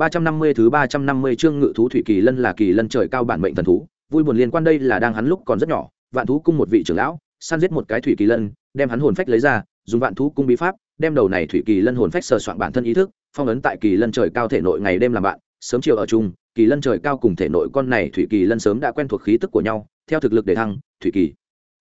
350 thứ 350 chương ngự thú thủy kỳ lân là kỳ lân trời cao bản mệnh thần thú, vui buồn liên quan đây là đang hắn lúc còn rất nhỏ, vạn thú cung một vị trưởng lão, săn giết một cái thủy kỳ lân, đem hắn hồn phách lấy ra, dùng vạn thú cung bí pháp, đem đầu này thủy kỳ lân hồn phách sờ soạn bản thân ý thức, phong ấn tại kỳ lân trời cao thể nội ngày đêm làm bạn, sớm chiều ở chung, kỳ lân trời cao cùng thể nội con này thủy kỳ lân sớm đã quen thuộc khí tức của nhau, theo thực lực để thăng, thủy kỳ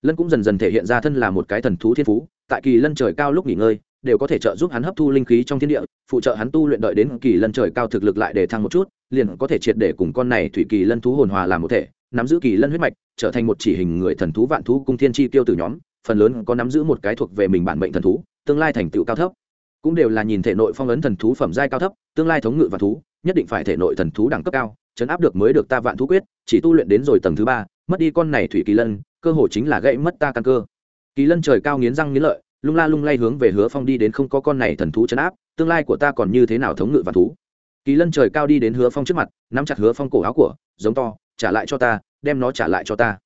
lân cũng dần dần thể hiện ra thân là một cái thần thú thiên phú, tại kỳ lân trời cao lúc nghỉ ngơi, đều có thể trợ giúp hắn hấp thu linh khí trong thiên địa, phụ trợ hắn tu luyện đợi đến kỳ lân trời cao thực lực lại để thăng một chút, liền có thể triệt để cùng con này thủy kỳ lân thú hồn hòa làm một thể, nắm giữ kỳ lân huyết mạch, trở thành một chỉ hình người thần thú vạn thú cung thiên chi tiêu từ nhóm, phần lớn có nắm giữ một cái thuộc về mình bản mệnh thần thú, tương lai thành tựu cao thấp. Cũng đều là nhìn thể nội phong ấn thần thú phẩm giai cao thấp, tương lai thống ngự vạn thú, nhất định phải thể nội thần thú đẳng cấp cao, chấn áp được mới được ta vạn thú quyết, chỉ tu luyện đến rồi tầng thứ ba, mất đi con này thủy kỳ lân, cơ hội chính là gãy mất ta căn cơ. Kỳ lân trời cao nghiến răng nghiến lợi lung la lung lay hướng về hứa phong đi đến không có con này thần thú chấn áp, tương lai của ta còn như thế nào thống ngự và thú. Kỳ lân trời cao đi đến hứa phong trước mặt, nắm chặt hứa phong cổ áo của, giống to, trả lại cho ta, đem nó trả lại cho ta.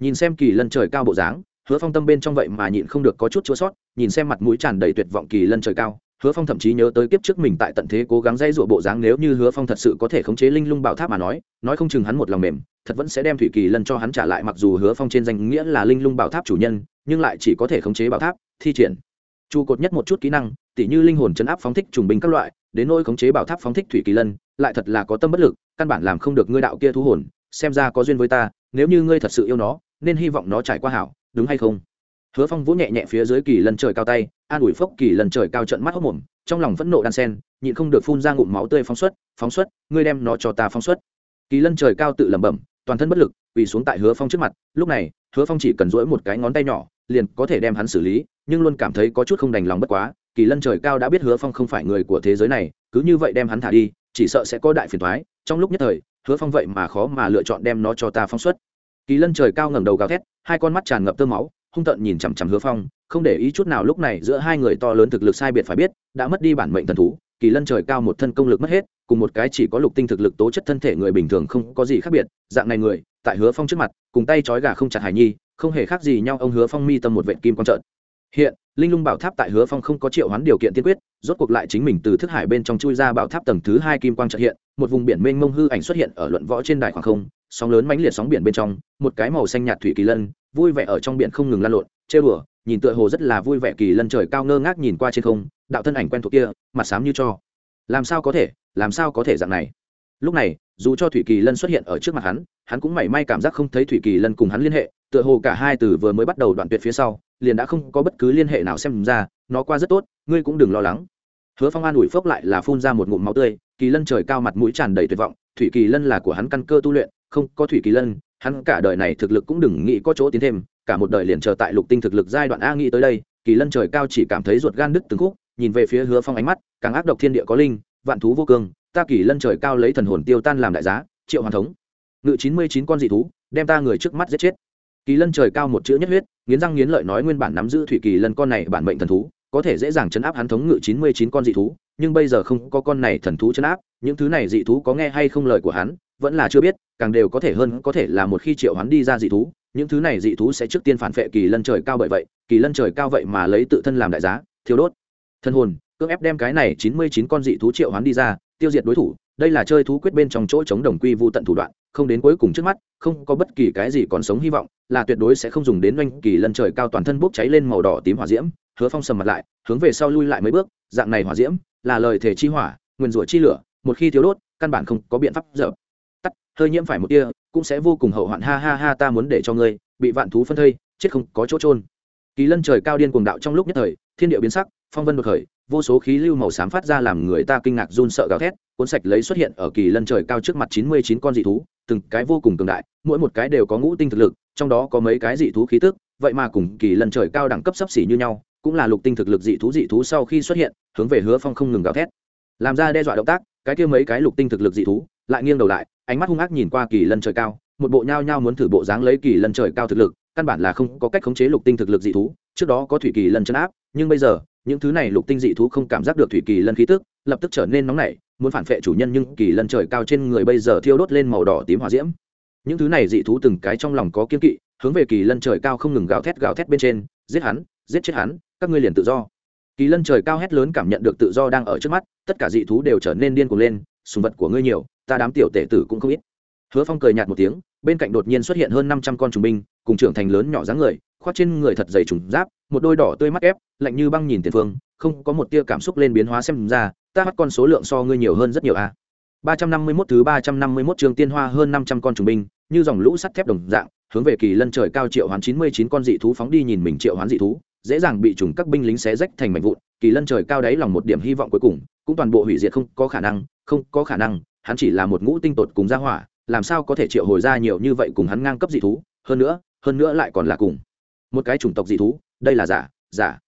Nhìn xem kỳ lân trời cao bộ dáng, hứa phong tâm bên trong vậy mà nhịn không được có chút chữa sót, nhìn xem mặt mũi tràn đầy tuyệt vọng kỳ lân trời cao, hứa phong thậm chí nhớ tới kiếp trước mình tại tận thế cố gắng dây dụa bộ dáng nếu như hứa phong thật sự có thể khống chế linh lung bảo tháp mà nói nói không chừng hắn một lòng mềm, thật vẫn sẽ đem thủy kỳ lân cho hắn trả lại mặc dù hứa phong trên danh nghĩa là linh lung bảo tháp chủ nhân, nhưng lại chỉ có thể khống chế bảo tháp thi triển. Trụ cột nhất một chút kỹ năng, tỉ như linh hồn chấn áp phóng thích trùng binh các loại, đến nỗi khống chế bảo tháp phóng thích thủy kỳ lân, lại thật là có tâm bất lực, căn bản làm không được ngươi đạo kia thu hồn, xem ra có duyên với ta, nếu như ngươi thật sự yêu nó, nên hy vọng nó trải qua hảo, đúng hay không? Hứa phong vỗ nhẹ nhẹ phía dưới kỳ lân trời cao tay, an ủi phốc kỳ lân trời cao trận mắt hốc mồm, trong lòng phẫn nộ đan sen, nhịn không được phun ra ngụm máu tươi phóng xuất phóng xuất, ngươi đem nó cho ta phóng xuất. Kỳ lân trời cao tự lẩm bẩm, toàn thân bất lực, quỳ xuống tại hứa phong trước mặt, lúc này, hứa phong chỉ cần dỗi một cái ngón tay nhỏ liền có thể đem hắn xử lý, nhưng luôn cảm thấy có chút không đành lòng bất quá, kỳ lân trời cao đã biết hứa phong không phải người của thế giới này, cứ như vậy đem hắn thả đi, chỉ sợ sẽ có đại phiền thoái trong lúc nhất thời, hứa phong vậy mà khó mà lựa chọn đem nó cho ta phong xuất. Kỳ lân trời cao ngẩng đầu gào thét, hai con mắt tràn ngập tơ máu, hung tợn nhìn chằm chằm hứa phong, không để ý chút nào lúc này giữa hai người to lớn thực lực sai biệt phải biết, đã mất đi bản mệnh thần thú, kỳ lân trời cao một thân công lực mất hết, cùng một cái chỉ có lục tinh thực lực tố chất thân thể người bình thường không có gì khác biệt, dạng này người, tại hứa phong trước mặt, cùng tay trói gà không chặt hải nhi không hề khác gì nhau, ông hứa phong mi tâm một vệ kim quang trợn. Hiện, linh lung bảo tháp tại hứa phong không có triệu hoán điều kiện tiên quyết, rốt cuộc lại chính mình từ thức hải bên trong chui ra bảo tháp tầng thứ hai kim quang trợ hiện, một vùng biển mênh mông hư ảnh xuất hiện ở luận võ trên đài khoảng không, sóng lớn mãnh liệt sóng biển bên trong, một cái màu xanh nhạt thủy kỳ lân, vui vẻ ở trong biển không ngừng lan lộn chê bửa nhìn tựa hồ rất là vui vẻ kỳ lân trời cao ngơ ngác nhìn qua trên không, đạo thân ảnh quen thuộc kia, mặt xám như cho. Làm sao có thể, làm sao có thể dạng này? Lúc này dù cho thủy kỳ lân xuất hiện ở trước mặt hắn hắn cũng mảy may cảm giác không thấy thủy kỳ lân cùng hắn liên hệ, tựa hồ cả hai từ vừa mới bắt đầu đoạn tuyệt phía sau, liền đã không có bất cứ liên hệ nào xem ra, nó qua rất tốt, ngươi cũng đừng lo lắng. Hứa phong an ủi phốc lại là phun ra một ngụm máu tươi, kỳ lân trời cao mặt mũi tràn đầy tuyệt vọng, thủy kỳ lân là của hắn căn cơ tu luyện, không có thủy kỳ lân, hắn cả đời này thực lực cũng đừng nghĩ có chỗ tiến thêm, cả một đời liền chờ tại lục tinh thực lực giai đoạn a nghĩ tới đây, kỳ lân trời cao chỉ cảm thấy ruột gan đứt từng khúc, nhìn về phía hứa phong ánh mắt, càng ác độc thiên địa có linh, vạn thú vô cương ta kỳ lân trời cao lấy thần hồn tiêu tan làm đại giá, triệu hoàn thống. Ngự chín mươi chín con dị thú, đem ta người trước mắt giết chết. Kỳ lân trời cao một chữ nhất huyết, nghiến răng nghiến lợi nói nguyên bản nắm giữ thủy kỳ lân con này bản mệnh thần thú, có thể dễ dàng chấn áp hắn thống ngự chín mươi chín con dị thú, nhưng bây giờ không có con này thần thú chấn áp, những thứ này dị thú có nghe hay không lời của hắn, vẫn là chưa biết, càng đều có thể hơn có thể là một khi triệu hắn đi ra dị thú, những thứ này dị thú sẽ trước tiên phản vệ kỳ lân trời cao bởi vậy, kỳ lân trời cao vậy mà lấy tự thân làm đại giá thiếu đốt. Thân hồn, cưỡng ép đem cái này chín mươi chín con dị thú triệu hắn đi ra tiêu diệt đối thủ, đây là chơi thú quyết bên trong chỗ chống đồng quy vô tận thủ đoạn, không đến cuối cùng trước mắt, không có bất kỳ cái gì còn sống hy vọng, là tuyệt đối sẽ không dùng đến oanh kỳ lân trời cao toàn thân bốc cháy lên màu đỏ tím hỏa diễm, hứa phong sầm mặt lại, hướng về sau lui lại mấy bước, dạng này hỏa diễm, là lời thể chi hỏa, nguyên rủa chi lửa, một khi thiếu đốt, căn bản không có biện pháp dở. Tắt, hơi nhiễm phải một tia, cũng sẽ vô cùng hậu hoạn, ha ha ha, ta muốn để cho ngươi, bị vạn thú phân thây, chết không có chỗ trôn kỳ lân trời cao điên cuồng đạo trong lúc nhất thời, thiên địa biến sắc, phong vân đột khởi vô số khí lưu màu xám phát ra làm người ta kinh ngạc run sợ gào thét, cuốn sạch lấy xuất hiện ở kỳ lân trời cao trước mặt chín mươi chín con dị thú, từng cái vô cùng cường đại, mỗi một cái đều có ngũ tinh thực lực, trong đó có mấy cái dị thú khí tức, vậy mà cùng kỳ lân trời cao đẳng cấp sấp xỉ như nhau, cũng là lục tinh thực lực dị thú dị thú sau khi xuất hiện, hướng về hứa phong không ngừng gào thét. Làm ra đe dọa động tác, cái kia mấy cái lục tinh thực lực dị thú, lại nghiêng đầu lại, ánh mắt hung ác nhìn qua kỳ lân trời cao, một bộ nhao nhao muốn thử bộ dáng lấy kỳ lân trời cao thực lực, căn bản là không có cách khống chế lục tinh thực lực dị thú, trước đó có thủy kỳ lân chấn áp, nhưng bây giờ những thứ này lục tinh dị thú không cảm giác được thủy kỳ lân khí tức, lập tức trở nên nóng nảy, muốn phản vệ chủ nhân nhưng kỳ lân trời cao trên người bây giờ thiêu đốt lên màu đỏ tím hỏa diễm. Những thứ này dị thú từng cái trong lòng có kiên kỵ, hướng về kỳ lân trời cao không ngừng gào thét gào thét bên trên, giết hắn, giết chết hắn, các ngươi liền tự do. Kỳ lân trời cao hét lớn cảm nhận được tự do đang ở trước mắt, tất cả dị thú đều trở nên điên cuồng lên, sùng vật của ngươi nhiều, ta đám tiểu tể tử cũng không ít. Hứa phong cười nhạt một tiếng, bên cạnh đột nhiên xuất hiện hơn năm trăm con trùng binh cùng trưởng thành lớn nhỏ dáng người, khoác trên người thật dày trùng giáp, một đôi đỏ tươi mắt ép, lạnh như băng nhìn tiền phương, không có một tia cảm xúc lên biến hóa xem ra, ta bắt con số lượng so ngươi nhiều hơn rất nhiều a. ba trăm năm mươi 351 thứ ba trăm năm mươi 351 trường tiên hoa hơn năm trăm con trùng binh, như dòng lũ sắt thép đồng dạng, hướng về kỳ lân trời cao triệu hoán chín mươi chín con dị thú phóng đi nhìn mình triệu hoán dị thú, dễ dàng bị trùng các binh lính xé rách thành mảnh vụn, kỳ lân trời cao đáy lòng một điểm hy vọng cuối cùng, cũng toàn bộ hủy diệt không có khả năng, không có khả năng, hắn chỉ là một ngũ tinh tột cùng gia hỏa, làm sao có thể triệu hồi ra nhiều như vậy cùng hắn ngang cấp dị thú, hơn nữa hơn nữa lại còn là cùng. Một cái chủng tộc dị thú, đây là giả giả.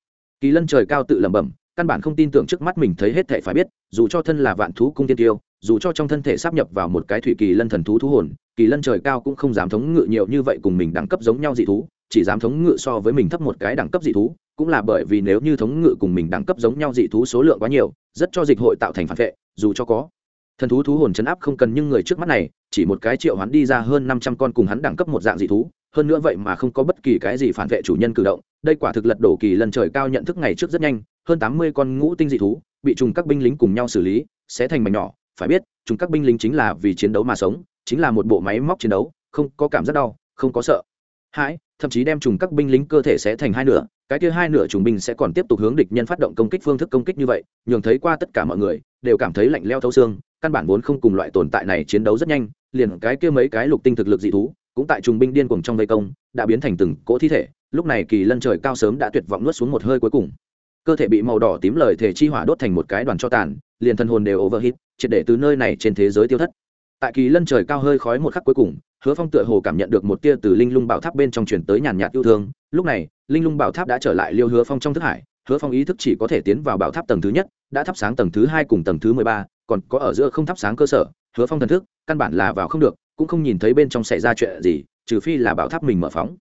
Kỳ lân trời cao tự lẩm bẩm, căn bản không tin tưởng trước mắt mình thấy hết thể phải biết, dù cho thân là vạn thú cung tiên tiêu, dù cho trong thân thể sắp nhập vào một cái thủy kỳ lân thần thú thú hồn, kỳ lân trời cao cũng không dám thống ngự nhiều như vậy cùng mình đẳng cấp giống nhau dị thú, chỉ dám thống ngự so với mình thấp một cái đẳng cấp dị thú, cũng là bởi vì nếu như thống ngự cùng mình đẳng cấp giống nhau dị thú số lượng quá nhiều, rất cho dịch hội tạo thành phản vệ, dù cho có. Thần thú thú hồn chấn áp không cần nhưng người trước mắt này chỉ một cái triệu hắn đi ra hơn năm trăm con cùng hắn đẳng cấp một dạng dị thú, hơn nữa vậy mà không có bất kỳ cái gì phản vệ chủ nhân cử động, đây quả thực lật đổ kỳ lần trời cao nhận thức ngày trước rất nhanh, hơn tám mươi con ngũ tinh dị thú bị trùng các binh lính cùng nhau xử lý, sẽ thành mảnh nhỏ, phải biết chúng các binh lính chính là vì chiến đấu mà sống, chính là một bộ máy móc chiến đấu, không có cảm giác đau, không có sợ. Hãi thậm chí đem trùng các binh lính cơ thể sẽ thành hai nửa, cái kia hai nửa trùng binh sẽ còn tiếp tục hướng địch nhân phát động công kích phương thức công kích như vậy, nhường thấy qua tất cả mọi người đều cảm thấy lạnh leo thấu xương, căn bản vốn không cùng loại tồn tại này chiến đấu rất nhanh liền cái kia mấy cái lục tinh thực lực dị thú, cũng tại trùng binh điên cuồng trong vây công, đã biến thành từng cỗ thi thể, lúc này kỳ lân trời cao sớm đã tuyệt vọng nuốt xuống một hơi cuối cùng. Cơ thể bị màu đỏ tím lời thể chi hỏa đốt thành một cái đoàn cho tàn, liền thân hồn đều overhit triệt để từ nơi này trên thế giới tiêu thất. Tại kỳ lân trời cao hơi khói một khắc cuối cùng, hứa phong tựa hồ cảm nhận được một tia từ linh lung bảo tháp bên trong chuyển tới nhàn nhạt yêu thương. Lúc này, linh lung bảo tháp đã trở lại liêu hứa phong trong thức hải, hứa phong ý thức chỉ có thể tiến vào bảo tháp tầng thứ nhất, đã thắp sáng tầng thứ hai cùng tầng thứ mười ba, còn có ở giữa không thắp sáng cơ sở hứa phong thần thức, căn bản là vào không được, cũng không nhìn thấy bên trong xảy ra chuyện gì, trừ phi là bảo tháp mình mở phóng.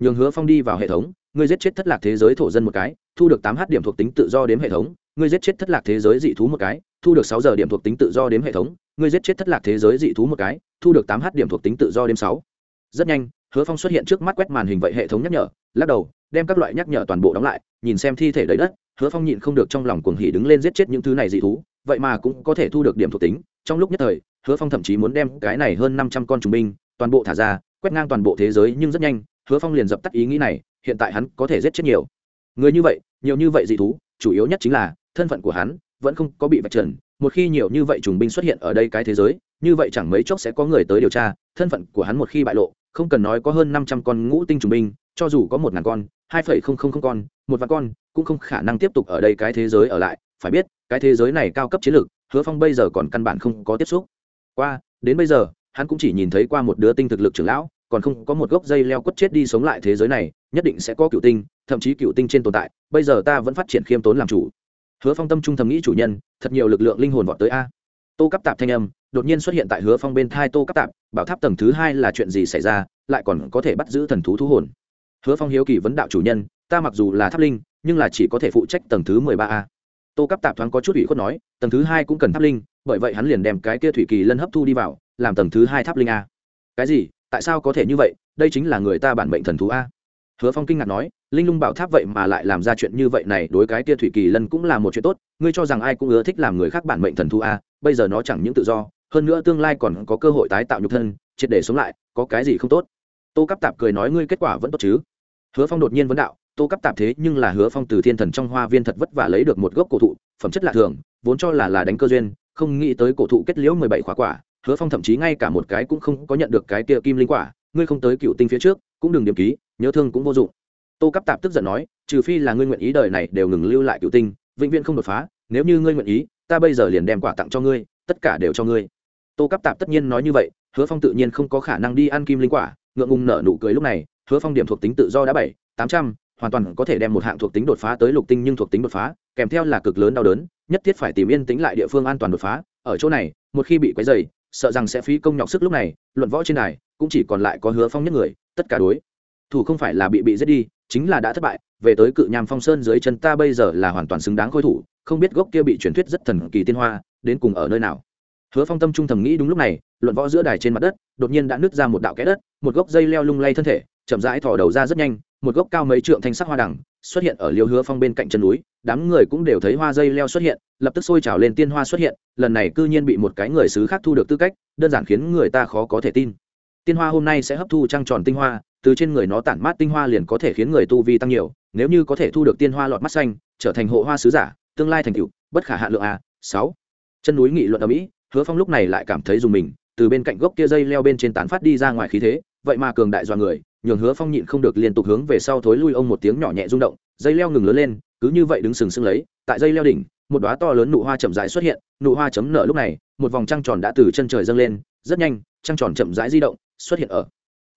Nhường hứa phong đi vào hệ thống, ngươi giết chết thất lạc thế giới thổ dân một cái, thu được tám h điểm thuộc tính tự do đếm hệ thống, ngươi giết chết thất lạc thế giới dị thú một cái, thu được sáu giờ điểm thuộc tính tự do đếm hệ thống, ngươi giết chết thất lạc thế giới dị thú một cái, thu được tám h điểm thuộc tính tự do đếm sáu. Rất nhanh, hứa phong xuất hiện trước mắt quét màn hình vậy hệ thống nhắc nhở, lắc đầu, đem các loại nhắc nhở toàn bộ đóng lại, nhìn xem thi thể đầy đất, hứa phong nhịn không được trong lòng cuồng hỉ đứng lên giết chết những thứ này dị thú, vậy mà cũng có thể thu được điểm thuộc tính, trong lúc nhất thời hứa phong thậm chí muốn đem cái này hơn năm trăm con trùng binh toàn bộ thả ra, quét ngang toàn bộ thế giới, nhưng rất nhanh, hứa phong liền dập tắt ý nghĩ này, hiện tại hắn có thể giết chết nhiều. Người như vậy, nhiều như vậy dị thú, chủ yếu nhất chính là thân phận của hắn vẫn không có bị vạch trần. Một khi nhiều như vậy trùng binh xuất hiện ở đây cái thế giới, như vậy chẳng mấy chốc sẽ có người tới điều tra, thân phận của hắn một khi bại lộ, không cần nói có hơn năm trăm con ngũ tinh trùng binh, cho dù có một ngàn con, hai phẩy không không không con, một vạn con, cũng không khả năng tiếp tục ở đây cái thế giới ở lại. Phải biết, cái thế giới này cao cấp chiến lược, hứa phong bây giờ còn căn bản không có tiếp xúc qua, đến bây giờ, hắn cũng chỉ nhìn thấy qua một đứa tinh thực lực trưởng lão, còn không có một gốc dây leo quất chết đi sống lại thế giới này, nhất định sẽ có cựu tinh, thậm chí cựu tinh trên tồn tại, bây giờ ta vẫn phát triển khiêm tốn làm chủ. Hứa phong tâm trung thầm nghĩ chủ nhân, thật nhiều lực lượng linh hồn vọt tới a. Tô cắp tạp thanh âm, đột nhiên xuất hiện tại hứa phong bên thai tô cắp tạp, bảo tháp tầng thứ hai là chuyện gì xảy ra, lại còn có thể bắt giữ thần thú thú hồn. Hứa phong hiếu kỳ vấn đạo chủ nhân, ta mặc dù là tháp linh, nhưng là chỉ có thể phụ trách tầng thứ mười ba a. Tô cắp tạp thoáng có chút ủy khuất nói, tầng thứ hai cũng cần tháp linh bởi vậy hắn liền đem cái kia thủy kỳ lân hấp thu đi vào, làm tầng thứ hai tháp linh a. Cái gì? Tại sao có thể như vậy? Đây chính là người ta bản mệnh thần thú a. Hứa phong kinh ngạc nói, linh lung bảo tháp vậy mà lại làm ra chuyện như vậy này, đối cái kia thủy kỳ lân cũng là một chuyện tốt, ngươi cho rằng ai cũng ưa thích làm người khác bản mệnh thần thú a, bây giờ nó chẳng những tự do, hơn nữa tương lai còn có cơ hội tái tạo nhục thân, triệt để sống lại, có cái gì không tốt? Tô cấp tạp cười nói, ngươi kết quả vẫn tốt chứ? Hứa phong đột nhiên vấn đạo, tô cấp tạp thế nhưng là hứa phong từ thiên thần trong hoa viên thật vất vả lấy được một gốc cổ thụ, phẩm chất lạ thường, vốn cho là là đánh cơ duyên không nghĩ tới cổ thụ kết liễu mười bảy khóa quả, hứa phong thậm chí ngay cả một cái cũng không có nhận được cái kia kim linh quả, ngươi không tới cựu tinh phía trước, cũng đừng điểm ký, nhớ thương cũng vô dụng. Tô Cáp tạp tức giận nói, trừ phi là ngươi nguyện ý đời này đều ngừng lưu lại cựu tinh, vĩnh viễn không đột phá, nếu như ngươi nguyện ý, ta bây giờ liền đem quả tặng cho ngươi, tất cả đều cho ngươi. Tô Cáp tạp tất nhiên nói như vậy, hứa phong tự nhiên không có khả năng đi ăn kim linh quả, ngượng ngùng nở nụ cười lúc này, hứa phong điểm thuộc tính tự do đã bảy, tám trăm hoàn toàn có thể đem một hạng thuộc tính đột phá tới lục tinh nhưng thuộc tính đột phá, kèm theo là cực lớn đau đớn, nhất thiết phải tìm yên tĩnh lại địa phương an toàn đột phá. Ở chỗ này, một khi bị quấy dày sợ rằng sẽ phí công nhọc sức lúc này, luận võ trên đài, cũng chỉ còn lại có hứa phong nhất người, tất cả đối. Thủ không phải là bị bị giết đi, chính là đã thất bại, về tới cự nham phong sơn dưới chân ta bây giờ là hoàn toàn xứng đáng khôi thủ, không biết gốc kia bị truyền thuyết rất thần kỳ tiên hoa, đến cùng ở nơi nào. Hứa phong tâm trung thầm nghĩ đúng lúc này, luận võ giữa đài trên mặt đất, đột nhiên đã nứt ra một đạo kẽ đất, một gốc dây leo lung lay thân thể, chậm rãi thỏ đầu ra rất nhanh một gốc cao mấy trượng thanh sắc hoa đẳng xuất hiện ở liêu hứa phong bên cạnh chân núi, đám người cũng đều thấy hoa dây leo xuất hiện, lập tức sôi trào lên tiên hoa xuất hiện, lần này cư nhiên bị một cái người xứ khác thu được tư cách, đơn giản khiến người ta khó có thể tin. Tiên hoa hôm nay sẽ hấp thu trăng tròn tinh hoa, từ trên người nó tản mát tinh hoa liền có thể khiến người tu vi tăng nhiều, nếu như có thể thu được tiên hoa lọt mắt xanh, trở thành hộ hoa sứ giả, tương lai thành cựu bất khả hạ lượng a, sáu. Chân núi nghị luận ở mỹ, hứa phong lúc này lại cảm thấy dùng mình, từ bên cạnh gốc kia dây leo bên trên tán phát đi ra ngoài khí thế, vậy mà cường đại dọa người nhường hứa phong nhịn không được liên tục hướng về sau thối lui ông một tiếng nhỏ nhẹ rung động, dây leo ngừng lớn lên, cứ như vậy đứng sừng sững lấy, tại dây leo đỉnh, một đoá to lớn nụ hoa chậm rãi xuất hiện, nụ hoa chấm nở lúc này, một vòng trăng tròn đã từ chân trời dâng lên, rất nhanh, trăng tròn chậm rãi di động, xuất hiện ở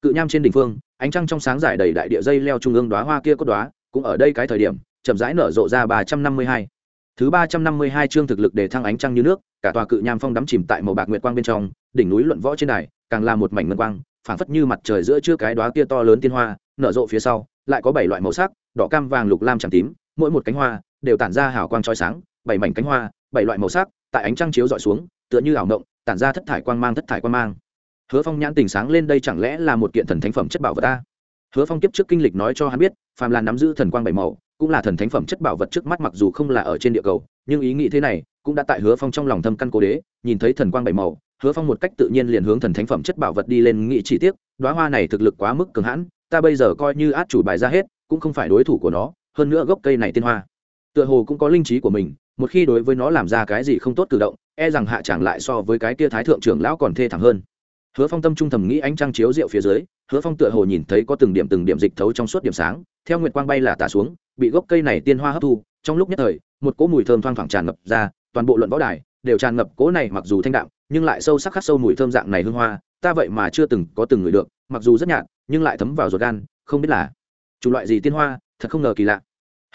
cự nham trên đỉnh phương, ánh trăng trong sáng giải đầy đại địa dây leo trung ương đoá hoa kia có đoá cũng ở đây cái thời điểm, chậm rãi nở rộ ra ba trăm năm mươi hai. Thứ ba trăm năm mươi hai chương thực lực để thăng ánh trăng như nước, cả tòa cự nham phong đắm chìm tại màu bạc nguyệt quang bên trong, đỉnh núi luận võ trên đài, càng là một mảnh ngân quang phảng phất như mặt trời giữa chưa cái đóa kia to lớn tiên hoa, nở rộ phía sau, lại có bảy loại màu sắc, đỏ, cam, vàng, lục, lam, trắng, tím, mỗi một cánh hoa đều tản ra hào quang chói sáng, bảy mảnh cánh hoa, bảy loại màu sắc, tại ánh trăng chiếu dọi xuống, tựa như ảo động tản ra thất thải quang mang, thất thải quang mang hứa phong nhãn tình sáng lên đây chẳng lẽ là một kiện thần thánh phẩm chất bảo vật a? hứa phong kiếp trước kinh lịch nói cho hắn biết, phàm là nắm giữ thần quang bảy màu, cũng là thần thánh phẩm chất bảo vật trước mắt mặc dù không là ở trên địa cầu, nhưng ý nghĩ thế này cũng đã tại hứa phong trong lòng thâm căn cố đế, nhìn thấy thần quang bảy màu hứa phong một cách tự nhiên liền hướng thần thánh phẩm chất bảo vật đi lên nghị chỉ tiếc, đoá hoa này thực lực quá mức cường hãn ta bây giờ coi như át chủ bài ra hết cũng không phải đối thủ của nó hơn nữa gốc cây này tiên hoa. Tựa hồ cũng có linh trí của mình một khi đối với nó làm ra cái gì không tốt cử động e rằng hạ chẳng lại so với cái kia thái thượng trưởng lão còn thê thảm hơn. Hứa phong tâm trung thầm nghĩ ánh trăng chiếu rượu phía dưới hứa phong tựa hồ nhìn thấy có từng điểm từng điểm dịch thấu trong suốt điểm sáng theo nguyệt quang bay là tả xuống bị gốc cây này tiên hoa hấp thu trong lúc nhất thời một cỗ mùi thơm thoang thoảng tràn ngập ra toàn bộ luận võ đài đều tràn ngập cỗ này mặc dù thanh đạm nhưng lại sâu sắc khắc sâu mùi thơm dạng này hương hoa, ta vậy mà chưa từng có từng ngửi được, mặc dù rất nhạt, nhưng lại thấm vào ruột gan, không biết là chủ loại gì tiên hoa, thật không ngờ kỳ lạ.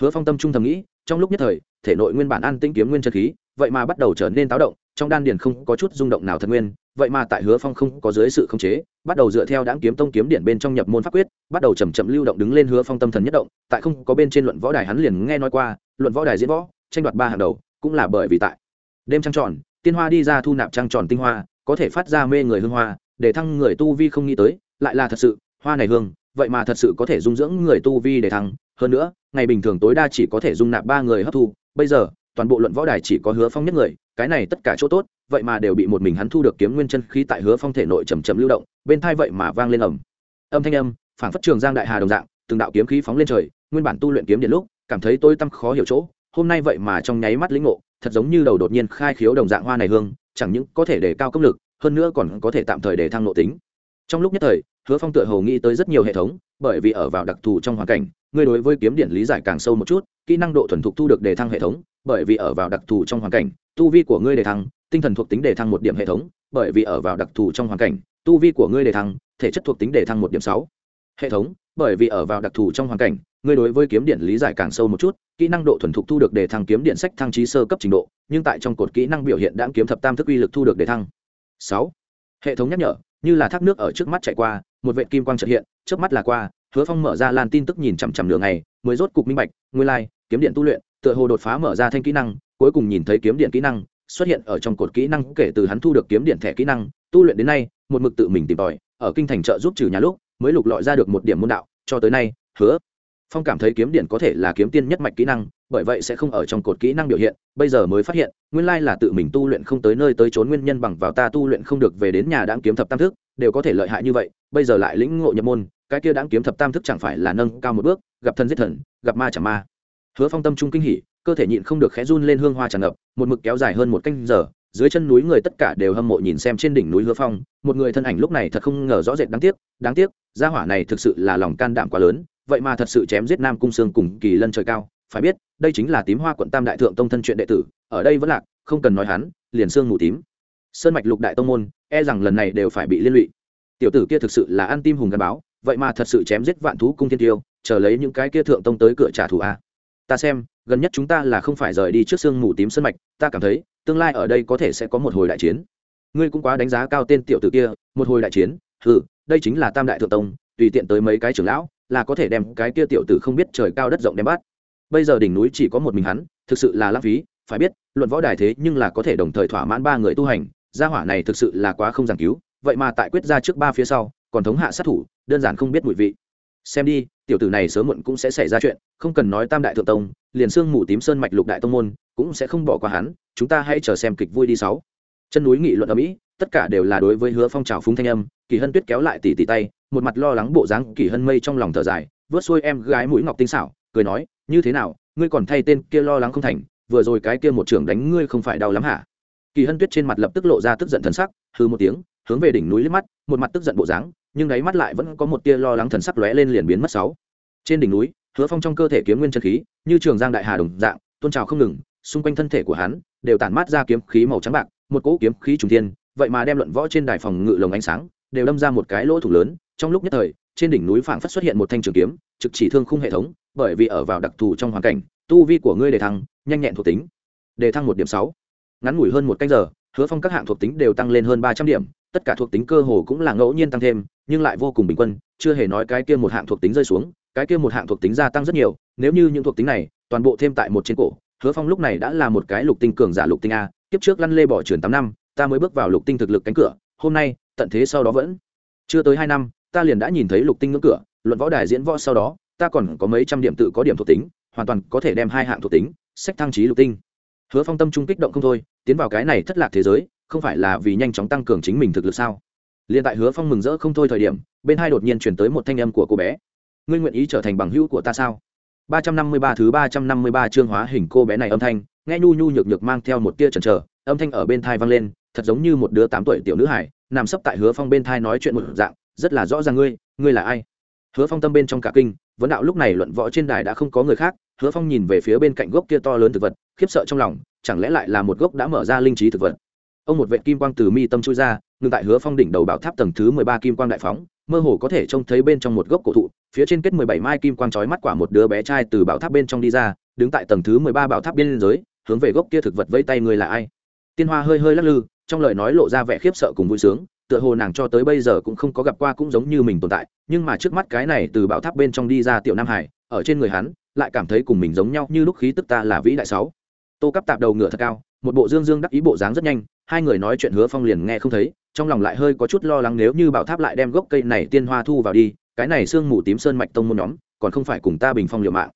Hứa phong tâm trung thầm nghĩ, trong lúc nhất thời, thể nội nguyên bản an tĩnh kiếm nguyên chân khí, vậy mà bắt đầu trở nên táo động, trong đan điền không có chút rung động nào thật nguyên, vậy mà tại hứa phong không có dưới sự khống chế, bắt đầu dựa theo đáng kiếm tông kiếm điện bên trong nhập môn pháp quyết, bắt đầu chầm chậm lưu động đứng lên hứa phong tâm thần nhất động, tại không có bên trên luận võ đài hắn liền nghe nói qua, luận võ đài diễn võ, tranh đoạt ba hàng đầu, cũng là bởi vì tại đêm trăng tròn tiên hoa đi ra thu nạp trăng tròn tinh hoa, có thể phát ra mê người hương hoa, để thăng người tu vi không nghĩ tới, lại là thật sự, hoa này hương, vậy mà thật sự có thể dung dưỡng người tu vi để thăng. Hơn nữa, ngày bình thường tối đa chỉ có thể dung nạp ba người hấp thu, bây giờ, toàn bộ luận võ đài chỉ có hứa phong nhất người, cái này tất cả chỗ tốt, vậy mà đều bị một mình hắn thu được kiếm nguyên chân khí tại hứa phong thể nội chầm chầm lưu động, bên thai vậy mà vang lên ẩm âm thanh âm phản phất trường giang đại hà đồng dạng, từng đạo kiếm khí phóng lên trời, nguyên bản tu luyện kiếm điện lúc, cảm thấy tôi tâm khó hiểu chỗ, hôm nay vậy mà trong nháy mắt lĩnh ngộ thật giống như đầu đột nhiên khai khiếu đồng dạng hoa này hương, chẳng những có thể để cao công lực, hơn nữa còn có thể tạm thời để thăng nội tính. Trong lúc nhất thời, hứa phong tựa hồ nghĩ tới rất nhiều hệ thống, bởi vì ở vào đặc thù trong hoàn cảnh, ngươi đối với kiếm điện lý giải càng sâu một chút, kỹ năng độ thuần thục thu được đề thăng hệ thống, bởi vì ở vào đặc thù trong hoàn cảnh, tu vi của ngươi đề thăng, tinh thần thuộc tính đề thăng một điểm hệ thống, bởi vì ở vào đặc thù trong hoàn cảnh, tu vi của ngươi đề thăng, thể chất thuộc tính đề thăng một điểm sáu. Hệ thống, bởi vì ở vào đặc thù trong hoàn cảnh ngươi đối với kiếm điện lý giải càng sâu một chút kỹ năng độ thuần thục thu được để thăng kiếm điện sách thăng trí sơ cấp trình độ nhưng tại trong cột kỹ năng biểu hiện đã kiếm thập tam thức uy lực thu được để thăng. Sáu. Hệ thống nhắc nhở như là thác nước ở trước mắt chạy qua một vệ kim quang trợ hiện trước mắt là qua hứa phong mở ra lan tin tức nhìn chằm chằm nửa ngày, mới rốt cục minh bạch nguyên lai、like, kiếm điện tu luyện tựa hồ đột phá mở ra thanh kỹ năng cuối cùng nhìn thấy kiếm điện kỹ năng xuất hiện ở trong cột kỹ năng kể từ hắn thu được kiếm điện thẻ kỹ năng tu luyện đến nay một mực tự mình tìm tòi ở kinh thành trợ giúp trừ nhà lúc mới lục lọi ra được một điểm môn đạo cho tới nay hứa phong cảm thấy kiếm điện có thể là kiếm tiên nhất mạch kỹ năng, bởi vậy sẽ không ở trong cột kỹ năng biểu hiện, bây giờ mới phát hiện, nguyên lai là tự mình tu luyện không tới nơi tới trốn nguyên nhân bằng vào ta tu luyện không được về đến nhà đáng kiếm thập tam thức, đều có thể lợi hại như vậy, bây giờ lại lĩnh ngộ nhập môn, cái kia đáng kiếm thập tam thức chẳng phải là nâng cao một bước, gặp thân giết thần, gặp ma chẳng ma. Hứa phong tâm trung kinh hỉ, cơ thể nhịn không được khẽ run lên hương hoa tràn ngập, một mực kéo dài hơn một canh giờ, dưới chân núi người tất cả đều hâm mộ nhìn xem trên đỉnh núi hứa phong, một người thân ảnh lúc này thật không ngờ rõ rệt đáng tiếc đáng tiếc, gia hỏa này thực sự là lòng can đảm quá lớn vậy mà thật sự chém giết nam cung sương cùng kỳ lân trời cao. Phải biết, đây chính là tím hoa quận tam đại thượng tông thân chuyện đệ tử, ở đây vẫn lạc, không cần nói hắn, liền xương mù tím. Sơn mạch lục đại tông môn e rằng lần này đều phải bị liên lụy. Tiểu tử kia thực sự là ăn tim hùng gắn báo, vậy mà thật sự chém giết vạn thú cung thiên tiêu, chờ lấy những cái kia thượng tông tới cửa trả thù a. Ta xem, gần nhất chúng ta là không phải rời đi trước sương mù tím sơn mạch, ta cảm thấy, tương lai ở đây có thể sẽ có một hồi đại chiến. Ngươi cũng quá đánh giá cao tên tiểu tử kia, một hồi đại chiến ừ đây chính là tam đại thượng tông, tùy tiện tới mấy cái trưởng lão là có thể đem cái kia tiểu tử không biết trời cao đất rộng đem bắt. Bây giờ đỉnh núi chỉ có một mình hắn, thực sự là lãng phí, phải biết, luận võ đài thế nhưng là có thể đồng thời thỏa mãn ba người tu hành, gia hỏa này thực sự là quá không giảng cứu, vậy mà tại quyết ra trước ba phía sau, còn thống hạ sát thủ, đơn giản không biết mùi vị. Xem đi, tiểu tử này sớm muộn cũng sẽ xảy ra chuyện, không cần nói tam đại thượng tông, liền xương mù tím sơn mạch lục đại tông môn, cũng sẽ không bỏ qua hắn, chúng ta hãy chờ xem kịch vui đi sáu. Chân núi nghị luận ở mỹ, tất cả đều là đối với hứa phong trào phúng thanh âm, kỳ hân tuyết kéo lại tỉ tỉ tay một mặt lo lắng bộ dáng kỳ hân mây trong lòng thở dài, vớt xuôi em gái mũi ngọc tinh xảo, cười nói, như thế nào, ngươi còn thay tên kia lo lắng không thành, vừa rồi cái kia một trưởng đánh ngươi không phải đau lắm hả? Kỳ hân tuyết trên mặt lập tức lộ ra tức giận thần sắc hư một tiếng, hướng về đỉnh núi liếc mắt, một mặt tức giận bộ dáng, nhưng đáy mắt lại vẫn có một tia lo lắng thần sắc lóe lên liền biến mất sáu. Trên đỉnh núi, hứa phong trong cơ thể kiếm nguyên chân khí, như trường giang đại hà đồng dạng tôn trào không ngừng, xung quanh thân thể của hắn đều tản mát ra kiếm khí màu trắng bạc, một cỗ kiếm khí trùng thiên, vậy mà đem luận võ trên đài phòng ngự lồng ánh sáng, đều đâm ra một cái lỗ thủ lớn trong lúc nhất thời, trên đỉnh núi phảng phất xuất hiện một thanh trường kiếm, trực chỉ thương khung hệ thống, bởi vì ở vào đặc thù trong hoàn cảnh, tu vi của ngươi đề thăng, nhanh nhẹn thuộc tính, đề thăng một điểm sáu. Ngắn ngủi hơn một canh giờ, hứa phong các hạng thuộc tính đều tăng lên hơn ba trăm điểm, tất cả thuộc tính cơ hồ cũng là ngẫu nhiên tăng thêm, nhưng lại vô cùng bình quân, chưa hề nói cái kia một hạng thuộc tính rơi xuống, cái kia một hạng thuộc tính gia tăng rất nhiều, nếu như những thuộc tính này, toàn bộ thêm tại một trên cổ, hứa phong lúc này đã là một cái lục tinh cường giả lục tinh a, kiếp trước lăn lê bỏ trường tám năm, ta mới bước vào lục tinh thực lực cánh cửa, hôm nay, tận thế sau đó vẫn chưa tới hai năm ta liền đã nhìn thấy lục tinh ngưỡng cửa, luận võ đài diễn võ sau đó, ta còn có mấy trăm điểm tự có điểm thuộc tính, hoàn toàn có thể đem hai hạng thuộc tính, sách thăng trí lục tinh. Hứa phong tâm trung kích động không thôi, tiến vào cái này thất lạc thế giới, không phải là vì nhanh chóng tăng cường chính mình thực lực sao? Liền tại hứa phong mừng rỡ không thôi thời điểm, bên hai đột nhiên chuyển tới một thanh âm của cô bé. Ngươi nguyện ý trở thành bằng hữu của ta sao? Ba trăm năm mươi ba thứ ba trăm năm mươi ba chương hóa hình cô bé này âm thanh, nghe nhu nhu nhược nhược mang theo một tia chần chờ, âm thanh ở bên thai vang lên, thật giống như một đứa tám tuổi tiểu nữ hải nằm sấp tại hứa phong bên thai nói chuyện một dạng rất là rõ ràng ngươi ngươi là ai? Hứa phong tâm bên trong cả kinh, vấn đạo lúc này luận võ trên đài đã không có người khác, hứa phong nhìn về phía bên cạnh gốc kia to lớn thực vật, khiếp sợ trong lòng, chẳng lẽ lại là một gốc đã mở ra linh trí thực vật? Ông một vệ kim quang từ mi tâm chui ra, ngừng tại hứa phong đỉnh đầu bảo tháp tầng thứ mười ba kim quang đại phóng, mơ hồ có thể trông thấy bên trong một gốc cổ thụ, phía trên kết mười bảy mai kim quang trói mắt quả một đứa bé trai từ bảo tháp bên trong đi ra, đứng tại tầng thứ mười ba bảo tháp biên giới hướng về gốc kia thực vật vẫy tay người là ai? Tiên hoa hơi hơi lắc lư, trong lời nói lộ ra vẻ khiếp sợ cùng vui sướng tựa hồ nàng cho tới bây giờ cũng không có gặp qua cũng giống như mình tồn tại, nhưng mà trước mắt cái này từ bảo tháp bên trong đi ra tiểu nam hải, ở trên người hắn, lại cảm thấy cùng mình giống nhau như lúc khí tức ta là vĩ đại sáu. Tô cắp tạp đầu ngựa thật cao, một bộ dương dương đắc ý bộ dáng rất nhanh, hai người nói chuyện hứa phong liền nghe không thấy, trong lòng lại hơi có chút lo lắng nếu như bảo tháp lại đem gốc cây này tiên hoa thu vào đi, cái này sương mù tím sơn mạch tông môn nhóm, còn không phải cùng ta bình phong liều mạng.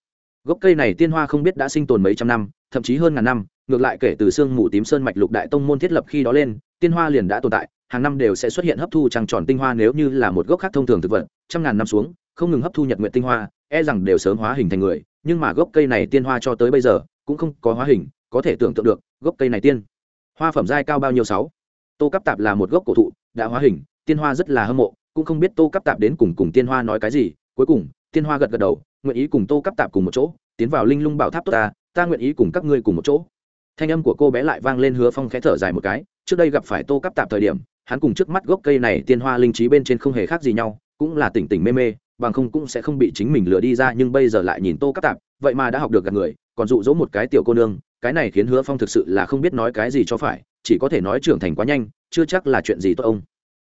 Gốc cây này tiên hoa không biết đã sinh tồn mấy trăm năm, thậm chí hơn ngàn năm ngược lại kể từ sương mù tím sơn mạch lục đại tông môn thiết lập khi đó lên, tiên hoa liền đã tồn tại, hàng năm đều sẽ xuất hiện hấp thu trăng tròn tinh hoa nếu như là một gốc khác thông thường thực vật, trăm ngàn năm xuống, không ngừng hấp thu nhật nguyện tinh hoa e rằng đều sớm hóa hình thành người, nhưng mà gốc cây này tiên hoa cho tới bây giờ, cũng không có hóa hình, có thể tưởng tượng được, gốc cây này tiên hoa phẩm giai cao bao nhiêu sáu. Tô cắp tạp là một gốc cổ thụ, đã hóa hình, tiên hoa rất là hâm mộ, cũng không biết tô cắp tạp đến cùng cùng tiên hoa nói cái gì, cuối cùng, tiên hoa gật gật đầu, nguyện ý cùng tô cắp tạp cùng một chỗ, tiến vào linh lung bảo tháp tốt ta ta nguyện ý cùng các ngươi cùng một chỗ thanh âm của cô bé lại vang lên hứa phong khẽ thở dài một cái, trước đây gặp phải tô cắp tạp thời điểm, hắn cùng trước mắt gốc cây này tiên hoa linh trí bên trên không hề khác gì nhau, cũng là tỉnh tỉnh mê mê, bằng không cũng sẽ không bị chính mình lừa đi ra, nhưng bây giờ lại nhìn tô cắp tạp, vậy mà đã học được gặp người, còn dụ dỗ một cái tiểu cô nương, cái này khiến hứa phong thực sự là không biết nói cái gì cho phải, chỉ có thể nói trưởng thành quá nhanh, chưa chắc là chuyện gì tốt ông.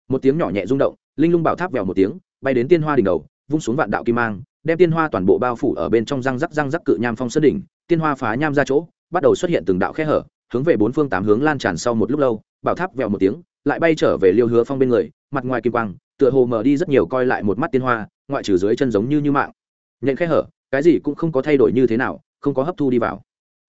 Một tiếng nhỏ nhẹ rung động, linh lung bảo tháp vèo một tiếng, bay đến tiên hoa đỉnh đầu, vung xuống vạn đạo kim mang, đem tiên hoa toàn bộ bao phủ ở bên trong răng rắc răng rắc cự nham phong sơn đỉnh, tiên hoa phá nham ra chỗ bắt đầu xuất hiện từng đạo khe hở, hướng về bốn phương tám hướng lan tràn sau một lúc lâu, bảo tháp vẹo một tiếng, lại bay trở về liêu hứa phong bên người, mặt ngoài kim quang, tựa hồ mở đi rất nhiều coi lại một mắt tiên hoa, ngoại trừ dưới chân giống như như mạng. Nhện khe hở, cái gì cũng không có thay đổi như thế nào, không có hấp thu đi vào.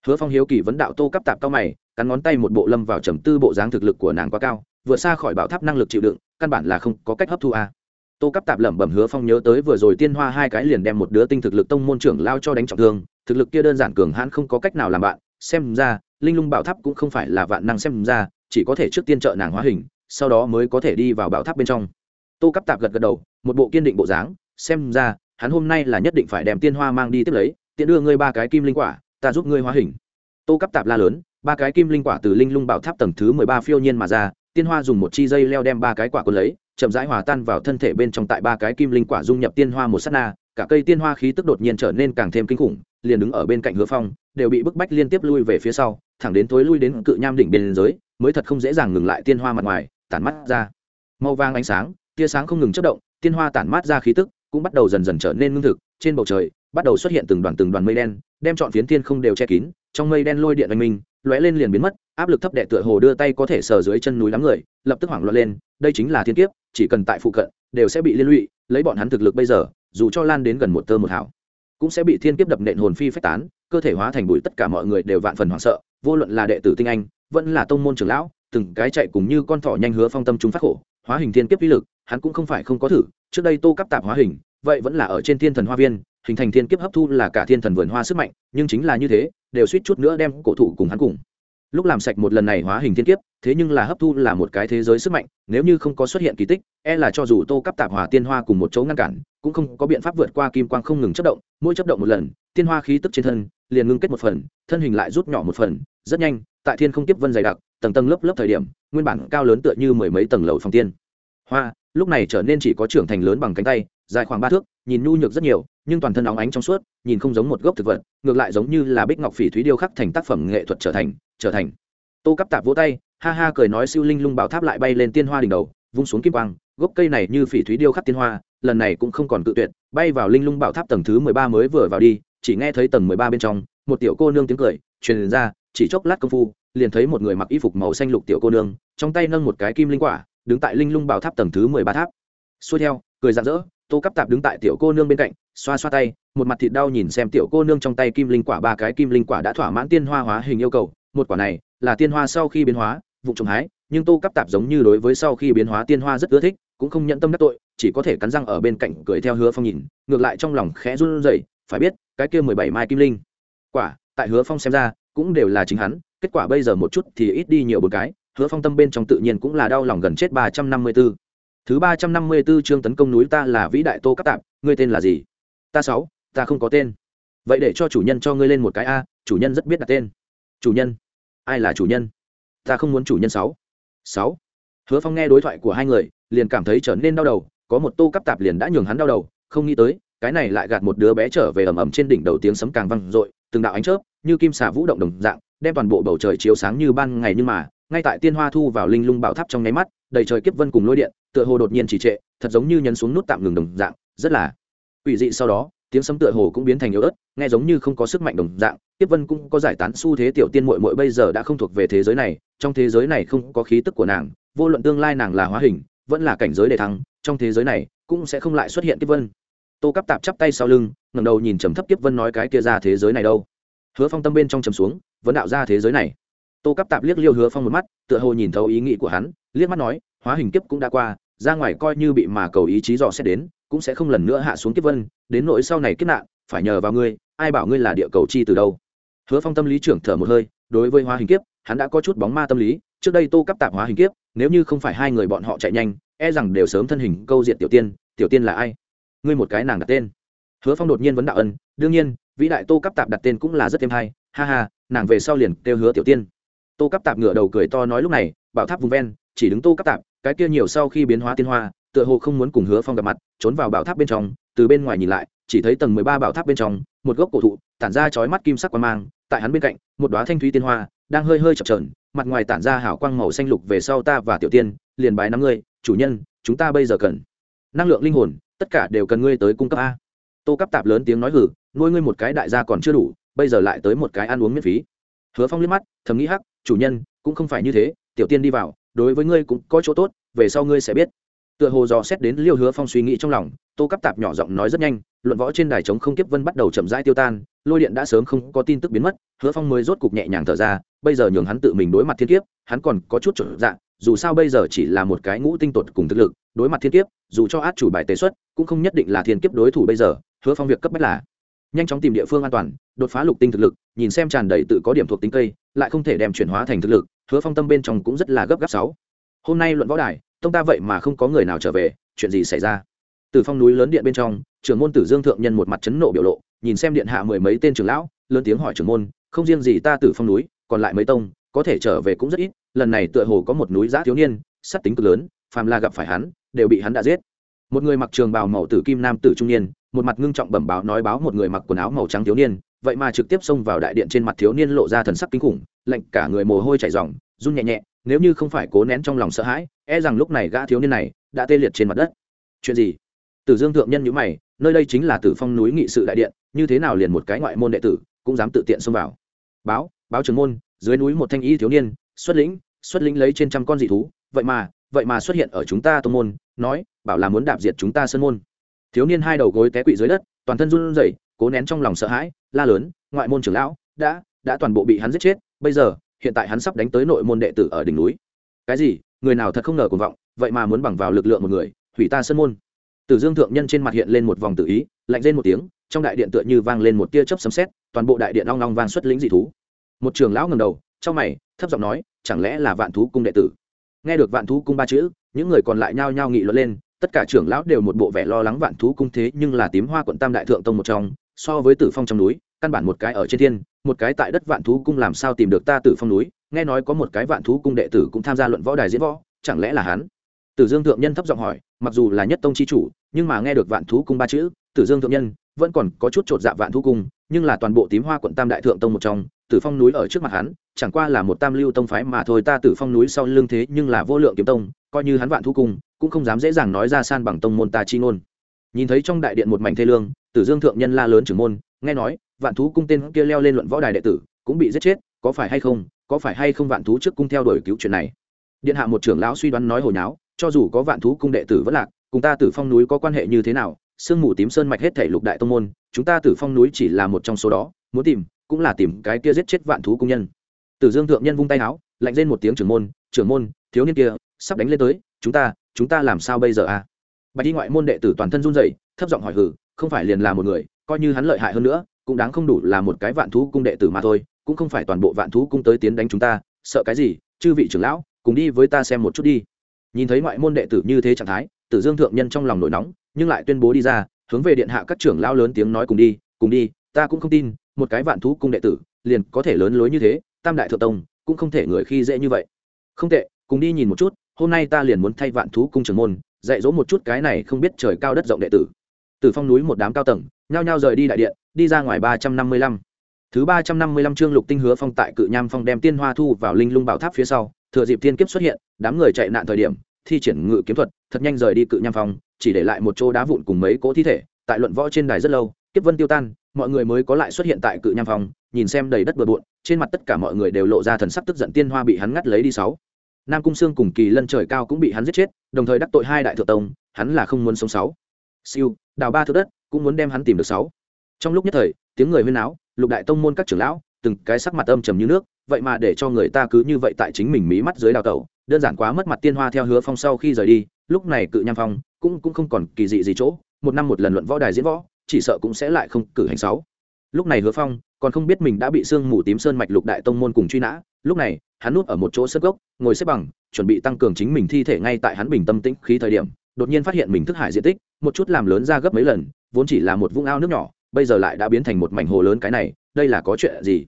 Hứa phong hiếu kỳ vấn đạo tô cắp tạp cao mày, cắn ngón tay một bộ lâm vào trầm tư bộ dáng thực lực của nàng quá cao, vượt xa khỏi bảo tháp năng lực chịu đựng, căn bản là không có cách hấp thu a. Tô cắp tạp lẩm bẩm hứa phong nhớ tới vừa rồi tiên hoa hai cái liền đem một đứa tinh thực lực tông môn trưởng lao cho đánh trọng thương, thực lực kia đơn giản cường hãn không có cách nào làm bạn xem ra, linh lung bảo tháp cũng không phải là vạn năng xem ra, chỉ có thể trước tiên trợ nàng hóa hình, sau đó mới có thể đi vào bảo tháp bên trong. Tô cấp tạp gật gật đầu, một bộ kiên định bộ dáng, xem ra, hắn hôm nay là nhất định phải đem tiên hoa mang đi tiếp lấy, tiện đưa ngươi ba cái kim linh quả, ta giúp ngươi hóa hình. Tô cấp tạp la lớn, ba cái kim linh quả từ linh lung bảo tháp tầng thứ mười ba phiêu nhiên mà ra, tiên hoa dùng một chi dây leo đem ba cái quả quân lấy, chậm rãi hòa tan vào thân thể bên trong tại ba cái kim linh quả dung nhập tiên hoa một s á t na, cả cây tiên hoa khí tức đột nhiên trở nên càng thêm kinh khủng, liền đứng ở bên cạnh hứa phong đều bị bức bách liên tiếp lui về phía sau, thẳng đến tối lui đến cự nham đỉnh biên giới, mới thật không dễ dàng ngừng lại tiên hoa mặt ngoài, tản mắt ra. Màu vàng ánh sáng, tia sáng không ngừng chất động, tiên hoa tản mát ra khí tức cũng bắt đầu dần dần trở nên ngưng thực, trên bầu trời bắt đầu xuất hiện từng đoàn từng đoàn mây đen, đem chọn phiến thiên không đều che kín, trong mây đen lôi điện anh minh, lóe lên liền biến mất, áp lực thấp đệ tựa hồ đưa tay có thể sờ dưới chân núi đám người, lập tức hoảng loạn lên, đây chính là thiên kiếp, chỉ cần tại phụ cận, đều sẽ bị liên lụy, lấy bọn hắn thực lực bây giờ, dù cho lan đến gần một tơ một hảo cũng sẽ bị thiên kiếp đập nện hồn phi phách tán, cơ thể hóa thành bụi, tất cả mọi người đều vạn phần hoảng sợ, vô luận là đệ tử tinh anh, vẫn là tông môn trưởng lão, từng cái chạy cùng như con thỏ nhanh hứa phong tâm chúng phát khổ, hóa hình thiên kiếp uy lực, hắn cũng không phải không có thử, trước đây tô cấp tạp hóa hình, vậy vẫn là ở trên thiên thần hoa viên, hình thành thiên kiếp hấp thu là cả thiên thần vườn hoa sức mạnh, nhưng chính là như thế, đều suýt chút nữa đem cổ thụ cùng hắn cùng lúc làm sạch một lần này hóa hình thiên kiếp, thế nhưng là hấp thu là một cái thế giới sức mạnh, nếu như không có xuất hiện kỳ tích e là cho dù tô cấp tạp hòa tiên hoa cùng một chỗ ngăn cản, cũng không có biện pháp vượt qua kim quang không ngừng chất động, mỗi chất động một lần, tiên hoa khí tức trên thân, liền ngưng kết một phần, thân hình lại rút nhỏ một phần, rất nhanh, tại thiên không tiếp vân dày đặc, tầng tầng lớp lớp thời điểm, nguyên bản cao lớn tựa như mười mấy tầng lầu phòng tiên. Hoa, lúc này trở nên chỉ có trưởng thành lớn bằng cánh tay dài khoảng ba thước, nhìn nhu nhược rất nhiều, nhưng toàn thân óng ánh trong suốt, nhìn không giống một gốc thực vật, ngược lại giống như là bích ngọc phỉ thúy điêu khắc thành tác phẩm nghệ thuật trở thành trở thành. Tô cắp tạp vỗ tay, ha ha cười nói siêu linh lung bảo tháp lại bay lên tiên hoa đỉnh đầu, vung xuống kim quang, gốc cây này như phỉ thúy điêu khắc tiên hoa, lần này cũng không còn cự tuyệt, bay vào linh lung bảo tháp tầng thứ mười ba mới vừa vào đi, chỉ nghe thấy tầng mười ba bên trong, một tiểu cô nương tiếng cười, truyền ra, chỉ chốc lát công phu, liền thấy một người mặc y phục màu xanh lục tiểu cô nương, trong tay nâng một cái kim linh quả, đứng tại linh lung bảo tháp tầng thứ mười ba tháp. Xuôi theo cười rạng rỡ, tô cắp tạp đứng tại tiểu cô nương bên cạnh, xoa xoa tay, một mặt thịt đau nhìn xem tiểu cô nương trong tay kim linh quả, ba cái kim linh quả đã thỏa mãn tiên hoa hóa hình yêu cầu, một quả này là tiên hoa sau khi biến hóa, vụ trồng hái, nhưng tô cắp tạp giống như đối với sau khi biến hóa tiên hoa rất ưa thích, cũng không nhận tâm đắc tội, chỉ có thể cắn răng ở bên cạnh cười theo hứa phong nhìn, ngược lại trong lòng khẽ run rẩy, phải biết, cái kia mười bảy mai kim linh quả, tại hứa phong xem ra, cũng đều là chính hắn, kết quả bây giờ một chút thì ít đi nhiều bốn cái, hứa phong tâm bên trong tự nhiên cũng là đau lòng gần chết ba trăm năm mươi b ố thứ ba trăm năm mươi b ố chương tấn công núi ta là vĩ đại tô cắp tạp, ngươi tên là gì? Ta sáu, ta không có tên. Vậy để cho chủ nhân cho ngươi lên một cái a, chủ nhân rất biết đặt tên. Chủ nhân. Ai là chủ nhân? Ta không muốn chủ nhân sáu. Sáu. Hứa phong nghe đối thoại của hai người, liền cảm thấy trở nên đau đầu, có một tô cắp tạp liền đã nhường hắn đau đầu, không nghĩ tới, cái này lại gạt một đứa bé trở về ầm ầm trên đỉnh đầu tiếng sấm càng vang dội, từng đạo ánh chớp, như kim xà vũ động đồng dạng, đem toàn bộ bầu trời chiếu sáng như ban ngày nhưng mà ngay tại tiên hoa thu vào linh lung bảo tháp trong nháy mắt, đầy trời kiếp vân cùng lôi điện, tựa hồ đột nhiên chỉ trệ, thật giống như nhấn xuống nút tạm ngừng đồng dạng, rất là ủy dị. Sau đó, tiếng sấm tựa hồ cũng biến thành yếu ớt, nghe giống như không có sức mạnh đồng dạng, kiếp vân cũng có giải tán xu thế tiểu tiên muội muội bây giờ đã không thuộc về thế giới này, trong thế giới này không có khí tức của nàng, vô luận tương lai nàng là hóa hình, vẫn là cảnh giới đề thăng, trong thế giới này cũng sẽ không lại xuất hiện kiếp vân. Tô cắp tạp chắp tay sau lưng, ngẩng đầu nhìn trầm thấp kiếp vân nói cái kia ra thế giới này đâu. Hứa phong tâm bên trong trầm xuống vẫn đạo ra thế giới này tô cắp tạp liếc liêu hứa phong một mắt, tựa hồ nhìn thấu ý nghĩ của hắn, liếc mắt nói, hóa hình kiếp cũng đã qua, ra ngoài coi như bị mà cầu ý chí dò xét đến, cũng sẽ không lần nữa hạ xuống kiếp vân, đến nỗi sau này kiếp nạn, phải nhờ vào ngươi, ai bảo ngươi là địa cầu chi từ đâu. Hứa phong tâm lý trưởng thở một hơi, đối với hóa hình kiếp, hắn đã có chút bóng ma tâm lý, trước đây tô cắp tạp hóa hình kiếp, nếu như không phải hai người bọn họ chạy nhanh e rằng đều sớm thân hình câu diện tiểu tiên tiểu tiên là ai? Ngươi một cái nàng đặt tên. Hứa phong đột nhiên vấn đạo ân, đương nhiên, vĩ đại tô cắp tạp đặt tên cũng là rất thêm hay, ha ha, nàng về sau liền kêu hứa tiểu tiên tô cắp tạp ngửa đầu cười to nói lúc này, bảo tháp vùng ven, chỉ đứng tô cắp tạp, cái kia nhiều sau khi biến hóa tiên hoa, tựa hồ không muốn cùng hứa phong gặp mặt, trốn vào bảo tháp bên trong, từ bên ngoài nhìn lại, chỉ thấy tầng mười ba bảo tháp bên trong, một gốc cổ thụ, tản ra chói mắt kim sắc quang mang, tại hắn bên cạnh, một đoá thanh thúy tiên hoa, đang hơi hơi chập trờn mặt ngoài tản ra hảo quang màu xanh lục về sau ta và tiểu tiên, liền bái năm ngươi, chủ nhân, chúng ta bây giờ cần năng lượng linh hồn, tất cả đều cần ngươi tới cung cấp a. Tô cắp tạp lớn tiếng nói hử, nuôi ngươi một cái đại gia còn chưa đủ, bây giờ lại tới một cái ăn uống miễn phí. Hứa phong liếc mắt, thầm nghĩ hắc chủ nhân, cũng không phải như thế, tiểu tiên đi vào, đối với ngươi cũng có chỗ tốt, về sau ngươi sẽ biết. Tựa hồ dò xét đến liêu hứa phong suy nghĩ trong lòng, tô cắp tạp nhỏ giọng nói rất nhanh, luận võ trên đài chống không kiếp vân bắt đầu chậm rãi tiêu tan, lôi điện đã sớm không có tin tức biến mất, hứa phong mới rốt cục nhẹ nhàng thở ra, bây giờ nhường hắn tự mình đối mặt thiên kiếp, hắn còn có chút trở dạng dù sao bây giờ chỉ là một cái ngũ tinh tột cùng thực lực, đối mặt thiên kiếp, dù cho át chủ bài tế xuất, cũng không nhất định là thiên kiếp đối thủ bây giờ, hứa phong việc cấp bách là nhanh chóng tìm địa phương an toàn, đột phá lục tinh thực lực, nhìn xem tràn đầy tự có điểm thuộc tính cây, lại không thể đem chuyển hóa thành thực lực, hứa phong tâm bên trong cũng rất là gấp gáp sáu. Hôm nay luận võ đài, tông ta vậy mà không có người nào trở về, chuyện gì xảy ra? Từ phong núi lớn điện bên trong, trưởng môn tử dương thượng nhân một mặt chấn nộ biểu lộ, nhìn xem điện hạ mười mấy tên trưởng lão, lớn tiếng hỏi trưởng môn, không riêng gì ta tử phong núi, còn lại mấy tông, có thể trở về cũng rất ít, lần này tựa hồ có một núi giã thiếu niên sắt tính cực lớn, phàm là gặp phải hắn, đều bị hắn đã giết. Một người mặc trường bào màu tử kim nam tử trung niên một mặt ngưng trọng bẩm báo nói báo một người mặc quần áo màu trắng thiếu niên, vậy mà trực tiếp xông vào đại điện trên mặt thiếu niên lộ ra thần sắc kinh khủng lệnh cả người mồ hôi chảy ròng, run nhẹ nhẹ, nếu như không phải cố nén trong lòng sợ hãi e rằng lúc này gã thiếu niên này đã tê liệt trên mặt đất. Chuyện gì? Tử dương thượng nhân nhữ mày, nơi đây chính là tử phong núi nghị sự đại điện, như thế nào liền một cái ngoại môn đệ tử cũng dám tự tiện xông vào? Báo báo trưởng môn, dưới núi một thanh y thiếu niên, xuất lĩnh xuất lĩnh lấy trên trăm con dị thú, vậy mà vậy mà xuất hiện ở chúng ta tô môn, nói, bảo là muốn đạp diệt chúng ta sơn môn thiếu niên hai đầu gối té quỵ dưới đất, toàn thân run rẩy, cố nén trong lòng sợ hãi, la lớn, ngoại môn trưởng lão, đã đã toàn bộ bị hắn giết chết, bây giờ, hiện tại hắn sắp đánh tới nội môn đệ tử ở đỉnh núi. Cái gì? Người nào thật không ngờ cuồng vọng, vậy mà muốn bằng vào lực lượng một người, hủy ta sân môn. Tử dương thượng nhân trên mặt hiện lên một vòng tự ý, lạnh lên một tiếng, trong đại điện tựa như vang lên một tia chớp sấm sét, toàn bộ đại điện long long vang xuất lĩnh dị thú. Một trường lão ngầm đầu, trong mày, thấp giọng nói, chẳng lẽ là vạn thú cung đệ tử? Nghe được vạn thú cung ba chữ, những người còn lại nhao nhao nghị luận lên tất cả trưởng lão đều một bộ vẻ lo lắng vạn thú cung thế, nhưng là tím hoa quận tam đại thượng tông một trong, so với tử phong trong núi, căn bản một cái ở trên thiên, một cái tại đất vạn thú cung làm sao tìm được ta tử phong núi? Nghe nói có một cái vạn thú cung đệ tử cũng tham gia luận võ đài diễn võ, chẳng lẽ là hắn? Tử dương thượng nhân thấp giọng hỏi, mặc dù là nhất tông chi chủ, nhưng mà nghe được vạn thú cung ba chữ, tử dương thượng nhân vẫn còn có chút chột dạ vạn thú cung, nhưng là toàn bộ tím hoa quận tam đại thượng tông một trong, tử phong núi ở trước mặt hắn, chẳng qua là một tam lưu tông phái mà thôi, ta tử phong núi sau lưng thế nhưng là vô lượng kiếm tông, coi như hắn vạn thú cung cũng không dám dễ dàng nói ra san bằng tông môn ta chi ngôn. Nhìn thấy trong đại điện một mảnh thê lương, tử dương thượng nhân la lớn trưởng môn, nghe nói, vạn thú cung tên kia leo lên luận võ đài đệ tử, cũng bị giết chết, có phải hay không, có phải hay không vạn thú trước cung theo đuổi cứu chuyện này? Điện hạ một trưởng lão suy đoán nói hồi nháo, cho dù có vạn thú cung đệ tử vẫn lạc, cùng ta tử phong núi có quan hệ như thế nào, sương mù tím sơn mạch hết thể lục đại tông môn, chúng ta tử phong núi chỉ là một trong số đó, muốn tìm, cũng là tìm cái kia giết chết vạn thú cung nhân. Tử dương thượng nhân vung tay áo lạnh lên một tiếng trưởng môn trưởng môn, thiếu niên kia, sắp đánh lên tới, chúng ta chúng ta làm sao bây giờ à bạch đi ngoại môn đệ tử toàn thân run rẩy, thấp giọng hỏi hử không phải liền là một người, coi như hắn lợi hại hơn nữa, cũng đáng không đủ là một cái vạn thú cung đệ tử mà thôi, cũng không phải toàn bộ vạn thú cung tới tiến đánh chúng ta, sợ cái gì? Chư vị trưởng lão, cùng đi với ta xem một chút đi. Nhìn thấy ngoại môn đệ tử như thế trạng thái, tử dương thượng nhân trong lòng nổi nóng, nhưng lại tuyên bố đi ra, hướng về điện hạ các trưởng lão lớn tiếng nói cùng đi cùng đi, ta cũng không tin, một cái vạn thú cung đệ tử, liền có thể lớn lối như thế, tam đại thượng tông, cũng không thể người khi dễ như vậy. Không tệ, cùng đi nhìn một chút hôm nay ta liền muốn thay vạn thú cung trưởng môn, dạy dỗ một chút cái này không biết trời cao đất rộng đệ tử. Từ phong núi một đám cao tầng, nhao nhao rời đi đại điện, đi ra ngoài ba trăm năm mươi lăm. Thứ ba trăm năm mươi lăm chương lục tinh hứa phong tại cự nham phong đem tiên hoa thu vào linh lung bảo tháp phía sau, thừa dịp thiên kiếp xuất hiện, đám người chạy nạn thời điểm, thi triển ngự kiếm thuật, thật nhanh rời đi cự nham phong, chỉ để lại một chỗ đá vụn cùng mấy cỗ thi thể, tại luận võ trên đài rất lâu, kiếp vân tiêu tan, mọi người mới có lại xuất hiện tại cự nham phong, nhìn xem đầy đất bừa bộn, trên mặt tất cả mọi người đều lộ ra thần sắc tức giận, tiên hoa bị hắn ngắt lấy đi sáu nam cung sương cùng kỳ lân trời cao cũng bị hắn giết chết, đồng thời đắc tội hai đại thượng tông, hắn là không muốn sống sáu. Siêu, đào ba thước đất, cũng muốn đem hắn tìm được sáu. Trong lúc nhất thời, tiếng người huyên áo lục đại tông môn các trưởng lão, từng cái sắc mặt âm trầm như nước, vậy mà để cho người ta cứ như vậy tại chính mình mí mắt dưới đào tẩu, đơn giản quá mất mặt tiên hoa theo hứa phong sau khi rời đi, lúc này cự nham phong cũng cũng không còn kỳ dị gì chỗ, một năm một lần luận võ đài diễn võ, chỉ sợ cũng sẽ lại không cử hành sáu. Lúc này hứa phong còn không biết mình đã bị sương mù tím sơn mạch lục đại tông môn cùng truy nã, lúc này hắn núp ở một chỗ sân gốc, ngồi xếp bằng, chuẩn bị tăng cường chính mình thi thể ngay tại hắn bình tâm tĩnh khí thời điểm, đột nhiên phát hiện mình thức hải diện tích, một chút làm lớn ra gấp mấy lần, vốn chỉ là một vũng ao nước nhỏ, bây giờ lại đã biến thành một mảnh hồ lớn cái này, đây là có chuyện gì?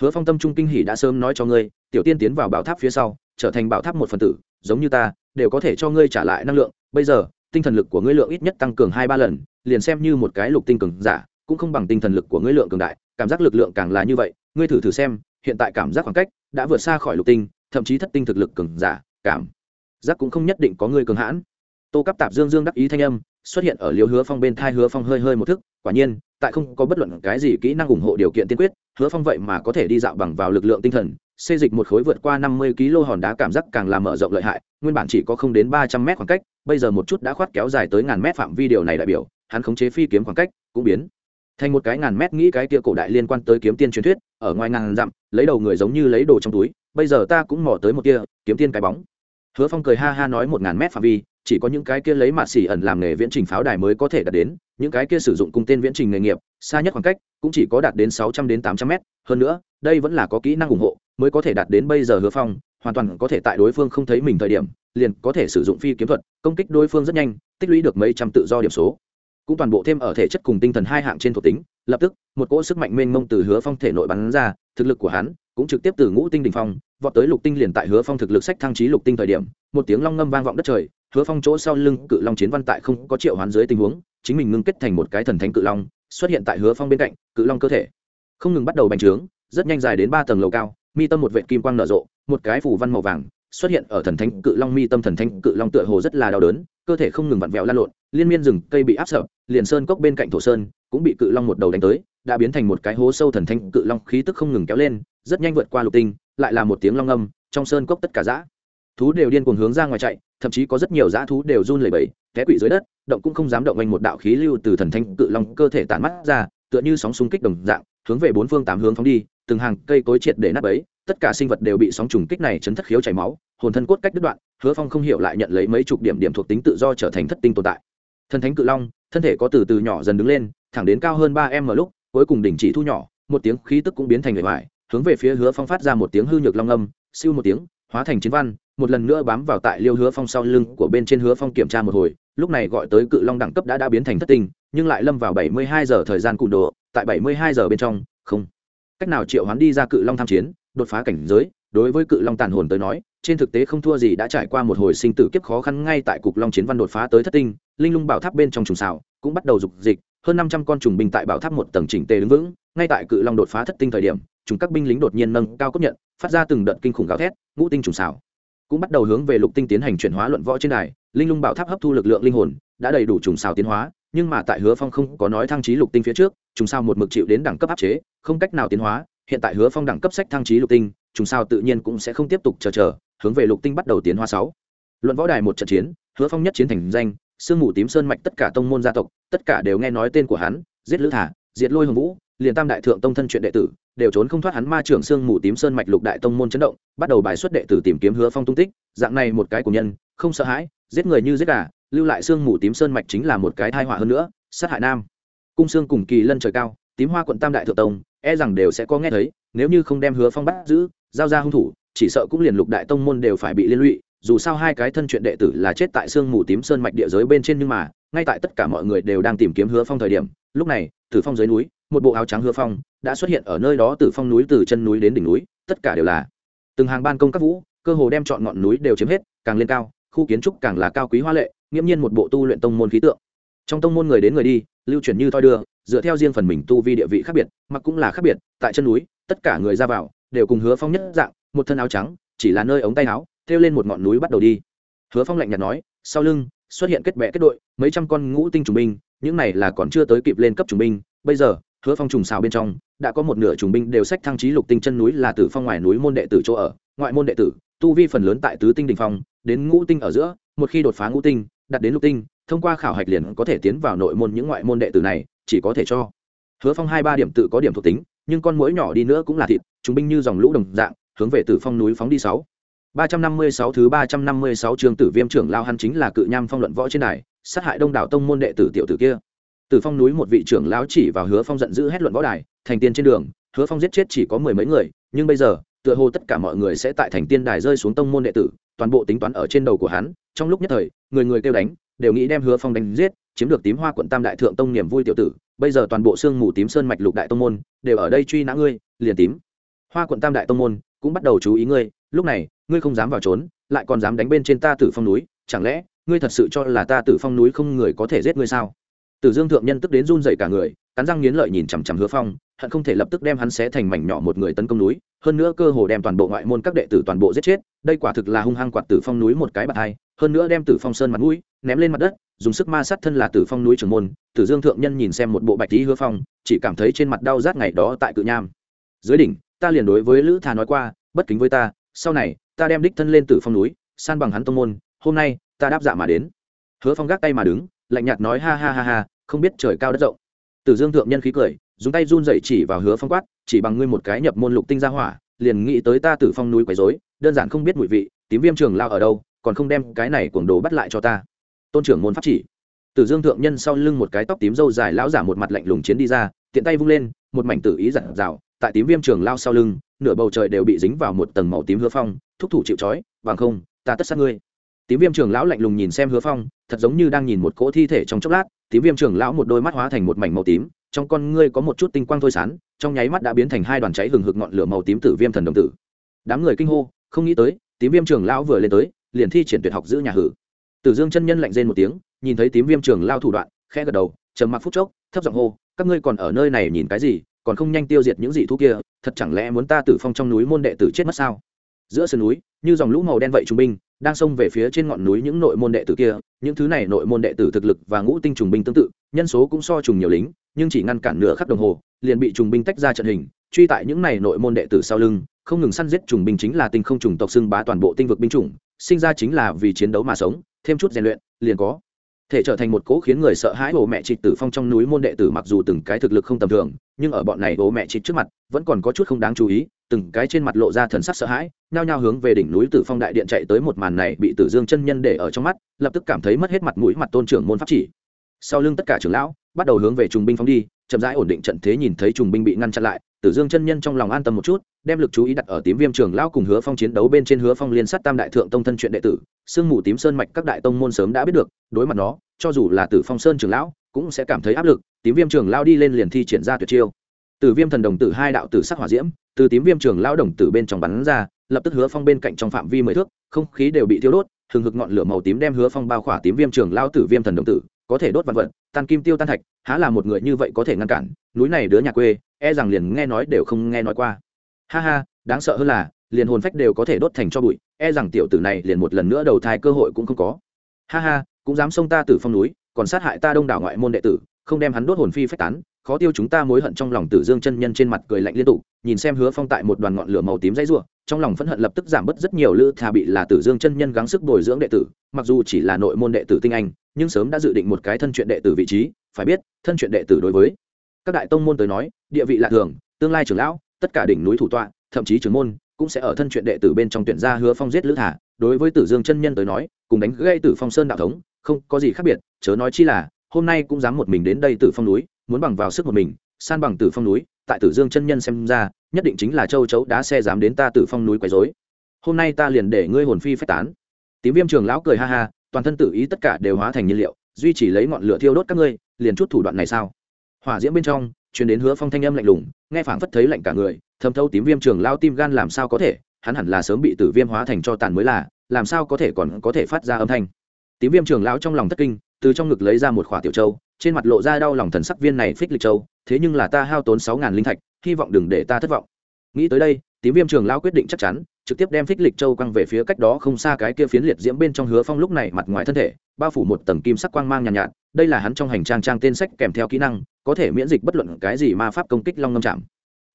Hứa phong tâm trung kinh hỉ đã sớm nói cho ngươi, tiểu tiên tiến vào bảo tháp phía sau, trở thành bảo tháp một phần tử, giống như ta, đều có thể cho ngươi trả lại năng lượng, bây giờ, tinh thần lực của ngươi lượng ít nhất tăng cường hai ba lần, liền xem như một cái lục tinh cường giả, cũng không bằng tinh thần lực của ngươi lượng cường đại, cảm giác lực lượng càng là như vậy, ngươi thử thử xem, hiện tại cảm giác khoảng cách đã vượt xa khỏi lục tinh, thậm chí thất tinh thực lực cường giả, cảm giác cũng không nhất định có người cường hãn. Tô cắp tạp dương dương đắc ý thanh âm, xuất hiện ở liều hứa phong bên thai hứa phong hơi hơi một thức, quả nhiên, tại không có bất luận cái gì kỹ năng ủng hộ điều kiện tiên quyết, hứa phong vậy mà có thể đi dạo bằng vào lực lượng tinh thần, xê dịch một khối vượt qua năm mươi kg hòn đá cảm giác càng làm mở rộng lợi hại, nguyên bản chỉ có không đến ba trăm mét khoảng cách, bây giờ một chút đã khoát kéo dài tới ngàn mét phạm vi điều này đại biểu, hắn khống chế phi kiếm khoảng cách cũng biến thành một cái ngàn mét nghĩ cái kia cổ đại liên quan tới kiếm tiên truyền thuyết, ở ngoài ngàn dặm, lấy đầu người giống như lấy đồ trong túi, bây giờ ta cũng mò tới một kia, kiếm tiên cái bóng. Hứa phong cười ha ha nói một ngàn mét phạm vi, chỉ có những cái kia lấy mạt xỉ ẩn làm nghề viễn trình pháo đài mới có thể đạt đến, những cái kia sử dụng cung tên viễn trình nghề nghiệp, xa nhất khoảng cách, cũng chỉ có đạt đến sáu trăm đến tám trăm mét. Hơn nữa, đây vẫn là có kỹ năng ủng hộ, mới có thể đạt đến bây giờ hứa phong, hoàn toàn có thể tại đối phương không thấy mình thời điểm, liền có thể sử dụng phi kiếm thuật, công kích đối phương rất nhanh, tích lũy được mấy trăm tự do điểm số cũng toàn bộ thêm ở thể chất cùng tinh thần hai hạng trên thuộc tính, lập tức, một cỗ sức mạnh mênh mông từ hứa phong thể nội bắn ra, thực lực của hắn cũng trực tiếp từ ngũ tinh đình phong, vọt tới lục tinh liền tại hứa phong thực lực sách thăng trí lục tinh thời điểm, một tiếng long ngâm vang vọng đất trời, hứa phong chỗ sau lưng cự long chiến văn tại không có triệu hoán dưới tình huống, chính mình ngưng kết thành một cái thần thánh cự long, xuất hiện tại hứa phong bên cạnh, cự long cơ thể. Không ngừng bắt đầu bành trướng, rất nhanh dài đến ba tầng lầu cao, mi tâm một vệ kim quang nở rộ, một cái phủ văn màu vàng xuất hiện ở thần thánh cự long mi tâm thần thánh cự long tựa hồ rất là đau đớn, cơ thể không ngừng vặn vẹo lan lộn, liên miên rừng cây bị áp sập, liền sơn cốc bên cạnh thổ sơn cũng bị cự long một đầu đánh tới, đã biến thành một cái hố sâu thần thánh cự long khí tức không ngừng kéo lên, rất nhanh vượt qua lục tinh, lại là một tiếng long âm, trong sơn cốc tất cả dã thú đều điên cuồng hướng ra ngoài chạy, thậm chí có rất nhiều dã thú đều run lẩy bẩy, té quỵ dưới đất, động cũng không dám động anh một đạo khí lưu từ thần thanh cự long cơ thể tản mắt ra, tựa như sóng xung kích đồng dạng, hướng về bốn phương tám hướng phóng đi, từng hàng cây cối triệt để nát bấy tất cả sinh vật đều bị sóng trùng kích này chấn thất khiếu chảy máu, hồn thân cốt cách đứt đoạn, hứa phong không hiểu lại nhận lấy mấy chục điểm điểm thuộc tính tự do trở thành thất tinh tồn tại. Thần thánh cự long, thân thể có từ từ nhỏ dần đứng lên, thẳng đến cao hơn ba m lúc, cuối cùng đỉnh chỉ thu nhỏ, một tiếng khí tức cũng biến thành người ngoài, hướng về phía hứa phong phát ra một tiếng hư nhược long âm, siêu một tiếng, hóa thành chiến văn, một lần nữa bám vào tại liêu hứa phong sau lưng của bên trên hứa phong kiểm tra một hồi, lúc này gọi tới cự long đẳng cấp đã đã biến thành thất tinh, nhưng lại lâm vào bảy mươi hai giờ thời gian cụm độ, tại bảy mươi hai giờ bên trong, không cách nào triệu hoán đi ra cự long tham chiến, đột phá cảnh giới, đối với cự long tàn hồn tới nói, trên thực tế không thua gì đã trải qua một hồi sinh tử kiếp khó khăn ngay tại cục long chiến văn đột phá tới thất tinh, linh lung bảo tháp bên trong trùng xào cũng bắt đầu dục dịch, hơn năm trăm con trùng binh tại bảo tháp một tầng chỉnh tề đứng vững, ngay tại cự long đột phá thất tinh thời điểm, chúng các binh lính đột nhiên nâng cao cấp nhận, phát ra từng đợt kinh khủng gào thét, ngũ tinh trùng xào cũng bắt đầu hướng về lục tinh tiến hành chuyển hóa luận võ trên đài, linh lung bảo tháp hấp thu lực lượng linh hồn, đã đầy đủ trùng xào tiến hóa nhưng mà tại hứa phong không có nói thăng trí lục tinh phía trước, trùng sao một mực chịu đến đẳng cấp áp chế, không cách nào tiến hóa, hiện tại hứa phong đẳng cấp sách thăng trí lục tinh, trùng sao tự nhiên cũng sẽ không tiếp tục chờ chờ, hướng về lục tinh bắt đầu tiến hóa sáu. Luận võ đài một trận chiến, hứa phong nhất chiến thành danh, sương mù tím sơn mạch tất cả tông môn gia tộc, tất cả đều nghe nói tên của hắn, giết lữ thả, diệt lôi hồng vũ, liền tam đại thượng tông thân chuyện đệ tử, đều trốn không thoát hắn ma trưởng sương mù tím sơn mạch lục đại tông môn chấn động, bắt đầu bài xuất đệ tử tìm kiếm hứa phong tung tích, dạng này một cái của nhân, không sợ hãi, giết người như giết gà lưu lại xương mù tím sơn mạch chính là một cái thai họa hơn nữa, sát hại nam. Cung xương cùng kỳ lân trời cao, tím hoa quận tam đại thượng tông e rằng đều sẽ có nghe thấy, nếu như không đem hứa phong bắt giữ, giao ra hung thủ, chỉ sợ cũng liền lục đại tông môn đều phải bị liên lụy, dù sao hai cái thân chuyện đệ tử là chết tại sương mù tím sơn mạch địa giới bên trên nhưng mà, ngay tại tất cả mọi người đều đang tìm kiếm hứa phong thời điểm, lúc này, tử phong dưới núi, một bộ áo trắng hứa phong, đã xuất hiện ở nơi đó từ phong núi từ chân núi đến đỉnh núi, tất cả đều là từng hàng ban công các vũ, cơ hồ đem chọn ngọn núi đều chiếm hết, càng lên cao, khu kiến trúc càng là cao quý hoa lệ nghiễm nhiên một bộ tu luyện tông môn khí tượng. Trong tông môn người đến người đi, lưu chuyển như thoi đưa, dựa theo riêng phần mình tu vi địa vị khác biệt, mặc cũng là khác biệt, tại chân núi, tất cả người ra vào, đều cùng hứa phong nhất dạng, một thân áo trắng, chỉ là nơi ống tay áo, thêu lên một ngọn núi bắt đầu đi. Hứa phong lạnh nhạt nói, sau lưng, xuất hiện kết bệ kết đội, mấy trăm con ngũ tinh trùng binh, những này là còn chưa tới kịp lên cấp trùng binh, bây giờ, hứa phong trùng xào bên trong, đã có một nửa trùng binh đều sách thăng trí lục tinh chân núi là tử phong ngoài núi môn đệ tử chỗ ở, ngoại môn đệ tử, tu vi phần lớn tại tứ tinh đình phong, đến ngũ tinh ở giữa, một khi đột phá ngũ tinh đặt đến lục tinh, thông qua khảo hạch liền có thể tiến vào nội môn những ngoại môn đệ tử này, chỉ có thể cho. Hứa phong hai ba điểm tự có điểm thuộc tính, nhưng con mũi nhỏ đi nữa cũng là thịt, chúng binh như dòng lũ đồng dạng, hướng về tử phong núi phóng đi sáu. ba trăm năm mươi sáu thứ ba trăm năm mươi sáu trường tử viêm trưởng lao hắn chính là cự nham phong luận võ trên đài, sát hại đông đảo tông môn đệ tử tiểu tử kia. Tử phong núi một vị trưởng lão chỉ vào hứa phong giận dữ hét luận võ đài, thành tiên trên đường, hứa phong giết chết chỉ có mười mấy người, nhưng bây giờ, tựa hồ tất cả mọi người sẽ tại thành tiên đài rơi xuống tông môn đệ tử, toàn bộ tính toán ở trên đầu của hắn, trong lúc nhất thời người người kêu đánh, đều nghĩ đem hứa phong đánh giết, chiếm được tím hoa quận tam đại thượng tông niềm vui tiểu tử, bây giờ toàn bộ sương mù tím sơn mạch lục đại tông môn, đều ở đây truy nã ngươi, liền tím. Hoa quận tam đại tông môn cũng bắt đầu chú ý ngươi, lúc này, ngươi không dám vào trốn, lại còn dám đánh bên trên ta tử phong núi, chẳng lẽ, ngươi thật sự cho là ta tử phong núi không người có thể giết ngươi sao? Tử dương thượng nhân tức đến run dậy cả người, cắn răng nghiến lợi nhìn chằm chằm hứa phong, hận không thể lập tức đem hắn xé thành mảnh nhỏ một người tấn công núi, hơn nữa cơ hồ đem toàn bộ ngoại môn các đệ tử toàn bộ giết chết, đây quả thực là hung hăng quạt tử phong núi một cái bạt hai hơn nữa đem tử phong sơn mặt mũi ném lên mặt đất, dùng sức ma sát thân là tử phong núi trường môn, tử dương thượng nhân nhìn xem một bộ bạch lý hứa phong, chỉ cảm thấy trên mặt đau rát ngày đó tại cự nham. Dưới đỉnh, ta liền đối với lữ thà nói qua, bất kính với ta, sau này, ta đem đích thân lên tử phong núi, san bằng hắn tông môn, hôm nay, ta đáp dạ mà đến. Hứa phong gác tay mà đứng, lạnh nhạt nói ha ha ha ha, không biết trời cao đất rộng. Tử dương thượng nhân khí cười, dùng tay run dậy chỉ vào hứa phong quát, chỉ bằng ngươi một cái nhập môn lục tinh ra hỏa, liền nghĩ tới ta tử phong núi quấy dối đơn giản không biết mùi vị, tím viêm trường lao ở đâu còn không đem cái này cuồng đồ bắt lại cho ta. Tôn trưởng môn pháp chỉ. Tử dương thượng nhân sau lưng một cái tóc tím râu dài lão giả một mặt lạnh lùng chiến đi ra, tiện tay vung lên, một mảnh tử ý giản rào, tại tím viêm trường lao sau lưng, nửa bầu trời đều bị dính vào một tầng màu tím hứa phong, thúc thủ chịu trói, bằng không, ta tất sát ngươi. Tím viêm trường lão lạnh lùng nhìn xem hứa phong, thật giống như đang nhìn một cỗ thi thể trong chốc lát, tím viêm trường lão một đôi mắt hóa thành một mảnh màu tím, trong con ngươi có một chút tinh quang thôi sán trong nháy mắt đã biến thành hai đoàn cháy hừng hực ngọn lửa màu tím tử viêm thần đồng tử. Đám người kinh hô, không nghĩ tới, tím viêm trường lão vừa lên tới liền thi triển tuyệt học giữ nhà hử. Tử dương chân nhân lạnh rên một tiếng, nhìn thấy tím viêm trường lao thủ đoạn, khẽ gật đầu, trầm mặc phút chốc, thấp giọng hô, các ngươi còn ở nơi này nhìn cái gì? Còn không nhanh tiêu diệt những dị thú kia, thật chẳng lẽ muốn ta tử phong trong núi môn đệ tử chết mất sao? Giữa sườn núi, như dòng lũ màu đen vậy trung binh, đang xông về phía trên ngọn núi những nội môn đệ tử kia, những thứ này nội môn đệ tử thực lực và ngũ tinh trùng binh tương tự, nhân số cũng so trùng nhiều lính, nhưng chỉ ngăn cản nửa khắc đồng hồ, liền bị trùng binh tách ra trận hình, truy tại những này nội môn đệ tử sau lưng không ngừng săn giết trùng binh chính là tinh không trùng tộc xưng bá toàn bộ tinh vực binh chủng, sinh ra chính là vì chiến đấu mà sống, thêm chút rèn luyện, liền có thể trở thành một cố khiến người sợ hãi bố mẹ trịch tử phong trong núi môn đệ tử mặc dù từng cái thực lực không tầm thường, nhưng ở bọn này bố mẹ trịch trước mặt, vẫn còn có chút không đáng chú ý, từng cái trên mặt lộ ra thần sắc sợ hãi, nhao nhao hướng về đỉnh núi tử phong đại điện chạy tới một màn này bị tử dương chân nhân để ở trong mắt, lập tức cảm thấy mất hết mặt mũi mặt tôn trưởng môn pháp chỉ. Sau lưng tất cả trưởng lão, bắt đầu hướng về trùng binh phóng đi, chậm rãi ổn định trận thế nhìn thấy trùng binh bị ngăn chặn lại tử dương chân nhân trong lòng an tâm một chút, đem lực chú ý đặt ở tím viêm trường lão cùng hứa phong chiến đấu bên trên hứa phong liên sát tam đại thượng tông thân chuyện đệ tử, sương mù tím sơn mạch các đại tông môn sớm đã biết được, đối mặt nó, cho dù là tử phong sơn trường lão, cũng sẽ cảm thấy áp lực, tím viêm trường lão đi lên liền thi triển ra tuyệt chiêu. Tử viêm thần đồng tử hai đạo tử sắc hỏa diễm, từ tím viêm trường lão đồng tử bên trong bắn ra, lập tức hứa phong bên cạnh trong phạm vi mười thước, không khí đều bị thiêu đốt, hừng hực ngọn lửa màu tím đem hứa phong bao khỏa tím viêm trường lão tử viêm thần đồng tử, có thể đốt vạn vật, tan kim tiêu tan thạch, há là một người như vậy có thể ngăn cản, núi này đứa nhà quê e rằng liền nghe nói đều không nghe nói qua. Ha ha, đáng sợ hơn là, liền hồn phách đều có thể đốt thành cho bụi e rằng tiểu tử này liền một lần nữa đầu thai cơ hội cũng không có. Ha ha, cũng dám xông ta từ phong núi, còn sát hại ta đông đảo ngoại môn đệ tử, không đem hắn đốt hồn phi phách tán, khó tiêu chúng ta mối hận trong lòng tử dương chân nhân trên mặt cười lạnh liên tục, nhìn xem hứa phong tại một đoàn ngọn lửa màu tím dãy rủa, trong lòng phẫn hận lập tức giảm bớt rất nhiều lữ thà bị là tử dương chân nhân gắng sức bồi dưỡng đệ tử, mặc dù chỉ là nội môn đệ tử tinh anh, nhưng sớm đã dự định một cái thân chuyện đệ tử vị trí, phải biết, thân chuyện đệ tử đối với các đại tông môn tới nói, địa vị lạ thường, tương lai trưởng lão, tất cả đỉnh núi thủ tọa, thậm chí trưởng môn, cũng sẽ ở thân truyện đệ tử bên trong tuyển gia hứa phong giết lữ thả. Đối với tử dương chân nhân tới nói, cùng đánh gây tử phong sơn đạo thống, không có gì khác biệt, chớ nói chi là, hôm nay cũng dám một mình đến đây tử phong núi, muốn bằng vào sức một mình, san bằng tử phong núi, tại tử dương chân nhân xem ra, nhất định chính là châu chấu đá xe dám đến ta tử phong núi quấy dối hôm nay ta liền để ngươi hồn phi phách tán. Tím viêm trường lão cười ha ha, toàn thân tự ý tất cả đều hóa thành nhiên liệu, duy chỉ lấy ngọn lửa thiêu đốt các ngươi, liền chút thủ đoạn này sao? Hỏa diễm bên trong chuyển đến hứa phong thanh âm lạnh lùng nghe phảng phất thấy lạnh cả người thâm thâu tím viêm trường lao tim gan làm sao có thể hắn hẳn là sớm bị tử viêm hóa thành cho tàn mới là làm sao có thể còn có thể phát ra âm thanh. Tím viêm trường lão trong lòng thất kinh từ trong ngực lấy ra một khỏa tiểu châu trên mặt lộ ra đau lòng thần sắc viên này phích lịch châu thế nhưng là ta hao tốn sáu ngàn linh thạch hy vọng đừng để ta thất vọng. Nghĩ tới đây tím viêm trường lao quyết định chắc chắn trực tiếp đem phích lịch châu quăng về phía cách đó không xa cái kia phiến liệt diễm bên trong hứa phong lúc này mặt ngoài thân thể bao phủ một tầng kim sắc quang mang nhàn nhạt, nhạt đây là hắn trong hành trang trang tên sách kèm theo kỹ năng có thể miễn dịch bất luận cái gì ma pháp công kích long ngâm chạm.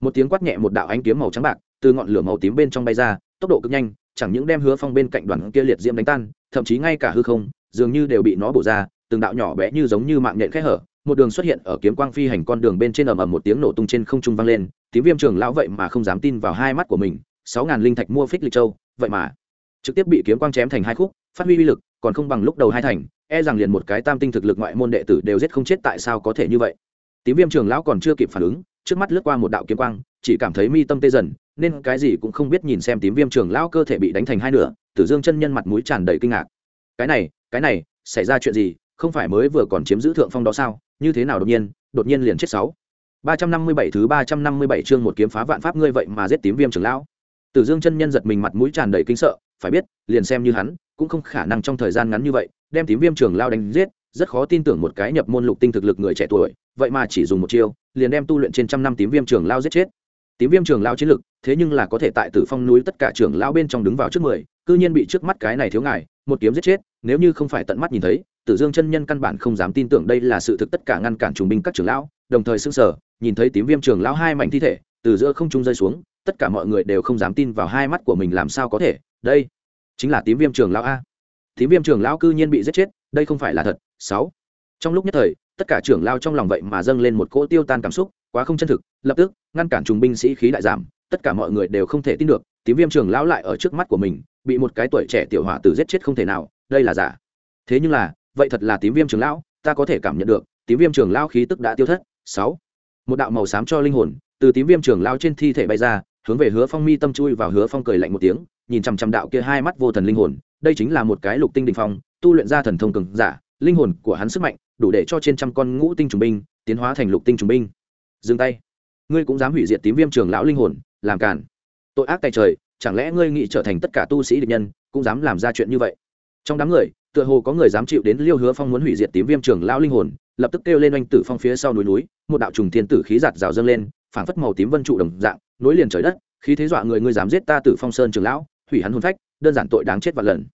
Một tiếng quát nhẹ một đạo ánh kiếm màu trắng bạc từ ngọn lửa màu tím bên trong bay ra, tốc độ cực nhanh, chẳng những đem hứa phong bên cạnh đoàn kia liệt diễm đánh tan, thậm chí ngay cả hư không, dường như đều bị nó bổ ra, từng đạo nhỏ bé như giống như mạng nhện khẽ hở, một đường xuất hiện ở kiếm quang phi hành con đường bên trên ầm ầm một tiếng nổ tung trên không trung vang lên, tím viêm trường lão vậy mà không dám tin vào hai mắt của mình, sáu ngàn linh thạch mua phích lịch châu, vậy mà trực tiếp bị kiếm quang chém thành hai khúc, phát huy uy lực, còn không bằng lúc đầu hai thành e rằng liền một cái tam tinh thực lực ngoại môn đệ tử đều giết không chết tại sao có thể như vậy tím viêm trường lão còn chưa kịp phản ứng, trước mắt lướt qua một đạo kiếm quang, chỉ cảm thấy mi tâm tê dần, nên cái gì cũng không biết nhìn xem tím viêm trường lão cơ thể bị đánh thành hai nửa, tử dương chân nhân mặt mũi tràn đầy kinh ngạc. Cái này cái này, xảy ra chuyện gì, không phải mới vừa còn chiếm giữ thượng phong đó sao, như thế nào đột nhiên đột nhiên liền chết sáu. Ba trăm năm mươi bảy thứ ba trăm năm mươi bảy chương một kiếm phá vạn pháp ngươi vậy mà giết tím viêm trường lão. Tử dương chân nhân giật mình mặt mũi tràn đầy kinh sợ, phải biết, liền xem như hắn, cũng không khả năng trong thời gian ngắn như vậy, đem tím viêm trường lao đánh giết rất khó tin tưởng một cái nhập môn lục tinh thực lực người trẻ tuổi, vậy mà chỉ dùng một chiêu, liền đem tu luyện trên trăm năm tím viêm trường lao giết chết. Tím viêm trường lao chiến lực, thế nhưng là có thể tại tử phong núi tất cả trường lao bên trong đứng vào trước mười, cư nhiên bị trước mắt cái này thiếu ngài, một kiếm giết chết, nếu như không phải tận mắt nhìn thấy, tử dương chân nhân căn bản không dám tin tưởng đây là sự thực tất cả ngăn cản trùng binh các trường lão, đồng thời xưng sở nhìn thấy tím viêm trường lão hai mảnh thi thể, từ giữa không trung rơi xuống, tất cả mọi người đều không dám tin vào hai mắt của mình làm sao có thể, đây chính là tím viêm trường lão a. Tím viêm trường lão cư nhiên bị giết chết đây không phải là thật, sáu. Trong lúc nhất thời, tất cả trưởng lao trong lòng vậy mà dâng lên một cỗ tiêu tan cảm xúc, quá không chân thực, lập tức, ngăn cản trùng binh sĩ khí đại giảm, tất cả mọi người đều không thể tin được, tím viêm trường lão lại ở trước mắt của mình, bị một cái tuổi trẻ tiểu hỏa tử giết chết không thể nào, đây là giả. Thế nhưng là, vậy thật là tím viêm trường lão, ta có thể cảm nhận được, tím viêm trường lão khí tức đã tiêu thất, sáu. Một đạo màu xám cho linh hồn, từ tím viêm trường lão trên thi thể bay ra, hướng về hứa phong mi tâm chui vào hứa phong cười lạnh một tiếng, nhìn chằm chằm đạo kia hai mắt vô thần linh hồn, đây chính là một cái lục tinh đình phong tu luyện ra thần thông cường giả, linh hồn của hắn sức mạnh, đủ để cho trên trăm con ngũ tinh trùng binh tiến hóa thành lục tinh trùng binh. Dừng tay. Ngươi cũng dám hủy diệt tím viêm trường lão linh hồn, làm cản tội ác tay trời, chẳng lẽ ngươi nghĩ trở thành tất cả tu sĩ địch nhân, cũng dám làm ra chuyện như vậy? Trong đám người, tựa hồ có người dám chịu đến liêu hứa phong muốn hủy diệt tím viêm trường lão linh hồn, lập tức kêu lên oanh tử phong phía sau núi núi, một đạo trùng thiên tử khí giạt rào dâng lên, phảng phất màu tím vân trụ đồng dạng, nối liền trời đất, khí thế dọa người, ngươi dám giết ta tử phong sơn trường lão, hủy hắn hồn phách, đơn giản tội đáng chết vạn lần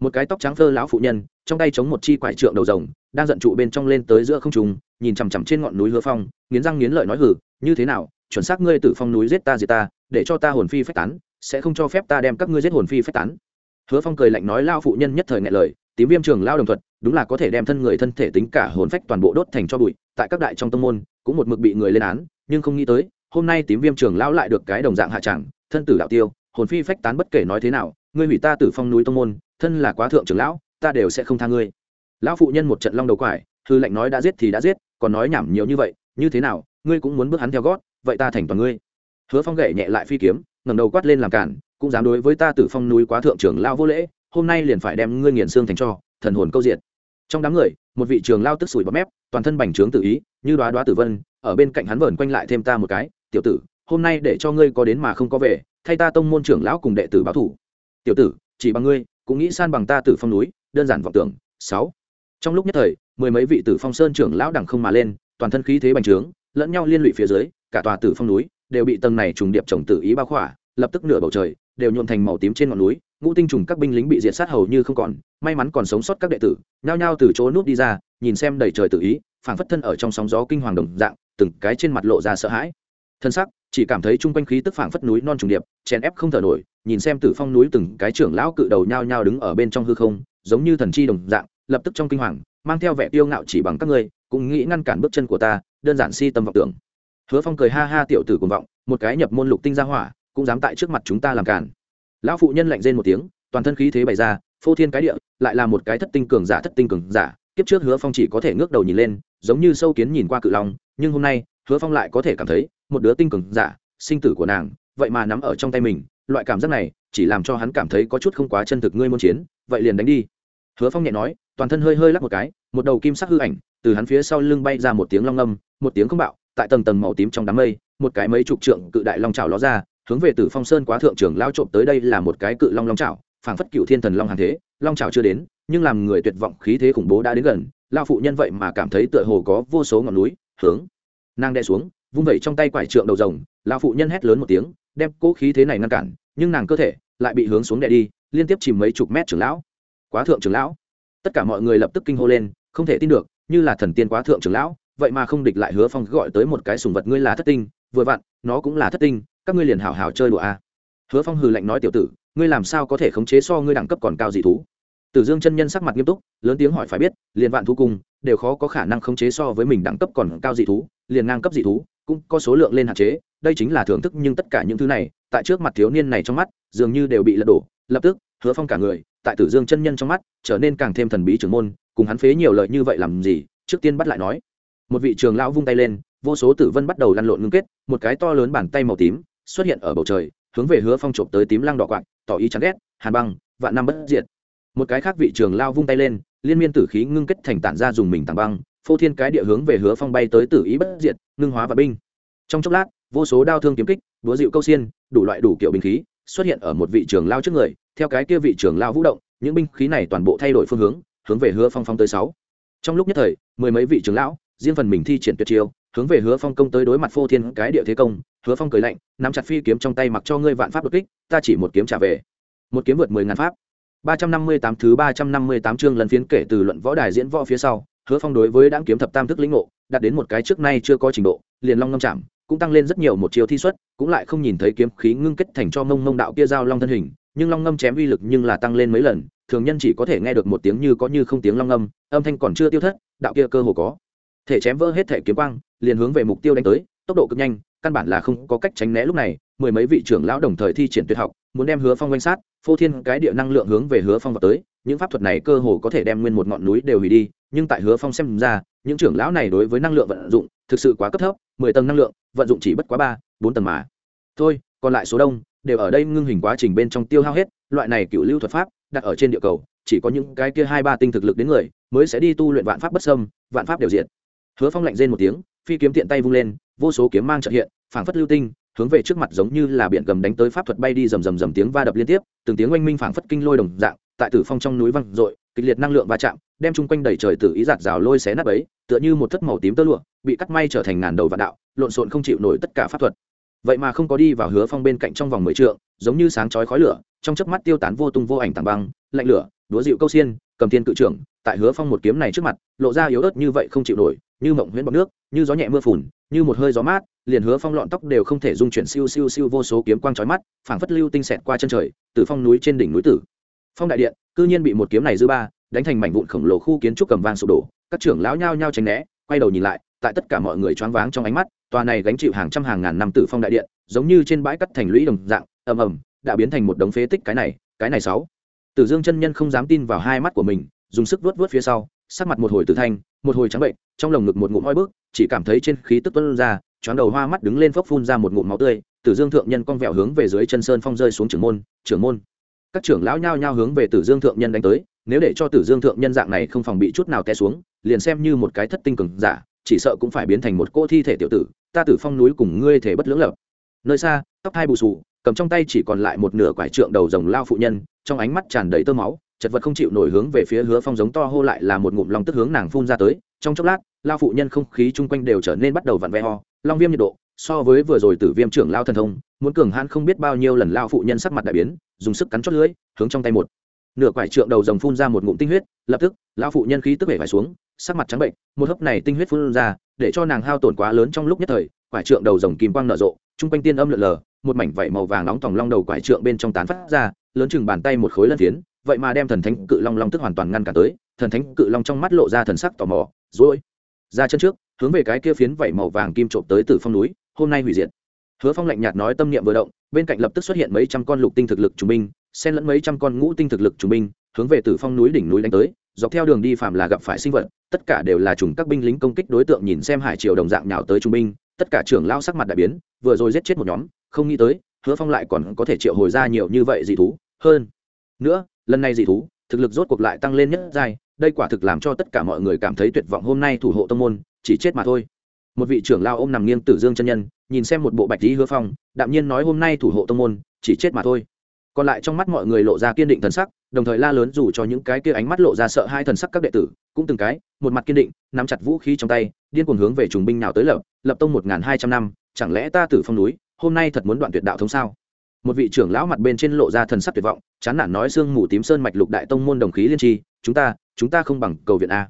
một cái tóc trắng phơ lão phụ nhân, trong tay chống một chi quải trượng đầu rồng, đang giận trụ bên trong lên tới giữa không trùng nhìn chằm chằm trên ngọn núi hứa phong, nghiến răng nghiến lợi nói hử như thế nào, chuẩn xác ngươi từ phong núi giết ta diệt ta, để cho ta hồn phi phách tán, sẽ không cho phép ta đem các ngươi giết hồn phi phách tán. Hứa phong cười lạnh nói lao phụ nhân nhất thời ngại lời, tím viêm trường lao đồng thuật, đúng là có thể đem thân người thân thể tính cả hồn phách toàn bộ đốt thành cho bụi, tại các đại trong tông môn, cũng một mực bị người lên án, nhưng không nghĩ tới, hôm nay tím viêm trường lao lại được cái đồng dạng hạ tràng thân tử đạo tiêu, hồn phi phách tán bất kể nói thế nào ngươi hủy ta tử phong núi tông môn, thân là quá thượng trưởng lão, ta đều sẽ không tha ngươi. Lão phụ nhân một trận long đầu quải, hư lệnh nói đã giết thì đã giết, còn nói nhảm nhiều như vậy, như thế nào, ngươi cũng muốn bước hắn theo gót, vậy ta thành toàn ngươi. Hứa phong gậy nhẹ lại phi kiếm, ngẩng đầu quát lên làm cản, cũng dám đối với ta tử phong núi quá thượng trưởng lao vô lễ, hôm nay liền phải đem ngươi nghiền xương thành cho, thần hồn câu diện trong đám người, một vị trường lao tức sủi bọt mép, toàn thân bành trướng tự ý, như đoá đoá tử vân, ở bên cạnh hắn vờn quanh lại thêm ta một cái, tiểu tử, hôm nay để cho ngươi có đến mà không có về, thay ta tông môn trưởng lão cùng đệ tử báo thủ tiểu tử, chỉ bằng ngươi, cũng nghĩ san bằng ta tử phong núi, đơn giản vọng tưởng. Sáu. Trong lúc nhất thời, mười mấy vị tử phong sơn trưởng lão đẳng không mà lên, toàn thân khí thế bành trướng, lẫn nhau liên lụy phía dưới, cả tòa tử phong núi đều bị tầng này trùng điệp trồng tử ý bao khỏa, lập tức nửa bầu trời đều nhuộm thành màu tím trên ngọn núi, ngũ tinh trùng các binh lính bị diệt sát hầu như không còn, may mắn còn sống sót các đệ tử, nhao nhao từ chỗ nút đi ra, nhìn xem đầy trời tự ý, phảng phất thân ở trong sóng gió kinh hoàng đồng dạng, từng cái trên mặt lộ ra sợ hãi. Thân sắc chỉ cảm thấy chung quanh khí tức phảng phất núi non trùng điệp, chèn ép không thở nổi, nhìn xem tử phong núi từng cái trưởng lão cự đầu nhao nhao đứng ở bên trong hư không, giống như thần chi đồng dạng, lập tức trong kinh hoàng, mang theo vẻ tiêu ngạo chỉ bằng các ngươi, cũng nghĩ ngăn cản bước chân của ta, đơn giản si tâm vọng tưởng. Hứa phong cười ha ha tiểu tử cuồng vọng, một cái nhập môn lục tinh ra hỏa, cũng dám tại trước mặt chúng ta làm cản lão phụ nhân lạnh rên một tiếng, toàn thân khí thế bày ra, phô thiên cái địa, lại là một cái thất tinh cường giả thất tinh cường giả, kiếp trước hứa phong chỉ có thể ngước đầu nhìn lên, giống như sâu kiến nhìn qua cự long, nhưng hôm nay hứa phong lại có thể cảm thấy, một đứa tinh cường giả, sinh tử của nàng, vậy mà nắm ở trong tay mình, loại cảm giác này chỉ làm cho hắn cảm thấy có chút không quá chân thực ngươi muốn chiến, vậy liền đánh đi. Hứa phong nhẹ nói, toàn thân hơi hơi lắc một cái, một đầu kim sắc hư ảnh từ hắn phía sau lưng bay ra một tiếng long âm, một tiếng không bạo, tại tầng tầng màu tím trong đám mây, một cái mấy chục trượng cự đại long trào ló ra, hướng về tử phong sơn quá thượng trưởng lao trộm tới đây là một cái cự long long trào phảng phất cựu thiên thần long hàng thế, long trào chưa đến, nhưng làm người tuyệt vọng khí thế khủng bố đã đến gần, lao phụ nhân vậy mà cảm thấy tựa hồ có vô số ngọn núi, hướng nàng đe xuống, vung vẩy trong tay quải trượng đầu rồng lao phụ nhân hét lớn một tiếng, đem cỗ khí thế này ngăn cản, nhưng nàng cơ thể lại bị hướng xuống đè đi, liên tiếp chìm mấy chục mét trưởng lão. Quá thượng trưởng lão. Tất cả mọi người lập tức kinh hô lên, không thể tin được, như là thần tiên quá thượng trưởng lão, vậy mà không địch lại hứa phong gọi tới một cái sùng vật ngươi là thất tinh, vừa vặn, nó cũng là thất tinh, các ngươi liền hào hào chơi đùa a à. hứa phong hừ lạnh nói tiểu tử, ngươi làm sao có thể khống chế so ngươi đẳng cấp còn cao dị thú? Tử dương chân nhân sắc mặt nghiêm túc, lớn tiếng hỏi phải biết, liền vạn thú cung đều khó có khả năng khống chế so với mình đẳng cấp còn cao dị thú liền ngang cấp dị thú, cũng có số lượng lên hạn chế, đây chính là thưởng thức nhưng tất cả những thứ này, tại trước mặt thiếu niên này trong mắt, dường như đều bị lật đổ, lập tức, hứa phong cả người, tại tử dương chân nhân trong mắt, trở nên càng thêm thần bí trưởng môn, cùng hắn phế nhiều lời như vậy làm gì, trước tiên bắt lại nói. Một vị trường lão vung tay lên, vô số tử vân bắt đầu lăn lộn ngưng kết, một cái to lớn bàn tay màu tím xuất hiện ở bầu trời, hướng về hứa phong trộm tới tím lăng đỏ quạng tỏ ý chán ghét, hàn băng, vạn năm bất diệt. Một cái khác vị trường lao vung tay lên, liên miên tử khí ngưng kết thành tản ra dùng mình tàng băng phô thiên cái địa hướng về hứa phong bay tới tử ý bất diệt, ngưng hóa và binh. Trong chốc lát, vô số đao thương kiếm kích, búa dịu câu xiên, đủ loại đủ kiểu binh khí xuất hiện ở một vị trường lao trước người. Theo cái kia vị trường lao vũ động, những binh khí này toàn bộ thay đổi phương hướng hướng về hứa phong phong tới sáu. Trong lúc nhất thời, mười mấy vị trường lão, riêng phần mình thi triển tuyệt chiêu, hướng về hứa phong công tới đối mặt phô thiên cái địa thế công. Hứa phong cười lạnh, nắm chặt phi kiếm trong tay mặc cho ngươi vạn pháp đột kích, ta chỉ một kiếm trả về. Một kiếm vượt mười ngàn pháp. Ba trăm năm mươi tám thứ ba trăm năm mươi tám chương lần phiến kể từ luận võ đài diễn võ phía sau hứa phong đối với đáng kiếm thập tam thức lĩnh ngộ, đạt đến một cái trước nay chưa có trình độ, liền long ngâm chạm, cũng tăng lên rất nhiều một chiều thi xuất, cũng lại không nhìn thấy kiếm khí ngưng kết thành cho mông mông đạo kia giao long thân hình, nhưng long ngâm chém uy lực nhưng là tăng lên mấy lần, thường nhân chỉ có thể nghe được một tiếng như có như không tiếng long ngâm, âm thanh còn chưa tiêu thất, đạo kia cơ hồ có. Thể chém vỡ hết thể kiếm quang, liền hướng về mục tiêu đánh tới, tốc độ cực nhanh, căn bản là không có cách tránh né lúc này, mười mấy vị trưởng lão đồng thời thi triển tuyệt học, muốn đem hứa phong quanh sát, phô thiên cái địa năng lượng hướng về hứa phong vào tới, những pháp thuật này cơ hồ có thể đem nguyên một ngọn núi đều hủy đi nhưng tại hứa phong xem ra, những trưởng lão này đối với năng lượng vận dụng thực sự quá cấp thấp, mười tầng năng lượng, vận dụng chỉ bất quá ba, bốn tầng mà. Thôi, còn lại số đông đều ở đây ngưng hình quá trình bên trong tiêu hao hết, loại này cựu lưu thuật pháp đặt ở trên địa cầu, chỉ có những cái kia hai ba tinh thực lực đến người mới sẽ đi tu luyện vạn pháp bất sâm vạn pháp đều diện hứa phong lạnh rên một tiếng, phi kiếm tiện tay vung lên, vô số kiếm mang trợ hiện, phảng phất lưu tinh, hướng về trước mặt giống như là biển gầm đánh tới pháp thuật bay đi rầm rầm rầm tiếng va đập liên tiếp, từng tiếng oanh minh phảng phất kinh lôi đồng dạng tại tử phong trong núi văng dội, kịch liệt năng lượng va chạm, đem chung quanh đầy trời tử ý giạt rào lôi xé nát ấy tựa như một thất màu tím tơ lụa, bị cắt may trở thành ngàn đầu vạn đạo, lộn xộn không chịu nổi tất cả pháp thuật. Vậy mà không có đi vào hứa phong bên cạnh trong vòng mười trượng, giống như sáng chói khói lửa, trong chớp mắt tiêu tán vô tung vô ảnh tàng băng, lạnh lửa, đúa dịu câu xiên, cầm thiên cự trưởng, tại hứa phong một kiếm này trước mặt, lộ ra yếu ớt như vậy không chịu nổi, như mộng huyễn bọc nước, như gió nhẹ mưa phùn, như một hơi gió mát, liền hứa phong lọn tóc đều không thể dung chuyển siêu siêu siêu vô số kiếm quang chói mắt, phảng phất lưu tinh xẹt qua chân trời, từ phong núi trên đỉnh núi tử phong đại điện, cư nhiên bị một kiếm này dư ba, đánh thành mảnh vụn khổng lồ khu kiến trúc cầm vang sụp đổ. Các trưởng lão nhao nhao tránh né, quay đầu nhìn lại, tại tất cả mọi người choáng váng trong ánh mắt, tòa này gánh chịu hàng trăm hàng ngàn năm tử phong đại điện, giống như trên bãi cắt thành lũy đồng dạng, ầm ầm, đã biến thành một đống phế tích cái này cái này sáu. Tử dương chân nhân không dám tin vào hai mắt của mình, dùng sức vuốt vuốt phía sau, sắc mặt một hồi tử thanh, một hồi trắng bệnh, trong lồng ngực một ngụm oi bức, chỉ cảm thấy trên khí tức tuân ra, choáng đầu hoa mắt đứng lên phốc phun ra một ngụm máu tươi. Tử dương thượng nhân cong vẹo hướng về dưới chân sơn phong rơi xuống trưởng môn trưởng môn các trưởng lão nhao nhao hướng về tử dương thượng nhân đánh tới, nếu để cho tử dương thượng nhân dạng này không phòng bị chút nào té xuống, liền xem như một cái thất tinh cường giả, chỉ sợ cũng phải biến thành một cô thi thể tiểu tử, ta tử phong núi cùng ngươi thể bất lưỡng lập. Nơi xa, tóc hai bù sù cầm trong tay chỉ còn lại một nửa quải trượng đầu rồng lao phụ nhân, trong ánh mắt tràn đầy tơ máu, chật vật không chịu nổi hướng về phía hứa phong giống to hô lại là một ngụm long tức hướng nàng phun ra tới, trong chốc lát, lao phụ nhân không khí chung quanh đều trở nên bắt đầu vặn ve ho long viêm nhiệt độ so với vừa rồi tử viêm trưởng lao thần thông, muốn cường hãn không biết bao nhiêu lần lao phụ nhân sắc mặt đại biến, dùng sức cắn chót lưỡi, hướng trong tay một. Nửa quải trượng đầu rồng phun ra một ngụm tinh huyết, lập tức, lao phụ nhân khí tức vẻ phải xuống, sắc mặt trắng bệnh, một hớp này tinh huyết phun ra, để cho nàng hao tổn quá lớn trong lúc nhất thời, quải trượng đầu rồng kim quang nở rộ chung quanh tiên âm lượn lờ, một mảnh vảy màu vàng nóng tòng long đầu quải trượng bên trong tán phát ra, lớn chừng bàn tay một khối lân phiến, vậy mà đem thần thánh cự long long tức hoàn toàn ngăn cản tới, thần thánh cự long trong mắt lộ ra thần sắc tò mò, rồi, ra chân trước, hướng về cái kia phiến vảy màu vàng kim trộm tới từ phong núi hôm nay hủy diệt. Hứa phong lạnh nhạt nói tâm niệm vừa động, bên cạnh lập tức xuất hiện mấy trăm con lục tinh thực lực trung binh, xen lẫn mấy trăm con ngũ tinh thực lực trung binh, hướng về từ phong núi đỉnh núi đánh tới, dọc theo đường đi phạm là gặp phải sinh vật, tất cả đều là trùng các binh lính công kích đối tượng nhìn xem hải triều đồng dạng nhào tới trung binh, tất cả trưởng lao sắc mặt đại biến, vừa rồi giết chết một nhóm, không nghĩ tới, hứa phong lại còn có thể triệu hồi ra nhiều như vậy dị thú, hơn nữa, lần này dị thú, thực lực rốt cuộc lại tăng lên nhất giai, đây quả thực làm cho tất cả mọi người cảm thấy tuyệt vọng hôm nay thủ hộ tông môn, chỉ chết mà thôi một vị trưởng lao ôm nằm nghiêng tử dương chân nhân, nhìn xem một bộ bạch lý hứa phong, đạm nhiên nói hôm nay thủ hộ tông môn, chỉ chết mà thôi. Còn lại trong mắt mọi người lộ ra kiên định thần sắc, đồng thời la lớn dù cho những cái kia ánh mắt lộ ra sợ hai thần sắc các đệ tử, cũng từng cái, một mặt kiên định, nắm chặt vũ khí trong tay, điên cuồng hướng về trùng binh nào tới lập lập tông một hai trăm năm, chẳng lẽ ta tử phong núi, hôm nay thật muốn đoạn tuyệt đạo thống sao? Một vị trưởng lão mặt bên trên lộ ra thần sắc tuyệt vọng, chán nản nói xương mù tím sơn mạch lục đại tông môn đồng khí liên tri, chúng ta chúng ta không bằng cầu viện a.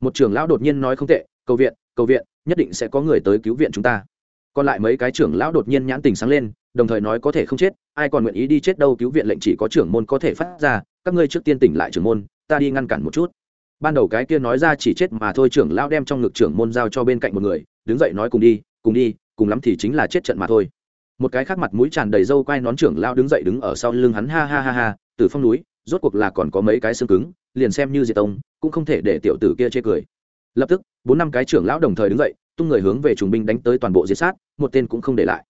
Một trưởng lão đột nhiên nói không tệ, cầu viện cầu viện nhất định sẽ có người tới cứu viện chúng ta. Còn lại mấy cái trưởng lão đột nhiên nhãn tình sáng lên, đồng thời nói có thể không chết, ai còn nguyện ý đi chết đâu cứu viện lệnh chỉ có trưởng môn có thể phát ra, các ngươi trước tiên tỉnh lại trưởng môn, ta đi ngăn cản một chút. Ban đầu cái kia nói ra chỉ chết mà thôi trưởng lão đem trong ngực trưởng môn giao cho bên cạnh một người, đứng dậy nói cùng đi cùng đi, cùng lắm thì chính là chết trận mà thôi. Một cái khác mặt mũi tràn đầy râu quai nón trưởng lão đứng dậy đứng ở sau lưng hắn ha ha ha ha, từ phong núi, rốt cuộc là còn có mấy cái xương cứng, liền xem như diệt tông, cũng không thể để tiểu tử kia chê cười lập tức, bốn năm cái trưởng lão đồng thời đứng dậy, tung người hướng về trùng binh đánh tới toàn bộ diệt sát, một tên cũng không để lại.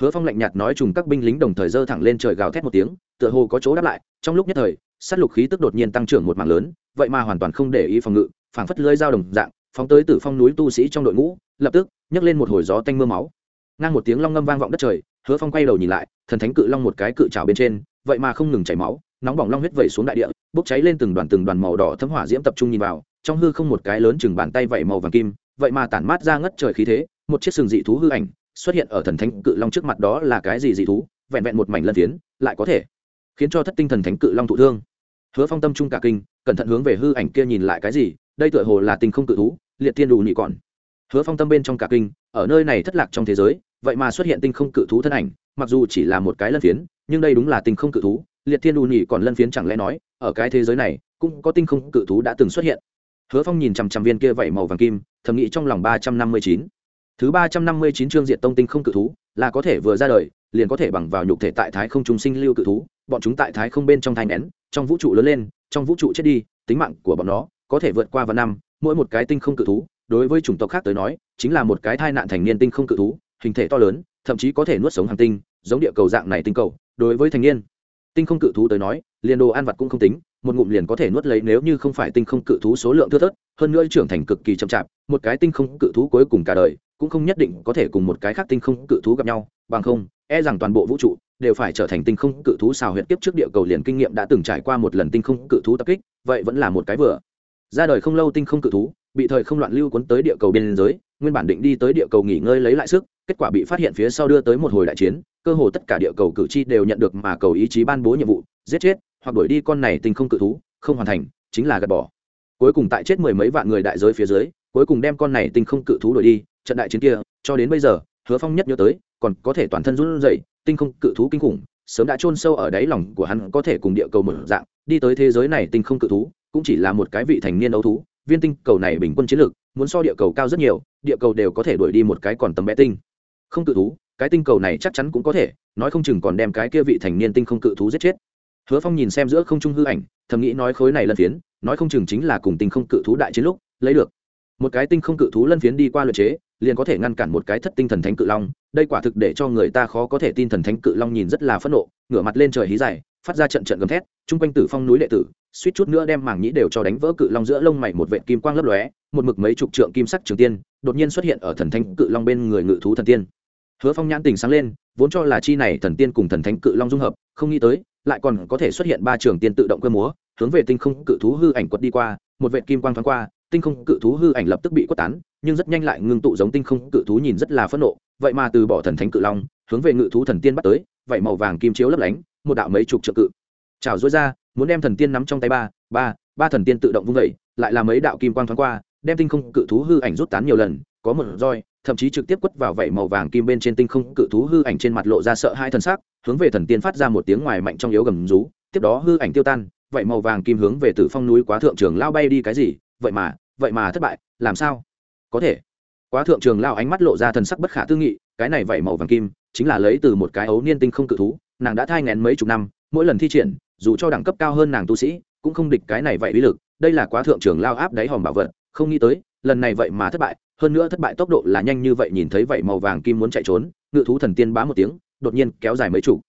Hứa phong lạnh nhạt nói trùng các binh lính đồng thời giơ thẳng lên trời gào thét một tiếng, tựa hồ có chỗ đáp lại, trong lúc nhất thời, sát lục khí tức đột nhiên tăng trưởng một mạng lớn, vậy mà hoàn toàn không để ý phòng ngự, phảng phất lưới dao đồng dạng, phóng tới từ phong núi tu sĩ trong đội ngũ, lập tức, nhấc lên một hồi gió tanh mưa máu. Ngang một tiếng long ngâm vang vọng đất trời, hứa phong quay đầu nhìn lại, thần thánh cự long một cái cự trào bên trên, vậy mà không ngừng chảy máu, nóng bỏng long huyết vẩy xuống đại địa, bốc cháy lên từng đoàn từng đoàn màu đỏ thấm hỏa diễm tập trung nhìn vào trong hư không một cái lớn chừng bàn tay vẩy màu vàng kim, vậy mà tản mát ra ngất trời khí thế, một chiếc sừng dị thú hư ảnh xuất hiện ở thần thánh cự long trước mặt đó là cái gì dị thú, vẹn vẹn một mảnh lân tiến lại có thể khiến cho thất tinh thần thánh cự long thụ thương. Hứa phong tâm trung cả kinh, cẩn thận hướng về hư ảnh kia nhìn lại cái gì, đây tựa hồ là tinh không cự thú, liệt thiên đủ nhị còn. Hứa phong tâm bên trong cả kinh, ở nơi này thất lạc trong thế giới, vậy mà xuất hiện tinh không cự thú thân ảnh, mặc dù chỉ là một cái lân phiến, nhưng đây đúng là tinh không cự thú, liệt thiên đủ nhị còn lân phiến chẳng lẽ nói, ở cái thế giới này, cũng có tinh không cự thú đã từng xuất hiện hứa phong nhìn chằm chằm viên kia vẩy màu vàng kim, thầm nghĩ trong lòng ba trăm năm mươi chín. Thứ ba trăm năm mươi chín chương diện tông tinh không cự thú, là có thể vừa ra đời, liền có thể bằng vào nhục thể tại thái không trung sinh lưu cự thú, bọn chúng tại thái không bên trong thai nén trong vũ trụ lớn lên, trong vũ trụ chết đi, tính mạng của bọn nó có thể vượt qua vào năm, mỗi một cái tinh không cự thú, đối với chủng tộc khác tới nói, chính là một cái thai nạn thành niên tinh không cự thú, hình thể to lớn, thậm chí có thể nuốt sống hàng tinh, giống địa cầu dạng này tinh cầu, đối với thành niên tinh không cự thú tới nói, liền đồ ăn vặt cũng không tính một ngụm liền có thể nuốt lấy nếu như không phải tinh không cự thú số lượng thưa thớt, hơn nữa trưởng thành cực kỳ chậm chạp, một cái tinh không cự thú cuối cùng cả đời cũng không nhất định có thể cùng một cái khác tinh không cự thú gặp nhau, bằng không e rằng toàn bộ vũ trụ đều phải trở thành tinh không cự thú xào huyệt kiếp trước địa cầu liền kinh nghiệm đã từng trải qua một lần tinh không cự thú tập kích, vậy vẫn là một cái vừa. Ra đời không lâu tinh không cự thú bị thời không loạn lưu cuốn tới địa cầu biên giới, nguyên bản định đi tới địa cầu nghỉ ngơi lấy lại sức, kết quả bị phát hiện phía sau đưa tới một hồi đại chiến, cơ hồ tất cả địa cầu cử tri đều nhận được mà cầu ý chí ban bố nhiệm vụ, giết chết hoặc đuổi đi con này tinh không cự thú, không hoàn thành, chính là gạt bỏ. Cuối cùng tại chết mười mấy vạn người đại giới phía dưới, cuối cùng đem con này tinh không cự thú đuổi đi, trận đại chiến kia, cho đến bây giờ, hứa phong nhất nhớ tới, còn có thể toàn thân run rẩy tinh không cự thú kinh khủng, sớm đã chôn sâu ở đáy lòng của hắn có thể cùng địa cầu mở dạng, đi tới thế giới này tinh không cự thú, cũng chỉ là một cái vị thành niên ấu thú, viên tinh cầu này bình quân chiến lược, muốn so địa cầu cao rất nhiều, địa cầu đều có thể đuổi đi một cái còn tầm bé tinh. Không cự thú, cái tinh cầu này chắc chắn cũng có thể, nói không chừng còn đem cái kia vị thành niên tinh không cự thú giết chết hứa phong nhìn xem giữa không trung hư ảnh, thầm nghĩ nói khối này lân phiến, nói không chừng chính là cùng tinh không cự thú đại chiến lúc, lấy được. Một cái tinh không cự thú lân phiến đi qua luật chế, liền có thể ngăn cản một cái thất tinh thần thánh cự long, đây quả thực để cho người ta khó có thể tin thần thánh cự long nhìn rất là phẫn nộ, ngửa mặt lên trời hí dài, phát ra trận trận gầm thét, chung quanh tử phong núi đệ tử, suýt chút nữa đem mảng nhĩ đều cho đánh vỡ cự long giữa lông mày một vệ kim quang lấp lóe, một mực mấy chục trượng kim sắc trường tiên, đột nhiên xuất hiện ở thần thánh cự long bên người ngự thú thần tiên. Hứa phong nhãn tình sáng lên, vốn cho là chi này thần tiên cùng thần thánh cự long dung hợp, không nghĩ tới lại còn có thể xuất hiện ba trường tiên tự động cơ múa, hướng về tinh không cự thú hư ảnh quật đi qua, một vệ kim quang thoáng qua, tinh không cự thú hư ảnh lập tức bị quất tán, nhưng rất nhanh lại ngưng tụ giống tinh không cự thú nhìn rất là phẫn nộ, vậy mà từ bỏ thần thánh cự long, hướng về ngự thú thần tiên bắt tới, vậy màu vàng kim chiếu lấp lánh, một đạo mấy chục trợ cự. Trào dối ra, muốn đem thần tiên nắm trong tay ba ba ba thần tiên tự động vung vẩy lại là mấy đạo kim quang thoáng qua, đem tinh không cự thú hư ảnh rút tán nhiều lần, có một roi, thậm chí trực tiếp quất vào vảy màu vàng kim bên trên tinh không cự thú hư ảnh trên mặt lộ ra sợ hai thần sắc hướng về thần tiên phát ra một tiếng ngoài mạnh trong yếu gầm rú, tiếp đó hư ảnh tiêu tan, vậy màu vàng kim hướng về tử phong núi quá thượng trường lao bay đi cái gì? Vậy mà vậy mà thất bại, làm sao? Có thể. Quá thượng trường lao ánh mắt lộ ra thần sắc bất khả tư nghị, cái này vậy màu vàng kim, chính là lấy từ một cái ấu niên tinh không cự thú, nàng đã thai ngén mấy chục năm, mỗi lần thi triển, dù cho đẳng cấp cao hơn nàng tu sĩ, cũng không địch cái này vậy uy lực, đây là quá thượng trường lao áp đáy hòm bảo vật, không nghĩ tới, lần này vậy mà thất bại, hơn nữa thất bại tốc độ là nhanh như vậy, nhìn thấy vậy màu vàng kim muốn chạy trốn, ngự thú thần tiên bá một tiếng đột nhiên kéo dài mấy chủ.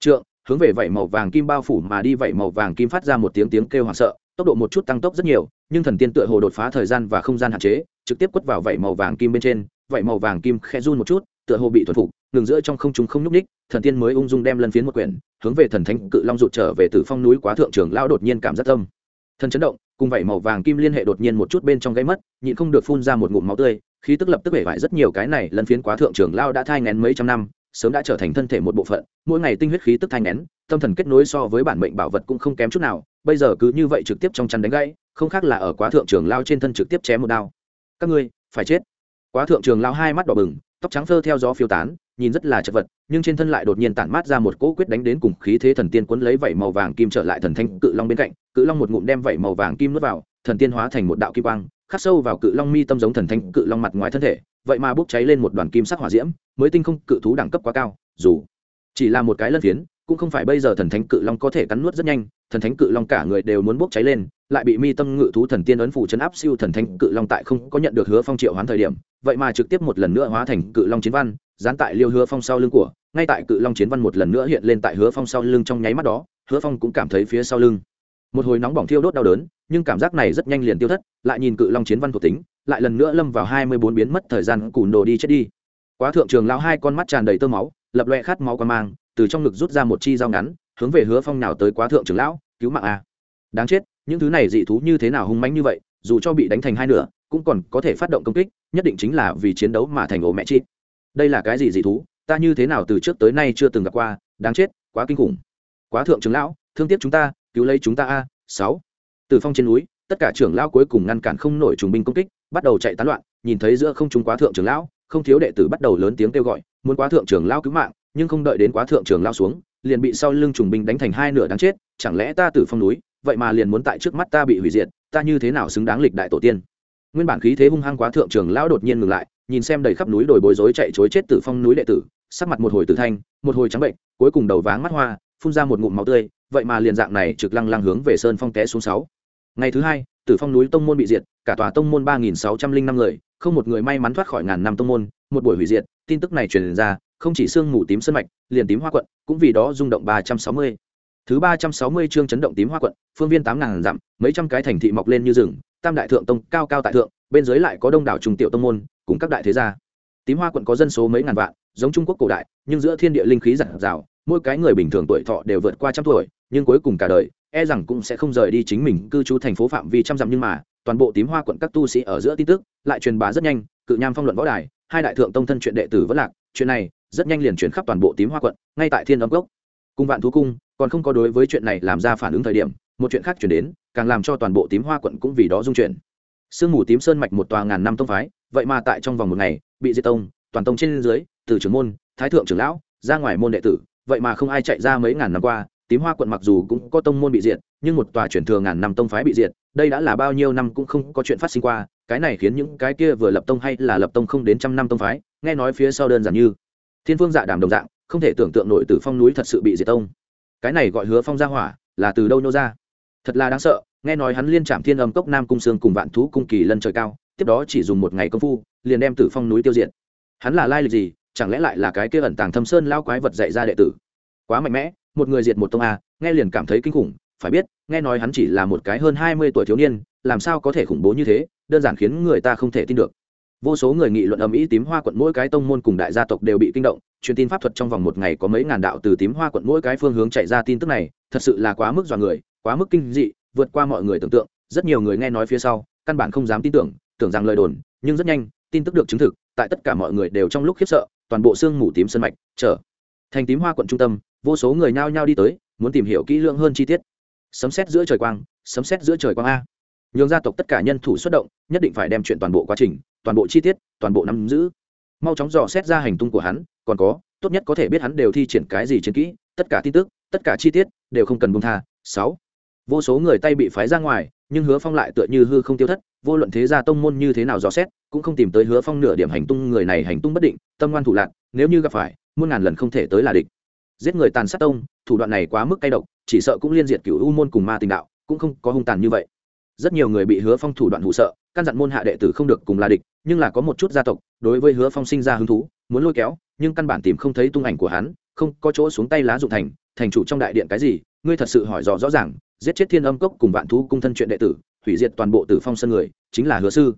Trượng, hướng về vảy màu vàng kim bao phủ mà đi vảy màu vàng kim phát ra một tiếng tiếng kêu hoảng sợ, tốc độ một chút tăng tốc rất nhiều, nhưng thần tiên tựa hồ đột phá thời gian và không gian hạn chế, trực tiếp quất vào vảy màu vàng kim bên trên, vảy màu vàng kim khe run một chút, tựa hồ bị thuần phục, ngừng giữa trong không trung không nhúc ních thần tiên mới ung dung đem lân phiến một quyển, hướng về thần thánh cự long rụt trở về từ phong núi quá thượng trường lao đột nhiên cảm giác tâm. Thần chấn động, cùng vảy màu vàng kim liên hệ đột nhiên một chút bên trong gáy mất, nhịn không được phun ra một ngụm máu tươi, khí tức lập tức bể vải rất nhiều cái này lân phiến quá thượng trường lao đã thai ngén mấy trăm năm sớm đã trở thành thân thể một bộ phận mỗi ngày tinh huyết khí tức thanh nén, tâm thần kết nối so với bản mệnh bảo vật cũng không kém chút nào bây giờ cứ như vậy trực tiếp trong chăn đánh gãy không khác là ở quá thượng trường lao trên thân trực tiếp chém một đao. Các ngươi phải chết. Quá thượng trường lao hai mắt đỏ bừng tóc trắng phơ theo gió phiêu tán nhìn rất là chật vật nhưng trên thân lại đột nhiên tản mát ra một cỗ quyết đánh đến cùng khí thế thần tiên quấn lấy vảy màu vàng kim trở lại thần thanh cự long bên cạnh cự long một ngụm đem vảy màu vàng kim nuốt vào thần tiên hóa thành một đạo kim quang khắc sâu vào cự long mi tâm giống thần thanh cự long mặt ngoài thân thể, vậy mà bốc cháy lên một đoàn kim sắc hỏa diễm, mới tinh không cự thú đẳng cấp quá cao, dù chỉ là một cái lân phiến, cũng không phải bây giờ thần thánh cự long có thể cắn nuốt rất nhanh, thần thánh cự long cả người đều muốn bốc cháy lên, lại bị mi tâm ngự thú thần tiên ấn phủ chấn áp siêu thần thánh cự long tại không có nhận được hứa phong triệu hoán thời điểm, vậy mà trực tiếp một lần nữa hóa thành cự long chiến văn, dán tại liêu hứa phong sau lưng của, ngay tại cự long chiến văn một lần nữa hiện lên tại hứa phong sau lưng trong nháy mắt đó, hứa phong cũng cảm thấy phía sau lưng một hồi nóng bỏng thiêu đốt đau đớn, nhưng cảm giác này rất nhanh liền tiêu thất, lại nhìn cự long chiến văn thuộc tính, lại lần nữa lâm vào hai mươi bốn biến mất thời gian cùn đồ đi chết đi. Quá thượng trường lao hai con mắt tràn đầy tơ máu, lập loe khát máu qua mang, từ trong ngực rút ra một chi dao ngắn, hướng về hứa phong nào tới quá thượng trường lão, cứu mạng a. Đáng chết, những thứ này dị thú như thế nào hung mãnh như vậy, dù cho bị đánh thành hai nửa, cũng còn có thể phát động công kích, nhất định chính là vì chiến đấu mà thành ổ mẹ chi. đây là cái gì dị thú, ta như thế nào từ trước tới nay chưa từng gặp qua, đáng chết, quá kinh khủng. Quá thượng trường lão, thương tiếc chúng ta cứu lấy chúng ta a, sáu. Từ phong trên núi, tất cả trưởng lão cuối cùng ngăn cản không nổi trùng binh công kích, bắt đầu chạy tán loạn, nhìn thấy giữa không trung quá thượng trưởng lão, không thiếu đệ tử bắt đầu lớn tiếng kêu gọi, muốn quá thượng trưởng lão cứu mạng, nhưng không đợi đến quá thượng trưởng lão xuống, liền bị sau lưng trùng binh đánh thành hai nửa đáng chết, chẳng lẽ ta từ phong núi, vậy mà liền muốn tại trước mắt ta bị hủy diệt, ta như thế nào xứng đáng lịch đại tổ tiên? Nguyên bản khí thế hung hăng quá thượng trưởng lão đột nhiên ngừng lại, nhìn xem đầy khắp núi đồi bối rối chạy chối chết tử phong núi đệ tử, sắc mặt một hồi tử thanh, một hồi trắng bệnh, cuối cùng đầu váng mắt hoa phun ra một ngụm máu tươi, vậy mà liền dạng này trực lăng lăng hướng về sơn phong té xuống sáu. Ngày thứ hai, tử phong núi tông môn bị diệt, cả tòa tông môn ba nghìn sáu trăm linh năm người, không một người may mắn thoát khỏi ngàn năm tông môn, một buổi hủy diệt, tin tức này truyền ra, không chỉ sương mù tím sân mạch, liền tím hoa quận, cũng vì đó rung động ba trăm sáu mươi. Thứ ba trăm sáu mươi chương chấn động tím hoa quận, phương viên tám ngàn dặm, mấy trăm cái thành thị mọc lên như rừng, tam đại thượng tông, cao cao tại thượng, bên dưới lại có đông đảo trùng tiểu tông môn, cùng các đại thế gia. Tím hoa quận có dân số mấy ngàn vạn, giống trung quốc cổ đại, nhưng giữa thiên địa linh khí giản rào mỗi cái người bình thường tuổi thọ đều vượt qua trăm tuổi, nhưng cuối cùng cả đời e rằng cũng sẽ không rời đi chính mình, cư trú thành phố phạm vi trăm dặm nhưng mà, toàn bộ tím hoa quận các tu sĩ ở giữa tin tức, lại truyền bá rất nhanh, cự nham phong luận võ đài, hai đại thượng tông thân chuyện đệ tử vẫn lạc, chuyện này rất nhanh liền chuyển khắp toàn bộ tím hoa quận, ngay tại thiên âm gốc cung vạn thú cung, còn không có đối với chuyện này làm ra phản ứng thời điểm, một chuyện khác chuyển đến, càng làm cho toàn bộ tím hoa quận cũng vì đó dung chuyển. Sương mù tím sơn mạch một tòa ngàn năm tông phái, vậy mà tại trong vòng một ngày, bị diệt tông, toàn tông trên dưới, từ trưởng môn, thái thượng trưởng lão, ra ngoài môn đệ tử vậy mà không ai chạy ra mấy ngàn năm qua, tím hoa quận mặc dù cũng có tông môn bị diệt, nhưng một tòa chuyển thừa ngàn năm tông phái bị diệt, đây đã là bao nhiêu năm cũng không có chuyện phát sinh qua, cái này khiến những cái kia vừa lập tông hay là lập tông không đến trăm năm tông phái, nghe nói phía sau đơn giản như, thiên phương dạ đàm đồng dạng, không thể tưởng tượng nổi từ phong núi thật sự bị diệt tông. Cái này gọi hứa phong gia hỏa, là từ đâu nhô ra? Thật là đáng sợ, nghe nói hắn liên trạm thiên âm cốc nam cung sương cùng vạn thú cung kỳ lân trời cao, tiếp đó chỉ dùng một ngày công phu, liền đem tử phong núi tiêu diệt. Hắn là lai lịch gì? Chẳng lẽ lại là cái kia ẩn tàng thâm sơn lao quái vật dạy ra đệ tử? Quá mạnh mẽ, một người diệt một tông a, nghe liền cảm thấy kinh khủng, phải biết, nghe nói hắn chỉ là một cái hơn hai mươi tuổi thiếu niên, làm sao có thể khủng bố như thế, đơn giản khiến người ta không thể tin được. Vô số người nghị luận ầm ĩ tím hoa quận mỗi cái tông môn cùng đại gia tộc đều bị kinh động, truyền tin pháp thuật trong vòng một ngày có mấy ngàn đạo từ tím hoa quận mỗi cái phương hướng chạy ra tin tức này, thật sự là quá mức dọa người, quá mức kinh dị, vượt qua mọi người tưởng tượng, rất nhiều người nghe nói phía sau, căn bản không dám tin tưởng tưởng rằng lời đồn, nhưng rất nhanh, tin tức được chứng thực, tại tất cả mọi người đều trong lúc khiếp sợ toàn bộ xương mù tím sân mạch, trở thành tím hoa quận trung tâm, vô số người nhao nhao đi tới, muốn tìm hiểu kỹ lưỡng hơn chi tiết. Sấm xét giữa trời quang, sấm xét giữa trời quang a. Nhường gia tộc tất cả nhân thủ xuất động, nhất định phải đem chuyện toàn bộ quá trình, toàn bộ chi tiết, toàn bộ nắm giữ. Mau chóng dò xét ra hành tung của hắn, còn có, tốt nhất có thể biết hắn đều thi triển cái gì chiến kỹ, tất cả tin tức, tất cả chi tiết, đều không cần buông tha. Sáu. Vô số người tay bị phái ra ngoài nhưng hứa phong lại tựa như hư không tiêu thất, vô luận thế gia tông môn như thế nào dò xét, cũng không tìm tới hứa phong nửa điểm hành tung, người này hành tung bất định, tâm ngoan thủ lạc, nếu như gặp phải, muôn ngàn lần không thể tới là địch. Giết người tàn sát tông, thủ đoạn này quá mức cay độc, chỉ sợ cũng liên diệt cửu u môn cùng ma tình đạo, cũng không có hung tàn như vậy. Rất nhiều người bị hứa phong thủ đoạn hụ sợ, căn dặn môn hạ đệ tử không được cùng là địch, nhưng là có một chút gia tộc, đối với hứa phong sinh ra hứng thú, muốn lôi kéo, nhưng căn bản tìm không thấy tung ảnh của hắn, không có chỗ xuống tay lá dụng thành thành chủ trong đại điện cái gì, ngươi thật sự hỏi rõ rõ ràng giết chết thiên âm cốc cùng vạn thú cung thân chuyện đệ tử, hủy diệt toàn bộ tử phong sân người, chính là hứa sư.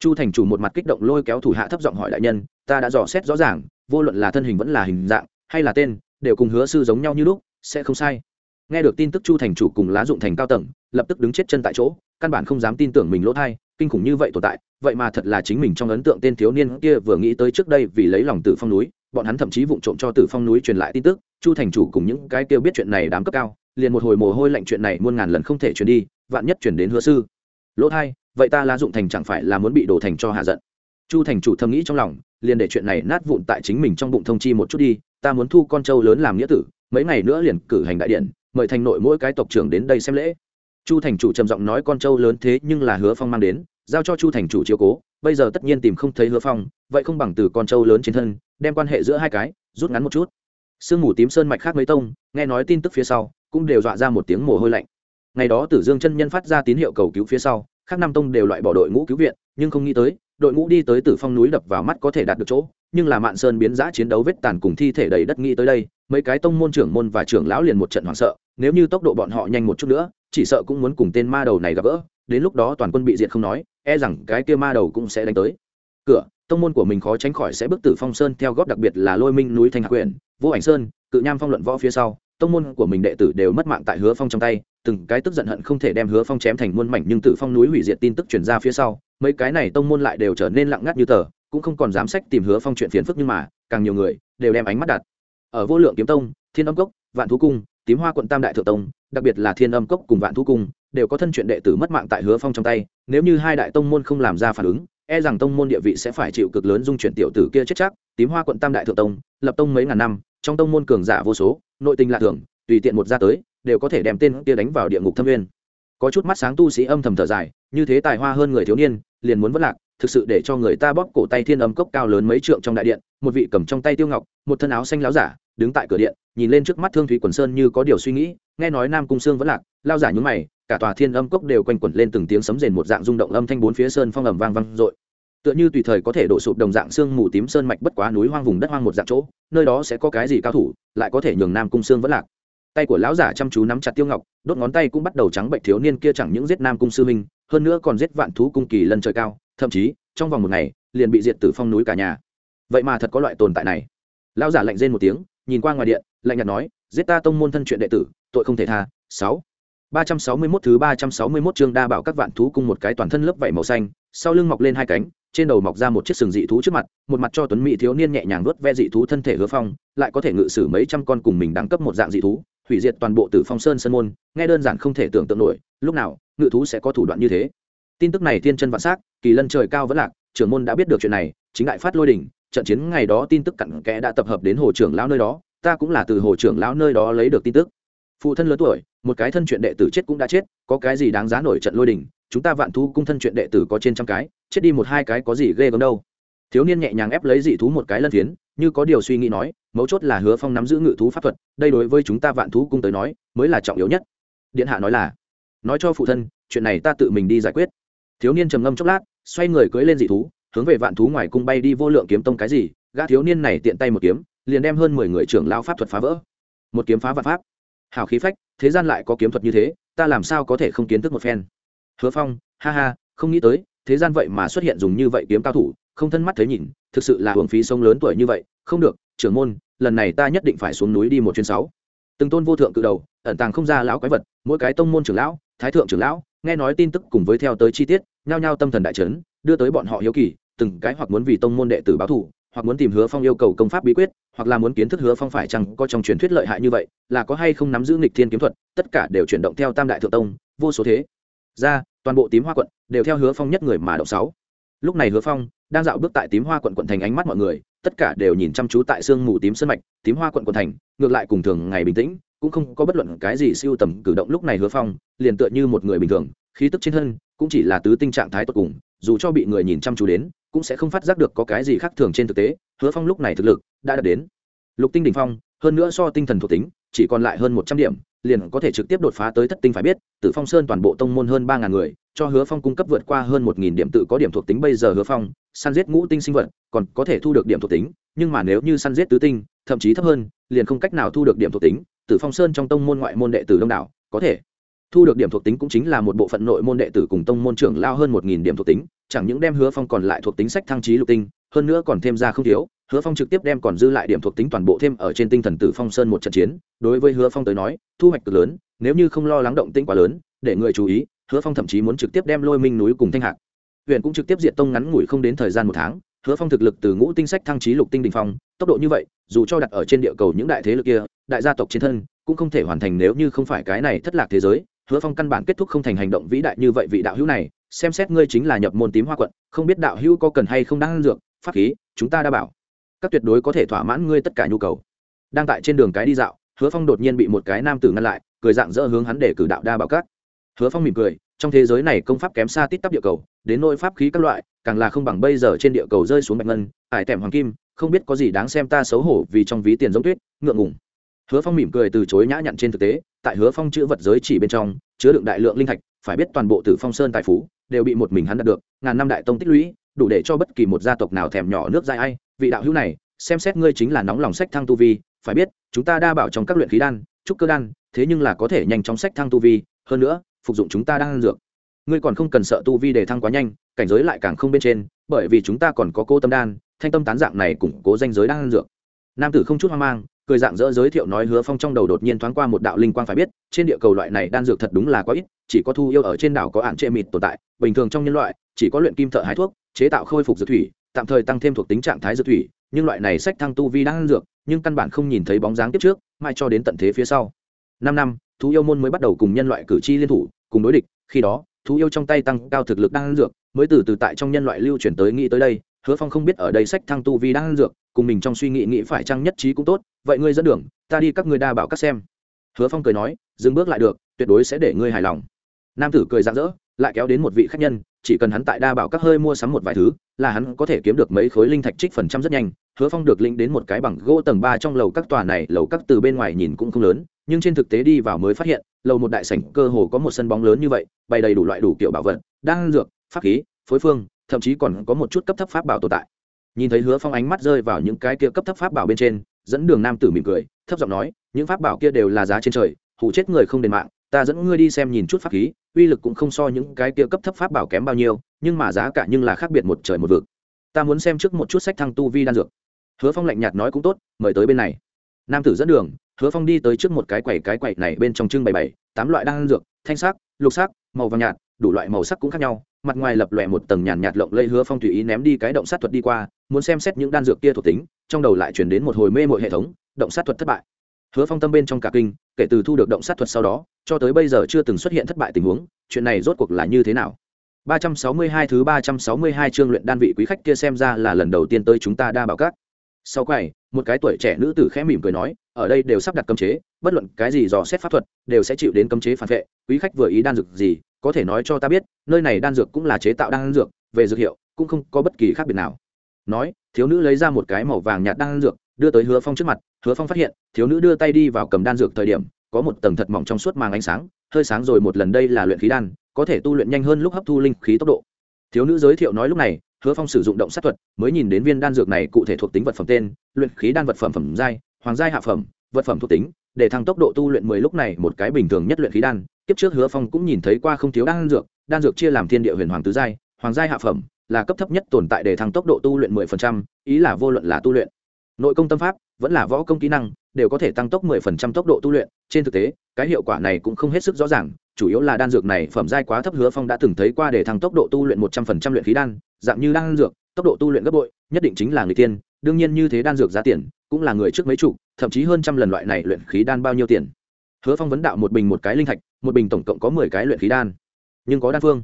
Chu thành chủ một mặt kích động lôi kéo thủ hạ thấp giọng hỏi đại nhân, ta đã dò xét rõ ràng, vô luận là thân hình vẫn là hình dạng, hay là tên, đều cùng hứa sư giống nhau như lúc, sẽ không sai. Nghe được tin tức chu thành chủ cùng lá dụng thành cao tầng, lập tức đứng chết chân tại chỗ, căn bản không dám tin tưởng mình lỗ thai, kinh khủng như vậy tồn tại, vậy mà thật là chính mình trong ấn tượng tên thiếu niên kia vừa nghĩ tới trước đây vì lấy lòng tử phong núi, bọn hắn thậm chí vụng trộm cho tử phong núi truyền lại tin tức, chu thành chủ cùng những cái kêu biết chuyện này đám cấp cao liền một hồi mồ hôi lạnh chuyện này muôn ngàn lần không thể truyền đi, vạn nhất truyền đến hứa sư. Lỗ thai, vậy ta lá dụng thành chẳng phải là muốn bị đổ thành cho hạ giận? Chu thành chủ thầm nghĩ trong lòng, liền để chuyện này nát vụn tại chính mình trong bụng thông chi một chút đi, ta muốn thu con trâu lớn làm nghĩa tử, mấy ngày nữa liền cử hành đại điện, mời thành nội mỗi cái tộc trưởng đến đây xem lễ. Chu thành chủ trầm giọng nói con trâu lớn thế nhưng là hứa phong mang đến, giao cho chu thành chủ chiếu cố, bây giờ tất nhiên tìm không thấy hứa phong, vậy không bằng từ con trâu lớn trên thân, đem quan hệ giữa hai cái, rút ngắn một chút. Sương mù tím sơn mạch khác mấy tông, nghe nói tin tức phía sau cũng đều dọa ra một tiếng mồ hôi lạnh. Ngày đó tử dương chân nhân phát ra tín hiệu cầu cứu phía sau, khác năm tông đều loại bỏ đội ngũ cứu viện, nhưng không nghĩ tới, đội ngũ đi tới tử phong núi đập vào mắt có thể đạt được chỗ, nhưng là mạn sơn biến giã chiến đấu vết tàn cùng thi thể đầy đất nghĩ tới đây, mấy cái tông môn trưởng môn và trưởng lão liền một trận hoảng sợ, nếu như tốc độ bọn họ nhanh một chút nữa, chỉ sợ cũng muốn cùng tên ma đầu này gặp gỡ, đến lúc đó toàn quân bị diệt không nói e rằng cái kia ma đầu cũng sẽ đánh tới. Cửa, tông môn của mình khó tránh khỏi sẽ bước tử phong sơn theo góp đặc biệt là lôi minh núi thanh hạ quyển vô ảnh sơn, cự nham phong luận võ phía sau tông môn của mình đệ tử đều mất mạng tại hứa phong trong tay, từng cái tức giận hận không thể đem hứa phong chém thành muôn mảnh, nhưng tử phong núi hủy diệt tin tức chuyển ra phía sau, mấy cái này tông môn lại đều trở nên lặng ngắt như tờ, cũng không còn dám sách tìm hứa phong chuyện phiền phức nhưng mà, càng nhiều người đều đem ánh mắt đặt ở vô lượng kiếm tông, thiên âm cốc, vạn thú cung, tím hoa quận tam đại thượng tông, đặc biệt là thiên âm cốc cùng vạn thú cung, đều có thân chuyện đệ tử mất mạng tại hứa phong trong tay, nếu như hai đại tông môn không làm ra phản ứng e rằng tông môn địa vị sẽ phải chịu cực lớn dung chuyển tiểu tử kia chết chắc. Tím hoa quận tam đại thượng tông, lập tông mấy ngàn năm trong tông môn cường giả vô số, nội tình lạ thường, tùy tiện một ra tới, đều có thể đem tên kia đánh vào địa ngục thâm nguyên. Có chút mắt sáng tu sĩ âm thầm thở dài, như thế tài hoa hơn người thiếu niên, liền muốn vất lạc, thực sự để cho người ta bóp cổ tay thiên âm cốc cao lớn mấy trượng trong đại điện, một vị cầm trong tay tiêu ngọc, một thân áo xanh láo giả, đứng tại cửa điện, nhìn lên trước mắt thương thủy quần sơn như có điều suy nghĩ, nghe nói nam cung sương vẫn lạc, lao giả nhúng mày, cả tòa thiên âm cốc đều quanh quẩn lên từng tiếng sấm rền một dạng rung động âm thanh bốn phía sơn phong ầm vang vang dội tựa như tùy thời có thể đổ sụp đồng dạng xương mù tím sơn mạch bất quá núi hoang vùng đất hoang một dạng chỗ, nơi đó sẽ có cái gì cao thủ, lại có thể nhường nam cung sương vẫn lạc. Tay của lão giả chăm chú nắm chặt tiêu ngọc, đốt ngón tay cũng bắt đầu trắng bệnh thiếu niên kia chẳng những giết nam cung sư minh, hơn nữa còn giết vạn thú cung kỳ lần trời cao, thậm chí, trong vòng một ngày, liền bị diệt từ phong núi cả nhà. Vậy mà thật có loại tồn tại này. Lão giả lạnh rên một tiếng, nhìn qua ngoài điện, lạnh nhạt nói, giết ta tông môn thân chuyện đệ tử, tội không thể tha. Sáu. Ba trăm sáu mươi 361 thứ ba trăm sáu mươi 361 chương đa bảo các vạn thú cung một cái toàn thân lớp vảy màu xanh sau lưng mọc lên hai cánh, trên đầu mọc ra một chiếc sừng dị thú trước mặt, một mặt cho tuấn mỹ thiếu niên nhẹ nhàng nuốt ve dị thú thân thể hứa phong, lại có thể ngự sử mấy trăm con cùng mình đẳng cấp một dạng dị thú, hủy diệt toàn bộ tử phong sơn sơn môn, nghe đơn giản không thể tưởng tượng nổi, lúc nào, ngự thú sẽ có thủ đoạn như thế. Tin tức này thiên chân vạn s kỳ lân trời cao vẫn lạc, trưởng môn đã biết được chuyện này, chính đại phát lôi đỉnh, trận chiến ngày đó tin tức cặn kẽ đã tập hợp đến hồ trưởng lão nơi đó, ta cũng là từ hồ trưởng lão nơi đó lấy được tin tức phụ thân lớn tuổi, một cái thân chuyện đệ tử chết cũng đã chết, có cái gì đáng giá nổi trận lôi đình, chúng ta vạn thú cung thân chuyện đệ tử có trên trăm cái, chết đi một hai cái có gì ghê gớm đâu. Thiếu niên nhẹ nhàng ép lấy dị thú một cái lân thiến như có điều suy nghĩ nói, mấu chốt là hứa phong nắm giữ ngự thú pháp thuật, đây đối với chúng ta vạn thú cung tới nói, mới là trọng yếu nhất. Điện hạ nói là, nói cho phụ thân, chuyện này ta tự mình đi giải quyết. Thiếu niên trầm ngâm chốc lát, xoay người cưỡi lên dị thú, hướng về vạn thú ngoài cung bay đi vô lượng kiếm tông cái gì, gã thiếu niên này tiện tay một kiếm, liền đem hơn mười người trưởng lao pháp thuật phá vỡ. Một kiếm phá vạn pháp. Hảo khí phách, thế gian lại có kiếm thuật như thế, ta làm sao có thể không kiến thức một phen? Hứa phong, ha ha, không nghĩ tới, thế gian vậy mà xuất hiện dùng như vậy kiếm cao thủ, không thân mắt thấy nhìn, thực sự là hưởng phí sông lớn tuổi như vậy, không được, trưởng môn, lần này ta nhất định phải xuống núi đi một chuyến sáu. Từng tôn vô thượng cự đầu, ẩn tàng không ra lão quái vật, mỗi cái tông môn trưởng lão, thái thượng trưởng lão, nghe nói tin tức cùng với theo tới chi tiết, nhao nhao tâm thần đại trấn đưa tới bọn họ hiếu kỳ, từng cái hoặc muốn vì tông môn đệ tử báo thù hoặc muốn tìm hứa phong yêu cầu công pháp bí quyết, hoặc là muốn kiến thức hứa phong phải chăng có trong truyền thuyết lợi hại như vậy, là có hay không nắm giữ nghịch thiên kiếm thuật, tất cả đều chuyển động theo tam đại thượng tông, vô số thế. Ra, toàn bộ tím hoa quận đều theo hứa phong nhất người mà động sáu. Lúc này hứa phong đang dạo bước tại tím hoa quận quận thành ánh mắt mọi người, tất cả đều nhìn chăm chú tại sương mù tím sân mạch, tím hoa quận quận thành, ngược lại cùng thường ngày bình tĩnh, cũng không có bất luận cái gì siêu tầm cử động. Lúc này hứa phong liền tựa như một người bình thường, khí tức trên thân cũng chỉ là tứ tinh trạng thái tột cùng, dù cho bị người nhìn chăm chú đến cũng sẽ không phát giác được có cái gì khác thường trên thực tế, hứa phong lúc này thực lực đã đạt đến. Lục tinh đỉnh phong, hơn nữa so tinh thần thuộc tính, chỉ còn lại hơn một trăm điểm, liền có thể trực tiếp đột phá tới thất tinh phải biết, tử phong sơn toàn bộ tông môn hơn ba ngàn người, cho hứa phong cung cấp vượt qua hơn một nghìn điểm tự có điểm thuộc tính bây giờ hứa phong, săn giết ngũ tinh sinh vật, còn có thể thu được điểm thuộc tính, nhưng mà nếu như săn giết tứ tinh, thậm chí thấp hơn, liền không cách nào thu được điểm thuộc tính, tử phong sơn trong tông môn ngoại môn đệ tử đông đảo, có thể thu được điểm thuộc tính cũng chính là một bộ phận nội môn đệ tử cùng tông môn trưởng lao hơn một nghìn điểm thuộc tính, chẳng những đem hứa phong còn lại thuộc tính sách thăng trí lục tinh, hơn nữa còn thêm ra không thiếu, hứa phong trực tiếp đem còn dư lại điểm thuộc tính toàn bộ thêm ở trên tinh thần tử phong sơn một trận chiến, đối với hứa phong tới nói, thu hoạch cực lớn, nếu như không lo lắng động tinh quá lớn, để người chú ý, hứa phong thậm chí muốn trực tiếp đem lôi minh núi cùng thanh hạc, huyện cũng trực tiếp diện tông ngắn ngủi không đến thời gian một tháng, hứa phong thực lực từ ngũ tinh sách thăng trí lục tinh đình phong, tốc độ như vậy, dù cho đặt ở trên địa cầu những đại thế lực kia, đại gia tộc chiến thân, cũng không thể hoàn thành nếu như không phải cái này thất lạc thế giới hứa phong căn bản kết thúc không thành hành động vĩ đại như vậy vị đạo hữu này, xem xét ngươi chính là nhập môn tím hoa quận, không biết đạo hữu có cần hay không đang dược, pháp khí, chúng ta đã bảo. Các tuyệt đối có thể thỏa mãn ngươi tất cả nhu cầu. Đang tại trên đường cái đi dạo, hứa phong đột nhiên bị một cái nam tử ngăn lại, cười dạng dỡ hướng hắn để cử đạo đa bảo các. Hứa phong mỉm cười, trong thế giới này công pháp kém xa tít tắp địa cầu, đến nỗi pháp khí các loại, càng là không bằng bây giờ trên địa cầu rơi xuống bạch ngân, ải tẻm hoàng kim, không biết có gì đáng xem ta xấu hổ vì trong ví tiền giống tuyết, ngượng ngùng hứa phong mỉm cười từ chối nhã nhặn trên thực tế, tại hứa phong chữ vật giới chỉ bên trong, chứa đựng đại lượng linh thạch, phải biết toàn bộ tử phong sơn tài phú, đều bị một mình hắn đạt được, ngàn năm đại tông tích lũy, đủ để cho bất kỳ một gia tộc nào thèm nhỏ nước dai ai. Vị đạo hữu này, xem xét ngươi chính là nóng lòng sách thăng tu vi, phải biết, chúng ta đa bảo trong các luyện khí đan, trúc cơ đan, thế nhưng là có thể nhanh chóng sách thăng tu vi, hơn nữa, phục dụng chúng ta đang ăn dược. Ngươi còn không cần sợ tu vi để thăng quá nhanh, cảnh giới lại càng không bên trên, bởi vì chúng ta còn có cô tâm đan, thanh tâm tán dạng này củng cố danh giới đang ăn dược. Nam tử không chút hoang mang cười dạng dỡ giới thiệu nói hứa phong trong đầu đột nhiên thoáng qua một đạo linh quang phải biết, trên địa cầu loại này đan dược thật đúng là quá ít, chỉ có thu yêu ở trên đảo có ạn trệ mịt tồn tại, bình thường trong nhân loại, chỉ có luyện kim thợ hái thuốc, chế tạo khôi phục dược thủy, tạm thời tăng thêm thuộc tính trạng thái dược thủy, nhưng loại này sách thăng tu vi đang dược, nhưng căn bản không nhìn thấy bóng dáng tiếp trước mai cho đến tận thế phía sau. Năm năm thú yêu môn mới bắt đầu cùng nhân loại cử tri liên thủ, cùng đối địch, khi đó thú yêu trong tay tăng cao thực lực đang dược, mới từ từ tại trong nhân loại lưu chuyển tới nghĩ tới đây, hứa phong không biết ở đây sách thăng tu vi đang dược, cùng mình trong suy nghĩ nghĩ phải chăng nhất trí cũng tốt vậy ngươi dẫn đường, ta đi các ngươi đa bảo các xem. Hứa phong cười nói, dừng bước lại được, tuyệt đối sẽ để ngươi hài lòng. Nam tử cười rạng rỡ, lại kéo đến một vị khách nhân, chỉ cần hắn tại đa bảo các hơi mua sắm một vài thứ, là hắn có thể kiếm được mấy khối linh thạch trích phần trăm rất nhanh. Hứa phong được linh đến một cái bằng gỗ tầng ba trong lầu các tòa này, lầu các từ bên ngoài nhìn cũng không lớn, nhưng trên thực tế đi vào mới phát hiện, lầu một đại sảnh cơ hồ có một sân bóng lớn như vậy, bày đầy đủ loại đủ kiểu bảo vật, đan dược, pháp khí, phối phương, thậm chí còn có một chút cấp thấp pháp bảo tồn tại. Nhìn thấy hứa phong ánh mắt rơi vào những cái kia cấp thấp pháp bảo bên trên dẫn đường nam tử mỉm cười thấp giọng nói những pháp bảo kia đều là giá trên trời hủ chết người không đền mạng ta dẫn ngươi đi xem nhìn chút pháp khí uy lực cũng không so những cái kia cấp thấp pháp bảo kém bao nhiêu nhưng mà giá cả nhưng là khác biệt một trời một vực. Ta muốn xem trước một chút sách thăng tu vi đan dược. Hứa phong lạnh nhạt nói cũng tốt mời tới bên này. Nam tử dẫn đường hứa phong đi tới trước một cái quầy cái quầy này bên trong trưng bày bảy tám loại đan dược thanh sắc lục sắc màu vàng nhạt đủ loại màu sắc cũng khác nhau mặt ngoài lập lòe một tầng nhàn nhạt, lộng lây hứa phong tùy ý ném đi cái động sát thuật đi qua muốn xem xét những đan dược kia thuộc tính trong đầu lại chuyển đến một hồi mê mội hệ thống động sát thuật thất bại. Hứa phong tâm bên trong cả kinh kể từ thu được động sát thuật sau đó cho tới bây giờ chưa từng xuất hiện thất bại tình huống chuyện này rốt cuộc là như thế nào? 362 thứ 362 chương luyện đan vị quý khách kia xem ra là lần đầu tiên tới chúng ta đa bảo các. Sau quầy, một cái tuổi trẻ nữ tử khẽ mỉm cười nói, ở đây đều sắp đặt cấm chế bất luận cái gì dò xét pháp thuật đều sẽ chịu đến cấm chế phản vệ. Quý khách vừa ý đan dược gì có thể nói cho ta biết nơi này đan dược cũng là chế tạo đan dược về dược hiệu cũng không có bất kỳ khác biệt nào nói, thiếu nữ lấy ra một cái màu vàng nhạt đan dược, đưa tới hứa phong trước mặt, hứa phong phát hiện, thiếu nữ đưa tay đi vào cầm đan dược thời điểm, có một tầng thật mỏng trong suốt màng ánh sáng, hơi sáng rồi một lần đây là luyện khí đan, có thể tu luyện nhanh hơn lúc hấp thu linh khí tốc độ. Thiếu nữ giới thiệu nói lúc này, hứa phong sử dụng động sát thuật, mới nhìn đến viên đan dược này cụ thể thuộc tính vật phẩm tên, luyện khí đan vật phẩm phẩm giai, hoàng giai hạ phẩm, vật phẩm thuộc tính, để thăng tốc độ tu luyện mười lúc này một cái bình thường nhất luyện khí đan. Kiếp trước hứa phong cũng nhìn thấy qua không thiếu đan dược đan dược chia làm thiên địa huyền hoàng tứ giai, hoàng giai hạ phẩm là cấp thấp nhất tồn tại để thăng tốc độ tu luyện mười phần trăm, ý là vô luận là tu luyện. Nội công tâm pháp, vẫn là võ công kỹ năng, đều có thể tăng tốc mười phần trăm tốc độ tu luyện. Trên thực tế, cái hiệu quả này cũng không hết sức rõ ràng, chủ yếu là đan dược này phẩm giai quá thấp hứa phong đã từng thấy qua để thăng tốc độ tu luyện một trăm phần trăm luyện khí đan, dạng như đan dược, tốc độ tu luyện gấp bội, nhất định chính là người tiên, đương nhiên như thế đan dược giá tiền cũng là người trước mấy chục, thậm chí hơn trăm lần loại này luyện khí đan bao nhiêu tiền. Hứa phong vấn đạo một bình một cái linh thạch, một bình tổng cộng có mười cái luyện khí đan. Nhưng có đan phương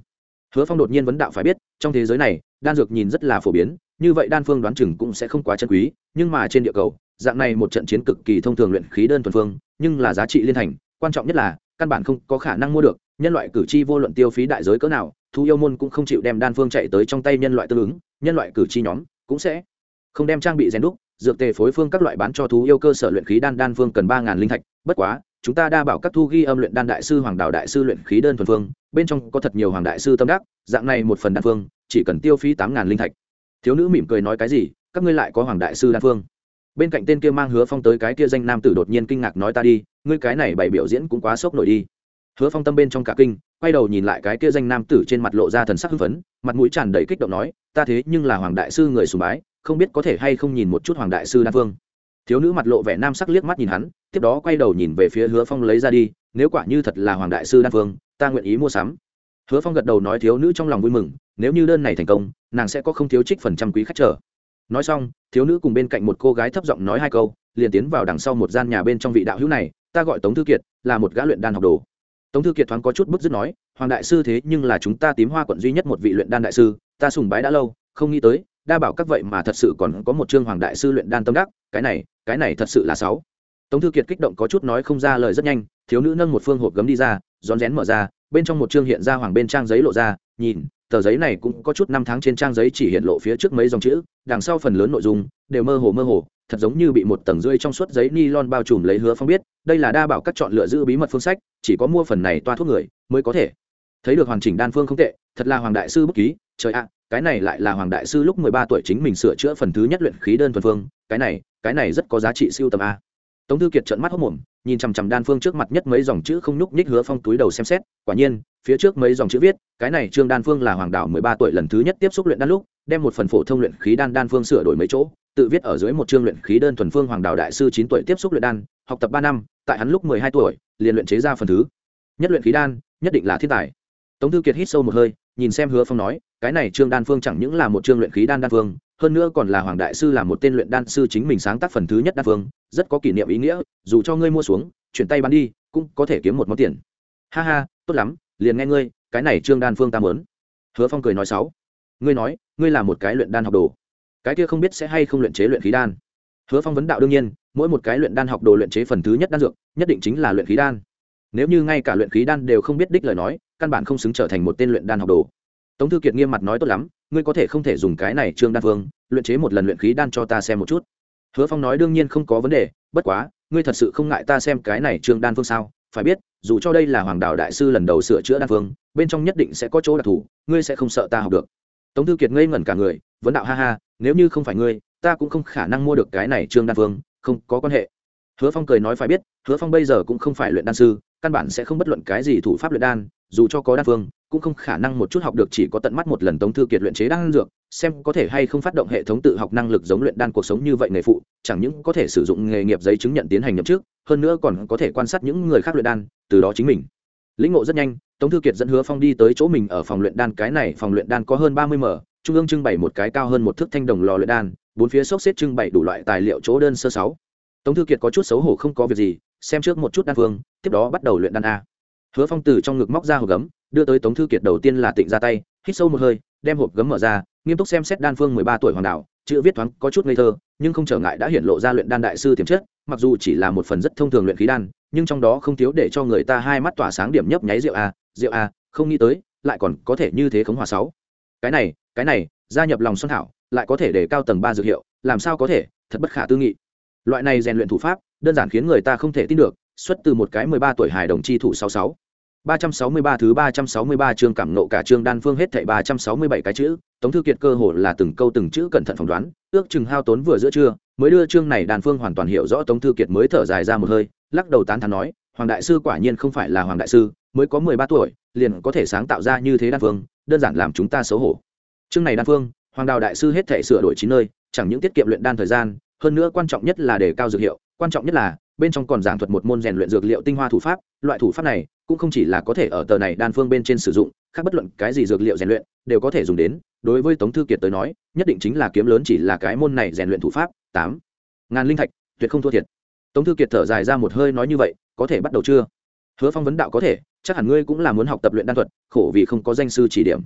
hứa phong đột nhiên vấn đạo phải biết, trong thế giới này, đan dược nhìn rất là phổ biến, như vậy đan phương đoán chừng cũng sẽ không quá chân quý, nhưng mà trên địa cầu, dạng này một trận chiến cực kỳ thông thường luyện khí đơn thuần phương, nhưng là giá trị liên thành, quan trọng nhất là, căn bản không có khả năng mua được, nhân loại cử tri vô luận tiêu phí đại giới cỡ nào, thú yêu môn cũng không chịu đem đan phương chạy tới trong tay nhân loại tương ứng, nhân loại cử tri nhóm cũng sẽ không đem trang bị rèn đúc, dược tề phối phương các loại bán cho thú yêu cơ sở luyện khí đan đan phương cần ba ngàn linh thạch, bất quá chúng ta đa bảo các thu ghi âm luyện đan đại sư hoàng đạo đại sư luyện khí đơn thuần phương, bên trong có thật nhiều hoàng đại sư tâm đắc, dạng này một phần đan phương, chỉ cần tiêu phí tám ngàn linh thạch. Thiếu nữ mỉm cười nói cái gì, các ngươi lại có hoàng đại sư đan phương. Bên cạnh tên kia mang hứa phong tới cái kia danh nam tử đột nhiên kinh ngạc nói ta đi, ngươi cái này bày biểu diễn cũng quá sốc nổi đi. Hứa phong tâm bên trong cả kinh, quay đầu nhìn lại cái kia danh nam tử trên mặt lộ ra thần sắc hưng phấn, mặt mũi tràn đầy kích động nói, ta thế nhưng là hoàng đại sư người sùng bái, không biết có thể hay không nhìn một chút hoàng đại sư đan phương thiếu nữ mặt lộ vẻ nam sắc liếc mắt nhìn hắn, tiếp đó quay đầu nhìn về phía hứa phong lấy ra đi, nếu quả như thật là hoàng đại sư đan phương ta nguyện ý mua sắm. Hứa phong gật đầu nói, thiếu nữ trong lòng vui mừng, nếu như đơn này thành công, nàng sẽ có không thiếu trích phần trăm quý khách trở nói xong, thiếu nữ cùng bên cạnh một cô gái thấp giọng nói hai câu, liền tiến vào đằng sau một gian nhà bên trong vị đạo hữu này, ta gọi tống thư kiệt, là một gã luyện đan học đồ. Tống thư kiệt thoáng có chút bức dứt nói, hoàng đại sư thế nhưng là chúng ta tím hoa quận duy nhất một vị luyện đan đại sư, ta sùng bái đã lâu, không nghĩ tới đa bảo các vậy mà thật sự còn có một chương hoàng đại sư luyện đan tâm đắc, cái này cái này thật sự là sáu. Tống thư kiệt kích động có chút nói không ra lời rất nhanh, thiếu nữ nâng một phương hộp gấm đi ra, rón rén mở ra, bên trong một chương hiện ra hoàng bên trang giấy lộ ra, nhìn, tờ giấy này cũng có chút năm tháng trên trang giấy chỉ hiện lộ phía trước mấy dòng chữ, đằng sau phần lớn nội dung, đều mơ hồ mơ hồ, thật giống như bị một tầng rơi trong suốt giấy ni lon bao trùm lấy hứa phong biết, đây là đa bảo các chọn lựa giữ bí mật phương sách, chỉ có mua phần này toa thuốc người mới có thể. Thấy được hoàn chỉnh đan phương không tệ, thật là hoàng đại sư bút ký, trời ạ cái này lại là hoàng đại sư lúc mười ba tuổi chính mình sửa chữa phần thứ nhất luyện khí đơn thuần phương, cái này cái này rất có giá trị siêu tầm a. Tống thư kiệt trợn mắt hốc mồm, nhìn chằm chằm đan phương trước mặt nhất mấy dòng chữ không nhúc nhích hứa phong túi đầu xem xét, quả nhiên, phía trước mấy dòng chữ viết, cái này trương đan phương là hoàng đảo mười ba tuổi lần thứ nhất tiếp xúc luyện đan lúc, đem một phần phổ thông luyện khí đan đan phương sửa đổi mấy chỗ, tự viết ở dưới một chương luyện khí đơn thuần phương hoàng đảo đại sư chín tuổi tiếp xúc luyện đan, học tập ba năm, tại hắn lúc mười hai tuổi, liền luyện chế ra phần thứ. Nhất luyện khí đan, nhất định là thiên tài. Tống thư kiệt hít sâu một hơi nhìn xem hứa phong nói, cái này trương đan phương chẳng những là một chương luyện khí đan đan phương, hơn nữa còn là hoàng đại sư là một tên luyện đan sư chính mình sáng tác phần thứ nhất đan phương, rất có kỷ niệm ý nghĩa, dù cho ngươi mua xuống, chuyển tay bán đi, cũng có thể kiếm một món tiền. Ha ha, tốt lắm, liền nghe ngươi, cái này trương đan phương ta mớn hứa phong cười nói sáu. Ngươi nói, ngươi là một cái luyện đan học đồ. Cái kia không biết sẽ hay không luyện chế luyện khí đan. Hứa phong vấn đạo đương nhiên, mỗi một cái luyện đan học đồ luyện chế phần thứ nhất đan dược, nhất định chính là luyện khí đan nếu như ngay cả luyện khí đan đều không biết đích lời nói, căn bản không xứng trở thành một tên luyện đan học đồ. Tống thư kiệt nghiêm mặt nói tốt lắm, ngươi có thể không thể dùng cái này trương đan phương luyện chế một lần luyện khí đan cho ta xem một chút. Hứa phong nói đương nhiên không có vấn đề, bất quá, ngươi thật sự không ngại ta xem cái này trương đan phương sao? Phải biết, dù cho đây là hoàng đạo đại sư lần đầu sửa chữa đan phương bên trong nhất định sẽ có chỗ đặc thù, ngươi sẽ không sợ ta học được. Tống thư kiệt ngây ngẩn cả người, vấn đạo ha ha, nếu như không phải ngươi, ta cũng không khả năng mua được cái này trương đan phương không có quan hệ hứa phong cười nói phải biết, hứa phong bây giờ cũng không phải luyện đan sư, căn bản sẽ không bất luận cái gì thủ pháp luyện đan, dù cho có đan phương, cũng không khả năng một chút học được chỉ có tận mắt một lần tống thư kiệt luyện chế đan dược, xem có thể hay không phát động hệ thống tự học năng lực giống luyện đan cuộc sống như vậy nghề phụ, chẳng những có thể sử dụng nghề nghiệp giấy chứng nhận tiến hành nhậm chức, hơn nữa còn có thể quan sát những người khác luyện đan, từ đó chính mình. Lĩnh ngộ rất nhanh, tống thư kiệt dẫn hứa phong đi tới chỗ mình ở phòng luyện đan, cái này phòng luyện đan có hơn ba mươi m, trung ương trưng bày một cái cao hơn một thước thanh đồng lò luyện đan, bốn phía xốc xếp trưng bày đủ loại tài liệu chỗ đơn sơ sáu tống thư kiệt có chút xấu hổ không có việc gì, xem trước một chút đan phương, tiếp đó bắt đầu luyện đan a. Hứa phong từ trong ngực móc ra hộp gấm, đưa tới tống thư kiệt đầu tiên là tịnh ra tay, hít sâu một hơi, đem hộp gấm mở ra, nghiêm túc xem xét đan phương mười ba tuổi hoàng đạo, chữ viết thoáng có chút ngây thơ, nhưng không trở ngại đã hiện lộ ra luyện đan đại sư tiềm chất, mặc dù chỉ là một phần rất thông thường luyện khí đan, nhưng trong đó không thiếu để cho người ta hai mắt tỏa sáng điểm nhấp nháy rượu a rượu a, không nghĩ tới, lại còn có thể như thế khống hòa sáu. Cái này cái này, gia nhập lòng xuân thảo, lại có thể để cao tầng ba dược hiệu, làm sao có thể, thật bất khả tư nghị loại này rèn luyện thủ pháp đơn giản khiến người ta không thể tin được xuất từ một cái mười ba tuổi hài đồng chi thủ sáu sáu ba trăm sáu mươi ba thứ ba trăm sáu mươi ba chương cảm nộ cả chương đan phương hết thảy ba trăm sáu mươi bảy cái chữ, Tống Thư Kiệt cơ hồ là từng câu từng chữ cẩn thận phỏng đoán, ước chừng hao tốn vừa giữa trưa, mới đưa chương này đan phương hoàn toàn hiểu rõ Tống Thư Kiệt mới thở dài ra một hơi, lắc đầu tán thán nói, Hoàng đại sư quả nhiên không phải là Hoàng đại sư, mới có mười ba tuổi, liền có thể sáng tạo ra như thế đan phương, đơn giản làm chúng ta xấu hổ. Chương này đan phương, Hoàng Đào đại sư hết thảy sửa đổi chín nơi, chẳng những tiết kiệm luyện đan thời gian, hơn nữa quan trọng nhất là đề cao dược hiệu, quan trọng nhất là bên trong còn giảng thuật một môn rèn luyện dược liệu tinh hoa thủ pháp, loại thủ pháp này cũng không chỉ là có thể ở tờ này đan phương bên trên sử dụng khác bất luận cái gì dược liệu rèn luyện đều có thể dùng đến. Đối với tống thư kiệt tới nói nhất định chính là kiếm lớn chỉ là cái môn này rèn luyện thủ pháp. Tám. Ngàn linh thạch tuyệt không thua thiệt. Tống thư kiệt thở dài ra một hơi nói như vậy có thể bắt đầu chưa? Hứa phong vấn đạo có thể chắc hẳn ngươi cũng là muốn học tập luyện đan thuật khổ vì không có danh sư chỉ điểm.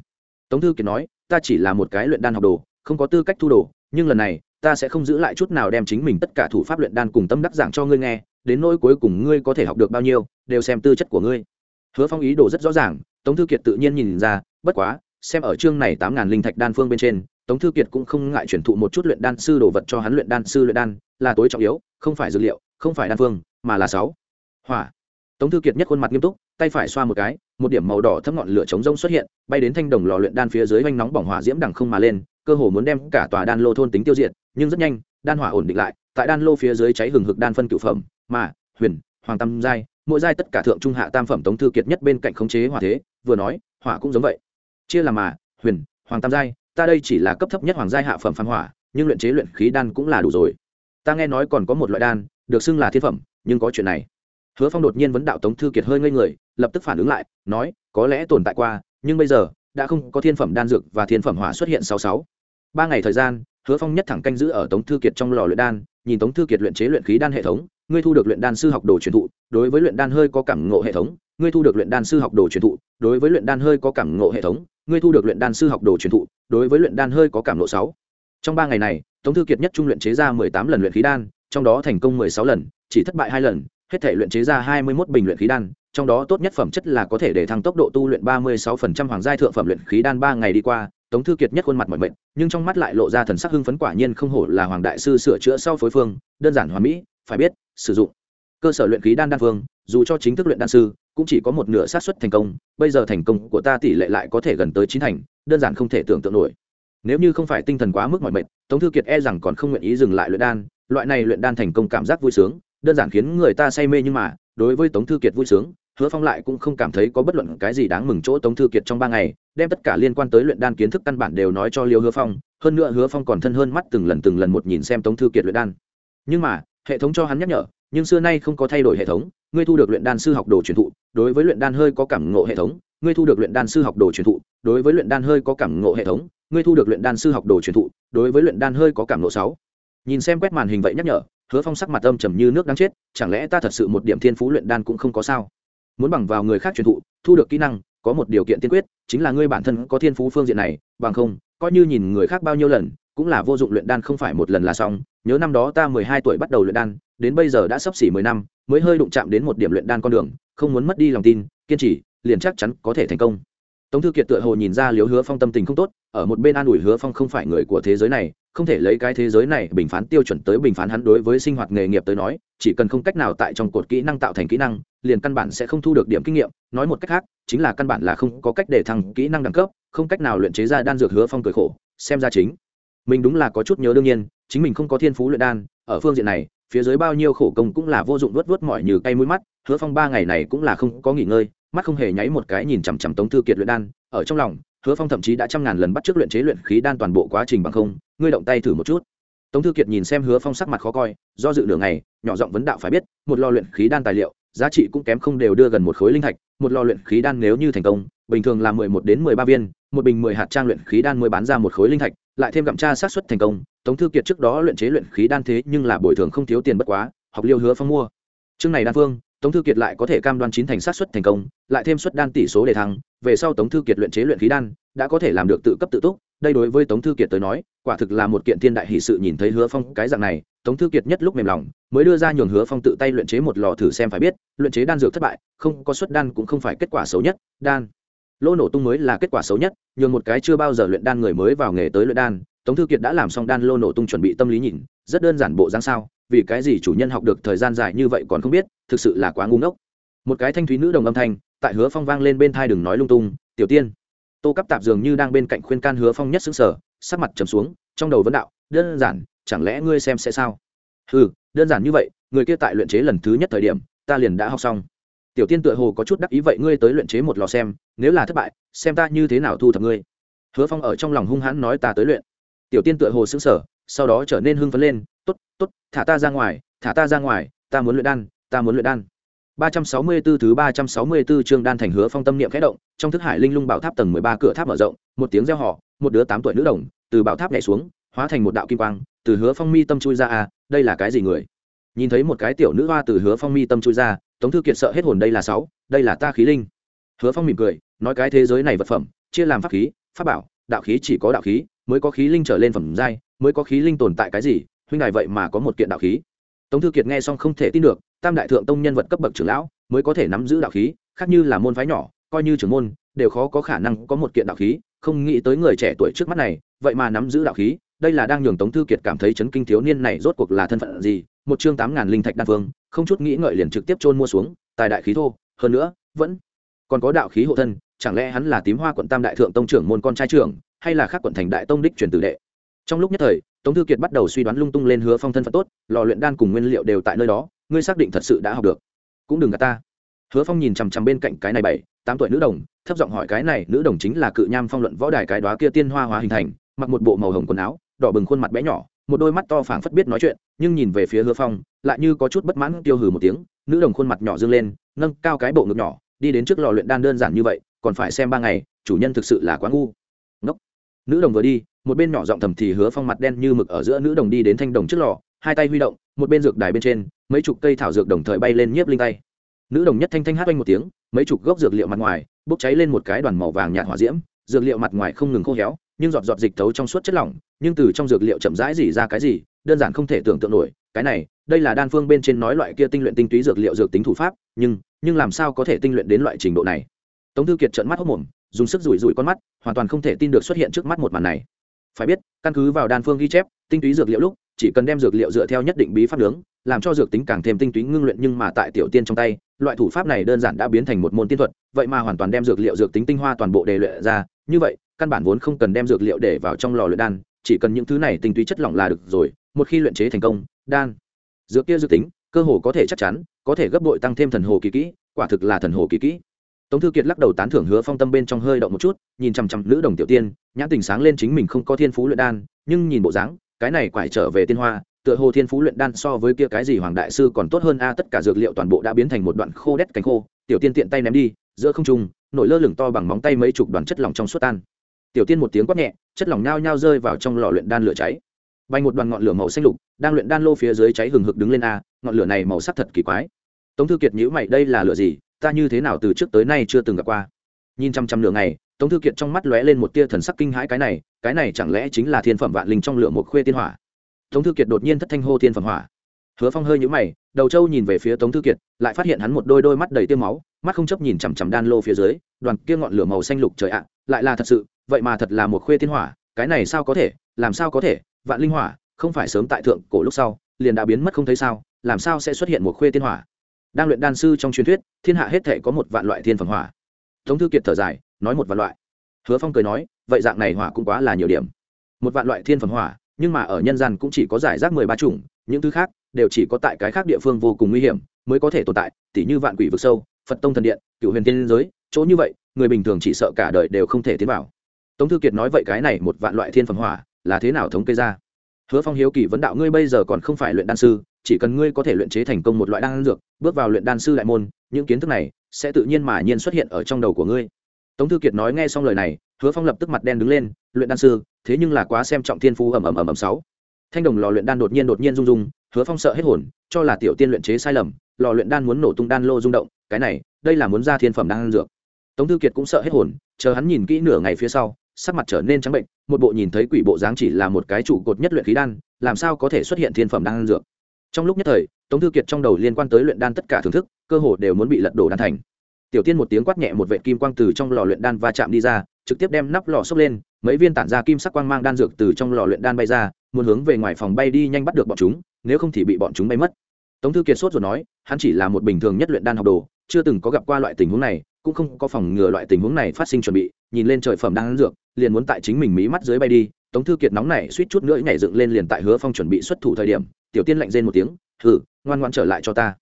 Tống thư kiệt nói ta chỉ là một cái luyện đan học đồ không có tư cách thu đồ nhưng lần này ta sẽ không giữ lại chút nào đem chính mình tất cả thủ pháp luyện đan cùng tâm đắc giảng cho ngươi nghe, đến nỗi cuối cùng ngươi có thể học được bao nhiêu, đều xem tư chất của ngươi. Hứa phong ý đồ rất rõ ràng, tống thư kiệt tự nhiên nhìn ra, bất quá, xem ở chương này tám ngàn linh thạch đan phương bên trên, tống thư kiệt cũng không ngại chuyển thụ một chút luyện đan sư đồ vật cho hắn luyện đan sư luyện đan, là tối trọng yếu, không phải dược liệu, không phải đan phương, mà là sáu. Hỏa. Tống thư kiệt nhất khuôn mặt nghiêm túc, tay phải xoa một cái, một điểm màu đỏ thấm ngọn lửa chống rông xuất hiện, bay đến thanh đồng lò luyện đan phía dưới oanh nóng bỏng hỏa diễm đằng không mà lên cơ hồ muốn đem cả tòa đan lô thôn tính tiêu diệt, nhưng rất nhanh, đan hỏa ổn định lại, tại đan lô phía dưới cháy hừng hực đan phân cửu phẩm, mà, huyền, hoàng tam giai, mỗi giai tất cả thượng trung hạ tam phẩm tống thư kiệt nhất bên cạnh khống chế hỏa thế, vừa nói, hỏa cũng giống vậy. Chia làm mà, huyền, hoàng tam giai, ta đây chỉ là cấp thấp nhất hoàng giai hạ phẩm phán hỏa, nhưng luyện chế luyện khí đan cũng là đủ rồi. Ta nghe nói còn có một loại đan, được xưng là thiên phẩm, nhưng có chuyện này. Hứa phong đột nhiên vấn đạo tống thư kiệt hơi ngây người, lập tức phản ứng lại, nói, có lẽ tồn tại qua, nhưng bây giờ, đã không có thiên phẩm đan dược và thiên phẩm hỏa xuất hiện sáu sáu ba ngày thời gian, hứa phong nhất thẳng canh giữ ở tống thư kiệt trong lò luyện đan, nhìn tống thư kiệt luyện chế luyện khí đan hệ thống, ngươi thu được luyện đan sư học đồ truyền thụ, đối với luyện đan hơi có cảm ngộ hệ thống, ngươi thu được luyện đan sư học đồ truyền thụ, đối với luyện đan hơi có cảm ngộ hệ thống, ngươi thu được luyện đan sư học đồ truyền thụ, đối với luyện đan hơi có cảm ngộ sáu. Trong ba ngày này, tống thư kiệt nhất trung luyện chế ra mười tám lần luyện khí đan, trong đó thành công mười sáu lần, chỉ thất bại hai lần, hết thể luyện chế ra hai mươi một bình luyện khí đan, trong đó tốt nhất phẩm chất là có thể để thăng tốc độ tu luyện ba mươi sáu phần trăm hoàng giai thượng phẩm luyện khí đan ba ngày đi qua tống thư kiệt nhất khuôn mặt mọi mệnh nhưng trong mắt lại lộ ra thần sắc hưng phấn quả nhiên không hổ là hoàng đại sư sửa chữa sau phối phương, đơn giản hoàn mỹ, phải biết, sử dụng. Cơ sở luyện khí đan đan phương, dù cho chính thức luyện đan sư, cũng chỉ có một nửa xác suất thành công, bây giờ thành công của ta tỷ lệ lại có thể gần tới chín thành, đơn giản không thể tưởng tượng nổi. Nếu như không phải tinh thần quá mức mọi mệnh tống thư kiệt e rằng còn không nguyện ý dừng lại luyện đan, loại này luyện đan thành công cảm giác vui sướng, đơn giản khiến người ta say mê nhưng mà, đối với tống thư kiệt vui sướng hứa phong lại cũng không cảm thấy có bất luận cái gì đáng mừng chỗ tống thư kiệt trong ba ngày, đem tất cả liên quan tới luyện đan kiến thức căn bản đều nói cho liêu hứa phong, hơn nữa hứa phong còn thân hơn mắt từng lần từng lần một nhìn xem tống thư kiệt luyện đan. Nhưng mà, hệ thống cho hắn nhắc nhở, nhưng xưa nay không có thay đổi hệ thống, ngươi thu được luyện đan sư học đồ truyền thụ, đối với luyện đan hơi có cảm ngộ hệ thống, ngươi thu được luyện đan sư học đồ truyền thụ, đối với luyện đan hơi có cảm ngộ hệ thống, ngươi thu được luyện đan sư học đồ truyền thụ, đối với luyện đan hơi có cảm ngộ sáu. Nhìn xem quét màn hình vậy nhắc nhở, hứa phong sắc mặt âm trầm như nước đáng chết, chẳng lẽ ta thật sự một điểm thiên phú luyện đan cũng không có sao? Muốn bằng vào người khác truyền thụ, thu được kỹ năng, có một điều kiện tiên quyết, chính là ngươi bản thân có thiên phú phương diện này, bằng không, coi như nhìn người khác bao nhiêu lần, cũng là vô dụng luyện đan không phải một lần là xong. Nhớ năm đó ta mười hai tuổi bắt đầu luyện đan, đến bây giờ đã sắp xỉ mười năm, mới hơi đụng chạm đến một điểm luyện đan con đường, không muốn mất đi lòng tin, kiên trì, liền chắc chắn có thể thành công. Tống thư kiệt tựa hồ nhìn ra liếu hứa phong tâm tình không tốt, ở một bên an ủi hứa phong không phải người của thế giới này không thể lấy cái thế giới này bình phán tiêu chuẩn tới bình phán hắn đối với sinh hoạt nghề nghiệp tới nói, chỉ cần không cách nào tại trong cột kỹ năng tạo thành kỹ năng, liền căn bản sẽ không thu được điểm kinh nghiệm. Nói một cách khác, chính là căn bản là không có cách để thăng kỹ năng đẳng cấp, không cách nào luyện chế ra đan dược hứa phong cười khổ, xem ra chính mình đúng là có chút nhớ đương nhiên, chính mình không có thiên phú luyện đan, ở phương diện này, phía dưới bao nhiêu khổ công cũng là vô dụng vớt vớt mọi như cay mũi mắt, hứa phong ba ngày này cũng là không có nghỉ ngơi, mắt không hề nháy một cái nhìn chằm chằm tống thư kiệt luyện đan, ở trong lòng hứa phong thậm chí đã trăm ngàn lần bắt t luyện chế luyện khí đan toàn bộ quá trình bằng không, ngươi động tay thử một chút. Tống thư kiệt nhìn xem hứa phong sắc mặt khó coi, do dự đường này nhỏ giọng vấn đạo phải biết, một lò luyện khí đan tài liệu, giá trị cũng kém không đều đưa gần một khối linh thạch, một lò luyện khí đan nếu như thành công, bình thường là mười một đến mười ba viên, một bình mười hạt trang luyện khí đan mới bán ra một khối linh thạch, lại thêm gặm tra sát xuất thành công, tống thư kiệt trước đó luyện chế luyện khí đan thế nhưng là bồi thường không thiếu tiền bất quá, học liêu hứa phong mua. Chương này đan phương tống thư kiệt lại có thể cam đoan chín thành sát xuất thành công, lại thêm suất đan tỷ số để thăng, về sau tống thư kiệt luyện chế luyện khí đan, đã có thể làm được tự cấp tự túc. Đây đối với tống thư kiệt tới nói, quả thực là một kiện thiên đại hỷ sự nhìn thấy hứa phong cái dạng này, tống thư kiệt nhất lúc mềm lòng, mới đưa ra nhường hứa phong tự tay luyện chế một lò thử xem phải biết, luyện chế đan dược thất bại, không có suất đan cũng không phải kết quả xấu nhất, đan. Lỗ nổ tung mới là kết quả xấu nhất, nhường một cái chưa bao giờ luyện đan người mới vào nghề tới luyện đan tống thư kiệt đã làm xong đan lô nổ tung chuẩn bị tâm lý nhìn, rất đơn giản bộ dáng sao, vì cái gì chủ nhân học được thời gian dài như vậy còn không biết, thực sự là quá ngu ngốc. Một cái thanh thúy nữ đồng âm thanh, tại hứa phong vang lên bên thai đừng nói lung tung, tiểu tiên. Tô cắp tạp dường như đang bên cạnh khuyên can hứa phong nhất xứng sở sắc mặt trầm xuống, trong đầu vấn đạo, đơn giản, chẳng lẽ ngươi xem sẽ sao? Ừ đơn giản như vậy, người kia tại luyện chế lần thứ nhất thời điểm, ta liền đã học xong. Tiểu tiên tựa hồ có chút đắc ý vậy ngươi tới luyện chế một lò xem, nếu là thất bại, xem ta như thế nào thu thập ngươi. Hứa phong ở trong lòng hung hãn nói, ta tới luyện tiểu tiên tựa hồ xứng sở sau đó trở nên hưng phấn lên t ố t t ố t thả ta ra ngoài, thả ta ra ngoài, ta muốn luyện đan, ta muốn luyện đan. Ba trăm sáu mươi 364 thứ ba trăm sáu mươi 364 chương đan thành hứa phong tâm niệm khẽ động, trong thức hải linh lung bảo tháp tầng mười ba cửa tháp mở rộng, một tiếng reo họ một đứa tám tuổi nữ đồng, từ bảo tháp nhảy xuống, hóa thành một đạo kim quang, từ hứa phong mi tâm chui ra à đây là cái gì người? Nhìn thấy một cái tiểu nữ hoa từ hứa phong mi tâm chui ra, tống thư kiệt sợ hết hồn, đây là sáu, đây là ta khí linh. Hứa phong mỉm cười, nói cái thế giới này vật phẩm, chia làm pháp khí, pháp bảo, đạo khí chỉ có đạo khí mới có khí linh trở lên phẩm giai, mới có khí linh tồn tại cái gì, huynh đài vậy mà có một kiện đạo khí. Tống thư kiệt nghe xong không thể tin được, tam đại thượng tông nhân vật cấp bậc trưởng lão mới có thể nắm giữ đạo khí, khác như là môn phái nhỏ, coi như trưởng môn, đều khó có khả năng có một kiện đạo khí, không nghĩ tới người trẻ tuổi trước mắt này, vậy mà nắm giữ đạo khí, đây là đang nhường tống thư kiệt cảm thấy chấn kinh thiếu niên này rốt cuộc là thân phận gì, một chương tám ngàn linh thạch đan phương không chút nghĩ ngợi liền trực tiếp trôn mua xuống, tài đại khí thô, hơn nữa, vẫn còn có đạo khí hộ thân, chẳng lẽ hắn là tím hoa quận tam đại thượng tông trưởng môn con trai trưởng hay là khác quận thành đại tông đích truyền tử đệ. Trong lúc nhất thời, tống thư kiệt bắt đầu suy đoán lung tung lên hứa phong thân phận tốt, lò luyện đan cùng nguyên liệu đều tại nơi đó, ngươi xác định thật sự đã học được. Cũng đừng gạt ta. Hứa phong nhìn chằm chằm bên cạnh cái này bảy, tám tuổi nữ đồng, thấp giọng hỏi cái này, nữ đồng chính là cự nham phong luận võ đài cái đó kia tiên hoa hóa hình thành, mặc một bộ màu hồng quần áo, đỏ bừng khuôn mặt bé nhỏ, một đôi mắt to phảng phất biết nói chuyện, nhưng nhìn về phía hứa phong, lại như có chút bất mãn tiêu hừ một tiếng, nữ đồng khuôn mặt nhỏ dương lên, nâng cao cái bộ ngực nhỏ, đi đến trước lò luyện đan đơn giản như vậy, còn phải xem ba ngày, chủ nhân thực sự là quá ngu nữ đồng vừa đi, một bên nhỏ giọng thầm thì hứa phong mặt đen như mực ở giữa nữ đồng đi đến thanh đồng trước lò, hai tay huy động, một bên dược đài bên trên, mấy chục cây thảo dược đồng thời bay lên nhiếp linh tay. Nữ đồng nhất thanh thanh hát quanh một tiếng, mấy chục gốc dược liệu mặt ngoài, bốc cháy lên một cái đoàn màu vàng nhạt hỏa diễm, dược liệu mặt ngoài không ngừng khô héo, nhưng giọt giọt dịch thấu trong suốt chất lỏng, nhưng từ trong dược liệu chậm rãi gì ra cái gì, đơn giản không thể tưởng tượng nổi, cái này, đây là đan phương bên trên nói loại kia tinh luyện tinh túy dược liệu dược tính thủ pháp, nhưng nhưng làm sao có thể tinh luyện đến loại trình độ này? Tống thư kiệt trợn mắt hốc mồm dùng sức rủi rủi con mắt, hoàn toàn không thể tin được xuất hiện trước mắt một màn này. Phải biết, căn cứ vào đan phương ghi chép, tinh túy dược liệu lúc, chỉ cần đem dược liệu dựa theo nhất định bí pháp nướng, làm cho dược tính càng thêm tinh túy ngưng luyện nhưng mà tại tiểu tiên trong tay, loại thủ pháp này đơn giản đã biến thành một môn tiên thuật, vậy mà hoàn toàn đem dược liệu dược tính tinh hoa toàn bộ đề luyện ra, như vậy, căn bản vốn không cần đem dược liệu để vào trong lò luyện đan, chỉ cần những thứ này tinh túy chất lỏng là được rồi, một khi luyện chế thành công, đan, dược kia dược tính, cơ hồ có thể chắc chắn, có thể gấp bội tăng thêm thần hồ kỳ kỹ, quả thực là thần hồ kỳ kỹ tống thư kiệt lắc đầu tán thưởng hứa phong tâm bên trong hơi động một chút, nhìn chằm chằm nữ đồng tiểu tiên, nhãn tình sáng lên chính mình không có thiên phú luyện đan, nhưng nhìn bộ dáng, cái này quải trở về tiên hoa, tựa hồ thiên phú luyện đan so với kia cái gì hoàng đại sư còn tốt hơn a, tất cả dược liệu toàn bộ đã biến thành một đoạn khô đét cánh khô, tiểu tiên tiện tay ném đi, giữa không trung, nổi lơ lửng to bằng móng tay mấy chục đoàn chất lỏng trong suốt tan. Tiểu tiên một tiếng quát nhẹ, chất lỏng nhao nhao rơi vào trong lò luyện đan lửa cháy. Bay một đoàn ngọn lửa màu xanh lục, đang luyện đan lô phía dưới cháy hừng hực đứng lên a, ngọn lửa này màu sắc thật kỳ quái. Tống thư kiệt nhữ mày, đây là lửa gì? Ta như thế nào từ trước tới nay chưa từng gặp qua. Nhìn chăm chăm nửa này tống thư kiệt trong mắt lóe lên một tia thần sắc kinh hãi, cái này cái này chẳng lẽ chính là thiên phẩm vạn linh trong lửa một khuê tiên hỏa? Tống thư kiệt đột nhiên thất thanh hô thiên phẩm hỏa. Hứa phong hơi nhũ mày, đầu trâu nhìn về phía tống thư kiệt, lại phát hiện hắn một đôi đôi mắt đầy tiêu máu, mắt không chấp nhìn chằm chằm đan lô phía dưới, đoàn kia ngọn lửa màu xanh lục trời ạ, lại là thật sự, vậy mà thật là một khuê thiên hỏa, cái này sao có thể, làm sao có thể, vạn linh hỏa, không phải sớm tại thượng cổ lúc sau, liền đã biến mất không thấy sao, làm sao sẽ xuất hiện một khuê thiên hỏa? Đang luyện đan sư trong truyền thuyết, thiên hạ hết thể có một vạn loại thiên phẩm hỏa. Tống thư kiệt thở dài, nói một vạn loại. Hứa phong cười nói, vậy dạng này hỏa cũng quá là nhiều điểm. Một vạn loại thiên phẩm hỏa, nhưng mà ở nhân gian cũng chỉ có giải rác mười ba chủng, những thứ khác đều chỉ có tại cái khác địa phương vô cùng nguy hiểm mới có thể tồn tại, tỉ như vạn quỷ vực sâu, phật tông thần điện, cựu huyền tiên giới, chỗ như vậy, người bình thường chỉ sợ cả đời đều không thể tiến vào. Tống thư kiệt nói vậy cái này một vạn loại thiên phẩm hỏa là thế nào thống kê ra? Hứa phong hiếu kỳ vấn đạo, ngươi bây giờ còn không phải luyện đan sư chỉ cần ngươi có thể luyện chế thành công một loại đan dược, bước vào luyện đan sư đại môn, những kiến thức này sẽ tự nhiên mà nhiên xuất hiện ở trong đầu của ngươi. Tống thư kiệt nói nghe xong lời này, hứa phong lập tức mặt đen đứng lên, luyện đan sư, thế nhưng là quá xem trọng thiên phú ầm ầm ầm ầm sáu. Thanh đồng lò luyện đan đột nhiên đột nhiên rung rung, hứa phong sợ hết hồn, cho là tiểu tiên luyện chế sai lầm, lò luyện đan muốn nổ tung đan lô rung động, cái này, đây là muốn ra thiên phẩm đan dược. Tống thư kiệt cũng sợ hết hồn, chờ hắn nhìn kỹ nửa ngày phía sau, sắc mặt trở nên trắng bệnh, một bộ nhìn thấy quỷ bộ dáng chỉ là một cái trụ cột nhất luyện khí đan, làm sao có thể xuất hiện thiên phẩm đan dược? Trong lúc nhất thời, tống thư kiệt trong đầu liên quan tới luyện đan tất cả thưởng thức, cơ hồ đều muốn bị lật đổ đan thành. Tiểu tiên một tiếng quát nhẹ một vệ kim quang từ trong lò luyện đan va chạm đi ra, trực tiếp đem nắp lò xốc lên, mấy viên tản ra kim sắc quang mang đan dược từ trong lò luyện đan bay ra, muốn hướng về ngoài phòng bay đi nhanh bắt được bọn chúng, nếu không thì bị bọn chúng bay mất. Tống thư kiệt sốt rồi nói, hắn chỉ là một bình thường nhất luyện đan học đồ, chưa từng có gặp qua loại tình huống này, cũng không có phòng ngừa loại tình huống này phát sinh chuẩn bị, nhìn lên trời phẩm đan dược, liền muốn tại chính mình mí mắt dưới bay đi. Tống thư kiệt nóng này suýt chút nữa nhảy dựng lên liền tại hứa phong chuẩn bị xuất thủ thời điểm tiểu tiên lạnh rên một tiếng, hừ, ngoan ngoan trở lại cho ta.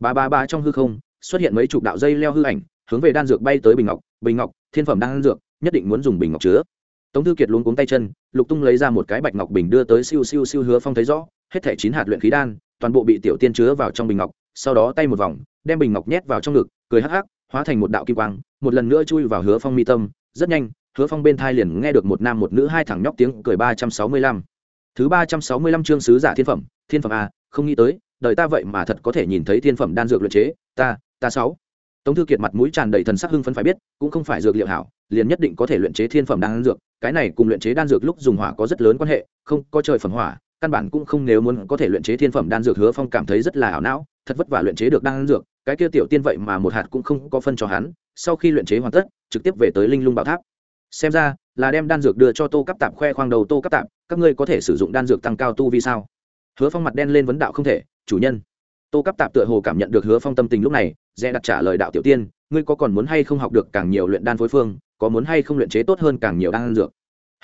Ba ba ba trong hư không, xuất hiện mấy chục đạo dây leo hư ảnh, hướng về đan dược bay tới bình ngọc bình ngọc, thiên phẩm đan dược, nhất định muốn dùng bình ngọc chứa. Tống thư kiệt luống cuống tay chân, lục tung lấy ra một cái bạch ngọc bình đưa tới siêu siêu siêu hứa phong thấy rõ, hết thẻ chín hạt luyện khí đan, toàn bộ bị tiểu tiên chứa vào trong bình ngọc, sau đó tay một vòng, đem bình ngọc nhét vào trong ngực, cười hắc hắc, hóa thành một đạo kim quang, một lần nữa chui vào hứa phong mi tâm, rất nhanh, hứa phong bên thai liền nghe được một nam một nữ hai thằng nhóc tiếng cười ba trăm sáu mươi lăm. Thứ ba trăm sáu mươi lăm chương sứ giả thiên phẩm thiên phẩm a, không nghĩ tới, đời ta vậy mà thật có thể nhìn thấy thiên phẩm đan dược luyện chế, ta ta sáu. Tống thư kiệt mặt mũi tràn đầy thần sắc hưng phấn phải biết, cũng không phải dược liệu hảo, liền nhất định có thể luyện chế thiên phẩm đan dược, cái này cùng luyện chế đan dược lúc dùng hỏa có rất lớn quan hệ, không có trời phẩm hỏa, căn bản cũng không nếu muốn có thể luyện chế thiên phẩm đan dược hứa phong cảm thấy rất là ảo não, thật vất vả luyện chế được đan dược, cái kia tiểu tiên vậy mà một hạt cũng không có phân cho hắn, sau khi luyện chế hoàn tất, trực tiếp về tới linh lung bảo tháp. Xem ra, là đem đan dược đưa cho tô cấp tạp khoe khoang đầu tô cấp tạp, các ngươi có thể sử dụng đan dược tăng cao tu vi sao? Hứa phong mặt đen lên vấn đạo không thể, chủ nhân. Tô cấp tạp tựa hồ cảm nhận được hứa phong tâm tình lúc này, dè đặt trả lời đạo tiểu tiên, ngươi có còn muốn hay không học được càng nhiều luyện đan phối phương, có muốn hay không luyện chế tốt hơn càng nhiều đan dược?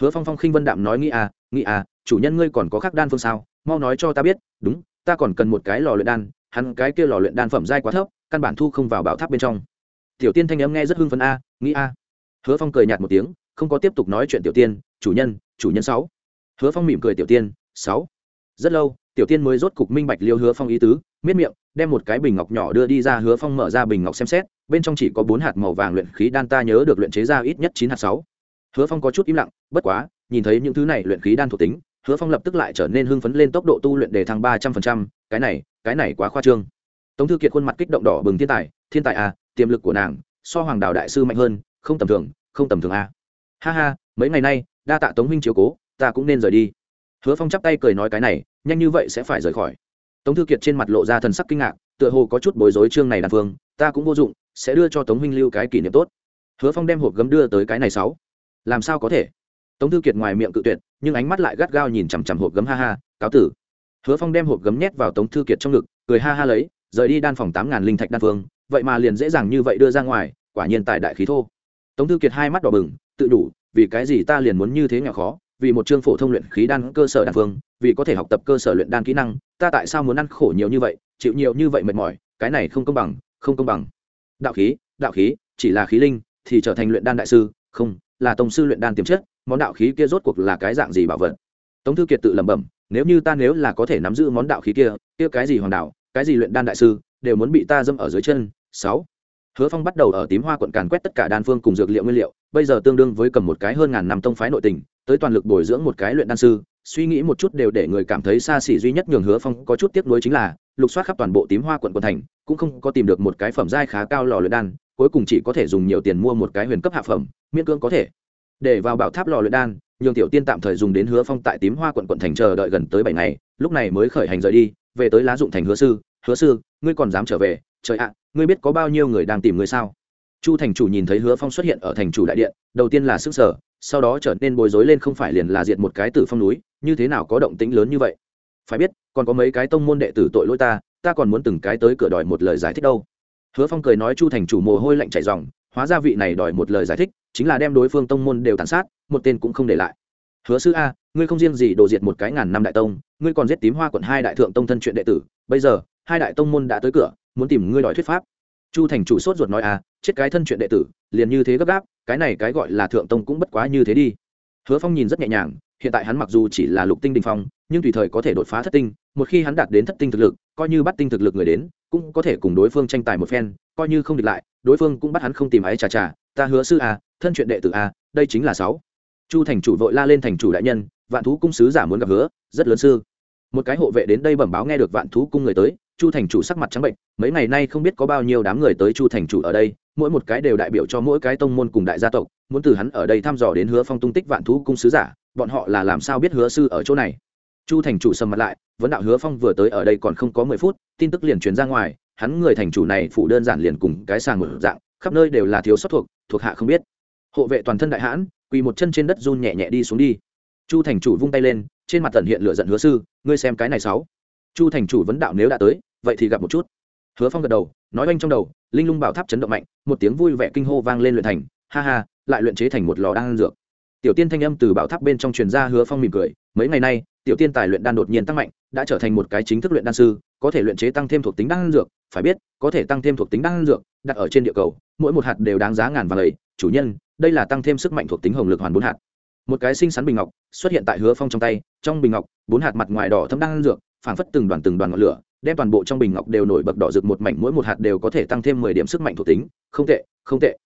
Hứa phong phong khinh vân đạm nói nghĩ à nghĩ à chủ nhân ngươi còn có khác đan phương sao? Mau nói cho ta biết, đúng, ta còn cần một cái lò luyện đan, hắn cái kia lò luyện đan phẩm dai quá thấp, căn bản thu không vào bảo tháp bên trong. Tiểu tiên thanh âm nghe rất hưng phấn a, nghĩ a hứa phong cười nhạt một tiếng, không có tiếp tục nói chuyện tiểu tiên, chủ nhân chủ nhân sáu. Hứa phong mỉm cười tiểu tiên, sáu. Rất lâu tiểu tiên mới rốt cục minh bạch liêu hứa phong ý tứ, miết miệng, đem một cái bình ngọc nhỏ đưa đi ra hứa phong mở ra bình ngọc xem xét, bên trong chỉ có bốn hạt màu vàng luyện khí đan ta nhớ được luyện chế ra ít nhất chín hạt sáu. Hứa phong có chút im lặng, bất quá, nhìn thấy những thứ này luyện khí đan thuộc tính, hứa phong lập tức lại trở nên hưng phấn lên tốc độ tu luyện để thăng ba trăm phần trăm, cái này cái này quá khoa trương. Tống thư kiệt khuôn mặt kích động đỏ bừng thiên tài thiên tài à tiềm lực của nàng, so hoàng đạo đại sư mạnh hơn, không tầm thường, không tầm thường à. ha ha, mấy ngày nay, đa tạ tống huynh chiếu cố, ta cũng nên rời đi hứa phong chắp tay cười nói cái này, nhanh như vậy sẽ phải rời khỏi. Tống thư kiệt trên mặt lộ ra thần sắc kinh ngạc, tựa hồ có chút bối rối chương này đàn phương ta cũng vô dụng, sẽ đưa cho tống huynh lưu cái kỷ niệm tốt. Hứa phong đem hộp gấm đưa tới cái này sáu. Làm sao có thể? Tống thư kiệt ngoài miệng cự tuyệt, nhưng ánh mắt lại gắt gao nhìn chằm chằm hộp gấm, ha ha, cáo tử. Hứa phong đem hộp gấm nhét vào tống thư kiệt trong ngực, cười ha ha lấy, rời đi đan phòng tám ngàn linh thạch đan phương vậy mà liền dễ dàng như vậy đưa ra ngoài, quả nhiên tài đại khí thô. Tống thư kiệt hai mắt đỏ bừng, tự đủ, vì cái gì ta liền muốn như thế nghèo khó? Vì một chương phổ thông luyện khí đan cơ sở đan phương, vì có thể học tập cơ sở luyện đan kỹ năng, ta tại sao muốn ăn khổ nhiều như vậy, chịu nhiều như vậy mệt mỏi, cái này không công bằng, không công bằng. Đạo khí đạo khí, chỉ là khí linh, thì trở thành luyện đan đại sư, không, là tổng sư luyện đan tiềm chất, món đạo khí kia rốt cuộc là cái dạng gì bảo vật? Tống thư kiệt tự lẩm bẩm, nếu như ta nếu là có thể nắm giữ món đạo khí kia kia cái gì hoàng đạo, cái gì luyện đan đại sư, đều muốn bị ta dâm ở dưới chân. Sáu hứa phong bắt đầu ở tím hoa quận càn quét tất cả đan phương cùng dược liệu nguyên liệu, bây giờ tương đương với cầm một cái hơn ngàn năm tông phái nội tình, tới toàn lực bồi dưỡng một cái luyện đan sư. Suy nghĩ một chút đều để người cảm thấy xa xỉ duy nhất nhường hứa phong có chút tiếc nuối chính là, lục soát khắp toàn bộ tím hoa quận quận thành, cũng không có tìm được một cái phẩm giai khá cao lò luyện đan, cuối cùng chỉ có thể dùng nhiều tiền mua một cái huyền cấp hạ phẩm, miễn cưỡng có thể. Để vào bảo tháp lò luyện đan, nhường tiểu tiên tạm thời dùng đến hứa phong tại tím hoa quận quận thành chờ đợi gần tới bảy ngày, lúc này mới khởi hành rời đi, về tới lá dụng thành hứa sư. Hứa sư, ngươi còn dám trở về? Trời ạ ngươi biết có bao nhiêu người đang tìm ngươi sao? Chu thành chủ nhìn thấy hứa phong xuất hiện ở thành chủ đại điện, đầu tiên là sức sở sau đó trở nên bối rối lên không phải liền là diệt một cái tử phong núi, như thế nào có động tĩnh lớn như vậy? Phải biết, còn có mấy cái tông môn đệ tử tội lỗi ta ta còn muốn từng cái tới cửa đòi một lời giải thích đâu. Hứa phong cười nói chu thành chủ mồ hôi lạnh chạy dòng hóa ra vị này đòi một lời giải thích, chính là đem đối phương tông môn đều tàn sát, một tên cũng không để lại. Hứa sư a, ngươi không riêng gì đồ diệt một cái ngàn năm đại tông, ngươi còn giết tím hoa quận hai đại thượng tông thân chuyện đệ tử. Bây giờ, hai đại tông môn đã tới cửa muốn tìm ngươi đòi thuyết pháp. Chu thành chủ sốt ruột nói à chết cái thân chuyện đệ tử, liền như thế gấp gáp, cái này cái gọi là thượng tông cũng bất quá như thế đi. Hứa phong nhìn rất nhẹ nhàng, hiện tại hắn mặc dù chỉ là lục tinh đình phong, nhưng tùy thời có thể đột phá thất tinh, một khi hắn đạt đến thất tinh thực lực, coi như bắt tinh thực lực người đến, cũng có thể cùng đối phương tranh tài một phen, coi như không địch lại, đối phương cũng bắt hắn không tìm ái chà chà ta hứa sư à thân chuyện đệ tử à đây chính là sáu. Chu thành chủ vội la lên thành chủ đại nhân, vạn thú cung sứ giả muốn gặp hứa, rất lớn sư. Một cái hộ vệ đến đây bẩm báo nghe được vạn thú cung người tới chu thành chủ sắc mặt trắng bệnh, mấy ngày nay không biết có bao nhiêu đám người tới chu thành chủ ở đây, mỗi một cái đều đại biểu cho mỗi cái tông môn cùng đại gia tộc, muốn từ hắn ở đây thăm dò đến hứa phong tung tích vạn thú cung sứ giả, bọn họ là làm sao biết hứa sư ở chỗ này? Chu thành chủ sầm mặt lại, vấn đạo hứa phong vừa tới ở đây còn không có mười phút, tin tức liền truyền ra ngoài, hắn người thành chủ này phụ đơn giản liền cùng cái sàng một dạng, khắp nơi đều là thiếu sót thuộc thuộc hạ không biết. Hộ vệ toàn thân đại hãn, quỳ một chân trên đất run nhẹ nhẹ đi xuống đi. Chu thành chủ vung tay lên, trên mặt tận hiện lửa giận hứa sư, ngươi xem cái này sáu chu thành chủ vấn đạo nếu đã tới, vậy thì gặp một chút. Hứa phong gật đầu, nói oanh trong đầu, linh lung bảo tháp chấn động mạnh, một tiếng vui vẻ kinh hô vang lên luyện thành, ha ha, lại luyện chế thành một lò đan dược. Tiểu tiên thanh âm từ bảo tháp bên trong truyền ra, hứa phong mỉm cười, mấy ngày nay, tiểu tiên tài luyện đan đột nhiên tăng mạnh, đã trở thành một cái chính thức luyện đan sư, có thể luyện chế tăng thêm thuộc tính đan dược, phải biết, có thể tăng thêm thuộc tính đan dược, đặt ở trên địa cầu, mỗi một hạt đều đáng giá ngàn vàng ấy. Chủ nhân, đây là tăng thêm sức mạnh thuộc tính hồng lực hoàn bốn hạt. Một cái xinh xắn bình ngọc xuất hiện tại hứa phong trong tay, trong bình ngọc, bốn hạt mặt ngoài đỏ thâm đan dược phảng phất từng đoàn từng đoàn ngọn lửa, đem toàn bộ trong bình ngọc đều nổi bật đỏ rực một mảnh, mỗi một hạt đều có thể tăng thêm mười điểm sức mạnh thuộc tính. Không tệ không tệ.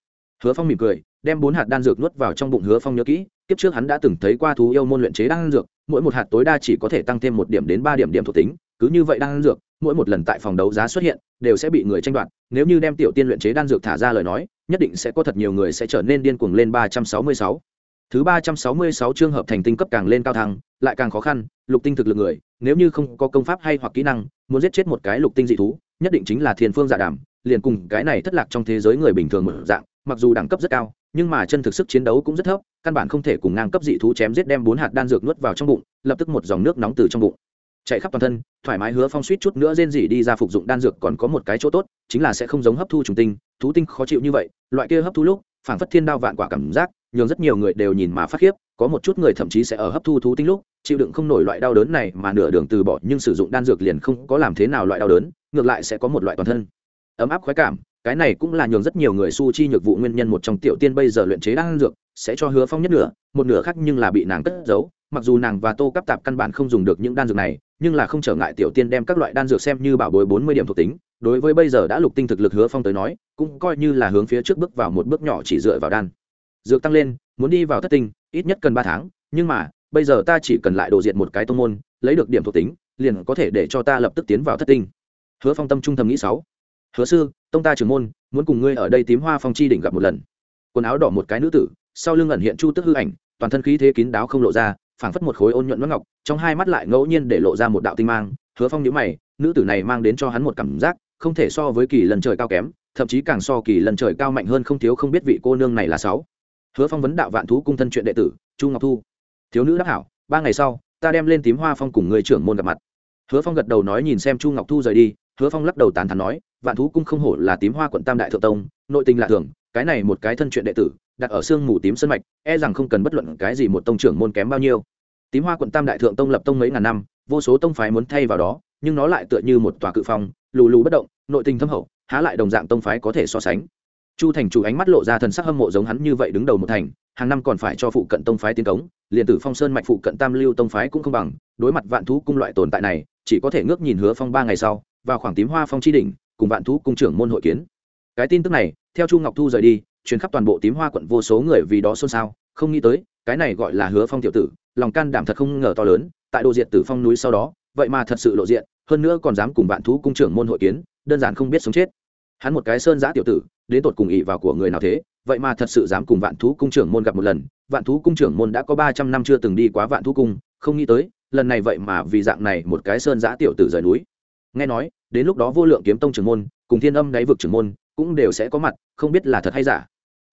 Hứa phong mỉm cười, đem bốn hạt đan dược nuốt vào trong bụng hứa phong nhớ kỹ, kiếp trước hắn đã từng thấy qua thú yêu môn luyện chế đan dược, mỗi một hạt tối đa chỉ có thể tăng thêm một điểm đến ba điểm điểm thuộc tính, cứ như vậy đan dược, mỗi một lần tại phòng đấu giá xuất hiện, đều sẽ bị người tranh đoạt. Nếu như đem tiểu tiên luyện chế đan dược thả ra lời nói, nhất định sẽ có thật nhiều người sẽ trở nên điên cuồng lên ba trăm sáu mươi sáu thứ ba trăm sáu mươi sáu trường hợp thành tinh cấp càng lên cao thăng, lại càng khó khăn, lục tinh thực lực người, nếu như không có công pháp hay hoặc kỹ năng, muốn giết chết một cái lục tinh dị thú, nhất định chính là thiên phương dạ giả đảm liền cùng cái này thất lạc trong thế giới người bình thường một dạng, mặc dù đẳng cấp rất cao, nhưng mà chân thực sức chiến đấu cũng rất thấp, căn bản không thể cùng ngang cấp dị thú chém giết đem bốn hạt đan dược nuốt vào trong bụng, lập tức một dòng nước nóng từ trong bụng. Chạy khắp toàn thân, thoải mái hứa phong suýt chút nữa rên rỉ đi ra phục dụng đan dược còn có một cái chỗ tốt, chính là sẽ không giống hấp thu trùng tinh, thú tinh khó chịu như vậy, loại kia hấp thu lúc, phảng phất thiên đao vạn quả cảm giác nhường rất nhiều người đều nhìn mà phát khiếp, có một chút người thậm chí sẽ ở hấp thu thú tinh lúc, chịu đựng không nổi loại đau đớn này mà nửa đường từ bỏ, nhưng sử dụng đan dược liền không có làm thế nào loại đau đớn, ngược lại sẽ có một loại toàn thân ấm áp khoái cảm. Cái này cũng là nhường rất nhiều người su chi nhược vụ nguyên nhân một trong tiểu tiên bây giờ luyện chế đan dược, sẽ cho hứa phong nhất nửa, một nửa khác nhưng là bị nàng cất giấu. Mặc dù nàng và tô cắp tạp căn bản không dùng được những đan dược này, nhưng là không trở ngại tiểu tiên đem các loại đan dược xem như bảo bối bốn mươi điểm thuộc tính. Đối với bây giờ đã lục tinh thực lực hứa phong tới nói, cũng coi như là hướng phía trước bước vào một bước nhỏ chỉ dựa vào đan dược tăng lên, muốn đi vào thất tinh, ít nhất cần ba tháng, nhưng mà, bây giờ ta chỉ cần lại đồ diện một cái tông môn, lấy được điểm thuộc tính, liền có thể để cho ta lập tức tiến vào thất tinh. Hứa phong tâm trung thầm nghĩ sáu. Hứa sư, tông ta trưởng môn, muốn cùng ngươi ở đây tím hoa phong chi đỉnh gặp một lần. Quần áo đỏ một cái nữ tử, sau lưng ẩn hiện chu tức hư ảnh, toàn thân khí thế kín đáo không lộ ra, phảng phất một khối ôn nhuận mất ngọc, trong hai mắt lại ngẫu nhiên để lộ ra một đạo tinh mang. Hứa phong nhữ mày, nữ tử này mang đến cho hắn một cảm giác không thể so với kỳ lần trời cao kém, thậm chí càng so kỳ lần trời cao mạnh hơn không thiếu không biết vị cô nương này là sáu hứa phong vấn đạo vạn thú cung thân chuyện đệ tử, chu ngọc thu. Thiếu nữ đắc hảo, ba ngày sau, ta đem lên tím hoa phong cùng người trưởng môn gặp mặt. Hứa phong gật đầu nói nhìn xem chu ngọc thu rời đi, hứa phong lắc đầu tán thán nói, vạn thú cung không hổ là tím hoa quận tam đại thượng tông, nội tình lạ thường, cái này một cái thân chuyện đệ tử, đặt ở xương mù tím sân mạch e rằng không cần bất luận cái gì một tông trưởng môn kém bao nhiêu. Tím hoa quận tam đại thượng tông lập tông mấy ngàn năm, vô số tông phái muốn thay vào đó, nhưng nó lại tựa như một tòa cự phong, lù lù bất động, nội tình thâm hậu, há lại đồng dạng tông phái có thể so sánh chu thành chủ ánh mắt lộ ra thần sắc hâm mộ giống hắn như vậy đứng đầu một thành, hàng năm còn phải cho phụ cận tông phái tiến cống, liền tử phong sơn mạch phụ cận tam lưu tông phái cũng không bằng, đối mặt vạn thú cung loại tồn tại này, chỉ có thể ngước nhìn hứa phong ba ngày sau, vào khoảng tím hoa phong tri đỉnh, cùng vạn thú cung trưởng môn hội kiến. Cái tin tức này, theo chu ngọc thu rời đi chuyến khắp toàn bộ tím hoa quận vô số người vì đó xôn xao, không nghĩ tới, cái này gọi là hứa phong tiểu tử, lòng can đảm thật không ngờ to lớn, tại độ diện tử phong núi sau đó, vậy mà thật sự lộ diện, hơn nữa còn dám cùng vạn thú cung trưởng môn hội kiến, đơn giản không biết sống chết. Hắn một cái sơn giã tiểu tử đến tột cùng ỵ vào của người nào thế? Vậy mà thật sự dám cùng vạn thú cung trưởng môn gặp một lần. Vạn thú cung trưởng môn đã có ba trăm năm chưa từng đi quá vạn thú cung, không nghĩ tới, lần này vậy mà vì dạng này một cái sơn giã tiểu tử rời núi. Nghe nói, đến lúc đó vô lượng kiếm tông trưởng môn, cùng thiên âm đáy vực trưởng môn, cũng đều sẽ có mặt, không biết là thật hay giả.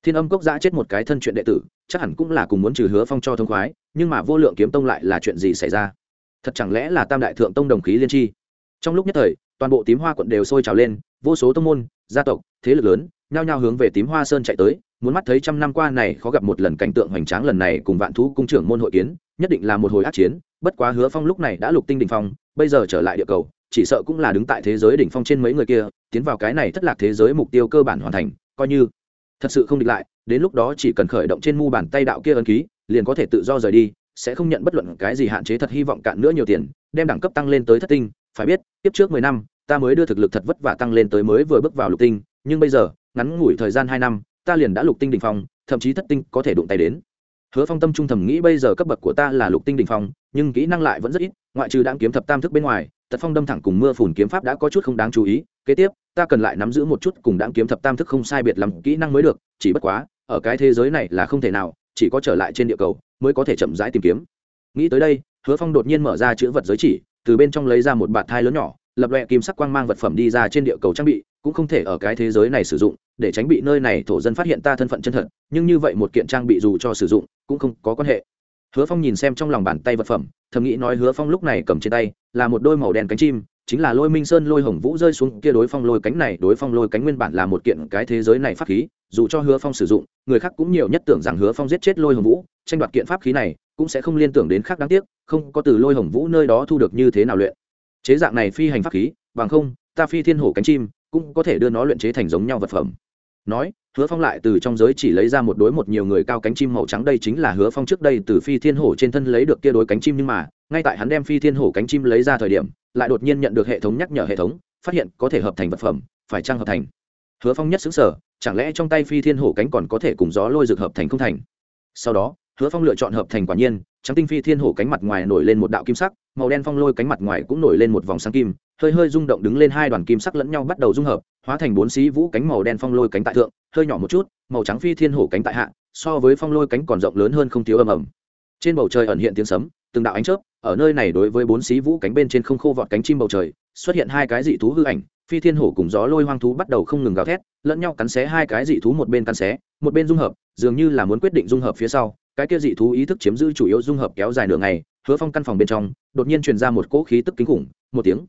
Thiên âm cốc giã chết một cái thân chuyện đệ tử, chắc hẳn cũng là cùng muốn trừ hứa phong cho thông khoái, nhưng mà vô lượng kiếm tông lại là chuyện gì xảy ra? Thật chẳng lẽ là tam đại thượng tông đồng khí liên tri? Trong lúc nhất thời, toàn bộ tím hoa quận đều sôi trào lên, vô số tông môn, gia tộc, thế lực lớn nhao nhao hướng về tím hoa sơn chạy tới, muốn mắt thấy trăm năm qua này khó gặp một lần cảnh tượng hoành tráng lần này cùng vạn thú cung trưởng môn hội kiến, nhất định là một hồi ác chiến, bất quá hứa phong lúc này đã lục tinh đỉnh phong, bây giờ trở lại địa cầu, chỉ sợ cũng là đứng tại thế giới đỉnh phong trên mấy người kia, tiến vào cái này thất lạc thế giới mục tiêu cơ bản hoàn thành, coi như thật sự không địch lại, đến lúc đó chỉ cần khởi động trên mu bàn tay đạo kia ấn ký, liền có thể tự do rời đi, sẽ không nhận bất luận cái gì hạn chế thật hy vọng cạn nữa nhiều tiền, đem đẳng cấp tăng lên tới thất tinh, phải biết, tiếp trước mười năm, ta mới đưa thực lực thật vất vả tăng lên tới mới vừa bước vào lục tinh, nhưng bây giờ ngắn ngủi thời gian hai năm, ta liền đã lục tinh đ ỉ n h phong, thậm chí thất tinh có thể đụng tay đến. Hứa phong tâm trung thầm nghĩ bây giờ cấp bậc của ta là lục tinh đ ỉ n h phong, nhưng kỹ năng lại vẫn rất ít, ngoại trừ đáng kiếm thập tam thức bên ngoài, tật phong đâm thẳng cùng mưa phùn kiếm pháp đã có chút không đáng chú ý. Kế tiếp, ta cần lại nắm giữ một chút cùng đáng kiếm thập tam thức không sai biệt lắm kỹ năng mới được, chỉ bất quá, ở cái thế giới này là không thể nào, chỉ có trở lại trên địa cầu mới có thể chậm rãi tìm kiếm. Nghĩ tới đây, hứa phong đột nhiên mở ra chữ vật giới chỉ, từ bên trong lấy ra một bạt thai lớn nhỏ, lập loẹ kim sắc quang mang vật phẩm đi ra trên địa cầu trang bị cũng không thể ở cái thế giới này sử dụng, để tránh bị nơi này thổ dân phát hiện ta thân phận chân thật, nhưng như vậy một kiện trang bị dù cho sử dụng, cũng không có quan hệ. Hứa phong nhìn xem trong lòng bàn tay vật phẩm, thầm nghĩ nói hứa phong lúc này cầm trên tay, là một đôi màu đen cánh chim, chính là lôi minh sơn lôi hồng vũ rơi xuống kia đối phong lôi cánh này, đối phong lôi cánh nguyên bản là một kiện cái thế giới này pháp khí, dù cho hứa phong sử dụng, người khác cũng nhiều nhất tưởng rằng hứa phong giết chết lôi hồng vũ, tranh đoạt kiện pháp khí này, cũng sẽ không liên tưởng đến khác đáng tiếc, không có từ lôi hồng vũ nơi đó thu được như thế nào luyện. Chế dạng này phi hành pháp khí, bằng không, ta phi thiên hổ cánh chim cũng có thể đưa nó luyện chế thành giống nhau vật phẩm. Nói, hứa phong lại từ trong giới chỉ lấy ra một đối một nhiều người cao cánh chim màu trắng, đây chính là hứa phong trước đây từ phi thiên hổ trên thân lấy được kia đối cánh chim nhưng mà, ngay tại hắn đem phi thiên hổ cánh chim lấy ra thời điểm, lại đột nhiên nhận được hệ thống nhắc nhở hệ thống, phát hiện có thể hợp thành vật phẩm, phải trang hợp thành? Hứa phong nhất xứng sở chẳng lẽ trong tay phi thiên hổ cánh còn có thể cùng gió lôi rực hợp thành không thành? Sau đó, hứa phong lựa chọn hợp thành quả nhiên trắng tinh phi thiên hổ cánh mặt ngoài nổi lên một đạo kim sắc, màu đen phong lôi cánh mặt ngoài cũng nổi lên một vòng sáng kim, hơi hơi rung động đứng lên hai đoàn kim sắc lẫn nhau bắt đầu dung hợp, hóa thành bốn xí vũ cánh màu đen phong lôi cánh tại thượng, hơi nhỏ một chút, màu trắng phi thiên hổ cánh tại hạ, so với phong lôi cánh còn rộng lớn hơn không thiếu ầm ầm. Trên bầu trời ẩn hiện tiếng sấm, từng đạo ánh chớp, ở nơi này đối với bốn xí vũ cánh bên trên không khô vọt cánh chim bầu trời, xuất hiện hai cái dị thú hư ảnh, phi thiên hổ cùng gió lôi hoang thú bắt đầu không ngừng gào thét, lẫn nhau cắn xé hai cái dị thú một bên cắn xé, một bên dung hợp, dường như là muốn quyết định dung hợp phía sau cái kia dị thú ý thức chiếm giữ chủ yếu dung hợp kéo dài nửa ngày hứa phong căn phòng bên trong đột nhiên truyền ra một cỗ khí tức kinh khủng một tiếng.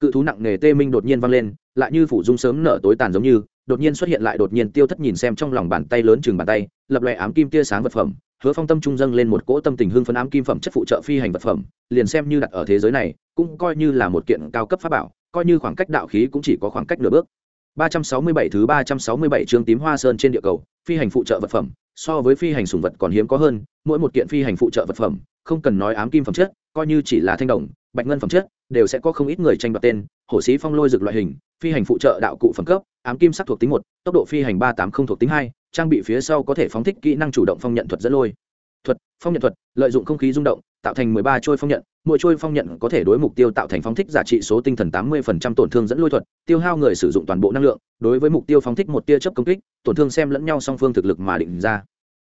Cự thú nặng nề tê minh đột nhiên vang lên lại như phủ dung sớm nở tối tàn giống như đột nhiên xuất hiện lại đột nhiên tiêu thất nhìn xem trong lòng bàn tay lớn chừng bàn tay lập loè ám kim tia sáng vật phẩm hứa phong tâm trung dâng lên một cỗ tâm tình hưng phấn ám kim phẩm chất phụ trợ phi hành vật phẩm liền xem như đặt ở thế giới này cũng coi như là một kiện cao cấp pháp bảo coi như khoảng cách đạo khí cũng chỉ có khoảng cách nửa bước. 367 thứ 367 chương tím hoa sơn trên địa cầu, phi hành phụ trợ vật phẩm, so với phi hành sùng vật còn hiếm có hơn, mỗi một kiện phi hành phụ trợ vật phẩm, không cần nói ám kim phẩm chất, coi như chỉ là thanh đồng, bạch ngân phẩm chất, đều sẽ có không ít người tranh đoạt tên, hổ sĩ phong lôi dược loại hình, phi hành phụ trợ đạo cụ phẩm cấp, ám kim sắc thuộc tính một tốc độ phi hành 380 thuộc tính hai trang bị phía sau có thể phóng thích kỹ năng chủ động phong nhận thuật dẫn lôi. Thuật, phong nhận thuật, lợi dụng không khí rung động, tạo thành 13 trôi phong nhận, mỗi trôi phong nhận có thể đối mục tiêu tạo thành phóng thích giá trị số tinh thần 80% tổn thương dẫn lôi thuật, tiêu hao người sử dụng toàn bộ năng lượng, đối với mục tiêu phóng thích một tia chớp công kích, tổn thương xem lẫn nhau song phương thực lực mà định ra.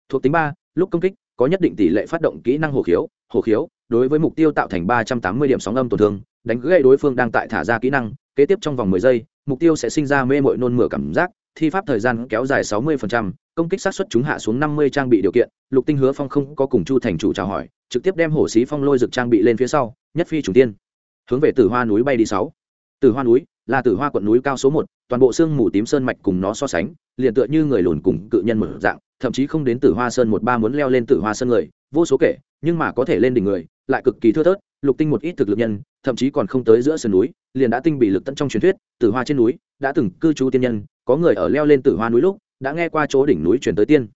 Thuộc tính ba, lúc công kích, có nhất định tỷ lệ phát động kỹ năng hồ khiếu, hồ khiếu, đối với mục tiêu tạo thành 380 điểm sóng âm tổn thương, đánh gãy đối phương đang tại thả ra kỹ năng, kế tiếp trong vòng 10 giây, mục tiêu sẽ sinh ra mê mội nôn mửa cảm giác, thi pháp thời gian kéo dài 60%, công kích sát xuất chúng hạ xuống 50 trang bị điều kiện, Lục Tinh Hứa Phong không có cùng Chu thành chủ chào hỏi, trực tiếp đem hổ xí phong lôi dược trang bị lên phía sau, nhất phi trùng tiên. Hướng về Tử Hoa núi bay đi sáu. Tử Hoa núi là Tử Hoa quận núi cao số 1, toàn bộ xương mù tím sơn mạch cùng nó so sánh, liền tựa như người lùn cùng cự nhân mở dạng, thậm chí không đến Tử Hoa sơn một ba muốn leo lên Tử Hoa sơn người, vô số kể, nhưng mà có thể lên đỉnh người, lại cực kỳ thưa thớt, Lục Tinh một ít thực lực nhân, thậm chí còn không tới giữa sườn núi, liền đã tinh bị lực tận trong truyền thuyết, Tử Hoa trên núi, đã từng cư trú tiên nhân, có người ở leo lên Tử Hoa núi lúc, đã nghe qua chỗ đỉnh núi truyền tới tiên.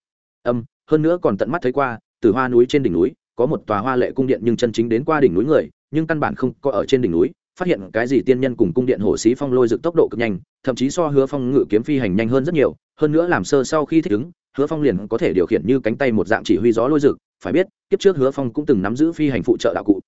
Âm, hơn nữa còn tận mắt thấy qua, từ hoa núi trên đỉnh núi, có một tòa hoa lệ cung điện nhưng chân chính đến qua đỉnh núi người, nhưng căn bản không có ở trên đỉnh núi, phát hiện cái gì tiên nhân cùng cung điện hổ sĩ phong lôi dựng tốc độ cực nhanh, thậm chí so hứa phong ngự kiếm phi hành nhanh hơn rất nhiều, hơn nữa làm sơ sau khi thích ứng, hứa phong liền có thể điều khiển như cánh tay một dạng chỉ huy gió lôi rực phải biết, kiếp trước hứa phong cũng từng nắm giữ phi hành phụ trợ đạo cụ.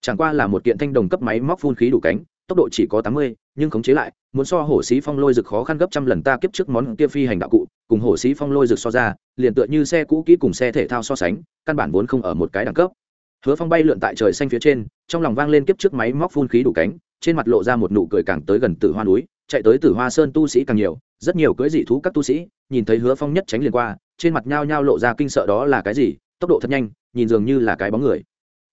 Chẳng qua là một kiện thanh đồng cấp máy móc phun khí đủ cánh, tốc độ chỉ có tám mươi, nhưng khống chế lại, muốn so hổ sĩ phong lôi rực khó khăn gấp trăm lần ta kiếp trước món kia phi hành đạo cụ cùng hổ sĩ phong lôi rực so ra, liền tựa như xe cũ kỹ cùng xe thể thao so sánh, căn bản vốn không ở một cái đẳng cấp. Hứa phong bay lượn tại trời xanh phía trên, trong lòng vang lên kiếp trước máy móc phun khí đủ cánh, trên mặt lộ ra một nụ cười càng tới gần tử hoa núi, chạy tới tử hoa sơn tu sĩ càng nhiều, rất nhiều cưỡi dị thú các tu sĩ, nhìn thấy hứa phong nhất tránh liền qua, trên mặt nhao nhao lộ ra kinh sợ đó là cái gì, tốc độ thật nhanh, nhìn dường như là cái bóng người.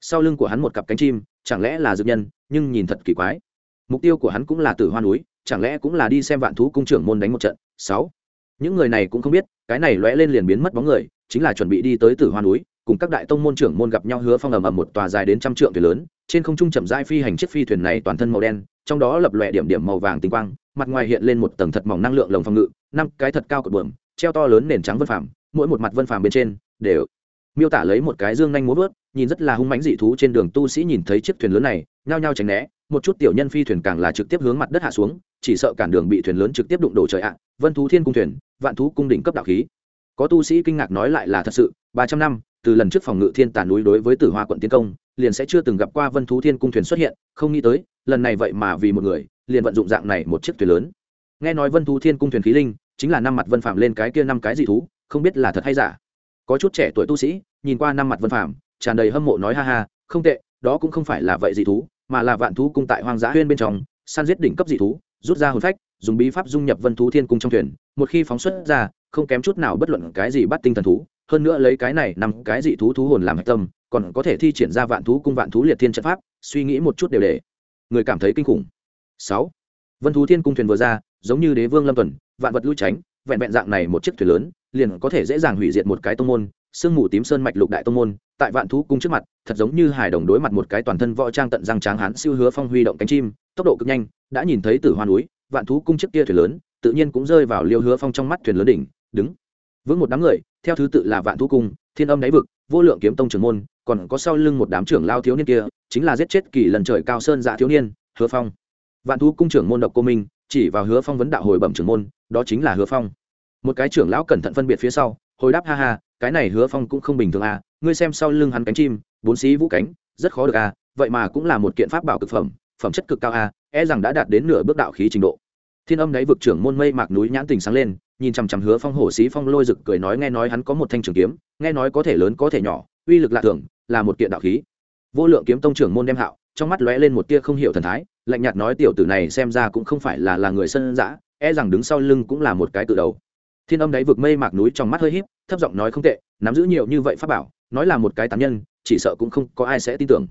Sau lưng của hắn một cặp cánh chim, chẳng lẽ là dược nhân, nhưng nhìn thật kỳ quái. Mục tiêu của hắn cũng là tử hoa núi, chẳng lẽ cũng là đi xem vạn thú cung trưởng môn đánh một trận. Sáu những người này cũng không biết, cái này lóe lên liền biến mất bóng người, chính là chuẩn bị đi tới tử hoa núi, cùng các đại tông môn trưởng môn gặp nhau hứa phong ầm ầm một tòa dài đến trăm trượng thuyền lớn, trên không trung chậm rãi phi hành chiếc phi thuyền này toàn thân màu đen, trong đó lập lòe điểm điểm màu vàng tinh quang, mặt ngoài hiện lên một tầng thật mỏng năng lượng lồng phòng ngự, năm cái thật cao cột buồm, treo to lớn nền trắng vân phàm, mỗi một mặt vân phàm bên trên đều miêu tả lấy một cái dương nhanh múa vớt, nhìn rất là hung mãnh dị thú trên đường tu sĩ nhìn thấy chiếc thuyền lớn này, nhao nhao tránh né một chút tiểu nhân phi thuyền càng là trực tiếp hướng mặt đất hạ xuống, chỉ sợ cản đường bị thuyền lớn trực tiếp đụng đổ trời ạ. Vân thú thiên cung thuyền, vạn thú cung đỉnh cấp đạo khí. Có tu sĩ kinh ngạc nói lại là thật sự, ba trăm năm, từ lần trước phòng ngự thiên tàn núi đối với tử hoa quận tiến công, liền sẽ chưa từng gặp qua vân thú thiên cung thuyền xuất hiện, không nghĩ tới, lần này vậy mà vì một người, liền vận dụng dạng này một chiếc thuyền lớn. Nghe nói vân thú thiên cung thuyền khí linh, chính là năm mặt vân phạm lên cái kia năm cái dị thú, không biết là thật hay giả. Có chút trẻ tuổi tu sĩ, nhìn qua năm mặt vân phạm tràn đầy hâm mộ nói ha ha, không tệ đó cũng không phải là vậy dị thú, mà là vạn thú cung tại hoang dã huyên bên trong, săn giết đỉnh cấp dị thú, rút ra hồn phách, dùng bí pháp dung nhập vân thú thiên cung trong thuyền, một khi phóng xuất ra, không kém chút nào bất luận cái gì bắt tinh thần thú, hơn nữa lấy cái này nằm cái dị thú thú hồn làm hạch tâm, còn có thể thi triển ra vạn thú cung vạn thú liệt thiên trận pháp, suy nghĩ một chút đều để người cảm thấy kinh khủng. Sáu, vân thú thiên cung thuyền vừa ra, giống như đế vương lâm tuần, vạn vật lui tránh, vẹn vẹn dạng này một chiếc thuyền lớn, liền có thể dễ dàng hủy diệt một cái tông môn sương mù tím sơn mạch lục đại tông môn, tại vạn thú cung trước mặt, thật giống như hải đồng đối mặt một cái toàn thân võ trang tận răng tráng hán siêu hứa phong huy động cánh chim, tốc độ cực nhanh, đã nhìn thấy tử hoa núi, vạn thú cung trước kia thuyền lớn, tự nhiên cũng rơi vào liêu hứa phong trong mắt thuyền lớn đỉnh, đứng. Vững một đám người, theo thứ tự là vạn thú cung, thiên âm đáy vực, vô lượng kiếm tông trưởng môn, còn có sau lưng một đám trưởng lao thiếu niên kia, chính là giết chết kỳ lần trời cao sơn dạ thiếu niên, hứa phong. Vạn thú cung trưởng môn độc cô minh, chỉ vào hứa phong vấn đạo hồi bẩm trưởng môn, đó chính là hứa phong. Một cái trưởng lão cẩn thận phân biệt phía sau, hồi đáp ha ha cái này hứa phong cũng không bình thường à ngươi xem sau lưng hắn cánh chim, bốn xí vũ cánh, rất khó được à vậy mà cũng là một kiện pháp bảo cực phẩm phẩm chất cực cao à e rằng đã đạt đến nửa bước đạo khí trình độ. Thiên âm đáy vực trưởng môn mây mạc núi nhãn tình sáng lên, nhìn chằm chằm hứa phong hổ xí phong lôi rực cười nói nghe nói hắn có một thanh trường kiếm, nghe nói có thể lớn có thể nhỏ, uy lực lạ thường, là một kiện đạo khí. Vô lượng kiếm tông trưởng môn đem hạo, trong mắt lóe lên một tia không hiểu thần thái, lạnh nhạt nói tiểu tử này xem ra cũng không phải là là người sân dã e rằng đứng sau lưng cũng là một cái cự đầu thiên âm đáy vực mây mạc núi trong mắt hơi híp, thấp giọng nói không tệ, nắm giữ nhiều như vậy pháp bảo, nói là một cái tán nhân, chỉ sợ cũng không có ai sẽ tin tưởng.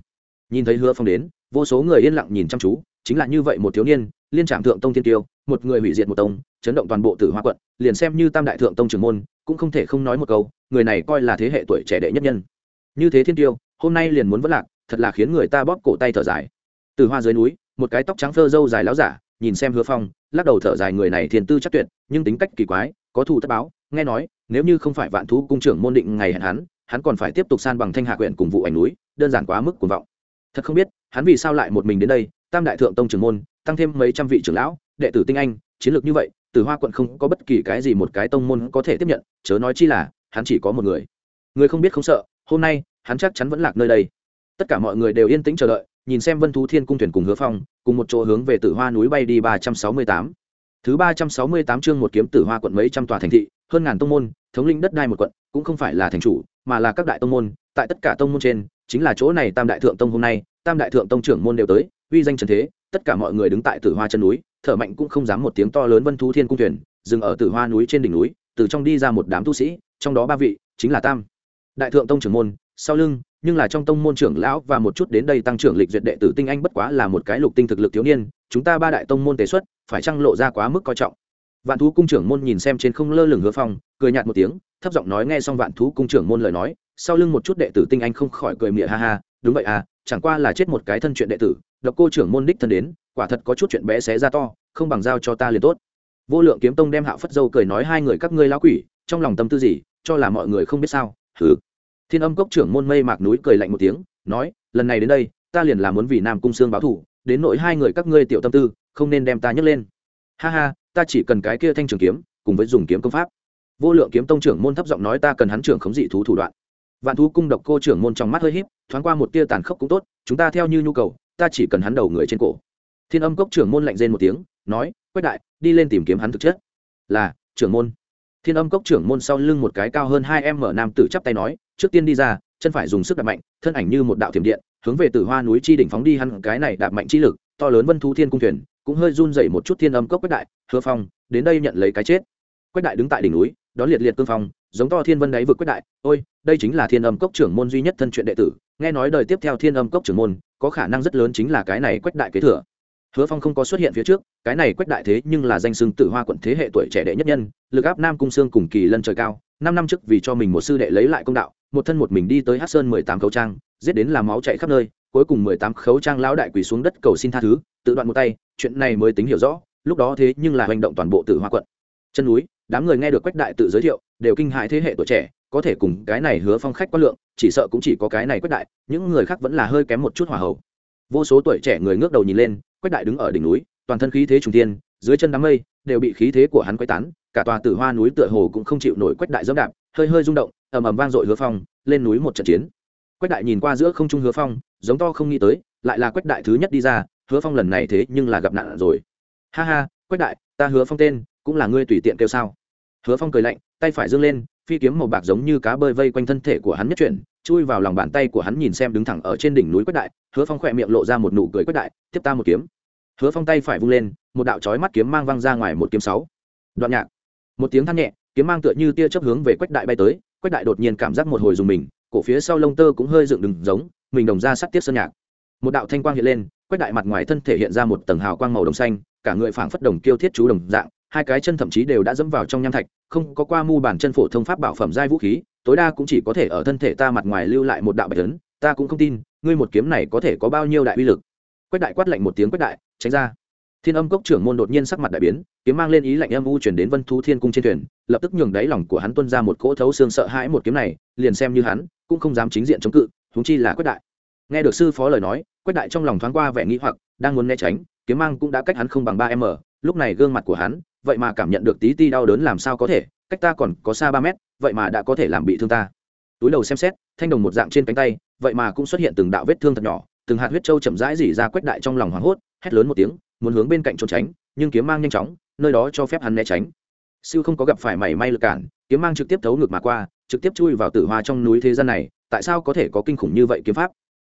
Nhìn thấy hứa phong đến, vô số người yên lặng nhìn chăm chú, chính là như vậy một thiếu niên, liên trạm thượng tông thiên tiêu một người hủy diệt một tông, chấn động toàn bộ tử hoa quận, liền xem như tam đại thượng tông trưởng môn, cũng không thể không nói một câu, người này coi là thế hệ tuổi trẻ đệ nhất nhân. Như thế thiên tiêu hôm nay liền muốn vất lạc, thật là khiến người ta bóp cổ tay thở dài. Từ hoa dưới núi, một cái tóc trắng phơ râu dài láo giả, nhìn xem hứa phong, lắc đầu thở dài, người này thiền tư chắc tuyệt, nhưng tính cách kỳ quái có thù tất báo, nghe nói, nếu như không phải vạn thú cung trưởng môn định ngày hẹn hắn hắn còn phải tiếp tục san bằng thanh hạ quyển cùng vụ ảnh núi, đơn giản quá mức cuồng vọng. Thật không biết, hắn vì sao lại một mình đến đây, tam đại thượng tông trưởng môn, tăng thêm mấy trăm vị trưởng lão, đệ tử tinh anh, chiến lược như vậy, từ hoa quận không có bất kỳ cái gì một cái tông môn có thể tiếp nhận, chớ nói chi là, hắn chỉ có một người. Người không biết không sợ, hôm nay, hắn chắc chắn vẫn lạc nơi đây. Tất cả mọi người đều yên tĩnh chờ đợi, nhìn xem vân thú thiên cung thuyền cùng hứa phong, cùng một chỗ hướng về tử hoa núi bay đi ba trăm sáu mươi tám thứ ba trăm sáu mươi tám chương một kiếm tử hoa quận mấy trăm tòa thành thị, hơn ngàn tông môn, thống lĩnh đất đai một quận, cũng không phải là thành chủ, mà là các đại tông môn. Tại tất cả tông môn trên, chính là chỗ này tam đại thượng tông hôm nay, tam đại thượng tông trưởng môn đều tới, uy danh trần thế, tất cả mọi người đứng tại tử hoa chân núi, thở mạnh cũng không dám một tiếng to lớn vân thú thiên cung thuyền, dừng ở tử hoa núi trên đỉnh núi, từ trong đi ra một đám tu sĩ, trong đó ba vị, chính là tam đại thượng tông trưởng môn. Sau lưng, nhưng là trong tông môn trưởng lão và một chút đến đây tăng trưởng lịch duyệt đệ tử tinh anh bất quá là một cái lục tinh thực lực thiếu niên, chúng ta ba đại tông môn tề xuất phải chăng lộ ra quá mức coi trọng? Vạn thú cung trưởng môn nhìn xem trên không lơ lửng hứa phong, cười nhạt một tiếng, thấp giọng nói nghe xong vạn thú cung trưởng môn lời nói, sau lưng một chút đệ tử tinh anh không khỏi cười mịa ha ha, đúng vậy à chẳng qua là chết một cái thân chuyện đệ tử, độc cô trưởng môn đích thân đến, quả thật có chút chuyện bé xé ra to, không bằng giao cho ta liền tốt. Vô lượng kiếm tông đem hạo phất dâu cười nói hai người các ngươi lão quỷ, trong lòng tâm tư gì, cho là mọi người không biết sao, hừ. Thiên âm cốc trưởng môn mây mạc núi cười lạnh một tiếng, nói, lần này đến đây, ta liền là muốn vì nam cung sương báo thủ đến nỗi hai người các ngươi tiểu tâm tư không nên đem ta nhấc lên. Ha ha, ta chỉ cần cái kia thanh trường kiếm, cùng với dùng kiếm công pháp. Vô lượng kiếm tông trưởng môn thấp giọng nói ta cần hắn trưởng khống dị thú thủ đoạn. Vạn thú cung độc cô trưởng môn trong mắt hơi híp, thoáng qua một tia tàn khốc cũng tốt, chúng ta theo như nhu cầu, ta chỉ cần hắn đầu người trên cổ. Thiên âm cốc trưởng môn lạnh rên một tiếng, nói, quách đại, đi lên tìm kiếm hắn thực chất. Là, trưởng môn. Thiên âm cốc trưởng môn sau lưng một cái cao hơn hai em mở nam tử chắp tay nói, trước tiên đi ra, chân phải dùng sức đạp mạnh, thân ảnh như một đạo thiểm điện, hướng về từ hoa núi chi đỉnh phóng đi hắn cái này đạp mạnh chi lực, to lớn vân thú thiên cung thuyền cũng hơi run dậy một chút thiên âm cốc quách đại, hứa phong, đến đây nhận lấy cái chết. Quách đại đứng tại đỉnh núi, đón liệt liệt cương phong, giống to thiên vân đáy vượt quách đại, ôi, đây chính là thiên âm cốc trưởng môn duy nhất thân truyện đệ tử, nghe nói đời tiếp theo thiên âm cốc trưởng môn, có khả năng rất lớn chính là cái này quách đại kế thừa. Hứa phong không có xuất hiện phía trước, cái này quách đại thế nhưng là danh xưng tự hoa quận thế hệ tuổi trẻ đệ nhất nhân, lực áp nam cung sương cùng kỳ lân trời cao, năm năm trước vì cho mình một sư đệ lấy lại công đạo, một thân một mình đi tới hát sơn mười tám khấu trang, giết đến làm máu chạy khắp nơi, cuối cùng mười tám khấu trang lão đại quỳ xuống đất cầu xin tha thứ tự đoạn một tay, chuyện này mới tính hiểu rõ, lúc đó thế nhưng là hành động toàn bộ tự hoa quận. Chân núi, đám người nghe được quách đại tự giới thiệu, đều kinh hại thế hệ tuổi trẻ, có thể cùng cái này hứa phong khách quá lượng, chỉ sợ cũng chỉ có cái này quách đại, những người khác vẫn là hơi kém một chút hòa hậu. Vô số tuổi trẻ người ngước đầu nhìn lên, quách đại đứng ở đỉnh núi, toàn thân khí thế trùng tiên dưới chân đám mây đều bị khí thế của hắn quay tán, cả tòa tử hoa núi tựa hồ cũng không chịu nổi quách đại dẫm đạp, hơi hơi rung động, ầm ầm vang dội hứa phong, lên núi một trận chiến. Quách đại nhìn qua giữa không trung hứa phong, giống to không nghĩ tới, lại là quách đại thứ nhất đi ra hứa phong lần này thế nhưng là gặp nạn rồi. Ha ha, quách đại, ta hứa phong tên, cũng là ngươi tùy tiện kêu sao? Hứa phong cười lạnh, tay phải dâng lên, phi kiếm màu bạc giống như cá bơi vây quanh thân thể của hắn nhất chuyển, chui vào lòng bàn tay của hắn nhìn xem đứng thẳng ở trên đỉnh núi quách đại. Hứa phong khỏe miệng lộ ra một nụ cười quách đại, tiếp ta một kiếm. Hứa phong tay phải vung lên, một đạo chói mắt kiếm mang văng ra ngoài một kiếm sáu. Đoạn nhạc. Một tiếng than nhẹ, kiếm mang tựa như tia chớp hướng về quách đại bay tới, quách đại đột nhiên cảm giác một hồi dùng mình, cổ phía sau lông tơ cũng hơi dựng đừng giống, mình đồng ra sắt tiếp sơn nhạc. Một đạo thanh quang hiện lên quách đại mặt ngoài thân thể hiện ra một tầng hào quang màu đồng xanh, cả người phảng phất đồng kiêu thiết chú đồng dạng, hai cái chân thậm chí đều đã dẫm vào trong nham thạch, không có qua mu bàn chân phổ thông pháp bảo phẩm giai vũ khí, tối đa cũng chỉ có thể ở thân thể ta mặt ngoài lưu lại một đạo bạch lớn ta cũng không tin, ngươi một kiếm này có thể có bao nhiêu đại uy lực. Quách đại quát lạnh một tiếng quách đại, tránh ra. Thiên âm cốc trưởng môn đột nhiên sắc mặt đại biến, kiếm mang lên ý lạnh âm u chuyển đến vân thú thiên cung trên thuyền, lập tức nhường đáy lòng của hắn tuân ra một cỗ thấu xương sợ hãi một kiếm này, liền xem như hắn, cũng không dám chính diện chống cự húng chi là quách đại nghe được sư phó lời nói, quách đại trong lòng thoáng qua vẻ nghĩ hoặc, đang muốn né tránh, kiếm mang cũng đã cách hắn không bằng ba m, lúc này gương mặt của hắn, vậy mà cảm nhận được tí ti đau đớn làm sao có thể, cách ta còn có xa ba mét, vậy mà đã có thể làm bị thương ta. Túi đầu xem xét, thanh đồng một dạng trên cánh tay, vậy mà cũng xuất hiện từng đạo vết thương thật nhỏ, từng hạt huyết trâu chậm rãi dỉ ra quách đại trong lòng hoảng hốt, hét lớn một tiếng, muốn hướng bên cạnh trốn tránh, nhưng kiếm mang nhanh chóng, nơi đó cho phép hắn né tránh. Siêu không có gặp phải mảy may lực cản, kiếm mang trực tiếp thấu ngược mà qua, trực tiếp chui vào tử hoa trong núi thế gian này, tại sao có thể có kinh khủng như vậy kiếm pháp?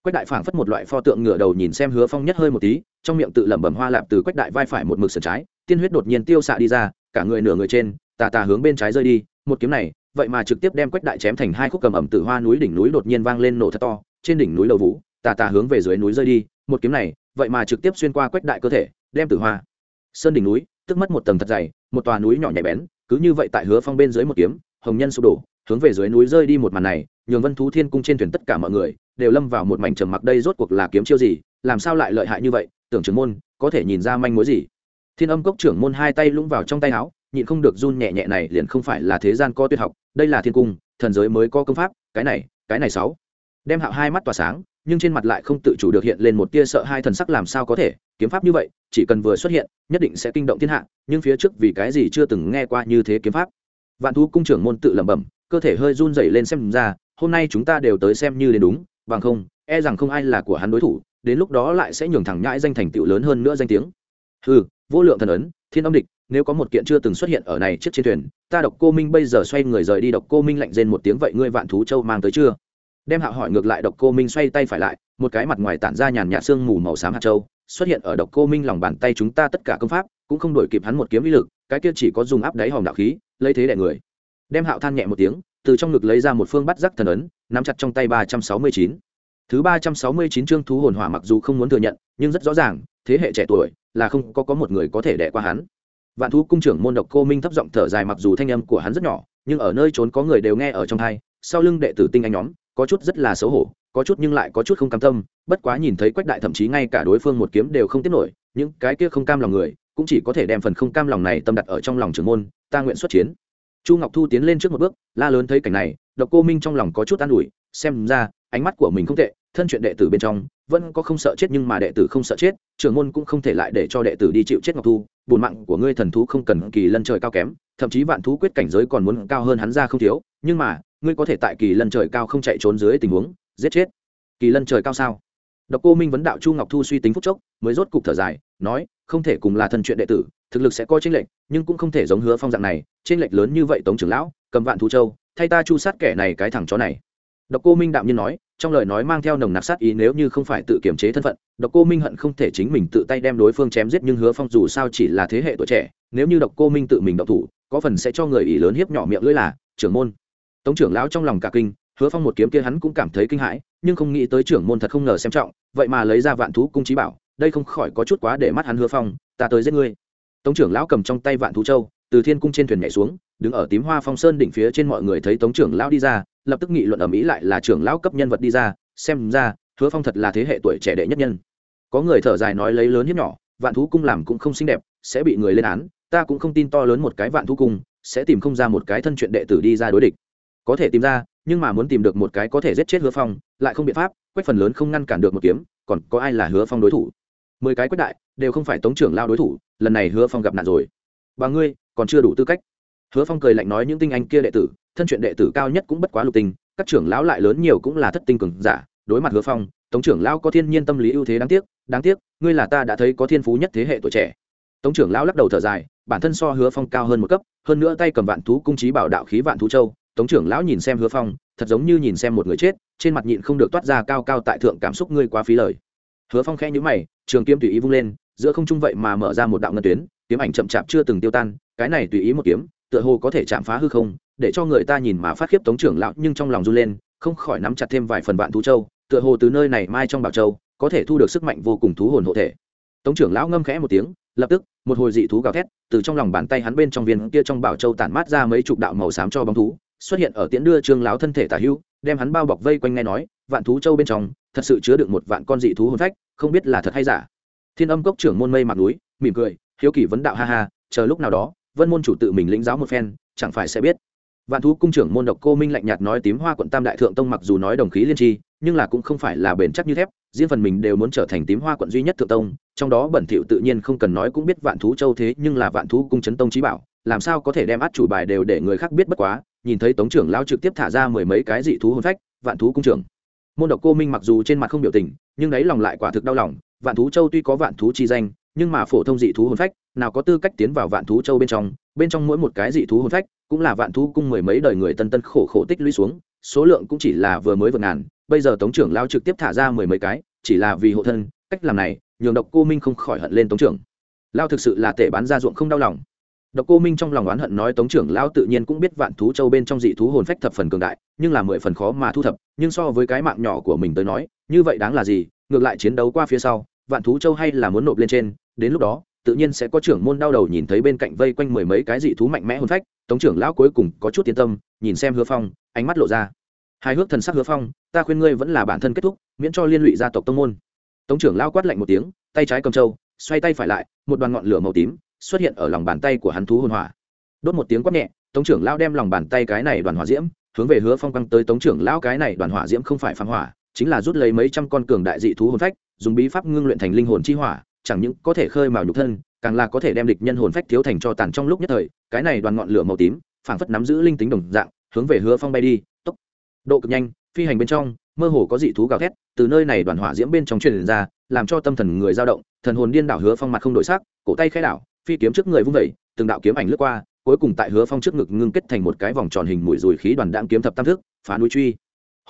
Quách đại phảng phất một loại pho tượng ngửa đầu nhìn xem hứa phong nhất hơi một tí, trong miệng tự lẩm bẩm hoa lạp từ quách đại vai phải một mực sườn trái, tiên huyết đột nhiên tiêu xạ đi ra, cả người nửa người trên, tà tà hướng bên trái rơi đi, một kiếm này, vậy mà trực tiếp đem quách đại chém thành hai khúc cầm ẩm từ hoa núi đỉnh núi đột nhiên vang lên nổ thật to, trên đỉnh núi đầu vũ, tà tà hướng về dưới núi rơi đi, một kiếm này, vậy mà trực tiếp xuyên qua quách đại cơ thể, đem tử hoa. Sơn đỉnh núi, tức mất một tầng thật dày, một tòa núi nhỏ nhạy bén, cứ như vậy tại hứa phong bên dưới một kiếm, hồng nhân sụp đổ, hướng về dưới núi rơi đi một màn này, nhường vân thú thiên cung trên thuyền tất cả mọi người đều lâm vào một mảnh trầm mặc đây rốt cuộc là kiếm chiêu gì, làm sao lại lợi hại như vậy? Tưởng trưởng môn, có thể nhìn ra manh mối gì? Thiên âm cốc trưởng môn hai tay lũng vào trong tay áo, nhịn không được run nhẹ nhẹ này liền không phải là thế gian có tuyệt học, đây là thiên cung, thần giới mới có công pháp, cái này cái này sáu. Đem hạo hai mắt tỏa sáng, nhưng trên mặt lại không tự chủ được hiện lên một tia sợ hai thần sắc làm sao có thể, kiếm pháp như vậy, chỉ cần vừa xuất hiện, nhất định sẽ kinh động thiên hạ, nhưng phía trước vì cái gì chưa từng nghe qua như thế kiếm pháp? Vạn thú cung trưởng môn tự lẩm bẩm, cơ thể hơi run rẩy lên xem ra, hôm nay chúng ta đều tới xem như đến đúng bằng không e rằng không ai là của hắn đối thủ, đến lúc đó lại sẽ nhường thẳng nhãi danh thành tựu lớn hơn nữa danh tiếng. Ừ vô lượng thần ấn, thiên âm địch, nếu có một kiện chưa từng xuất hiện ở này chiếc trên thuyền, ta độc cô minh bây giờ xoay người rời đi, độc cô minh lạnh rên một tiếng, vậy ngươi vạn thú châu mang tới chưa? Đem hạo hỏi ngược lại, độc cô minh xoay tay phải lại, một cái mặt ngoài tản ra nhàn nhạt xương mù màu xám hạt châu, xuất hiện ở độc cô minh lòng bàn tay chúng ta tất cả công pháp, cũng không đổi kịp hắn một kiếm uy lực, cái kia chỉ có dùng áp đáy hòm đạo khí, lấy thế đẻ người. Đem hạo than nhẹ một tiếng từ trong ngực lấy ra một phương bắt giác thần ấn, nắm chặt trong tay ba trăm sáu mươi chín. Thứ ba trăm sáu mươi chín chương thú hồn hỏa mặc dù không muốn thừa nhận, nhưng rất rõ ràng, thế hệ trẻ tuổi là không có có một người có thể đẻ qua hắn. Vạn thú cung trưởng môn độc cô minh thấp giọng thở dài mặc dù thanh âm của hắn rất nhỏ, nhưng ở nơi trốn có người đều nghe ở trong hai, sau lưng đệ tử tinh anh nhóm, có chút rất là xấu hổ, có chút nhưng lại có chút không cam tâm, bất quá nhìn thấy quách đại thậm chí ngay cả đối phương một kiếm đều không tiếp nổi, những cái kia không cam lòng người, cũng chỉ có thể đem phần không cam lòng này tâm đặt ở trong lòng trưởng môn, ta nguyện xuất chiến chu ngọc thu tiến lên trước một bước, la lớn thấy cảnh này, độc cô minh trong lòng có chút an ủi, xem ra, ánh mắt của mình không tệ, thân chuyện đệ tử bên trong, vẫn có không sợ chết nhưng mà đệ tử không sợ chết, trưởng môn cũng không thể lại để cho đệ tử đi chịu chết ngọc thu bùn mạng của ngươi thần thú không cần kỳ lân trời cao kém, thậm chí vạn thú quyết cảnh giới còn muốn cao hơn hắn ra không thiếu, nhưng mà, ngươi có thể tại kỳ lân trời cao không chạy trốn dưới tình huống, giết chết. Kỳ lân trời cao sao? Độc cô minh vấn đạo chu ngọc thu suy tính phúc chốc, mới rốt cục thở dài, nói, không thể cùng là thân chuyện đệ tử thực lực sẽ có chênh lệch, nhưng cũng không thể giống hứa phong dạng này, chênh lệch lớn như vậy tống trưởng lão, cầm vạn thú châu, thay ta chu sát kẻ này cái thằng chó này. Độc cô minh đạm nhiên nói, trong lời nói mang theo nồng nặc sát ý nếu như không phải tự kiềm chế thân phận, độc cô minh hận không thể chính mình tự tay đem đối phương chém giết nhưng hứa phong dù sao chỉ là thế hệ tuổi trẻ, nếu như độc cô minh tự mình động thủ, có phần sẽ cho người ỷ lớn hiếp nhỏ miệng lưỡi là, trưởng môn. Tống trưởng lão trong lòng cả kinh, hứa phong một kiếm kia hắn cũng cảm thấy kinh hãi, nhưng không nghĩ tới trưởng môn thật không ngờ xem trọng, vậy mà lấy ra vạn thú cung chí bảo, đây không khỏi có chút quá để mắt hắn hứa phong, ta tới giết ngươi tống trưởng lão cầm trong tay vạn thú châu, từ thiên cung trên thuyền nhảy xuống, đứng ở tím hoa phong sơn đỉnh phía trên mọi người thấy tống trưởng lão đi ra, lập tức nghị luận ở mỹ lại là trưởng lão cấp nhân vật đi ra, xem ra, hứa phong thật là thế hệ tuổi trẻ đệ nhất nhân. Có người thở dài nói lấy lớn hiếp nhỏ, vạn thú cung làm cũng không xinh đẹp, sẽ bị người lên án, ta cũng không tin to lớn một cái vạn thú cung, sẽ tìm không ra một cái thân chuyện đệ tử đi ra đối địch. Có thể tìm ra, nhưng mà muốn tìm được một cái có thể giết chết hứa phong, lại không biện pháp, quách phần lớn không ngăn cản được một kiếm, còn có ai là hứa phong đối thủ? Mười cái quách đại, đều không phải tống trưởng lao đối thủ lần này hứa phong gặp nạn rồi. Bà ngươi, còn chưa đủ tư cách. Hứa phong cười lạnh nói những tinh anh kia đệ tử, thân chuyện đệ tử cao nhất cũng bất quá lục tinh, các trưởng lão lại lớn nhiều cũng là thất tinh cường giả. Đối mặt hứa phong, tống trưởng lão có thiên nhiên tâm lý ưu thế đáng tiếc đáng tiếc, ngươi là ta đã thấy có thiên phú nhất thế hệ tuổi trẻ. Tống trưởng lão lắc đầu thở dài, bản thân so hứa phong cao hơn một cấp, hơn nữa tay cầm vạn thú cung trí bảo đạo khí vạn thú châu. Tống trưởng lão nhìn xem hứa phong, thật giống như nhìn xem một người chết, trên mặt nhịn không được toát ra cao cao tại thượng cảm xúc ngươi quá phí lời. Hứa phong khẽ nhữ mày, trường kiếm tùy ý vung lên giữa không trung vậy mà mở ra một đạo ngân tuyến, kiếm ảnh chậm chạp chưa từng tiêu tan, cái này tùy ý một kiếm, tựa hồ có thể chạm phá hư không, để cho người ta nhìn mà phát khiếp tống trưởng lão nhưng trong lòng run lên, không khỏi nắm chặt thêm vài phần vạn thú châu, tựa hồ từ nơi này mai trong bảo châu, có thể thu được sức mạnh vô cùng thú hồn hộ thể. Tống trưởng lão ngâm khẽ một tiếng, lập tức, một hồi dị thú gào thét, từ trong lòng bàn tay hắn bên trong viên kia trong bảo châu tản mát ra mấy chục đạo màu xám cho bóng thú, xuất hiện ở tiễn đưa trương lão thân thể tả hữu đem hắn bao bọc vây quanh nghe nói, vạn thú châu bên trong, thật sự chứa được một vạn con dị thú hồn phách, không biết là thật hay giả thiên âm cốc trưởng môn mây mặt núi, mỉm cười, hiếu kỳ vấn đạo ha ha, chờ lúc nào đó, vân môn chủ tự mình lĩnh giáo một phen, chẳng phải sẽ biết. Vạn thú cung trưởng môn độc cô minh lạnh nhạt nói tím hoa quận tam đại thượng tông mặc dù nói đồng khí liên tri, nhưng là cũng không phải là bền chắc như thép, riêng phần mình đều muốn trở thành tím hoa quận duy nhất thượng tông, trong đó bẩn thỉu tự nhiên không cần nói cũng biết vạn thú châu thế, nhưng là vạn thú cung chấn tông trí bảo, làm sao có thể đem át chủ bài đều để người khác biết bất quá, nhìn thấy tống trưởng lao trực tiếp thả ra mười mấy cái dị thú hôn phách, vạn thú cung trưởng. Môn độc cô minh mặc dù trên mặt không biểu tình, nhưng đấy lòng lại quả thực đau lòng vạn thú châu tuy có vạn thú chi danh, nhưng mà phổ thông dị thú hồn phách, nào có tư cách tiến vào vạn thú châu bên trong bên trong mỗi một cái dị thú hồn phách, cũng là vạn thú cung mười mấy đời người tân tân khổ khổ tích lũy xuống, số lượng cũng chỉ là vừa mới vượt ngàn, bây giờ tống trưởng lao trực tiếp thả ra mười mấy cái, chỉ là vì hộ thân, cách làm này, nhường độc cô minh không khỏi hận lên tống trưởng. Lao thực sự là tể bán ra ruộng không đau lòng độc cô minh trong lòng oán hận nói tống trưởng lão tự nhiên cũng biết vạn thú châu bên trong dị thú hồn phách thập phần cường đại, nhưng là mười phần khó mà thu thập, nhưng so với cái mạng nhỏ của mình tới nói, như vậy đáng là gì? Ngược lại chiến đấu qua phía sau, vạn thú châu hay là muốn nộp lên trên, đến lúc đó, tự nhiên sẽ có trưởng môn đau đầu nhìn thấy bên cạnh vây quanh mười mấy cái dị thú mạnh mẽ hồn phách. Tống trưởng lão cuối cùng có chút tiến tâm, nhìn xem hứa phong, ánh mắt lộ ra. Hài hước thần sắc hứa phong, ta khuyên ngươi vẫn là bản thân kết thúc, miễn cho liên lụy gia tộc tông môn. Tống trưởng lão quát lạnh một tiếng, tay trái cầm châu, xoay tay phải lại, một đoàn ngọn lửa màu tím xuất hiện ở lòng bàn tay của hắn thú hồn hỏa. Đốt một tiếng quát nhẹ, tống trưởng lão đem lòng bàn tay cái này đoàn hỏa diễm hướng về hứa phong quăng tới. Tống trưởng lão cái này đoàn hỏa diễm không phải phăng hỏa, chính là rút lấy mấy trăm con cường đại dị thú hồn phách, dùng bí pháp ngưng luyện thành linh hồn chi hỏa, chẳng những có thể khơi mào nhục thân, càng là có thể đem địch nhân hồn phách thiếu thành cho tàn trong lúc nhất thời. Cái này đoàn ngọn lửa màu tím, phảng phất nắm giữ linh tính đồng dạng, hướng về hứa phong bay đi. Tốc, độ cực nhanh, phi hành bên trong, mơ hồ có dị thú gào thét, từ nơi này đoàn hỏa diễm bên trong truyền ra, làm cho tâm thần người dao động, thần hồn điên đảo hứa phong mặt không đổi sắc, cổ tay khai đảo phi kiếm trước người vung vẩy, từng đạo kiếm ảnh lướt qua, cuối cùng tại hứa phong trước ngực ngưng kết thành một cái vòng tròn hình mũi rùi khí đoàn đạn kiếm thập tam thức, phá núi truy.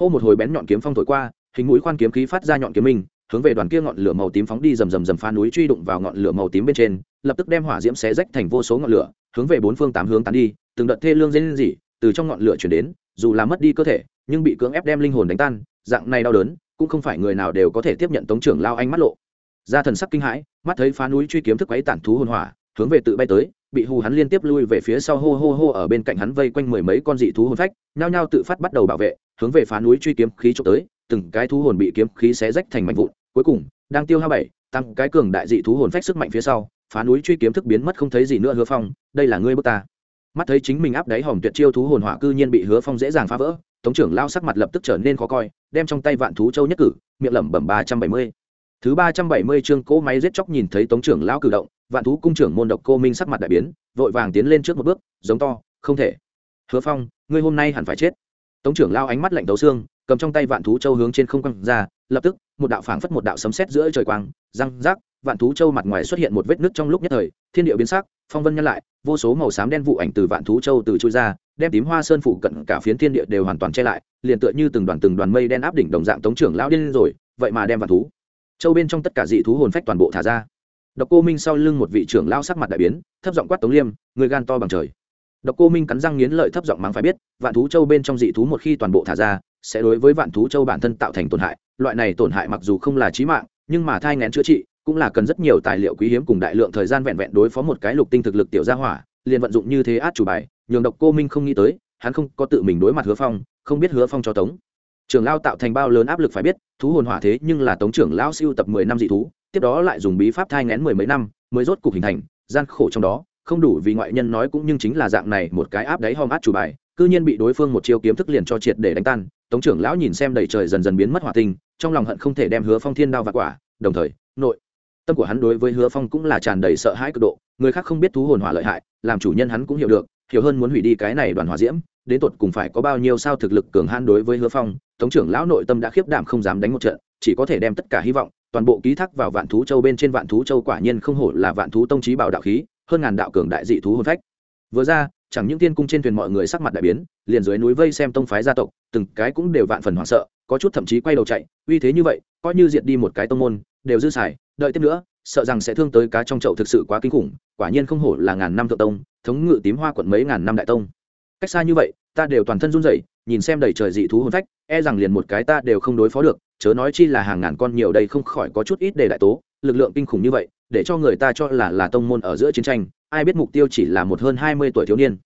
Hô một hồi bén nhọn kiếm phong thổi qua, hình mũi khoan kiếm khí phát ra nhọn kiếm minh, hướng về đoàn kia ngọn lửa màu tím phóng đi rầm rầm rầm phá núi truy đụng vào ngọn lửa màu tím bên trên, lập tức đem hỏa diễm xé rách thành vô số ngọn lửa, hướng về bốn phương tám hướng tán đi, từng đợt thê lương dây lên dỉ từ trong ngọn lửa chuyển đến, dù là mất đi cơ thể, nhưng bị cưỡng ép đem linh hồn đánh tan, dạng này đau đớn, cũng không phải người nào đều có thể tiếp nhận tống trưởng lao anh mắt lộ. Ra thần sắc kinh hãi, mắt thấy phá núi truy kiếm thức quấy tản thú hồn hỏa hướng về tự bay tới, bị hù hắn liên tiếp lui về phía sau hô hô hô ở bên cạnh hắn vây quanh mười mấy con dị thú hồn phách, nhao nhao tự phát bắt đầu bảo vệ, hướng về phá núi truy kiếm khí trộm tới, từng cái thú hồn bị kiếm khí xé rách thành mảnh vụn, cuối cùng, đang tiêu hao bảy, tăng cái cường đại dị thú hồn phách sức mạnh phía sau, phá núi truy kiếm thức biến mất không thấy gì nữa hứa phong, đây là ngươi bước ta. Mắt thấy chính mình áp đáy hòm tuyệt chiêu thú hồn hỏa cư nhiên bị hứa phong dễ dàng phá vỡ, tống trưởng lao sắc mặt lập tức trở nên khó coi, đem trong tay vạn thú châu nhất cử, miệng lẩm bẩm ba trăm bảy mươi. Thứ ba trăm bảy mươi chương cỗ máy giết chóc nhìn thấy tống trưởng lao cử động vạn thú cung trưởng môn độc cô minh sắc mặt đại biến, vội vàng tiến lên trước một bước, giống to, không thể. Hứa phong, ngươi hôm nay hẳn phải chết. Tống trưởng lao ánh mắt lạnh tấu xương, cầm trong tay vạn thú châu hướng trên không quăng ra, lập tức, một đạo phảng phất một đạo sấm sét giữa trời quang, răng rác vạn thú châu mặt ngoài xuất hiện một vết nứt trong lúc nhất thời, thiên địa biến sắc, phong vân nhăn lại, vô số màu xám đen vụ ảnh từ vạn thú châu từ chui ra, đem tím hoa sơn phủ cận cả phiến thiên địa đều hoàn toàn che lại, liền tựa như từng đoàn từng đoàn mây đen áp đỉnh đồng dạng tống trưởng lão điên rồi, vậy mà đem vạn thú châu bên trong tất cả dị thú hồn phách toàn bộ thả ra độc cô minh sau lưng một vị trưởng lao sắc mặt đại biến, thấp giọng quát tống liêm, người gan to bằng trời. Độc cô minh cắn răng nghiến lợi thấp giọng mắng phải biết, vạn thú châu bên trong dị thú một khi toàn bộ thả ra, sẽ đối với vạn thú châu bản thân tạo thành tổn hại. Loại này tổn hại mặc dù không là chí mạng, nhưng mà thai nghén chữa trị, cũng là cần rất nhiều tài liệu quý hiếm cùng đại lượng thời gian vẹn vẹn đối phó một cái lục tinh thực lực tiểu gia hỏa, liền vận dụng như thế át chủ bài, nhường độc cô minh không nghĩ tới, hắn không có tự mình đối mặt hứa phong, không biết hứa phong cho tống. Trưởng lao tạo thành bao lớn áp lực phải biết, thú hồn hỏa thế nhưng là tống trưởng lao siêu tập mười năm dị thú tiếp đó lại dùng bí pháp thai ngén mười mấy năm, mới rốt cục hình thành, gian khổ trong đó, không đủ vì ngoại nhân nói cũng nhưng chính là dạng này một cái áp đáy hòm át chủ bài, cư nhiên bị đối phương một chiêu kiếm thức liền cho triệt để đánh tan. Tống trưởng lão nhìn xem đầy trời dần dần biến mất hỏa tinh, trong lòng hận không thể đem hứa phong thiên đao và quả, đồng thời, nội, tâm của hắn đối với hứa phong cũng là tràn đầy sợ hãi cực độ, người khác không biết thú hồn hỏa lợi hại, làm chủ nhân hắn cũng hiểu được hiểu hơn muốn hủy đi cái này đoàn hỏa diễm, đến tột cùng phải có bao nhiêu sao thực lực cường han đối với hứa phong, tống trưởng lão nội tâm đã khiếp đảm không dám đánh một trận, chỉ có thể đem tất cả hy vọng, toàn bộ ký thác vào vạn thú châu bên trên. Vạn thú châu quả nhiên không hổ là vạn thú tông trí bảo đạo khí, hơn ngàn đạo cường đại dị thú hồn phách. Vừa ra, chẳng những tiên cung trên thuyền mọi người sắc mặt đại biến, liền dưới núi vây xem tông phái gia tộc, từng cái cũng đều vạn phần hoảng sợ, có chút thậm chí quay đầu chạy, uy thế như vậy, coi như diệt đi một cái tông môn, đều dư xài, đợi tiếp nữa sợ rằng sẽ thương tới cá trong chậu thực sự quá kinh khủng, quả nhiên không hổ là ngàn năm thượng tông, thống ngự tím hoa quận mấy ngàn năm đại tông. Cách xa như vậy, ta đều toàn thân run rẩy, nhìn xem đầy trời dị thú hồn phách e rằng liền một cái ta đều không đối phó được, chớ nói chi là hàng ngàn con nhiều đây không khỏi có chút ít để đại tố, lực lượng kinh khủng như vậy, để cho người ta cho là là tông môn ở giữa chiến tranh, ai biết mục tiêu chỉ là một hơn hai mươi tuổi thiếu niên.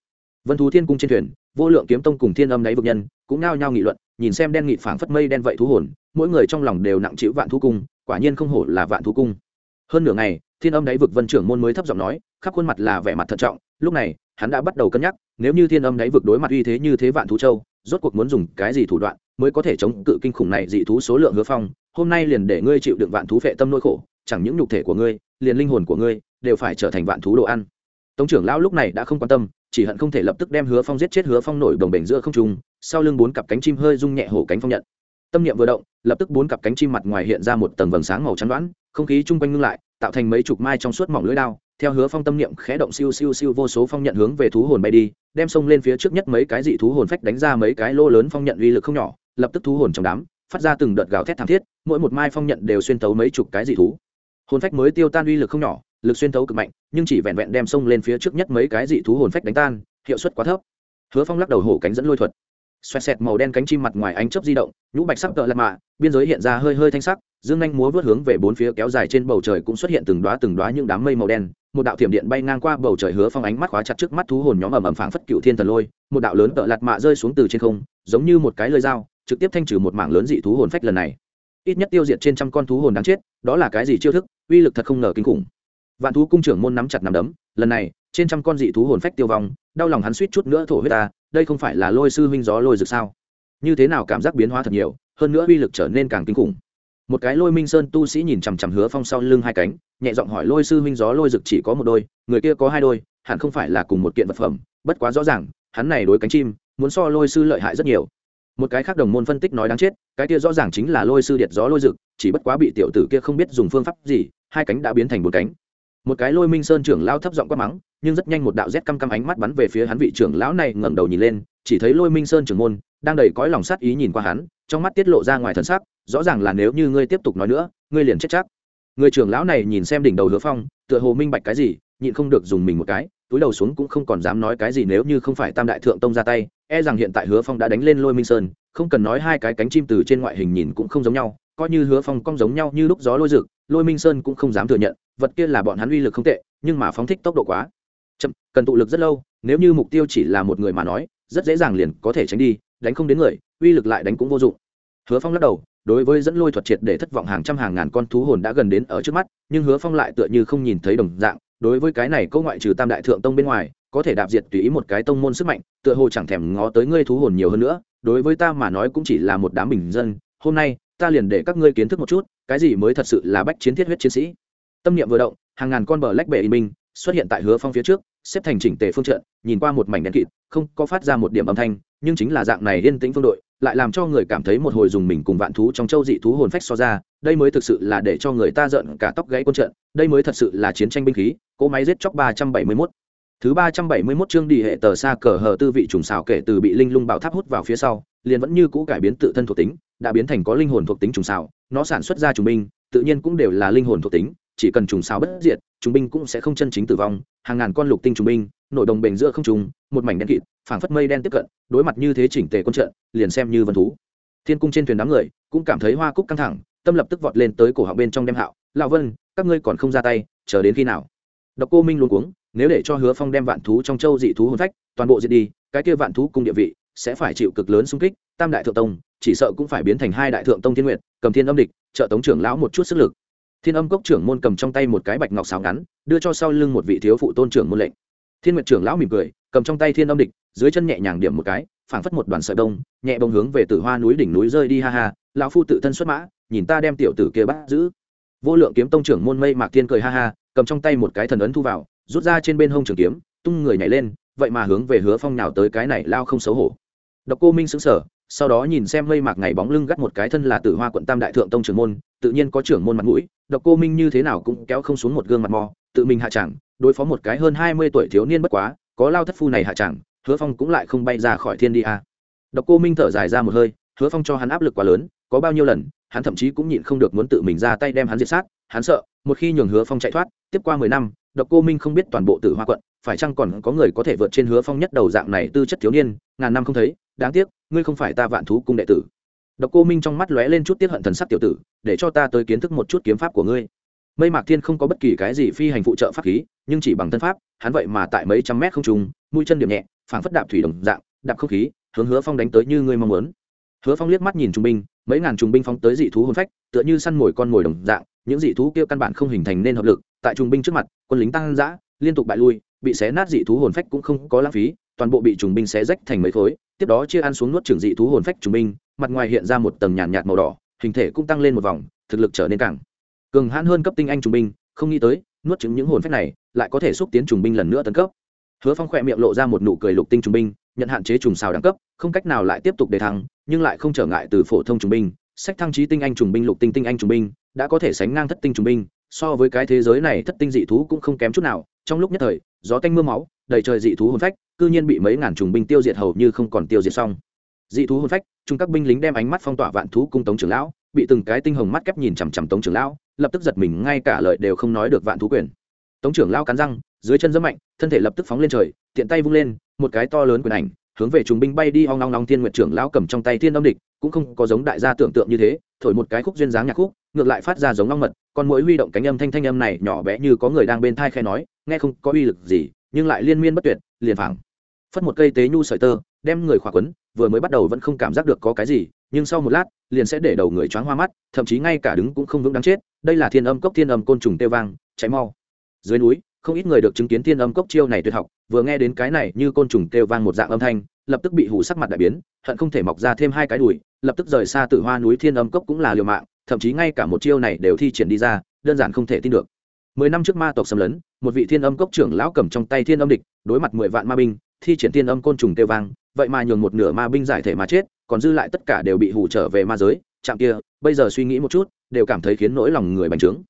Vân thú thiên cung trên thuyền, vô lượng kiếm tông cùng thiên âm đáy vực nhân, cũng nao nhao nghị luận, nhìn xem đen nghị phảng phất mây đen vậy thú hồn, mỗi người trong lòng đều nặng chịu vạn thú cung, quả nhiên không hổ là vạn thú cung hơn nửa ngày, thiên âm đáy vực vân trưởng môn mới thấp giọng nói, khắp khuôn mặt là vẻ mặt thận trọng. Lúc này, hắn đã bắt đầu cân nhắc, nếu như thiên âm đáy vực đối mặt uy thế như thế vạn thú châu, rốt cuộc muốn dùng cái gì thủ đoạn mới có thể chống cự kinh khủng này dị thú số lượng hứa phong? Hôm nay liền để ngươi chịu đựng vạn thú phệ tâm nỗi khổ, chẳng những nhục thể của ngươi, liền linh hồn của ngươi đều phải trở thành vạn thú đồ ăn. Tống trưởng lão lúc này đã không quan tâm, chỉ hận không thể lập tức đem hứa phong giết chết hứa phong nổi đồng bể giữa không trung, sau lưng bốn cặp cánh chim hơi rung nhẹ hổ cánh phong nhận tâm niệm vừa động, lập tức bốn cặp cánh chim mặt ngoài hiện ra một tầng vầng sáng màu trắng đoán không khí chung quanh ngưng lại, tạo thành mấy chục mai trong suốt mỏng lưỡi đao, theo hứa phong tâm niệm khẽ động siêu siêu siêu vô số phong nhận hướng về thú hồn bay đi, đem xông lên phía trước nhất mấy cái dị thú hồn phách đánh ra mấy cái lô lớn phong nhận uy lực không nhỏ, lập tức thú hồn trong đám, phát ra từng đợt gào thét thảm thiết, mỗi một mai phong nhận đều xuyên tấu mấy chục cái dị thú. Hồn phách mới tiêu tan uy lực không nhỏ, lực xuyên tấu cực mạnh, nhưng chỉ vẹn vẹn đem xông lên phía trước nhất mấy cái dị thú hồn phách đánh tan, hiệu suất quá thấp. Hứa phong lắc đầu hổ cánh dẫn lôi thuật xoẹt xẹt màu đen cánh chim mặt ngoài ánh chớp di động, nhũ bạch sắc cỡ lạt mạ, biên giới hiện ra hơi hơi thanh sắc, dương anh múa vớt hướng về bốn phía kéo dài trên bầu trời cũng xuất hiện từng đoá từng đoá những đám mây màu đen. Một đạo thiểm điện bay ngang qua bầu trời hứa phong ánh mắt khóa chặt trước mắt thú hồn nhóm ầm ầm phảng phất cựu thiên thần lôi. Một đạo lớn cỡ lạt mạ rơi xuống từ trên không, giống như một cái lơi dao, trực tiếp thanh trừ một mảng lớn dị thú hồn phách lần này. Ít nhất tiêu diệt trên trăm con thú hồn đáng chết, đó là cái gì chiêu thức, uy lực thật không ngờ kinh khủng. Vạn thú cung trưởng môn nắm chặt nắm đấm, lần này trên trăm con dị thú hồn phách tiêu vong, đau lòng hắn suýt chút nữa thổ huyết ta, đây không phải là lôi sư huynh gió lôi rực sao? Như thế nào cảm giác biến hóa thật nhiều, hơn nữa uy lực trở nên càng kinh khủng. Một cái lôi minh sơn tu sĩ nhìn chằm chằm hứa phong sau lưng hai cánh, nhẹ giọng hỏi lôi sư huynh gió lôi rực chỉ có một đôi, người kia có hai đôi, hẳn không phải là cùng một kiện vật phẩm, bất quá rõ ràng, hắn này đối cánh chim, muốn so lôi sư lợi hại rất nhiều. Một cái khác đồng môn phân tích nói đáng chết, cái kia rõ ràng chính là lôi sư điện gió lôi rực, chỉ bất quá bị tiểu tử kia không biết dùng phương pháp gì, hai cánh đã biến thành một cánh một cái lôi minh sơn trưởng lao thấp giọng quát mắng, nhưng rất nhanh một đạo rét căm căm ánh mắt bắn về phía hắn vị trưởng lão này ngẩng đầu nhìn lên, chỉ thấy lôi minh sơn trưởng môn đang đầy cõi lòng sát ý nhìn qua hắn, trong mắt tiết lộ ra ngoài thần sắc, rõ ràng là nếu như ngươi tiếp tục nói nữa, ngươi liền chết chắc. Người trưởng lão này nhìn xem đỉnh đầu hứa phong, tựa hồ minh bạch cái gì, nhịn không được dùng mình một cái, túi đầu xuống cũng không còn dám nói cái gì nếu như không phải tam đại thượng tông ra tay e rằng hiện tại hứa phong đã đánh lên lôi minh sơn, không cần nói hai cái cánh chim từ trên ngoại hình nhìn cũng không giống nhau coi như hứa phong cong giống nhau như lúc gió lôi rực, lôi minh sơn cũng không dám thừa nhận, vật kia là bọn hắn uy lực không tệ, nhưng mà phóng thích tốc độ quá chậm, cần tụ lực rất lâu, nếu như mục tiêu chỉ là một người mà nói, rất dễ dàng liền có thể tránh đi, đánh không đến người, uy lực lại đánh cũng vô dụng. Hứa phong lắc đầu, đối với dẫn lôi thuật triệt để thất vọng hàng trăm hàng ngàn con thú hồn đã gần đến ở trước mắt, nhưng hứa phong lại tựa như không nhìn thấy đồng dạng, đối với cái này câu ngoại trừ tam đại thượng tông bên ngoài, có thể đạp diệt tùy ý một cái tông môn sức mạnh, tựa hồ chẳng thèm ngó tới ngươi thú hồn nhiều hơn nữa, đối với ta mà nói cũng chỉ là một đám bình dân, hôm nay ta liền để các ngươi kiến thức một chút, cái gì mới thật sự là bách chiến thiết huyết chiến sĩ. Tâm niệm vừa động, hàng ngàn con bờ lách bệ in minh xuất hiện tại hứa phong phía trước, xếp thành chỉnh tề phương trận, nhìn qua một mảnh đen kịt, không có phát ra một điểm âm thanh, nhưng chính là dạng này yên tĩnh phương đội, lại làm cho người cảm thấy một hồi dùng mình cùng vạn thú trong châu dị thú hồn phách so ra, đây mới thực sự là để cho người ta giận cả tóc gãy quân trận, đây mới thật sự là chiến tranh binh khí, cỗ máy giết chóc ba trăm bảy mươi mốt thứ ba trăm bảy mươi mốt chương đi hệ tờ xa cờ hờ tư vị trùng xảo kể từ bị linh lung bảo tháp hút vào phía sau, liền vẫn như cũ cải biến tự thân thuộc tính, đã biến thành có linh hồn thuộc tính trùng xảo, nó sản xuất ra trùng binh, tự nhiên cũng đều là linh hồn thuộc tính, chỉ cần trùng xảo bất diệt, trùng binh cũng sẽ không chân chính tử vong, hàng ngàn con lục tinh trùng binh, nội đồng bền giữa không trùng, một mảnh đen kịt, phảng phất mây đen tiếp cận, đối mặt như thế chỉnh tề quân trận, liền xem như vân thú. Thiên cung trên thuyền đám người cũng cảm thấy hoa cúc căng thẳng, tâm lập tức vọt lên tới cổ họng bên trong đem hạo. Lão vân, các ngươi còn không ra tay, chờ đến khi nào? Độc cô minh luống cuống nếu để cho hứa phong đem vạn thú trong châu dị thú hồn phách toàn bộ diệt đi, cái kia vạn thú cung địa vị sẽ phải chịu cực lớn xung kích. Tam đại thượng tông, chỉ sợ cũng phải biến thành hai đại thượng tông thiên nguyện cầm thiên âm địch, trợ tống trưởng lão một chút sức lực. Thiên âm cốc trưởng môn cầm trong tay một cái bạch ngọc xào ngắn, đưa cho sau lưng một vị thiếu phụ tôn trưởng môn lệnh. Thiên nguyện trưởng lão mỉm cười, cầm trong tay thiên âm địch, dưới chân nhẹ nhàng điểm một cái, phảng phất một đoàn sợi đông, nhẹ bông hướng về tử hoa núi đỉnh núi rơi đi ha ha. Lão phu tự thân xuất mã, nhìn ta đem tiểu tử kia bắt giữ. Vô lượng kiếm tông trưởng môn mây mạc thiên cười ha ha, cầm trong tay một cái thần ấn thu vào rút ra trên bên hông trường kiếm, tung người nhảy lên, vậy mà hướng về hứa phong nào tới cái này lao không xấu hổ độc cô minh xứng sở sau đó nhìn xem mây mạc ngày bóng lưng gắt một cái thân là tử hoa quận tam đại thượng tông trưởng môn, tự nhiên có trưởng môn mặt mũi, độc cô minh như thế nào cũng kéo không xuống một gương mặt mò, tự mình hạ chẳng, đối phó một cái hơn hai mươi tuổi thiếu niên bất quá, có lao thất phu này hạ chẳng, hứa phong cũng lại không bay ra khỏi thiên đi a à. độc cô minh thở dài ra một hơi, hứa phong cho hắn áp lực quá lớn, có bao nhiêu lần, hắn thậm chí cũng nhịn không được muốn tự mình ra tay đem hắn diệt sát, hắn sợ, một khi nhường hứa phong chạy thoát, tiếp qua mười năm độc cô minh không biết toàn bộ tử hoa quận, phải chăng còn có người có thể vượt trên hứa phong nhất đầu dạng này tư chất thiếu niên, ngàn năm không thấy, đáng tiếc, ngươi không phải ta vạn thú cung đệ tử. Độc cô minh trong mắt lóe lên chút tiết hận thần sắc tiểu tử, để cho ta tới kiến thức một chút kiếm pháp của ngươi. Mây mạc thiên không có bất kỳ cái gì phi hành phụ trợ pháp khí, nhưng chỉ bằng thân pháp, hắn vậy mà tại mấy trăm mét không trùng mũi chân điểm nhẹ, phảng phất đạp thủy đồng dạng, đạp không khí, hướng hứa phong đánh tới như ngươi mong muốn. Hứa phong liếc mắt nhìn trung binh, mấy ngàn Trung binh phóng tới dị thú hồn phách, tựa như săn mồi con mồi đồng dạng, những dị thú kia căn bản không hình thành nên hợp lực tại trùng binh trước mặt quân lính tăng dã liên tục bại lui bị xé nát dị thú hồn phách cũng không có lãng phí toàn bộ bị trùng binh xé rách thành mấy khối tiếp đó chia ăn xuống nuốt trường dị thú hồn phách trùng binh mặt ngoài hiện ra một tầng nhàn nhạt, màu đỏ hình thể cũng tăng lên một vòng thực lực trở nên càng cường hãn hơn cấp tinh anh trùng binh không nghĩ tới nuốt chứng những hồn phách này lại có thể xúc tiến trùng binh lần nữa tấn cấp. Hứa phong khỏe miệng lộ ra một nụ cười lục tinh trùng binh nhận hạn chế trùng xào đẳng cấp không cách nào lại tiếp tục đề thăng nhưng lại không trở ngại từ phổ thông trùng binh sách thăng trí tinh anh trùng binh lục tinh tinh anh trùng binh đã có thể sánh ngang thất tinh trùng binh so với cái thế giới này thất tinh dị thú cũng không kém chút nào. Trong lúc nhất thời, gió tanh mưa máu, đầy trời dị thú hồn phách, cư nhiên bị mấy ngàn trùng binh tiêu diệt hầu như không còn tiêu diệt xong. Dị thú hồn phách chung các binh lính đem ánh mắt phong tỏa vạn thú cung tống trưởng lão, bị từng cái tinh hồng mắt kép nhìn chằm chằm tống trưởng lão, lập tức giật mình, ngay cả lời đều không nói được vạn thú quyền. Tống trưởng lão cắn răng, dưới chân rất mạnh, thân thể lập tức phóng lên trời, tiện tay vung lên, một cái to lớn quyền ảnh, hướng về trùng binh bay đi, ong long long thiên nguyệt trưởng lão cầm trong tay thiên âm địch, cũng không có giống đại gia tưởng tượng như thế thổi một cái khúc duyên dáng nhạc khúc, ngược lại phát ra giống long mật con mỗi huy động cánh âm thanh thanh âm này nhỏ bé như có người đang bên thai khe nói, nghe không có uy lực gì, nhưng lại liên miên bất tuyệt, liền phẳng phất một cây tế nhu sợi tơ, đem người khỏa quấn, vừa mới bắt đầu vẫn không cảm giác được có cái gì, nhưng sau một lát, liền sẽ để đầu người choáng hoa mắt, thậm chí ngay cả đứng cũng không vững đáng chết, đây là thiên âm cốc thiên âm côn trùng tê vang cháy mau. Dưới núi, không ít người được chứng kiến thiên âm cốc chiêu này tuyệt học, vừa nghe đến cái này như côn trùng kêu vang một dạng âm thanh, lập tức bị hủ sắc mặt đại biến, hận không thể mọc ra thêm hai cái đùi lập tức rời xa tử hoa núi thiên âm cốc cũng là liều mạng, thậm chí ngay cả một chiêu này đều thi triển đi ra, đơn giản không thể tin được. Mười năm trước ma tộc xâm lấn, một vị thiên âm cốc trưởng lão cầm trong tay thiên âm địch, đối mặt mười vạn ma binh, thi triển thiên âm côn trùng tiêu vang, vậy mà nhường một nửa ma binh giải thể mà chết, còn dư lại tất cả đều bị hủ trở về ma giới, chạm kia, bây giờ suy nghĩ một chút, đều cảm thấy khiến nỗi lòng người bành trướng.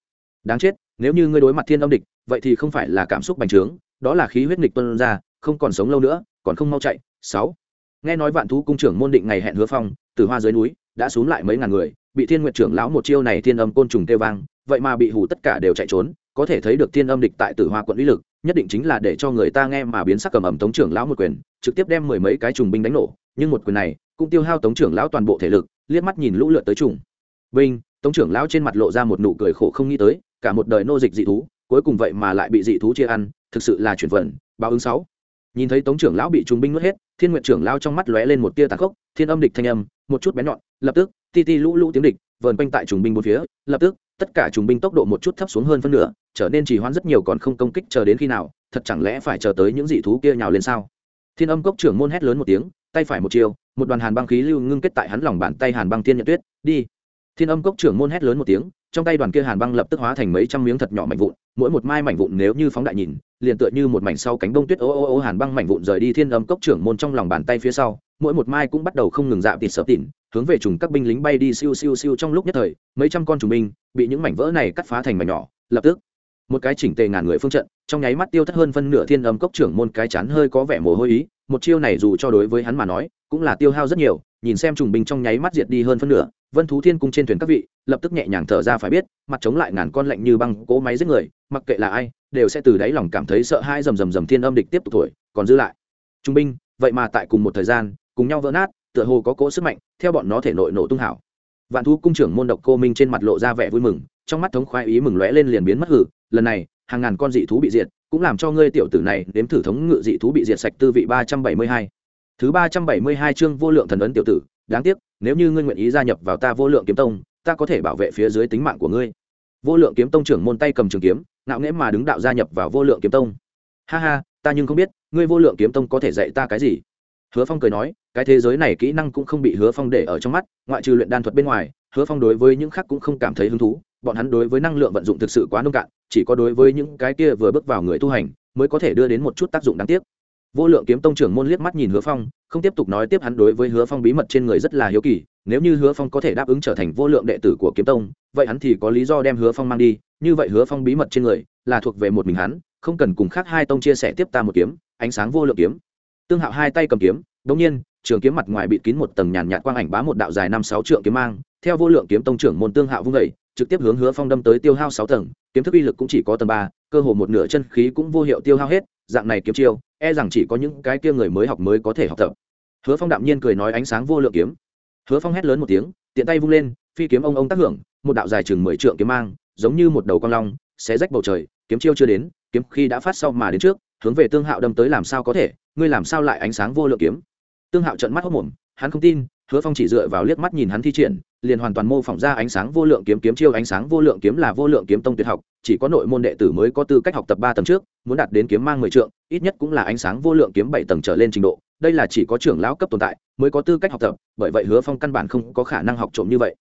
Đáng chết, nếu như ngươi đối mặt thiên âm địch, vậy thì không phải là cảm xúc bành trướng, đó là khí huyết nghịch tuân ra, không còn sống lâu nữa, còn không mau chạy. Sáu. Nghe nói vạn thú cung trưởng môn định ngày hẹn hứa phong từ hoa dưới núi, đã xuống lại mấy ngàn người, bị thiên nguyệt trưởng lão một chiêu này thiên âm côn trùng kêu vang, vậy mà bị hủ tất cả đều chạy trốn, có thể thấy được thiên âm địch tại tử hoa quận uy lực, nhất định chính là để cho người ta nghe mà biến sắc cầm ẩm tống trưởng lão một quyền, trực tiếp đem mười mấy cái trùng binh đánh nổ, nhưng một quyền này cũng tiêu hao tống trưởng lão toàn bộ thể lực, liếc mắt nhìn lũ lượt tới trùng. Binh, tống trưởng lão trên mặt lộ ra một nụ cười khổ không nghĩ tới, cả một đời nô dịch dị thú, cuối cùng vậy mà lại bị dị thú chia ăn, thực sự là chuyển vận, báo ứng sáu. Nhìn thấy tống trưởng lão bị trùng binh nuốt hết, thiên nguyện trưởng lão trong mắt lóe lên một tia tàn khốc, thiên âm địch thanh âm một chút bén nhọn, lập tức, ti ti lũ lũ tiếng địch, vờn quanh tại trùng binh bốn phía, lập tức, tất cả trùng binh tốc độ một chút thấp xuống hơn phân nửa, trở nên chỉ hoãn rất nhiều còn không công kích chờ đến khi nào, thật chẳng lẽ phải chờ tới những dị thú kia nhào lên sao? Thiên âm cốc trưởng môn hét lớn một tiếng, tay phải một chiều một đoàn hàn băng khí lưu ngưng kết tại hắn lòng bàn tay hàn băng thiên nhận tuyết, đi. Thiên âm cốc trưởng môn hét lớn một tiếng, trong tay đoàn kia hàn băng lập tức hóa thành mấy trăm miếng thật nhỏ mảnh vụn, mỗi một mai mảnh vụn nếu như phóng đại nhìn liền tựa như một mảnh sau cánh bông tuyết ô ô ô hàn băng mảnh vụn rời đi thiên âm cốc trưởng môn trong lòng bàn tay phía sau, mỗi một mai cũng bắt đầu không ngừng dạo tịt sập tịn, hướng về trùng các binh lính bay đi siêu siêu siêu trong lúc nhất thời, mấy trăm con trùng binh bị những mảnh vỡ này cắt phá thành mảnh nhỏ, lập tức, một cái chỉnh tề ngàn người phương trận, trong nháy mắt tiêu thất hơn phân nửa thiên âm cốc trưởng môn cái chán hơi có vẻ mồ hôi ý, một chiêu này dù cho đối với hắn mà nói, cũng là tiêu hao rất nhiều nhìn xem trùng binh trong nháy mắt diệt đi hơn phân nửa, vân thú thiên cung trên thuyền các vị, lập tức nhẹ nhàng thở ra phải biết, mặt chống lại ngàn con lạnh như băng cỗ máy giết người, mặc kệ là ai, đều sẽ từ đáy lòng cảm thấy sợ hãi rầm rầm rầm thiên âm địch tiếp tục thổi, còn giữ lại. Trung binh, vậy mà tại cùng một thời gian, cùng nhau vỡ nát, tựa hồ có cỗ sức mạnh, theo bọn nó thể nội nổ tung hảo vạn thú cung trưởng môn độc cô minh trên mặt lộ ra vẻ vui mừng, trong mắt thống khoái ý mừng lóe lên liền biến mất hử, lần này, hàng ngàn con dị thú bị diệt, cũng làm cho ngươi tiểu tử này nếm thử thống ngự dị thú bị diệt sạch tư vị ba trăm bảy mươi hai thứ ba trăm bảy mươi hai chương vô lượng thần ấn tiểu tử, đáng tiếc, nếu như ngươi nguyện ý gia nhập vào ta vô lượng kiếm tông, ta có thể bảo vệ phía dưới tính mạng của ngươi. Vô lượng kiếm tông trưởng môn tay cầm trường kiếm, ngạo nghễ mà đứng đạo gia nhập vào vô lượng kiếm tông. Ha ha, ta nhưng không biết, ngươi vô lượng kiếm tông có thể dạy ta cái gì? Hứa phong cười nói, cái thế giới này kỹ năng cũng không bị hứa phong để ở trong mắt, ngoại trừ luyện đan thuật bên ngoài, hứa phong đối với những khác cũng không cảm thấy hứng thú. Bọn hắn đối với năng lượng vận dụng thực sự quá nông cạn, chỉ có đối với những cái kia vừa bước vào người tu hành, mới có thể đưa đến một chút tác dụng đáng tiếc vô lượng kiếm tông trưởng môn liếc mắt nhìn hứa phong, không tiếp tục nói tiếp hắn đối với hứa phong bí mật trên người rất là hiếu kỳ, nếu như hứa phong có thể đáp ứng trở thành vô lượng đệ tử của kiếm tông, vậy hắn thì có lý do đem hứa phong mang đi, như vậy hứa phong bí mật trên người là thuộc về một mình hắn, không cần cùng khác hai tông chia sẻ tiếp ta một kiếm, ánh sáng vô lượng kiếm. Tương hạo hai tay cầm kiếm đ ỗ n g nhiên, trường kiếm mặt ngoài bị kín một tầng nhàn nhạt quang ảnh bá một đạo dài năm sáu trượng kiếm mang, theo vô lượng kiếm tông trưởng môn tương hạo vung vẩy trực tiếp hướng hứa phong đâm tới tiêu hao sáu tầng, kiếm thức uy lực cũng chỉ có tầng ba, cơ hồ một nửa chân khí cũng vô hiệu tiêu hao hết dạng này kiếm chiêu e rằng chỉ có những cái kia người mới học mới có thể học tập. Hứa phong đạm nhiên cười nói ánh sáng vô lượng kiếm. Hứa phong hét lớn một tiếng, tiện tay vung lên, phi kiếm ông ông tác hưởng, một đạo dài chừng mười trượng kiếm mang, giống như một đầu con long, xé rách bầu trời, kiếm chiêu chưa đến, kiếm khi đã phát sau mà đến trước, hướng về tương hạo đâm tới làm sao có thể, ngươi làm sao lại ánh sáng vô lượng kiếm? Tương hạo trận mắt hốc mồm, hắn không tin hứa phong chỉ dựa vào liếc mắt nhìn hắn thi triển, liền hoàn toàn mô phỏng ra ánh sáng vô lượng kiếm kiếm chiêu, ánh sáng vô lượng kiếm là vô lượng kiếm tông tuyệt học, chỉ có nội môn đệ tử mới có tư cách học tập ba tầng trước, muốn đạt đến kiếm mang mười trượng, ít nhất cũng là ánh sáng vô lượng kiếm bảy tầng trở lên trình độ, đây là chỉ có trưởng lão cấp tồn tại mới có tư cách học tập, bởi vậy hứa phong căn bản không có khả năng học trộm như vậy.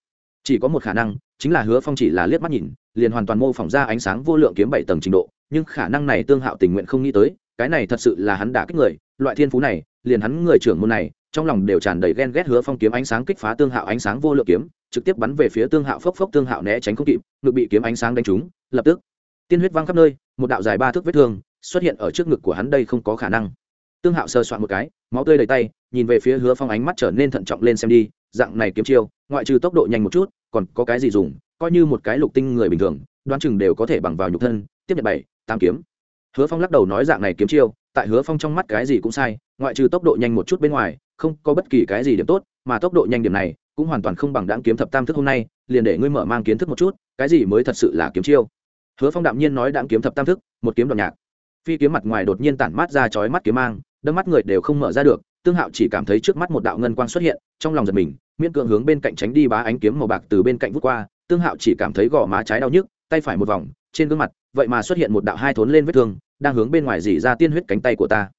Chỉ có một khả năng, chính là hứa phong chỉ là liếc mắt nhìn, liền hoàn toàn mô phỏng ra ánh sáng vô lượng kiếm bảy tầng trình độ, nhưng khả năng này tương hạo tình nguyện không nghĩ tới, cái này thật sự là hắn đã kích người, loại thiên phú này, liền hắn người trưởng môn này trong lòng đều tràn đầy ghen ghét hứa phong kiếm ánh sáng kích phá tương hạo ánh sáng vô lượng kiếm, trực tiếp bắn về phía tương hạo phốc phốc tương hạo né tránh không kịp, ngực bị kiếm ánh sáng đánh trúng, lập tức, tiên huyết văng khắp nơi, một đạo dài ba thước vết thương xuất hiện ở trước ngực của hắn đây không có khả năng. Tương hạo sơ soạn một cái, máu tươi đầy tay, nhìn về phía hứa phong ánh mắt trở nên thận trọng lên xem đi, dạng này kiếm chiêu, ngoại trừ tốc độ nhanh một chút, còn có cái gì dùng, coi như một cái lục tinh người bình thường, đoán chừng đều có thể bằng vào nhục thân, tiếp nhận bảy, tám kiếm. Hứa phong lắc đầu nói dạng này kiếm chiêu, tại hứa phong trong mắt cái gì cũng sai, ngoại trừ tốc độ nhanh một chút bên ngoài không có bất kỳ cái gì điểm tốt, mà tốc độ nhanh điểm này cũng hoàn toàn không bằng đáng kiếm thập tam thức hôm nay, liền để ngươi mở mang kiến thức một chút, cái gì mới thật sự là kiếm chiêu. Hứa phong đạm nhiên nói đáng kiếm thập tam thức, một kiếm đoạn nhạc. Phi kiếm mặt ngoài đột nhiên tản mát ra chói mắt kiếm mang đâm mắt người đều không mở ra được, tương hạo chỉ cảm thấy trước mắt một đạo ngân quang xuất hiện, trong lòng giật mình, miễn cưỡng hướng bên cạnh tránh đi bá ánh kiếm màu bạc từ bên cạnh vút qua, tương hạo chỉ cảm thấy gò má trái đau nhức, tay phải một vòng, trên gương mặt, vậy mà xuất hiện một đạo hai thốn lên vết thương, đang hướng bên ngoài dỉ ra tiên huyết cánh tay của ta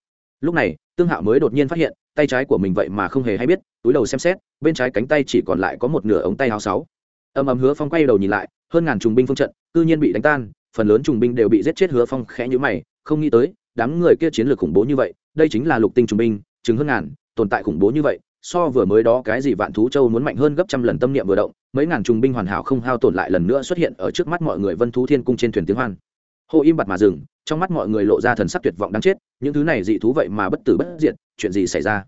lúc này, tương hạo mới đột nhiên phát hiện, tay trái của mình vậy mà không hề hay biết, túi đầu xem xét, bên trái cánh tay chỉ còn lại có một nửa ống tay áo sáu. Âm ầm hứa phong quay đầu nhìn lại, hơn ngàn trùng binh phương trận, cư nhiên bị đánh tan, phần lớn trùng binh đều bị giết chết hứa phong khẽ nhữ mày, không nghĩ tới, đám người kia chiến lược khủng bố như vậy, đây chính là lục tinh trùng binh chứng hơn ngàn, tồn tại khủng bố như vậy, so vừa mới đó cái gì vạn thú châu muốn mạnh hơn gấp trăm lần tâm niệm vừa động, mấy ngàn trùng binh hoàn hảo không hao tổn lại lần nữa xuất hiện ở trước mắt mọi người vân thú thiên cung trên thuyền tiếng hoan hô im bặt mà dừng, trong mắt mọi người lộ ra thần sắc tuyệt vọng đáng chết, những thứ này dị thú vậy mà bất tử bất diệt, chuyện gì xảy ra?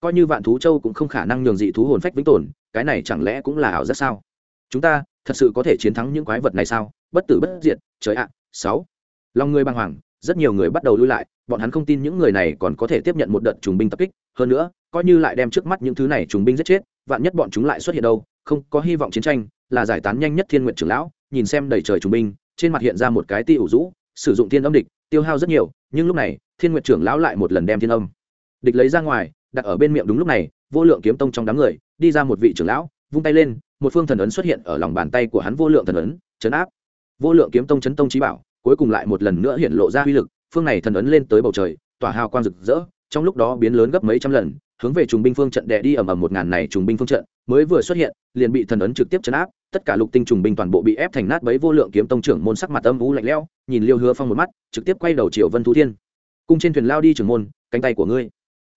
Coi như vạn thú châu cũng không khả năng nhường dị thú hồn phách vĩnh tồn, cái này chẳng lẽ cũng là ảo giác sao? Chúng ta, thật sự có thể chiến thắng những quái vật này sao? Bất tử bất diệt, trời ạ, sáu. Lòng người bàng hoàng, rất nhiều người bắt đầu lui lại, bọn hắn không tin những người này còn có thể tiếp nhận một đợt trùng binh tập kích. Hơn nữa, coi như lại đem trước mắt những thứ này trùng binh giết chết, vạn nhất bọn chúng lại xuất hiện đâu, không có hy vọng chiến tranh, là giải tán nhanh nhất thiên nguyện trưởng lão, nhìn xem đầy trời trùng binh trên mặt hiện ra một cái ti ủ rũ, sử dụng thiên âm địch, tiêu hao rất nhiều, nhưng lúc này, thiên nguyện trưởng lão lại một lần đem thiên âm địch lấy ra ngoài, đặt ở bên miệng đúng lúc này, vô lượng kiếm tông trong đám người, đi ra một vị trưởng lão, vung tay lên, một phương thần ấn xuất hiện ở lòng bàn tay của hắn vô lượng thần ấn, chấn áp. Vô lượng kiếm tông chấn tông trí bảo, cuối cùng lại một lần nữa hiện lộ ra uy lực, phương này thần ấn lên tới bầu trời, tỏa hào quang rực rỡ, trong lúc đó biến lớn gấp mấy trăm lần hướng về trùng binh phương trận đè đi ầm ầm một ngàn này trùng binh phương trận, mới vừa xuất hiện, liền bị thần ấn trực tiếp chấn áp, tất cả lục tinh trùng binh toàn bộ bị ép thành nát bấy vô lượng kiếm tông trưởng môn sắc mặt âm u lạnh lẽo, nhìn liêu hứa phong một mắt, trực tiếp quay đầu chiều vân thú thiên. Cung trên thuyền lao đi trưởng môn, cánh tay của ngươi.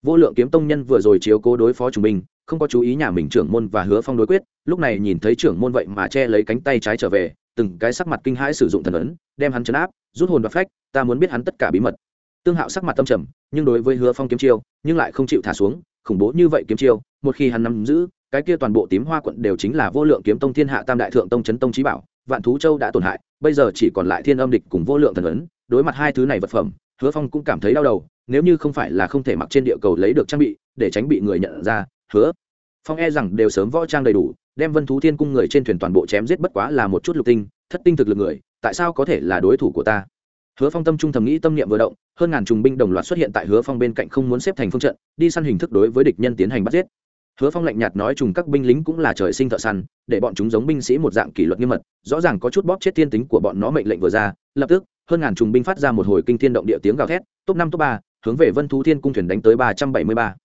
Vô lượng kiếm tông nhân vừa rồi chiếu cố đối phó trùng binh, không có chú ý nhà mình trưởng môn và hứa phong đối quyết, lúc này nhìn thấy trưởng môn vậy mà che lấy cánh tay trái trở về, từng cái sắc mặt kinh hãi sử dụng thần ấn, đem hắn chấn áp, rút hồn và phách, ta muốn biết hắn tất cả bí mật. Tương hạo sắc mặt tâm trầm, nhưng đối với hứa phong kiếm chiêu, nhưng lại không chịu thả xuống khủng bố như vậy kiếm chiêu, một khi hắn nắm giữ, cái kia toàn bộ tím hoa quận đều chính là vô lượng kiếm tông thiên hạ tam đại thượng tông chấn tông trí bảo, vạn thú châu đã tổn hại, bây giờ chỉ còn lại thiên âm địch cùng vô lượng thần ấn, đối mặt hai thứ này vật phẩm, hứa phong cũng cảm thấy đau đầu, nếu như không phải là không thể mặc trên địa cầu lấy được trang bị, để tránh bị người nhận ra, hứa phong e rằng đều sớm võ trang đầy đủ, đem vân thú thiên cung người trên thuyền toàn bộ chém giết bất quá là một chút lục tinh, thất tinh thực lực người, tại sao có thể là đối thủ của ta? Hứa phong tâm trung thầm nghĩ tâm niệm vừa động, hơn ngàn trùng binh đồng loạt xuất hiện tại hứa phong bên cạnh không muốn xếp thành phương trận, đi săn hình thức đối với địch nhân tiến hành bắt giết. Hứa phong lạnh nhạt nói trùng các binh lính cũng là trời sinh thợ săn, để bọn chúng giống binh sĩ một dạng kỷ luật nghiêm mật, rõ ràng có chút bóp chết thiên tính của bọn nó mệnh lệnh vừa ra, lập tức, hơn ngàn trùng binh phát ra một hồi kinh thiên động địa tiếng gào thét, top năm, top ba, hướng về vân thú thiên cung thuyền đánh tới ba trăm bảy mươi ba.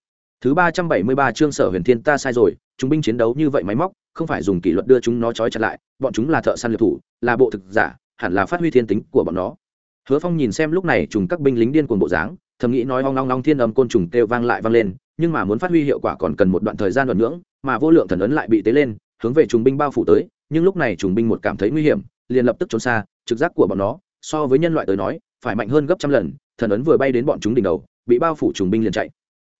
Thứ ba trăm bảy mươi ba chương sở huyền thiên ta sai rồi, chúng binh chiến đấu như vậy máy móc, không phải dùng kỷ luật đưa chúng nó trói chặt lại, bọn chúng là thợ săn liệt thủ, là bộ thực giả, hẳn là phát huy thiên tính của bọn nó hứa phong nhìn xem lúc này trùng các binh lính điên cuồng bộ dáng, thầm nghĩ nói hoang long long thiên âm côn trùng kêu vang lại vang lên, nhưng mà muốn phát huy hiệu quả còn cần một đoạn thời gian đoạn ngưỡng, mà vô lượng thần ấn lại bị tế lên, hướng về trùng binh bao phủ tới, nhưng lúc này trùng binh một cảm thấy nguy hiểm, liền lập tức trốn xa, trực giác của bọn nó, so với nhân loại tới nói, phải mạnh hơn gấp trăm lần, thần ấn vừa bay đến bọn chúng đỉnh đầu, bị bao phủ trùng binh liền chạy.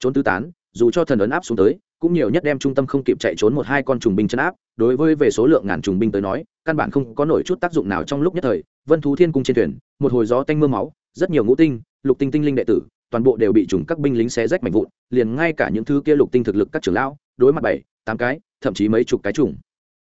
Trốn tứ tán, dù cho thần ấn áp xuống tới, cũng nhiều nhất đem trung tâm không kịp chạy trốn một hai con trùng binh chân áp, đối với về số lượng ngàn trùng binh tới nói căn bản không có nổi chút tác dụng nào trong lúc nhất thời, vân thú thiên cung trên thuyền, một hồi gió tanh mưa máu, rất nhiều ngũ tinh, lục tinh tinh linh đệ tử, toàn bộ đều bị trùng các binh lính xé rách mạnh vụn, liền ngay cả những thứ kia lục tinh thực lực các trưởng lão, đối mặt bảy, tám cái, thậm chí mấy chục cái trùng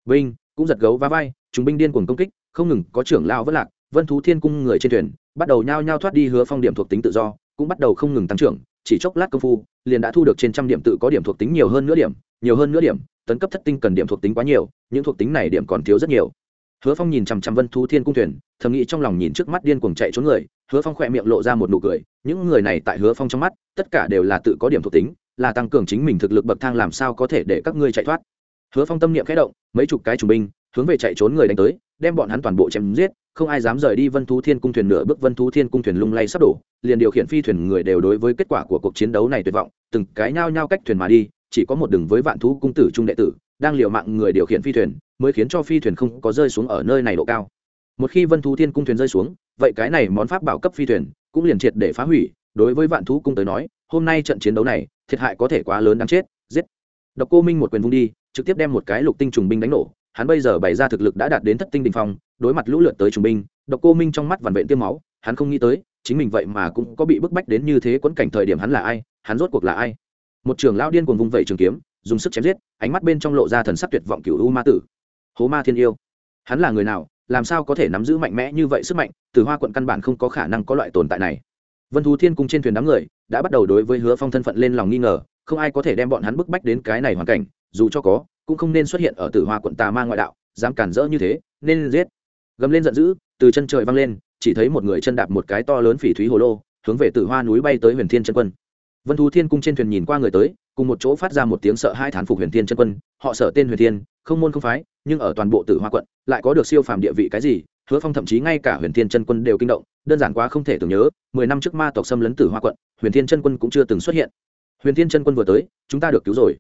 binh cũng giật gấu va vai, chúng binh điên cuồng công kích, không ngừng có trưởng lão vất lạc, vân thú thiên cung người trên thuyền, bắt đầu nhao nhao thoát đi hứa phong điểm thuộc tính tự do, cũng bắt đầu không ngừng tăng trưởng, chỉ chốc lát công phu, liền đã thu được trên trăm điểm tự có điểm thuộc tính nhiều hơn nữa điểm, nhiều hơn nữa điểm, tấn cấp thất tinh cần điểm thuộc tính quá nhiều, những thuộc tính này điểm còn thiếu rất nhiều hứa phong nhìn chằm chằm vân thú thiên cung thuyền, thầm nghĩ trong lòng nhìn trước mắt điên cuồng chạy trốn người, hứa phong khỏe miệng lộ ra một nụ cười, những người này tại hứa phong trong mắt, tất cả đều là tự có điểm thuộc tính, là tăng cường chính mình thực lực bậc thang làm sao có thể để các ngươi chạy thoát. Hứa phong tâm niệm khẽ động, mấy chục cái trùng binh, hướng về chạy trốn người đánh tới, đem bọn hắn toàn bộ chém giết, không ai dám rời đi vân thú thiên cung thuyền nửa bước. Vân thú thiên cung thuyền lung lay sắp đổ, liền điều khiển phi thuyền người đều đối với kết quả của cuộc chiến đấu này tuyệt vọng, từng cái nhao nhao cách thuyền mà đi, chỉ có một đường với vạn thú cung tử trung đệ tử đang liều mạng người điều khiển phi thuyền, mới khiến cho phi thuyền không có rơi xuống ở nơi này độ cao. Một khi vân thú thiên cung thuyền rơi xuống, vậy cái này món pháp bảo cấp phi thuyền cũng liền triệt để phá hủy, đối với vạn thú cung tới nói, hôm nay trận chiến đấu này, thiệt hại có thể quá lớn đáng chết, giết. Độc cô minh một quyền vung đi, trực tiếp đem một cái lục tinh trùng binh đánh nổ, hắn bây giờ bày ra thực lực đã đạt đến thất tinh đình phong, đối mặt lũ lượt tới trùng binh, độc cô minh trong mắt vằn vện tiêm máu, hắn không nghĩ tới, chính mình vậy mà cũng có bị bức bách đến như thế quẫn cảnh thời điểm hắn là ai, hắn rốt cuộc là ai. Một trường lao điên cuồng vung vẩy trường kiếm dùng sức chém giết, ánh mắt bên trong lộ ra thần sắc tuyệt vọng cựu u ma tử. Hố ma thiên yêu, hắn là người nào, làm sao có thể nắm giữ mạnh mẽ như vậy sức mạnh, từ hoa quận căn bản không có khả năng có loại tồn tại này. Vân thú thiên cung trên thuyền đám người, đã bắt đầu đối với hứa phong thân phận lên lòng nghi ngờ, không ai có thể đem bọn hắn bức bách đến cái này hoàn cảnh, dù cho có, cũng không nên xuất hiện ở tử hoa quận tà ma ngoại đạo, dám cản rỡ như thế, nên giết. Gầm lên giận dữ, từ chân trời văng lên, chỉ thấy một người chân đạp một cái to lớn phỉ thúy hồ lô, hướng về tử hoa núi bay tới huyền thiên chân quân. Vân thú thiên cung trên thuyền nhìn qua người tới cùng một chỗ phát ra một tiếng sợ hai thán phục huyền thiên chân quân, họ sợ tên huyền thiên, không môn không phái, nhưng ở toàn bộ tử hoa quận, lại có được siêu phàm địa vị cái gì, hứa phong thậm chí ngay cả huyền thiên chân quân đều kinh động, đơn giản quá không thể tưởng nhớ, mười năm trước ma tộc xâm lấn tử hoa quận, huyền thiên chân quân cũng chưa từng xuất hiện. Huyền thiên chân quân vừa tới, chúng ta được cứu rồi.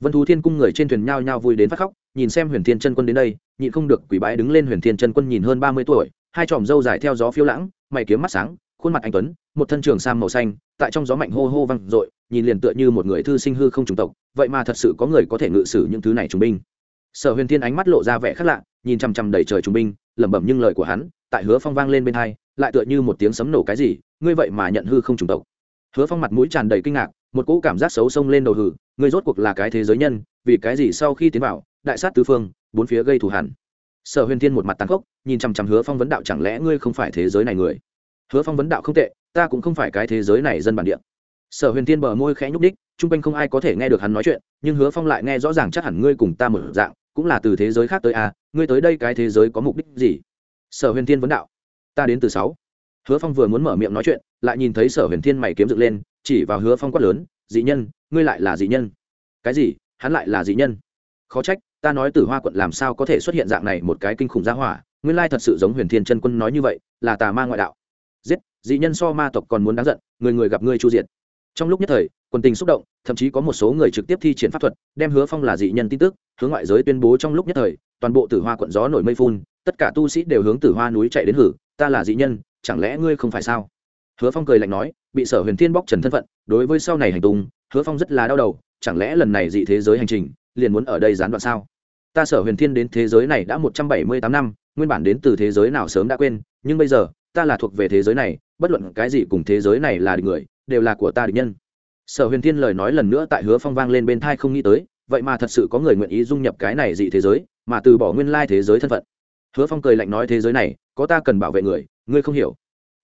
Vân thú thiên cung người trên thuyền nhao nhao vui đến phát khóc, nhìn xem huyền thiên chân quân đến đây, nhịn không được quỷ bái đứng lên huyền thiên chân quân nhìn hơn ba mươi tuổi, hai tròm râu dài theo gió phiêu lãng, mày kiếm mắt sáng, khuôn mặt anh tuấn, một thân trường sam màu xanh tại trong gió mạnh hô hô văng r nhìn liền tựa như một người thư sinh hư không trùng tộc, vậy mà thật sự có người có thể ngự sử những thứ này trùng binh. Sở huyền thiên ánh mắt lộ ra vẻ khác lạ, nhìn chằm chằm đầy trời trùng binh, lẩm bẩm nhưng lời của hắn, tại hứa phong vang lên bên hai, lại tựa như một tiếng sấm nổ cái gì, ngươi vậy mà nhận hư không trùng tộc. Hứa phong mặt mũi tràn đầy kinh ngạc, một cỗ cảm giác xấu xông lên đầu hử, ngươi rốt cuộc là cái thế giới nhân, vì cái gì sau khi tiến vào, đại sát tứ phương, bốn phía gây thù hẳn sở huyền thiên một mặt tàn khốc, nhìn chằm chằm hứa phong vấn đạo chẳng lẽ ngươi không phải thế giới này người? Hứa phong vấn đạo không tệ ta cũng không phải cái thế giới này dân bản địa. Sở huyền thiên bờ môi khẽ nhúc đích chung quanh không ai có thể nghe được hắn nói chuyện, nhưng hứa phong lại nghe rõ ràng chắc hẳn ngươi cùng ta một dạng, cũng là từ thế giới khác tới à ngươi tới đây cái thế giới có mục đích gì? Sở huyền thiên vấn đạo. Ta đến từ sáu. Hứa phong vừa muốn mở miệng nói chuyện, lại nhìn thấy sở huyền thiên mày kiếm dựng lên, chỉ vào hứa phong quát lớn, dị nhân, ngươi lại là dị nhân? Cái gì? Hắn lại là dị nhân? Khó trách, ta nói từ hoa quận làm sao có thể xuất hiện dạng này một cái kinh khủng gia hỏa, nguyên lai thật sự giống huyền thiên chân quân nói như vậy, là tà ma ngoại đạo giết, dị nhân so ma tộc còn muốn đáng giận, người người gặp ngươi chu diệt. Trong lúc nhất thời, quần tình xúc động, thậm chí có một số người trực tiếp thi triển pháp thuật, đem hứa phong là dị nhân tin tức, hướng ngoại giới tuyên bố trong lúc nhất thời, toàn bộ tử hoa quận gió nổi mây phun, tất cả tu sĩ đều hướng tử hoa núi chạy đến hử, ta là dị nhân, chẳng lẽ ngươi không phải sao? Hứa phong cười lạnh nói, bị sở huyền thiên bóc trần thân phận, đối với sau này hành tung, hứa phong rất là đau đầu, chẳng lẽ lần này dị thế giới hành trình, liền muốn ở đây gián đoạn sao? Ta sở huyền thiên đến thế giới này đã một trăm bảy mươi tám năm, nguyên bản đến từ thế giới nào sớm đã quên, nhưng bây giờ ta là thuộc về thế giới này, bất luận cái gì cùng thế giới này là địch người, đều là của ta địch nhân. Sở huyền thiên lời nói lần nữa tại hứa phong vang lên bên thai không nghĩ tới, vậy mà thật sự có người nguyện ý dung nhập cái này dị thế giới, mà từ bỏ nguyên lai thế giới thân phận. Hứa phong cười lạnh nói thế giới này, có ta cần bảo vệ người, ngươi không hiểu.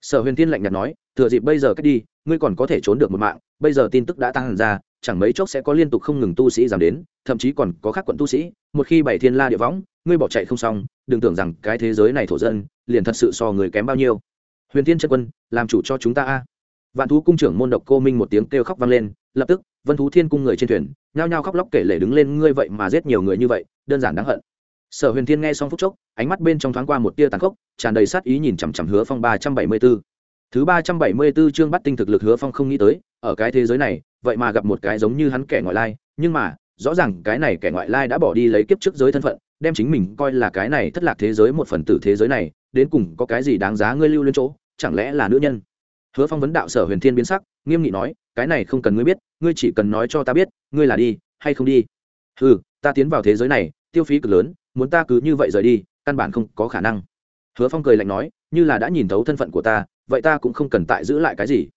Sở huyền thiên lạnh nhạt nói, thừa dịp bây giờ cách đi, ngươi còn có thể trốn được một mạng, bây giờ tin tức đã tăng ra chẳng mấy chốc sẽ có liên tục không ngừng tu sĩ giảm đến, thậm chí còn có khác quận tu sĩ, một khi bảy thiên la địa võng, ngươi bỏ chạy không xong, đừng tưởng rằng cái thế giới này thổ dân, liền thật sự so người kém bao nhiêu. Huyền thiên chân quân, làm chủ cho chúng ta a. Vạn thú cung trưởng môn độc cô minh một tiếng kêu khóc vang lên, lập tức, vân thú thiên cung người trên thuyền, nhao nhao khóc lóc kể lể đứng lên, ngươi vậy mà giết nhiều người như vậy, đơn giản đáng hận. Sở huyền thiên nghe xong phút chốc, ánh mắt bên trong thoáng qua một tia tàn khốc, tràn đầy sát ý nhìn chằm chằm hứa phong ba trăm bảy mươi b ố thứ ba trăm bảy mươi b ố chương bắt tinh thực lực hứa phong không nghĩ tới, ở cái thế giới này vậy mà gặp một cái giống như hắn kẻ ngoại lai, nhưng mà, rõ ràng cái này kẻ ngoại lai đã bỏ đi lấy kiếp trước giới thân phận, đem chính mình coi là cái này thất lạc thế giới một phần tử thế giới này, đến cùng có cái gì đáng giá ngươi lưu lên chỗ, chẳng lẽ là nữ nhân? Hứa phong vấn đạo sở huyền thiên biến sắc, nghiêm nghị nói, cái này không cần ngươi biết, ngươi chỉ cần nói cho ta biết, ngươi là đi, hay không đi? Ừ ta tiến vào thế giới này, tiêu phí cực lớn, muốn ta cứ như vậy rời đi, căn bản không có khả năng. Hứa phong cười lạnh nói, như là đã nhìn thấu thân phận của ta, vậy ta cũng không cần tại giữ lại cái gì.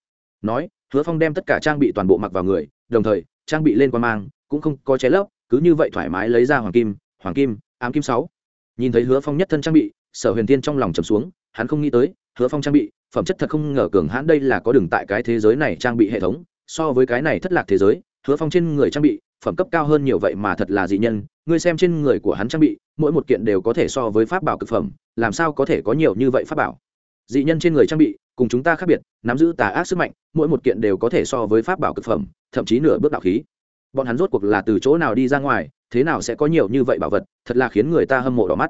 Nói hứa phong đem tất cả trang bị toàn bộ mặc vào người, đồng thời, trang bị lên qua mang, cũng không có cháy lấp, cứ như vậy thoải mái lấy ra hoàng kim hoàng kim, ám kim sáu. Nhìn thấy hứa phong nhất thân trang bị, sở huyền tiên trong lòng trầm xuống, hắn không nghĩ tới, hứa phong trang bị, phẩm chất thật không ngờ cường hãn đây là có đường tại cái thế giới này trang bị hệ thống. So với cái này thất lạc thế giới, hứa phong trên người trang bị, phẩm cấp cao hơn nhiều vậy mà thật là dị nhân. Ngươi xem trên người của hắn trang bị, mỗi một kiện đều có thể so với pháp bảo cực phẩm, làm sao có thể có nhiều như vậy pháp bảo? Dị nhân trên người trang bị cùng chúng ta khác biệt, nắm giữ tà ác sức mạnh, mỗi một kiện đều có thể so với pháp bảo cực phẩm, thậm chí nửa bước đạo khí. Bọn hắn rốt cuộc là từ chỗ nào đi ra ngoài, thế nào sẽ có nhiều như vậy bảo vật, thật là khiến người ta hâm mộ đỏ mắt.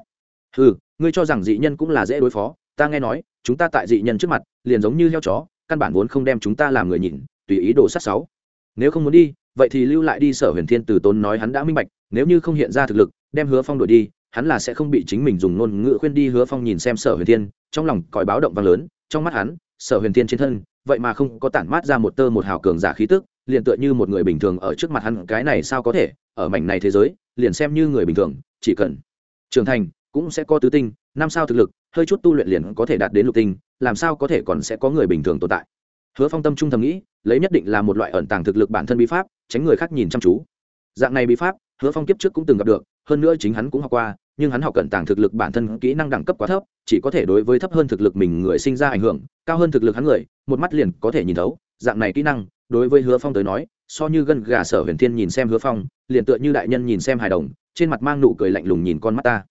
Ừ ngươi cho rằng dị nhân cũng là dễ đối phó, ta nghe nói, chúng ta tại dị nhân trước mặt, liền giống như heo chó, căn bản vốn không đem chúng ta làm người nhìn, tùy ý đồ sát sáu. Nếu không muốn đi, vậy thì lưu lại đi, sở huyền thiên từ tốn nói hắn đã minh bạch, nếu như không hiện ra thực lực, đem hứa phong đổi đi, hắn là sẽ không bị chính mình dùng ngôn ngữ khuyên đi. Hứa phong nhìn xem sở huyền thiên, trong lòng còi báo động vang lớn trong mắt hắn, sở huyền thiên trên thân, vậy mà không có tản mát ra một tơ một hào cường giả khí tức, liền tựa như một người bình thường ở trước mặt hắn, cái này sao có thể, ở mảnh này thế giới, liền xem như người bình thường, chỉ cần trưởng thành, cũng sẽ có tứ tinh, năm sao thực lực, hơi chút tu luyện liền có thể đạt đến lục tinh, làm sao có thể còn sẽ có người bình thường tồn tại. Hứa phong tâm trung thầm nghĩ, lấy nhất định là một loại ẩn tàng thực lực bản thân bí pháp, tránh người khác nhìn chăm chú. Dạng này bí pháp, hứa phong kiếp trước cũng từng gặp được, hơn nữa chính hắn cũng học qua nhưng hắn học cẩn tàng thực lực bản thân kỹ năng đẳng cấp quá thấp, chỉ có thể đối với thấp hơn thực lực mình người sinh ra ảnh hưởng, cao hơn thực lực hắn người, một mắt liền có thể nhìn thấu. Dạng này kỹ năng, đối với hứa phong tới nói, so như gân gà sở huyền thiên nhìn xem hứa phong, liền tựa như đại nhân nhìn xem hài đồng, trên mặt mang nụ cười lạnh lùng nhìn con mắt ta.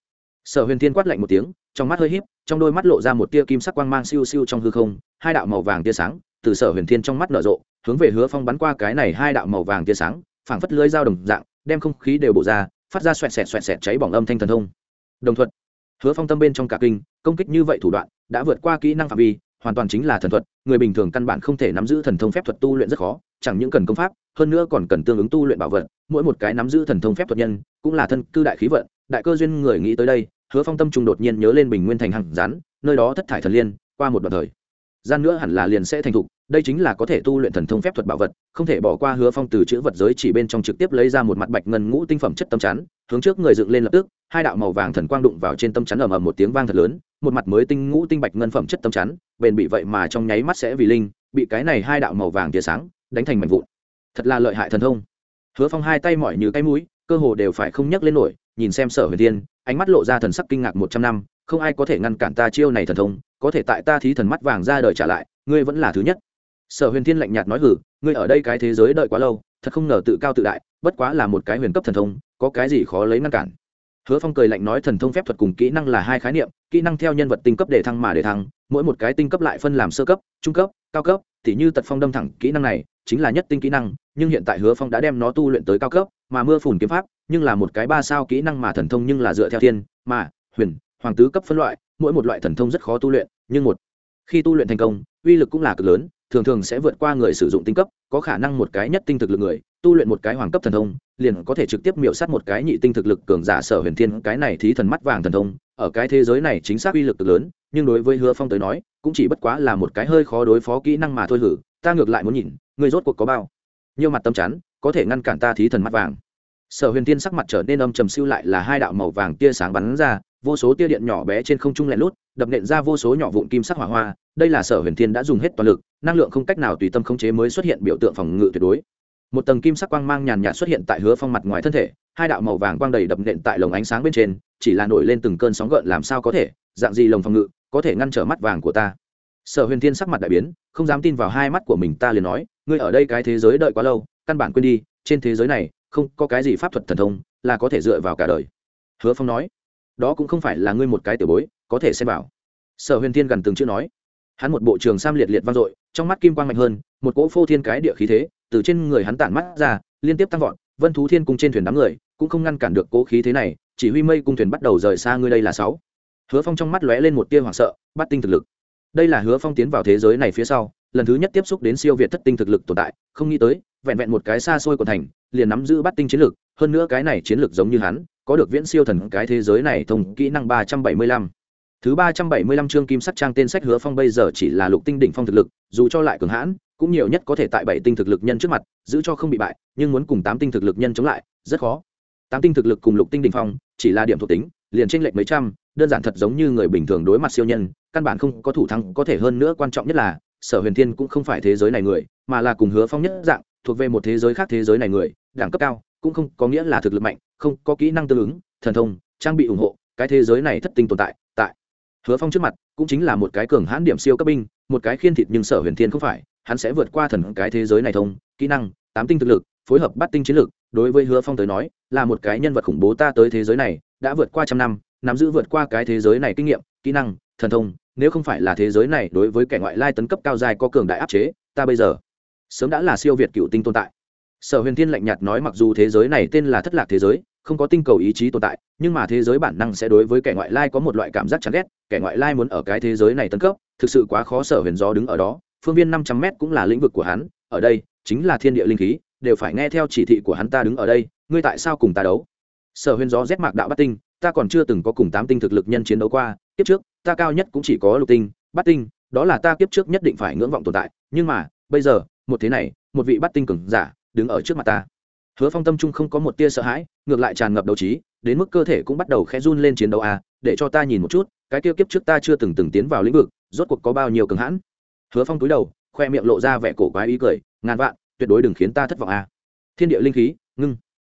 Sở huyền thiên quát lạnh một tiếng, trong mắt hơi híp, trong đôi mắt lộ ra một tia kim sắc quang mang siêu siêu trong hư không, hai đạo màu vàng tia sáng, từ sở huyền thiên trong mắt nở rộ, hướng về hứa phong bắn qua cái này hai đạo màu vàng tia sáng, phảng phất lưới dao đồng dạng, đem không khí đều bổ ra phát ra xoẹt xẹt xoẹt xẹt cháy bỏng âm thanh thần thông. Đồng thuận hứa phong tâm bên trong cả kinh, công kích như vậy thủ đoạn, đã vượt qua kỹ năng phạm vi, hoàn toàn chính là thần thuật, người bình thường căn bản không thể nắm giữ thần thông phép thuật tu luyện rất khó, chẳng những cần công pháp, hơn nữa còn cần tương ứng tu luyện bảo vật, mỗi một cái nắm giữ thần thông phép thuật nhân, cũng là thân cư đại khí vận, đại cơ duyên người nghĩ tới đây, hứa phong tâm trung đột nhiên nhớ lên bình nguyên thành hằng rán nơi đó thất thải thần liên, qua một đoạn thời gian nữa hẳn là liền sẽ thành thục, đây chính là có thể tu luyện thần thông phép thuật bảo vật, không thể bỏ qua hứa phong từ chữ vật giới chỉ bên trong trực tiếp lấy ra một mặt bạch ngân ngũ tinh phẩm chất tâm chắn, hướng trước người dựng lên lập tức, hai đạo màu vàng thần quang đụng vào trên tâm chắn ầm ầm một tiếng vang thật lớn, một mặt mới tinh ngũ tinh bạch ngân phẩm chất tâm chắn, bền bị vậy mà trong nháy mắt sẽ vì linh, bị cái này hai đạo màu vàng tia sáng đánh thành mảnh vụn. Thật là lợi hại thần thông. Hứa phong hai tay mỏi như cái mũi, cơ hồ đều phải không nhấc lên nổi, nhìn xem sở huyền thiên, ánh mắt lộ ra thần sắc kinh ngạc một trăm năm không ai có thể ngăn cản ta chiêu này thần thông, có thể tại ta thí thần mắt vàng ra đời trả lại, ngươi vẫn là thứ nhất. Sở huyền thiên lạnh nhạt nói hử ngươi ở đây cái thế giới đợi quá lâu, thật không ngờ tự cao tự đại, bất quá là một cái huyền cấp thần thông, có cái gì khó lấy ngăn cản? Hứa phong cười lạnh nói, thần thông phép thuật cùng kỹ năng là hai khái niệm, kỹ năng theo nhân vật tinh cấp để thăng mà để thăng, mỗi một cái tinh cấp lại phân làm sơ cấp, trung cấp, cao cấp thì như tật phong đâm thẳng kỹ năng này, chính là nhất tinh kỹ năng, nhưng hiện tại hứa phong đã đem nó tu luyện tới cao cấp, mà mưa phùn kiếm pháp, nhưng là một cái ba sao kỹ năng mà thần thông nhưng là dựa theo thiên, mà, huyền hoàng tứ cấp phân loại, mỗi một loại thần thông rất khó tu luyện, nhưng một, khi tu luyện thành công, uy lực cũng là cực lớn, thường thường sẽ vượt qua người sử dụng tinh cấp, có khả năng một cái nhất tinh thực lực người, tu luyện một cái hoàng cấp thần thông, liền có thể trực tiếp miểu sát một cái nhị tinh thực lực cường giả sở huyền thiên, cái này thí thần mắt vàng thần thông, ở cái thế giới này chính xác uy lực cực lớn, nhưng đối với hứa phong tới nói, cũng chỉ bất quá là một cái hơi khó đối phó kỹ năng mà thôi hử, ta ngược lại muốn nhìn, người rốt cuộc có bao nhiều mặt tâm chắn, có thể ngăn cản ta thí thần mắt vàng. Sở huyền thiên sắc mặt trở nên âm trầm siêu lại là hai đạo màu vàng tia sáng bắn ra vô số tia điện nhỏ bé trên không trung lẹn lút, đập nện ra vô số nhỏ vụn kim sắc hỏa hoa. Đây là sở huyền thiên đã dùng hết toàn lực, năng lượng không cách nào tùy tâm khống chế mới xuất hiện biểu tượng phòng ngự tuyệt đối. Một tầng kim sắc quang mang nhàn nhạt xuất hiện tại hứa phong mặt ngoài thân thể, hai đạo màu vàng quang đầy đập nện tại lồng ánh sáng bên trên, chỉ là nổi lên từng cơn sóng gợn làm sao có thể, dạng gì lồng phòng ngự, có thể ngăn trở mắt vàng của ta. Sở huyền thiên sắc mặt đại biến, không dám tin vào hai mắt của mình, ta liền nói, ngươi ở đây cái thế giới đợi quá lâu, căn bản quên đi, trên thế giới này, không có cái gì pháp thuật thần thông là có thể dựa vào cả đời. Hứa phong nói đó cũng không phải là ngươi một cái tiểu bối, có thể xem vào. Sở huyền thiên gần từng chữ nói. Hắn một bộ trường sam liệt liệt vang dội, trong mắt kim quang mạnh hơn, một cỗ phô thiên cái địa khí thế, từ trên người hắn tản mắt ra, liên tiếp tăng vọt, vân thú thiên cung trên thuyền đám người cũng không ngăn cản được cỗ khí thế này, chỉ huy mây cung thuyền bắt đầu rời xa ngươi đây là sáu. Hứa phong trong mắt lóe lên một tia hoảng sợ, bắt tinh thực lực. Đây là hứa phong tiến vào thế giới này phía sau, lần thứ nhất tiếp xúc đến siêu việt thất tinh thực lực tồn tại, không nghĩ tới, vẹn vẹn một cái xa xôi của thành, liền nắm giữ bắt tinh chiến lực, hơn nữa cái này chiến lực giống như hắn có được viễn siêu thần cái thế giới này thông kỹ năng ba trăm bảy mươi lăm. Thứ ba trăm bảy mươi lăm chương kim sắc trang tên sách hứa phong bây giờ chỉ là lục tinh đỉnh phong thực lực, dù cho lại cường hãn, cũng nhiều nhất có thể tại bảy tinh thực lực nhân trước mặt, giữ cho không bị bại, nhưng muốn cùng tám tinh thực lực nhân chống lại, rất khó. Tám tinh thực lực cùng lục tinh đỉnh phong, chỉ là điểm thuộc tính, liền chênh lệch mấy trăm, đơn giản thật giống như người bình thường đối mặt siêu nhân, căn bản không có thủ thắng, có thể hơn nữa quan trọng nhất là, sở huyền thiên cũng không phải thế giới này người, mà là cùng hứa phong nhất dạng, thuộc về một thế giới khác thế giới này người, đẳng cấp cao cũng không có nghĩa là thực lực mạnh, không có kỹ năng tương ứng, thần thông, trang bị ủng hộ, cái thế giới này thất tinh tồn tại tại hứa phong trước mặt cũng chính là một cái cường hãn điểm siêu cấp binh, một cái khiên thịt nhưng sở huyền thiên không phải, hắn sẽ vượt qua thần cái thế giới này thông, kỹ năng, tám tinh thực lực, phối hợp bắt tinh chiến lực đối với hứa phong tới nói, là một cái nhân vật khủng bố ta tới thế giới này, đã vượt qua trăm năm, nắm giữ vượt qua cái thế giới này kinh nghiệm, kỹ năng, thần thông, nếu không phải là thế giới này đối với kẻ ngoại lai tấn cấp cao dài có cường đại áp chế, ta bây giờ sớm đã là siêu việt cựu tinh tồn tại sở huyền thiên lạnh nhạt nói mặc dù thế giới này tên là thất lạc thế giới, không có tinh cầu ý chí tồn tại, nhưng mà thế giới bản năng sẽ đối với kẻ ngoại lai có một loại cảm giác chán ghét, kẻ ngoại lai muốn ở cái thế giới này tấn cấp, thực sự quá khó sở huyền gió đứng ở đó. Phương viên năm trăm m cũng là lĩnh vực của hắn, ở đây chính là thiên địa linh khí, đều phải nghe theo chỉ thị của hắn ta đứng ở đây, ngươi tại sao cùng ta đấu? Sở huyền gió rét mạc đạo bắt tinh, ta còn chưa từng có cùng tám tinh thực lực nhân chiến đấu qua, kiếp trước, ta cao nhất cũng chỉ có lục tinh bắt tinh, đó là ta kiếp trước nhất định phải ngưỡng vọng tồn tại, nhưng mà, bây giờ, một thế này, một vị bắt tinh cường giả đứng ở trước mặt ta. Hứa phong tâm trung không có một tia sợ hãi, ngược lại tràn ngập đầu trí, đến mức cơ thể cũng bắt đầu khẽ run lên chiến đấu à để cho ta nhìn một chút, cái kia kiếp trước ta chưa từng từng tiến vào lĩnh vực, rốt cuộc có bao nhiêu cường hãn. Hứa phong túi đầu, khoe miệng lộ ra vẻ cổ quái ý cười, ngàn vạn, tuyệt đối đừng khiến ta thất vọng à thiên địa linh khí, ngưng.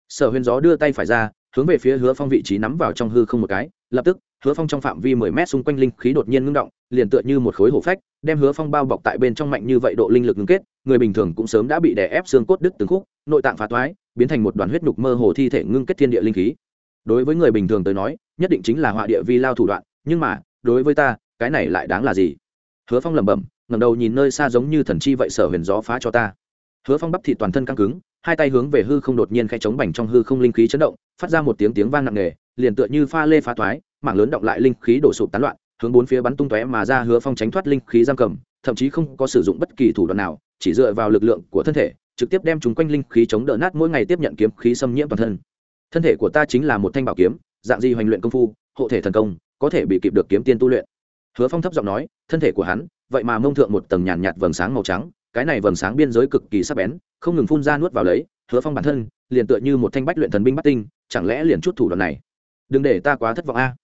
Sở huyền gió đưa tay phải ra, hướng về phía hứa phong vị trí nắm vào trong hư không một cái, lập tức hứa phong trong phạm vi mười mét xung quanh linh khí đột nhiên ngưng động, liền tựa như một khối hổ phách, đem hứa phong bao bọc tại bên trong mạnh như vậy độ linh lực ngưng kết, người bình thường cũng sớm đã bị đè ép xương cốt đứt từng khúc, nội tạng phá toái, biến thành một đoàn huyết nhục mơ hồ thi thể ngưng kết thiên địa linh khí. Đối với người bình thường tới nói, nhất định chính là họa địa vi lao thủ đoạn, nhưng mà, đối với ta, cái này lại đáng là gì? Hứa phong lẩm bẩm, ngẩng đầu nhìn nơi xa giống như thần chi vậy sở huyền gió phá cho ta. Hứa phong bắp thịt toàn thân căng cứng, hai tay hướng về hư không đột nhiên khe chống bành trong hư không linh khí chấn động, phát ra một tiếng tiếng vang nặng nề, liền tựa như pha lê phá thoái mảng lớn động lại linh khí đổ sụp tán loạn, hướng bốn phía bắn tung tóe mà ra hứa phong tránh thoát linh khí giam cầm, thậm chí không có sử dụng bất kỳ thủ đoạn nào, chỉ dựa vào lực lượng của thân thể, trực tiếp đem chúng quanh linh khí chống đỡ nát mỗi ngày tiếp nhận kiếm khí xâm nhiễm toàn thân. Thân thể của ta chính là một thanh bảo kiếm, dạng di hoành luyện công phu, hộ thể thần công, có thể bị kịp được kiếm tiên tu luyện. Hứa phong thấp giọng nói, thân thể của hắn, vậy mà mông thượng một tầng nhàn nhạt vầng sáng màu trắng, cái này vầng sáng biên giới cực kỳ sắc bén, không ngừng phun ra nuốt vào lấy, hứa phong bản thân, liền tựa như một thanh bách luyện thần binh bắt tinh, chẳng lẽ liền chút thủ đoạn này? Đừng để ta quá thất vọng a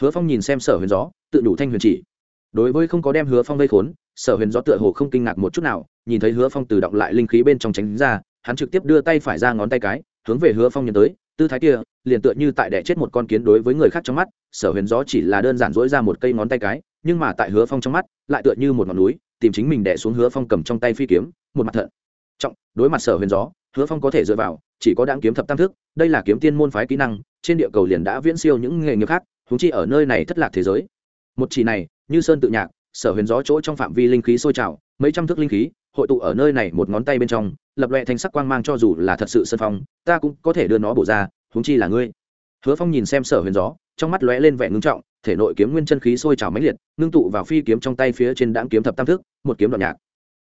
hứa phong nhìn xem sở huyền gió, tự đủ thanh huyền chỉ. Đối với không có đem hứa phong vây khốn, sở huyền gió tựa hồ không kinh ngạc một chút nào, nhìn thấy hứa phong tự động lại linh khí bên trong tránh ra, hắn trực tiếp đưa tay phải ra ngón tay cái, hướng về hứa phong nhận tới, tư thái kia, liền tựa như tại đẻ chết một con kiến đối với người khác trong mắt, sở huyền gió chỉ là đơn giản dỗi ra một cây ngón tay cái, nhưng mà tại hứa phong trong mắt, lại tựa như một ngọn núi, tìm chính mình đẻ xuống hứa phong cầm trong tay phi kiếm, một mặt thận. Trọng, đối mặt sở huyền gió, hứa phong có thể dựa vào, chỉ có đáng kiếm thập tam thức, đây là kiếm tiên môn phái kỹ năng, trên địa cầu liền đã viễn siêu những nghề nghiệp khác húng chi ở nơi này thất lạc thế giới. Một chỉ này, như sơn tự nhạc, sở huyền gió chỗ trong phạm vi linh khí sôi trào, mấy trăm thước linh khí, hội tụ ở nơi này một ngón tay bên trong, lập loẹ thành sắc quang mang cho dù là thật sự sân phong, ta cũng có thể đưa nó bổ ra húng chi là ngươi. Hứa phong nhìn xem sở huyền gió, trong mắt lóe lên vẻ ngưng trọng, thể nội kiếm nguyên chân khí sôi trào mãnh liệt, ngưng tụ vào phi kiếm trong tay phía trên đáng kiếm thập tam thức một kiếm đoạn nhạc.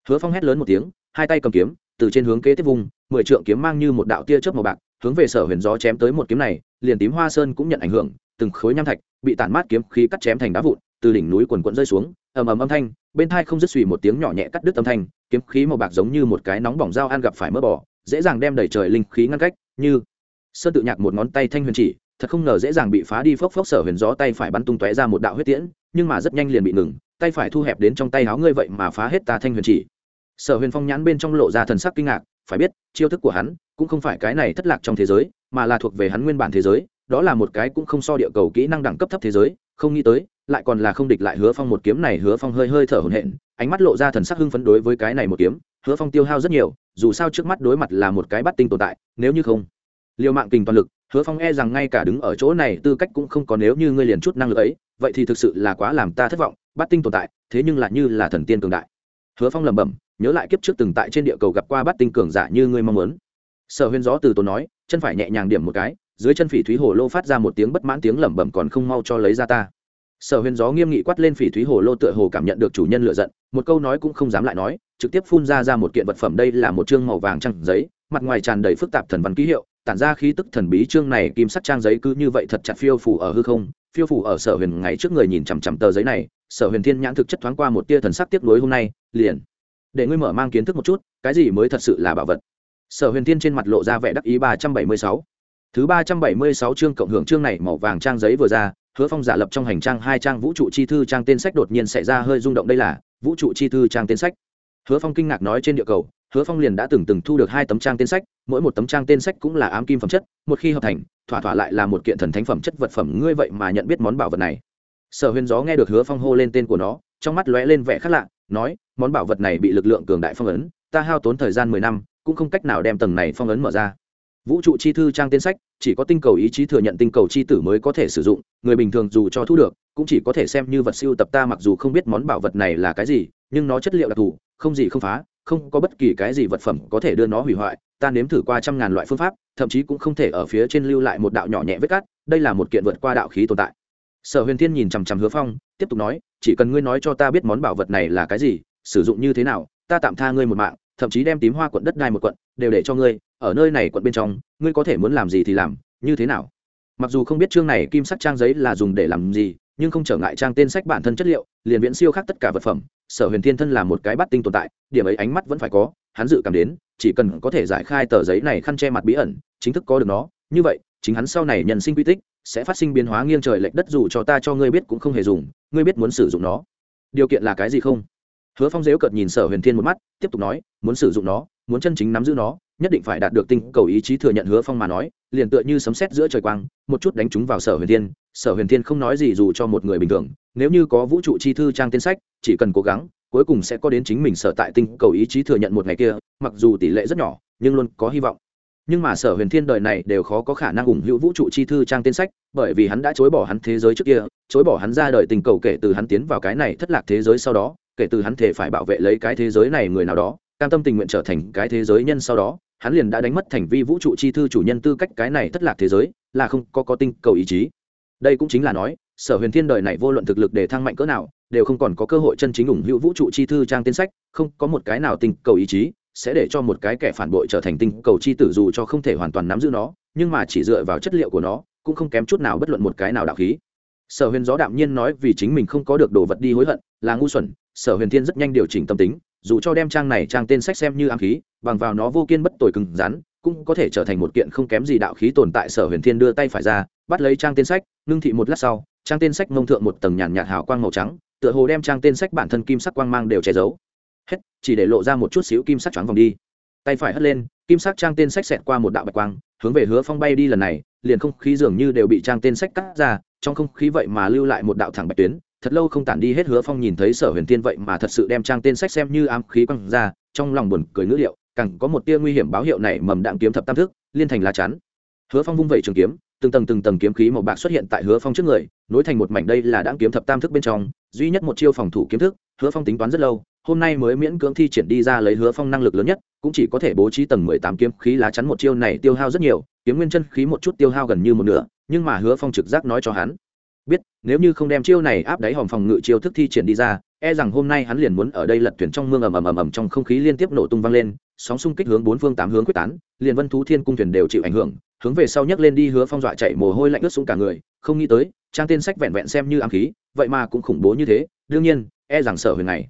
Hứa phong hét lớn một tiếng, hai tay cầm kiếm, từ trên hướng kế tiếp vùng, mười trượng kiếm mang như một đạo tia chớp màu bạc, hướng về sở huyền gió chém tới một kiếm này, liền tím hoa sơn cũng nhận ảnh hưởng từng khối nham thạch, bị tản mát kiếm khí cắt chém thành đá vụn, từ đỉnh núi quần quận rơi xuống, ầm ầm âm thanh, bên thai không dứt suy một tiếng nhỏ nhẹ cắt đứt âm thanh, kiếm khí màu bạc giống như một cái nóng bỏng dao ăn gặp phải mỡ bò, dễ dàng đem đẩy trời linh khí ngăn cách, như sơn tự nhạc một ngón tay thanh huyền chỉ, thật không ngờ dễ dàng bị phá đi phốc phốc sở huyền gió tay phải bắn tung tóe ra một đạo huyết tiễn, nhưng mà rất nhanh liền bị ngừng, tay phải thu hẹp đến trong tay áo ngươi vậy mà phá hết ta thanh huyền chỉ. Sở huyền phong nhãn bên trong lộ ra thần sắc kinh ngạc, phải biết, chiêu thức của hắn cũng không phải cái này thất lạc trong thế giới, mà là thuộc về hắn nguyên bản thế giới đó là một cái cũng không so địa cầu kỹ năng đẳng cấp thấp thế giới, không nghĩ tới, lại còn là không địch lại hứa phong một kiếm này, hứa phong hơi hơi thở hổn hển, ánh mắt lộ ra thần sắc hưng phấn đối với cái này một kiếm, hứa phong tiêu hao rất nhiều, dù sao trước mắt đối mặt là một cái bắt tinh tồn tại, nếu như không liều mạng kình toàn lực, hứa phong e rằng ngay cả đứng ở chỗ này tư cách cũng không có nếu như ngươi liền chút năng lực ấy, vậy thì thực sự là quá làm ta thất vọng, bắt tinh tồn tại, thế nhưng lại như là thần tiên cường đại. Hứa phong lẩm bẩm, nhớ lại kiếp trước từng tại trên địa cầu gặp qua bắt tinh cường giả như ngươi mong muốn. Sở huyên gió từ tốn nói, chân phải nhẹ nhàng điểm một cái dưới chân phỉ thúy hồ lô phát ra một tiếng bất mãn tiếng lẩm bẩm còn không mau cho lấy ra ta. Sở huyền gió nghiêm nghị quát lên phỉ thúy hồ lô tựa hồ cảm nhận được chủ nhân lựa giận, một câu nói cũng không dám lại nói, trực tiếp phun ra ra một kiện vật phẩm đây là một chương màu vàng trăng giấy, mặt ngoài tràn đầy phức tạp thần văn ký hiệu, tản ra khí tức thần bí chương này kim sắc trang giấy cứ như vậy thật chặt phiêu phủ ở hư không, phiêu phủ ở sở huyền ngày trước người nhìn chằm chằm tờ giấy này, sở huyền thiên nhãn thực chất thoáng qua một tia thần sắc tiếp nối hôm nay, liền, để ngươi mở mang kiến thức một chút, cái gì mới thật sự là bảo vật? Sở huyền thiên trên mặt lộ ra vẻ đắc ý ba trăm bảy mươi sáu thứ ba trăm bảy mươi sáu chương cộng hưởng chương này màu vàng trang giấy vừa ra, hứa phong giả lập trong hành trang hai trang vũ trụ chi thư trang tên sách đột nhiên xảy ra hơi rung động đây là vũ trụ chi thư trang tên sách. Hứa phong kinh ngạc nói trên địa cầu, hứa phong liền đã từng từng thu được hai tấm trang tên sách, mỗi một tấm trang tên sách cũng là ám kim phẩm chất, một khi hợp thành, thỏa thỏa lại là một kiện thần thánh phẩm chất vật phẩm, ngươi vậy mà nhận biết món bảo vật này. Sở huyền gió nghe được hứa phong hô lên tên của nó, trong mắt lóe lên vẻ khác lạ, nói, món bảo vật này bị lực lượng cường đại phong ấn, ta hao tốn thời gian mười năm, cũng không cách nào đem tầng này phong ấn mở ra vũ trụ chi thư trang tên sách, chỉ có tinh cầu ý chí thừa nhận tinh cầu chi tử mới có thể sử dụng, người bình thường dù cho thu được, cũng chỉ có thể xem như vật siêu tập ta mặc dù không biết món bảo vật này là cái gì, nhưng nó chất liệu đặc thù, không gì không phá, không có bất kỳ cái gì vật phẩm có thể đưa nó hủy hoại, ta nếm thử qua trăm ngàn loại phương pháp, thậm chí cũng không thể ở phía trên lưu lại một đạo nhỏ nhẹ vết cắt đây là một kiện vượt qua đạo khí tồn tại. Sở huyền thiên nhìn chằm chằm hứa phong, tiếp tục nói, chỉ cần ngươi nói cho ta biết món bảo vật này là cái gì, sử dụng như thế nào, ta tạm tha ngươi một mạng, thậm chí đem tím hoa quận đất đai một quận, đều để cho ngươi ở nơi này quận bên trong, ngươi có thể muốn làm gì thì làm, như thế nào? Mặc dù không biết chương này kim sắc trang giấy là dùng để làm gì, nhưng không trở ngại trang tên sách bản thân chất liệu, liền viễn siêu khác tất cả vật phẩm. Sở huyền thiên thân là một cái bắt tinh tồn tại, điểm ấy ánh mắt vẫn phải có, hắn dự cảm đến, chỉ cần có thể giải khai tờ giấy này khăn che mặt bí ẩn, chính thức có được nó. Như vậy, chính hắn sau này nhận sinh quy tích, sẽ phát sinh biến hóa nghiêng trời lệch đất dù cho ta cho ngươi biết cũng không hề dùng, ngươi biết muốn sử dụng nó. Điều kiện là cái gì không? Hứa phong dếu cợt nhìn sở huyền thiên một mắt, tiếp tục nói, muốn sử dụng nó, muốn chân chính nắm giữ nó nhất định phải đạt được tinh cầu ý chí thừa nhận hứa phong mà nói, liền tựa như sấm sét giữa trời quang, một chút đánh trúng vào sở huyền thiên. Sở huyền thiên không nói gì dù cho một người bình thường, nếu như có vũ trụ chi thư trang tiên sách, chỉ cần cố gắng, cuối cùng sẽ có đến chính mình sở tại tinh cầu ý chí thừa nhận một ngày kia, mặc dù tỷ lệ rất nhỏ, nhưng luôn có hy vọng. Nhưng mà sở huyền thiên đời này đều khó có khả năng ủng hữu vũ trụ chi thư trang tên sách, bởi vì hắn đã chối bỏ hắn thế giới trước kia, chối bỏ hắn ra đời tình cầu kể từ hắn tiến vào cái này thất lạc thế giới sau đó, kể từ hắn thể phải bảo vệ lấy cái thế giới này người nào đó, cam tâm tình nguyện trở thành cái thế giới nhân sau đó hắn liền đã đánh mất thành vi vũ trụ chi thư chủ nhân tư cách cái này thất lạc thế giới, là không có có tinh cầu ý chí. Đây cũng chính là nói, sở huyền thiên đời này vô luận thực lực để thăng mạnh cỡ nào, đều không còn có cơ hội chân chính ủng hữu vũ trụ chi thư trang tên sách, không có một cái nào tinh cầu ý chí sẽ để cho một cái kẻ phản bội trở thành tinh cầu chi tử dù cho không thể hoàn toàn nắm giữ nó, nhưng mà chỉ dựa vào chất liệu của nó, cũng không kém chút nào bất luận một cái nào đạo khí. Sở huyền gió đạm nhiên nói vì chính mình không có được đồ vật đi hối hận, là ngu xuẩn, sở huyền thiên rất nhanh điều chỉnh tâm tính dù cho đem trang này trang tên sách xem như ám khí, bằng vào nó vô kiên bất tồi cứng rắn, cũng có thể trở thành một kiện không kém gì đạo khí tồn tại sở huyền thiên đưa tay phải ra, bắt lấy trang tên sách, ngưng thị một lát sau, trang tên sách mông thượng một tầng nhàn nhạt hào quang màu trắng, tựa hồ đem trang tên sách bản thân kim sắc quang mang đều che giấu. Hết, chỉ để lộ ra một chút xíu kim sắc choáng vòng đi. Tay phải hất lên, kim sắc trang tên sách xẹt qua một đạo bạch quang, hướng về hứa phong bay đi lần này, liền không khí dường như đều bị trang tên sách cắt ra, trong không khí vậy mà lưu lại một đạo thẳng bạch tuyến thật lâu không tản đi hết hứa phong nhìn thấy sở huyền tiên vậy mà thật sự đem trang tên sách xem như ám khí quăng ra, trong lòng buồn cười ngữ liệu, càng có một tia nguy hiểm báo hiệu này mầm đạm kiếm thập tam thức, liên thành lá chắn. Hứa phong vung vẩy trường kiếm, từng tầng từng tầng kiếm khí màu bạc xuất hiện tại hứa phong trước người, nối thành một mảnh đây là đạm kiếm thập tam thức bên trong, duy nhất một chiêu phòng thủ kiếm thức, hứa phong tính toán rất lâu, hôm nay mới miễn cưỡng thi triển đi ra lấy hứa phong năng lực lớn nhất, cũng chỉ có thể bố trí tầng mười tám kiếm khí lá chắn một chiêu này tiêu hao rất nhiều, kiếm nguyên chân khí một chút tiêu hao gần như một nửa, nhưng mà hứa phong trực giác nói cho hắn nếu như không đem chiêu này áp đáy hòm phòng ngự chiêu thức thi triển đi ra e rằng hôm nay hắn liền muốn ở đây lật thuyền trong mương ầm ầm ầm ầm trong không khí liên tiếp nổ tung vang lên, sóng xung kích hướng bốn phương tám hướng quyết tán, liền vân thú thiên cung thuyền đều chịu ảnh hưởng, hướng về sau nhấc lên đi hứa phong dọa chạy mồ hôi lạnh ướt xuống cả người, không nghĩ tới, trang tên sách vẹn vẹn xem như ám khí, vậy mà cũng khủng bố như thế, đương nhiên e rằng sở huyền này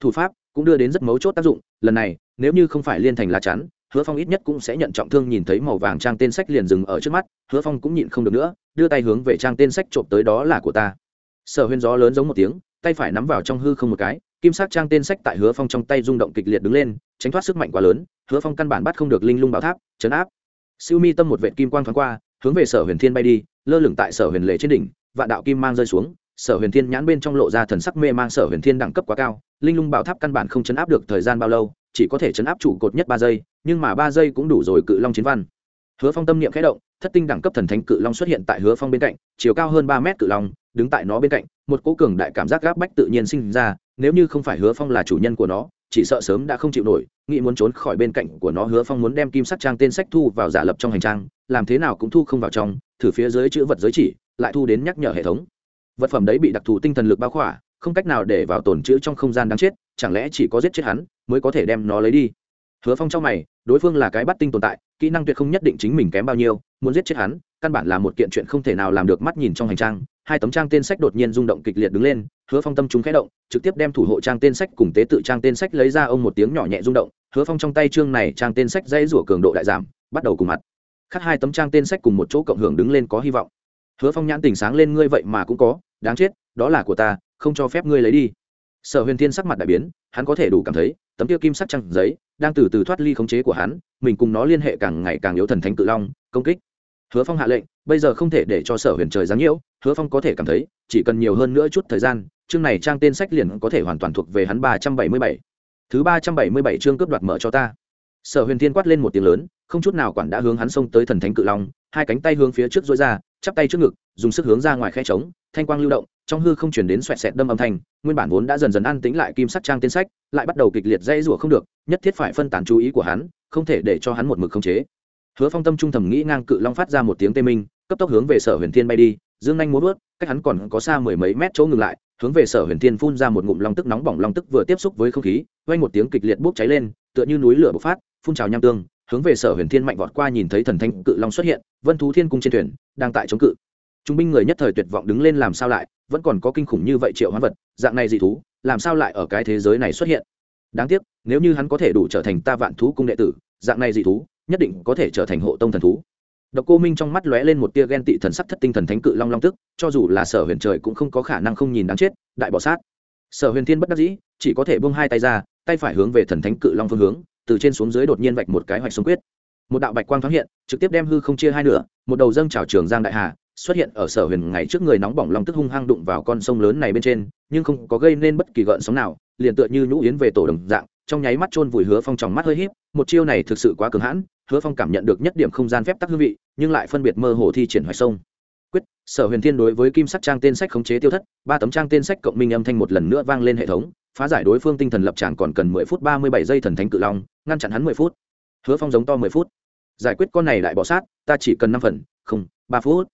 thủ pháp cũng đưa đến rất mấu chốt tác dụng, lần này, nếu như không phải liên thành lá chắn hứa phong ít nhất cũng sẽ nhận trọng thương nhìn thấy màu vàng trang tên sách liền dừng ở trước mắt, hứa phong cũng nhịn không được nữa, đưa tay hướng về trang tên sách trộm tới đó là của ta. Sở huyền gió lớn giống một tiếng, tay phải nắm vào trong hư không một cái, kim sắc trang tên sách tại hứa phong trong tay rung động kịch liệt đứng lên, tránh thoát sức mạnh quá lớn, hứa phong căn bản bắt không được linh lung bảo tháp chấn áp. Siêu mi tâm một vệ kim quang thoáng qua, hướng về sở huyền thiên bay đi, lơ lửng tại sở huyền lệ trên đỉnh, vạn đạo kim mang rơi xuống, sở huyền thiên nhãn bên trong lộ ra thần sắc mê mang sở huyền thiên đẳng cấp quá cao, linh lung bảo tháp căn bản không chấn áp được thời gian bao lâu chỉ có thể chấn áp trụ cột nhất ba giây, nhưng mà ba giây cũng đủ rồi cự long chiến văn. Hứa phong tâm niệm khẽ động, thất tinh đẳng cấp thần thánh cự long xuất hiện tại hứa phong bên cạnh, chiều cao hơn ba mét cự long, đứng tại nó bên cạnh, một cố cường đại cảm giác gáp bách tự nhiên sinh ra, nếu như không phải hứa phong là chủ nhân của nó, chỉ sợ sớm đã không chịu nổi, nghĩ muốn trốn khỏi bên cạnh của nó, hứa phong muốn đem kim sắc trang tên sách thu vào giả lập trong hành trang, làm thế nào cũng thu không vào trong, thử phía dưới chữ vật giới chỉ, lại thu đến nhắc nhở hệ thống. Vật phẩm đấy bị đặc thù tinh thần lực bao khỏa, không cách nào để vào tồn chữ trong không gian đáng chết, chẳng lẽ chỉ có giết chết hắn? Mới có thể đem nó lấy đi. Hứa phong trong mày, đối phương là cái bắt tinh tồn tại, kỹ năng tuyệt không nhất định chính mình kém bao nhiêu, muốn giết chết hắn, căn bản là một kiện chuyện không thể nào làm được mắt nhìn trong hành trang. Hai tấm trang tên sách đột nhiên rung động kịch liệt đứng lên, hứa phong tâm chúng khẽ động, trực tiếp đem thủ hộ trang tên sách cùng tế tự trang tên sách lấy ra ông một tiếng nhỏ nhẹ rung động. Hứa phong trong tay chương này trang tên sách dây rủa cường độ đại giảm, bắt đầu cùng mặt. Khắc hai tấm trang tên sách cùng một chỗ cộng hưởng đứng lên có hy vọng. Hứa phong nhãn tỉnh sáng lên, ngươi vậy mà cũng có, đáng chết, đó là của ta, không cho phép ngươi lấy đi sở huyền thiên sắc mặt đại biến, hắn có thể đủ cảm thấy, tấm tiêu kim sắc trăng giấy đang từ từ thoát ly khống chế của hắn, mình cùng nó liên hệ càng ngày càng yếu thần thánh cự long, công kích. Hứa phong hạ lệnh, bây giờ không thể để cho sở huyền trời giáng nhiễu, hứa phong có thể cảm thấy, chỉ cần nhiều hơn nữa chút thời gian, chương này trang tên sách liền có thể hoàn toàn thuộc về hắn ba trăm bảy mươi bảy. Thứ ba trăm bảy mươi bảy chương cướp đoạt mở cho ta. Sở huyền thiên quát lên một tiếng lớn không chút nào quản đã hướng hắn xông tới thần thánh cự long, hai cánh tay hướng phía trước dối ra, chắp tay trước ngực, dùng sức hướng ra ngoài khe trống, thanh quang lưu động, trong hư không chuyển đến xoẹt xẹt đâm âm thanh, nguyên bản vốn đã dần dần an tĩnh lại kim sắc trang tên sách, lại bắt đầu kịch liệt dây rủa không được, nhất thiết phải phân tán chú ý của hắn, không thể để cho hắn một mực không chế. Hứa phong tâm trung thầm nghĩ ngang cự long phát ra một tiếng tê minh, cấp tốc hướng về sở huyền thiên bay đi, dương anh muốn vớt cách hắn còn có xa mười mấy mét chỗ ngừng lại, hướng về sở huyền thiên phun ra một ngụm long tức nóng bỏng long tức vừa tiếp xúc với không khí, vang một tiếng kịch liệt bốc cháy lên, tựa như núi lửa bộc phát, phun trào nham tương hướng về sở huyền thiên mạnh vọt qua nhìn thấy thần thanh cự long xuất hiện vân thú thiên cung trên thuyền đang tại chống cự. Trung binh người nhất thời tuyệt vọng đứng lên làm sao lại vẫn còn có kinh khủng như vậy triệu hoán vật dạng này dị thú làm sao lại ở cái thế giới này xuất hiện? Đáng tiếc nếu như hắn có thể đủ trở thành ta vạn thú cung đệ tử dạng này dị thú nhất định có thể trở thành hộ tông thần thú. Độc Cô Minh trong mắt lóe lên một tia ghen tị thần sắc thất tinh thần thánh cự long long tức, cho dù là Sở Huyền trời cũng không có khả năng không nhìn đáng chết, đại bỏ sát. Sở Huyền Thiên bất đắc dĩ, chỉ có thể buông hai tay ra, tay phải hướng về thần thánh cự long phương hướng, từ trên xuống dưới đột nhiên vạch một cái hoạch sông quyết. Một đạo bạch quang thoáng hiện, trực tiếp đem hư không chia hai nửa, một đầu dâng trào trường giang đại hà, xuất hiện ở Sở Huyền ngày trước người nóng bỏng long tức hung hăng đụng vào con sông lớn này bên trên, nhưng không có gây nên bất kỳ gợn sóng nào, liền tựa như nhũ yến về tổ đồng dạng, trong nháy mắt chôn vùi Hứa Phong trong mắt hơi híp, một chiêu này thực sự quá cường hãn, hứa phong cảm nhận được nhất điểm không gian phép tắc hương vị nhưng lại phân biệt mơ hồ thi triển hoài sông quyết sở huyền thiên đối với kim sắc trang tên sách khống chế tiêu thất ba tấm trang tên sách cộng minh âm thanh một lần nữa vang lên hệ thống phá giải đối phương tinh thần lập tràng còn cần mười phút ba mươi bảy giây thần thánh cự long ngăn chặn hắn mười phút. Hứa phong giống to mười phút. Giải quyết con này lại bỏ sát ta chỉ cần năm phần không ba phút.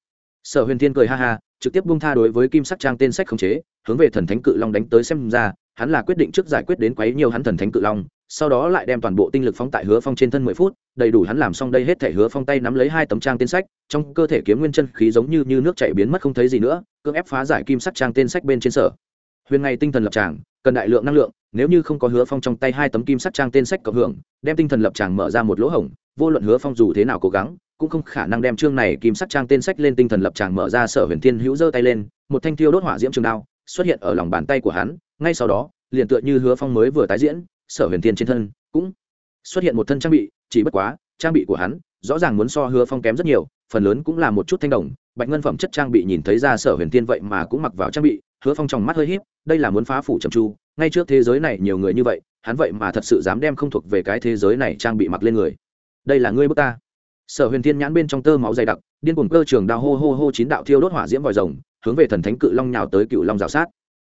Sở huyền thiên cười ha ha trực tiếp buông tha đối với kim sắc trang tên sách khống chế hướng về thần thánh cự long đánh tới xem ra hắn là quyết định trước giải quyết đến quấy nhiều hắn thần thánh cự long sau đó lại đem toàn bộ tinh lực phóng tại hứa phong trên thân mười phút đầy đủ hắn làm xong đây hết thể hứa phong tay nắm lấy hai tấm trang tên sách trong cơ thể kiếm nguyên chân khí giống như, như nước chảy biến mất không thấy gì nữa cưỡng ép phá giải kim sắc trang tên sách bên trên sở. Huyền ngày tinh thần lập tràng cần đại lượng năng lượng, nếu như không có hứa phong trong tay hai tấm kim sắt trang tên sách cộng hưởng, đem tinh thần lập tràng mở ra một lỗ hổng, vô luận hứa phong dù thế nào cố gắng, cũng không khả năng đem chương này kim sắt trang tên sách lên tinh thần lập tràng mở ra sở huyền thiên hữu giơ tay lên, một thanh thiêu đốt hỏa diễm trường đao xuất hiện ở lòng bàn tay của hắn, ngay sau đó, liền tựa như hứa phong mới vừa tái diễn, sở huyền thiên trên thân cũng xuất hiện một thân trang bị, chỉ bất quá, trang bị của hắn rõ ràng muốn so hứa phong kém rất nhiều, phần lớn cũng là một chút thanh đồng, bạch ngân phẩm chất trang bị nhìn thấy ra sở huyền thiên vậy mà cũng mặc vào trang bị hứa phong trong mắt hơi híp, đây là muốn phá phủ trầm tru ngay trước thế giới này nhiều người như vậy, hắn vậy mà thật sự dám đem không thuộc về cái thế giới này trang bị mặc lên người. Đây là ngươi bước ta. Sở huyền thiên nhãn bên trong tơ máu dày đặc, điên cuồng cơ trường đao hô hô hô chín đạo thiêu đốt hỏa diễm vòi rồng, hướng về thần thánh cự long nhào tới cựu long rào sát.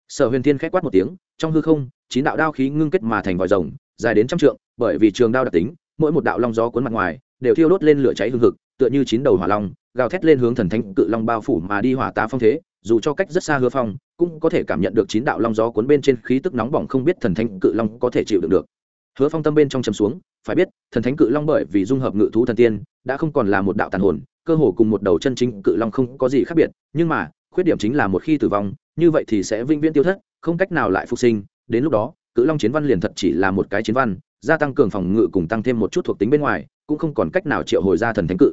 Sở huyền thiên k h á c quát một tiếng, trong hư không, chín đạo đao khí ngưng kết mà thành vòi rồng, dài đến trăm trượng, bởi vì trường đao đặc tính, mỗi một đạo long gió cuốn mặt ngoài, đều thiêu đốt lên lửa cháy hương thực tựa như chín đầu hỏa long, gào thét lên hướng thần thánh cự long bao phủ mà đi hỏa tá phong thế dù cho cách rất xa hứa phong, cũng có thể cảm nhận được chín đạo long gió cuốn bên trên khí tức nóng bỏng không biết thần thánh cự long có thể chịu được được. Hứa phong tâm bên trong chầm xuống, phải biết, thần thánh cự long bởi vì dung hợp ngự thú thần tiên, đã không còn là một đạo tàn hồn, cơ hồ cùng một đầu chân chính cự long không có gì khác biệt, nhưng mà, khuyết điểm chính là một khi tử vong, như vậy thì sẽ vĩnh viễn tiêu thất, không cách nào lại phục sinh, đến lúc đó, cự long chiến văn liền thật chỉ là một cái chiến văn, gia tăng cường phòng ngự cùng tăng thêm một chút thuộc tính bên ngoài, cũng không còn cách nào triệu hồi ra thần thánh cự.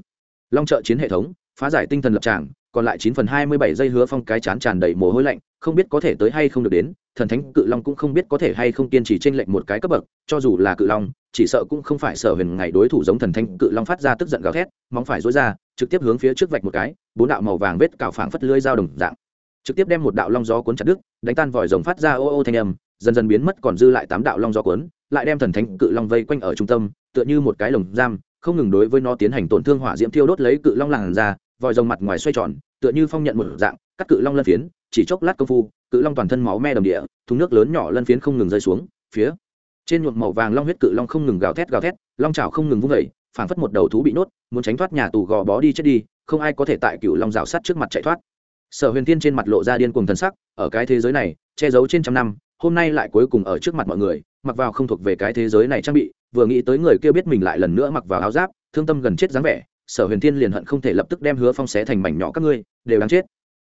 Long trợ chiến hệ thống, phá giải tinh thần lập tràng còn lại chín phần hai mươi bảy giây hứa phong cái chán tràn đầy mồ hôi lạnh, không biết có thể tới hay không được đến, thần thánh cự long cũng không biết có thể hay không kiên trì tranh lệnh một cái cấp bậc, cho dù là cự long, chỉ sợ cũng không phải sở huyền ngày đối thủ giống thần thánh cự long phát ra tức giận gào thét, móng phải dối ra, trực tiếp hướng phía trước vạch một cái, bốn đạo màu vàng vết cào phảng phất lưới dao đồng dạng. Trực tiếp đem một đạo long gió cuốn chặt đứt, đánh tan vòi rồng phát ra ô ô thanh âm, dần dần biến mất còn dư lại tám đạo long gió cuốn, lại đem thần thánh cự long vây quanh ở trung tâm, tựa như một cái lồng giam, không ngừng đối với nó tiến hành tổn thương hỏa diễm thiêu đốt lấy cự long làn ra vòi rồng mặt ngoài xoay tròn tựa như phong nhận một dạng, cắt cự long lân phiến, chỉ chốc lát công phu, cự long toàn thân máu me đầm địa, thùng nước lớn nhỏ lân phiến không ngừng rơi xuống, phía trên nhuộm màu vàng long huyết cự long không ngừng gào thét gào thét, long trào không ngừng vung vẩy phảng phất một đầu thú bị nốt muốn tránh thoát nhà tù gò bó đi chết đi, không ai có thể tại cựu long rào sắt trước mặt chạy thoát. Sở huyền tiên trên mặt lộ ra điên cuồng thần sắc, ở cái thế giới này, che giấu trên trăm năm, hôm nay lại cuối cùng ở trước mặt mọi người, mặc vào không thuộc về cái thế giới này trang bị, vừa nghĩ tới người kia biết mình lại lần nữa mặc vào áo giáp, thương tâm gần chết dáng vẻ sở huyền thiên liền hận không thể lập tức đem hứa phong xé thành mảnh nhỏ các ngươi, đều đáng chết.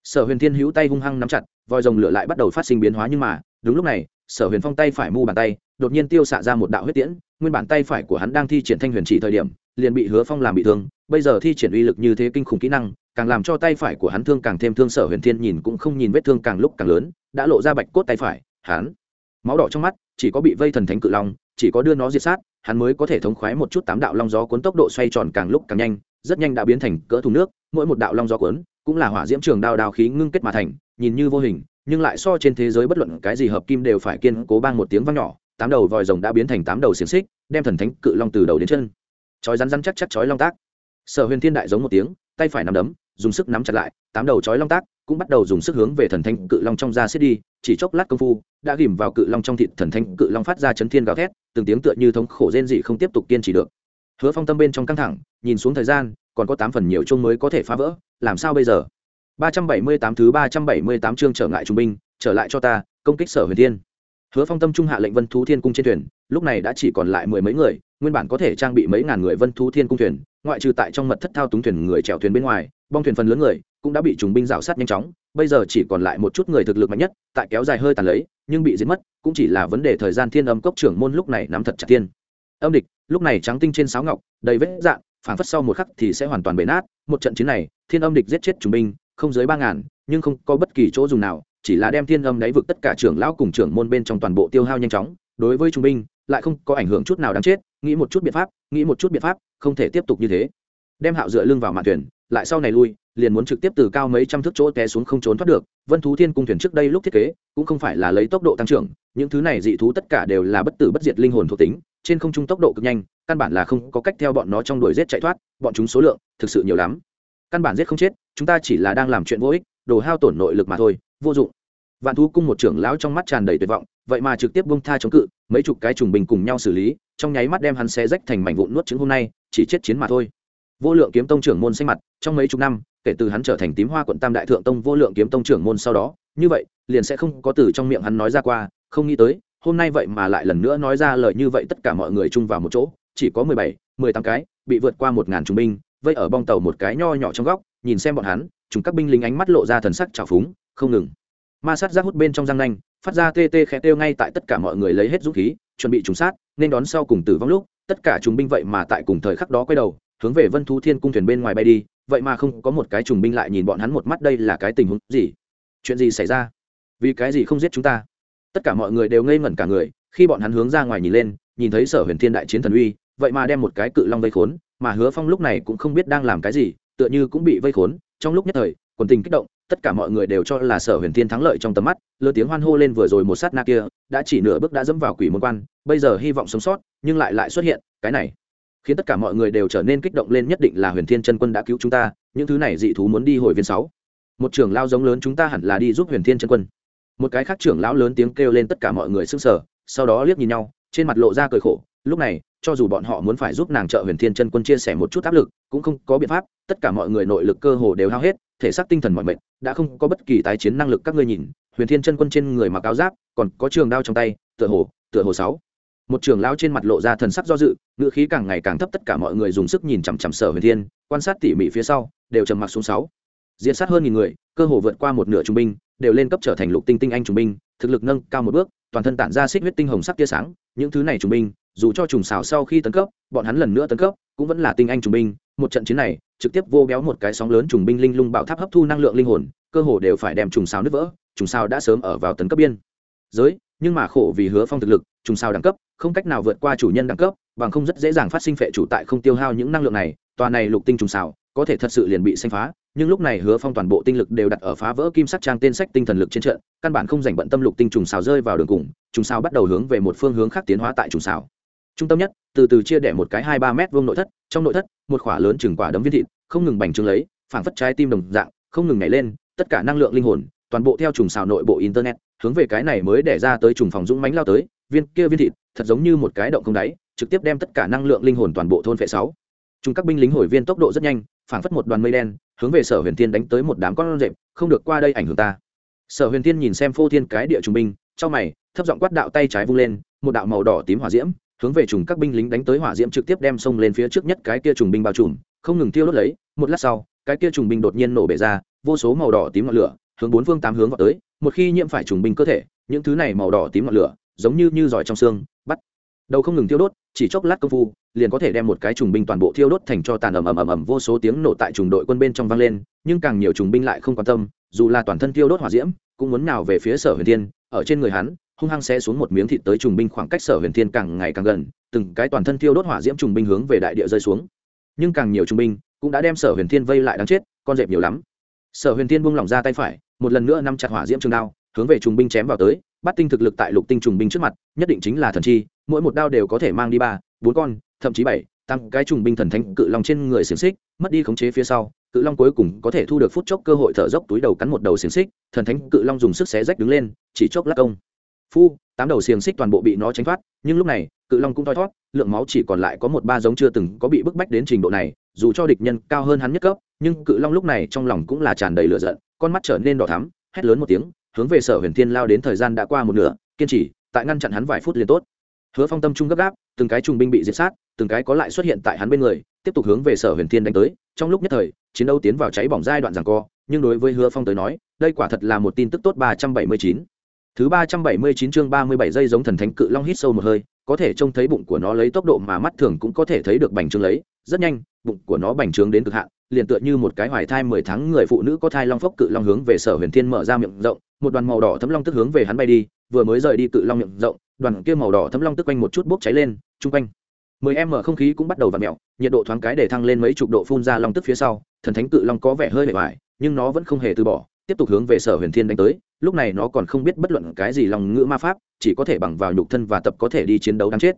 Sở huyền thiên hữu tay hung hăng nắm chặt vòi rồng lửa lại bắt đầu phát sinh biến hóa nhưng mà, đúng lúc này, sở huyền phong tay phải mu bàn tay, đột nhiên tiêu xạ ra một đạo huyết tiễn, nguyên bản tay phải của hắn đang thi triển thanh huyền chỉ thời điểm, liền bị hứa phong làm bị thương, bây giờ thi triển uy lực như thế kinh khủng kỹ năng, càng làm cho tay phải của hắn thương càng thêm thương, sở huyền thiên nhìn cũng không nhìn vết thương càng lúc càng lớn, đã lộ ra bạch cốt tay phải, hắn, máu đỏ trong mắt, chỉ có bị vây thần thánh cự long chỉ có đưa nó diệt sát, hắn mới có thể thống khoái một chút tám đạo long gió cuốn tốc độ xoay tròn càng lúc càng nhanh, rất nhanh đã biến thành cỡ thùng nước, mỗi một đạo long gió cuốn cũng là hỏa diễm trường đao đao khí ngưng kết mà thành, nhìn như vô hình, nhưng lại so trên thế giới bất luận cái gì hợp kim đều phải kiên cố bang một tiếng vang nhỏ, tám đầu vòi rồng đã biến thành tám đầu xiềng xích, đem thần thánh cự long từ đầu đến chân. Chói rắn rắn chắc chắc chói long tác. Sở huyền thiên đại giống một tiếng, tay phải nắm đấm, dùng sức nắm chặt lại, tám đầu chói long tác cũng bắt đầu dùng sức hướng về thần thánh cự long trong ra xiết đi, chỉ chốc lát công phu, đã ghìm vào cự long trong thịt thần thánh cự long phát ra chấn thiên gào thét, từng tiếng tựa như thống khổ rên dị không tiếp tục kiên trì được. Hứa phong tâm bên trong căng thẳng, nhìn xuống thời gian, còn có tám phần nhiều chung mới có thể phá vỡ, làm sao bây giờ? Ba trăm bảy mươi tám thứ ba trăm bảy mươi tám chương trở ngại trung binh, trở lại cho ta, công kích sở huyền thiên. Hứa phong tâm trung hạ lệnh vân thú thiên cung trên thuyền, lúc này đã chỉ còn lại mười mấy người, nguyên bản có thể trang bị mấy ngàn người vân thú thiên cung thuyền, ngoại trừ tại trong mật thất thao túng thuyền người chèo thuyền bên ngoài bong thuyền phần lớn người cũng đã bị trùng binh rào sát nhanh chóng, bây giờ chỉ còn lại một chút người thực lực mạnh nhất, tại kéo dài hơi tàn lấy, nhưng bị giết mất, cũng chỉ là vấn đề thời gian thiên âm cốc trưởng môn lúc này nắm thật chặt thiên âm địch, lúc này trắng tinh trên sáo ngọc, đầy vết dạng phản phất sau một khắc thì sẽ hoàn toàn bể nát. Một trận chiến này, thiên âm địch giết chết trùng binh, không dưới ba ngàn, nhưng không có bất kỳ chỗ dùng nào, chỉ là đem thiên âm đáy vực tất cả trưởng lão cùng trưởng môn bên trong toàn bộ tiêu hao nhanh chóng. Đối với trung binh, lại không có ảnh hưởng chút nào đáng chết, nghĩ một chút biện pháp, nghĩ một chút biện pháp, không thể tiếp tục như thế. Đem hạo dựa lưng vào mạn thuyền lại sau này lui, liền muốn trực tiếp từ cao mấy trăm thước chỗ té xuống không trốn thoát được. Vân thú thiên cung thuyền trước đây lúc thiết kế, cũng không phải là lấy tốc độ tăng trưởng, những thứ này dị thú tất cả đều là bất tử bất diệt linh hồn thuộc tính, trên không trung tốc độ cực nhanh, căn bản là không có cách theo bọn nó trong đuổi giết chạy thoát, bọn chúng số lượng thực sự nhiều lắm. Căn bản giết không chết, chúng ta chỉ là đang làm chuyện vô ích, đồ hao tổn nội lực mà thôi, vô dụng. Vạn thú cung một trưởng lão trong mắt tràn đầy tuyệt vọng, vậy mà trực tiếp bông tha chống cự, mấy chục cái trùng bình cùng nhau xử lý, trong nháy mắt đem hắn xé rách thành mảnh vụn nuốt trứng hôm nay, chỉ chết chiến mà thôi vô lượng kiếm tông trưởng môn xanh mặt, trong mấy chục năm, kể từ hắn trở thành tím hoa quận tam đại thượng tông vô lượng kiếm tông trưởng môn sau đó, như vậy, liền sẽ không có từ trong miệng hắn nói ra qua, không nghĩ tới, hôm nay vậy mà lại lần nữa nói ra lời như vậy tất cả mọi người chung vào một chỗ, chỉ có mười bảy, mười tám cái, bị vượt qua một ngàn trung binh, vây ở bong tàu một cái nho nhỏ trong góc, nhìn xem bọn hắn, chúng các binh lính ánh mắt lộ ra thần sắc trào phúng, không ngừng. Ma sát rác hút bên trong răng nanh, phát ra tê tê khẽ têu ngay tại tất cả mọi người lấy hết dũng khí, chuẩn bị trùng sát, nên đón sau cùng tử vong lúc, tất cả chúng binh vậy mà tại cùng thời khắc đó quay đầu hướng về vân thú thiên cung thuyền bên ngoài bay đi, vậy mà không có một cái trùng binh lại nhìn bọn hắn một mắt đây là cái tình huống gì? Chuyện gì xảy ra? Vì cái gì không giết chúng ta? Tất cả mọi người đều ngây ngẩn cả người, khi bọn hắn hướng ra ngoài nhìn lên, nhìn thấy sở huyền thiên đại chiến thần uy, vậy mà đem một cái cự long vây khốn, mà hứa phong lúc này cũng không biết đang làm cái gì, tựa như cũng bị vây khốn, trong lúc nhất thời, quần tình kích động, tất cả mọi người đều cho là sở huyền thiên thắng lợi trong tầm mắt, lơ tiếng hoan hô lên vừa rồi một sát na kia, đã chỉ nửa bước đã dẫm vào quỷ môn quan, bây giờ hy vọng sống sót, nhưng lại lại xuất hiện, cái này khiến tất cả mọi người đều trở nên kích động lên nhất định là huyền thiên chân quân đã cứu chúng ta, những thứ này dị thú muốn đi hồi viên sáu. Một trưởng lao giống lớn chúng ta hẳn là đi giúp huyền thiên chân quân. Một cái khác trưởng lão lớn tiếng kêu lên tất cả mọi người sức sở sau đó liếc nhìn nhau, trên mặt lộ ra cười khổ, lúc này, cho dù bọn họ muốn phải giúp nàng trợ huyền thiên chân quân chia sẻ một chút áp lực, cũng không có biện pháp, tất cả mọi người nội lực cơ hồ đều hao hết, thể xác tinh thần mọi mệnh đã không có bất kỳ tái chiến năng lực các ngươi nhìn, huyền thiên chân quân trên người mặc áo giáp, còn có trường đao trong tay, tựa hồ tựa hồ sáu một trường lao trên mặt lộ ra thần sắc do dự ngựa khí càng ngày càng thấp tất cả mọi người dùng sức nhìn chằm chằm sở huyền thiên, quan sát tỉ mỉ phía sau, đều trầm mặc xuống sáu. Diễn sát hơn nghìn người, cơ hồ vượt qua một nửa trung binh, đều lên cấp trở thành lục tinh tinh anh trung binh, thực lực nâng cao một bước, toàn thân tản ra xích huyết tinh hồng sắc tia sáng, những thứ này trung binh, dù cho trùng xào sau khi tấn cấp, bọn hắn lần nữa tấn cấp, cũng vẫn là tinh anh trung binh, một trận chiến này, trực tiếp vô béo một cái sóng lớn trùng binh linh lung bạo tháp hấp thu năng lượng linh hồn, cơ hồ đều phải đem trùng xào nứt vỡ, trùng xào đã sớm ở vào tấn cấp biên. Giới, nhưng mà khổ vì hứa phong thực lực trùng sao đẳng cấp, không cách nào vượt qua chủ nhân đẳng cấp, bằng không rất dễ dàng phát sinh phệ chủ tại không tiêu hao những năng lượng này, tòa này lục tinh trùng xào có thể thật sự liền bị xanh phá, nhưng lúc này hứa phong toàn bộ tinh lực đều đặt ở phá vỡ kim sắc trang tên sách tinh thần lực trên trận, căn bản không dành bận tâm lục tinh trùng xào rơi vào đường cùng, trùng xào bắt đầu hướng về một phương hướng khác tiến hóa tại trùng xào trung tâm nhất, từ từ chia đẻ một cái hai ba mét vuông nội thất, trong nội thất, một khỏa lớn chừng quả đấm viên thịt, không ngừng bành trướng lấy, phảng phất trái tim đồng dạng, không ngừng nhảy lên, tất cả năng lượng linh hồn, toàn bộ theo trùng xào nội bộ internet, hướng về cái này mới đẻ ra tới trùng phòng dũng mánh lao tới viên kia viên thịt, thật giống như một cái động không đáy, trực tiếp đem tất cả năng lượng linh hồn toàn bộ thôn phệ sáu. Chúng các binh lính hồi viên tốc độ rất nhanh, phảng phất một đoàn mây đen, hướng về sở huyền thiên đánh tới một đám con rệp, không được qua đây ảnh hưởng ta. Sở huyền thiên nhìn xem phô thiên cái địa trung binh trong mày, thấp giọng quát đạo tay trái vung lên, một đạo màu đỏ tím hỏa diễm, hướng về trùng các binh lính đánh tới hỏa diễm trực tiếp đem xông lên phía trước nhất cái kia trùng binh bao trùm, không ngừng tiêu đốt lấy, một lát sau, cái kia trùng binh đột nhiên nổ bể ra, vô số màu đỏ tím ngọn lửa, hướng bốn phương tám hướng vào tới, một khi nhiễm phải trùng binh cơ thể, những thứ này màu đỏ tím ngọn lửa giống như như giỏi trong xương, bắt. Đầu không ngừng thiêu đốt, chỉ chốc lát công phu, liền có thể đem một cái trùng binh toàn bộ thiêu đốt thành cho tàn ầm ầm ầm ầm vô số tiếng nổ tại trùng đội quân bên trong vang lên, nhưng càng nhiều trùng binh lại không quan tâm, dù là toàn thân thiêu đốt hỏa diễm, cũng muốn nào về phía sở huyền thiên, ở trên người hắn, hung hăng sẽ xuống một miếng thịt tới trùng binh khoảng cách sở huyền thiên càng ngày càng gần, từng cái toàn thân thiêu đốt hỏa diễm trùng binh hướng về đại địa rơi xuống. Nhưng càng nhiều trùng binh cũng đã đem sở huyền thiên vây lại đáng chết, con dẹp nhiều lắm. Sở huyền thiên buông lỏng ra tay phải, một lần nữa nắm chặt hỏa diễm trường đao, hướng về trùng binh chém vào tới bắt tinh thực lực tại lục tinh trùng binh trước mặt, nhất định chính là thần chi, mỗi một đao đều có thể mang đi ba, bốn con, thậm chí bảy, tăng cái trùng binh thần thánh cự long trên người xiềng xích, mất đi khống chế phía sau, cự long cuối cùng có thể thu được phút chốc cơ hội thở dốc túi đầu cắn một đầu xiềng xích, thần thánh cự long dùng sức xé rách đứng lên, chỉ chốc lắc công. Phu, tám đầu xiềng xích toàn bộ bị nó tránh thoát, nhưng lúc này, cự long cũng thoi thót lượng máu chỉ còn lại có một ba giống chưa từng có bị bức bách đến trình độ này, dù cho địch nhân cao hơn hắn nhất cấp, nhưng cự long lúc này trong lòng cũng là tràn đầy lửa giận, con mắt trở nên đỏ thắm, hét lớn một tiếng hướng về sở huyền thiên lao đến thời gian đã qua một nửa, kiên trì, tại ngăn chặn hắn vài phút liền tốt. Hứa phong tâm trung gấp gáp, từng cái trùng binh bị diệt sát, từng cái có lại xuất hiện tại hắn bên người, tiếp tục hướng về sở huyền thiên đánh tới. Trong lúc nhất thời, chiến đấu tiến vào cháy bỏng giai đoạn rằng co, nhưng đối với hứa phong tới nói, đây quả thật là một tin tức tốt ba trăm bảy mươi chín. Thứ ba trăm bảy mươi chín chương ba mươi bảy giây giống thần thánh cự long hít sâu một hơi, có thể trông thấy bụng của nó lấy tốc độ mà mắt thường cũng có thể thấy được bành trướng lấy. Rất nhanh bụng của nó bành trướng đến cực hạn, liền tựa như một cái hoài thai mười tháng người phụ nữ có thai long phốc cự long hướng về sở huyền thiên mở ra miệng rộng, một đoàn màu đỏ thấm long tức hướng về hắn bay đi, vừa mới rời đi cự long miệng rộng, đoàn kia màu đỏ thấm long tức quanh một chút bốc cháy lên, chung quanh. Mười em mở không khí cũng bắt đầu v ặ mẹo nhiệt độ thoáng cái để thăng lên mấy chục độ phun ra long tức phía sau, thần thánh cự long có vẻ hơi bề ngoài, nhưng nó vẫn không hề từ bỏ, tiếp tục hướng về sở huyền thiên đánh tới, lúc này nó còn không biết bất luận cái gì lòng ngữ ma pháp, chỉ có thể bằng vào nhục thân và tập có thể đi chiến đấu đáng chết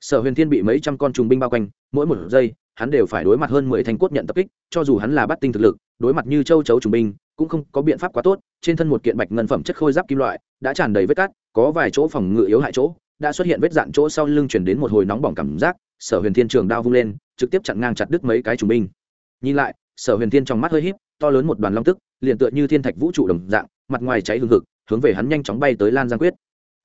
sở huyền thiên bị mấy trăm con trùng binh bao quanh, mỗi một giây, hắn đều phải đối mặt hơn mười thanh cốt nhận tập kích, cho dù hắn là bắt tinh thực lực, đối mặt như châu chấu trùng binh, cũng không có biện pháp quá tốt. Trên thân một kiện bạch ngân phẩm chất khôi giáp kim loại, đã tràn đầy vết cát, có vài chỗ phòng ngự yếu hại chỗ, đã xuất hiện vết dạn chỗ sau lưng chuyển đến một hồi nóng bỏng cảm giác. Sở huyền thiên trường đao vung lên, trực tiếp chặn ngang chặt đứt mấy cái trùng binh. Nhìn lại, sở huyền thiên trong mắt hơi híp, to lớn một đoàn long tức, liền tựa như thiên thạch vũ trụ đồng dạng, mặt ngoài cháy hừng hực, hướng về hắn nhanh chóng bay tới lan giang quyết.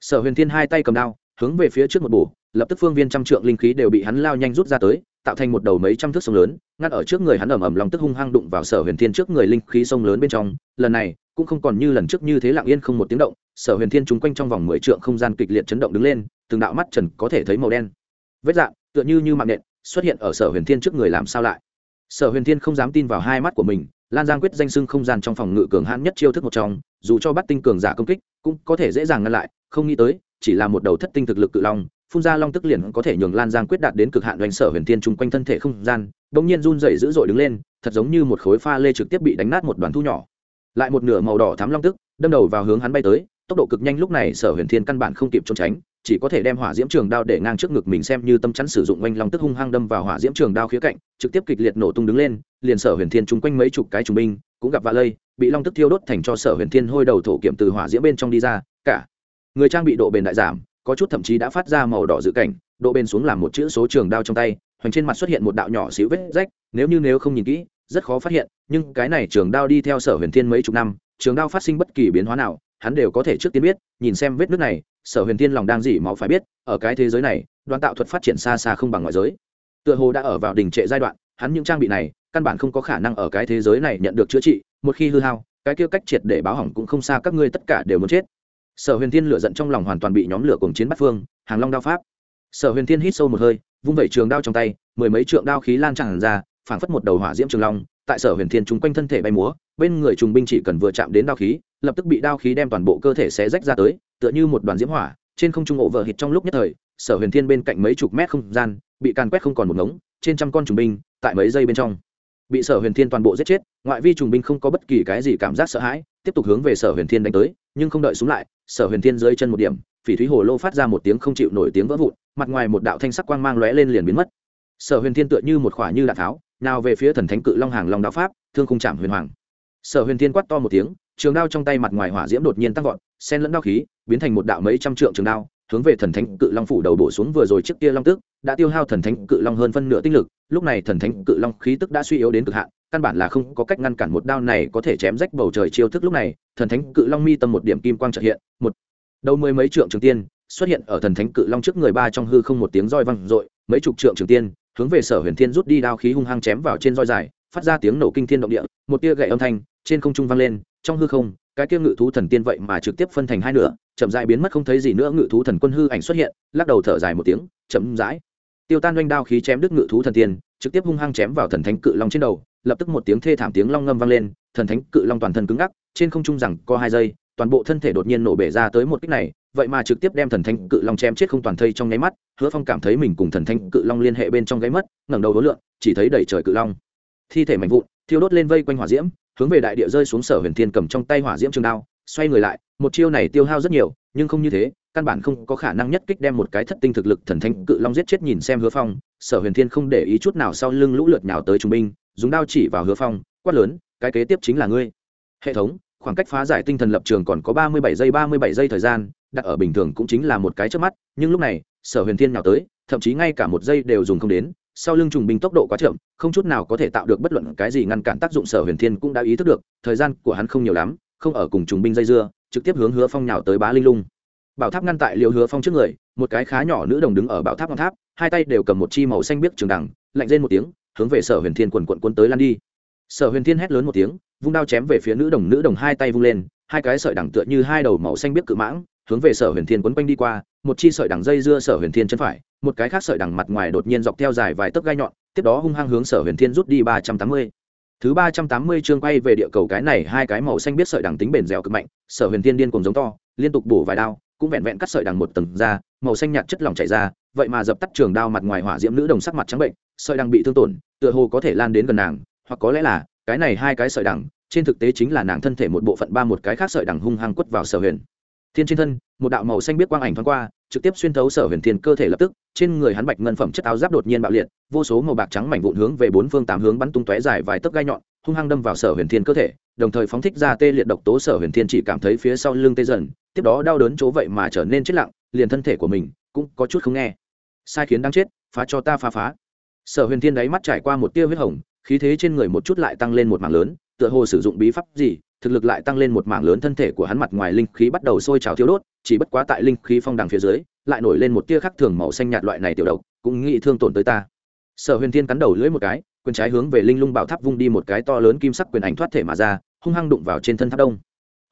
Sở huyền thiên hai tay cầm đao, hướng về phía trước một bổ lập tức phương viên trăm trượng linh khí đều bị hắn lao nhanh rút ra tới, tạo thành một đầu mấy trăm thước sông lớn, ngăn ở trước người hắn ầm ầm lòng tức hung hăng đụng vào sở huyền thiên trước người linh khí sông lớn bên trong. Lần này, cũng không còn như lần trước như thế lặng yên không một tiếng động, sở huyền thiên trúng quanh trong vòng mười trượng không gian kịch liệt chấn động đứng lên, từng đạo mắt trần có thể thấy màu đen. Vết dạng, tựa như như mạng nện, xuất hiện ở sở huyền thiên trước người làm sao lại? Sở huyền thiên không dám tin vào hai mắt của mình, lan giang quyết danh sưng không gian trong phòng ngự cường hãn nhất chiêu thức một trong, dù cho bắt tinh cường giả công kích, cũng có thể dễ dàng ngăn lại, không nghĩ tới, chỉ là một đầu thất tinh thực lực cự long phun ra long tức liền có thể nhường lan giang quyết đạt đến cực hạn doanh sở huyền thiên chung quanh thân thể không gian đ ỗ n g nhiên run dậy dữ dội đứng lên, thật giống như một khối pha lê trực tiếp bị đánh nát một đoàn thu nhỏ. Lại một nửa màu đỏ thám long tức, đâm đầu vào hướng hắn bay tới, tốc độ cực nhanh lúc này sở huyền thiên căn bản không kịp trốn tránh, chỉ có thể đem hỏa diễm trường đao để ngang trước ngực mình xem như tâm chắn sử dụng oanh long tức hung hăng đâm vào hỏa diễm trường đao khía cạnh, trực tiếp kịch liệt nổ tung đứng lên, liền sở huyền thiên chung quanh mấy chục cái trùng binh cũng gặp vạ lây, bị long tức thiêu đốt thành cho sở huyền thiên hôi đầu thổ kiểm từ hỏa diễm bên trong đi ra, cả người trang bị độ bền đại giảm có chút thậm chí đã phát ra màu đỏ dự cảnh, độ bên xuống làm một chữ số trường đao trong tay, hoành trên mặt xuất hiện một đạo nhỏ xíu vết rách, nếu như nếu không nhìn kỹ, rất khó phát hiện, nhưng cái này trường đao đi theo sở huyền thiên mấy chục năm, trường đao phát sinh bất kỳ biến hóa nào, hắn đều có thể trước tiên biết, nhìn xem vết nước này, sở huyền thiên lòng đang dỉ máu phải biết, ở cái thế giới này, đoàn tạo thuật phát triển xa xa không bằng ngoại giới. Tựa hồ đã ở vào đỉnh trệ giai đoạn, hắn những trang bị này, căn bản không có khả năng ở cái thế giới này nhận được chữa trị, một khi hư hao, cái kia cách triệt để báo hỏng cũng không xa các ngươi tất cả đều muốn chết sở huyền thiên lựa giận trong lòng hoàn toàn bị nhóm lửa cùng chiến bắt phương, hàng long đao pháp. Sở huyền thiên hít sâu một hơi, vung vẩy trường đao trong tay, mười mấy trượng đao khí lan tràn ra, phảng phất một đầu hỏa diễm trường long, tại sở huyền thiên chung quanh thân thể bay múa, bên người trùng binh chỉ cần vừa chạm đến đao khí, lập tức bị đao khí đem toàn bộ cơ thể xé rách ra tới, tựa như một đoàn diễm hỏa, trên không trung ộ vợ hít trong lúc nhất thời, sở huyền thiên bên cạnh mấy chục mét không gian, bị càn quét không còn một ngống, trên trăm con trùng binh, tại mấy giây bên trong, bị sở huyền thiên toàn bộ giết chết, ngoại vi trùng binh không có bất kỳ cái gì cảm giác sợ hãi, tiếp tục hướng về sở huyền thiên đánh tới, nhưng không đợi súng lại sở huyền thiên dưới chân một điểm, phỉ thúy hồ lô phát ra một tiếng không chịu nổi tiếng vỡ vụn, mặt ngoài một đạo thanh sắc quang mang lóe lên liền biến mất. Sở huyền thiên tựa như một khỏa như đạn tháo, nào về phía thần thánh cự long hàng long đạo pháp, thương khung chạm huyền hoàng. Sở huyền thiên quát to một tiếng, trường đao trong tay mặt ngoài hỏa diễm đột nhiên tăng vọt sen lẫn đao khí, biến thành một đạo mấy trăm trượng trường đao, hướng về thần thánh cự long phủ đầu bổ xuống vừa rồi trước kia long tức, đã tiêu hao thần thánh cự long hơn phân nửa tinh lực, lúc này thần thánh cự long khí tức đã suy yếu đến cực hạn căn bản là không có cách ngăn cản một đao này có thể chém rách bầu trời chiêu thức lúc này, thần thánh cự long mi tâm một điểm kim quang trợ hiện, một đầu mười mấy trượng trường tiên xuất hiện ở thần thánh cự long trước người ba trong hư không một tiếng roi văng r mấy chục trượng trường tiên hướng về sở huyền thiên rút đi đao khí hung hăng chém vào trên roi dài, phát ra tiếng nổ kinh thiên động địa, một tia gậy âm thanh trên không trung vang lên, trong hư không, cái kia ngự thú thần tiên vậy mà trực tiếp phân thành hai nửa, chậm rãi biến mất không thấy gì nữa, ngự thú thần quân hư ảnh xuất hiện, lắc đầu thở dài một tiếng, chậm rãi. Tiêu tan doanh đao khí chém đứt ngự thú thần tiên, trực tiếp hung hăng chém vào thần thánh cự long trên đầu lập tức một tiếng thê thảm tiếng long ngâm vang lên, thần thánh cự long toàn thân cứng ngắc, trên không trung rằng có hai giây, toàn bộ thân thể đột nhiên nổ bể ra tới một kích này, vậy mà trực tiếp đem thần thánh cự long chém chết không toàn thây trong nháy mắt, hứa phong cảm thấy mình cùng thần thánh cự long liên hệ bên trong gáy mất, ngẩng đầu đối lượng, chỉ thấy đầy trời cự long. Thi thể mạnh vụn, thiêu đốt lên vây quanh hỏa diễm, hướng về đại địa rơi xuống sở huyền thiên cầm trong tay hỏa diễm trường đao, xoay người lại, một chiêu này tiêu hao rất nhiều, nhưng không như thế, căn bản không có khả năng nhất kích đem một cái thất tinh thực lực thần thánh cự long giết chết nhìn xem hứa phong, sở huyền thiên không để ý chút nào sau lưng lũ lượt nhào tới trung binh dùng đao chỉ vào hứa phong, quát lớn, cái kế tiếp chính là ngươi. Hệ thống, khoảng cách phá giải tinh thần lập trường còn có ba mươi bảy giây, ba mươi bảy giây thời gian, đặt ở bình thường cũng chính là một cái trước mắt, nhưng lúc này, sở huyền thiên nhào tới, thậm chí ngay cả một giây đều dùng không đến, sau lưng trùng binh tốc độ quá chậm, không chút nào có thể tạo được bất luận cái gì ngăn cản tác dụng, sở huyền thiên cũng đã ý thức được, thời gian của hắn không nhiều lắm, không ở cùng trùng binh dây dưa, trực tiếp hướng hứa phong nhào tới bá linh lung. Bảo tháp ngăn tại liều hứa phong trước người, một cái khá nhỏ nữ đồng đứng ở bảo tháp ngọn tháp, hai tay đều cầm một chi màu xanh biếc trường đằng, lạnh lên một tiếng hướng về sở huyền thiên quần quận quân tới lan đi. Sở huyền thiên hét lớn một tiếng, vung đao chém về phía nữ đồng nữ đồng hai tay vung lên, hai cái sợi đằng tựa như hai đầu màu xanh biếc cự mãng, hướng về sở huyền thiên quấn quanh đi qua, một chi sợi đằng dây dưa sở huyền thiên chân phải, một cái khác sợi đằng mặt ngoài đột nhiên dọc theo dài vài tấc gai nhọn, tiếp đó hung hăng hướng sở huyền thiên rút đi ba trăm tám mươi. Thứ ba trăm tám mươi chương quay về địa cầu cái này, hai cái màu xanh biết sợi đằng tính bền dẻo cực mạnh, sở huyền thiên điên cùng giống to, liên tục bổ vài đao, cũng vẹn vẹn cắt sợi đằng một tầng ra, màu xanh nhạt chất lỏng chảy ra vậy mà dập tắt trường đao mặt ngoài hỏa diễm nữ đồng sắc mặt trắng bệnh, sợi đằng bị thương tổn, tựa hồ có thể lan đến gần nàng, hoặc có lẽ là, cái này hai cái sợi đằng, trên thực tế chính là nàng thân thể một bộ phận ba một cái khác sợi đằng hung hăng quất vào sở huyền. Thiên trên thân, một đạo màu xanh biết quang ảnh thoáng qua, trực tiếp xuyên thấu sở huyền thiên cơ thể lập tức, trên người hắn bạch ngân phẩm chất áo giáp đột nhiên bạo liệt, vô số màu bạc trắng mảnh vụn hướng về bốn phương tám hướng bắn tung tóe dài vài tấc gai nhọn, hung hăng đâm vào sở huyền thiên cơ thể, đồng thời phóng thích ra tê liệt độc tố sở huyền thiên chỉ cảm thấy phía sau lưng tê dần, tiếp đó đau đớn chỗ vậy mà trở nên chết lặng, liền thân thể của mình cũng có chút không nghe sai khiến đáng chết, phá cho ta phá phá. Sở huyền thiên đáy mắt trải qua một tia huyết hồng, khí thế trên người một chút lại tăng lên một mảng lớn, tựa hồ sử dụng bí pháp gì, thực lực lại tăng lên một mảng lớn thân thể của hắn mặt ngoài linh khí bắt đầu sôi trào thiếu đốt, chỉ bất quá tại linh khí phong đằng phía dưới, lại nổi lên một tia khắc thường màu xanh nhạt loại này tiểu độc, cũng nghĩ thương tổn tới ta. Sở huyền thiên cắn đầu lưỡi một cái, quyền trái hướng về linh lung bảo tháp vung đi một cái to lớn kim sắc quyền ảnh thoát thể mà ra, hung hăng đụng vào trên thân tháp đông.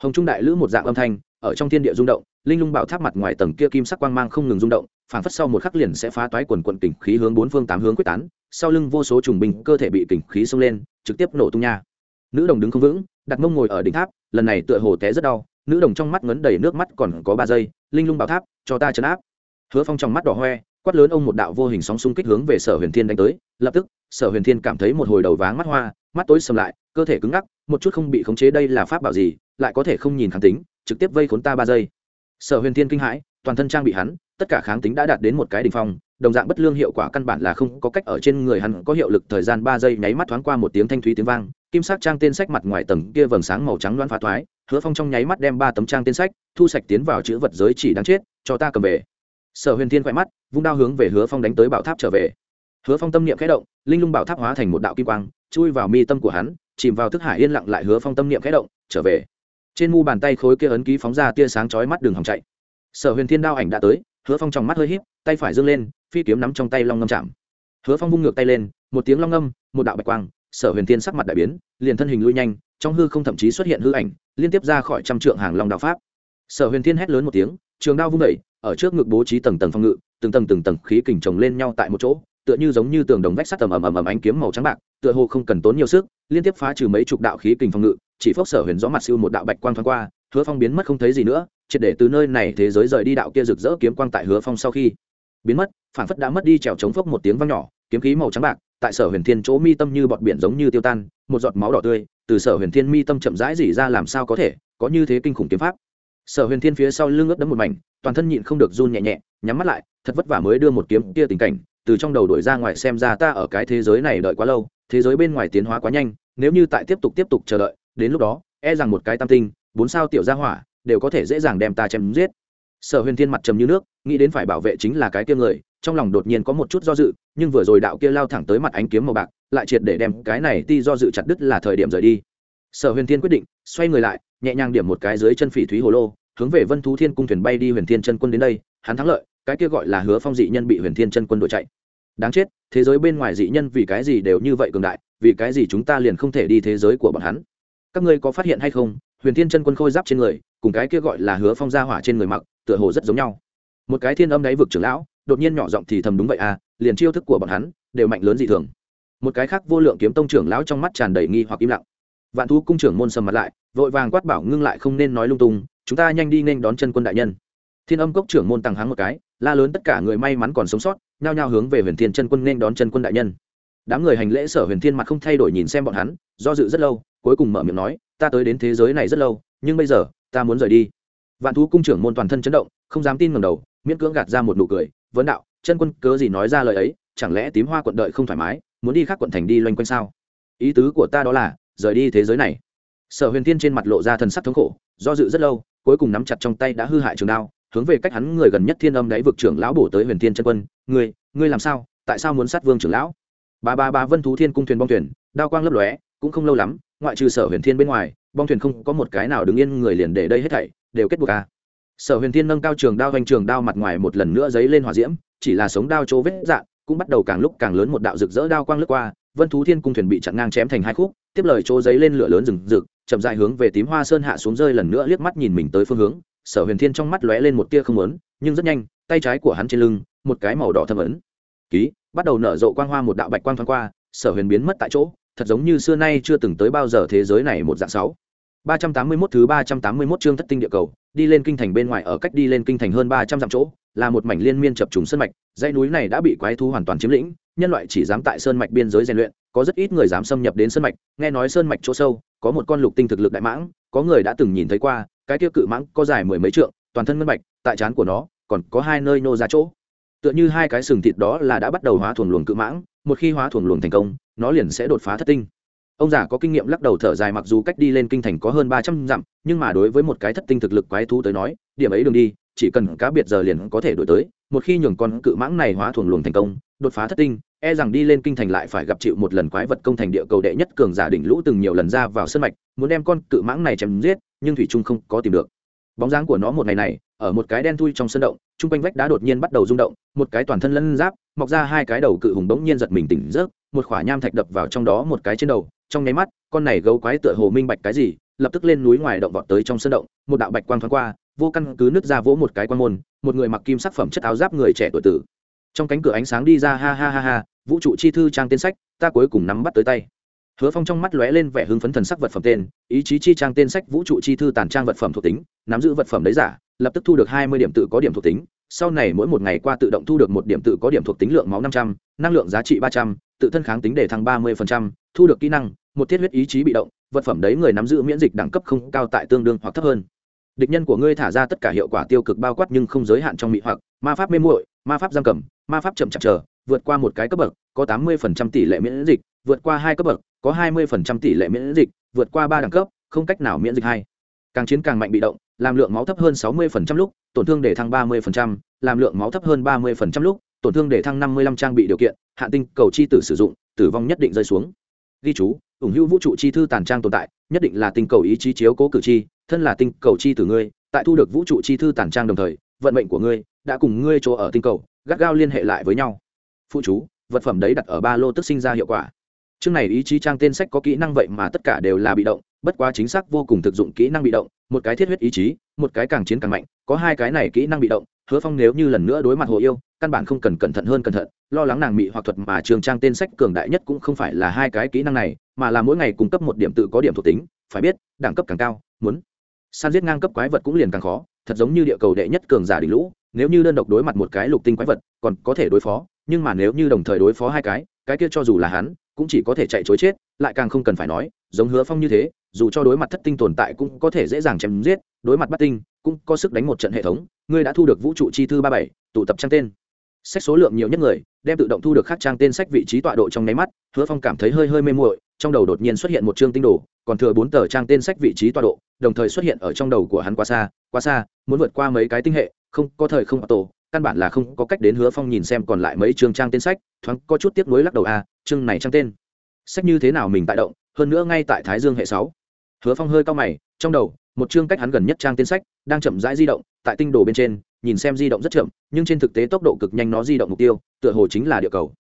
Hồng trung đại lữ một dạng âm thanh ở trong thiên địa rung động, linh lung bảo tháp mặt ngoài tầng kia kim sắc quang mang không ngừng rung động, phảng phất sau một khắc liền sẽ phá toái quần quận kình khí hướng bốn phương tám hướng quyết tán, sau lưng vô số trùng binh cơ thể bị kình khí xông lên, trực tiếp nổ tung nha. Nữ đồng đứng không vững đặt mông ngồi ở đỉnh tháp, lần này tựa hồ té rất đau, nữ đồng trong mắt ngấn đầy nước mắt còn có ba giây, linh lung bảo tháp, cho ta chấn áp. Hứa phong trong mắt đỏ hoe, quát lớn ông một đạo vô hình sóng xung kích hướng về sở huyền thiên đánh tới, lập tức, sở huyền thiên cảm thấy một hồi đầu váng mắt hoa, mắt tối sầm lại, cơ thể cứng ngắc, một chút không bị khống chế đây là pháp bảo gì, lại có thể không nhìn kháng tính trực tiếp vây khốn ta ba giây. Sở huyền thiên kinh hãi, toàn thân trang bị hắn, tất cả kháng tính đã đạt đến một cái đ ỉ n h phong, đồng dạng bất lương hiệu quả căn bản là không có cách ở trên người hắn có hiệu lực thời gian ba giây nháy mắt thoáng qua một tiếng thanh thúy tiếng vang, kim sắc trang tên sách mặt ngoài tầng kia vầng sáng màu trắng loan phá thoái, hứa phong trong nháy mắt đem ba tấm trang tên sách, thu sạch tiến vào chữ vật giới chỉ đáng chết, cho ta cầm về. Sở huyền thiên quay mắt, vung đao hướng về hứa phong đánh tới bảo tháp trở về. Hứa phong tâm niệm khẽ động, linh lung bảo tháp hóa thành một đạo kim quang, chui vào mi tâm của hắn, chìm vào thức hải yên lặng lại hứa phong tâm niệm khẽ động, trở về trên mu bàn tay khối kia ấn ký phóng ra tia sáng chói mắt đường hòng chạy. Sở huyền thiên đao ảnh đã tới, hứa phong trong mắt hơi híp, tay phải dâng lên, phi kiếm nắm trong tay long ngâm chạm. Hứa phong vung ngược tay lên, một tiếng long ngâm, một đạo bạch quang, sở huyền thiên sắc mặt đại biến, liền thân hình lui nhanh, trong hư không thậm chí xuất hiện hư ảnh, liên tiếp ra khỏi trăm trượng hàng long đạo pháp. Sở huyền thiên hét lớn một tiếng, trường đao vung đẩy ở trước ngực bố trí tầng tầng phong ngự, từng tầng từng tầng khí kình chồng lên nhau tại một chỗ, tựa như giống như tường đồng vách sắt tầm ầm ầm ầm ánh kiếm màu trắng bạc, tựa hồ không cần tốn nhiều sức, liên tiếp phá trừ mấy chục đạo khí kình phong ngự chỉ phốc sở huyền gió mặt siêu một đạo bạch quang thoáng qua, hứa phong biến mất không thấy gì nữa, triệt để từ nơi này thế giới rời đi đạo kia rực rỡ kiếm quang tại hứa phong sau khi biến mất phản phất đã mất đi trèo chống phốc một tiếng vang nhỏ, kiếm khí màu trắng bạc, tại sở huyền thiên chỗ mi tâm như bọt biển giống như tiêu tan, một giọt máu đỏ tươi, từ sở huyền thiên mi tâm chậm rãi dỉ ra làm sao có thể, có như thế kinh khủng kiếm pháp. Sở huyền thiên phía sau lưng ướt đấm một mảnh, toàn thân nhịn không được run nhẹ nhẹ, nhắm mắt lại, thật vất vả mới đưa một kiếm kia tình cảnh, từ trong đầu đổi ra ngoài xem ra ta ở cái thế giới này đợi quá lâu, thế giới bên ngoài tiến hóa quá nhanh, nếu như tại tiếp tục tiếp tục chờ đợi đến lúc đó e rằng một cái tam tinh, bốn sao tiểu gia hỏa, đều có thể dễ dàng đem ta chém giết. Sở huyền thiên mặt trầm như nước, nghĩ đến phải bảo vệ chính là cái kia người, trong lòng đột nhiên có một chút do dự, nhưng vừa rồi đạo kia lao thẳng tới mặt ánh kiếm màu bạc, lại triệt để đem cái này ti do dự chặt đứt là thời điểm rời đi. Sở huyền thiên quyết định, xoay người lại, nhẹ nhàng điểm một cái dưới chân phỉ thúy hồ lô, hướng về vân thú thiên cung thuyền bay đi huyền thiên chân quân đến đây, hắn thắng lợi, cái kia gọi là hứa phong dị nhân bị huyền thiên chân quân đuổi chạy. Đáng chết, thế giới bên ngoài dị nhân vì cái gì đều như vậy cường đại, vì cái gì chúng ta liền không thể đi thế giới của bọn hắn? Các ngươi có phát hiện hay không, huyền thiên chân quân khôi giáp trên người, cùng cái kia gọi là hứa phong gia hỏa trên người mặc, tựa hồ rất giống nhau. Một cái thiên âm đáy vực trưởng lão, đột nhiên nhỏ giọng thì thầm đúng vậy à liền chiêu thức của bọn hắn, đều mạnh lớn dị thường. Một cái khác vô lượng kiếm tông trưởng lão trong mắt tràn đầy nghi hoặc im lặng. Vạn thú cung trưởng môn sầm mặt lại, vội vàng quát bảo ngưng lại không nên nói lung tung, chúng ta nhanh đi nên đón chân quân đại nhân. Thiên âm cốc trưởng môn tăng háng một cái, la lớn tất cả người may mắn còn sống sót, nhao nhao hướng về huyền thiên chân quân nên đón chân quân đại nhân. Đám người hành lễ sở huyền thiên mặt không thay đổi nhìn xem bọn hắn, do dự rất lâu cuối cùng mở miệng nói, ta tới đến thế giới này rất lâu, nhưng bây giờ, ta muốn rời đi. Vạn thú cung trưởng môn toàn thân chấn động, không dám tin ngầm đầu, miễn cưỡng gạt ra một nụ cười, vấn đạo, chân quân cớ gì nói ra lời ấy, chẳng lẽ tím hoa quận đợi không thoải mái, muốn đi khác quận thành đi loanh quanh sao? Ý tứ của ta đó là, rời đi thế giới này. Sở huyền thiên trên mặt lộ ra thần sắc thống khổ, do dự rất lâu, cuối cùng nắm chặt trong tay đã hư hại trường đao, hướng về cách hắn người gần nhất thiên âm đáy vực trưởng lão bổ tới huyền thiên chân quân, ngươi ngươi làm sao? Tại sao muốn sát vương trưởng lão? Ba ba ba vân thú thiên cung thuyền bong thuyền, đao quang lấp lóe, cũng không lâu lắm ngoại trừ sở huyền thiên bên ngoài, bong thuyền không có một cái nào đứng yên người liền để đây hết thảy, đều kết buộc a. Sở huyền thiên nâng cao trường đao doanh trường đao mặt ngoài một lần nữa dấy lên hỏa diễm, chỉ là sống đao chỗ vết dạng, cũng bắt đầu càng lúc càng lớn một đạo rực rỡ đao quang lướt qua, vân thú thiên cung thuyền bị chặn ngang chém thành hai khúc, tiếp lời chỗ giấy lên lửa lớn rừng rực, chậm dài hướng về tím hoa sơn hạ xuống rơi lần nữa liếc mắt nhìn mình tới phương hướng, sở huyền thiên trong mắt lóe lên một tia không lớn nhưng rất nhanh, tay trái của hắn trên lưng, một cái màu đỏ thâm ấn. Ký, bắt đầu nở rộ quang hoa một đạo bạch quang thoáng qua, sở huyền biến mất tại chỗ thật giống như xưa nay chưa từng tới bao giờ thế giới này một dạng sáu. 381 thứ 381 chương thất tinh địa cầu, đi lên kinh thành bên ngoài ở cách đi lên kinh thành hơn ba trăm dặm chỗ, là một mảnh liên miên chập trùng sơn mạch, dãy núi này đã bị quái thú hoàn toàn chiếm lĩnh, nhân loại chỉ dám tại sơn mạch biên giới rèn luyện, có rất ít người dám xâm nhập đến sơn mạch, nghe nói sơn mạch chỗ sâu, có một con lục tinh thực lực đại mãng, có người đã từng nhìn thấy qua, cái tiêu cự mãng có dài mười mấy trượng, toàn thân ngân mạch tại trán của nó còn có hai nơi nô ra chỗ tựa như hai cái sừng thịt đó là đã bắt đầu hóa thuần luồng cự mãng, một khi hóa thuần luồng thành công, nó liền sẽ đột phá thất tinh. Ông già có kinh nghiệm lắc đầu thở dài mặc dù cách đi lên kinh thành có hơn ba trăm dặm, nhưng mà đối với một cái thất tinh thực lực quái thú tới nói, điểm ấy đường đi, chỉ cần cá biệt giờ liền có thể đổi tới. Một khi nhường con cự mãng này hóa thuần luồng thành công, đột phá thất tinh e rằng đi lên kinh thành lại phải gặp chịu một lần quái vật công thành địa cầu đệ nhất cường giả đỉnh lũ từng nhiều lần ra vào sân mạch, muốn đem con cự mãng này chém giết, nhưng thủy trung không có tìm được. Bóng dáng của nó một ngày này ở một cái đen thui trong sân động chung quanh vách đá đột nhiên bắt đầu rung động một cái toàn thân lân giáp mọc ra hai cái đầu cự hùng bỗng nhiên giật mình tỉnh giấc, một khỏa nham thạch đập vào trong đó một cái trên đầu trong nháy mắt con này gấu quái tựa hồ minh bạch cái gì lập tức lên núi ngoài động vọt tới trong sân động một đạo bạch quang thoáng qua vô căn cứ nứt ra vỗ một cái quan môn một người mặc kim sắc phẩm chất áo giáp người trẻ tuổi tử. Trong cánh cửa ánh sáng đi ra ha ha ha ha vũ trụ chi thư trang tên sách ta cuối cùng nắm bắt tới tay hứa phong trong mắt lóe lên vẻ hưng phấn thần sắc vật phẩm tên, ý chí chi trang tên sách vũ trụ chi thư tàn trang vật phẩm thuộc tính, nắm giữ vật phẩm đấy giả, lập tức thu được hai mươi điểm tự có điểm thuộc tính. Sau này mỗi một ngày qua tự động thu được một điểm tự có điểm thuộc tính lượng máu năm trăm n năng lượng giá trị ba trăm, tự thân kháng tính để thăng ba mươi thu được kỹ năng, một thiết huyết ý chí bị động, vật phẩm đấy người nắm giữ miễn dịch đẳng cấp không cao tại tương đương hoặc thấp hơn. Địch nhân của ngươi thả ra tất cả hiệu quả tiêu cực bao quát nhưng không giới hạn trong mị hoặc, ma pháp mê muội, ma pháp giam cầm, ma pháp chậm chạp chờ, vượt qua một cái cấp bậc, có tám mươi tỷ lệ miễn dịch, vượt qua hai cấp bậc có hai mươi tỷ lệ miễn dịch, vượt qua ba đẳng cấp, không cách nào miễn dịch hai. Càng chiến càng mạnh bị động, làm lượng máu thấp hơn sáu mươi lúc, tổn thương để thăng ba mươi làm lượng máu thấp hơn ba mươi lúc, tổn thương để thăng năm mươi lăm trang bị điều kiện hạn tinh cầu chi tử sử dụng, tử vong nhất định rơi xuống. Ghi chú, ủng hữu vũ trụ chi thư tàn trang tồn tại, nhất định là tinh cầu ý chí chiếu cố cử chi thân là tinh cầu chi tử ngươi, tại thu được vũ trụ chi thư tàn trang đồng thời, vận mệnh của ngươi đã cùng ngươi chỗ ở tinh cầu, gắt gao liên hệ lại với nhau. Phụ chú, vật phẩm đấy đặt ở ba lô tức sinh ra hiệu quả chương này ý chí trang tên sách có kỹ năng vậy mà tất cả đều là bị động, bất quá chính xác vô cùng thực dụng kỹ năng bị động, một cái thiết huyết ý chí, một cái càng chiến càng mạnh, có hai cái này kỹ năng bị động, hứa phong nếu như lần nữa đối mặt hồ yêu, căn bản không cần cẩn thận hơn cẩn thận, lo lắng nàng mị hoặc thuật mà trường trang tên sách cường đại nhất cũng không phải là hai cái kỹ năng này, mà là mỗi ngày cung cấp một điểm tự có điểm thuộc tính, phải biết, đẳng cấp càng cao, muốn san giết ngang cấp quái vật cũng liền càng khó, thật giống như địa cầu đệ nhất cường giả đỉnh lũ, nếu như đơn độc đối mặt một cái lục tinh quái vật, còn có thể đối phó, nhưng mà nếu như đồng thời đối phó hai cái cái kia cho dù là hắn cũng chỉ có thể chạy chối chết, lại càng không cần phải nói, giống hứa phong như thế, dù cho đối mặt thất tinh tồn tại cũng có thể dễ dàng chém giết, đối mặt bắt tinh, cũng có sức đánh một trận hệ thống, ngươi đã thu được vũ trụ chi thư ba bảy, tụ tập trang tên. Sách số lượng nhiều nhất người, đem tự động thu được khắc trang tên sách vị trí tọa độ trong nháy mắt, hứa phong cảm thấy hơi hơi mê muội, trong đầu đột nhiên xuất hiện một chương tinh đồ, còn thừa bốn tờ trang tên sách vị trí tọa độ, đồng thời xuất hiện ở trong đầu của hắn quá xa quá xa, muốn vượt qua mấy cái tinh hệ, không, có thời không tổ căn bản là không có cách đến hứa phong nhìn xem còn lại mấy chương trang tên sách thoáng có chút tiếc nuối lắc đầu a à, chương này trang tên sách như thế nào mình tại động hơn nữa ngay tại thái dương hệ sáu. Hứa phong hơi cao mày trong đầu một chương cách hắn gần nhất trang tên sách đang chậm rãi di động tại tinh đồ bên trên nhìn xem di động rất chậm nhưng trên thực tế tốc độ cực nhanh nó di động mục tiêu tựa hồ chính là địa cầu.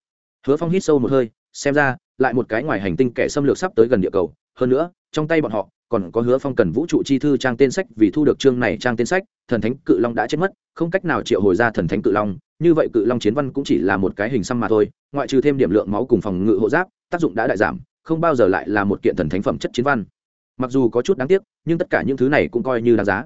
Hứa phong hít sâu một hơi xem ra lại một cái ngoài hành tinh kẻ xâm lược sắp tới gần địa cầu hơn nữa trong tay bọn họ còn có hứa phong cần vũ trụ chi thư trang tên sách, vì thu được chương này trang tên sách, thần thánh cự long đã chết mất, không cách nào triệu hồi ra thần thánh cự long, như vậy cự long chiến văn cũng chỉ là một cái hình xăm mà thôi, ngoại trừ thêm điểm lượng máu cùng phòng ngự hộ giáp, tác dụng đã đại giảm, không bao giờ lại là một kiện thần thánh phẩm chất chiến văn. Mặc dù có chút đáng tiếc, nhưng tất cả những thứ này cũng coi như đáng giá.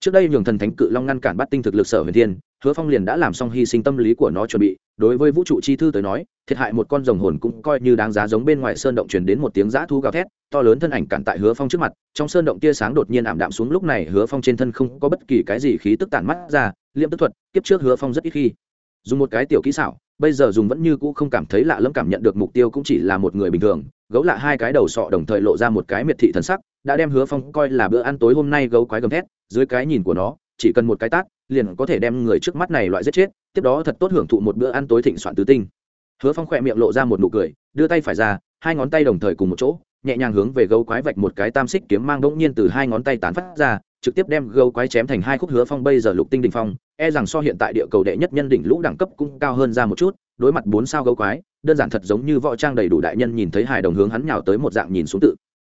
Trước đây nhường thần thánh cự long ngăn cản bắt tinh thực lực sở huyền thiên hứa phong liền đã làm xong hy sinh tâm lý của nó chuẩn bị, đối với vũ trụ chi thư tới nói, thiệt hại một con rồng hồn cũng coi như đáng giá giống bên ngoài sơn động truyền đến một tiếng giã thu gào thét, to lớn thân ảnh cản tại hứa phong trước mặt, trong sơn động tia sáng đột nhiên ảm đạm xuống lúc này hứa phong trên thân không có bất kỳ cái gì khí tức tản mắt ra liêm tức thuật, kiếp trước hứa phong rất ít khi dùng một cái tiểu kỹ xảo, bây giờ dùng vẫn như cũ không cảm thấy lạ lẫm cảm nhận được mục tiêu cũng chỉ là một người bình thường, gấu lạ hai cái đầu sọ đồng thời lộ ra một cái miệt thị thần sắc, đã đem hứa phong coi là bữa ăn tối hôm nay gấu quái gầm thét, dưới cái nhìn của nó, chỉ cần một cái tát liền có thể đem người trước mắt này loại giết chết, tiếp đó thật tốt hưởng thụ một bữa ăn tối thịnh soạn tứ tinh. Hứa phong khỏe miệng lộ ra một nụ cười, đưa tay phải ra, hai ngón tay đồng thời cùng một chỗ, nhẹ nhàng hướng về gấu quái vạch một cái tam xích kiếm mang đ ỗ n g nhiên từ hai ngón tay tán phát ra, trực tiếp đem gấu quái chém thành hai khúc. Hứa phong bây giờ lục tinh đình phong e rằng so hiện tại địa cầu đệ nhất nhân đỉnh lũ đẳng cấp cũng cao hơn ra một chút, đối mặt bốn sao gấu quái, đơn giản thật giống như võ trang đầy đủ đại nhân nhìn thấy hài đồng hướng hắn nhào tới một dạng nhìn xuống tự.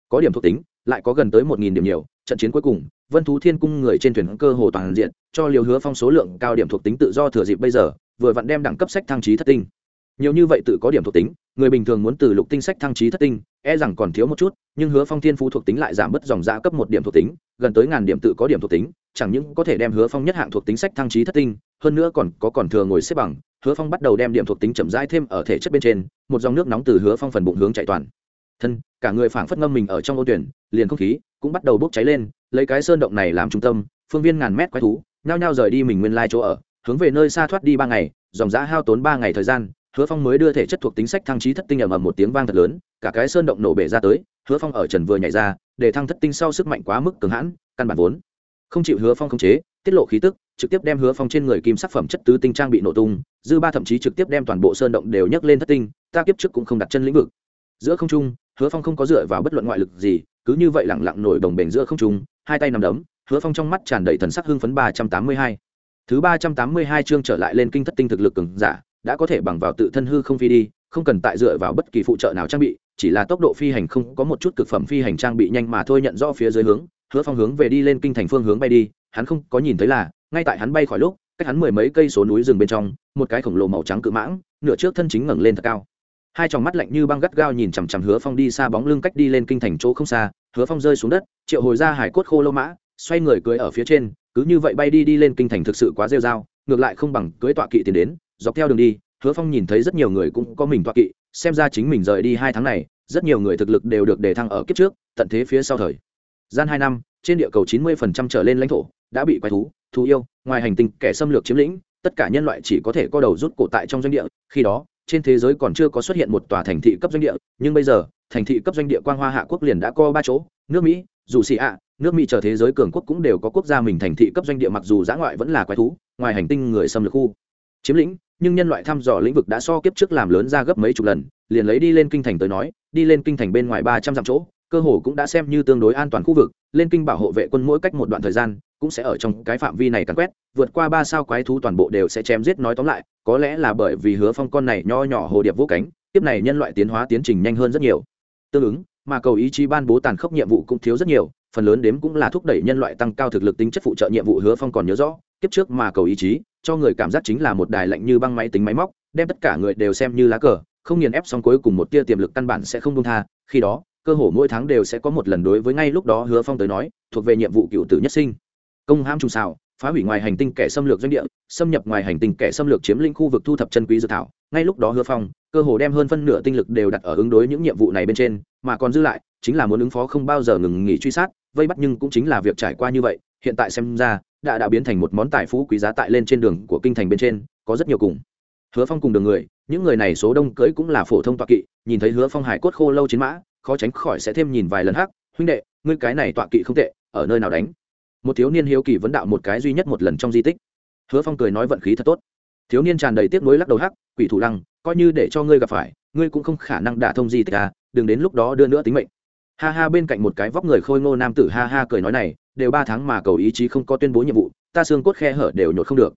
Có điểm thuộc tính lại có gần tới một nghìn điểm nhiều, trận chiến cuối cùng, vân thú thiên cung người trên thuyền cơ hồ toàn diện, cho liều hứa phong số lượng cao điểm thuộc tính tự do thừa dịp bây giờ, vừa vặn đem đẳng cấp sách thăng trí thất tinh. Nhiều như vậy tự có điểm thuộc tính, người bình thường muốn từ lục tinh sách thăng trí thất tinh e rằng còn thiếu một chút, nhưng hứa phong thiên phú thuộc tính lại giảm bớt dòng giã cấp một điểm thuộc tính, gần tới ngàn điểm tự có điểm thuộc tính, chẳng những có thể đem hứa phong nhất hạng thuộc tính sách thăng trí thất tinh, hơn nữa còn có còn thừa ngồi xếp bằng, hứa phong bắt đầu đem điểm thuộc tính chậm rãi thêm ở thể chất bên trên, một dòng nước nóng từ hứa phong phần bụng hướng chạy toàn thân, cả người phảng phất ngâm mình ở trong ô tuyển, liền không khí cũng bắt đầu bốc cháy lên, lấy cái sơn động này làm trung tâm, phương viên ngàn mét quái thú, nhao nhao rời đi mình nguyên lai chỗ ở, hướng về nơi xa thoát đi ba ngày, dòng giã hao tốn ba ngày thời gian, hứa phong mới đưa thể chất thuộc tính sách thăng trí thất tinh ầm ầm một tiếng vang thật lớn, cả cái sơn động nổ bể ra tới, hứa phong ở trần vừa nhảy ra, để thăng thất tinh sau sức mạnh quá mức cường hãn, căn bản vốn không chịu hứa phong khống chế, tiết lộ khí tức, trực tiếp đem hứa phong trên người kim sắc phẩm chất tứ tinh trang bị nổ tung, dư ba thậm chí trực tiếp đem toàn bộ sơn động đều nhấc lên thất tinh, ta kiếp trước cũng không đặt chân lĩnh vực. Giữa không trung hứa phong không có dựa vào bất luận ngoại lực gì, cứ như vậy lẳng lặng nổi đồng bền giữa không trung, hai tay nằm đấm, hứa phong trong mắt tràn đầy thần sắc hưng phấn ba trăm tám mươi hai. Thứ ba trăm tám mươi hai chương trở lại lên kinh thất tinh thực lực cường giả, đã có thể bằng vào tự thân hư không phi đi, không cần tại dựa vào bất kỳ phụ trợ nào trang bị, chỉ là tốc độ phi hành không có một chút cực phẩm phi hành trang bị nhanh mà thôi nhận rõ phía dưới hướng, hứa phong hướng về đi lên kinh thành phương hướng bay đi, hắn không có nhìn thấy là, ngay tại hắn bay khỏi lúc, cách hắn mười mấy cây số núi rừng bên trong, một cái khổng lồ màu trắng cự mãng, nửa trước thân chính ngẩng lên thật cao hai tròng mắt lạnh như băng gắt gao nhìn chằm chằm hứa phong đi xa bóng lưng cách đi lên kinh thành chỗ không xa, hứa phong rơi xuống đất, triệu hồi ra hải cốt khô lô mã, xoay người cưới ở phía trên, cứ như vậy bay đi đi lên kinh thành thực sự quá rêu r a o ngược lại không bằng cưới tọa kỵ tiền đến, dọc theo đường đi, hứa phong nhìn thấy rất nhiều người cũng có mình tọa kỵ, xem ra chính mình rời đi hai tháng này, rất nhiều người thực lực đều được đề thăng ở kiếp trước, tận thế phía sau thời. Gian hai năm, trên địa cầu chín mươi phần trăm trở lên lãnh thổ đã bị quái thú thú yêu, ngoài hành tinh kẻ xâm lược chiếm lĩnh, tất cả nhân loại chỉ có thể co đầu rút cổ tại trong doanh địa, khi đó trên thế giới còn chưa có xuất hiện một tòa thành thị cấp doanh địa, nhưng bây giờ, thành thị cấp doanh địa quang hoa hạ quốc liền đã co ba chỗ, nước mỹ, dù xì ạ, nước mỹ chờ thế giới cường quốc cũng đều có quốc gia mình thành thị cấp doanh địa mặc dù giã ngoại vẫn là quái thú, ngoài hành tinh người xâm lược khu. Chiếm lĩnh, nhưng nhân loại thăm dò lĩnh vực đã so kiếp trước làm lớn ra gấp mấy chục lần, liền lấy đi lên kinh thành tới nói, đi lên kinh thành bên ngoài ba trăm dặm chỗ cơ hồ cũng đã xem như tương đối an toàn khu vực, lên kinh bảo hộ vệ quân mỗi cách một đoạn thời gian, cũng sẽ ở trong cái phạm vi này cắn quét, vượt qua ba sao quái thú toàn bộ đều sẽ chém giết nói tóm lại, có lẽ là bởi vì hứa phong con này nho nhỏ hồ điệp vô cánh, tiếp này nhân loại tiến hóa tiến trình nhanh hơn rất nhiều. Tương ứng, mà cầu ý chí ban bố tàn khốc nhiệm vụ cũng thiếu rất nhiều, phần lớn đếm cũng là thúc đẩy nhân loại tăng cao thực lực tính chất phụ trợ nhiệm vụ hứa phong còn nhớ rõ, kiếp trước mà cầu ý chí, cho người cảm giác chính là một đài lạnh như băng máy tính máy móc, đem tất cả người đều xem như lá cờ, không nghiền ép xong cuối cùng một tia tiềm lực căn bản sẽ không đông tha, khi đó cơ hồ mỗi tháng đều sẽ có một lần đối với ngay lúc đó hứa phong tới nói, thuộc về nhiệm vụ cựu tử nhất sinh. Công ham trùng xào, phá hủy ngoài hành tinh kẻ xâm lược doanh địa, xâm nhập ngoài hành tinh kẻ xâm lược chiếm lĩnh khu vực thu thập chân quý dự thảo. Ngay lúc đó hứa phong, cơ hồ đem hơn phân nửa tinh lực đều đặt ở ứng đối những nhiệm vụ này bên trên, mà còn dư lại, chính là muốn ứng phó không bao giờ ngừng nghỉ truy sát, vây bắt nhưng cũng chính là việc trải qua như vậy, hiện tại xem ra, đã đã biến thành một món tài phú quý giá tại lên trên đường của kinh thành bên trên, có rất nhiều cùng. Hứa phong cùng đường người, những người này số đông cưỡi cũng là phổ thông tọa kỵ, nhìn thấy hứa phong hải cốt khô lâu chiến mã khó tránh khỏi sẽ thêm nhìn vài lần hắc, huynh đệ, ngươi cái này tọa kỵ không tệ, ở nơi nào đánh? Một thiếu niên hiếu kỳ vấn đạo một cái duy nhất một lần trong di tích. Hứa phong cười nói vận khí thật tốt. Thiếu niên tràn đầy tiếc nuối lắc đầu hắc, quỷ thủ lăng, coi như để cho ngươi gặp phải, ngươi cũng không khả năng đả thông di tích à đừng đến lúc đó đưa nữa tính mệnh. Ha ha, bên cạnh một cái vóc người khôi ngô nam tử ha ha cười nói này, đều ba tháng mà cầu ý chí không có tuyên bố nhiệm vụ, ta xương cốt khe hở đều nhột không được.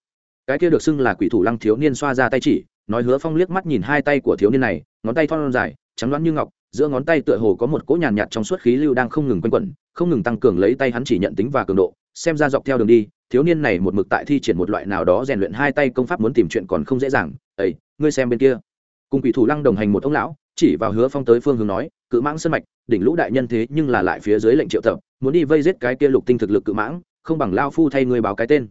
Cái kia được xưng là quỷ thủ lăng thiếu niên xoa ra tay chỉ, nói hứa phong liếc mắt nhìn hai tay của thiếu niên này, ngón tay thon dài trắng loáng như ngọc giữa ngón tay tựa hồ có một cỗ nhàn nhạt, nhạt trong suốt khí lưu đang không ngừng quanh quẩn không ngừng tăng cường lấy tay hắn chỉ nhận tính và cường độ xem ra dọc theo đường đi thiếu niên này một mực tại thi triển một loại nào đó rèn luyện hai tay công pháp muốn tìm chuyện còn không dễ dàng. Ấy ngươi xem bên kia. Cùng quỷ thủ lăng đồng hành một ông lão chỉ vào hứa phong tới phương hướng nói cự mãng sân mạch đỉnh lũ đại nhân thế nhưng là lại phía dưới lệnh triệu tập muốn đi vây giết cái kia lục tinh thực lực cự mãng không bằng lao phu thay ngươi báo cái tên.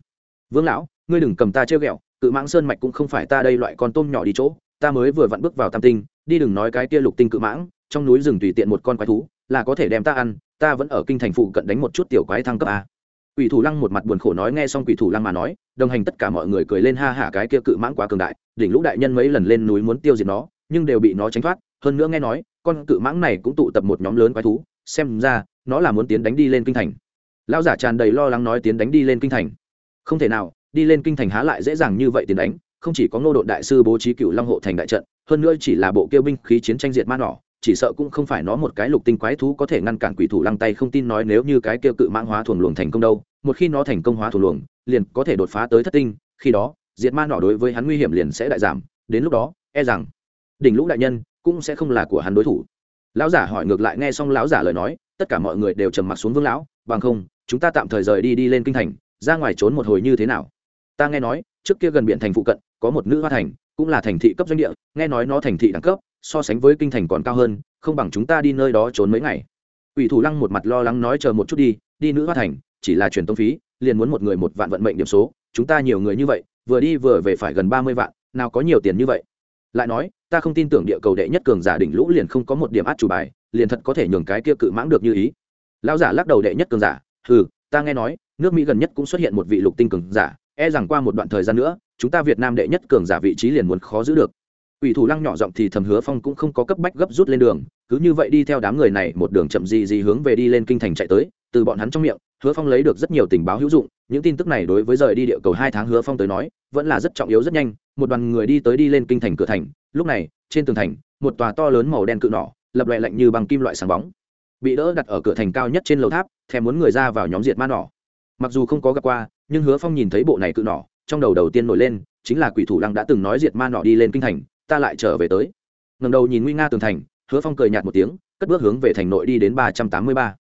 Vương lão ngươi đừng cầm ta treo ghẹo cự mãng sơn mạch cũng không phải ta đây loại con tôm nhỏ đi chỗ ta mới vừa vặn bước vào tam tinh đi đừng nói cái kia lục tinh cự mãng, trong núi rừng tùy tiện một con quái thú, là có thể đem ta ăn, ta vẫn ở kinh thành phụ cận đánh một chút tiểu quái thăng cấp a. Quỷ thủ lăng một mặt buồn khổ nói nghe xong quỷ thủ lăng mà nói, đồng hành tất cả mọi người cười lên ha hả cái kia cự mãng quá cường đại, đỉnh lũ đại nhân mấy lần lên núi muốn tiêu diệt nó, nhưng đều bị nó tránh thoát, hơn nữa nghe nói, con cự mãng này cũng tụ tập một nhóm lớn quái thú, xem ra, nó là muốn tiến đánh đi lên kinh thành. Lão giả tràn đầy lo lắng nói tiến đánh đi lên kinh thành. Không thể nào, đi lên kinh thành há lại dễ dàng như vậy tiến đánh, không chỉ có ngô đội đại sư bố trí cựu long hộ thành đại trận hơn nữa chỉ là bộ kêu binh khí chiến tranh diệt ma nỏ, chỉ sợ cũng không phải nó một cái lục tinh quái thú có thể ngăn cản quỷ thủ lăng tay không tin nói nếu như cái kêu cự mãng hóa thuồng luồng thành công đâu, một khi nó thành công hóa thuồng luồng, liền có thể đột phá tới thất tinh, khi đó, diệt ma nỏ đối với hắn nguy hiểm liền sẽ đại giảm, đến lúc đó e rằng, đỉnh lũ đại nhân cũng sẽ không là của hắn đối thủ. Lão giả hỏi ngược lại nghe xong lão giả lời nói, tất cả mọi người đều trầm mặc xuống vương lão, bằng không, chúng ta tạm thời rời đi đi lên kinh thành, ra ngoài trốn một hồi như thế nào? Ta nghe nói, trước kia gần biển thành phụ cận, có một nữ hoa thành cũng là thành thị cấp doanh địa, nghe nói nó thành thị đẳng cấp, so sánh với kinh thành còn cao hơn, không bằng chúng ta đi nơi đó trốn mấy ngày. Ủy thủ lăng một mặt lo lắng nói chờ một chút đi đi nữ hoa thành, chỉ là truyền tông phí, liền muốn một người một vạn vận mệnh điểm số, chúng ta nhiều người như vậy, vừa đi vừa về phải gần ba mươi vạn, nào có nhiều tiền như vậy. Lại nói, ta không tin tưởng địa cầu đệ nhất cường giả đỉnh lũ liền không có một điểm át chủ bài, liền thật có thể nhường cái kia cự mãng được như ý. Lão giả lắc đầu đệ nhất cường giả ừ ta nghe nói, nước mỹ gần nhất cũng xuất hiện một vị lục tinh cường giả e rằng qua một đoạn thời gian nữa chúng ta việt nam đệ nhất cường giả vị trí liền muốn khó giữ được. Ủy thủ lăng nhỏ giọng thì thầm hứa phong cũng không có cấp bách gấp rút lên đường, cứ như vậy đi theo đám người này một đường chậm gì gì hướng về đi lên kinh thành chạy tới, từ bọn hắn trong miệng, hứa phong lấy được rất nhiều tình báo hữu dụng, những tin tức này đối với rời đi địa cầu hai tháng hứa phong tới nói, vẫn là rất trọng yếu rất nhanh, một đoàn người đi tới đi lên kinh thành cửa thành, lúc này, trên tường thành, một tòa to lớn màu đen cự nỏ, lập loại lạnh như bằng kim loại sáng bóng. Bị đỡ đặt ở cửa thành cao nhất trên lầu tháp, thèm muốn người ra vào nhóm diệt ma nỏ. Mặc dù không có gặp qua, nhưng hứa phong nhìn thấy bộ này cự nỏ trong đầu đầu tiên nổi lên chính là quỷ thủ lăng đã từng nói diệt ma nọ đi lên kinh thành, ta lại trở về tới. Ngầm đầu nhìn nguy nga tường thành, hứa phong cười nhạt một tiếng, cất bước hướng về thành nội đi đến ba trăm tám mươi ba.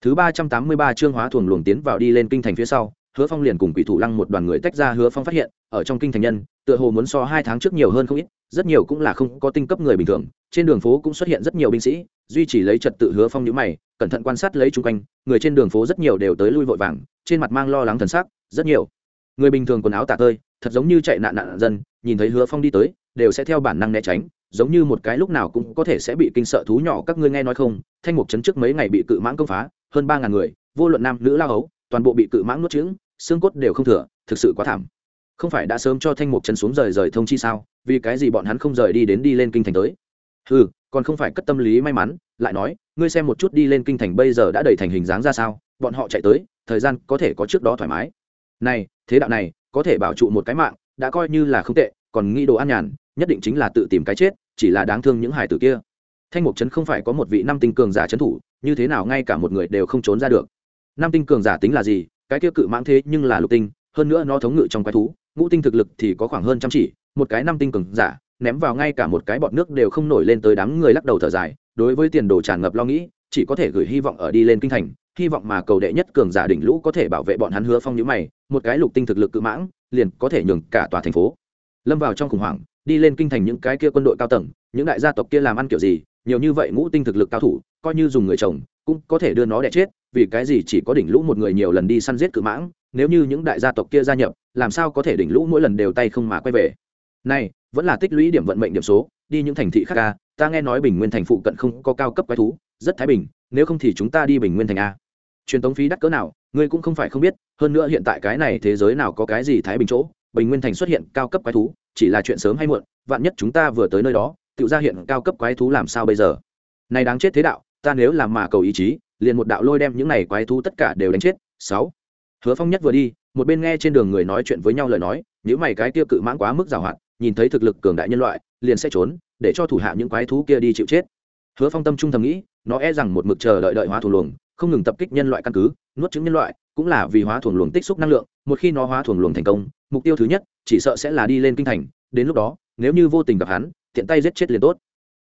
Thứ ba trăm tám mươi ba chương hóa thuồng luồng tiến vào đi lên kinh thành phía sau, hứa phong liền cùng quỷ thủ lăng một đoàn người tách ra, hứa phong phát hiện, ở trong kinh thành nhân, tựa hồ muốn so hai tháng trước nhiều hơn không ít, rất nhiều cũng là không có tinh cấp người bình thường, trên đường phố cũng xuất hiện rất nhiều binh sĩ, duy trì lấy trật tự hứa phong nhữ mày, cẩn thận quan sát lấy chung quanh, người trên đường phố rất nhiều đều tới lui vội vàng, trên mặt mang lo lắng thần sắc, rất nhiều người bình thường quần áo tả tơi, thật giống như chạy nạn nạn dân, nhìn thấy hứa phong đi tới, đều sẽ theo bản năng né tránh, giống như một cái lúc nào cũng có thể sẽ bị kinh sợ thú nhỏ các ngươi nghe nói không? Thanh mục chấn trước mấy ngày bị cự mãng công phá, hơn ba ngàn người, vô luận nam, nữ lao hấu, toàn bộ bị cự mãng nuốt trứng, xương cốt đều không thừa, thực sự quá thảm. Không phải đã sớm cho thanh mục chấn xuống rời rời thông chi sao? Vì cái gì bọn hắn không rời đi đến đi lên kinh thành tới? Ừ còn không phải cất tâm lý may mắn, lại nói, ngươi xem một chút đi lên kinh thành bây giờ đã đầy thành hình dáng ra sao? Bọn họ chạy tới, thời gian có thể có trước đó thoải mái này, thế đạo này, có thể bảo trụ một cái mạng, đã coi như là không tệ, còn nghĩ đồ an nhàn, nhất định chính là tự tìm cái chết, chỉ là đáng thương những hải tử kia. Thanh mục trấn không phải có một vị năm tinh cường giả trấn thủ, như thế nào ngay cả một người đều không trốn ra được. Năm tinh cường giả tính là gì? Cái kia cự mãng thế nhưng là lục tinh, hơn nữa nó thống ngự trong quái thú, ngũ tinh thực lực thì có khoảng hơn trăm chỉ, một cái năm tinh cường giả, ném vào ngay cả một cái bọt nước đều không nổi lên tới đám người lắc đầu thở dài, đối với tiền đồ tràn ngập lo nghĩ, chỉ có thể gửi hy vọng ở đi lên kinh thành hy vọng mà cầu đệ nhất cường giả đỉnh lũ có thể bảo vệ bọn hắn hứa phong nhữ mày, một cái lục tinh thực lực cự mãng, liền có thể nhường cả tòa thành phố. Lâm vào trong khủng hoảng, đi lên kinh thành những cái kia quân đội cao tầng, những đại gia tộc kia làm ăn kiểu gì, nhiều như vậy ngũ tinh thực lực cao thủ, coi như dùng người chồng, cũng có thể đưa nó đẻ chết, vì cái gì chỉ có đỉnh lũ một người nhiều lần đi săn giết cự mãng, nếu như những đại gia tộc kia gia nhập, làm sao có thể đỉnh lũ mỗi lần đều tay không mà quay về? Này, vẫn là tích lũy điểm vận mệnh điểm số, đi những thành thị khác ca ta nghe nói bình nguyên thành phụ cận không có cao cấp quái thú, rất thái bình, nếu không thì chúng ta đi bình nguyên thành a truyền tống phí đắt cỡ nào, ngươi cũng không phải không biết, hơn nữa hiện tại cái này thế giới nào có cái gì thái bình chỗ, bình nguyên thành xuất hiện cao cấp quái thú, chỉ là chuyện sớm hay muộn, vạn nhất chúng ta vừa tới nơi đó, tự ra hiện cao cấp quái thú làm sao bây giờ? Này đáng chết thế đạo, ta nếu làm mà cầu ý chí, liền một đạo lôi đem những này quái thú tất cả đều đánh chết. Sáu. Hứa phong nhất vừa đi, một bên nghe trên đường người nói chuyện với nhau lời nói nếu mày cái tiêu cự mãn quá mức giàu hạn nhìn thấy thực lực cường đại nhân loại, liền sẽ trốn, để cho thủ hạ những quái thú kia đi chịu chết. Hứa phong tâm trung thầm nghĩ, nó e rằng một mực chờ đợi đợi hóa thủ luồng không ngừng tập kích nhân loại căn cứ, nuốt chứng nhân loại, cũng là vì hóa thuồng luồng tích xúc năng lượng, một khi nó hóa thuồng luồng thành công, mục tiêu thứ nhất, chỉ sợ sẽ là đi lên kinh thành, đến lúc đó, nếu như vô tình gặp hắn, tiện tay giết chết liền tốt.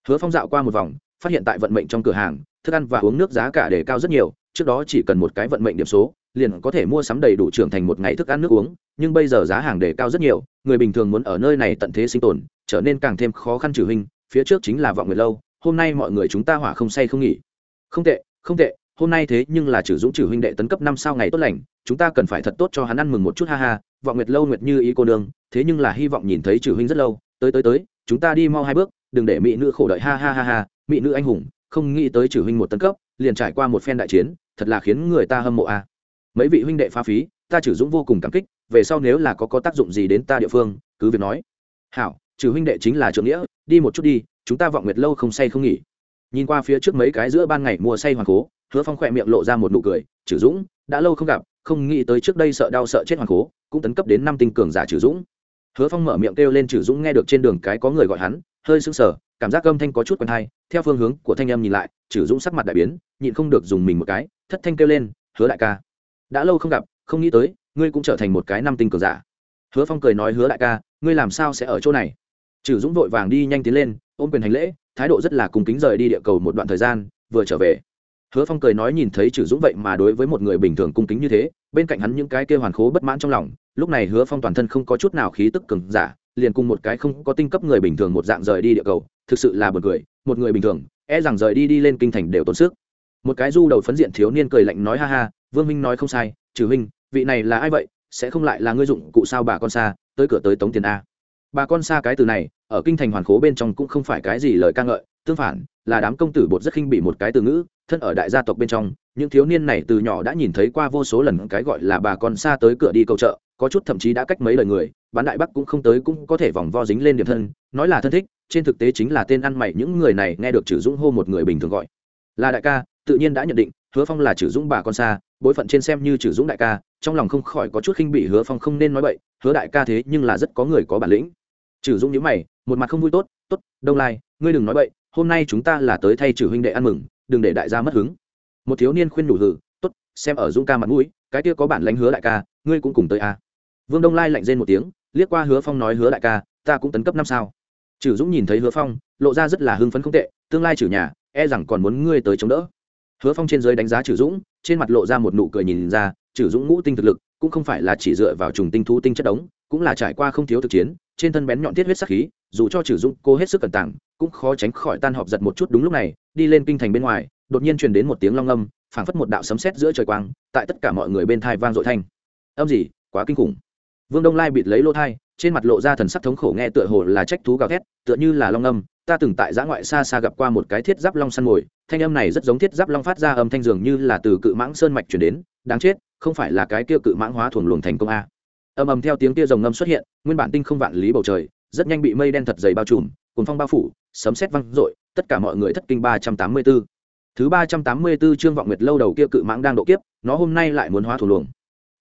Hứa phong dạo qua một vòng, phát hiện tại vận mệnh trong cửa hàng, thức ăn và uống nước giá cả để cao rất nhiều, trước đó chỉ cần một cái vận mệnh điểm số, liền có thể mua sắm đầy đủ trưởng thành một ngày thức ăn nước uống, nhưng bây giờ giá hàng đề cao rất nhiều, người bình thường muốn ở nơi này tận thế sinh tồn, trở nên càng thêm khó khăn trừ hình, phía trước chính là vọng người lâu, hôm nay mọi người chúng ta hỏa không say không nghỉ. Không tệ không tệ hôm nay thế nhưng là trừ dũng trừ huynh đệ tấn cấp năm sao ngày tốt lành, chúng ta cần phải thật tốt cho hắn ăn mừng một chút, ha ha, vọng nguyệt lâu nguyệt như ý cô nương, thế nhưng là hy vọng nhìn thấy trừ huynh rất lâu, tới tới tới, chúng ta đi mau hai bước, đừng để mỹ nữ khổ đợi, ha ha ha ha, mỹ nữ anh hùng, không nghĩ tới trừ huynh một tấn cấp, liền trải qua một phen đại chiến, thật là khiến người ta hâm mộ a. Mấy vị huynh đệ phá phí, ta trừ dũng vô cùng cảm kích, về sau nếu là có có tác dụng gì đến ta địa phương, cứ việc nói. Hảo, trừ huynh đệ chính là trưởng nghĩa, đi một chút đi, chúng ta vọng nguyệt lâu không say không nghỉ nhìn qua phía trước mấy cái giữa ban ngày mùa say hoàng cố, hứa phong khỏe miệng lộ ra một nụ cười Chử dũng, đã lâu không gặp, không nghĩ tới trước đây sợ đau sợ chết hoàng cố, cũng tấn cấp đến năm tinh cường giả Chử dũng. Hứa phong mở miệng kêu lên Chử dũng nghe được trên đường cái có người gọi hắn, hơi sững sờ, cảm giác âm thanh có chút quen thai theo phương hướng của thanh âm nhìn lại Chử dũng sắc mặt đại biến, nhịn không được dùng mình một cái, thất thanh kêu lên, hứa đại ca, đã lâu không gặp, không nghĩ tới, ngươi cũng trở thành một cái năm tinh cường giả. Hứa phong cười nói, hứa đại ca, ngươi làm sao sẽ ở chỗ này? Chử dũng vội vàng đi nhanh tiến lên, ôm quyền hành lễ thái độ rất là cung kính rời đi địa cầu một đoạn thời gian, vừa trở về. Hứa phong cười nói nhìn thấy trừ dũng vậy mà đối với một người bình thường cung kính như thế, bên cạnh hắn những cái kêu hoàn khố bất mãn trong lòng, lúc này hứa phong toàn thân không có chút nào khí tức cường giả, liền cùng một cái không có tinh cấp người bình thường một dạng rời đi địa cầu, thực sự là một cười, một người bình thường e rằng rời đi đi lên kinh thành đều tốn sức. Một cái du đầu phấn diện thiếu niên cười lạnh nói ha ha, vương minh nói không sai trừ huynh, vị này là ai vậy? Sẽ không lại là ngươi dụng cụ sao bà con xa, tới cửa tới tống tiền a. Bà con xa cái từ này ở kinh thành hoàn khố bên trong cũng không phải cái gì lời ca ngợi, tương phản, là đám công tử bột rất khinh bị một cái từ ngữ, thân ở đại gia tộc bên trong, những thiếu niên này từ nhỏ đã nhìn thấy qua vô số lần cái gọi là bà con xa tới cửa đi cầu chợ có chút thậm chí đã cách mấy lời người, bán đại bắc cũng không tới cũng có thể vòng vo dính lên điểm thân, nói là thân thích, trên thực tế chính là tên ăn mày những người này nghe được chử dũng hô một người bình thường gọi. Là đại ca, tự nhiên đã nhận định, hứa phong là chử dũng bà con xa, bối phận trên xem như chử dũng đại ca, trong lòng không khỏi có chút khinh bị hứa phong không nên nói vậy hứa đại ca thế nhưng là rất có người có bản lĩnh. Chử dũng nhữ mày một mặt không vui tốt tốt, đông lai, ngươi đừng nói vậy hôm nay chúng ta là tới thay trừ huynh đệ ăn mừng, đừng để đại gia mất hứng. Một thiếu niên khuyên nhủ hử, tốt, xem ở dũng ca mặt mũi, cái kia có bản lãnh hứa đại ca, ngươi cũng cùng tới a. À. vương đông lai lạnh rên một tiếng, liếc qua hứa phong nói, hứa đại ca, ta cũng tấn cấp năm sao. Trừ dũng nhìn thấy hứa phong, lộ ra rất là hưng phấn không tệ, tương lai trừ nhà e rằng còn muốn ngươi tới chống đỡ. Hứa phong trên giới đánh giá trừ dũng, trên mặt lộ ra một nụ cười nhìn ra, trừ dũng ngũ tinh thực lực, cũng không phải là chỉ dựa vào trùng tinh thú tinh chất đống, cũng là trải qua không thiếu thực chiến, trên thân bén nhọn tiết huyết sắc khí dù cho trừ dũng cô hết sức cẩn tảng, cũng khó tránh khỏi tan họp giật một chút đúng lúc này, đi lên kinh thành bên ngoài, đột nhiên truyền đến một tiếng long âm, phảng phất một đạo sấm sét giữa trời quang, tại tất cả mọi người bên thai vang dội thanh. Âm gì? Quá kinh khủng. Vương đông lai bịt lấy lỗ thai, trên mặt lộ ra thần sắc thống khổ nghe tựa hồ là trách thú gào thét, tựa như là long âm, ta từng tại giã ngoại xa xa gặp qua một cái thiết giáp long săn mồi, thanh âm này rất giống thiết giáp long phát ra âm thanh dường như là từ cự mãng sơn mạch chuyển đến, đáng chết, không phải là cái kia cự mãng hóa thuồng luồng thành công a. Âm ầm theo tiếng kia rồng ngâm xuất hiện, nguyên bản tinh không vạn lý bầu trời rất nhanh bị mây đen thật dày bao trùm cùng phong bao phủ, sấm sét văng rội tất cả mọi người thất kinh ba trăm tám mươi 384. thứ ba trăm tám mươi 384 trương vọng nguyệt lâu đầu kia cự mãng đang độ kiếp, nó hôm nay lại muốn hóa thủ luồng.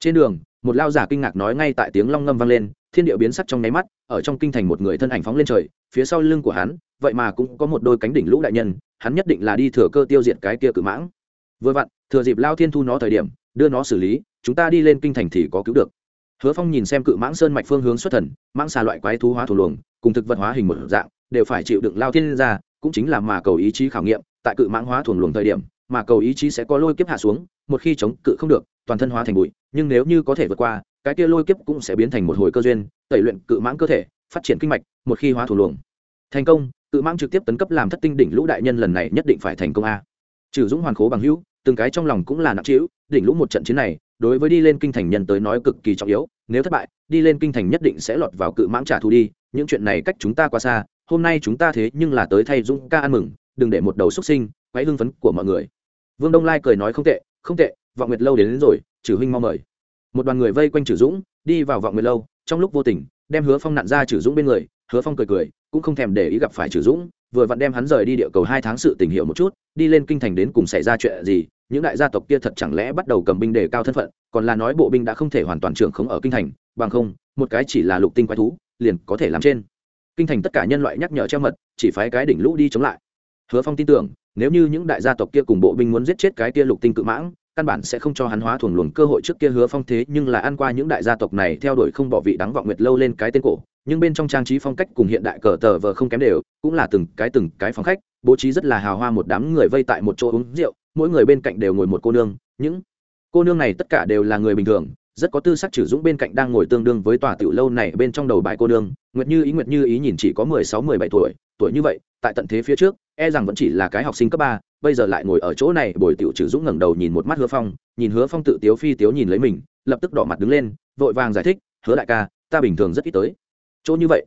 Trên đường, một lao giả kinh ngạc nói ngay tại tiếng long ngâm vang lên, thiên địa biến sắc trong nháy mắt, ở trong kinh thành một người thân ảnh phóng lên trời, phía sau lưng của hắn, vậy mà cũng có một đôi cánh đỉnh lũ đại nhân, hắn nhất định là đi thừa cơ tiêu diệt cái kia cự mãng. Vừa vặn, thừa dịp lao thiên thu nó thời điểm, đưa nó xử lý, chúng ta đi lên kinh thành thì có cứu được hứa phong nhìn xem cự mãng sơn mạch phương hướng xuất thần, mãng xà loại quái thú hóa thủ luồng, cùng thực vật hóa hình một dạng, đều phải chịu đựng lao thiên ra, cũng chính là mà cầu ý chí khảo nghiệm, tại cự mãng hóa thuần luồng thời điểm, mà cầu ý chí sẽ có lôi kiếp hạ xuống, một khi chống cự không được, toàn thân hóa thành bụi, nhưng nếu như có thể vượt qua, cái kia lôi kiếp cũng sẽ biến thành một hồi cơ duyên, tẩy luyện cự mãng cơ thể, phát triển kinh mạch, một khi hóa thủ luồng. Thành công, cự mãng trực tiếp tấn cấp làm thất tinh đỉnh lũ đại nhân lần này nhất định phải thành công a trừ dũng hoàn khố bằng hữu từng cái trong lòng cũng là nặng trĩu đỉnh lũ một trận chiến này đối với đi lên kinh thành nhân tới nói cực kỳ trọng yếu nếu thất bại đi lên kinh thành nhất định sẽ lọt vào cự mãng trả thù đi những chuyện này cách chúng ta quá xa hôm nay chúng ta thế nhưng là tới thay dũng ca ăn mừng đừng để một đầu xuất sinh quấy hưng phấn của mọi người. Vương đông lai cười nói không tệ không tệ vọng nguyệt lâu đến, đến rồi trừ huynh mau mời. Một đoàn người vây quanh trừ dũng đi vào vọng nguyệt lâu trong lúc vô tình đem hứa phong nặn ra trừ dũng bên người hứa phong cười cười cũng không thèm để ý gặp phải trừ dũng vừa vặn đem hắn rời đi địa cầu hai tháng sự tình hiệu một chút, đi lên kinh thành đến cùng xảy ra chuyện gì, những đại gia tộc kia thật chẳng lẽ bắt đầu cầm binh để cao thân phận, còn là nói bộ binh đã không thể hoàn toàn trưởng khống ở kinh thành, bằng không, một cái chỉ là lục tinh quái thú, liền có thể làm trên. Kinh thành tất cả nhân loại nhắc nhở treo mật, chỉ phái cái đỉnh lũ đi chống lại. Hứa phong tin tưởng, nếu như những đại gia tộc kia cùng bộ binh muốn giết chết cái kia lục tinh cự mãng, căn bản sẽ không cho hắn hóa thuần luồng cơ hội trước kia hứa phong thế, nhưng là ăn qua những đại gia tộc này theo đuổi không bỏ vị đắng vọng nguyệt lâu lên cái tên cổ nhưng bên trong trang trí phong cách cùng hiện đại cờ tờ vờ không kém đều, cũng là từng cái từng cái phòng khách, bố trí rất là hào hoa một đám người vây tại một chỗ uống rượu, mỗi người bên cạnh đều ngồi một cô nương, những cô nương này tất cả đều là người bình thường, rất có tư sắc trừ dũng bên cạnh đang ngồi tương đương với tòa tiểu lâu này bên trong đầu bài cô nương, nguyệt như ý, nguyệt như ý nhìn chỉ có mười sáu, mười bảy tuổi tuổi như vậy, tại tận thế phía trước e rằng vẫn chỉ là cái học sinh cấp ba, bây giờ lại ngồi ở chỗ này, bồi tiểu trừ dũng ngẩng đầu nhìn một mắt hứa phong, nhìn hứa phong tự tiếu phi tiếu nhìn lấy mình, lập tức đỏ mặt đứng lên, vội vàng giải thích, hứa đại ca, ta bình thường rất ít tới chỗ như vậy.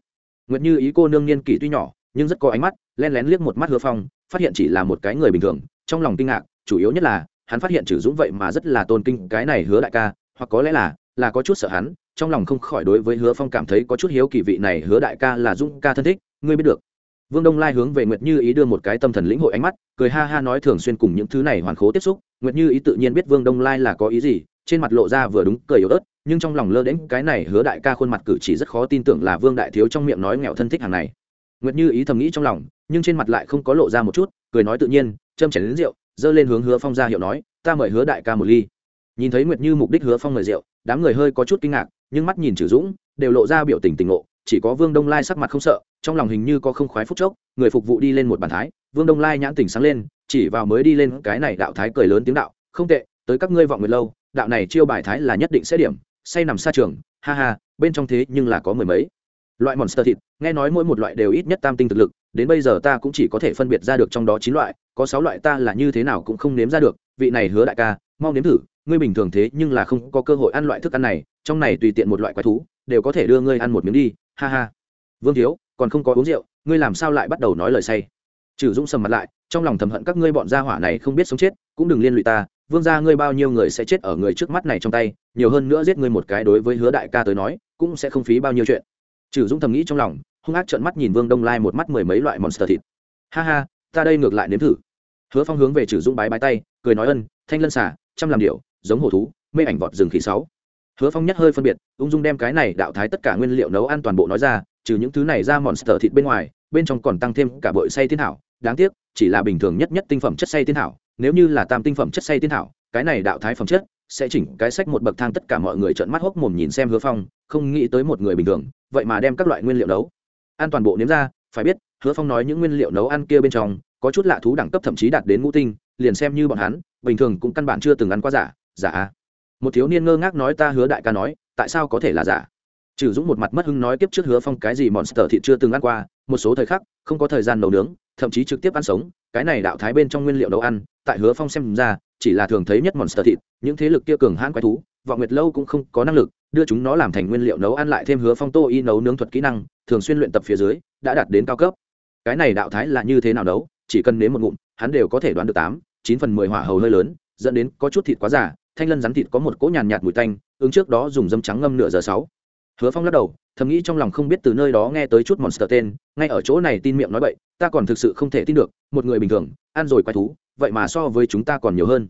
Nguyệt như ý cô nương niên kỷ tuy nhỏ, nhưng rất có ánh mắt, len lén liếc một mắt hứa phong, phát hiện chỉ là một cái người bình thường, trong lòng kinh ngạc, chủ yếu nhất là, hắn phát hiện trừ dũng vậy mà rất là tôn kinh cái này hứa đại ca, hoặc có lẽ là là có chút sợ hắn, trong lòng không khỏi đối với hứa phong cảm thấy có chút hiếu kỳ vị này hứa đại ca là dũng ca thân thích, ngươi biết được. Vương đông lai hướng về nguyệt như ý đưa một cái tâm thần lĩnh hội ánh mắt, cười ha ha nói thường xuyên cùng những thứ này hoàn khố tiếp xúc, nguyệt như ý tự nhiên biết vương đông lai là có ý gì, trên mặt lộ ra vừa đúng cười yếu ớt nhưng trong lòng lơ đễnh cái này hứa đại ca khuôn mặt cử chỉ rất khó tin tưởng là vương đại thiếu trong miệng nói nghèo thân thích hàng này. Nguyệt như ý thầm nghĩ trong lòng, nhưng trên mặt lại không có lộ ra một chút, cười nói tự nhiên, châm chảy đến rượu giơ lên hướng hứa phong ra hiệu nói, ta mời hứa đại ca một ly. Nhìn thấy nguyệt như mục đích hứa phong mời rượu, đám người hơi có chút kinh ngạc, nhưng mắt nhìn trừ dũng, đều lộ ra biểu tình tình ngộ, chỉ có vương đông lai sắc mặt không sợ, trong lòng hình như có không khoái phúc chốc, người phục vụ đi lên một bàn thái, vương đông lai nhãn tỉnh sáng lên, chỉ vào mới đi lên cái này đạo thái cười lớn tiếng đạo, không tệ, tới các ngươi vọng nguyệt lâu, đạo này chiêu bài thái là nhất định sẽ điểm say nằm xa trường, ha ha, bên trong thế nhưng là có mười mấy. Loại monster thịt, nghe nói mỗi một loại đều ít nhất tam tinh thực lực, đến bây giờ ta cũng chỉ có thể phân biệt ra được trong đó chín loại, có sáu loại ta là như thế nào cũng không nếm ra được, vị này hứa đại ca, mau nếm thử, ngươi bình thường thế nhưng là không có cơ hội ăn loại thức ăn này, trong này tùy tiện một loại quái thú, đều có thể đưa ngươi ăn một miếng đi, ha ha. Vương thiếu, còn không có uống rượu, ngươi làm sao lại bắt đầu nói lời say? Trừ dũng sầm mặt lại, trong lòng thầm hận các ngươi bọn gia hỏa này không biết sống chết, cũng đừng liên lụy ta vương gia ngươi bao nhiêu người sẽ chết ở người trước mắt này trong tay, nhiều hơn nữa giết ngươi một cái đối với hứa đại ca tới nói, cũng sẽ không phí bao nhiêu chuyện. Trừ dũng thầm nghĩ trong lòng, hung ác trợn mắt nhìn vương đông lai một mắt mười mấy loại monster thịt. Ha ha, ta đây ngược lại nếm thử. Hứa phong hướng về trừ dũng bái bái tay, cười nói ân, thanh lân xả chăm làm điệu giống hổ thú, mê ảnh vọt rừng khí sáu. Hứa phong nhất hơi phân biệt, ung dung đem cái này đạo thái tất cả nguyên liệu nấu ăn toàn bộ nói ra, trừ những thứ này ra monster thịt bên ngoài, bên trong còn tăng thêm cả bội say thiên hảo đáng tiếc, chỉ là bình thường nhất nhất tinh phẩm chất say thiên hảo nếu như là tam tinh phẩm chất say tiên thảo, cái này đạo thái phẩm chất sẽ chỉnh cái sách một bậc thang tất cả mọi người trợn mắt hốc mồm nhìn xem hứa phong, không nghĩ tới một người bình thường, vậy mà đem các loại nguyên liệu nấu. Ăn toàn bộ nếm ra, phải biết, hứa phong nói những nguyên liệu nấu ăn kia bên trong, có chút lạ thú đẳng cấp thậm chí đạt đến ngũ tinh, liền xem như bọn hắn, bình thường cũng căn bản chưa từng ăn qua giả giả một thiếu niên ngơ ngác nói ta hứa đại ca nói, tại sao có thể là giả? Trừ dũng một mặt mất hưng nói tiếp trước hứa phong cái gì monster thịt chưa từng ăn qua, một số thời khắc, không có thời gian nấu nướng, thậm chí trực tiếp ăn sống cái này đạo thái bên trong nguyên liệu nấu ăn, tại hứa phong xem ra, chỉ là thường thấy nhất monster thịt, những thế lực kia cường hãn quái thú, vọng nguyệt lâu cũng không có năng lực, đưa chúng nó làm thành nguyên liệu nấu ăn lại thêm hứa phong tô y nấu nướng thuật kỹ năng, thường xuyên luyện tập phía dưới, đã đạt đến cao cấp. Cái này đạo thái là như thế nào nấu, chỉ cần nếm một ngụm, hắn đều có thể đoán được tám, chín phần mười hỏa hầu hơi lớn, dẫn đến có chút thịt quá giả thanh lân rắn thịt có một cỗ nhàn nhạt mùi tanh, ứng trước đó dùng dâm trắng ngâm nửa giờ sáu. Hứa phong lắc đầu thầm nghĩ trong lòng không biết từ nơi đó nghe tới chút monster tên, ngay ở chỗ này tin miệng nói bậy, ta còn thực sự không thể tin được, một người bình thường, ăn rồi quái thú, vậy mà so với chúng ta còn nhiều hơn.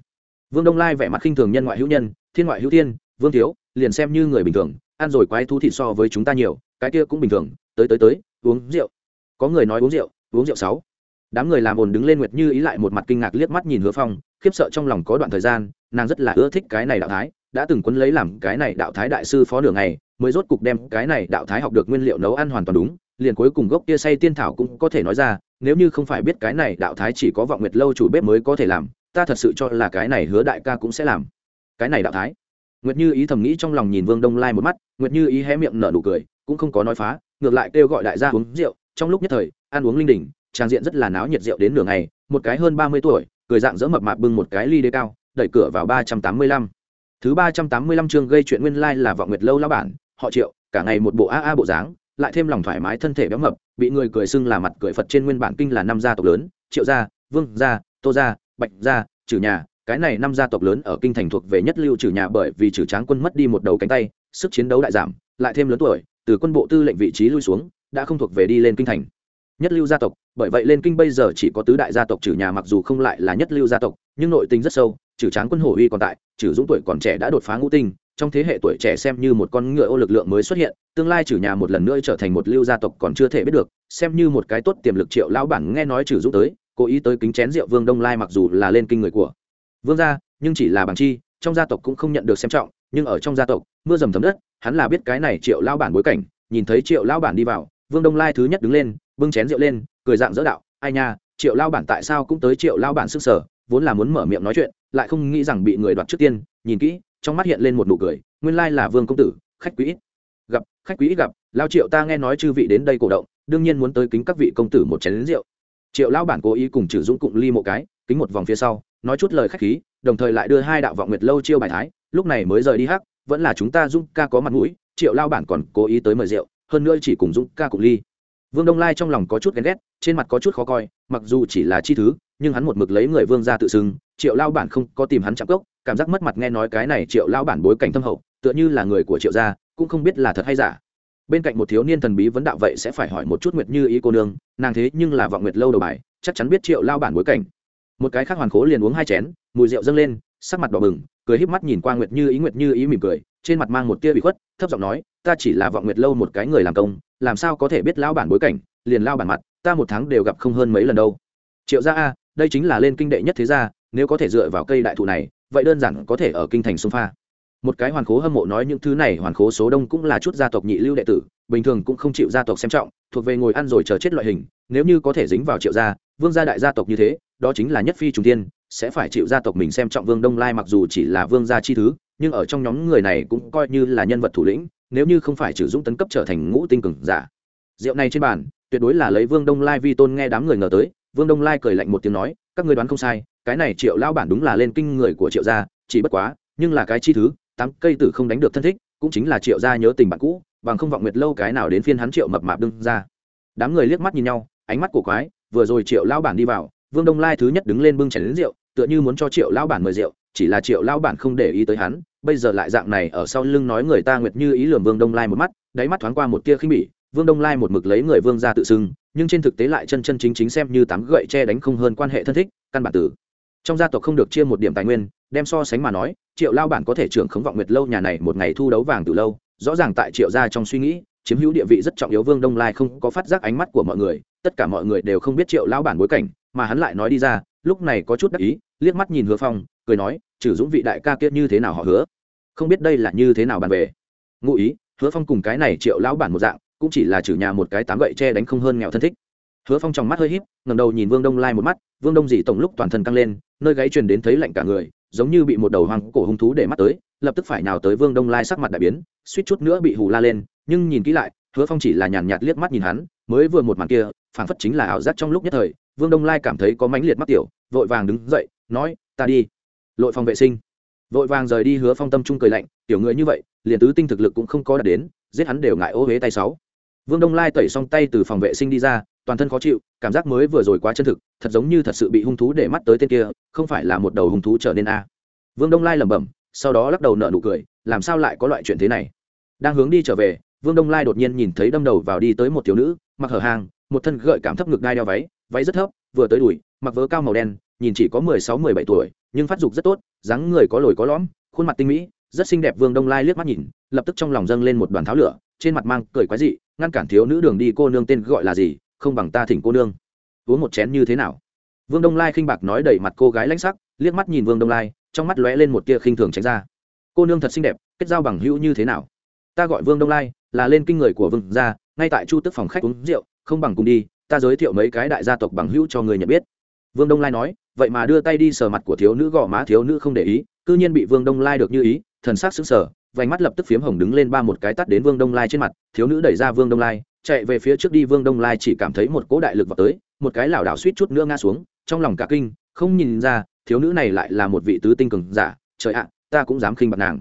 Vương đông lai vẻ mặt khinh thường nhân ngoại hữu nhân, thiên ngoại hữu thiên, vương thiếu, liền xem như người bình thường, ăn rồi quái thú thịt so với chúng ta nhiều, cái kia cũng bình thường, tới tới tới, uống rượu. Có người nói uống rượu uống rượu sáu. Đám người làm ồn đứng lên nguyệt như ý lại một mặt kinh ngạc liếc mắt nhìn hứa phong, khiếp sợ trong lòng có đoạn thời gian, nàng rất là ưa thích cái này đạo thái, đã từng quấn lấy làm cái này đạo thái đại sư phó đường này mới rốt cục đem cái này đạo thái học được nguyên liệu nấu ăn hoàn toàn đúng, liền cuối cùng gốc kia say tiên thảo cũng có thể nói ra, nếu như không phải biết cái này đạo thái chỉ có vọng nguyệt lâu chủ bếp mới có thể làm, ta thật sự cho là cái này hứa đại ca cũng sẽ làm. Cái này đạo thái. Nguyệt như ý thầm nghĩ trong lòng nhìn vương đông lai một mắt, nguyệt như ý hé miệng nở nụ cười, cũng không có nói phá, ngược lại kêu gọi đại gia uống rượu, trong lúc nhất thời, ăn uống linh đình trang diện rất là náo nhiệt rượu đến nửa ngày, một cái hơn ba mươi tuổi, cười dạng dỡ mập mạp bưng một cái ly đế cao, đẩy cửa vào ba trăm tám mươi lăm. Thứ ba trăm tám mươi lăm chương gây chuyện nguyên lai là vọng nguyệt lâu lao bản họ triệu, cả ngày một bộ a a bộ dáng, lại thêm lòng thoải mái thân thể béo mập, bị người cười xưng là mặt cười phật trên nguyên bản kinh là năm gia tộc lớn, triệu gia, vương gia, tô gia, bạch gia, trừ nhà, cái này năm gia tộc lớn ở kinh thành thuộc về nhất lưu trừ nhà bởi vì trừ tráng quân mất đi một đầu cánh tay, sức chiến đấu đại giảm, lại thêm lớn tuổi, từ quân bộ tư lệnh vị trí lui xuống, đã không thuộc về đi lên kinh thành. Nhất lưu gia tộc, bởi vậy lên kinh bây giờ chỉ có tứ đại gia tộc trừ nhà mặc dù không lại là nhất lưu gia tộc, nhưng nội tình rất sâu, trừ tráng quân hổ uy còn tại, trừ dũng tuổi còn trẻ đã đột phá ngũ tinh trong thế hệ tuổi trẻ xem như một con ngựa ô lực lượng mới xuất hiện, tương lai trừ nhà một lần nữa trở thành một lưu gia tộc còn chưa thể biết được, xem như một cái tốt tiềm lực triệu lão bản nghe nói trừ dũng tới, cố ý tới kính chén rượu vương đông lai mặc dù là lên kinh người của. Vương gia, nhưng chỉ là bằng chi, trong gia tộc cũng không nhận được xem trọng, nhưng ở trong gia tộc, mưa dầm thấm đất, hắn là biết cái này triệu lão bản bối cảnh, nhìn thấy triệu lao bản đi vào, vương đông lai thứ nhất đứng lên, bưng chén rượu lên, cười dạng dỡ đạo, ai nha, triệu lao bản tại sao cũng tới triệu lao bản sức sở, vốn là muốn mở miệng nói chuyện, lại không nghĩ rằng bị người đoạt trước tiên, nhìn kỹ trong mắt hiện lên một nụ cười, nguyên lai là vương công tử, khách quý. Gặp, khách quý gặp, lao triệu ta nghe nói chư vị đến đây cổ động, đương nhiên muốn tới kính các vị công tử một chén lính rượu. Triệu lao bản cố ý cùng trừ dũng cụng ly một cái, kính một vòng phía sau, nói chút lời khách khí, đồng thời lại đưa hai đạo vọng nguyệt lâu chiêu bài thái, lúc này mới rời đi hắc, vẫn là chúng ta dũng ca có mặt mũi, triệu lao bản còn cố ý tới mời rượu, hơn nữa chỉ cùng dũng ca cùng ly. Vương đông lai trong lòng có chút ghen ghét, trên mặt có chút khó coi, mặc dù chỉ là chi thứ, nhưng hắn một mực lấy người vương ra tự xưng, triệu lao bản không có tìm hắn chạm cốc cảm giác mất mặt nghe nói cái này triệu lao bản bối cảnh thâm hậu, tựa như là người của triệu gia, cũng không biết là thật hay giả. Bên cạnh một thiếu niên thần bí vấn đạo vậy sẽ phải hỏi một chút nguyệt như ý cô nương, nàng thế nhưng là vọng nguyệt lâu đầu bài, chắc chắn biết triệu lao bản bối cảnh. Một cái khác hoàn khố liền uống hai chén, mùi rượu dâng lên, sắc mặt đỏ bừng, cười híp mắt nhìn qua nguyệt như ý, nguyệt như ý mỉm cười, trên mặt mang một tia bị khuất, thấp giọng nói, ta chỉ là vọng nguyệt lâu một cái người làm công, làm sao có thể biết lao bản bối cảnh, liền lao bản mặt, ta một tháng đều gặp không hơn mấy lần đâu. Triệu gia a, đây chính là lên kinh đệ nhất thế gia, nếu có thể dựa vào cây đại thụ này vậy đơn giản có thể ở kinh thành sông pha. Một cái hoàn khố hâm mộ nói những thứ này, hoàn khố số đông cũng là chút gia tộc nhị lưu đệ tử, bình thường cũng không chịu gia tộc xem trọng, thuộc về ngồi ăn rồi chờ chết loại hình, nếu như có thể dính vào triệu gia, vương gia đại gia tộc như thế, đó chính là nhất phi trùng tiên sẽ phải chịu gia tộc mình xem trọng vương đông lai mặc dù chỉ là vương gia chi thứ, nhưng ở trong nhóm người này cũng coi như là nhân vật thủ lĩnh, nếu như không phải trừ dũng tấn cấp trở thành ngũ tinh cường giả. Rượu này trên bàn, tuyệt đối là lấy vương đông lai vi tôn nghe đám người ngờ tới, vương đông lai cười lạnh một tiếng nói, các ngươi đoán không sai cái này triệu lao bản đúng là lên kinh người của triệu gia, chỉ bất quá, nhưng là cái chi thứ, tám cây tử không đánh được thân thích, cũng chính là triệu gia nhớ tình bạn cũ, bằng không vọng nguyệt lâu cái nào đến phiên hắn triệu mập mạp đương ra đám người liếc mắt nhìn nhau, ánh mắt của quái, vừa rồi triệu lao bản đi vào, vương đông lai thứ nhất đứng lên bưng chén đến rượu, tựa như muốn cho triệu lao bản mời rượu, chỉ là triệu lao bản không để ý tới hắn, bây giờ lại dạng này ở sau lưng nói người ta nguyệt như ý lường vương đông lai một mắt, đáy mắt thoáng qua một tia khinh bỉ, vương đông lai một mực lấy người vương ra tự xưng, nhưng trên thực tế lại chân chân chính chính xem như tám gậy che đánh không hơn quan hệ thân thích, căn bản tử trong gia tộc không được chia một điểm tài nguyên, đem so sánh mà nói, triệu lao bản có thể trưởng khống vọng nguyệt lâu nhà này một ngày thu đấu vàng từ lâu, rõ ràng tại triệu gia trong suy nghĩ, chiếm hữu địa vị rất trọng yếu vương đông lai không có phát giác ánh mắt của mọi người, tất cả mọi người đều không biết triệu lao bản bối cảnh, mà hắn lại nói đi ra, lúc này có chút đắc ý, liếc mắt nhìn hứa phong, cười nói, trừ dũng vị đại ca kia như thế nào họ hứa? Không biết đây là như thế nào bàn về. Ngụ ý, hứa phong cùng cái này triệu lão bản một dạng, cũng chỉ là trừ nhà một cái tám gậy che đánh không hơn nghèo thân thích. Hứa phong trong mắt hơi h í p ngầm đầu nhìn vương đông lai một mắt, vương đông dị tổng lúc toàn thân căng lên nơi gáy truyền đến thấy lạnh cả người, giống như bị một đầu hoang cổ hung thú để mắt tới, lập tức phải nào tới vương đông lai sắc mặt đại biến, suýt chút nữa bị hù la lên, nhưng nhìn kỹ lại, hứa phong chỉ là nhàn nhạt liếc mắt nhìn hắn, mới vừa một màn kia, phảng phất chính là ảo giác trong lúc nhất thời, vương đông lai cảm thấy có mãnh liệt mắc tiểu, vội vàng đứng dậy, nói, ta đi. Lội phòng vệ sinh. Vội vàng rời đi, hứa phong tâm trung cười lạnh, tiểu người như vậy, liền tứ tinh thực lực cũng không có đạt đến, giết hắn đều ngại ô huế tay sáu. Vương đông lai tẩy xong tay từ phòng vệ sinh đi ra toàn thân khó chịu, cảm giác mới vừa rồi quá chân thực, thật giống như thật sự bị hung thú để mắt tới tên kia, không phải là một đầu hung thú trở nên a. Vương đông lai lẩm bẩm, sau đó lắc đầu nợ nụ cười, làm sao lại có loại chuyện thế này? Đang hướng đi trở về, vương đông lai đột nhiên nhìn thấy đâm đầu vào đi tới một thiếu nữ, mặc hở hàng, một thân gợi cảm thấp ngực đai đeo váy váy rất thấp, vừa tới đùi, mặc vớ cao màu đen, nhìn chỉ có mười sáu, mười bảy tuổi, nhưng phát dục rất tốt, dáng người có lồi có lõm, khuôn mặt tinh mỹ, rất xinh đẹp. Vương đông lai liếc mắt nhìn, lập tức trong lòng dâng lên một đoàn tháo lửa, trên mặt mang cười quái dị, ngăn cản thiếu nữ đường đi, cô nương tên gọi là gì? Không bằng ta thỉnh cô nương. Uống một chén như thế nào? Vương đông lai khinh bạc nói đẩy mặt cô gái lãnh sắc, liếc mắt nhìn vương đông lai, trong mắt lóe lên một tia khinh thường tránh ra. Cô nương thật xinh đẹp, kết giao bằng hữu như thế nào? Ta gọi vương đông lai, là lên kinh người của vương gia, ngay tại chu tức phòng khách uống rượu, không bằng cùng đi, ta giới thiệu mấy cái đại gia tộc bằng hữu cho người nhận biết. Vương đông lai nói, vậy mà đưa tay đi sờ mặt của thiếu nữ gò má thiếu nữ không để ý, cư nhiên bị vương đông lai được như ý, thần sắc sững sờ vành mắt lập tức phiếm hồng đứng lên ba một cái tắt đến vương đông lai trên mặt, thiếu nữ đẩy ra vương đông lai, chạy về phía trước đi, vương đông lai chỉ cảm thấy một cỗ đại lực vào tới, một cái lảo đảo suýt chút nữa ngã xuống, trong lòng cả kinh, không nhìn ra, thiếu nữ này lại là một vị tứ tinh cường giả, trời ạ, ta cũng dám khinh bạc nàng.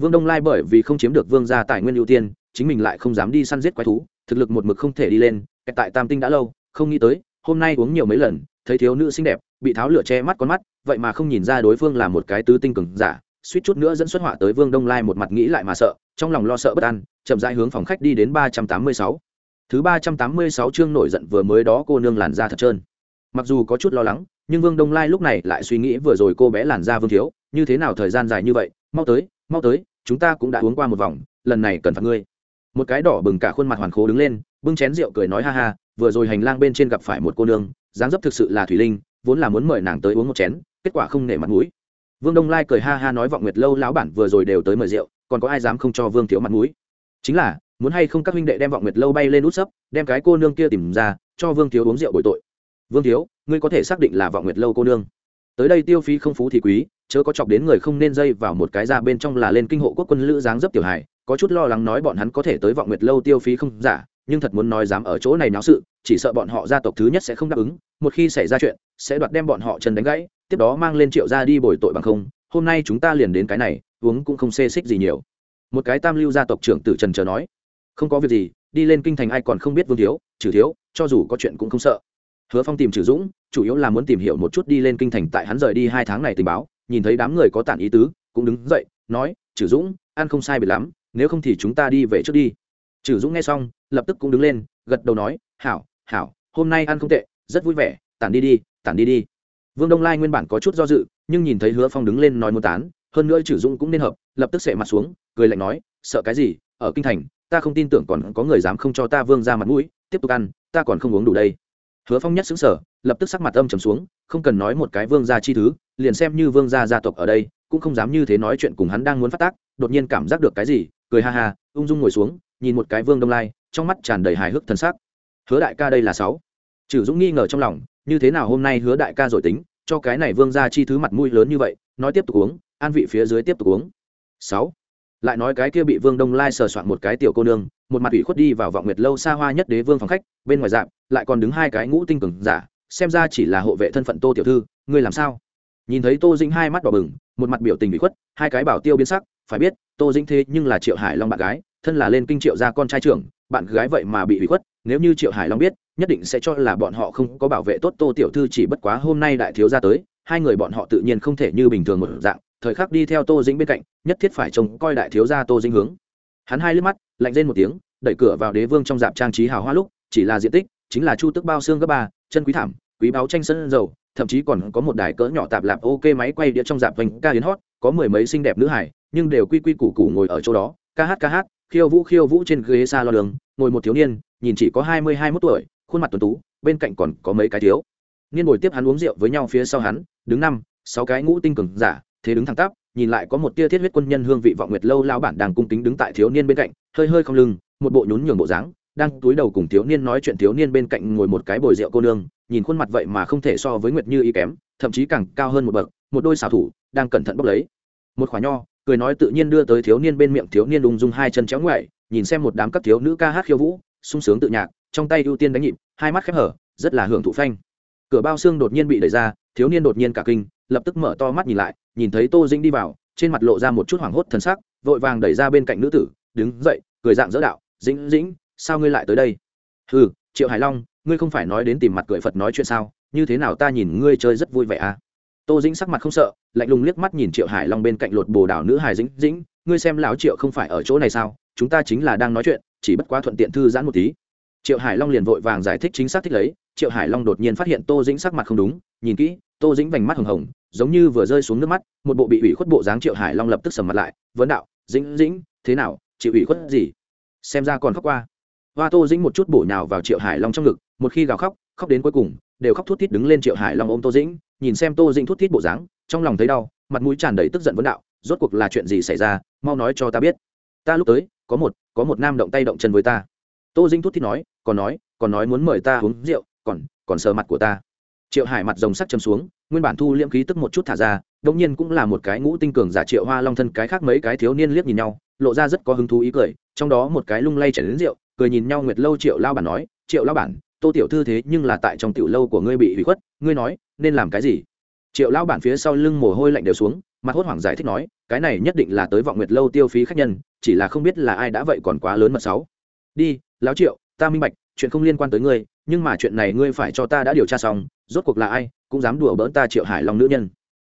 Vương đông lai bởi vì không chiếm được vương gia tài nguyên ưu tiên, chính mình lại không dám đi săn giết quái thú, thực lực một mực không thể đi lên tại tam tinh đã lâu, không nghĩ tới, hôm nay uống nhiều mấy lần, thấy thiếu nữ xinh đẹp, bị tháo lửa che mắt con mắt, vậy mà không nhìn ra đối phương là một cái tứ tinh cường giả suýt chút nữa dẫn xuất họa tới vương đông lai một mặt nghĩ lại mà sợ, trong lòng lo sợ bất an, chậm rãi hướng phòng khách đi đến ba trăm tám mươi sáu. Thứ ba trăm tám mươi sáu chương nổi giận vừa mới đó cô nương làn da thật trơn. Mặc dù có chút lo lắng, nhưng vương đông lai lúc này lại suy nghĩ vừa rồi cô bé làn da vương thiếu, như thế nào thời gian dài như vậy, mau tới mau tới, chúng ta cũng đã uống qua một vòng, lần này cần phạt ngươi. Một cái đỏ bừng cả khuôn mặt hoàn khố đứng lên, bưng chén rượu cười nói ha ha, vừa rồi hành lang bên trên gặp phải một cô nương, dáng dấp thực sự là thủy linh, vốn là muốn mời nàng tới uống một chén, kết quả không nể mặt mũi vương đông lai cười ha ha nói vọng nguyệt lâu lão bản vừa rồi đều tới mời rượu, còn có ai dám không cho vương thiếu mặt mũi? Chính là, muốn hay không các huynh đệ đem vọng nguyệt lâu bay lên út sấp, đem cái cô nương kia tìm ra, cho vương thiếu uống rượu bội tội. Vương thiếu, ngươi có thể xác định là vọng nguyệt lâu cô nương. Tới đây tiêu phí không phú thì quý, chớ có chọc đến người không nên dây vào một cái ra bên trong là lên kinh hộ quốc quân lữ dáng dấp tiểu hài, có chút lo lắng nói bọn hắn có thể tới vọng nguyệt lâu tiêu phí không giả nhưng thật muốn nói dám ở chỗ này náo sự, chỉ sợ bọn họ gia tộc thứ nhất sẽ không đáp ứng, một khi xảy ra chuyện, sẽ đoạt đem bọn họ chân đánh gãy, tiếp đó mang lên triệu ra đi bồi tội bằng không, hôm nay chúng ta liền đến cái này, uống cũng không xê xích gì nhiều. Một cái tam lưu gia tộc trưởng tử trần chờ nói, không có việc gì, đi lên kinh thành ai còn không biết vương thiếu, trừ thiếu, cho dù có chuyện cũng không sợ. Hứa phong tìm trừ dũng, chủ yếu là muốn tìm hiểu một chút đi lên kinh thành tại hắn rời đi hai tháng này tình báo, nhìn thấy đám người có tản ý tứ, cũng đứng dậy, nói, trừ dũng, ăn không sai biệt lắm, nếu không thì chúng ta đi về trước đi trừ dũng nghe xong, lập tức cũng đứng lên, gật đầu nói, hảo hảo, hôm nay ăn không tệ, rất vui vẻ, tản đi đi, tản đi đi. Vương đông lai nguyên bản có chút do dự, nhưng nhìn thấy hứa phong đứng lên nói muốn tán, hơn nữa trừ dũng cũng nên hợp, lập tức sệ mặt xuống, cười lạnh nói, sợ cái gì, ở kinh thành, ta không tin tưởng còn có người dám không cho ta vương ra mặt mũi, tiếp tục ăn, ta còn không uống đủ đây. Hứa phong nhất xứng sở lập tức sắc mặt âm trầm xuống, không cần nói một cái vương gia chi thứ, liền xem như vương gia gia tộc ở đây, cũng không dám như thế nói chuyện cùng hắn đang muốn phát tác, đột nhiên cảm giác được cái gì, cười ha ha, ung dung ngồi xuống nhìn một cái vương đông lai, trong mắt tràn đầy hài hước thân xác. Hứa đại ca đây là sáu. Trừ dũng nghi ngờ trong lòng, như thế nào hôm nay hứa đại ca rồi tính, cho cái này vương gia chi thứ mặt mũi lớn như vậy, nói tiếp tục uống, an vị phía dưới tiếp tục uống. Sáu. Lại nói cái kia bị vương đông lai sờ soạn một cái tiểu cô nương, một mặt ủy khuất đi vào vọng nguyệt lâu xa hoa nhất đế vương phòng khách, bên ngoài dạp lại còn đứng hai cái ngũ tinh cường giả, xem ra chỉ là hộ vệ thân phận tô tiểu thư, ngươi làm sao? Nhìn thấy tô dĩnh hai mắt đỏ bừng, một mặt biểu tình ủy khuất, hai cái bảo tiêu biến sắc, phải biết, tô dĩnh thế nhưng là triệu hải long bạn gái thân là lên kinh triệu gia con trai trưởng, bạn gái vậy mà bị ủy khuất, nếu như triệu hải long biết, nhất định sẽ cho là bọn họ không có bảo vệ tốt tô tiểu thư chỉ bất quá hôm nay đại thiếu gia tới, hai người bọn họ tự nhiên không thể như bình thường một dạng, thời khắc đi theo tô dĩnh bên cạnh, nhất thiết phải trông coi đại thiếu gia tô dĩnh hướng. Hắn hai liếc mắt, lạnh lên một tiếng, đẩy cửa vào đế vương trong dạp trang trí hào hoa lúc, chỉ là diện tích, chính là chu tức bao xương gấp ba, chân quý thảm, quý báo tranh sân dầu, thậm chí còn có một đài cỡ nhỏ tạp lạp ok máy quay đĩa trong dạp vành ca hiến hót, có mười mấy xinh đẹp nữ hải nhưng đều quy quy củ củ ngồi ở chỗ đó, ca hát ca hát khiêu vũ khiêu vũ trên ghế xa lo đường, ngồi một thiếu niên, nhìn chỉ có hai mươi hai mốt tuổi, khuôn mặt tuần tú, bên cạnh còn có mấy cái thiếu. Niên ngồi tiếp hắn uống rượu với nhau phía sau hắn, đứng năm, sáu cái ngũ tinh cường giả, thế đứng thẳng tắp, nhìn lại có một tia thiết huyết quân nhân hương vị vọng nguyệt lâu lao bản đang cung kính đứng tại thiếu niên bên cạnh, hơi hơi không lưng, một bộ nhún nhường bộ dáng, đang túi đầu cùng thiếu niên nói chuyện thiếu niên bên cạnh ngồi một cái bồi rượu cô nương, nhìn khuôn mặt vậy mà không thể so với nguyệt như y kém, thậm chí càng cao hơn một bậc, một đôi xảo thủ, đang cẩn thận bốc lấy. Một khoả nho cười nói tự nhiên đưa tới thiếu niên bên miệng thiếu niên ung dung hai chân chéo ngoại nhìn xem một đám các thiếu nữ ca hát khiêu vũ, sung sướng tự nhạc, trong tay ưu tiên đánh nhịp, hai mắt khép hở, rất là hưởng thụ phanh. Cửa bao xương đột nhiên bị đẩy ra, thiếu niên đột nhiên cả kinh, lập tức mở to mắt nhìn lại, nhìn thấy tô dĩnh đi vào, trên mặt lộ ra một chút hoảng hốt thần sắc, vội vàng đẩy ra bên cạnh nữ tử, đứng dậy, cười dạng dỡ đạo, dĩnh dĩnh, sao ngươi lại tới đây? Ừ triệu hải long, ngươi không phải nói đến tìm mặt cười phật nói chuyện sao? Như thế nào ta nhìn ngươi chơi rất vui vẻ à? Tô dĩnh sắc mặt không sợ, lạnh lùng liếc mắt nhìn triệu hải long bên cạnh lột bồ đảo nữ hải dĩnh dĩnh, ngươi xem lão triệu không phải ở chỗ này sao? Chúng ta chính là đang nói chuyện, chỉ bất quá thuận tiện thư giãn một tí. Triệu hải long liền vội vàng giải thích chính xác thích lấy, triệu hải long đột nhiên phát hiện tô dĩnh sắc mặt không đúng, nhìn kỹ, tô dĩnh vành mắt hồng hồng, giống như vừa rơi xuống nước mắt, một bộ bị ủy khuất bộ dáng triệu hải long lập tức sầm mặt lại, vấn đạo, dĩnh dĩnh, thế nào, chịu ủy khuất gì? Xem ra còn khóc qua. Hoa tô dĩnh một chút bổ nhào vào triệu hải long trong ngực, một khi gào khóc khóc đến cuối cùng đều khóc thút thít đứng lên triệu hải long ôm tô dĩnh, nhìn xem tô dĩnh thút thít bộ dáng, trong lòng thấy đau, mặt mũi tràn đầy tức giận vấn đạo, rốt cuộc là chuyện gì xảy ra, mau nói cho ta biết. Ta lúc tới, có một có một nam động tay động chân với ta. Tô dĩnh thút thít nói, còn nói còn nói muốn mời ta uống rượu, còn còn sờ mặt của ta. Triệu hải mặt rồng sắc châm xuống, nguyên bản thu liễm khí tức một chút thả ra đông nhiên cũng là một cái ngũ tinh cường giả triệu hoa long thân cái khác mấy cái thiếu niên liếc nhìn nhau, lộ ra rất có hứng thú ý cười, trong đó một cái lung lay chảy đến rượu, cười nhìn nhau nguyệt lâu triệu lao bản nói, triệu lao bản tô tiểu thư thế nhưng là tại trong tiểu lâu của ngươi bị hủy khuất, ngươi nói, nên làm cái gì? Triệu Lão bản phía sau lưng mồ hôi lạnh đều xuống, mặt hốt hoảng giải thích nói, cái này nhất định là tới vọng nguyệt lâu tiêu phí khách nhân, chỉ là không biết là ai đã vậy còn quá lớn mật sáu. Đi, lão triệu, ta minh bạch, chuyện không liên quan tới ngươi, nhưng mà chuyện này ngươi phải cho ta đã điều tra xong, rốt cuộc là ai, cũng dám đùa bỡn ta triệu hải long nữ nhân.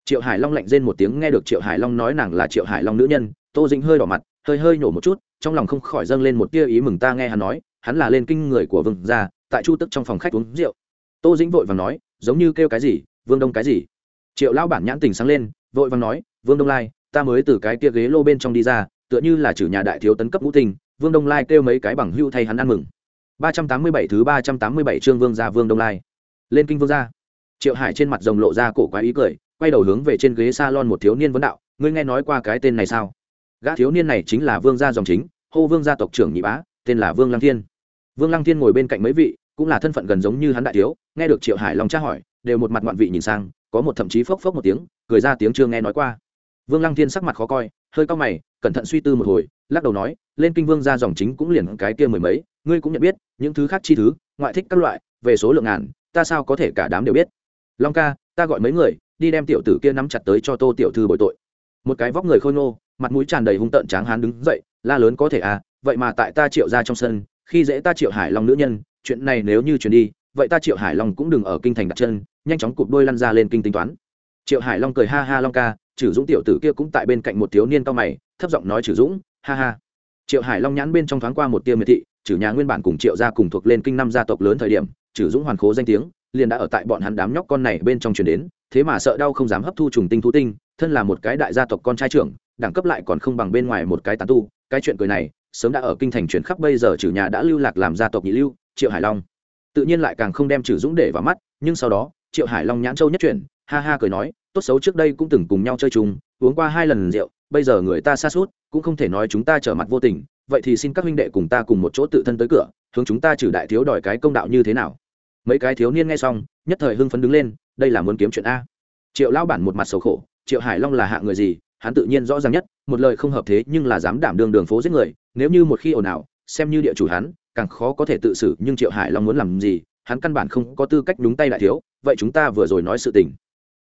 Triệu hải long lạnh rên một tiếng, nghe được triệu hải long nói nàng là triệu hải long nữ nhân, tô dĩnh hơi đỏ mặt, hơi hơi nhổ một chút, trong lòng không khỏi dâng lên một tia ý mừng, ta nghe hắn nói hắn là lên kinh người của vương gia, tại chu tức trong phòng khách uống rượu. Tô dĩnh vội vàng nói, giống như kêu cái gì, vương đông cái gì? Triệu lão bản nhãn tình sáng lên, vội vàng nói, vương đông lai, ta mới từ cái kia ghế lô bên trong đi ra, tựa như là trừ nhà đại thiếu tấn cấp ngũ tình vương đông lai kêu mấy cái bằng hưu thay hắn ăn mừng. Ba trăm tám mươi bảy thứ ba trăm tám mươi bảy trương vương gia vương đông lai. Lên kinh vương gia. Triệu hải trên mặt rồng lộ ra cổ quái ý cười, quay đầu hướng về trên ghế salon một thiếu niên vấn đạo, ngươi nghe nói qua cái tên này sao? Gã thiếu niên này chính là vương gia dòng chính, hô vương gia tộc trưởng nhị bá, tên là vương lăng thiên vương lăng thiên ngồi bên cạnh mấy vị, cũng là thân phận gần giống như hắn đại thiếu, nghe được triệu hải long tra hỏi, đều một mặt ngoạn vị nhìn sang, có một thậm chí phốc phốc một tiếng, cười ra tiếng chưa nghe nói qua. Vương lăng thiên sắc mặt khó coi, hơi cao mày, cẩn thận suy tư một hồi, lắc đầu nói, lên kinh vương ra dòng chính cũng liền cái kia mười mấy, ngươi cũng nhận biết, những thứ khác chi thứ, ngoại thích các loại, về số lượng ngàn, ta sao có thể cả đám đều biết? Long ca, ta gọi mấy người, đi đem tiểu tử kia nắm chặt tới cho tô tiểu thư bội tội. Một cái vóc người khôi ngô, mặt mũi tràn đầy hung tợn tráng hán đứng dậy, la lớn có thể à vậy mà tại ta triệu ra trong sân khi dễ ta triệu hải long nữ nhân, chuyện này nếu như chuyển đi, vậy ta triệu hải long cũng đừng ở kinh thành đặt chân, nhanh chóng cụp đôi lăn ra lên kinh tính toán. Triệu hải long cười ha ha long ca Chử dũng tiểu tử kia cũng tại bên cạnh một thiếu niên cao mày, thấp giọng nói Chử dũng, ha ha. Triệu hải long nhãn bên trong thoáng qua một tiêu miệt thị Chử nhà nguyên bản cùng triệu gia cùng thuộc lên kinh năm gia tộc lớn thời điểm Chử dũng hoàn khố danh tiếng, liền đã ở tại bọn hắn đám nhóc con này bên trong truyền đến, thế mà sợ đau không dám hấp thu trùng tinh thú tinh, thân là một cái đại gia tộc con trai trưởng, đẳng cấp lại còn không bằng bên ngoài một cái tán tu, cái chuyện cười này sớm đã ở kinh thành chuyển khắp bây giờ trừ nhà đã lưu lạc làm gia tộc nhị lưu, triệu hải long. Tự nhiên lại càng không đem trừ dũng để vào mắt, nhưng sau đó, triệu hải long nhãn châu nhất chuyển, ha ha cười nói, tốt xấu trước đây cũng từng cùng nhau chơi chung, uống qua hai lần rượu, bây giờ người ta xa suốt, cũng không thể nói chúng ta trở mặt vô tình, vậy thì xin các huynh đệ cùng ta cùng một chỗ tự thân tới cửa, hướng chúng ta trừ đại thiếu đòi cái công đạo như thế nào. Mấy cái thiếu niên nghe xong, nhất thời hưng phấn đứng lên, đây là muốn kiếm chuyện a. Triệu lão bản một mặt sầu khổ, triệu hải long là hạ người gì hắn tự nhiên rõ ràng nhất, một lời không hợp thế nhưng là dám đảm đương đường phố giết người, nếu như một khi ồn ào, xem như địa chủ hắn, càng khó có thể tự xử, nhưng triệu hải long muốn làm gì, hắn căn bản không có tư cách đúng tay đại thiếu, vậy chúng ta vừa rồi nói sự tình.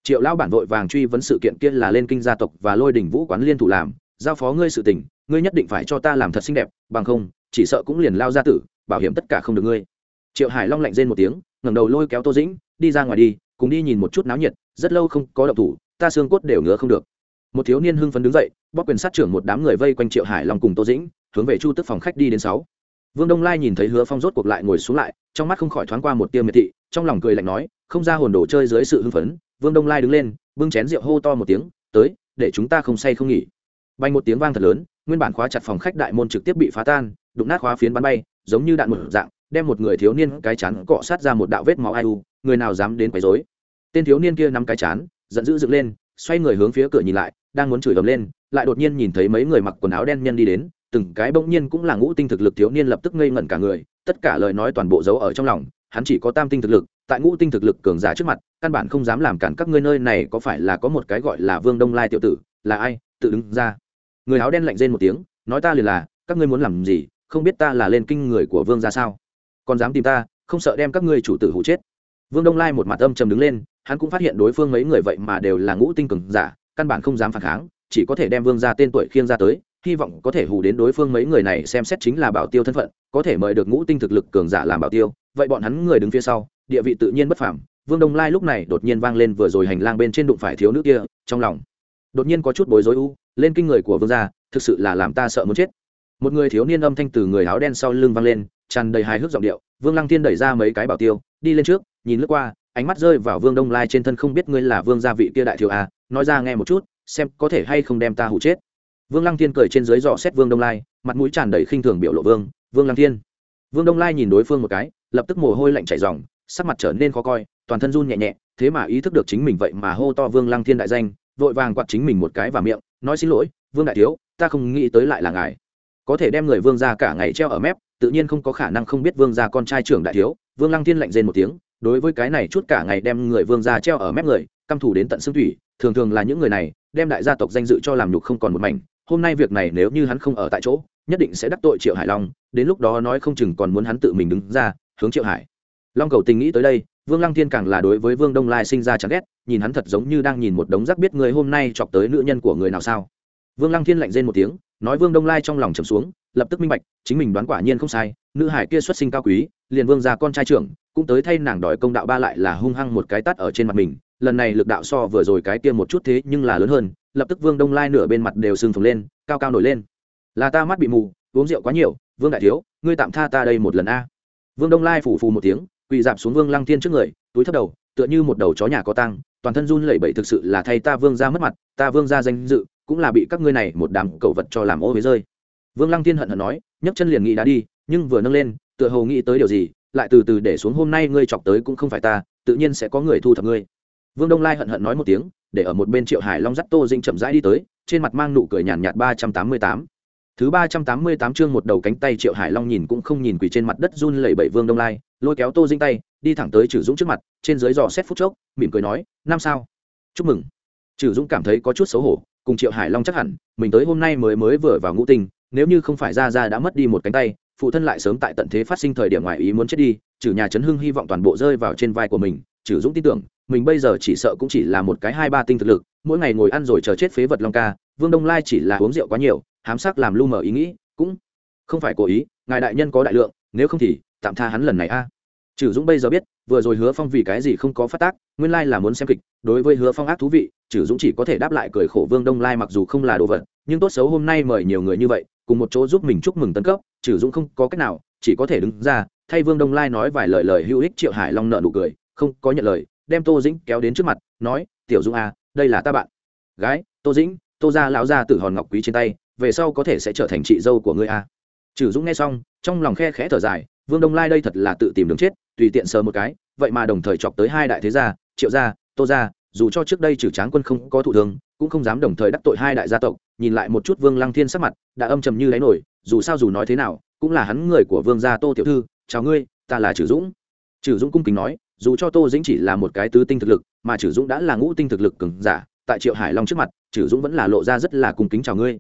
Triệu lão bản vội vàng truy vấn sự kiện kia là lên kinh gia tộc và lôi đình vũ quán liên thủ làm, giao phó ngươi sự tình, ngươi nhất định phải cho ta làm thật xinh đẹp, bằng không, chỉ sợ cũng liền lao ra tử, bảo hiểm tất cả không được ngươi. Triệu hải long lạnh rên một tiếng, ngẩng đầu lôi kéo tô dĩnh, đi ra ngoài đi, cùng đi nhìn một chút náo nhiệt, rất lâu không có động thủ, ta xương cốt đều ngứa không được một thiếu niên hưng phấn đứng dậy bóc quyền sát trưởng một đám người vây quanh triệu hải long cùng tô dĩnh, hướng về chu tức phòng khách đi đến sáu. Vương đông lai nhìn thấy hứa phong rốt cuộc lại ngồi xuống lại, trong mắt không khỏi thoáng qua một tiêu miệt thị, trong lòng cười lạnh nói, không ra hồn đồ chơi dưới sự hưng phấn. Vương đông lai đứng lên, bưng chén rượu hô to một tiếng, tới, để chúng ta không say không nghỉ. Bay một tiếng vang thật lớn, nguyên bản khóa chặt phòng khách đại môn trực tiếp bị phá tan, đụng nát khóa phiến bắn bay, giống như đạn một dạng, đem một người thiếu niên cái chán cọ sát ra một đạo vết máu ai u, người nào dám đến quấy rối? Tên thiếu niên kia nắm cái chán, giận dữ dựng lên xoay người hướng phía cửa nhìn lại, đang muốn chửi ầm lên, lại đột nhiên nhìn thấy mấy người mặc quần áo đen nhân đi đến, từng cái bỗng nhiên cũng là ngũ tinh thực lực thiếu niên lập tức ngây ngẩn cả người, tất cả lời nói toàn bộ giấu ở trong lòng, hắn chỉ có tam tinh thực lực, tại ngũ tinh thực lực cường giả trước mặt, căn bản không dám làm cản các ngươi nơi này có phải là có một cái gọi là vương đông lai tiểu tử, là ai, tự đứng ra. Người áo đen lạnh rên một tiếng, nói ta liền là, các ngươi muốn làm gì, không biết ta là lên kinh người của vương ra sao? Còn dám tìm ta, không sợ đem các ngươi chủ tử hụ chết. Vương đông lai một mặt âm trầm đứng lên hắn cũng phát hiện đối phương mấy người vậy mà đều là ngũ tinh cường giả, căn bản không dám phản kháng, chỉ có thể đem vương ra tên tuổi khiêng ra tới, hy vọng có thể hù đến đối phương mấy người này xem xét chính là bảo tiêu thân phận, có thể mời được ngũ tinh thực lực cường giả làm bảo tiêu. Vậy bọn hắn người đứng phía sau, địa vị tự nhiên bất phẳng vương đông lai lúc này đột nhiên vang lên vừa rồi hành lang bên trên đụng phải thiếu nữ kia, trong lòng đột nhiên có chút bối rối u, lên kinh người của vương gia, thực sự là làm ta sợ muốn chết. Một người thiếu niên âm thanh từ người áo đen sau lưng vang lên, tràn đầy hài hước giọng điệu. Vương lăng thiên đẩy ra mấy cái bảo tiêu, đi lên trước, nhìn lướt qua ánh mắt rơi vào vương đông lai trên thân không biết ngươi là vương gia vị kia đại thiếu à nói ra nghe một chút, xem có thể hay không đem ta hụ chết. Vương lăng thiên cười trên dưới dò xét vương đông lai, mặt mũi tràn đầy khinh thường biểu lộ vương vương lăng thiên. Vương đông lai nhìn đối phương một cái, lập tức mồ hôi lạnh chảy dòng sắc mặt trở nên khó coi, toàn thân run nhẹ nhẹ, thế mà ý thức được chính mình vậy mà hô to vương lăng thiên đại danh, vội vàng quạt chính mình một cái và miệng, nói xin lỗi, vương đại thiếu, ta không nghĩ tới lại là ngài. Có thể đem người vương ra cả ngày treo ở mép, tự nhiên không có khả năng không biết vương gia con trai trưởng đại thiếu, vương lăng thiên lạnh rên một tiếng đối với cái này chút cả ngày đem người vương gia treo ở mép người, căm thủ đến tận xương thủy, thường thường là những người này, đem đại gia tộc danh dự cho làm nhục không còn một mảnh. Hôm nay việc này nếu như hắn không ở tại chỗ, nhất định sẽ đắc tội triệu hải long, đến lúc đó nói không chừng còn muốn hắn tự mình đứng ra, hướng triệu hải. Long cầu tình nghĩ tới đây, vương lăng thiên càng là đối với vương đông lai sinh ra chán ghét, nhìn hắn thật giống như đang nhìn một đống rác biết người hôm nay chọc tới nữ nhân của người nào sao. Vương lăng thiên lạnh rên một tiếng, nói vương đông lai trong lòng trầm xuống, lập tức minh bạch, chính mình đoán quả nhiên không sai, nữ hải kia xuất sinh cao quý liền vương ra con trai trưởng cũng tới thay nàng đòi công đạo ba lại là hung hăng một cái tắt ở trên mặt mình, lần này lực đạo so vừa rồi cái kia một chút thế nhưng là lớn hơn, lập tức vương đông lai nửa bên mặt đều sưng phồng lên, cao cao nổi lên. Là ta mắt bị mù, uống rượu quá nhiều, vương đại thiếu, ngươi tạm tha ta đây một lần a. Vương đông lai phủ phù một tiếng, quỳ dạp xuống vương lăng thiên trước người, túi thấp đầu, tựa như một đầu chó nhà có tăng toàn thân run lẩy bẩy thực sự là thay ta vương ra mất mặt, ta vương ra danh dự cũng là bị các ngươi này một đám cẩu vật cho làm ô với rơi. Vương lăng thiên hận hận nói, nhấc chân liền nghĩ đã đi, nhưng vừa nâng lên tựa hồ nghĩ tới điều gì lại từ từ để xuống hôm nay ngươi chọc tới cũng không phải ta tự nhiên sẽ có người thu thập ngươi. Vương đông lai hận hận nói một tiếng để ở một bên triệu hải long dắt tô dinh chậm rãi đi tới trên mặt mang nụ cười nhàn nhạt ba trăm tám mươi tám. Thứ ba trăm tám mươi tám chương một đầu cánh tay triệu hải long nhìn cũng không nhìn quỳ trên mặt đất run lẩy bẩy vương đông lai lôi kéo tô dinh tay đi thẳng tới trừ dũng trước mặt trên dưới dò xét phút chốc mỉm cười nói năm sao? Chúc mừng. Trừ dũng cảm thấy có chút xấu hổ cùng triệu hải long chắc hẳn mình tới hôm nay mới mới vừa vào ngũ tình, nếu như không phải ra ra đã mất đi một cánh tay phụ thân lại sớm tại tận thế phát sinh thời điểm ngoài ý muốn chết đi, trừ nhà trấn hưng hy vọng toàn bộ rơi vào trên vai của mình, trừ dũng tin tưởng, mình bây giờ chỉ sợ cũng chỉ là một cái hai ba tinh thực lực, mỗi ngày ngồi ăn rồi chờ chết phế vật long ca, vương đông lai chỉ là uống rượu quá nhiều, hám sắc làm lu mờ ý nghĩ, cũng không phải cố ý, ngài đại nhân có đại lượng, nếu không thì tạm tha hắn lần này a trừ dũng bây giờ biết, vừa rồi hứa phong vì cái gì không có phát tác, nguyên lai là muốn xem kịch, đối với hứa phong ác thú vị, trừ dũng chỉ có thể đáp lại cười khổ vương đông lai mặc dù không là đồ vật, nhưng tốt xấu hôm nay mời nhiều người như vậy, cùng một chỗ giúp mình chúc mừng tấn cấp, trừ dũng không có cách nào, chỉ có thể đứng ra, thay vương đông lai nói vài lời lời hữu ích triệu hải long nợ nụ cười, không có nhận lời, đem tô dĩnh kéo đến trước mặt, nói, tiểu dũng à đây là ta bạn gái, tô dĩnh, tô ra lão ra từ hòn ngọc quý trên tay, về sau có thể sẽ trở thành chị dâu của ngươi à. trừ dũng nghe xong, trong lòng khe khẽ thở dài vương đông lai đây thật là tự tìm đường chết, tùy tiện sờ một cái, vậy mà đồng thời chọc tới hai đại thế gia, triệu gia, tô gia, dù cho trước đây trừ tráng quân không có thủ thường cũng không dám đồng thời đắc tội hai đại gia tộc, nhìn lại một chút vương lăng thiên sắc mặt, đã âm trầm như đáy nổi, dù sao dù nói thế nào, cũng là hắn người của vương gia tô tiểu thư, chào ngươi, ta là trừ dũng. Trừ dũng cung kính nói, dù cho tô dĩnh chỉ là một cái tứ tinh thực lực, mà trừ dũng đã là ngũ tinh thực lực cường giả, tại triệu hải long trước mặt trừ dũng vẫn là lộ ra rất là cung kính chào ngươi.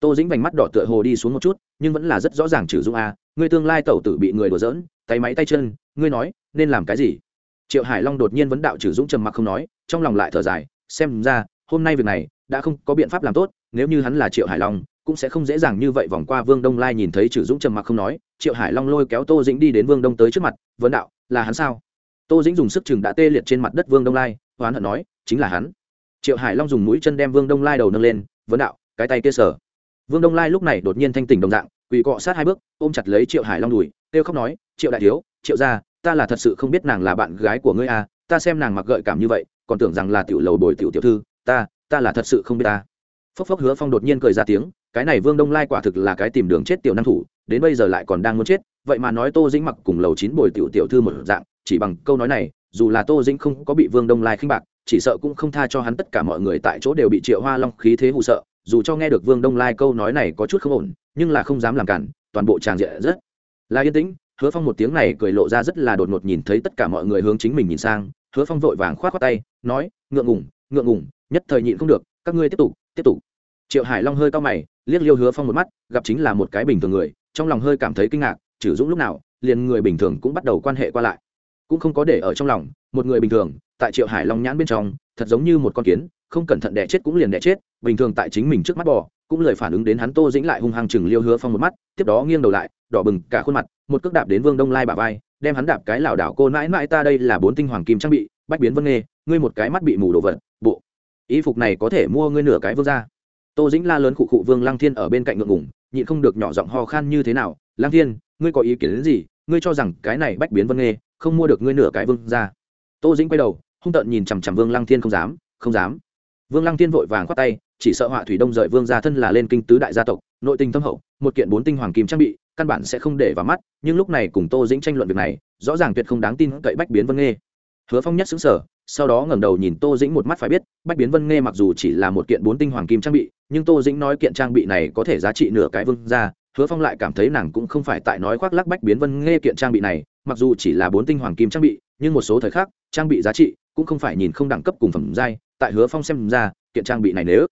Tô dĩnh vành mắt đỏ tựa hồ đi xuống một chút, nhưng vẫn là rất rõ ràng trừ dũng a ngươi tương lai tẩu tử bị người đùa giỡn, tay máy tay chân, ngươi nói, nên làm cái gì? Triệu hải long đột nhiên vấn đạo trừ dũng trầm mặc không nói, trong lòng lại thở dài, xem ra, hôm nay việc này, đã không có biện pháp làm tốt, nếu như hắn là triệu hải long, cũng sẽ không dễ dàng như vậy vòng qua vương đông lai nhìn thấy trừ dũng trầm mặc không nói, triệu hải long lôi kéo tô dĩnh đi đến vương đông tới trước mặt, vấn đạo, là hắn sao? Tô dĩnh dùng sức chừng đã tê liệt trên mặt đất vương đông lai hoán hận nói, chính là hắn. Triệu hải long dùng mũi chân đem vương đông lai đầu nâng lên, vấn đạo, cái tay kia sở vương đông lai lúc này đột nhiên thanh tỉnh đồng dạng quỳ cọ sát hai bước, ôm chặt lấy triệu hải long đùi têu khóc nói, triệu đại thiếu, triệu gia, ta là thật sự không biết nàng là bạn gái của ngươi à ta xem nàng mặc gợi cảm như vậy, còn tưởng rằng là tiểu lầu bồi tiểu tiểu thư, ta ta là thật sự không biết ta. Phốc phốc hứa phong đột nhiên cười ra tiếng, cái này vương đông lai quả thực là cái tìm đường chết tiểu năng thủ, đến bây giờ lại còn đang muốn chết, vậy mà nói tô dĩnh mặc cùng lầu chín bồi tiểu tiểu thư một dạng, chỉ bằng câu nói này, dù là tô dĩnh không có bị vương đông lai khinh bạc, chỉ sợ cũng không tha cho hắn tất cả mọi người tại chỗ đều bị triệu hoa long khí thế hụ sợ, dù cho nghe được vương đông lai câu nói này có chút không ổn nhưng là không dám làm cản, toàn bộ tràng diện rất là yên tĩnh. Hứa phong một tiếng này cười lộ ra rất là đột ngột nhìn thấy tất cả mọi người hướng chính mình nhìn sang. Hứa phong vội vàng k h o á t khoác tay, nói, ngượng ngủng ngượng ngủng nhất thời nhịn không được, các ngươi tiếp tục tiếp tục. Triệu hải long hơi cao mày, liếc liêu hứa phong một mắt, gặp chính là một cái bình thường người, trong lòng hơi cảm thấy kinh ngạc chử dũng lúc nào, liền người bình thường cũng bắt đầu quan hệ qua lại. Cũng không có để ở trong lòng, một người bình thường, tại triệu hải long nhãn bên trong, thật giống như một con kiến không cẩn thận đẻ chết cũng liền đẻ chết, bình thường tại chính mình trước mắt bò, cũng lời phản ứng đến hắn tô dĩnh lại hung hăng chừng liêu hứa phong một mắt, tiếp đó nghiêng đầu lại, đỏ bừng cả khuôn mặt, một cước đạp đến vương đông lai bà vai, đem hắn đạp cái lảo đảo, cô mãi mãi ta đây là bốn tinh hoàng kim trang bị, bách biến vân nghê, ngươi một cái mắt bị mù đồ vật, bộ. Y phục này có thể mua ngươi nửa cái vương ra tô dĩnh la lớn khụ khụ vương lăng thiên ở bên cạnh ngượng ngủng nhịn không được nhỏ giọng ho khan như thế nào, lăng thiên, ngươi có ý kiến đến gì? Ngươi cho rằng cái này bách biến vân nghê không mua được ngươi nửa cái vương ra tô dĩnh quay đầu, hung tợn nhìn chằm chằm vương lăng thiên, không dám không dám vương lăng thiên vội vàng khoát tay, chỉ sợ họa thủy đông rời vương gia thân là lên kinh tứ đại gia tộc, nội tình thâm hậu, một kiện bốn tinh hoàng kim trang bị, căn bản sẽ không để vào mắt, nhưng lúc này cùng tô dĩnh tranh luận việc này, rõ ràng tuyệt không đáng tin cậy bách biến vân nghê. Hứa phong nhất xứng sở sau đó ngẩng đầu nhìn tô dĩnh một mắt phải biết, bách biến vân nghê mặc dù chỉ là một kiện bốn tinh hoàng kim trang bị, nhưng tô dĩnh nói kiện trang bị này có thể giá trị nửa cái vương ra hứa phong lại cảm thấy nàng cũng không phải tại nói khoác lắc bách biến vân nghê kiện trang bị này, mặc dù chỉ là bốn tinh hoàng kim trang bị, nhưng một số thời khắc, trang bị giá trị cũng không phải nhìn không đẳng cấp cùng phẩm giai tại hứa phong xem ra, kiện trang bị này nếu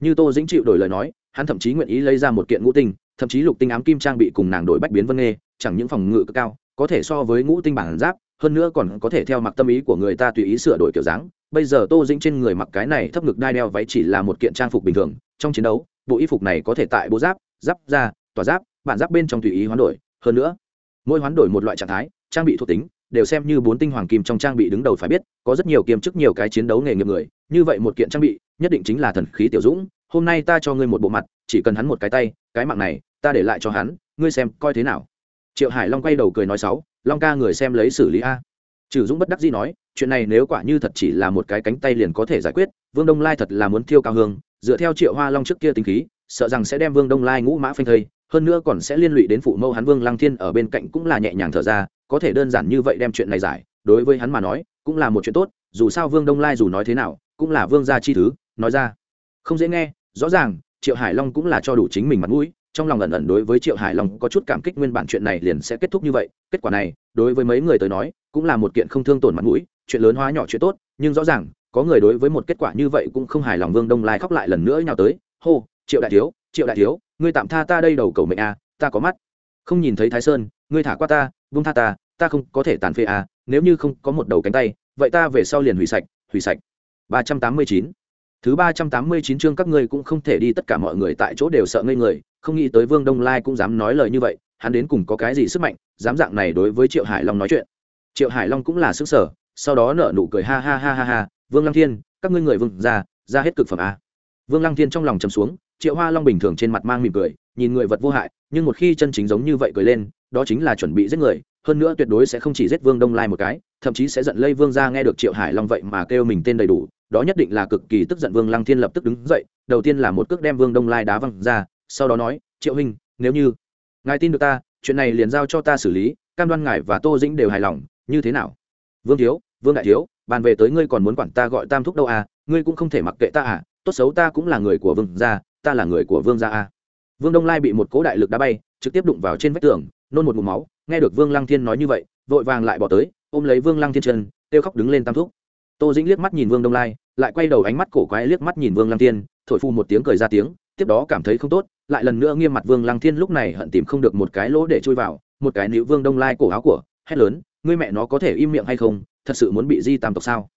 như tô dĩnh chịu đổi lời nói, hắn thậm chí nguyện ý lấy ra một kiện ngũ tinh, thậm chí lục tinh ám kim trang bị cùng nàng đổi bách biến vân nghê chẳng những phòng ngự cực cao, có thể so với ngũ tinh bản giáp, hơn nữa còn có thể theo mặc tâm ý của người ta tùy ý sửa đổi kiểu dáng. Bây giờ tô dĩnh trên người mặc cái này thấp ngực đai đeo váy chỉ là một kiện trang phục bình thường, trong chiến đấu, bộ y phục này có thể tại bộ giáp giáp ra tỏa giáp, bản giáp bên trong tùy ý hoán đổi. Hơn nữa, mỗi hoán đổi một loại trạng thái, trang bị thuộc tính, đều xem như bốn tinh hoàng kim trong trang bị đứng đầu phải biết, có rất nhiều kiêm chức nhiều cái chiến đấu nghề nghiệp người như vậy một kiện trang bị, nhất định chính là thần khí tiểu dũng, hôm nay ta cho ngươi một bộ mặt, chỉ cần hắn một cái tay, cái mạng này, ta để lại cho hắn, ngươi xem coi thế nào. Triệu hải long quay đầu cười nói sáu, long ca người xem lấy xử lý a. Trừ dũng bất đắc dĩ nói, chuyện này nếu quả như thật chỉ là một cái cánh tay liền có thể giải quyết, vương đông lai thật là muốn thiêu cao hương, dựa theo triệu hoa long trước kia tính khí, sợ rằng sẽ đem vương đông lai ngũ mã phanh thây, hơn nữa còn sẽ liên lụy đến phụ mẫu hắn vương lăng thiên ở bên cạnh cũng là nhẹ nhàng thở ra, có thể đơn giản như vậy đem chuyện này giải, đối với hắn mà nói, cũng là một chuyện tốt, dù sao vương đông lai dù nói thế nào cũng là vương gia chi thứ nói ra. Không dễ nghe rõ ràng triệu hải long cũng là cho đủ chính mình mặt mũi trong lòng ẩn ẩn đối với triệu hải long có chút cảm kích nguyên bản chuyện này liền sẽ kết thúc như vậy. Kết quả này đối với mấy người tới nói cũng là một kiện không thương tổn mặt mũi chuyện lớn hóa nhỏ chuyện tốt nhưng rõ ràng có người đối với một kết quả như vậy cũng không hài lòng vương đông lai khóc lại lần nữa nhào tới. Hô triệu đại thiếu triệu đại thiếu ngươi tạm tha ta đây đầu cầu mệnh a à, ta có mắt. Không nhìn thấy thái sơn ngươi thả qua ta vung tha ta ta không có thể tàn phê a à, nếu như không có một đầu cánh tay vậy ta về sau liền hủy sạch hủy sạch ba trăm tám mươi chín. Thứ ba trăm tám mươi chín chương các ngươi cũng không thể đi, tất cả mọi người tại chỗ đều sợ ngây người, không nghĩ tới vương đông lai cũng dám nói lời như vậy, hắn đến cùng có cái gì sức mạnh, dám dạng này đối với triệu hải long nói chuyện. Triệu hải long cũng là sức sở, sau đó nở nụ cười ha ha ha ha ha, vương lăng thiên, các ngươi người vương ra ra hết cực phẩm a vương lăng thiên trong lòng trầm xuống, triệu hoa long bình thường trên mặt mang mỉm cười, nhìn người vật vô hại, nhưng một khi chân chính giống như vậy cười lên, đó chính là chuẩn bị giết người hơn nữa tuyệt đối sẽ không chỉ giết vương đông lai một cái, thậm chí sẽ giận lây vương ra nghe được triệu hải long vậy mà kêu mình tên đầy đủ, đó nhất định là cực kỳ tức giận vương lăng thiên lập tức đứng dậy, đầu tiên là một cước đem vương đông lai đá văng ra, sau đó nói, triệu huynh, nếu như ngài tin được ta, chuyện này liền giao cho ta xử lý, cam đoan ngài và tô dĩnh đều hài lòng, như thế nào? Vương thiếu, vương đại thiếu, bàn về tới ngươi còn muốn quản ta gọi tam thúc đâu à ngươi cũng không thể mặc kệ ta à tốt xấu ta cũng là người của vương gia, ta là người của vương gia à. Vương đông lai bị một cố đại lực đá bay, trực tiếp đụng vào trên vách tường, nôn một mụ máu nghe được vương lăng thiên nói như vậy, vội vàng lại bỏ tới, ôm lấy vương lăng thiên chân, kêu khóc đứng lên tam thúc. Tô dĩnh liếc mắt nhìn vương đông lai, lại quay đầu ánh mắt cổ quái liếc mắt nhìn vương lăng thiên, thổi phu một tiếng cười ra tiếng, tiếp đó cảm thấy không tốt, lại lần nữa nghiêm mặt vương lăng thiên lúc này hận tìm không được một cái lỗ để chui vào, một cái nữ vương đông lai cổ áo của, hét lớn, ngươi mẹ nó có thể im miệng hay không? Thật sự muốn bị di tam tộc sao?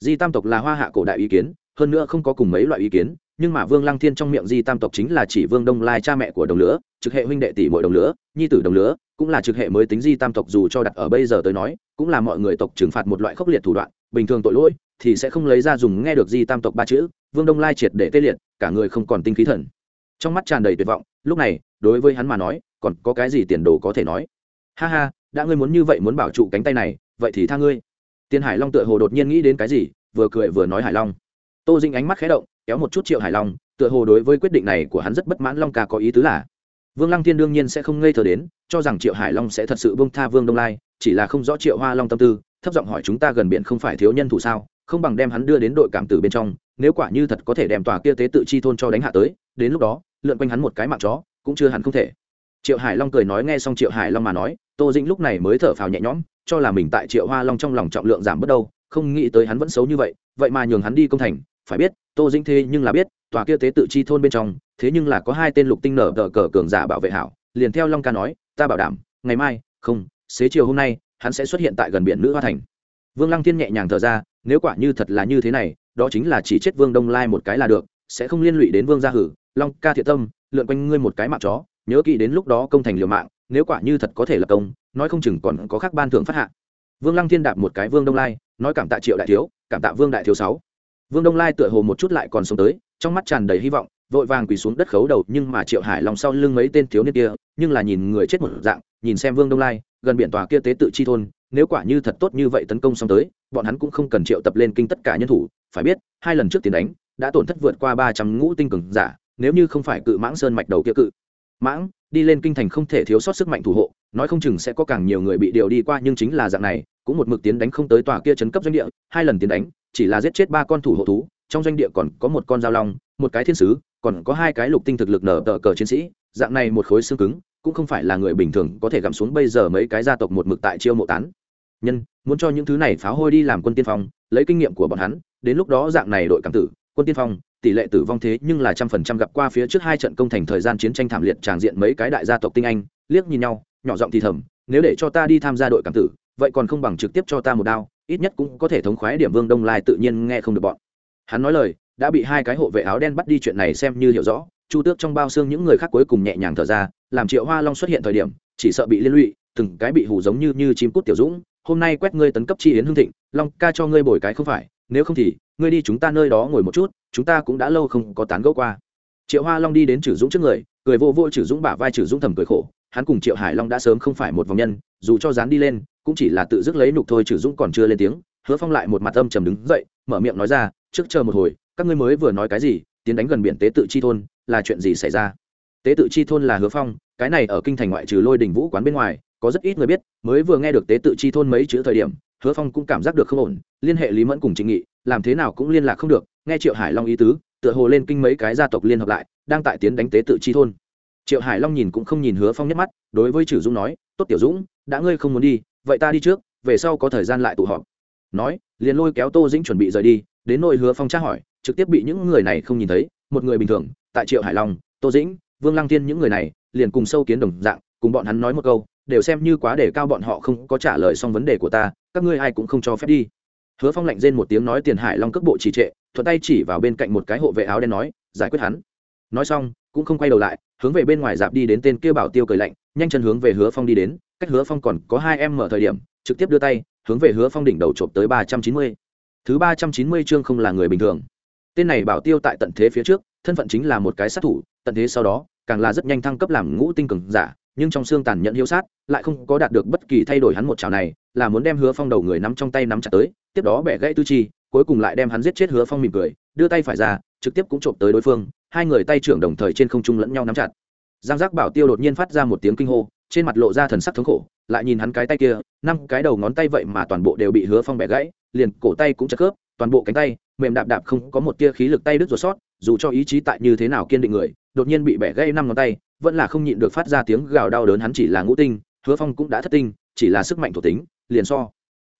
Di tam tộc là hoa hạ cổ đại ý kiến, hơn nữa không có cùng mấy loại ý kiến nhưng mà vương lăng thiên trong miệng di tam tộc chính là chỉ vương đông lai cha mẹ của đồng lứa trực hệ huynh đệ tỷ mỗi đồng lứa nhi tử đồng lứa cũng là trực hệ mới tính di tam tộc dù cho đặt ở bây giờ tới nói, cũng là mọi người tộc trừng phạt một loại khốc liệt thủ đoạn, bình thường tội lỗi thì sẽ không lấy ra dùng nghe được di tam tộc ba chữ, vương đông lai triệt để tê liệt, cả người không còn tinh khí thần. Trong mắt tràn đầy tuyệt vọng, lúc này, đối với hắn mà nói, còn có cái gì tiền đồ có thể nói? Ha ha, đã ngươi muốn như vậy muốn bảo trụ cánh tay này, vậy thì tha ngươi. Tiên hải long tựa hồ đột nhiên nghĩ đến cái gì, vừa cười vừa nói hải long. Tô dinh ánh mắt khé động kéo một chút triệu hải long, tựa hồ đối với quyết định này của hắn rất bất mãn long ca có ý tứ là, vương lăng thiên đương nhiên sẽ không ngây thờ đến, cho rằng triệu hải long sẽ thật sự bông tha vương đông lai, chỉ là không rõ triệu hoa long tâm tư, thấp giọng hỏi chúng ta gần biển không phải thiếu nhân thủ sao, không bằng đem hắn đưa đến đội cảm tử bên trong, nếu quả như thật có thể đem tòa kia tế tự chi thôn cho đánh hạ tới, đến lúc đó, lượn quanh hắn một cái mạng chó, cũng chưa hẳn không thể. Triệu hải long cười nói nghe xong triệu hải long mà nói, tô dĩnh lúc này mới thở phào nhẹ nhõm, cho là mình tại triệu hoa long trong lòng trọng lượng giảm bớt đâu, không nghĩ tới hắn vẫn xấu như vậy vậy mà nhường hắn đi công thành phải biết, tô dĩnh thế nhưng là biết, tòa kia tế tự chi thôn bên trong, thế nhưng là có hai tên lục tinh nở tờ cờ cường giả bảo vệ hảo. Liền theo long ca nói, ta bảo đảm, ngày mai, không, xế chiều hôm nay, hắn sẽ xuất hiện tại gần biển nữ hoa thành. Vương lăng thiên nhẹ nhàng thở ra, nếu quả như thật là như thế này, đó chính là chỉ chết vương đông lai một cái là được, sẽ không liên lụy đến vương gia hử. Long ca thiện tâm, lượn quanh ngươi một cái mạng chó, nhớ kỹ đến lúc đó công thành liều mạng, nếu quả như thật có thể lập công, nói không chừng còn có khác ban thưởng phát hạ. Vương lăng thiên đạp một cái vương đông lai, nói cảm tạ triệu đại thiếu, cảm tạ vương đại thiếu sáu vương đông lai tựa hồ một chút lại còn sống tới, trong mắt tràn đầy hy vọng, vội vàng quỳ xuống đất khấu đầu, nhưng mà triệu hải lòng sau lưng mấy tên thiếu niên kia, nhưng là nhìn người chết một dạng, nhìn xem vương đông lai, gần biển tòa kia tế tự chi thôn, nếu quả như thật tốt như vậy tấn công xong tới, bọn hắn cũng không cần triệu tập lên kinh tất cả nhân thủ, phải biết, hai lần trước tiền đánh, đã tổn thất vượt qua ba trăm ngũ tinh cường giả, nếu như không phải cự mãng sơn mạch đầu kia cự mãng, đi lên kinh thành không thể thiếu sót sức mạnh thủ hộ, nói không chừng sẽ có càng nhiều người bị điều đi qua, nhưng chính là dạng này, cũng một mực tiến đánh không tới tòa kia chấn cấp doanh địa, hai lần tiến đánh chỉ là giết chết ba con thủ hộ thú, trong doanh địa còn có một con dao long, một cái thiên sứ, còn có hai cái lục tinh thực lực nở tờ cờ chiến sĩ, dạng này một khối xương cứng, cũng không phải là người bình thường có thể gặm xuống bây giờ mấy cái gia tộc một mực tại chiêu mộ tán. Nhân, muốn cho những thứ này pháo hôi đi làm quân tiên phong, lấy kinh nghiệm của bọn hắn, đến lúc đó dạng này đội cảm tử, quân tiên phong, tỷ lệ tử vong thế nhưng là trăm phần trăm gặp qua phía trước hai trận công thành thời gian chiến tranh thảm liệt tràng diện mấy cái đại gia tộc tinh anh, liếc nhìn nhau, nhỏ giọng thì thầm, nếu để cho ta đi tham gia đội cảm tử, vậy còn không bằng trực tiếp cho ta một đao ít nhất cũng có thể thống khoái điểm vương đông lai tự nhiên nghe không được bọn. Hắn nói lời, đã bị hai cái hộ vệ áo đen bắt đi chuyện này xem như hiểu rõ, chu tước trong bao xương những người khác cuối cùng nhẹ nhàng thở ra, làm triệu hoa long xuất hiện thời điểm, chỉ sợ bị liên lụy, từng cái bị hủ giống như như chim cút tiểu dũng, hôm nay quét ngươi tấn cấp chi yến hương thịnh, long ca cho ngươi bồi cái không phải, nếu không thì, ngươi đi chúng ta nơi đó ngồi một chút, chúng ta cũng đã lâu không có tán gẫu qua. Triệu hoa long đi đến trừ dũng trước người, cười vô vô trừ dũng bả vai trừ dũng thầm cười khổ, hắn cùng triệu hải long đã sớm không phải một vòng nhân, dù cho dán đi lên cũng chỉ là tự dứt lấy nục thôi trừ dũng còn chưa lên tiếng, hứa phong lại một mặt âm trầm đứng dậy, mở miệng nói ra, trước chờ một hồi, các ngươi mới vừa nói cái gì, tiến đánh gần biển tế tự chi thôn, là chuyện gì xảy ra? Tế tự chi thôn là hứa phong, cái này ở kinh thành ngoại trừ lôi đình vũ quán bên ngoài, có rất ít người biết, mới vừa nghe được tế tự chi thôn mấy chữ thời điểm, hứa phong cũng cảm giác được không ổn, liên hệ lý mẫn cùng trịnh nghị, làm thế nào cũng liên lạc không được, nghe triệu hải long ý tứ, tựa hồ lên kinh mấy cái gia tộc liên hợp lại, đang tại tiến đánh tế tự chi thôn. Triệu hải long nhìn cũng không nhìn hứa phong nhắc mắt, đối với chử dũng nói, tốt tiểu dũng, đã ngươi không muốn đi vậy ta đi trước, về sau có thời gian lại tụ họp. Nói, liền lôi kéo tô dĩnh chuẩn bị rời đi, đến nôi hứa phong tra hỏi, trực tiếp bị những người này không nhìn thấy, một người bình thường, tại triệu hải long, tô dĩnh, vương lăng thiên những người này, liền cùng sâu kiến đồng dạng, cùng bọn hắn nói một câu, đều xem như quá để cao bọn họ không có trả lời xong vấn đề của ta, các ngươi ai cũng không cho phép đi. Hứa phong lạnh rên một tiếng nói tiền hải long cước bộ trì trệ, thuận tay chỉ vào bên cạnh một cái hộ vệ áo đen nói, giải quyết hắn. Nói xong, cũng không quay đầu lại hướng về bên ngoài dạp đi đến tên kia bảo tiêu cười lạnh, nhanh chân hướng về hứa phong đi đến, cách hứa phong còn có hai em mở thời điểm, trực tiếp đưa tay, hướng về hứa phong đỉnh đầu trộm tới ba trăm chín mươi. Thứ ba trăm chín mươi chương không là người bình thường. Tên này bảo tiêu tại tận thế phía trước, thân phận chính là một cái sát thủ, tận thế sau đó, càng là rất nhanh thăng cấp làm ngũ tinh cường giả, nhưng trong xương tàn nhẫn hiếu sát, lại không có đạt được bất kỳ thay đổi hắn một chảo này, là muốn đem hứa phong đầu người nắm trong tay nắm chặt tới, tiếp đó bẻ gãy tư chi, cuối cùng lại đem hắn giết chết hứa phong mỉm cười, đưa tay phải ra trực tiếp cũng trộm tới đối phương, hai người tay trưởng đồng thời trên không trung lẫn nhau nắm chặt. Giang giác bảo tiêu đột nhiên phát ra một tiếng kinh hô, trên mặt lộ ra thần sắc thống khổ, lại nhìn hắn cái tay kia, năm cái đầu ngón tay vậy mà toàn bộ đều bị hứa phong bẻ gãy, liền cổ tay cũng chật khớp, toàn bộ cánh tay, mềm đạp đạp không có một tia khí lực tay đứt ruột sót, dù cho ý chí tại như thế nào kiên định người, đột nhiên bị bẻ gãy năm ngón tay, vẫn là không nhịn được phát ra tiếng gào đau đớn hắn chỉ là ngũ tinh, hứa phong cũng đã thất tinh, chỉ là sức mạnh thuộc tính, liền so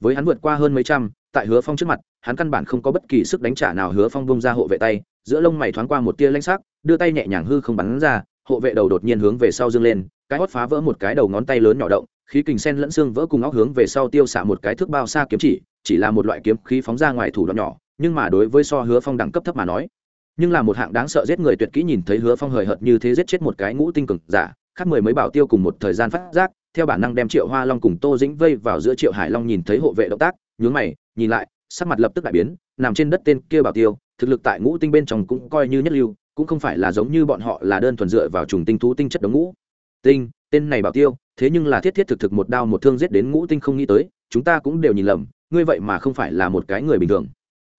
với hắn vượt qua hơn mấy trăm tại hứa phong trước mặt, hắn căn bản không có bất kỳ sức đánh trả nào, hứa phong bông ra hộ vệ tay, giữa lông mày thoáng qua một tia lanh sắc, đưa tay nhẹ nhàng hư không bắn ra, hộ vệ đầu đột nhiên hướng về sau dâng lên, cái hót phá vỡ một cái đầu ngón tay lớn nhỏ động, khí kình sen lẫn xương vỡ cùng óc hướng về sau tiêu xạ một cái thước bao xa kiếm chỉ chỉ là một loại kiếm khí phóng ra ngoài thủ đoạn nhỏ, nhưng mà đối với so hứa phong đẳng cấp thấp mà nói, nhưng là một hạng đáng sợ giết người tuyệt kỹ nhìn thấy hứa phong hời hợt như thế giết chết một cái ngũ tinh cực giả, khác mười mấy bảo tiêu cùng một thời gian phát giác, theo bản năng đem triệu hoa long cùng tô dĩnh vây vào giữa triệu hải long nhìn thấy hộ vệ động tác, nhướng mày nhìn lại, sắc mặt lập tức đại biến, nằm trên đất tên kia bảo tiêu, thực lực tại ngũ tinh bên trong cũng coi như nhất lưu, cũng không phải là giống như bọn họ là đơn thuần dựa vào trùng tinh thú tinh chất đống ngũ. Tinh, tên này bảo tiêu, thế nhưng là thiết thiết thực thực một đao một thương giết đến ngũ tinh không nghĩ tới, chúng ta cũng đều nhìn lầm, ngươi vậy mà không phải là một cái người bình thường.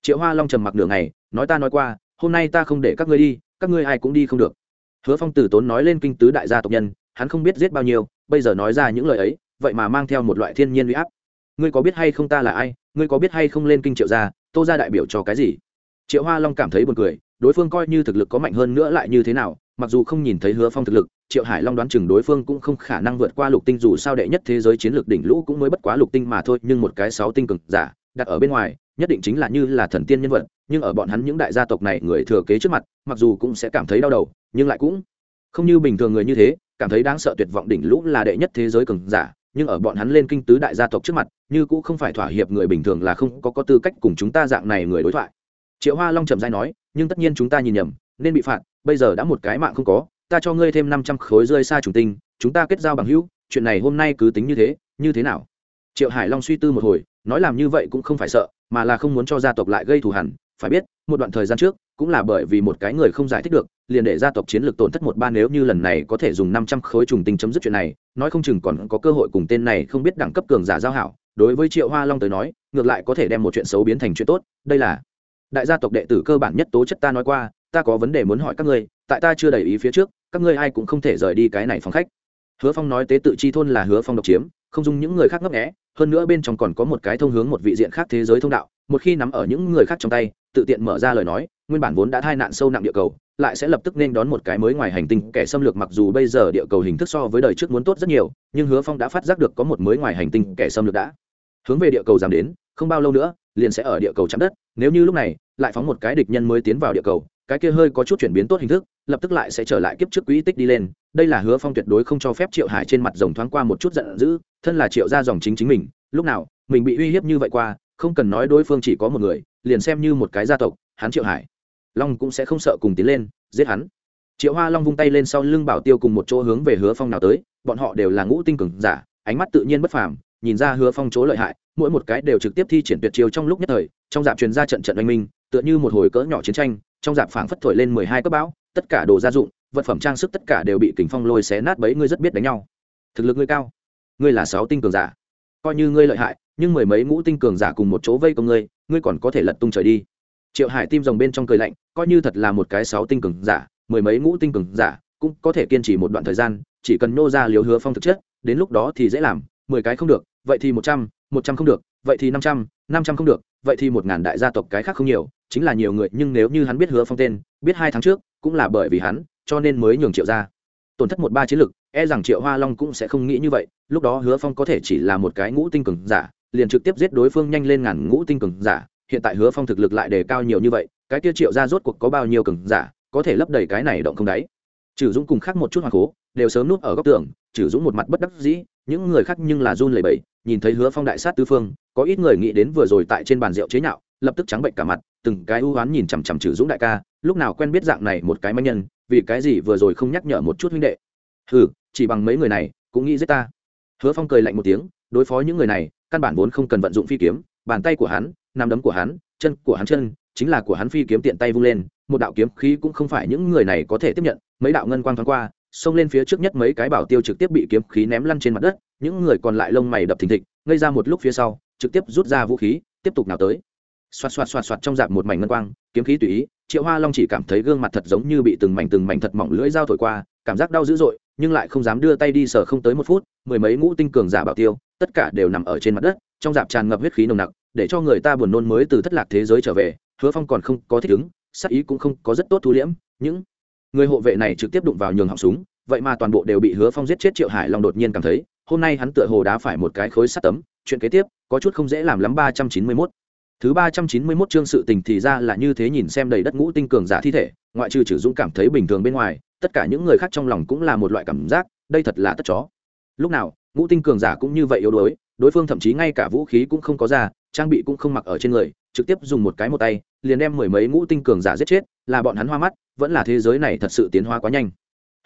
Triệu hoa long trầm mặc đường này nói ta nói qua, hôm nay ta không để các ngươi đi, các ngươi ai cũng đi không được. Hứa phong tử tốn nói lên kinh tứ đại gia tộc nhân, hắn không biết giết bao nhiêu, bây giờ nói ra những lời ấy, vậy mà mang theo một loại thiên nhiên uy áp ngươi có biết hay không ta là ai, ngươi có biết hay không lên kinh triệu gia, tô ra đại biểu cho cái gì? Triệu hoa long cảm thấy buồn cười, đối phương coi như thực lực có mạnh hơn nữa lại như thế nào, mặc dù không nhìn thấy hứa phong thực lực, triệu hải long đoán chừng đối phương cũng không khả năng vượt qua lục tinh dù sao đệ nhất thế giới chiến lược đỉnh lũ cũng mới bất quá lục tinh mà thôi, nhưng một cái sáu tinh cực giả, đặt ở bên ngoài, nhất định chính là như là thần tiên nhân vật, nhưng ở bọn hắn những đại gia tộc này người thừa kế trước mặt, mặc dù cũng sẽ cảm thấy đau đầu, nhưng lại cũng không như bình thường người như thế, cảm thấy đáng sợ tuyệt vọng đỉnh lũ là đệ nhất thế giới cường giả nhưng ở bọn hắn lên kinh tứ đại gia tộc trước mặt như cũng không phải thỏa hiệp người bình thường là không có, có tư cách cùng chúng ta dạng này người đối thoại. Triệu hoa long trầm dai nói nhưng tất nhiên chúng ta nhìn nhầm nên bị phạt bây giờ đã một cái mạng không có ta cho ngươi thêm năm trăm khối rơi xa trùng tinh chúng ta kết giao bằng hữu chuyện này hôm nay cứ tính như thế như thế nào? Triệu hải long suy tư một hồi nói làm như vậy cũng không phải sợ mà là không muốn cho gia tộc lại gây thù hẳn phải biết một đoạn thời gian trước cũng là bởi vì một cái người không giải thích được liền để gia tộc chiến lược tổn thất một ba nếu như lần này có thể dùng năm trăm khối trùng tinh chấm dứt chuyện này, nói không chừng còn có cơ hội cùng tên này không biết đẳng cấp cường giả giao hảo. Đối với triệu hoa long tới nói, ngược lại có thể đem một chuyện xấu biến thành chuyện tốt, đây là đại gia tộc đệ tử cơ bản nhất tố chất ta nói qua, ta có vấn đề muốn hỏi các ngươi, tại ta chưa đầy ý phía trước, các ngươi ai cũng không thể rời đi cái này phòng khách. Hứa phong nói tế tự chi thôn là hứa phong độc chiếm, không dùng những người khác ngấp nghẽ hơn nữa bên trong còn có một cái thông hướng một vị diện khác thế giới thông đạo, một khi nắm ở những người khác trong tay, tự tiện mở ra lời nói nguyên bản vốn đã thai nạn sâu nặng địa cầu, lại sẽ lập tức nên đón một cái mới ngoài hành tinh. Kẻ xâm lược mặc dù bây giờ địa cầu hình thức so với đời trước muốn tốt rất nhiều, nhưng hứa phong đã phát giác được có một mới ngoài hành tinh kẻ xâm lược đã hướng về địa cầu giảm đến, không bao lâu nữa, liền sẽ ở địa cầu chạm đất. Nếu như lúc này, lại phóng một cái địch nhân mới tiến vào địa cầu, cái kia hơi có chút chuyển biến tốt hình thức, lập tức lại sẽ trở lại kiếp trước quỹ tích đi lên. Đây là hứa phong tuyệt đối không cho phép triệu hải trên mặt rồng thoáng qua một chút giận dữ, thân là triệu ra dòng chính chính mình, lúc nào, mình bị uy hiếp như vậy qua, không cần nói đối phương chỉ có một người, liền xem như một cái gia tộc, hắn triệu hải long cũng sẽ không sợ cùng tiến lên, giết hắn. Triệu hoa long vung tay lên sau lưng bảo tiêu cùng một chỗ hướng về hứa phong nào tới, bọn họ đều là ngũ tinh cường giả, ánh mắt tự nhiên bất phàm, nhìn ra hứa phong chỗ lợi hại, mỗi một cái đều trực tiếp thi triển tuyệt chiêu trong lúc nhất thời, trong dạp truyền ra trận trận oanh minh, tựa như một hồi cỡ nhỏ chiến tranh, trong dạp phảng phất thổi lên mười hai cấp bão, tất cả đồ gia dụng, vật phẩm trang sức tất cả đều bị kính phong lôi xé nát bấy, ngươi rất biết đánh nhau. Thực lực ngươi cao, ngươi là sáu tinh cường giả, coi như ngươi lợi hại, nhưng mười mấy ngũ tinh cường giả cùng một chỗ vây công ngươi ngươi còn có thể lật tung trời đi triệu hải tim rồng bên trong cười lạnh, coi như thật là một cái sáu tinh cường giả, mười mấy ngũ tinh cường giả, cũng có thể kiên trì một đoạn thời gian, chỉ cần nô ra liều hứa phong thực chất, đến lúc đó thì dễ làm, mười cái không được, vậy thì một trăm một trăm không được, vậy thì năm trăm năm trăm không được, vậy thì một ngàn đại gia tộc cái khác không nhiều, chính là nhiều người, nhưng nếu như hắn biết hứa phong tên, biết hai tháng trước, cũng là bởi vì hắn, cho nên mới nhường triệu ra. Tổn thất một ba chiến lực e rằng triệu hoa long cũng sẽ không nghĩ như vậy, lúc đó hứa phong có thể chỉ là một cái ngũ tinh cường giả, liền trực tiếp giết đối phương nhanh lên ngàn ngũ tinh cường giả hiện tại hứa phong thực lực lại đề cao nhiều như vậy, cái kia triệu ra rốt cuộc có bao nhiêu cường giả, có thể lấp đầy cái này động không đáy? Trừ dũng cùng khác một chút hoàng cố, đều sớm núp ở góc tường trừ dũng một mặt bất đắc dĩ, những người khác nhưng là run lẩy bẩy, nhìn thấy hứa phong đại sát tứ phương, có ít người nghĩ đến vừa rồi tại trên bàn rượu chế nhạo, lập tức trắng bệnh cả mặt, từng cái ưu hoán nhìn chằm chằm trừ dũng đại ca, lúc nào quen biết dạng này một cái manh nhân, vì cái gì vừa rồi không nhắc nhở một chút huynh đệ? Hừ, chỉ bằng mấy người này, cũng nghĩ giết ta. Hứa phong cười lạnh một tiếng, đối phó những người này, căn bản vốn không cần vận dụng phi kiếm, bàn tay của hắn nằm đấm của hắn, chân của hắn chân, chính là của hắn phi kiếm tiện tay vung lên, một đạo kiếm khí cũng không phải những người này có thể tiếp nhận, mấy đạo ngân quang thoáng qua, xông lên phía trước nhất mấy cái bảo tiêu trực tiếp bị kiếm khí ném lăn trên mặt đất, những người còn lại lông mày đập thình thịch, ngây ra một lúc phía sau, trực tiếp rút ra vũ khí, tiếp tục nào tới. Xoạt xoạt xoạt xoạt trong dạp một mảnh ngân quang, kiếm khí tùy ý, triệu hoa long chỉ cảm thấy gương mặt thật giống như bị từng mảnh từng mảnh thật mỏng lưỡi dao thổi qua, cảm giác đau dữ dội, nhưng lại không dám đưa tay đi sờ không tới một phút, mười mấy ngũ tinh cường giả bảo tiêu, tất cả đều nằm ở trên mặt đất, trong dạp tràn ngập huyết khí nồng nặc để cho người ta buồn nôn mới từ thất lạc thế giới trở về, hứa phong còn không có thích ứng, sắc ý cũng không có rất tốt thu liễm, những người hộ vệ này trực tiếp đụng vào nhường họng súng, vậy mà toàn bộ đều bị hứa phong giết chết triệu hải long đột nhiên cảm thấy, hôm nay hắn tựa hồ đá phải một cái khối sắt tấm, chuyện kế tiếp, có chút không dễ làm lắm. ba trăm chín mươi mốt. Thứ ba trăm chín mươi mốt chương sự tình thì ra là như thế nhìn xem đầy đất ngũ tinh cường giả thi thể, ngoại trừ trừ dũng cảm thấy bình thường bên ngoài, tất cả những người khác trong lòng cũng là một loại cảm giác, đây thật là tất chó. Lúc nào, ngũ tinh cường giả cũng như vậy yếu đuối, đối phương thậm chí ngay cả vũ khí cũng không có ra trang bị cũng không mặc ở trên người, trực tiếp dùng một cái một tay, liền đem mười mấy ngũ tinh cường giả giết chết, là bọn hắn hoa mắt, vẫn là thế giới này thật sự tiến hóa quá nhanh.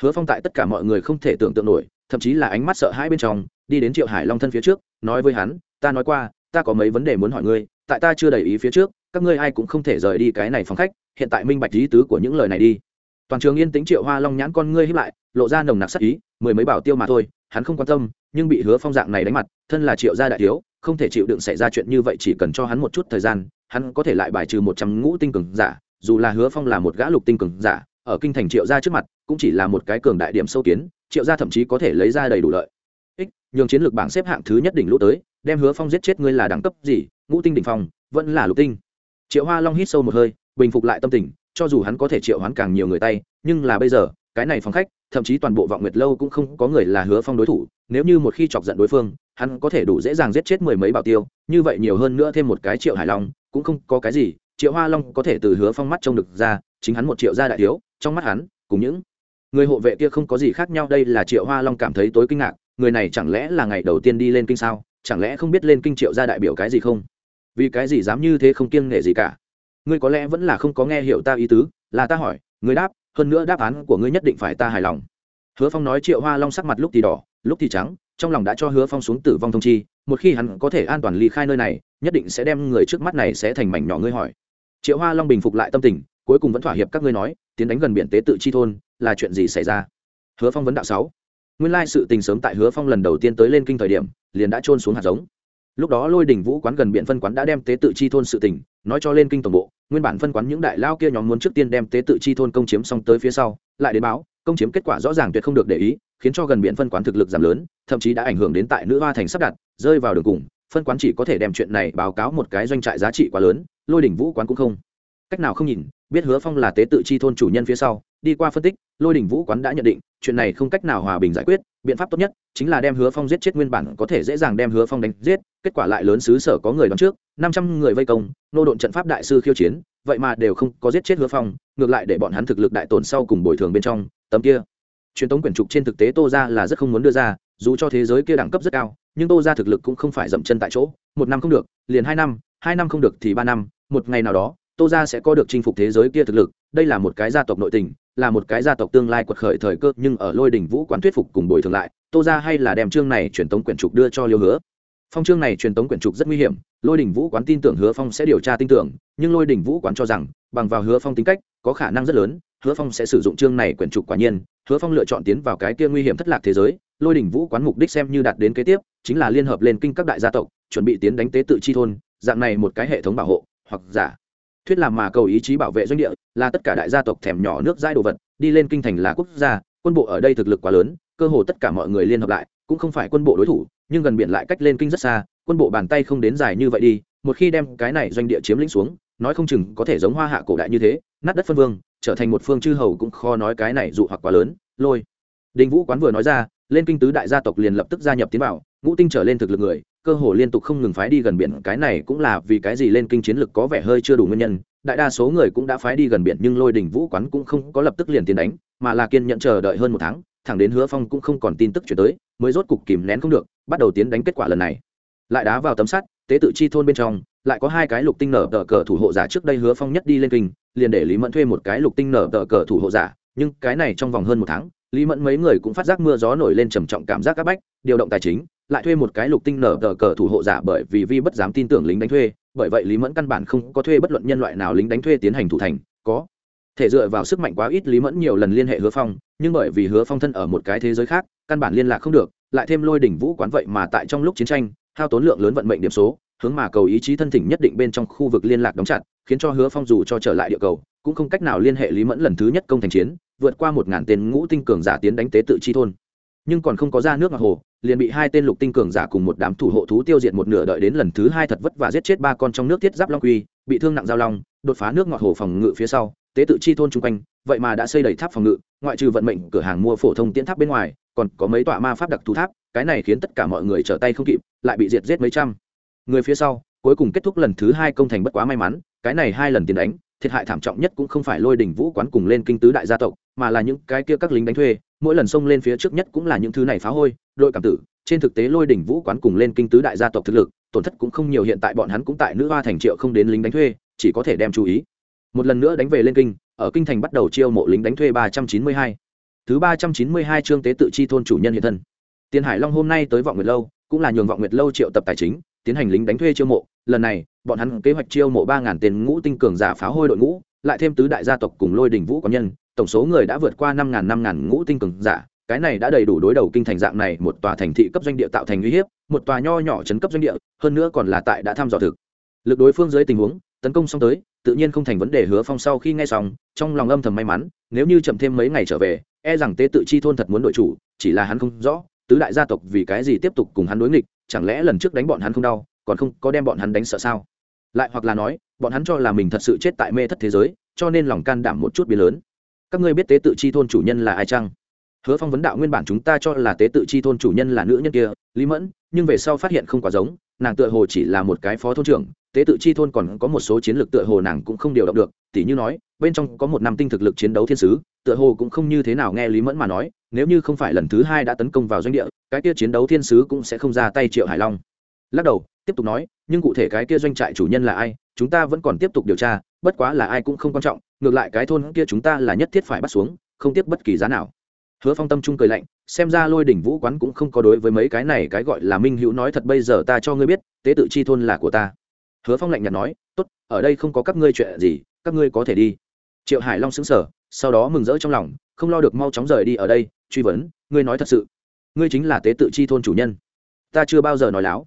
Hứa phong tại tất cả mọi người không thể tưởng tượng nổi, thậm chí là ánh mắt sợ hãi bên trong, đi đến triệu hải long thân phía trước, nói với hắn, ta nói qua, ta có mấy vấn đề muốn hỏi ngươi, tại ta chưa đầy ý phía trước, các ngươi ai cũng không thể rời đi cái này phòng khách, hiện tại minh bạch lý tứ của những lời này đi. Toàn trường yên tĩnh triệu hoa long nhãn con ngươi hiếp lại, lộ ra nồng nặc sắc ý, mười mấy bảo tiêu mà thôi hắn không quan tâm, nhưng bị hứa phong dạng này đánh mặt, thân là triệu gia đại thiếu, không thể chịu đựng xảy ra chuyện như vậy, chỉ cần cho hắn một chút thời gian, hắn có thể lại bài trừ một trăm ngũ tinh cường giả, dù là hứa phong là một gã lục tinh cường giả, ở kinh thành triệu gia trước mặt, cũng chỉ là một cái cường đại điểm sâu kiến, triệu gia thậm chí có thể lấy ra đầy đủ lợi. Ích, nhường chiến lược bảng xếp hạng thứ nhất đỉnh lũ tới, đem hứa phong giết chết ngươi là đẳng cấp gì, ngũ tinh đỉnh phong, vẫn là lục tinh. Triệu hoa long hít sâu một hơi, bình phục lại tâm tình, cho dù hắn có thể triệu hoán càng nhiều người tay, nhưng là bây giờ cái này phòng khách, thậm chí toàn bộ vọng nguyệt lâu cũng không có người là hứa phong đối thủ, nếu như một khi chọc giận đối phương, hắn có thể đủ dễ dàng giết chết mười mấy bảo tiêu, như vậy nhiều hơn nữa thêm một cái triệu hải long, cũng không có cái gì, triệu hoa long có thể từ hứa phong mắt trông được ra, chính hắn một triệu gia đại thiếu, trong mắt hắn, cùng những người hộ vệ kia không có gì khác nhau, đây là triệu hoa long cảm thấy tối kinh ngạc, người này chẳng lẽ là ngày đầu tiên đi lên kinh sao, chẳng lẽ không biết lên kinh triệu gia đại biểu cái gì không? Vì cái gì dám như thế không kiêng nể gì cả? Ngươi có lẽ vẫn là không có nghe hiểu ta ý tứ, là ta hỏi, ngươi đáp hơn nữa đáp án của ngươi nhất định phải ta hài lòng. Hứa phong nói triệu hoa long sắc mặt lúc thì đỏ, lúc thì trắng, trong lòng đã cho hứa phong xuống tử vong thông chi, một khi hắn có thể an toàn ly khai nơi này, nhất định sẽ đem người trước mắt này sẽ thành mảnh nhỏ ngươi hỏi. Triệu hoa long bình phục lại tâm tình, cuối cùng vẫn thỏa hiệp các ngươi nói, tiến đánh gần biển tế tự chi thôn, là chuyện gì xảy ra? Hứa phong vấn đạo sáu. Nguyên lai sự tình sớm tại hứa phong lần đầu tiên tới lên kinh thời điểm, liền đã trôn xuống hạt giống. Lúc đó lôi đình vũ quán gần biện phân quán đã đem tế tự chi thôn sự tình, nói cho lên kinh tổng bộ nguyên bản phân quán những đại lao kia nhóm muốn trước tiên đem tế tự chi thôn công chiếm xong tới phía sau, lại đến báo, công chiếm kết quả rõ ràng tuyệt không được để ý, khiến cho gần biển phân quán thực lực giảm lớn, thậm chí đã ảnh hưởng đến tại nữ hoa thành sắp đặt, rơi vào đường cùng, phân quán chỉ có thể đem chuyện này báo cáo một cái doanh trại giá trị quá lớn, lôi đỉnh vũ quán cũng không. Cách nào không nhìn, biết hứa phong là tế tự chi thôn chủ nhân phía sau, đi qua phân tích, lôi đỉnh vũ quán đã nhận định, chuyện này không cách nào hòa bình giải quyết biện pháp tốt nhất chính là đem hứa phong giết chết nguyên bản có thể dễ dàng đem hứa phong đánh giết, kết quả lại lớn xứ sở có người đón trước, năm trăm người vây công, nô độn trận pháp đại sư khiêu chiến, vậy mà đều không có giết chết hứa phong, ngược lại để bọn hắn thực lực đại tổn sau cùng bồi thường bên trong, tấm kia. Truyền thống quyển trục trên thực tế tô ra là rất không muốn đưa ra, dù cho thế giới kia đẳng cấp rất cao, nhưng tô ra thực lực cũng không phải dậm chân tại chỗ, một năm không được, liền hai năm hai năm không được thì ba năm, một ngày nào đó tô ra sẽ có được chinh phục thế giới kia thực lực, đây là một cái gia tộc nội tình, là một cái gia tộc tương lai quật khởi thời cơ, nhưng ở lôi đỉnh vũ quán thuyết phục cùng bồi thường lại, tô ra hay là đem chương này truyền tống quyển trục đưa cho liêu hứa. Phong chương này truyền tống quyển trục rất nguy hiểm, lôi đỉnh vũ quán tin tưởng hứa phong sẽ điều tra tin tưởng, nhưng lôi đỉnh vũ quán cho rằng, bằng vào hứa phong tính cách, có khả năng rất lớn, hứa phong sẽ sử dụng chương này quyển trục quả nhiên, hứa phong lựa chọn tiến vào cái kia nguy hiểm thất lạc thế giới, lôi đỉnh vũ quán mục đích xem như đạt đến kế tiếp, chính là liên hợp lên kinh các đại gia tộc, chuẩn bị tiến đánh tế tự chi thôn, dạng này một cái hệ thống bảo hộ, hoặc giả thuyết làm mà cầu ý chí bảo vệ doanh địa, là tất cả đại gia tộc thèm nhỏ nước dai đồ vật, đi lên kinh thành là quốc gia, quân bộ ở đây thực lực quá lớn, cơ hồ tất cả mọi người liên hợp lại, cũng không phải quân bộ đối thủ, nhưng gần biển lại cách lên kinh rất xa, quân bộ bàn tay không đến dài như vậy đi, một khi đem cái này doanh địa chiếm lĩnh xuống, nói không chừng có thể giống hoa hạ cổ đại như thế, nát đất phân vương, trở thành một phương chư hầu cũng khó nói cái này dụ hoặc quá lớn, lôi. Đinh vũ quán vừa nói ra, lên kinh tứ đại gia tộc liền lập tức gia nhập tiến vào, ngũ tinh trở lên thực lực người cơ hồ liên tục không ngừng phái đi gần biển, cái này cũng là vì cái gì lên kinh chiến lực có vẻ hơi chưa đủ nguyên nhân. Đại đa số người cũng đã phái đi gần biển, nhưng lôi đình vũ quán cũng không có lập tức liền tiến đánh, mà là kiên nhận chờ đợi hơn một tháng, thẳng đến hứa phong cũng không còn tin tức chuyển tới, mới rốt cục kìm nén không được, bắt đầu tiến đánh kết quả lần này. Lại đá vào tấm sắt, tế tự chi thôn bên trong, lại có hai cái lục tinh nở tờ cờ thủ hộ giả trước đây hứa phong nhất đi lên kinh, liền để lý mẫn thuê một cái lục tinh nở tờ cờ thủ hộ giả, nhưng cái này trong vòng hơn một tháng, lý mẫn mấy người cũng phát giác mưa gió nổi lên trầm trọng cảm giác áp bách, điều động tài chính lại thuê một cái lục tinh nở tờ cờ thủ hộ giả bởi vì vi bất dám tin tưởng lính đánh thuê. Bởi vậy lý mẫn căn bản không có thuê bất luận nhân loại nào lính đánh thuê tiến hành thủ thành. Có thể dựa vào sức mạnh quá ít, lý mẫn nhiều lần liên hệ hứa phong, nhưng bởi vì hứa phong thân ở một cái thế giới khác, căn bản liên lạc không được, lại thêm lôi đỉnh vũ quán vậy mà tại trong lúc chiến tranh, hao tốn lượng lớn vận mệnh điểm số, hướng mà cầu ý chí thân thỉnh nhất định bên trong khu vực liên lạc đóng chặt, khiến cho hứa phong dù cho trở lại địa cầu, cũng không cách nào liên hệ lý mẫn lần thứ nhất công thành chiến, vượt qua một ngàn tên ngũ tinh cường giả tiến đánh tế tự chi thôn nhưng còn không có ra nước ngọc hồ, liền bị hai tên lục tinh cường giả cùng một đám thủ hộ thú tiêu diệt một nửa đợi đến lần thứ hai thật vất và giết chết ba con trong nước thiết giáp long quy, bị thương nặng giao long, đột phá nước ngọt hồ phòng ngự phía sau, tế tự chi thôn chung quanh, vậy mà đã xây đầy tháp phòng ngự, ngoại trừ vận mệnh cửa hàng mua phổ thông tiễn tháp bên ngoài, còn có mấy tọa ma pháp đặc thù tháp, cái này khiến tất cả mọi người trở tay không kịp, lại bị diệt giết mấy trăm. Người phía sau, cuối cùng kết thúc lần thứ hai công thành bất quá may mắn, cái này hai lần tiền đánh, thiệt hại thảm trọng nhất cũng không phải lôi đỉnh vũ quán cùng lên kinh tứ đại gia tộc, mà là những cái kia các lính đánh thuê mỗi lần xông lên phía trước nhất cũng là những thứ này phá hôi, đội cảm tử. Trên thực tế lôi đỉnh vũ quán cùng lên kinh tứ đại gia tộc thực lực, tổn thất cũng không nhiều, hiện tại bọn hắn cũng tại nữ hoa thành triệu không đến lính đánh thuê, chỉ có thể đem chú ý. Một lần nữa đánh về lên kinh, ở kinh thành bắt đầu chiêu mộ lính đánh thuê ba trăm chín mươi hai. Thứ ba trăm chín mươi hai chương tế tự chi thôn chủ nhân hiện thân. Tiền hải long hôm nay tới vọng nguyệt lâu, cũng là nhường vọng nguyệt lâu triệu tập tài chính, tiến hành lính đánh thuê chiêu mộ. Lần này, bọn hắn kế hoạch chiêu mộ ba ngàn tiền ngũ tinh cường giả pháo hôi đội ngũ, lại thêm tứ đại gia tộc cùng lôi đình vũ quán nhân tổng số người đã vượt qua năm ngàn năm ngàn ngũ tinh cường giả, cái này đã đầy đủ đối đầu kinh thành dạng này, một tòa thành thị cấp doanh địa tạo thành uy hiếp, một tòa nho nhỏ chấn cấp doanh địa, hơn nữa còn là tại đã thăm dò thực. Lực đối phương dưới tình huống, tấn công xong tới, tự nhiên không thành vấn đề hứa phong sau khi nghe xong, trong lòng âm thầm may mắn, nếu như chậm thêm mấy ngày trở về e rằng tế tự chi thôn thật muốn đội chủ, chỉ là hắn không rõ, tứ đại gia tộc vì cái gì tiếp tục cùng hắn đối nghịch, chẳng lẽ lần trước đánh bọn hắn không đau, còn không có đem bọn hắn đánh sợ sao? Lại hoặc là nói, bọn hắn cho là mình thật sự chết tại mê thất thế giới, cho nên lòng can đảm một chút biến lớn các ngươi biết tế tự chi thôn chủ nhân là ai chăng? Hứa phong vấn đạo, nguyên bản chúng ta cho là tế tự chi thôn chủ nhân là nữ nhân kia, lý mẫn, nhưng về sau phát hiện không quá giống, nàng tựa hồ chỉ là một cái phó thôn trưởng, tế tự chi thôn còn có một số chiến lược tựa hồ nàng cũng không điều động được, tỉ như nói, bên trong có một năm tinh thực lực chiến đấu thiên sứ, tựa hồ cũng không như thế nào nghe lý mẫn mà nói, nếu như không phải lần thứ hai đã tấn công vào doanh địa, cái kia chiến đấu thiên sứ cũng sẽ không ra tay triệu hải long. Lắc đầu, tiếp tục nói, nhưng cụ thể cái kia doanh trại chủ nhân là ai, chúng ta vẫn còn tiếp tục điều tra bất quá là ai cũng không quan trọng, ngược lại cái thôn kia chúng ta là nhất thiết phải bắt xuống, không tiếp bất kỳ giá nào. Hứa phong tâm trung cười lạnh, xem ra lôi đỉnh vũ quán cũng không có đối với mấy cái này cái gọi là minh hữu nói thật bây giờ ta cho ngươi biết, tế tự chi thôn là của ta. Hứa phong lạnh nhạt nói, tốt, ở đây không có các ngươi chuyện gì, các ngươi có thể đi. Triệu hải long xứng sở sau đó mừng rỡ trong lòng, không lo được mau chóng rời đi ở đây, truy vấn, ngươi nói thật sự, ngươi chính là tế tự chi thôn chủ nhân. Ta chưa bao giờ nói láo.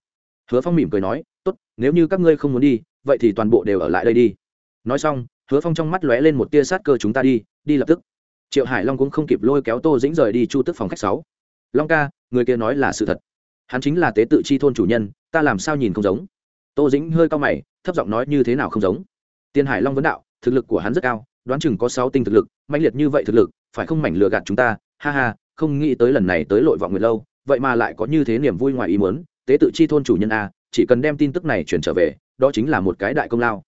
Hứa phong mỉm cười nói, tốt, nếu như các ngươi không muốn đi, vậy thì toàn bộ đều ở lại đây đi nói xong, hứa phong trong mắt lóe lên một tia sát cơ chúng ta đi đi lập tức. Triệu hải long cũng không kịp lôi kéo tô dĩnh rời đi chu tức phòng khách sáu. Long ca, người kia nói là sự thật. Hắn chính là tế tự chi thôn chủ nhân, ta làm sao nhìn không giống? Tô dĩnh hơi cao mày, thấp giọng nói như thế nào không giống? Tiên hải long vấn đạo, thực lực của hắn rất cao, đoán chừng có sáu tinh thực lực mạnh liệt như vậy thực lực, phải không mảnh lừa gạt chúng ta? Ha ha, không nghĩ tới lần này tới lội vọng nguyệt lâu, vậy mà lại có như thế niềm vui ngoài ý muốn, tế tự chi thôn chủ nhân a, chỉ cần đem tin tức này chuyển trở về, đó chính là một cái đại công lao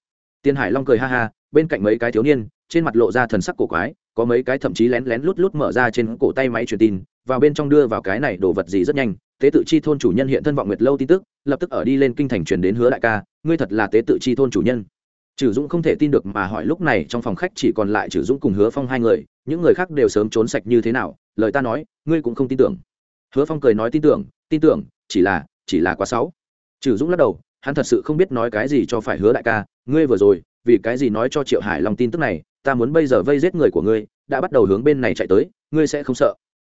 tiên hải long cười ha ha bên cạnh mấy cái thiếu niên trên mặt lộ ra thần sắc cổ quái có mấy cái thậm chí lén lén lút lút mở ra trên cổ tay máy truyền tin vào bên trong đưa vào cái này đồ vật gì rất nhanh tế tự chi thôn chủ nhân hiện thân vọng nguyệt lâu tin tức lập tức ở đi lên kinh thành truyền đến hứa đại ca ngươi thật là tế tự chi thôn chủ nhân Trử Dũng không thể tin được mà hỏi lúc này trong phòng khách chỉ còn lại Trử Dũng cùng Hứa Phong hai người, những người khác đều sớm trốn sạch như thế nào, lời ta nói, ngươi cũng không tin tưởng. Hứa Phong cười nói tin tưởng, tin tưởng, chỉ là, chỉ là quá xấu. Trử Dũng lắc đầu, hắn thật sự không biết nói cái gì cho phải Hứa đại ca, ngươi vừa rồi, vì cái gì nói cho Triệu Hải Long tin tức này, ta muốn bây giờ vây giết người của ngươi, đã bắt đầu hướng bên này chạy tới, ngươi sẽ không sợ.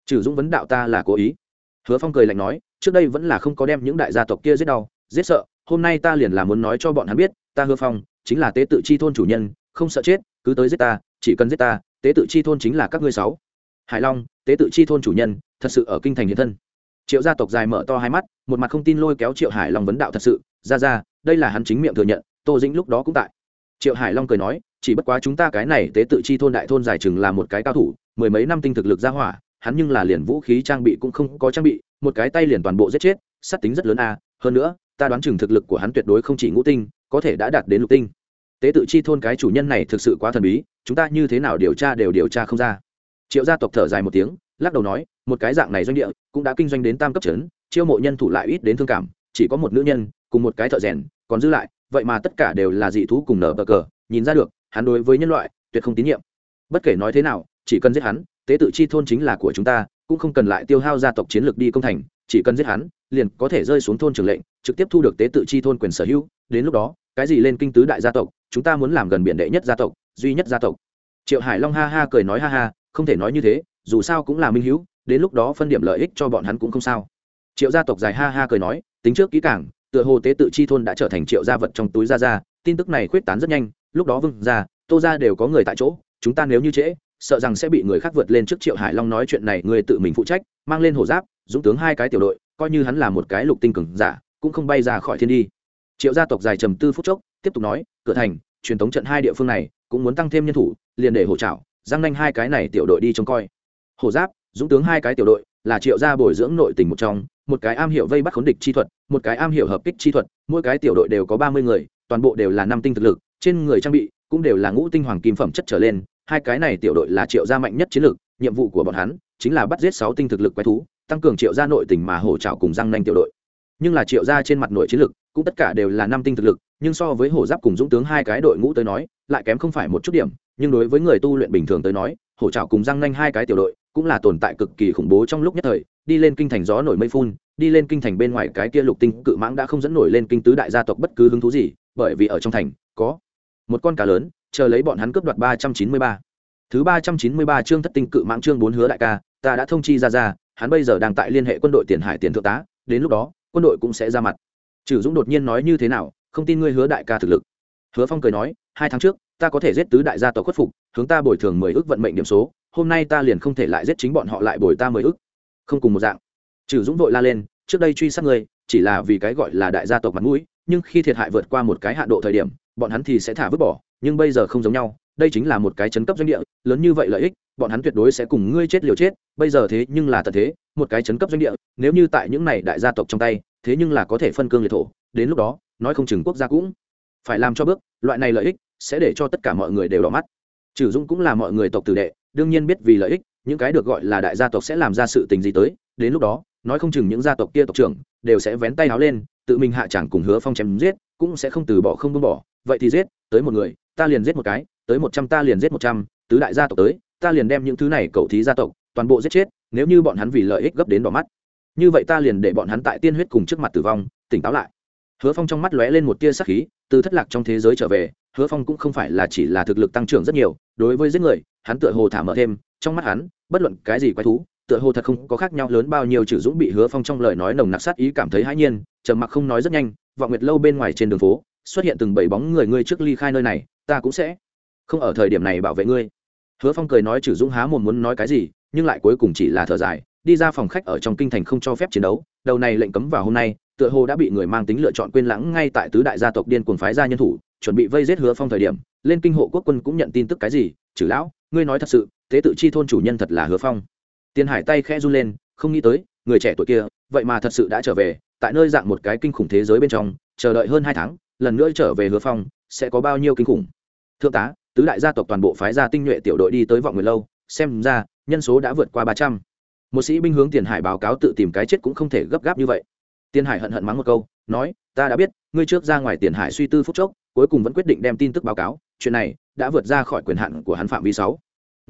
trừ Dũng vấn đạo ta là cố ý. Hứa Phong cười lạnh nói, trước đây vẫn là không có đem những đại gia tộc kia giết đau, giết sợ, hôm nay ta liền là muốn nói cho bọn hắn biết, ta Hứa Phong chính là tế tự chi thôn chủ nhân không sợ chết cứ tới giết ta chỉ cần giết ta tế tự chi thôn chính là các ngươi sáu hải long tế tự chi thôn chủ nhân thật sự ở kinh thành hiện thân triệu gia tộc dài mở to hai mắt, một mặt không tin lôi kéo triệu hải long vấn đạo thật sự. Ra ra, đây là hắn chính miệng thừa nhận, tô dĩnh lúc đó cũng tại. Triệu hải long cười nói, chỉ bất quá chúng ta cái này tế tự chi thôn đại thôn dài chừng là một cái cao thủ, mười mấy năm tinh thực lực ra hỏa, hắn nhưng là liền vũ khí trang bị cũng không có trang bị, một cái tay liền toàn bộ giết chết, sát tính rất lớn a. Hơn nữa, ta đoán chừng thực lực của hắn tuyệt đối không chỉ ngũ tinh, có thể đã đạt đến lục tinh. Tế tự chi thôn cái chủ nhân này thực sự quá thần bí, chúng ta như thế nào điều tra đều điều tra không ra. Triệu gia tộc thở dài một tiếng, lắc đầu nói, một cái dạng này doanh địa cũng đã kinh doanh đến tam cấp trấn, chiêu mộ nhân thủ lại ít đến thương cảm, chỉ có một nữ nhân, cùng một cái thợ rèn, còn giữ lại, vậy mà tất cả đều là dị thú cùng nở bờ cờ, nhìn ra được, hắn đối với nhân loại, tuyệt không tín nhiệm. Bất kể nói thế nào, chỉ cần giết hắn, tế tự chi thôn chính là của chúng ta, cũng không cần lại tiêu hao gia tộc chiến lược đi công thành, chỉ cần giết hắn, liền có thể rơi xuống thôn trưởng lệnh, trực tiếp thu được tế tự chi thôn quyền sở hữu, đến lúc đó, cái gì lên kinh tứ đại gia tộc, chúng ta muốn làm gần biển đệ nhất gia tộc, duy nhất gia tộc. Triệu hải long ha ha cười nói ha ha, không thể nói như thế, dù sao cũng là minh hữu đến lúc đó phân điểm lợi ích cho bọn hắn cũng không sao triệu gia tộc dài ha ha cười nói tính trước kỹ càng, tựa hồ tế tự chi thôn đã trở thành triệu gia vật trong túi gia gia. tin tức này khuyết tán rất nhanh lúc đó vâng gia, tô gia đều có người tại chỗ chúng ta nếu như trễ sợ rằng sẽ bị người khác vượt lên trước triệu hải long nói chuyện này người tự mình phụ trách mang lên hồ giáp dũng tướng hai cái tiểu đội coi như hắn là một cái lục tinh cường giả cũng không bay ra khỏi thiên đi triệu gia tộc dài trầm tư phút chốc tiếp tục nói cửa thành truyền thống trận hai địa phương này cũng muốn tăng thêm nhân thủ liền để hỗ trảo giang nhanh hai cái này tiểu đội đi trông coi hồ giáp dũng tướng hai cái tiểu đội, là triệu gia bồi dưỡng nội tình một trong, một cái am hiểu vây bắt khốn địch chi thuật, một cái am hiểu hợp kích chi thuật, mỗi cái tiểu đội đều có ba mươi người, toàn bộ đều là năm tinh thực lực, trên người trang bị cũng đều là ngũ tinh hoàng kim phẩm chất trở lên, hai cái này tiểu đội là triệu gia mạnh nhất chiến lược, nhiệm vụ của bọn hắn chính là bắt giết sáu tinh thực lực quái thú, tăng cường triệu gia nội tình mà hổ trào cùng răng nanh tiểu đội. Nhưng là triệu gia trên mặt nội chiến lực cũng tất cả đều là năm tinh thực lực, nhưng so với hổ giáp cùng dũng tướng hai cái đội ngũ tới nói, lại kém không phải một chút điểm, nhưng đối với người tu luyện bình thường tới nói, hổ trào cùng răng nanh hai cái tiểu đội cũng là tồn tại cực kỳ khủng bố trong lúc nhất thời, đi lên kinh thành gió nổi mây phun, đi lên kinh thành bên ngoài cái kia lục tinh cự mãng đã không dẫn nổi lên kinh tứ đại gia tộc bất cứ hứng thú gì, bởi vì ở trong thành, có một con cá lớn, chờ lấy bọn hắn cướp đoạt ba trăm chín mươi ba. Thứ ba trăm chín mươi ba chương thất tinh cự mãng chương bốn hứa đại ca, ta đã thông chi ra ra, hắn bây giờ đang tại liên hệ quân đội tiền hải tiền thượng tá, đến lúc đó, quân đội cũng sẽ ra mặt. Trừ dũng đột nhiên nói như thế nào, không tin ngươi hứa đại ca thực lực. Hứa phong cười nói, hai tháng trước, ta có thể giết tứ đại gia tộc khuất phục, hướng ta bồi thường mười ước vận mệnh điểm số hôm nay ta liền không thể lại giết chính bọn họ lại bồi ta mười ước không cùng một dạng. Trừ dũng vội la lên, trước đây truy sát ngươi, chỉ là vì cái gọi là đại gia tộc mặt mũi, nhưng khi thiệt hại vượt qua một cái hạ độ thời điểm, bọn hắn thì sẽ thả vứt bỏ, nhưng bây giờ không giống nhau, đây chính là một cái chấn cấp doanh địa, lớn như vậy lợi ích, bọn hắn tuyệt đối sẽ cùng ngươi chết liều chết, bây giờ thế nhưng là thật thế, một cái chấn cấp doanh địa, nếu như tại những này đại gia tộc trong tay, thế nhưng là có thể phân cương liệt thổ, đến lúc đó, nói không chừng quốc gia cũng phải làm cho bước, loại này lợi ích sẽ để cho tất cả mọi người đều đỏ mắt. Trừ dũng cũng là mọi người tộc tử đệ đương nhiên biết vì lợi ích, những cái được gọi là đại gia tộc sẽ làm ra sự tình gì tới, đến lúc đó, nói không chừng những gia tộc kia tộc trưởng đều sẽ vén tay áo lên, tự mình hạ chẳng cùng hứa phong chém giết, cũng sẽ không từ bỏ không buông bỏ. Vậy thì giết, tới một người, ta liền giết một cái, tới một trăm ta liền giết một trăm, tứ đại gia tộc tới, ta liền đem những thứ này cầu thí gia tộc, toàn bộ giết chết, nếu như bọn hắn vì lợi ích gấp đến đỏ mắt. Như vậy ta liền để bọn hắn tại tiên huyết cùng trước mặt tử vong, tỉnh táo lại. Hứa phong trong mắt lóe lên một tia sắc khí, từ thất lạc trong thế giới trở về, hứa phong cũng không phải là chỉ là thực lực tăng trưởng rất nhiều, đối với giết người hắn tựa hồ thả mở thêm, trong mắt hắn, bất luận cái gì quái thú, tựa hồ thật không có khác nhau lớn bao nhiêu Chử dũng bị hứa phong trong lời nói nồng nặc sát ý cảm thấy hãi nhiên, trầm mặc không nói rất nhanh, vọng nguyệt lâu bên ngoài trên đường phố, xuất hiện từng bảy bóng người ngươi trước ly khai nơi này, ta cũng sẽ không ở thời điểm này bảo vệ ngươi. Hứa phong cười nói Chử dũng há mồm muốn nói cái gì, nhưng lại cuối cùng chỉ là thở dài, đi ra phòng khách ở trong kinh thành không cho phép chiến đấu, đầu này lệnh cấm vào hôm nay, tựa hồ đã bị người mang tính lựa chọn quên lãng ngay tại tứ đại gia tộc điên cuồng phái gia nhân thủ, chuẩn bị vây giết hứa phong thời điểm, lên kinh hộ quốc quân cũng nhận tin tức cái gì chử lão ngươi nói thật sự, thế tự chi thôn chủ nhân thật là hứa phong. Tiền hải tay khẽ run lên, không nghĩ tới, người trẻ tuổi kia, vậy mà thật sự đã trở về, tại nơi dạng một cái kinh khủng thế giới bên trong, chờ đợi hơn hai tháng, lần nữa trở về hứa phong, sẽ có bao nhiêu kinh khủng. Thượng tá, tứ đại gia tộc toàn bộ phái ra tinh nhuệ tiểu đội đi tới vọng người lâu, xem ra, nhân số đã vượt qua ba trăm. Một sĩ binh hướng tiền hải báo cáo tự tìm cái chết cũng không thể gấp gáp như vậy. Tiền hải hận hận mắng một câu, nói, ta đã biết, ngươi trước ra ngoài tiền hải suy tư phút chốc, cuối cùng vẫn quyết định đem tin tức báo cáo, chuyện này đã vượt ra khỏi quyền hạn của hắn phạm vi sáu.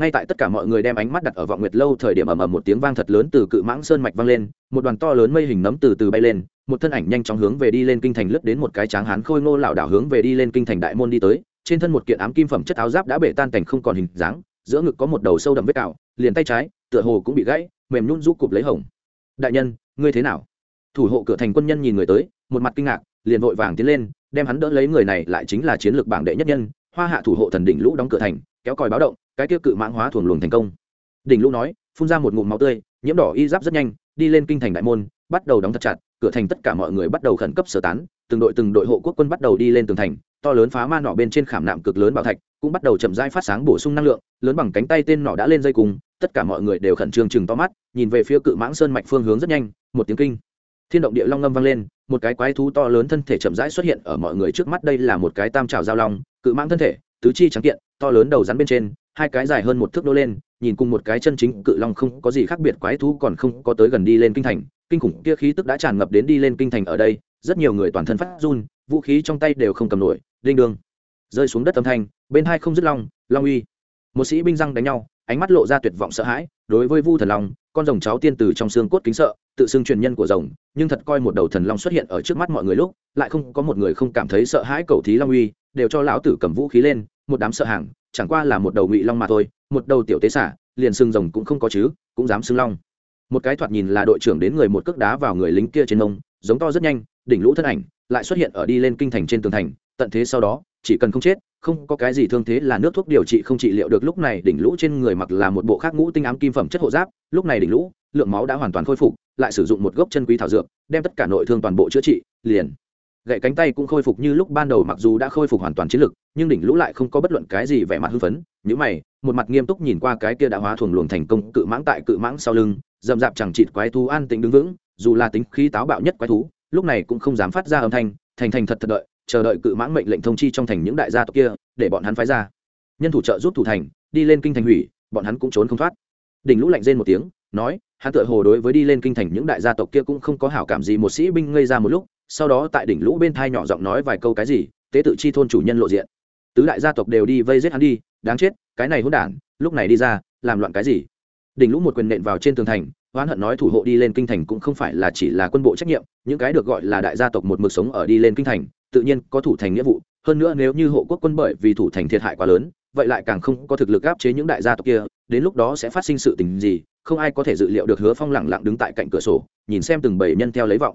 Ngay tại tất cả mọi người đem ánh mắt đặt ở vọng nguyệt lâu thời điểm ầm ầm một tiếng vang thật lớn từ cự mãng sơn mạch vang lên, một đoàn to lớn mây hình nấm từ từ bay lên, một thân ảnh nhanh chóng hướng về đi lên kinh thành lướt đến một cái tráng hán khôi ngô lảo đảo hướng về đi lên kinh thành đại môn đi tới, trên thân một kiện ám kim phẩm chất áo giáp đã bể tan cảnh không còn hình dáng, giữa ngực có một đầu sâu đậm vết cào, liền tay trái, tựa hồ cũng bị gãy, mềm nhún rũ cụp lấy hồng. Đại nhân, ngươi thế nào? Thủ hộ cửa thành quân nhân nhìn người tới, một mặt kinh ngạc, liền vội vàng tiến lên, đem hắn đỡ lấy người này lại chính là chiến lược bảng đệ nhất nhân hoa hạ thủ hộ thần đỉnh lũ đóng cửa thành, kéo còi báo động, cái tiêu cự mãng hóa thuồng luồng thành công. Đỉnh lũ nói, phun ra một ngụm máu tươi, nhiễm đỏ y giáp rất nhanh, đi lên kinh thành đại môn, bắt đầu đóng thật chặt, cửa thành tất cả mọi người bắt đầu khẩn cấp sơ tán, từng đội từng đội hộ quốc quân bắt đầu đi lên tường thành, to lớn phá ma nọ bên trên khảm nạm cực lớn bảo thạch, cũng bắt đầu chậm rãi phát sáng bổ sung năng lượng, lớn bằng cánh tay tên nọ đã lên dây cùng tất cả mọi người đều khẩn trương chừng to mắt, nhìn về phía cự mãng sơn mạch phương hướng rất nhanh, một tiếng kinh. Thiên động địa long ngâm vang lên, một cái quái thú to lớn thân thể chậm rãi xuất hiện ở mọi người trước mắt, đây là một cái tam trào giao long cự mãng thân thể, tứ chi trắng kiện, to lớn đầu rắn bên trên, hai cái dài hơn một thước đô lên, nhìn cùng một cái chân chính cự long không có gì khác biệt, quái thú còn không có tới gần đi lên kinh thành. Kinh khủng kia khí tức đã tràn ngập đến đi lên kinh thành ở đây, rất nhiều người toàn thân phát run, vũ khí trong tay đều không cầm nổi, đinh đương. Rơi xuống đất âm thanh, bên hai không dứt long long uy. Một sĩ binh răng đánh nhau, ánh mắt lộ ra tuyệt vọng sợ hãi, đối với vu thần long con rồng cháu tiên từ trong xương cốt kính sợ, tự xưng truyền nhân của rồng, nhưng thật coi một đầu thần long xuất hiện ở trước mắt mọi người lúc, lại không có một người không cảm thấy sợ hãi cầu thí long uy, đều cho lão tử cầm vũ khí lên, một đám sợ hàng chẳng qua là một đầu ngụy long mà thôi, một đầu tiểu tế xả, liền xương rồng cũng không có chứ, cũng dám xưng long. Một cái thoạt nhìn là đội trưởng đến người một cước đá vào người lính kia trên mông, giống to rất nhanh, đỉnh lũ thân ảnh, lại xuất hiện ở đi lên kinh thành trên tường thành, tận thế sau đó, chỉ cần không chết không có cái gì thương thế là nước thuốc điều trị không trị liệu được. Lúc này đỉnh lũ trên người mặc là một bộ khác ngũ tinh ám kim phẩm chất hộ giáp. Lúc này đỉnh lũ, lượng máu đã hoàn toàn khôi phục, lại sử dụng một gốc chân quý thảo dược, đem tất cả nội thương toàn bộ chữa trị, liền. Gậy cánh tay cũng khôi phục như lúc ban đầu, mặc dù đã khôi phục hoàn toàn chiến lực, nhưng đỉnh lũ lại không có bất luận cái gì vẻ mặt hưng phấn. Nhữ mày, một mặt nghiêm túc nhìn qua cái kia đã hóa thuồng luồng thành công cự mãng tại cự mãng sau lưng dầm dạp chẳng chịt quái thú an tĩnh đứng vững, dù là tính khí táo bạo nhất quái thú, lúc này cũng không dám phát ra âm thanh, thành thành thật thật đợi chờ đợi cự mãng mệnh lệnh thông chi trong thành những đại gia tộc kia, để bọn hắn phái ra. Nhân thủ trợ giúp thủ thành, đi lên kinh thành hủy, bọn hắn cũng trốn không thoát. Đỉnh lũ lạnh rên một tiếng, nói, hắn tựa hồ đối với đi lên kinh thành những đại gia tộc kia cũng không có hảo cảm gì, một sĩ binh ngây ra một lúc, sau đó tại đỉnh lũ bên thai nhỏ giọng nói vài câu cái gì, tế tự chi thôn chủ nhân lộ diện. Tứ đại gia tộc đều đi vây giết hắn đi, đáng chết, cái này hỗn đản, lúc này đi ra, làm loạn cái gì? Đỉnh lũ một quyền nện vào trên tường thành, oán hận nói thủ hộ đi lên kinh thành cũng không phải là chỉ là quân bộ trách nhiệm, những cái được gọi là đại gia tộc một mực sống ở đi lên kinh thành tự nhiên có thủ thành nghĩa vụ, hơn nữa nếu như hộ quốc quân bởi vì thủ thành thiệt hại quá lớn, vậy lại càng không có thực lực áp chế những đại gia tộc kia, đến lúc đó sẽ phát sinh sự tình gì, không ai có thể dự liệu được hứa phong lẳng lặng đứng tại cạnh cửa sổ, nhìn xem từng bảy nhân theo lấy vọng.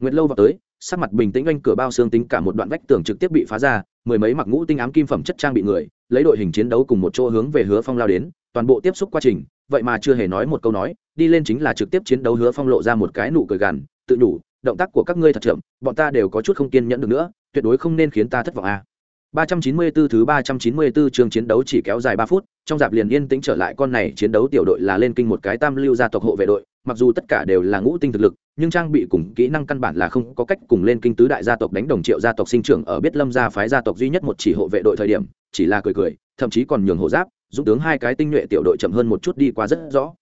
Nguyệt lâu vào tới, sắc mặt bình tĩnh anh cửa bao xương tính cả một đoạn vách tường trực tiếp bị phá ra, mười mấy mặc ngũ tinh ám kim phẩm chất trang bị người, lấy đội hình chiến đấu cùng một chỗ hướng về hứa phong lao đến, toàn bộ tiếp xúc quá trình, vậy mà chưa hề nói một câu nói, đi lên chính là trực tiếp chiến đấu hứa phong lộ ra một cái nụ cười gằn, tự đủ động tác của các ngươi thật chậm bọn ta đều có chút không kiên nhẫn được nữa tuyệt đối không nên khiến ta thất vọng a à. 394 thứ 394 trường chiến đấu chỉ kéo dài 3 phút, trong dạp liền yên tĩnh trở lại con này chiến đấu tiểu đội là lên kinh một cái tam lưu gia tộc hộ vệ đội, mặc dù tất cả đều là ngũ tinh thực lực, nhưng trang bị cùng kỹ năng căn bản là không có cách cùng lên kinh tứ đại gia tộc đánh đồng triệu gia tộc sinh trưởng ở biết lâm gia phái gia tộc duy nhất một chỉ hộ vệ đội thời điểm, chỉ là cười cười, thậm chí còn nhường hộ giáp, giúp tướng hai cái tinh nhuệ tiểu đội chậm hơn một chút đi qua rất rõ.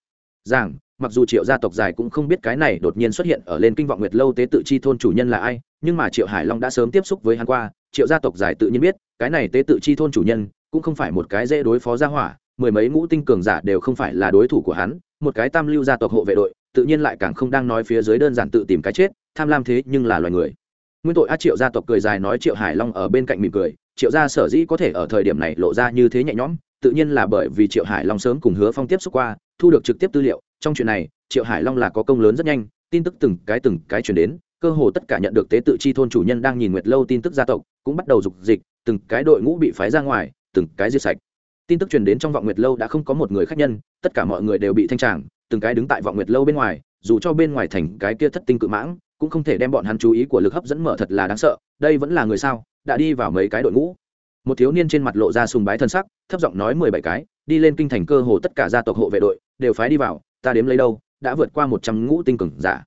Ràng, mặc dù triệu gia tộc dài cũng không biết cái này đột nhiên xuất hiện ở lên kinh vọng nguyệt lâu tế tự chi thôn chủ nhân là ai, nhưng mà triệu hải long đã sớm tiếp xúc với hắn qua, triệu gia tộc dài tự nhiên biết cái này tế tự chi thôn chủ nhân cũng không phải một cái dễ đối phó gia hỏa mười mấy ngũ tinh cường giả đều không phải là đối thủ của hắn một cái tam lưu gia tộc hộ vệ đội tự nhiên lại càng không đang nói phía dưới đơn giản tự tìm cái chết tham lam thế nhưng là loài người. Nguyên tội a triệu gia tộc cười dài nói triệu hải long ở bên cạnh mỉm cười triệu gia sở dĩ có thể ở thời điểm này lộ ra như thế nhẹ nhõm tự nhiên là bởi vì triệu hải long sớm cùng hứa phong tiếp xúc qua thu được trực tiếp tư liệu trong chuyện này, triệu hải long là có công lớn rất nhanh, tin tức từng cái từng cái chuyển đến, cơ hồ tất cả nhận được tế tự chi thôn chủ nhân đang nhìn nguyệt lâu tin tức gia tộc, cũng bắt đầu dục dịch, từng cái đội ngũ bị phái ra ngoài, từng cái diệt sạch. Tin tức truyền đến trong vọng nguyệt lâu đã không có một người khác nhân, tất cả mọi người đều bị thanh tràng, từng cái đứng tại vọng nguyệt lâu bên ngoài, dù cho bên ngoài thành cái kia thất tinh cự mãng, cũng không thể đem bọn hắn chú ý của lực hấp dẫn mở thật là đáng sợ, đây vẫn là người sao, đã đi vào mấy cái đội ngũ. Một thiếu niên trên mặt lộ ra sùng bái thân sắc, thấp giọng nói mười bảy cái, đi lên kinh thành cơ hồ tất cả gia tộc hộ vệ đội, đều phái đi vào ta đếm lấy đâu, đã vượt qua một trăm ngũ tinh cường giả.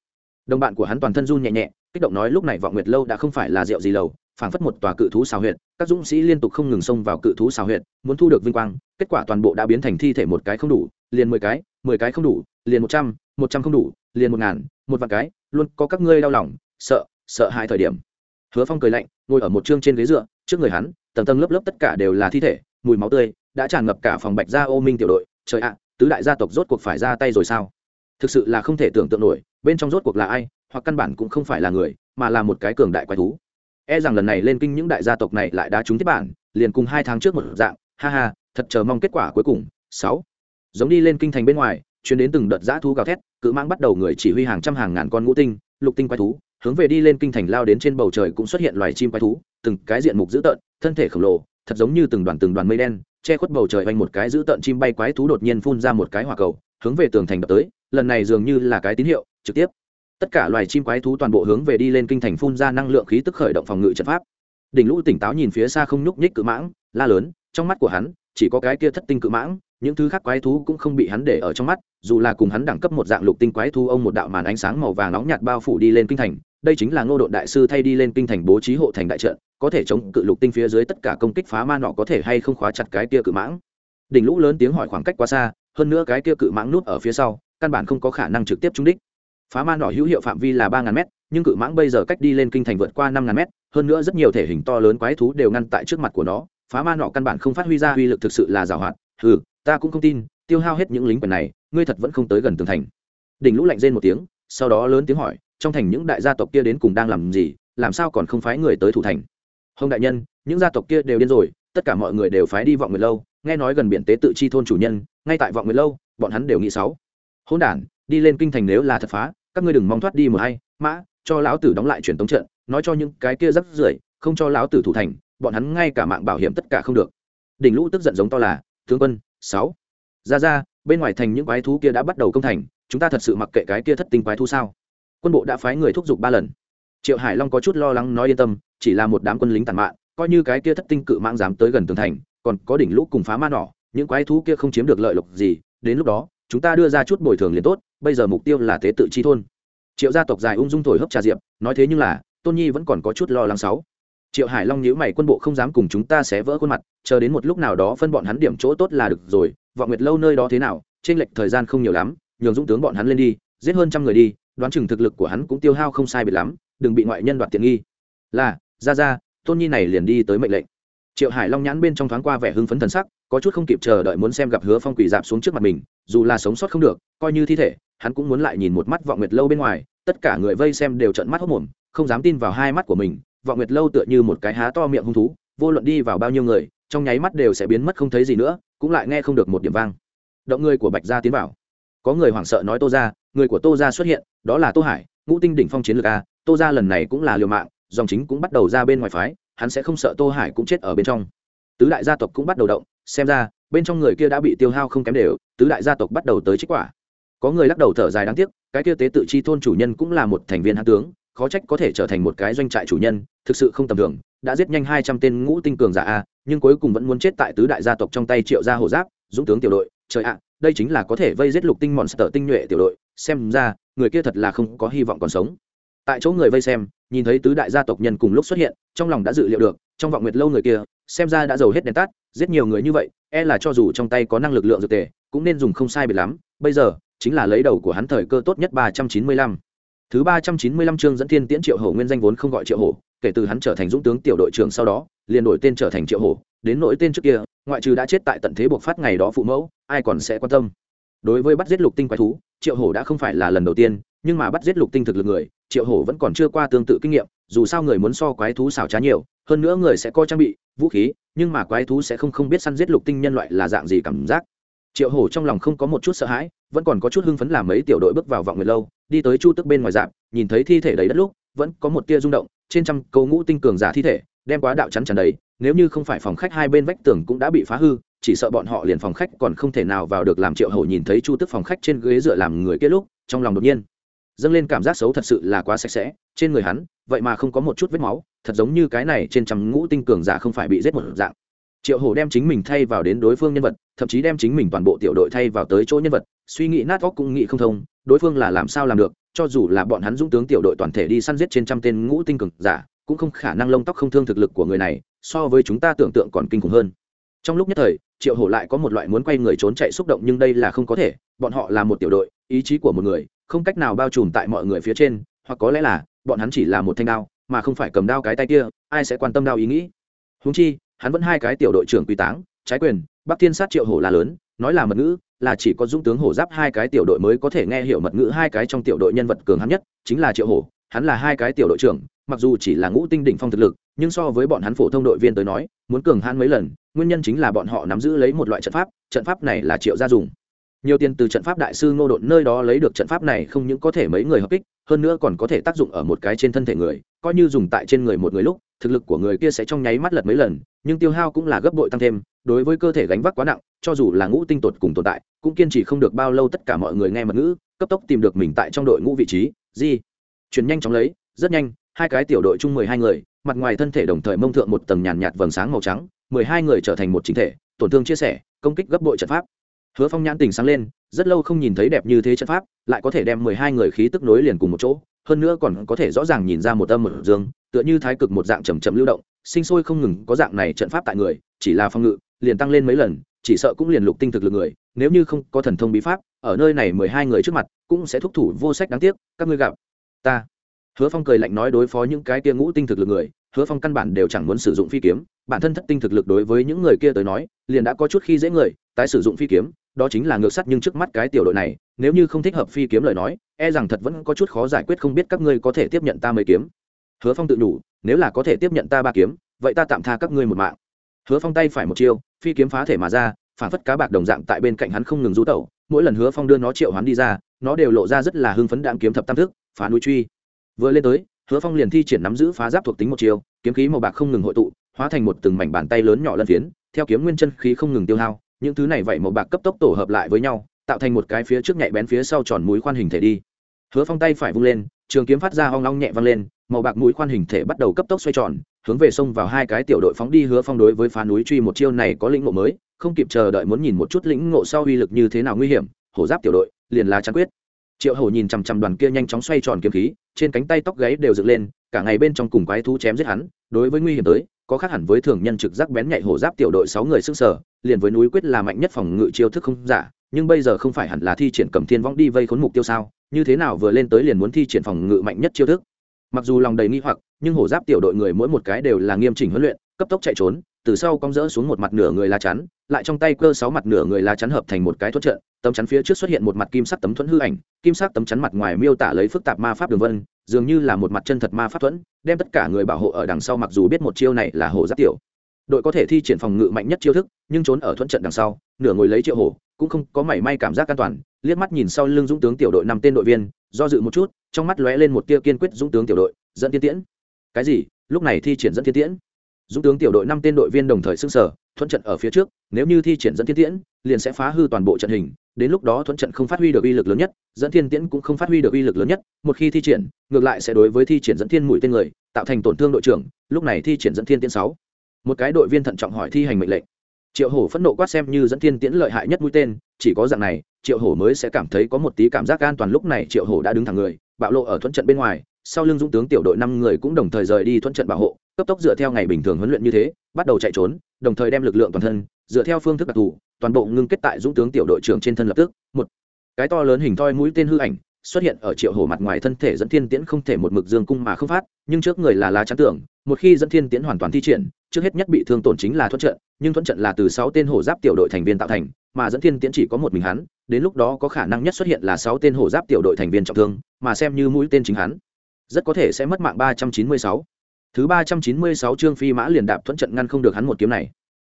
Đồng bạn của hắn toàn thân run nhẹ nhẹ, kích động nói lúc này vọng nguyệt lâu đã không phải là rượu gì lầu, phảng phất một tòa cự thú xào huyệt, các dũng sĩ liên tục không ngừng xông vào cự thú xào huyệt, muốn thu được vinh quang, kết quả toàn bộ đã biến thành thi thể một cái không đủ, liền mười cái mười cái không đủ, liền một trăm một trăm không đủ, liền một ngàn, một vạn cái, luôn có các ngươi đau lòng, sợ sợ hãi thời điểm. Hứa phong cười lạnh, ngồi ở một chương trên ghế dựa, trước người hắn, tầng tầng lớp lớp tất cả đều là thi thể, mùi máu tươi, đã tràn ngập cả phòng bạch gia ô minh tiểu đội, trời ạ tứ đại gia tộc rốt cuộc phải ra tay rồi sao? Thực sự là không thể tưởng tượng nổi, bên trong rốt cuộc là ai, hoặc căn bản cũng không phải là người, mà là một cái cường đại quái thú. E rằng lần này lên kinh những đại gia tộc này lại đã trúng tiếp bản, liền cùng hai tháng trước một dạng, ha ha, thật chờ mong kết quả cuối cùng. Sáu. Giống đi lên kinh thành bên ngoài, chuyến đến từng đợt giã thú gào thét, cự mãng bắt đầu người chỉ huy hàng trăm hàng ngàn con ngũ tinh, lục tinh quái thú, hướng về đi lên kinh thành lao đến trên bầu trời cũng xuất hiện loài chim quái thú, từng cái diện mục dữ tợn, thân thể khổng lồ, thật giống như từng đoàn từng đoàn mây đen che khuất bầu trời vanh một cái giữ tợn chim bay quái thú đột nhiên phun ra một cái hỏa cầu, hướng về tường thành đập tới, lần này dường như là cái tín hiệu, trực tiếp. Tất cả loài chim quái thú toàn bộ hướng về đi lên kinh thành phun ra năng lượng khí tức khởi động phòng ngự trận pháp. Đỉnh lũ tỉnh táo nhìn phía xa không nhúc nhích cự mãng, la lớn, trong mắt của hắn, chỉ có cái kia thất tinh cự mãng những thứ khác quái thú cũng không bị hắn để ở trong mắt, dù là cùng hắn đẳng cấp một dạng lục tinh quái thú ông một đạo màn ánh sáng màu vàng nóng nhạt bao phủ đi lên kinh thành, đây chính là ngô độn đại sư thay đi lên kinh thành bố trí hộ thành đại trận, có thể chống cự lục tinh phía dưới tất cả công kích phá ma nọ có thể hay không khóa chặt cái kia cự mãng. Đỉnh lũ lớn tiếng hỏi khoảng cách quá xa, hơn nữa cái kia cự mãng nút ở phía sau, căn bản không có khả năng trực tiếp trúng đích. Phá ma nọ hữu hiệu phạm vi là ba ngàn mét, nhưng cự mãng bây giờ cách đi lên kinh thành vượt qua năm ngàn mét, hơn nữa rất nhiều thể hình to lớn quái thú đều ngăn tại trước mặt của nó. Phá ma nọ căn bản không phát huy ra uy lực thực sự là giảo hoạt. Ừ ta cũng không tin, tiêu hao hết những lính quần này, ngươi thật vẫn không tới gần tường thành. Đỉnh lũ lạnh rên một tiếng, sau đó lớn tiếng hỏi, trong thành những đại gia tộc kia đến cùng đang làm gì, làm sao còn không phái người tới thủ thành? Hồng đại nhân, những gia tộc kia đều điên rồi, tất cả mọi người đều phái đi vọng nguyệt lâu, nghe nói gần biển tế tự chi thôn chủ nhân, ngay tại vọng nguyệt lâu, bọn hắn đều nghĩ sáu. Hôn đản, đi lên kinh thành nếu là thật phá, các ngươi đừng mong thoát đi một hay mã, cho lão tử đóng lại truyền tống trận, nói cho những cái kia rắc rưởi, không cho lão tử thủ thành, bọn hắn ngay cả mạng bảo hiểm tất cả không được. Đỉnh lũ tức giận giống to là, tướng quân sáu. Ra ra, bên ngoài thành những quái thú kia đã bắt đầu công thành, chúng ta thật sự mặc kệ cái kia thất tinh quái thú sao? Quân bộ đã phái người thúc giục ba lần. Triệu hải long có chút lo lắng nói yên tâm, chỉ là một đám quân lính tàn mạn, coi như cái kia thất tinh cự mãng dám tới gần tường thành, còn có đỉnh lũ cùng phá ma nỏ, những quái thú kia không chiếm được lợi lộc gì, đến lúc đó, chúng ta đưa ra chút bồi thường liền tốt, bây giờ mục tiêu là tế tự chi thôn. Triệu gia tộc dài ung dung thổi hấp trà diệp, nói thế nhưng là, tôn nhi vẫn còn có chút lo lắng sáu triệu hải long nhíu mày, quân bộ không dám cùng chúng ta sẽ vỡ khuôn mặt, chờ đến một lúc nào đó phân bọn hắn điểm chỗ tốt là được rồi, vọng nguyệt lâu nơi đó thế nào trên lệch thời gian không nhiều lắm, nhường dũng tướng bọn hắn lên đi, giết hơn trăm người đi, đoán chừng thực lực của hắn cũng tiêu hao không sai biệt lắm, đừng bị ngoại nhân đoạt tiện nghi. Là, ra ra, tôn nhi này liền đi tới mệnh lệnh. Triệu hải long nhãn bên trong thoáng qua vẻ hưng phấn thần sắc, có chút không kịp chờ đợi muốn xem gặp hứa phong quỷ dạp xuống trước mặt mình, dù là sống sót không được, coi như thi thể, hắn cũng muốn lại nhìn một mắt vọng nguyệt lâu bên ngoài, tất cả người vây xem đều trận mắt hốc mồm không dám tin vào hai mắt của mình vọng nguyệt lâu tựa như một cái há to miệng hung thú, vô luận đi vào bao nhiêu người, trong nháy mắt đều sẽ biến mất không thấy gì nữa, cũng lại nghe không được một điểm vang. Động người của bạch gia tiến vào. Có người hoảng sợ nói tô ra người của tô ra xuất hiện, đó là tô hải, ngũ tinh đỉnh phong chiến lược a, tô ra lần này cũng là liều mạng, dòng chính cũng bắt đầu ra bên ngoài phái, hắn sẽ không sợ tô hải cũng chết ở bên trong. Tứ đại gia tộc cũng bắt đầu động, xem ra, bên trong người kia đã bị tiêu hao không kém đều, tứ đại gia tộc bắt đầu tới trích quả. Có người lắc đầu thở dài đáng tiếc, cái kia tế tự chi thôn chủ nhân cũng là một thành viên hạ tướng khó trách có thể trở thành một cái doanh trại chủ nhân, thực sự không tầm thường, đã giết nhanh hai trăm tên ngũ tinh cường giả a, nhưng cuối cùng vẫn muốn chết tại tứ đại gia tộc trong tay triệu gia hồ giáp, dũng tướng tiểu đội. Trời ạ, đây chính là có thể vây giết lục tinh mòn sở tinh nhuệ tiểu đội, xem ra, người kia thật là không có hy vọng còn sống. Tại chỗ người vây xem, nhìn thấy tứ đại gia tộc nhân cùng lúc xuất hiện, trong lòng đã dự liệu được, trong vọng nguyệt lâu người kia, xem ra đã giàu hết đèn tắt, giết nhiều người như vậy e là cho dù trong tay có năng lực lượng dược tề, cũng nên dùng không sai biệt lắm. Bây giờ, chính là lấy đầu của hắn thời cơ tốt nhất ba trăm chín mươi lăm thứ ba trăm chín mươi lăm chương dẫn thiên tiễn triệu hổ nguyên danh vốn không gọi triệu hổ, kể từ hắn trở thành dũng tướng tiểu đội trưởng sau đó, liền đổi tên trở thành triệu hổ, đến nỗi tên trước kia, ngoại trừ đã chết tại tận thế buộc phát ngày đó phụ mẫu, ai còn sẽ quan tâm. Đối với bắt giết lục tinh quái thú, triệu hổ đã không phải là lần đầu tiên, nhưng mà bắt giết lục tinh thực lực người, triệu hổ vẫn còn chưa qua tương tự kinh nghiệm, dù sao người muốn so quái thú xảo trá nhiều, hơn nữa người sẽ có trang bị, vũ khí, nhưng mà quái thú sẽ không không biết săn giết lục tinh nhân loại là dạng gì cảm giác. Triệu hổ trong lòng không có một chút sợ hãi, vẫn còn có chút hưng phấn làm mấy tiểu đội bước vào vọng người lâu đi tới chu tức bên ngoài dạp, nhìn thấy thi thể đầy đất lúc, vẫn có một tia rung động, trên trăm câu ngũ tinh cường giả thi thể, đem quá đạo chắn chắn đầy, nếu như không phải phòng khách hai bên vách tường cũng đã bị phá hư, chỉ sợ bọn họ liền phòng khách còn không thể nào vào được làm triệu hầu nhìn thấy chu tức phòng khách trên ghế dựa làm người kia lúc, trong lòng đột nhiên dâng lên cảm giác xấu thật sự là quá sạch sẽ, trên người hắn, vậy mà không có một chút vết máu, thật giống như cái này trên trăm ngũ tinh cường giả không phải bị giết một dạng. Triệu hổ đem chính mình thay vào đến đối phương nhân vật, thậm chí đem chính mình toàn bộ tiểu đội thay vào tới chỗ nhân vật suy nghĩ nát óc cũng nghĩ không thông, đối phương là làm sao làm được, cho dù là bọn hắn dũng tướng tiểu đội toàn thể đi săn giết trên trăm tên ngũ tinh cường giả, cũng không khả năng lông tóc không thương thực lực của người này, so với chúng ta tưởng tượng còn kinh khủng hơn. Trong lúc nhất thời, triệu hổ lại có một loại muốn quay người trốn chạy xúc động nhưng đây là không có thể, bọn họ là một tiểu đội, ý chí của một người, không cách nào bao trùm tại mọi người phía trên, hoặc có lẽ là, bọn hắn chỉ là một thanh đao, mà không phải cầm đao cái tay kia, ai sẽ quan tâm đao ý nghĩ? Huống chi, hắn vẫn hai cái tiểu đội trưởng quy táng, trái quyền, bắc thiên sát triệu hổ là lớn nói là mật ngữ, là chỉ có dũng tướng hổ giáp hai cái tiểu đội mới có thể nghe hiểu mật ngữ hai cái trong tiểu đội nhân vật cường hắn nhất, chính là triệu hổ, hắn là hai cái tiểu đội trưởng, mặc dù chỉ là ngũ tinh đỉnh phong thực lực, nhưng so với bọn hắn phổ thông đội viên tới nói, muốn cường hắn mấy lần, nguyên nhân chính là bọn họ nắm giữ lấy một loại trận pháp trận pháp này là triệu gia dùng. Nhiều tiền từ trận pháp đại sư ngô đột nơi đó lấy được trận pháp này không những có thể mấy người hợp kích, hơn nữa còn có thể tác dụng ở một cái trên thân thể người, coi như dùng tại trên người một người lúc, thực lực của người kia sẽ trong nháy mắt lật mấy lần, nhưng tiêu hao cũng là gấp bội tăng thêm đối với cơ thể gánh vác quá nặng, cho dù là ngũ tinh tột cùng tồn tại, cũng kiên trì không được bao lâu tất cả mọi người nghe mật ngữ, cấp tốc tìm được mình tại trong đội ngũ vị trí, di. Chuyển nhanh chóng lấy, rất nhanh, hai cái tiểu đội chung mười hai người, mặt ngoài thân thể đồng thời mông thượng một tầng nhàn nhạt vầng sáng màu trắng, mười hai người trở thành một chính thể, tổn thương chia sẻ, công kích gấp bội trận pháp. Hứa phong nhãn tình sáng lên, rất lâu không nhìn thấy đẹp như thế trận pháp, lại có thể đem mười hai người khí tức nối liền cùng một chỗ, hơn nữa còn có thể rõ ràng nhìn ra một âm một dương, tựa như thái cực một dạng chầm chậm lưu động, sinh sôi không ngừng có dạng này trận pháp tại người, chỉ là phong ngự liền tăng lên mấy lần, chỉ sợ cũng liền lục tinh thực lực người, nếu như không có thần thông bí pháp, ở nơi này mười hai người trước mặt, cũng sẽ thúc thủ vô sách đáng tiếc, các ngươi gặp. Ta. Hứa phong cười lạnh nói đối phó những cái kia ngũ tinh thực lực người, hứa phong căn bản đều chẳng muốn sử dụng phi kiếm, bản thân thất tinh thực lực đối với những người kia tới nói, liền đã có chút khi dễ người, tái sử dụng phi kiếm, đó chính là ngược sắt nhưng trước mắt cái tiểu đội này, nếu như không thích hợp phi kiếm lời nói e rằng thật vẫn có chút khó giải quyết không biết các ngươi có thể tiếp nhận ta mấy kiếm. Hứa phong tự đủ nếu là có thể tiếp nhận ta ba kiếm, vậy ta tạm tha các ngươi một mạng. Hứa phong tay phải một chiêu phi kiếm phá thể mà ra, phản phất cá bạc đồng dạng tại bên cạnh hắn không ngừng rú tẩu, mỗi lần hứa phong đưa nó triệu hắn đi ra, nó đều lộ ra rất là hưng phấn đạn kiếm thập tam thức, phá núi truy. Vừa lên tới, hứa phong liền thi triển nắm giữ phá giáp thuộc tính một chiều kiếm khí màu bạc không ngừng hội tụ, hóa thành một từng mảnh bàn tay lớn nhỏ lân phiến, theo kiếm nguyên chân khí không ngừng tiêu hao, những thứ này vậy màu bạc cấp tốc tổ hợp lại với nhau, tạo thành một cái phía trước nhạy bén phía sau tròn mũi khoan hình thể đi. Hứa phong tay phải vung lên, trường kiếm phát ra hoang long nhẹ văng lên, màu bạc mũi khoan hình thể bắt đầu cấp tốc xoay tròn hướng về sông vào hai cái tiểu đội phóng đi hứa phong đối với phá núi truy một chiêu này có lĩnh ngộ mới, không kịp chờ đợi muốn nhìn một chút lĩnh ngộ sau uy lực như thế nào nguy hiểm, hổ giáp tiểu đội, liền là chắn quyết. Triệu hổ nhìn chằm chằm đoàn kia nhanh chóng xoay tròn kiếm khí, trên cánh tay tóc gáy đều dựng lên, cả ngày bên trong cùng quái thú chém giết hắn, đối với nguy hiểm tới, có khác hẳn với thường nhân trực giác bén nhạy hổ giáp tiểu đội sáu người xưng sở liền với núi quyết là mạnh nhất phòng ngự chiêu thức không giả, nhưng bây giờ không phải hẳn là thi triển cầm thiên võng đi vây khốn mục tiêu sao, như thế nào vừa lên tới liền muốn thi triển phòng ngự mạnh nhất chiêu thức mặc dù lòng đầy nghi hoặc, nhưng hổ giáp tiểu đội người mỗi một cái đều là nghiêm chỉnh huấn luyện, cấp tốc chạy trốn, từ sau cong rỡ xuống một mặt nửa người lá chắn, lại trong tay cơ sáu mặt nửa người lá chắn hợp thành một cái thuẫn trận, tấm chắn phía trước xuất hiện một mặt kim sắc tấm thuẫn hư ảnh, kim sắc tấm chắn mặt ngoài miêu tả lấy phức tạp ma pháp đường vân, dường như là một mặt chân thật ma pháp thuẫn, đem tất cả người bảo hộ ở đằng sau mặc dù biết một chiêu này là hổ giáp tiểu. Đội có thể thi triển phòng ngự mạnh nhất chiêu thức, nhưng trốn ở thuẫn trận đằng sau, nửa ngồi lấy triệu hổ, cũng không có mảy may cảm giác an toàn, liếc mắt nhìn sau lưng dũng tướng tiểu đội năm tên đội viên, do dự một chút trong mắt lóe lên một tia kiên quyết dũng tướng tiểu đội, dẫn tiên tiễn. Cái gì? Lúc này thi triển dẫn tiên tiễn? Dũng tướng tiểu đội năm tên đội viên đồng thời xưng sở thuận trận ở phía trước, nếu như thi triển dẫn tiên tiễn, liền sẽ phá hư toàn bộ trận hình, đến lúc đó thuận trận không phát huy được uy lực lớn nhất, dẫn thiên tiễn cũng không phát huy được uy lực lớn nhất, một khi thi triển, ngược lại sẽ đối với thi triển dẫn thiên mũi tên người, tạo thành tổn thương đội trưởng, lúc này thi triển dẫn thiên tiễn sáu. Một cái đội viên thận trọng hỏi thi hành mệnh lệnh. Triệu hổ phẫn nộ quát xem như dẫn thiên tiễn lợi hại nhất mũi tên, chỉ có dạng này, triệu hổ mới sẽ cảm thấy có một tí cảm giác an toàn, lúc này triệu hổ đã đứng thẳng người bạo lộ ở thuận trận bên ngoài, sau lưng dũng tướng tiểu đội năm người cũng đồng thời rời đi thuận trận bảo hộ, cấp tốc dựa theo ngày bình thường huấn luyện như thế, bắt đầu chạy trốn, đồng thời đem lực lượng toàn thân, dựa theo phương thức đặc thù, toàn bộ ngưng kết tại dũng tướng tiểu đội trưởng trên thân lập tức. Một, cái to lớn hình thoi mũi tên hư ảnh xuất hiện ở triệu hổ mặt ngoài thân thể dẫn thiên tiễn không thể một mực dương cung mà không phát, nhưng trước người là lá chắn tưởng một khi dẫn thiên tiễn hoàn toàn thi triển trước hết nhất bị thương tổn chính là thuận trận, nhưng thuận trận là từ sáu tên hổ giáp tiểu đội thành viên tạo thành, mà dẫn thiên tiễn chỉ có một mình hắn, đến lúc đó có khả năng nhất xuất hiện là sáu tên hổ giáp tiểu đội thành viên trọng thương, mà xem như mũi tên chính hắn, rất có thể sẽ mất mạng ba trăm chín mươi sáu. Thứ ba trăm chín mươi sáu chương phi mã liền đạp thuận trận ngăn không được hắn một kiếm này.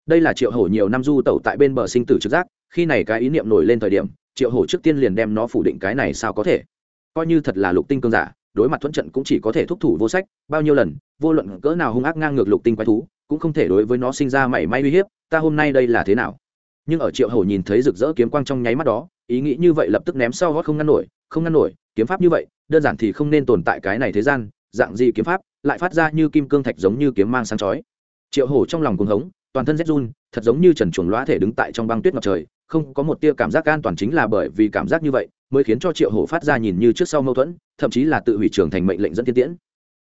Đây là triệu hổ nhiều năm du tẩu tại bên bờ sinh tử trực giác, khi này cái ý niệm nổi lên thời điểm, triệu hổ trước tiên liền đem nó phủ định cái này sao có thể. Coi như thật là lục tinh cương giả, đối mặt thuận trận cũng chỉ có thể thúc thủ vô sách, bao nhiêu lần, vô luận cỡ nào hung ác ngang ngược lục tinh quái thú cũng không thể đối với nó sinh ra mảy may uy hiếp, ta hôm nay đây là thế nào? Nhưng ở triệu hổ nhìn thấy rực rỡ kiếm quang trong nháy mắt đó, ý nghĩ như vậy lập tức ném sau gót không ngăn nổi, không ngăn nổi, kiếm pháp như vậy, đơn giản thì không nên tồn tại cái này thế gian, dạng gì kiếm pháp, lại phát ra như kim cương thạch giống như kiếm mang sáng chói. Triệu hổ trong lòng cuồng hống, toàn thân rét run, thật giống như trần chuồng loa thể đứng tại trong băng tuyết ngập trời, không có một tia cảm giác an toàn chính là bởi vì cảm giác như vậy mới khiến cho triệu hổ phát ra nhìn như trước sau mâu thuẫn, thậm chí là tự hủy trưởng thành mệnh lệnh dẫn thiên tiễn.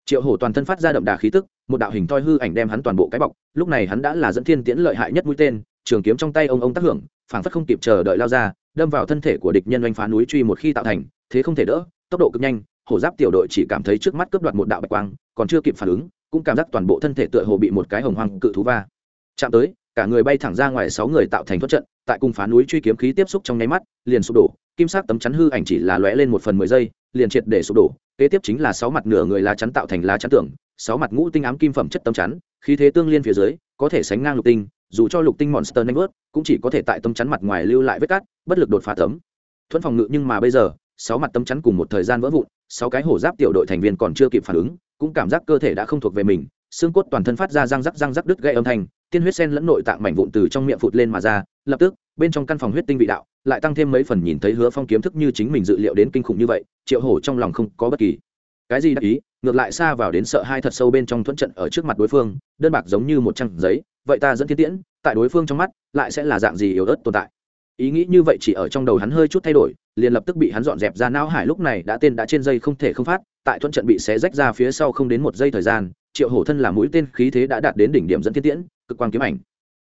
Triệu hổ toàn thân phát ra đậm đà khí tức một đạo hình thoi hư ảnh đem hắn toàn bộ cái bọc, lúc này hắn đã là dẫn thiên tiễn lợi hại nhất mũi tên, trường kiếm trong tay ông ông tác hưởng, phảng phất không kịp chờ đợi lao ra, đâm vào thân thể của địch nhân oanh phá núi truy một khi tạo thành, thế không thể đỡ, tốc độ cực nhanh, hổ giáp tiểu đội chỉ cảm thấy trước mắt cướp đoạt một đạo bạch quang, còn chưa kịp phản ứng, cũng cảm giác toàn bộ thân thể tựa hồ bị một cái hồng hoang cự thú va chạm tới, cả người bay thẳng ra ngoài sáu người tạo thành thoát trận, tại cùng phá núi truy kiếm khí tiếp xúc trong nháy mắt, liền sụp đổ, kim sắc tấm chắn hư ảnh chỉ là lóe lên một phần mười giây, liền triệt để sụp đổ, kế tiếp chính là sáu mặt nửa người lá chắn tạo thành lá chắn tưởng sáu mặt ngũ tinh ám kim phẩm chất tâm chắn, khí thế tương liên phía dưới, có thể sánh ngang lục tinh, dù cho lục tinh monster nanh vớt cũng chỉ có thể tại tâm chắn mặt ngoài lưu lại vết cát bất lực đột phá tấm. Thuẫn phòng ngự nhưng mà bây giờ, sáu mặt tâm chắn cùng một thời gian vỡ vụn, sáu cái hổ giáp tiểu đội thành viên còn chưa kịp phản ứng, cũng cảm giác cơ thể đã không thuộc về mình, xương cốt toàn thân phát ra răng rắc răng rắc đứt gây âm thanh, tiên huyết sen lẫn nội tạng mảnh vụn từ trong miệng phụt lên mà ra, lập tức, bên trong căn phòng huyết tinh vị đạo lại tăng thêm mấy phần nhìn thấy hứa phong kiếm thức như chính mình dự liệu đến kinh khủng như vậy, triệu hổ trong lòng không có bất kỳ cái gì đắc ý ngược lại xa vào đến sợ hai thật sâu bên trong thuẫn trận ở trước mặt đối phương, đơn bạc giống như một trang giấy, vậy ta dẫn thiên tiễn, tại đối phương trong mắt, lại sẽ là dạng gì yếu ớt tồn tại? Ý nghĩ như vậy chỉ ở trong đầu hắn hơi chút thay đổi, liền lập tức bị hắn dọn dẹp ra não hải lúc này đã tên đã trên dây không thể không phát, tại thuận trận bị xé rách ra phía sau không đến một giây thời gian, triệu hổ thân là mũi tên khí thế đã đạt đến đỉnh điểm dẫn thiên tiễn, cực quang kiếm ảnh.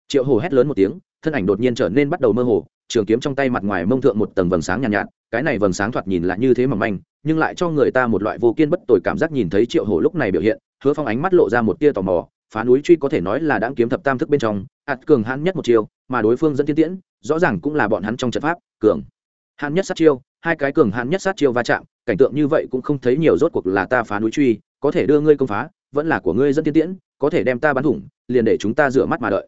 Triệu hổ hét lớn một tiếng, thân ảnh đột nhiên trở nên bắt đầu mơ hồ trường kiếm trong tay mặt ngoài mông thượng một tầng vầng sáng nhàn nhạt, nhạt cái này vầng sáng thoạt nhìn lại như thế mỏng manh nhưng lại cho người ta một loại vô kiên bất tồi cảm giác nhìn thấy triệu hổ lúc này biểu hiện hứa phong ánh mắt lộ ra một tia tò mò phá núi truy có thể nói là đã kiếm thập tam thức bên trong ạt cường hãn nhất một chiêu mà đối phương dẫn tiên tiễn rõ ràng cũng là bọn hắn trong trận pháp cường hãn nhất sát chiêu hai cái cường hãn nhất sát chiêu va chạm cảnh tượng như vậy cũng không thấy nhiều rốt cuộc là ta phá núi truy có thể đưa ngươi công phá vẫn là của ngươi dẫn tiên tiễn có thể đem ta bắn thủng liền để chúng ta rửa mắt mà đợi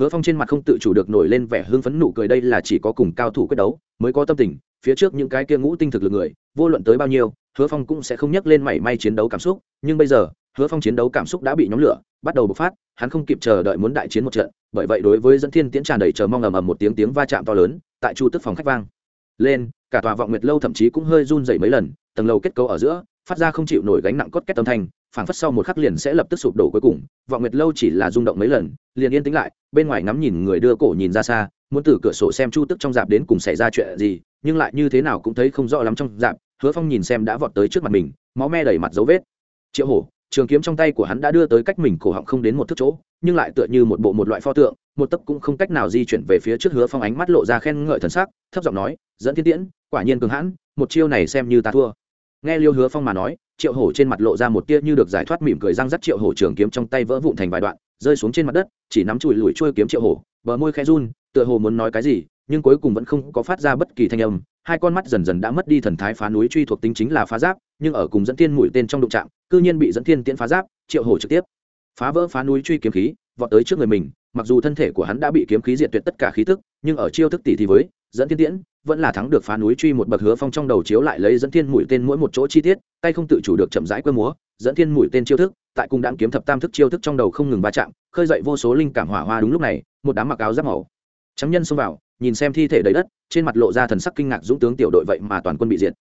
hứa phong trên mặt không tự chủ được nổi lên vẻ hưng phấn nụ cười đây là chỉ có cùng cao thủ quyết đấu mới có tâm tình, phía trước những cái kia ngũ tinh thực lực người, vô luận tới bao nhiêu, hứa phong cũng sẽ không nhắc lên mảy may chiến đấu cảm xúc, nhưng bây giờ, hứa phong chiến đấu cảm xúc đã bị nhóm lửa, bắt đầu bộc phát, hắn không kịp chờ đợi muốn đại chiến một trận, bởi vậy đối với dẫn thiên tiễn tràn đầy chờ mong ầm ầm một tiếng tiếng va chạm to lớn, tại chu tức phòng khách vang lên, cả tòa vọng nguyệt lâu thậm chí cũng hơi run dậy mấy lần, tầng lầu kết cấu ở giữa, phát ra không chịu nổi gánh nặng cốt kết âm thanh phảng phất sau một khắc liền sẽ lập tức sụp đổ cuối cùng, vọng nguyệt lâu chỉ là rung động mấy lần, liền yên tĩnh lại, bên ngoài ngắm nhìn người đưa cổ nhìn ra xa, muốn từ cửa sổ xem chu tức trong dạp đến cùng xảy ra chuyện gì, nhưng lại như thế nào cũng thấy không rõ lắm trong dạp, hứa phong nhìn xem đã vọt tới trước mặt mình, máu me đầy mặt dấu vết. Triệu hổ, trường kiếm trong tay của hắn đã đưa tới cách mình cổ họng không đến một thước chỗ, nhưng lại tựa như một bộ một loại pho tượng, một tấc cũng không cách nào di chuyển về phía trước hứa phong ánh mắt lộ ra khen ngợi thần sắc, thấp giọng nói, dẫn thiên tiễn, quả nhiên cường hãn, một chiêu này xem như ta thua nghe liêu hứa phong mà nói, triệu hổ trên mặt lộ ra một tia như được giải thoát mỉm cười răng rắc triệu hổ trường kiếm trong tay vỡ vụn thành vài đoạn, rơi xuống trên mặt đất, chỉ nắm chùi lùi trôi kiếm triệu hổ, bờ môi khẽ run, tựa hồ muốn nói cái gì, nhưng cuối cùng vẫn không có phát ra bất kỳ thanh âm. Hai con mắt dần dần đã mất đi thần thái phá núi truy thuộc tính chính là phá giáp, nhưng ở cùng dẫn thiên mũi tên trong đụng trạm cư nhiên bị dẫn thiên tiễn phá giáp, triệu hổ trực tiếp phá vỡ phá núi truy kiếm khí, vọt tới trước người mình, mặc dù thân thể của hắn đã bị kiếm khí diệt tuyệt tất cả khí tức, nhưng ở chiêu thức tỷ thì với dẫn thiên tiễn vẫn là thắng được phá núi truy một bậc hứa phong trong đầu chiếu lại lấy dẫn thiên mũi tên mỗi một chỗ chi tiết, tay không tự chủ được chậm rãi quơ múa, dẫn thiên mũi tên chiêu thức, tại cung đạn kiếm thập tam thức chiêu thức trong đầu không ngừng va chạm, khơi dậy vô số linh cảm hỏa hoa đúng lúc này, một đám mặc áo giáp màu trắng nhân xông vào, nhìn xem thi thể đầy đất, trên mặt lộ ra thần sắc kinh ngạc dũng tướng tiểu đội vậy mà toàn quân bị diệt.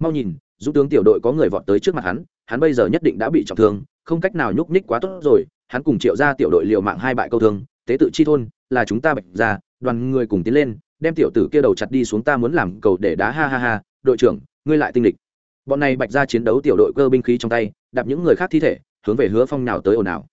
Mau nhìn, dũng tướng tiểu đội có người vọt tới trước mặt hắn hắn bây giờ nhất định đã bị trọng thương, không cách nào nhúc nhích quá tốt rồi, hắn cùng triệu ra tiểu đội liều mạng hai bại câu thương, tế tự chi thôn, là chúng ta bạch ra đoàn người cùng tiến lên đem tiểu tử kia đầu chặt đi xuống ta muốn làm cầu để đá, ha ha ha. Đội trưởng, ngươi lại tinh lịch. Bọn này bạch ra chiến đấu tiểu đội cơ binh khí trong tay, đạp những người khác thi thể, hướng về hứa phong nào tới ồn ào.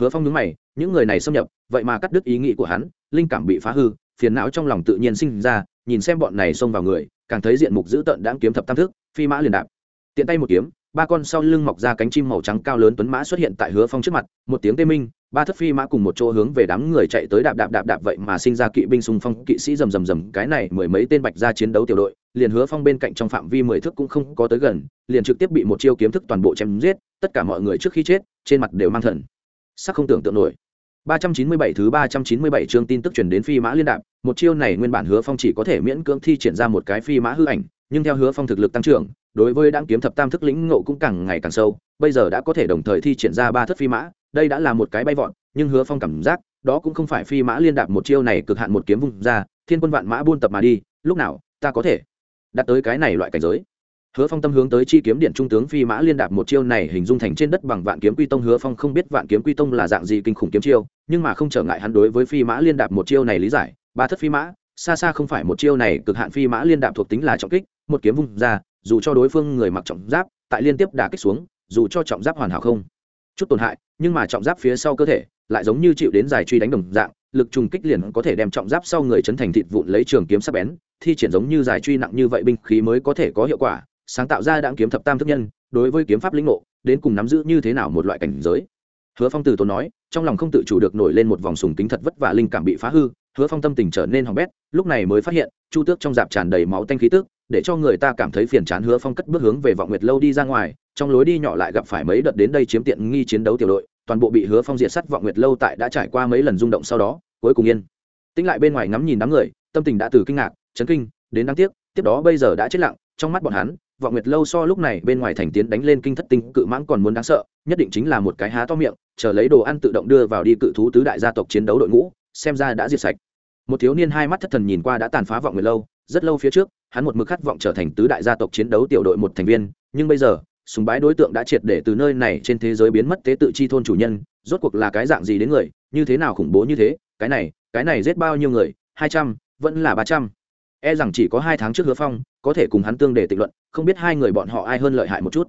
Hứa phong nhúng mày, những người này xâm nhập, vậy mà cắt đứt ý nghĩ của hắn, linh cảm bị phá hư, phiền não trong lòng tự nhiên sinh ra, nhìn xem bọn này xông vào người, càng thấy diện mục dữ tợn đáng kiếm thập tam thức, phi mã liền đạp. Tiện tay một kiếm ba con sau lưng mọc ra cánh chim màu trắng cao lớn tuấn mã xuất hiện tại hứa phong trước mặt một tiếng tê minh ba thất phi mã cùng một chỗ hướng về đám người chạy tới đạp đạp đạp đạp vậy mà sinh ra kỵ binh xung phong kỵ sĩ rầm rầm rầm cái này mười mấy tên bạch ra chiến đấu tiểu đội liền hứa phong bên cạnh trong phạm vi mười thước cũng không có tới gần liền trực tiếp bị một chiêu kiếm thức toàn bộ chém giết tất cả mọi người trước khi chết trên mặt đều mang thần. Sắc không tưởng tượng nổi. 397 thứ 397 chương tin tức truyền đến phi mã liên đạp, một chiêu này nguyên bản Hứa Phong chỉ có thể miễn cưỡng thi triển ra một cái phi mã hư ảnh, nhưng theo Hứa Phong thực lực tăng trưởng, đối với đáng kiếm thập tam thức lĩnh ngộ cũng càng ngày càng sâu, bây giờ đã có thể đồng thời thi triển ra ba thất phi mã, đây đã là một cái bay vọn, nhưng Hứa Phong cảm giác, đó cũng không phải phi mã liên đạp một chiêu này cực hạn một kiếm vung ra, thiên quân vạn mã buôn tập mà đi, lúc nào ta có thể đạt tới cái này loại cảnh giới. Hứa phong tâm hướng tới chi kiếm điện trung tướng phi mã liên đạp một chiêu này hình dung thành trên đất bằng vạn kiếm quy tông hứa phong không biết vạn kiếm quy tông là dạng gì kinh khủng kiếm chiêu nhưng mà không trở ngại hắn đối với phi mã liên đạp một chiêu này lý giải ba thất phi mã xa xa không phải một chiêu này cực hạn phi mã liên đạp thuộc tính là trọng kích một kiếm vung ra dù cho đối phương người mặc trọng giáp, tại liên tiếp đả kích xuống, dù cho trọng giáp hoàn hảo không, chút tổn hại, nhưng mà trọng giáp phía sau cơ thể lại giống như chịu đến giải truy đánh đồng dạng, lực trùng kích liền có thể đem trọng giáp sau người chấn thành thịt vụn lấy trường kiếm sắc bén, thi triển giống như giải truy nặng như vậy binh khí mới có thể có hiệu quả, sáng tạo ra đạn kiếm thập tam thức nhân, đối với kiếm pháp lĩnh ngộ, đến cùng nắm giữ như thế nào một loại cảnh giới. Hứa phong từ tốn nói, trong lòng không tự chủ được nổi lên một vòng sùng kính thật vất vả linh cảm bị phá hư, hứa phong tâm tình trở nên hỏng bét, lúc này mới phát hiện, chu tước trong dạp tràn đầy máu tanh khí tước để cho người ta cảm thấy phiền chán hứa phong cất bước hướng về vọng nguyệt lâu đi ra ngoài, trong lối đi nhỏ lại gặp phải mấy đợt đến đây chiếm tiện nghi chiến đấu tiểu đội, toàn bộ bị hứa phong diệt sắt vọng nguyệt lâu tại đã trải qua mấy lần rung động sau đó, cuối cùng yên. Tính lại bên ngoài ngắm nhìn đám người, tâm tình đã từ kinh ngạc, chấn kinh, đến đáng tiếc, tiếp đó bây giờ đã chết lặng, trong mắt bọn hắn, vọng nguyệt lâu so lúc này bên ngoài thành tiến đánh lên kinh thất tinh, cự mãng còn muốn đáng sợ, nhất định chính là một cái há to miệng, chờ lấy đồ ăn tự động đưa vào đi cự thú tứ đại gia tộc chiến đấu đội ngũ, xem ra đã diệt sạch. Một thiếu niên hai mắt thất thần nhìn qua đã tàn phá vọng nguyệt lâu, rất lâu phía trước hắn một mực khát vọng trở thành tứ đại gia tộc chiến đấu tiểu đội một thành viên nhưng bây giờ súng bái đối tượng đã triệt để từ nơi này trên thế giới biến mất tế tự chi thôn chủ nhân rốt cuộc là cái dạng gì đến người như thế nào khủng bố như thế cái này cái này giết bao nhiêu người hai trăm vẫn là ba trăm. E rằng chỉ có hai tháng trước hứa phong có thể cùng hắn tương để tịnh luận không biết hai người bọn họ ai hơn lợi hại một chút.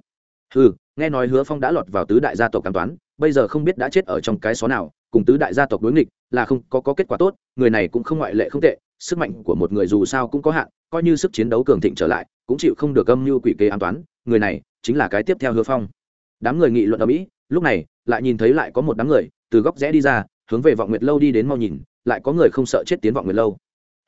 Ừ nghe nói hứa phong đã lọt vào tứ đại gia tộc cảm toán bây giờ không biết đã chết ở trong cái xó nào cùng tứ đại gia tộc đối nghịch là không có, có kết quả tốt người này cũng không ngoại lệ không tệ sức mạnh của một người dù sao cũng có hạn, coi như sức chiến đấu cường thịnh trở lại, cũng chịu không được âm mưu quỷ kế an toán người này chính là cái tiếp theo hứa phong. Đám người nghị luận ở mỹ, lúc này lại nhìn thấy lại có một đám người từ góc rẽ đi ra, hướng về vọng nguyệt lâu đi đến mau nhìn, lại có người không sợ chết tiến vọng nguyệt lâu.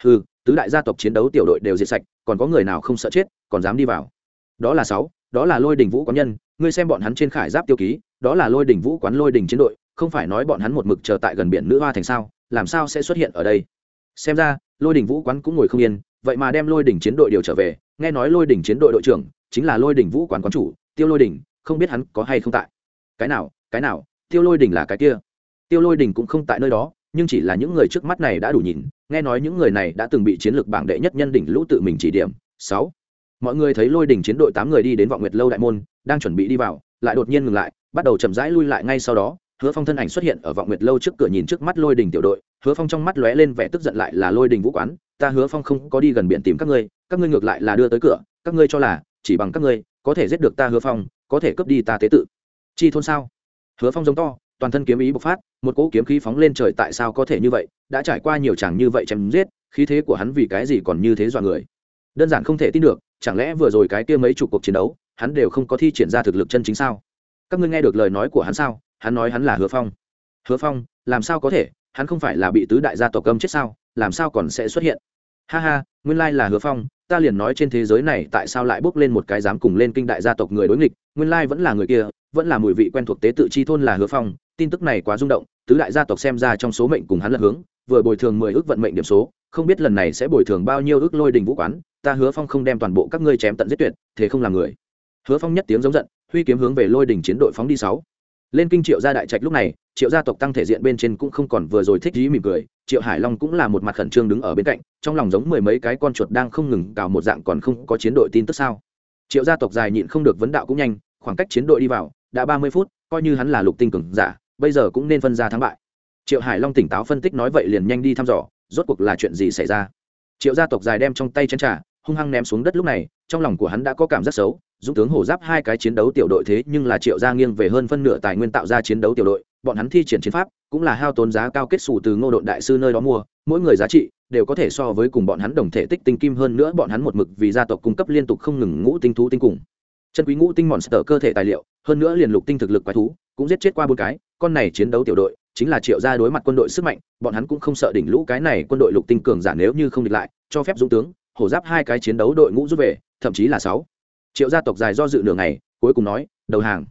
Ừ tứ đại gia tộc chiến đấu tiểu đội đều diệt sạch, còn có người nào không sợ chết, còn dám đi vào. Đó là sáu, đó là lôi đình vũ quán nhân, ngươi xem bọn hắn trên khải giáp tiêu ký, đó là lôi đình vũ quán lôi đình chiến đội, không phải nói bọn hắn một mực chờ tại gần biển nữ hoa thành sao, làm sao sẽ xuất hiện ở đây? Xem ra lôi đình vũ quán cũng ngồi không yên, vậy mà đem lôi đình chiến đội điều trở về, nghe nói lôi đình chiến đội đội trưởng chính là lôi đình vũ quán quán chủ, tiêu lôi đình không biết hắn có hay không tại. Cái nào cái nào, tiêu lôi đình là cái kia. Tiêu lôi đình cũng không tại nơi đó, nhưng chỉ là những người trước mắt này đã đủ nhìn, nghe nói những người này đã từng bị chiến lược bảng đệ nhất nhân đỉnh lũ tự mình chỉ điểm. Sáu. Mọi người thấy lôi đình chiến đội tám người đi đến vọng nguyệt lâu đại môn, đang chuẩn bị đi vào, lại đột nhiên ngừng lại, bắt đầu chậm rãi lui lại ngay sau đó hứa phong thân ảnh xuất hiện ở vọng nguyệt lâu trước cửa nhìn trước mắt lôi đình tiểu đội, hứa phong trong mắt lóe lên vẻ tức giận lại là lôi đình vũ quán, ta hứa phong không có đi gần biển tìm các ngươi các ngươi ngược lại là đưa tới cửa, các ngươi cho là chỉ bằng các ngươi, có thể giết được ta hứa phong, có thể cướp đi ta tế tự. Chi thôn sao? Hứa phong giống to, toàn thân kiếm ý bộc phát, một cỗ kiếm khí phóng lên trời tại sao có thể như vậy, đã trải qua nhiều chàng như vậy chém giết, khí thế của hắn vì cái gì còn như thế dọa người? Đơn giản không thể tin được, chẳng lẽ vừa rồi cái kia mấy chục cuộc chiến đấu, hắn đều không có thi triển ra thực lực chân chính sao? Các ngươi nghe được lời nói của hắn sao? Hắn nói hắn là hứa phong. Hứa phong, làm sao có thể? Hắn không phải là bị tứ đại gia tộc âm chết sao? Làm sao còn sẽ xuất hiện? Ha ha, nguyên lai là hứa phong, ta liền nói trên thế giới này tại sao lại bước lên một cái dám cùng lên kinh đại gia tộc người đối nghịch, nguyên lai vẫn là người kia, vẫn là mùi vị quen thuộc tế tự chi thôn là hứa phong, tin tức này quá rung động, tứ đại gia tộc xem ra trong số mệnh cùng hắn lật hướng, vừa bồi thường mười ước vận mệnh điểm số, không biết lần này sẽ bồi thường bao nhiêu ước lôi đình vũ quán, ta hứa phong không đem toàn bộ các ngươi chém tận giết tuyệt, thế không làm người. Hứa phong nhất tiếng giống giận, huy kiếm hướng về lôi đình chiến đội phóng đi sáu lên kinh triệu gia đại trạch lúc này, triệu gia tộc tăng thể diện bên trên cũng không còn vừa rồi thích dí mỉm cười, triệu hải long cũng là một mặt khẩn trương đứng ở bên cạnh, trong lòng giống mười mấy cái con chuột đang không ngừng cào một dạng còn không có chiến đội tin tức sao. Triệu gia tộc dài nhịn không được vấn đạo cũng nhanh, khoảng cách chiến đội đi vào, đã ba mươi phút, coi như hắn là lục tinh cường giả, bây giờ cũng nên phân ra thắng bại. Triệu hải long tỉnh táo phân tích nói vậy liền nhanh đi thăm dò, rốt cuộc là chuyện gì xảy ra. Triệu gia tộc dài đem trong tay chén trà, hung hăng ném xuống đất lúc này, trong lòng của hắn đã có cảm giác xấu dũng tướng hổ giáp hai cái chiến đấu tiểu đội thế nhưng là triệu gia nghiêng về hơn phân nửa tài nguyên tạo ra chiến đấu tiểu đội, bọn hắn thi triển chiến pháp, cũng là hao tốn giá cao kết xù từ ngô đội đại sư nơi đó mua, mỗi người giá trị đều có thể so với cùng bọn hắn đồng thể tích tinh kim hơn nữa, bọn hắn một mực vì gia tộc cung cấp liên tục không ngừng ngũ tinh thú tinh cùng. Chân quý ngũ tinh mòn sờ cơ thể tài liệu, hơn nữa liền lục tinh thực lực quái thú, cũng giết chết qua bốn cái, con này chiến đấu tiểu đội chính là triệu gia đối mặt quân đội sức mạnh, bọn hắn cũng không sợ đỉnh lũ cái này quân đội lục tinh cường giả nếu như không địch lại, cho phép dũng tướng, hổ giáp hai cái chiến đấu đội ngũ rút về, thậm chí là sáu triệu gia tộc dài do dự nửa ngày, cuối cùng nói, đầu hàng.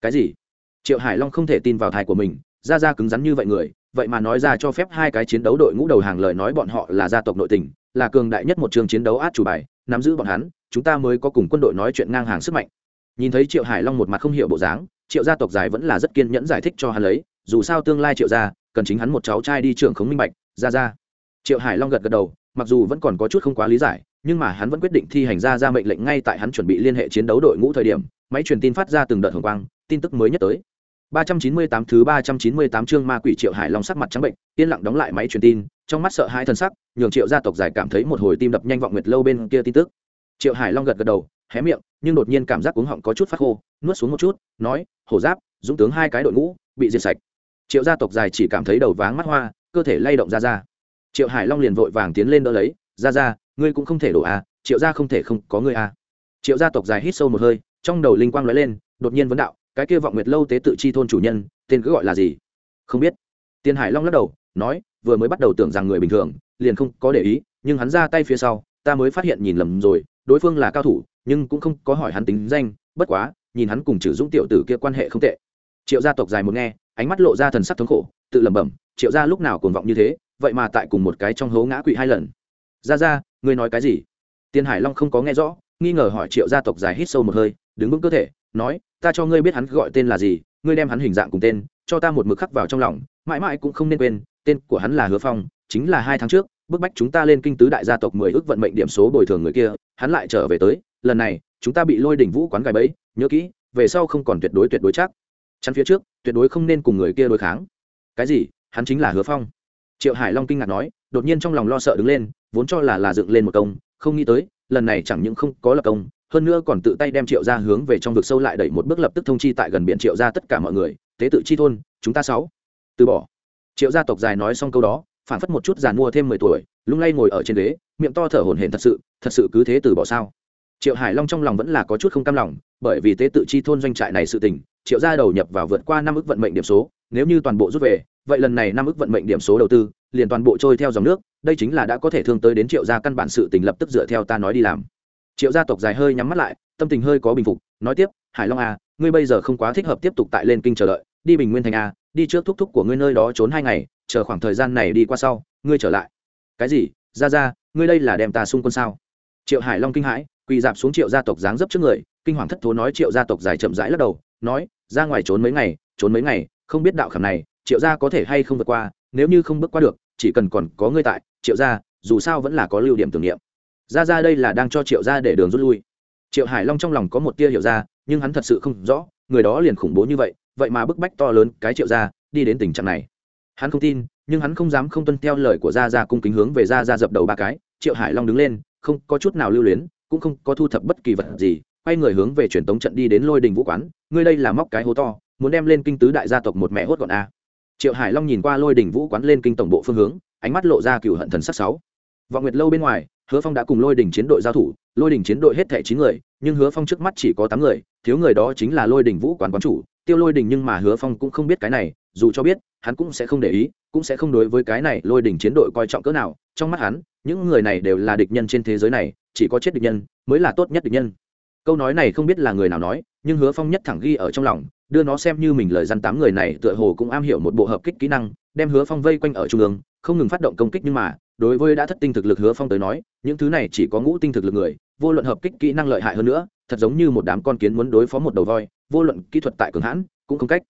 Cái gì? Triệu hải long không thể tin vào thai của mình ra ra cứng rắn như vậy người, vậy mà nói ra cho phép hai cái chiến đấu đội ngũ đầu hàng lời nói bọn họ là gia tộc nội tình, là cường đại nhất một trường chiến đấu át chủ bài, nắm giữ bọn hắn, chúng ta mới có cùng quân đội nói chuyện ngang hàng sức mạnh. Nhìn thấy triệu hải long một mặt không hiểu bộ dáng, triệu gia tộc dài vẫn là rất kiên nhẫn giải thích cho hắn lấy, dù sao tương lai triệu gia, cần chính hắn một cháu trai đi trưởng khống minh bạch ra ra triệu hải long gật gật đầu, mặc dù vẫn còn có chút không quá lý giải nhưng mà hắn vẫn quyết định thi hành ra ra mệnh lệnh ngay tại hắn chuẩn bị liên hệ chiến đấu đội ngũ thời điểm máy truyền tin phát ra từng đợt hồng quang tin tức mới nhất tới 398 thứ 398 chương ma quỷ Triệu Hải Long sắc mặt trắng bệnh, yên lặng đóng lại máy truyền tin, trong mắt sợ hãi thần sắc, nhường Triệu gia tộc giải cảm thấy một hồi tim đập nhanh vọng nguyệt lâu bên kia tin tức. Triệu Hải Long gật gật đầu, hé miệng, nhưng đột nhiên cảm giác cuống họng có chút phát khô, nuốt xuống một chút, nói: "Hổ giáp, dũng tướng hai cái đội ngũ bị diệt sạch." Triệu gia tộc dài chỉ cảm thấy đầu váng mắt hoa, cơ thể lay động ra ra. Triệu Hải Long liền vội vàng tiến lên đỡ lấy, "Ra ra, ngươi cũng không thể đổ a, à, Triệu gia không thể không có ngươi a." À. Triệu gia tộc dài hít sâu một hơi, trong đầu linh quang lóe lên, đột nhiên vấn đạo: cái kia vọng nguyệt lâu tế tự chi thôn chủ nhân tên cứ gọi là gì không biết tiền hải long lắc đầu nói vừa mới bắt đầu tưởng rằng người bình thường liền không có để ý nhưng hắn ra tay phía sau ta mới phát hiện nhìn lầm rồi đối phương là cao thủ nhưng cũng không có hỏi hắn tính danh bất quá nhìn hắn cùng trừ dũng tiểu tử kia quan hệ không tệ triệu gia tộc dài một nghe ánh mắt lộ ra thần sắc thống khổ tự lẩm bẩm triệu gia lúc nào cuồng vọng như thế vậy mà tại cùng một cái trong hố ngã quỵ hai lần ra ra ngươi nói cái gì? Tiền hải long không có nghe rõ, nghi ngờ hỏi triệu gia tộc dài hít sâu một hơi, đứng vững cơ thể, nói, ta cho ngươi biết hắn gọi tên là gì, ngươi đem hắn hình dạng cùng tên, cho ta một mực khắc vào trong lòng, mãi mãi cũng không nên quên, tên của hắn là hứa phong, chính là hai tháng trước, bức bách chúng ta lên kinh tứ đại gia tộc mười ước vận mệnh điểm số bồi thường người kia, hắn lại trở về tới, lần này, chúng ta bị lôi đỉnh vũ quán gài bẫy, nhớ kỹ, về sau không còn tuyệt đối tuyệt đối chắc. Chắn phía trước, tuyệt đối không nên cùng người kia đối kháng. Cái gì? Hắn chính là hứa phong. Triệu hải long kinh ngạc nói, đột nhiên trong lòng lo sợ đứng lên vốn cho là là dựng lên một công, không nghĩ tới, lần này chẳng những không có lập công, hơn nữa còn tự tay đem triệu ra hướng về trong vực sâu lại đẩy một bước lập tức thông chi tại gần biển triệu ra tất cả mọi người, tế tự chi thôn, chúng ta sáu. Từ bỏ. Triệu gia tộc dài nói xong câu đó, phản phất một chút giàn mua thêm mười tuổi, lung lay ngồi ở trên ghế, miệng to thở hổn hển thật sự thật sự cứ thế từ bỏ sao? Triệu hải long trong lòng vẫn là có chút không cam lòng, bởi vì tế tự chi thôn doanh trại này sự tình, triệu gia đầu nhập vào vượt qua năm ước vận mệnh điểm số, nếu như toàn bộ rút về vậy lần này năm ước vận mệnh điểm số đầu tư, liền toàn bộ trôi theo dòng nước, đây chính là đã có thể thương tới đến triệu gia căn bản sự tình lập tức dựa theo ta nói đi làm. Triệu gia tộc dài hơi nhắm mắt lại, tâm tình hơi có bình phục, nói tiếp, hải long à ngươi bây giờ không quá thích hợp tiếp tục tại lên kinh chờ đợi, đi bình nguyên thành a đi trước thúc thúc của ngươi nơi đó trốn hai ngày, chờ khoảng thời gian này đi qua sau, ngươi trở lại. Cái gì? Ra ra ngươi đây là đem ta xung quân sao? Triệu hải long kinh hãi, quỳ dạp xuống triệu gia tộc dáng dấp trước người, kinh hoàng thất thố nói triệu gia tộc dài chậm rãi lắc đầu, nói, ra ngoài trốn mấy ngày, trốn mấy ngày, không biết đạo khảm này triệu gia có thể hay không vượt qua, nếu như không bước qua được, chỉ cần còn có ngươi tại, triệu gia, dù sao vẫn là có lưu điểm tưởng niệm. Ra ra đây là đang cho triệu gia để đường rút lui. Triệu hải long trong lòng có một tia hiểu ra, nhưng hắn thật sự không rõ, người đó liền khủng bố như vậy vậy mà bức bách to lớn cái triệu gia, đi đến tình trạng này. Hắn không tin, nhưng hắn không dám không tuân theo lời của gia gia cung kính hướng về gia gia dập đầu ba cái, triệu hải long đứng lên, không có chút nào lưu luyến, cũng không có thu thập bất kỳ vật gì, quay người hướng về truyền tống trận đi đến lôi đình vũ quán, ngươi đây là móc cái hố to, muốn đem lên kinh tứ đại gia tộc một mẹ hốt gọn a triệu hải long nhìn qua lôi đình vũ quán lên kinh tổng bộ phương hướng, ánh mắt lộ ra cựu hận thần sắc sáu. Vọng nguyệt lâu bên ngoài, hứa phong đã cùng lôi đình chiến đội giao thủ, lôi đình chiến đội hết thẻ chín người, nhưng hứa phong trước mắt chỉ có tám người, thiếu người đó chính là lôi đình vũ quán quán chủ, tiêu lôi đình nhưng mà hứa phong cũng không biết cái này, dù cho biết, hắn cũng sẽ không để ý, cũng sẽ không đối với cái này lôi đình chiến đội coi trọng cỡ nào, trong mắt hắn, những người này đều là địch nhân trên thế giới này, chỉ có chết địch nhân mới là tốt nhất địch nhân. Câu nói này không biết là người nào nói, nhưng hứa phong nhất thẳng ghi ở trong lòng đưa nó xem như mình lời dăn tám người này tựa hồ cũng am hiểu một bộ hợp kích kỹ năng, đem hứa phong vây quanh ở trung ương, không ngừng phát động công kích nhưng mà, đối với đã thất tinh thực lực hứa phong tới nói, những thứ này chỉ có ngũ tinh thực lực người, vô luận hợp kích kỹ năng lợi hại hơn nữa, thật giống như một đám con kiến muốn đối phó một đầu voi, vô luận kỹ thuật tại cường hãn, cũng không cách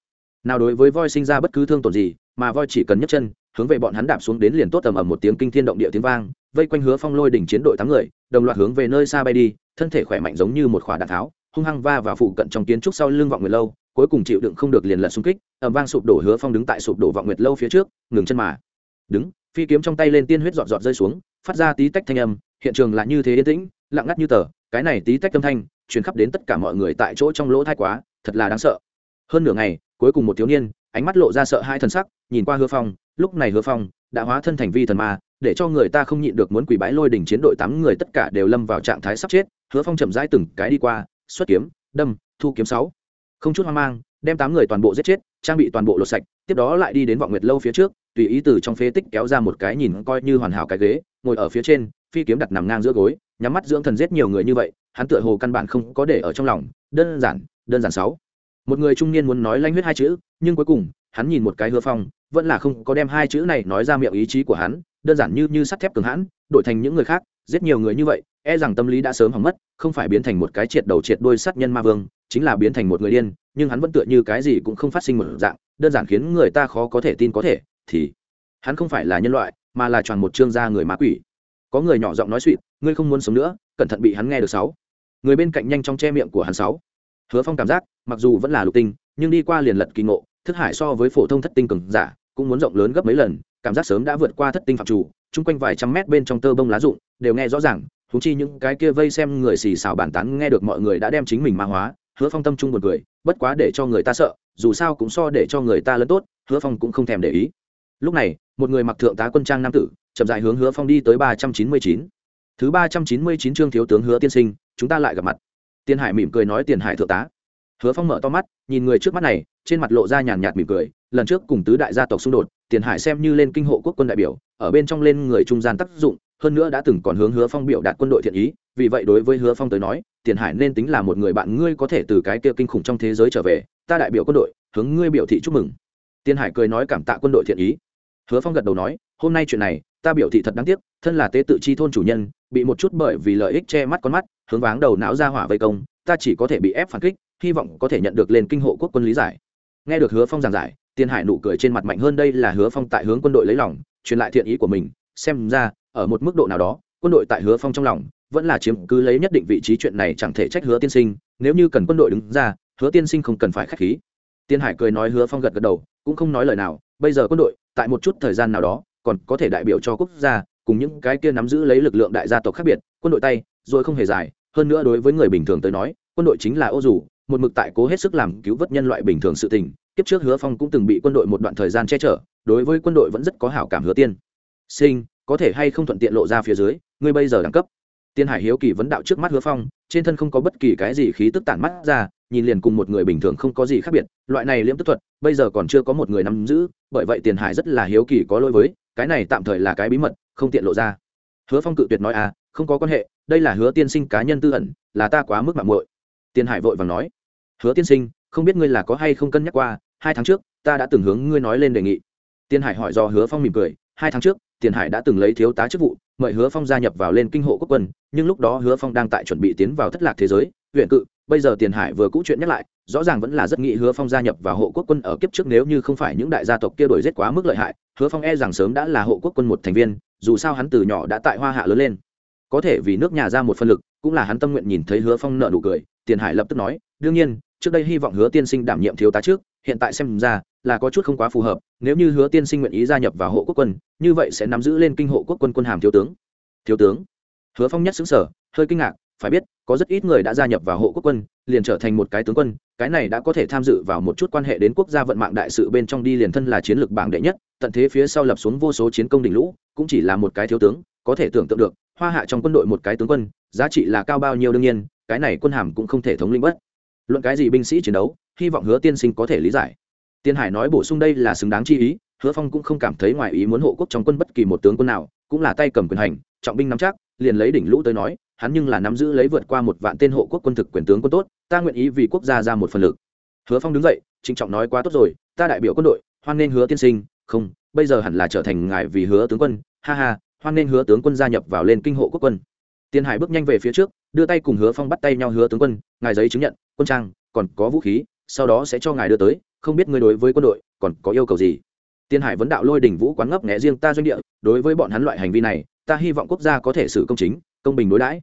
nào đối với voi sinh ra bất cứ thương tổn gì, mà voi chỉ cần nhấc chân, hướng về bọn hắn đạp xuống đến liền tốt tầm ầm một tiếng kinh thiên động địa tiếng vang, vây quanh hứa phong lôi đỉnh chiến đội tám người, đồng loạt hướng về nơi xa bay đi, thân thể khỏe mạnh giống như một khỏa đạn tháo, hung hăng va và phụ cận trong kiến trúc sau lưng vọng người lâu cuối cùng chịu đựng không được liền lật xung kích ẩm vang sụp đổ hứa phong đứng tại sụp đổ vọng nguyệt lâu phía trước, ngừng chân mà. Đứng, phi kiếm trong tay lên tiên huyết giọt giọt rơi xuống, phát ra tí tách thanh âm, hiện trường là như thế yên tĩnh, lặng ngắt như tờ, cái này tí tách âm thanh, truyền khắp đến tất cả mọi người tại chỗ trong lỗ thai quá, thật là đáng sợ. Hơn nửa ngày, cuối cùng một thiếu niên, ánh mắt lộ ra sợ hai thần sắc, nhìn qua hứa phong, lúc này hứa phong đã hóa thân thành vi thần ma, để cho người ta không nhịn được muốn quỳ bái lôi đỉnh chiến đội tám người tất cả đều lâm vào trạng thái sắp chết, hứa phong chậm rãi từng cái đi qua, xuất kiếm, đâm, thu kiếm sáu không chút hoang mang, đem tám người toàn bộ giết chết, trang bị toàn bộ lột sạch, tiếp đó lại đi đến vọng nguyệt lâu phía trước, tùy ý từ trong phế tích kéo ra một cái nhìn coi như hoàn hảo cái ghế, ngồi ở phía trên, phi kiếm đặt nằm ngang giữa gối, nhắm mắt dưỡng thần giết nhiều người như vậy, hắn tựa hồ căn bản không có để ở trong lòng, đơn giản đơn giản sáu. Một người trung niên muốn nói lanh huyết hai chữ, nhưng cuối cùng, hắn nhìn một cái hứa phong, vẫn là không có đem hai chữ này nói ra miệng ý chí của hắn, đơn giản như như sắt thép cường hãn, đổi thành những người khác, giết nhiều người như vậy e rằng tâm lý đã sớm hỏng mất, không phải biến thành một cái triệt đầu triệt đuôi sát nhân ma vương chính là biến thành một người điên, nhưng hắn vẫn tựa như cái gì cũng không phát sinh một dạng, đơn giản khiến người ta khó có thể tin có thể, thì hắn không phải là nhân loại, mà là tròn một trương gia người ma quỷ. Có người nhỏ giọng nói suỵt ngươi không muốn sống nữa, cẩn thận bị hắn nghe được sáu. Người bên cạnh nhanh trong che miệng của hắn sáu. Hứa phong cảm giác, mặc dù vẫn là lục tinh, nhưng đi qua liền lật kỳ ngộ, thức hải so với phổ thông thất tinh cường giả, cũng muốn rộng lớn gấp mấy lần, cảm giác sớm đã vượt qua thất tinh phạm chủ, chung quanh vài trăm mét bên trong tơ bông lá rụng, đều nghe rõ ràng thú chi những cái kia vây xem người xì xào bàn tán nghe được mọi người đã đem chính mình ma hóa hứa phong tâm trung buồn cười, bất quá để cho người ta sợ, dù sao cũng so để cho người ta lớn tốt, hứa phong cũng không thèm để ý. Lúc này, một người mặc thượng tá quân trang nam tử, chậm dài hướng hứa phong đi tới ba trăm chín mươi chín. Thứ ba trăm chín mươi chín chương thiếu tướng hứa tiên sinh, chúng ta lại gặp mặt. Tiền hải mỉm cười nói tiền hải thượng tá. Hứa phong mở to mắt, nhìn người trước mắt này, trên mặt lộ ra nhàn nhạt mỉm cười, lần trước cùng tứ đại gia tộc xung đột tiền hải xem như lên kinh hộ quốc quân đại biểu, ở bên trong lên người trung gian tác dụng hơn nữa đã từng còn hướng hứa phong biểu đạt quân đội thiện ý, vì vậy đối với hứa phong tới nói, tiền hải nên tính là một người bạn ngươi có thể từ cái kia kinh khủng trong thế giới trở về, ta đại biểu quân đội, hướng ngươi biểu thị chúc mừng. Tiền hải cười nói cảm tạ quân đội thiện ý. Hứa phong gật đầu nói, hôm nay chuyện này, ta biểu thị thật đáng tiếc, thân là tế tự chi thôn chủ nhân, bị một chút bởi vì lợi ích che mắt con mắt, hướng váng đầu não ra hỏa vây công, ta chỉ có thể bị ép phản kích, hy vọng có thể nhận được lên kinh hộ quốc quân lý giải. Nghe được hứa phong giảng giải, tiền hải nụ cười trên mặt mạnh hơn đây là hứa phong tại hướng quân đội lấy lòng, truyền lại thiện ý của mình, xem ra ở một mức độ nào đó, quân đội tại hứa phong trong lòng vẫn là chiếm cứ lấy nhất định vị trí chuyện này chẳng thể trách hứa tiên sinh, nếu như cần quân đội đứng ra, hứa tiên sinh không cần phải k h á c h khí. Tiên hải cười nói hứa phong gật gật đầu, cũng không nói lời nào, bây giờ quân đội tại một chút thời gian nào đó còn có thể đại biểu cho quốc gia, cùng những cái kia nắm giữ lấy lực lượng đại gia tộc khác biệt, quân đội tay, rồi không hề dài. Hơn nữa đối với người bình thường tới nói, quân đội chính là ô dù, một mực tại cố hết sức làm cứu vớt nhân loại bình thường sự tình. Kiếp trước hứa phong cũng từng bị quân đội một đoạn thời gian che chở, đối với quân đội vẫn rất có hảo cảm hứa tiên sinh có thể hay không thuận tiện lộ ra phía dưới, ngươi bây giờ đẳng cấp. Tiên hải hiếu kỳ vấn đạo trước mắt hứa phong, trên thân không có bất kỳ cái gì khí tức tản mắt ra, nhìn liền cùng một người bình thường không có gì khác biệt, loại này liễm tức thuật, bây giờ còn chưa có một người nắm giữ, bởi vậy tiền hải rất là hiếu kỳ có lỗi với, cái này tạm thời là cái bí mật, không tiện lộ ra. Hứa phong cự tuyệt nói à không có quan hệ, đây là hứa tiên sinh cá nhân tư ẩn, là ta quá mức mạng muội. Tiền hải vội vàng nói, hứa tiên sinh, không biết ngươi là có hay không cân nhắc qua, hai tháng trước, ta đã từng hướng ngươi nói lên đề nghị. Tiền hải hỏi do hứa phong mỉm cười, hai tháng trước tiền hải đã từng lấy thiếu tá chức vụ, mời hứa phong gia nhập vào lên kinh hộ quốc quân, nhưng lúc đó hứa phong đang tại chuẩn bị tiến vào thất lạc thế giới, huyện cự, bây giờ tiền hải vừa cũ chuyện nhắc lại, rõ ràng vẫn là rất nghĩ hứa phong gia nhập vào hộ quốc quân ở kiếp trước nếu như không phải những đại gia tộc kia đổi giết quá mức lợi hại, hứa phong e rằng sớm đã là hộ quốc quân một thành viên, dù sao hắn từ nhỏ đã tại hoa hạ lớn lên. Có thể vì nước nhà ra một phân lực, cũng là hắn tâm nguyện nhìn thấy hứa phong nợ nụ cười, tiền hải lập tức nói, đương nhiên, trước đây hy vọng hứa tiên sinh đảm nhiệm thiếu tá trước hiện tại xem ra là có chút không quá phù hợp, nếu như hứa tiên sinh nguyện ý gia nhập vào hộ quốc quân, như vậy sẽ nắm giữ lên kinh hộ quốc quân quân hàm thiếu tướng. Thiếu tướng? Hứa phong nhất xứng sở hơi kinh ngạc, phải biết, có rất ít người đã gia nhập vào hộ quốc quân, liền trở thành một cái tướng quân, cái này đã có thể tham dự vào một chút quan hệ đến quốc gia vận mạng đại sự bên trong đi liền thân là chiến lược bảng đệ nhất, tận thế phía sau lập xuống vô số chiến công đỉnh lũ, cũng chỉ là một cái thiếu tướng, có thể tưởng tượng được, hoa hạ trong quân đội một cái tướng quân, giá trị là cao bao nhiêu đương nhiên, cái này quân hàm cũng không thể thống lĩnh bất. Luận cái gì binh sĩ chiến đấu hy vọng hứa tiên sinh có thể lý giải. Tiên hải nói bổ sung đây là xứng đáng chi ý, hứa phong cũng không cảm thấy ngoài ý muốn hộ quốc trong quân bất kỳ một tướng quân nào, cũng là tay cầm quyền hành, trọng binh nắm chắc, liền lấy đỉnh lũ tới nói, hắn nhưng là nắm giữ lấy vượt qua một vạn tên hộ quốc quân thực quyền tướng quân tốt, ta nguyện ý vì quốc gia ra một phần lực. Hứa phong đứng dậy, trịnh trọng nói quá tốt rồi, ta đại biểu quân đội, hoan nên hứa tiên sinh, không, bây giờ hẳn là trở thành ngài vì hứa tướng quân, ha ha, hoan nên hứa tướng quân gia nhập vào lên kinh hộ quốc quân. Tiên hải bước nhanh về phía trước, đưa tay cùng hứa phong bắt tay nhau hứa tướng quân, ngài giấy chứng nhận, quân trang, còn có vũ khí sau đó sẽ cho ngài đưa tới, không biết ngươi đối với quân đội còn có yêu cầu gì. Tiên hải vấn đạo lôi đỉnh vũ quán ngấp nghẽ riêng ta doanh địa, đối với bọn hắn loại hành vi này, ta hy vọng quốc gia có thể xử công chính, công bình đối đãi.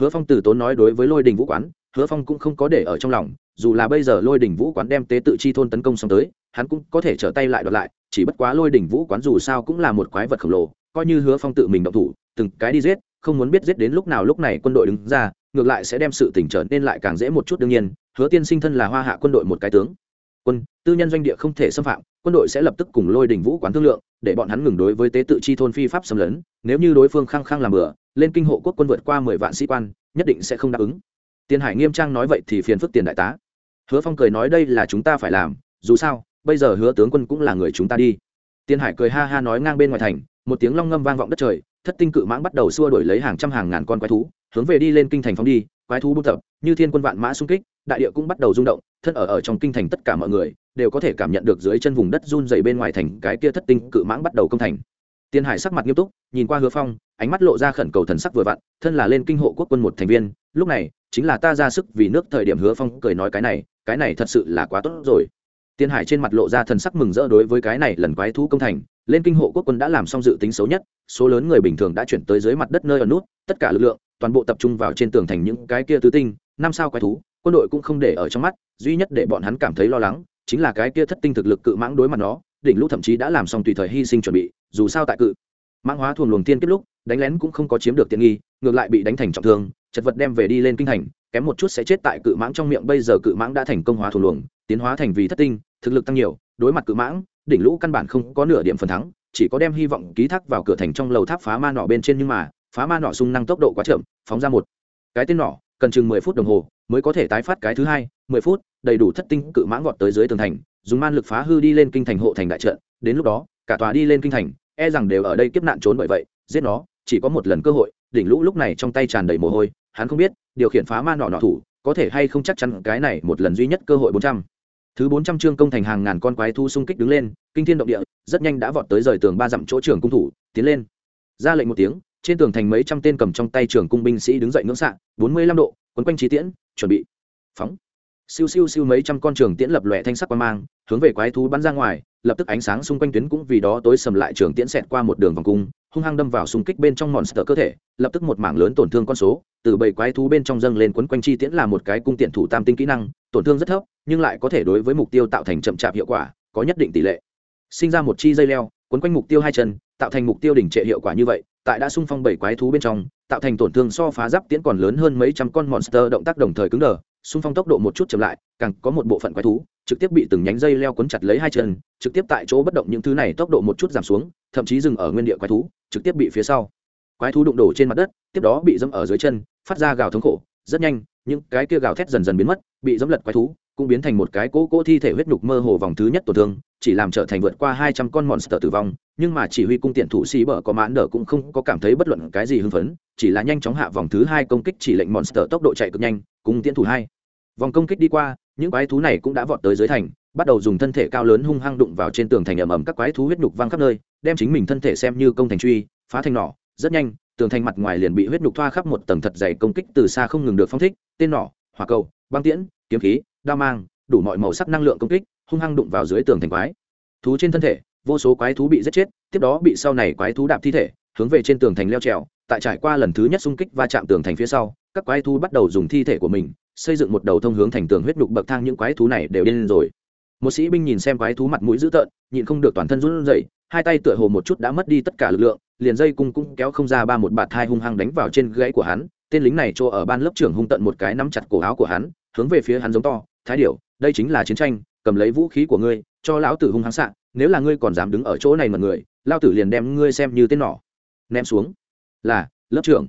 Hứa phong từ tốn nói đối với lôi đình vũ quán, hứa phong cũng không có để ở trong lòng, dù là bây giờ lôi đình vũ quán đem tế tự chi thôn tấn công xong tới, hắn cũng có thể trở tay lại đoạt lại, chỉ bất quá lôi đình vũ quán dù sao cũng là một quái vật khổng lồ, coi như hứa phong tự mình động thủ, từng cái đi giết, không muốn biết giết đến lúc nào lúc này quân đội đứng ra ngược lại sẽ đem sự tỉnh trở nên lại càng dễ một chút đương nhiên, hứa tiên sinh thân là hoa hạ quân đội một cái tướng. Quân, tư nhân doanh địa không thể xâm phạm, quân đội sẽ lập tức cùng lôi đình vũ quán thương lượng, để bọn hắn ngừng đối với tế tự chi thôn phi pháp xâm lấn, nếu như đối phương khăng khăng làm bừa, lên kinh hộ quốc quân vượt qua mười vạn sĩ quan, nhất định sẽ không đáp ứng. Tiền hải nghiêm trang nói vậy thì phiền phức tiền đại tá. Hứa phong cười nói đây là chúng ta phải làm, dù sao, bây giờ hứa tướng quân cũng là người chúng ta đi. Tiền hải cười ha ha nói ngang bên ngoài thành, một tiếng long ngâm vang vọng đất trời, thất tinh cự mãng bắt đầu xua đổi lấy hàng trăm hàng ngàn con quái thú hướng về đi lên kinh thành phóng đi, quái thú buôn tập, như thiên quân vạn mã xung kích, đại địa cũng bắt đầu rung động, thân ở ở trong kinh thành tất cả mọi người đều có thể cảm nhận được dưới chân vùng đất run dày bên ngoài thành cái kia thất tinh cự mãng bắt đầu công thành. Tiên hải sắc mặt nghiêm túc, nhìn qua hứa phong, ánh mắt lộ ra khẩn cầu thần sắc vừa vặn, thân là lên kinh hộ quốc quân một thành viên, lúc này chính là ta ra sức vì nước thời điểm hứa phong cười nói cái này cái này thật sự là quá tốt rồi. Tiên hải trên mặt lộ ra thần sắc mừng rỡ đối với cái này lần quái thú công thành, lên kinh hộ quốc quân đã làm xong dự tính xấu nhất, số lớn người bình thường đã chuyển tới dưới mặt đất nơi ở nút, tất cả lực lượng toàn bộ tập trung vào trên tường thành những cái kia tứ tinh, năm sao quái thú, quân đội cũng không để ở trong mắt, duy nhất để bọn hắn cảm thấy lo lắng, chính là cái kia thất tinh thực lực cự mãng đối mặt nó, đỉnh lũ thậm chí đã làm xong tùy thời hy sinh chuẩn bị, dù sao tại cự mãng hóa thuồng luồng tiên kết lúc, đánh lén cũng không có chiếm được tiện nghi, ngược lại bị đánh thành trọng thương, chật vật đem về đi lên kinh thành, kém một chút sẽ chết tại cự mãng trong miệng, bây giờ cự mãng đã thành công hóa thuồng luồng, tiến hóa thành vì thất tinh, thực lực tăng nhiều, đối mặt cự mãng, đỉnh lũ căn bản không có nửa điểm phần thắng, chỉ có đem hy vọng ký thác vào cửa thành trong lầu tháp phá ma nọ bên trên nhưng mà phá ma nọ sung năng tốc độ quá chậm, phóng ra một cái tên nọ cần chừng mười phút đồng hồ mới có thể tái phát cái thứ hai, mười phút, đầy đủ thất tinh cự mãng vọt tới dưới tường thành, dùng man lực phá hư đi lên kinh thành hộ thành đại trận. Đến lúc đó, cả tòa đi lên kinh thành e rằng đều ở đây kiếp nạn trốn bởi vậy, giết nó, chỉ có một lần cơ hội, đỉnh lũ lúc này trong tay tràn đầy mồ hôi, hắn không biết, điều khiển phá ma nọ nọ thủ, có thể hay không chắc chắn cái này một lần duy nhất cơ hội bốn trăm. Thứ bốn trăm chương công thành hàng ngàn con quái thu xung kích đứng lên, kinh thiên động địa, rất nhanh đã vọt tới rời tường ba dặm chỗ trưởng cung thủ, tiến lên. Ra lệnh một tiếng trên tường thành mấy trăm tên cầm trong tay trường cung binh sĩ đứng dậy ngưỡng xạ bốn mươi lăm độ, quấn quanh trí tiễn, chuẩn bị. Phóng. Siêu siêu siêu mấy trăm con trường tiễn lập lòe thanh sắc qua mang, hướng về quái thú bắn ra ngoài, lập tức ánh sáng xung quanh tuyến cũng vì đó tối sầm lại trường tiễn xẹt qua một đường vòng cung, hung hăng đâm vào xung kích bên trong mòn sờ cơ thể, lập tức một mảng lớn tổn thương con số, từ bảy quái thú bên trong dâng lên quấn quanh chi tiễn là một cái cung tiện thủ tam tinh kỹ năng, tổn thương rất thấp, nhưng lại có thể đối với mục tiêu tạo thành chậm chạp hiệu quả, có nhất định tỷ lệ. Sinh ra một chi dây leo, quấn quanh mục tiêu hai chân, tạo thành mục tiêu đỉnh trệ hiệu quả như vậy tại đã xung phong bảy quái thú bên trong, tạo thành tổn thương so phá giáp tiễn còn lớn hơn mấy trăm con monster động tác đồng thời cứng đờ, xung phong tốc độ một chút chậm lại, càng có một bộ phận quái thú trực tiếp bị từng nhánh dây leo cuốn chặt lấy hai chân, trực tiếp tại chỗ bất động những thứ này tốc độ một chút giảm xuống, thậm chí dừng ở nguyên địa quái thú, trực tiếp bị phía sau. Quái thú đụng đổ trên mặt đất, tiếp đó bị dẫm ở dưới chân, phát ra gào thống khổ, rất nhanh, những cái kia gào thét dần dần biến mất, bị dẫm lật quái thú cũng biến thành một cái cỗ cỗ thi thể huyết nhục mơ hồ vòng thứ nhất tổn thương, chỉ làm trở thành vượt qua hai trăm con monster tử vong, nhưng mà chỉ huy cung tiện thủ sĩ bở có mãn đỡ cũng không có cảm thấy bất luận cái gì hưng phấn, chỉ là nhanh chóng hạ vòng thứ hai công kích chỉ lệnh monster tốc độ chạy cực nhanh cung tiễn thủ hai. Vòng công kích đi qua, những quái thú này cũng đã vọt tới dưới thành, bắt đầu dùng thân thể cao lớn hung hăng đụng vào trên tường thành ẩm ẩm các quái thú huyết nhục văng khắp nơi, đem chính mình thân thể xem như công thành truy, phá thành nỏ, rất nhanh, tường thành mặt ngoài liền bị huyết nhục thoa khắp một tầng thật dày công kích từ xa không ngừng được phong thích, tên nỏ, hỏa cầu, băng tiễn, kiếm khí đao mang, đủ mọi màu sắc năng lượng công kích, hung hăng đụng vào dưới tường thành quái. Thú trên thân thể, vô số quái thú bị giết chết, tiếp đó bị sau này quái thú đạp thi thể, hướng về trên tường thành leo trèo. Tại trải qua lần thứ nhất xung kích va chạm tường thành phía sau, các quái thú bắt đầu dùng thi thể của mình, xây dựng một đầu thông hướng thành tường huyết nhục bậc thang, những quái thú này đều điên rồi. Một sĩ binh nhìn xem quái thú mặt mũi dữ tợn, nhịn không được toàn thân run rẩy, hai tay tựa hồ một chút đã mất đi tất cả lực lượng, liền dây cung cũng kéo không ra ba một bạt hai hung hăng đánh vào trên gãy của hắn. Tên lính này cho ở ban lớp trưởng hung tận một cái nắm chặt cổ áo của hắn, hướng về phía hắn giống to thái điểu, đây chính là chiến tranh, cầm lấy vũ khí của ngươi, cho lão tử hung hăng xạ, nếu là ngươi còn dám đứng ở chỗ này mật người lao tử liền đem ngươi xem như tên nỏ. Ném xuống. Là, lớp trưởng.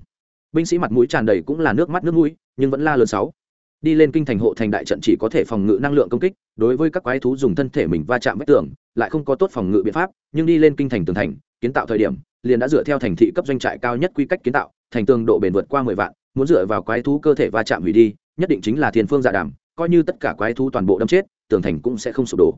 Binh sĩ mặt mũi tràn đầy cũng là nước mắt nước mũi, nhưng vẫn la lớn sáu. Đi lên kinh thành hộ thành đại trận chỉ có thể phòng ngự năng lượng công kích, đối với các quái thú dùng thân thể mình va chạm vách tường, lại không có tốt phòng ngự biện pháp, nhưng đi lên kinh thành tường thành, kiến tạo thời điểm, liền đã dựa theo thành thị cấp doanh trại cao nhất quy cách kiến tạo, thành tường độ bền vượt qua mười vạn, muốn dựa vào quái thú cơ thể va chạm hủy đi, nhất định chính là thiên phương dạ đàm coi như tất cả quái thú toàn bộ đâm chết, tường thành cũng sẽ không sụp đổ.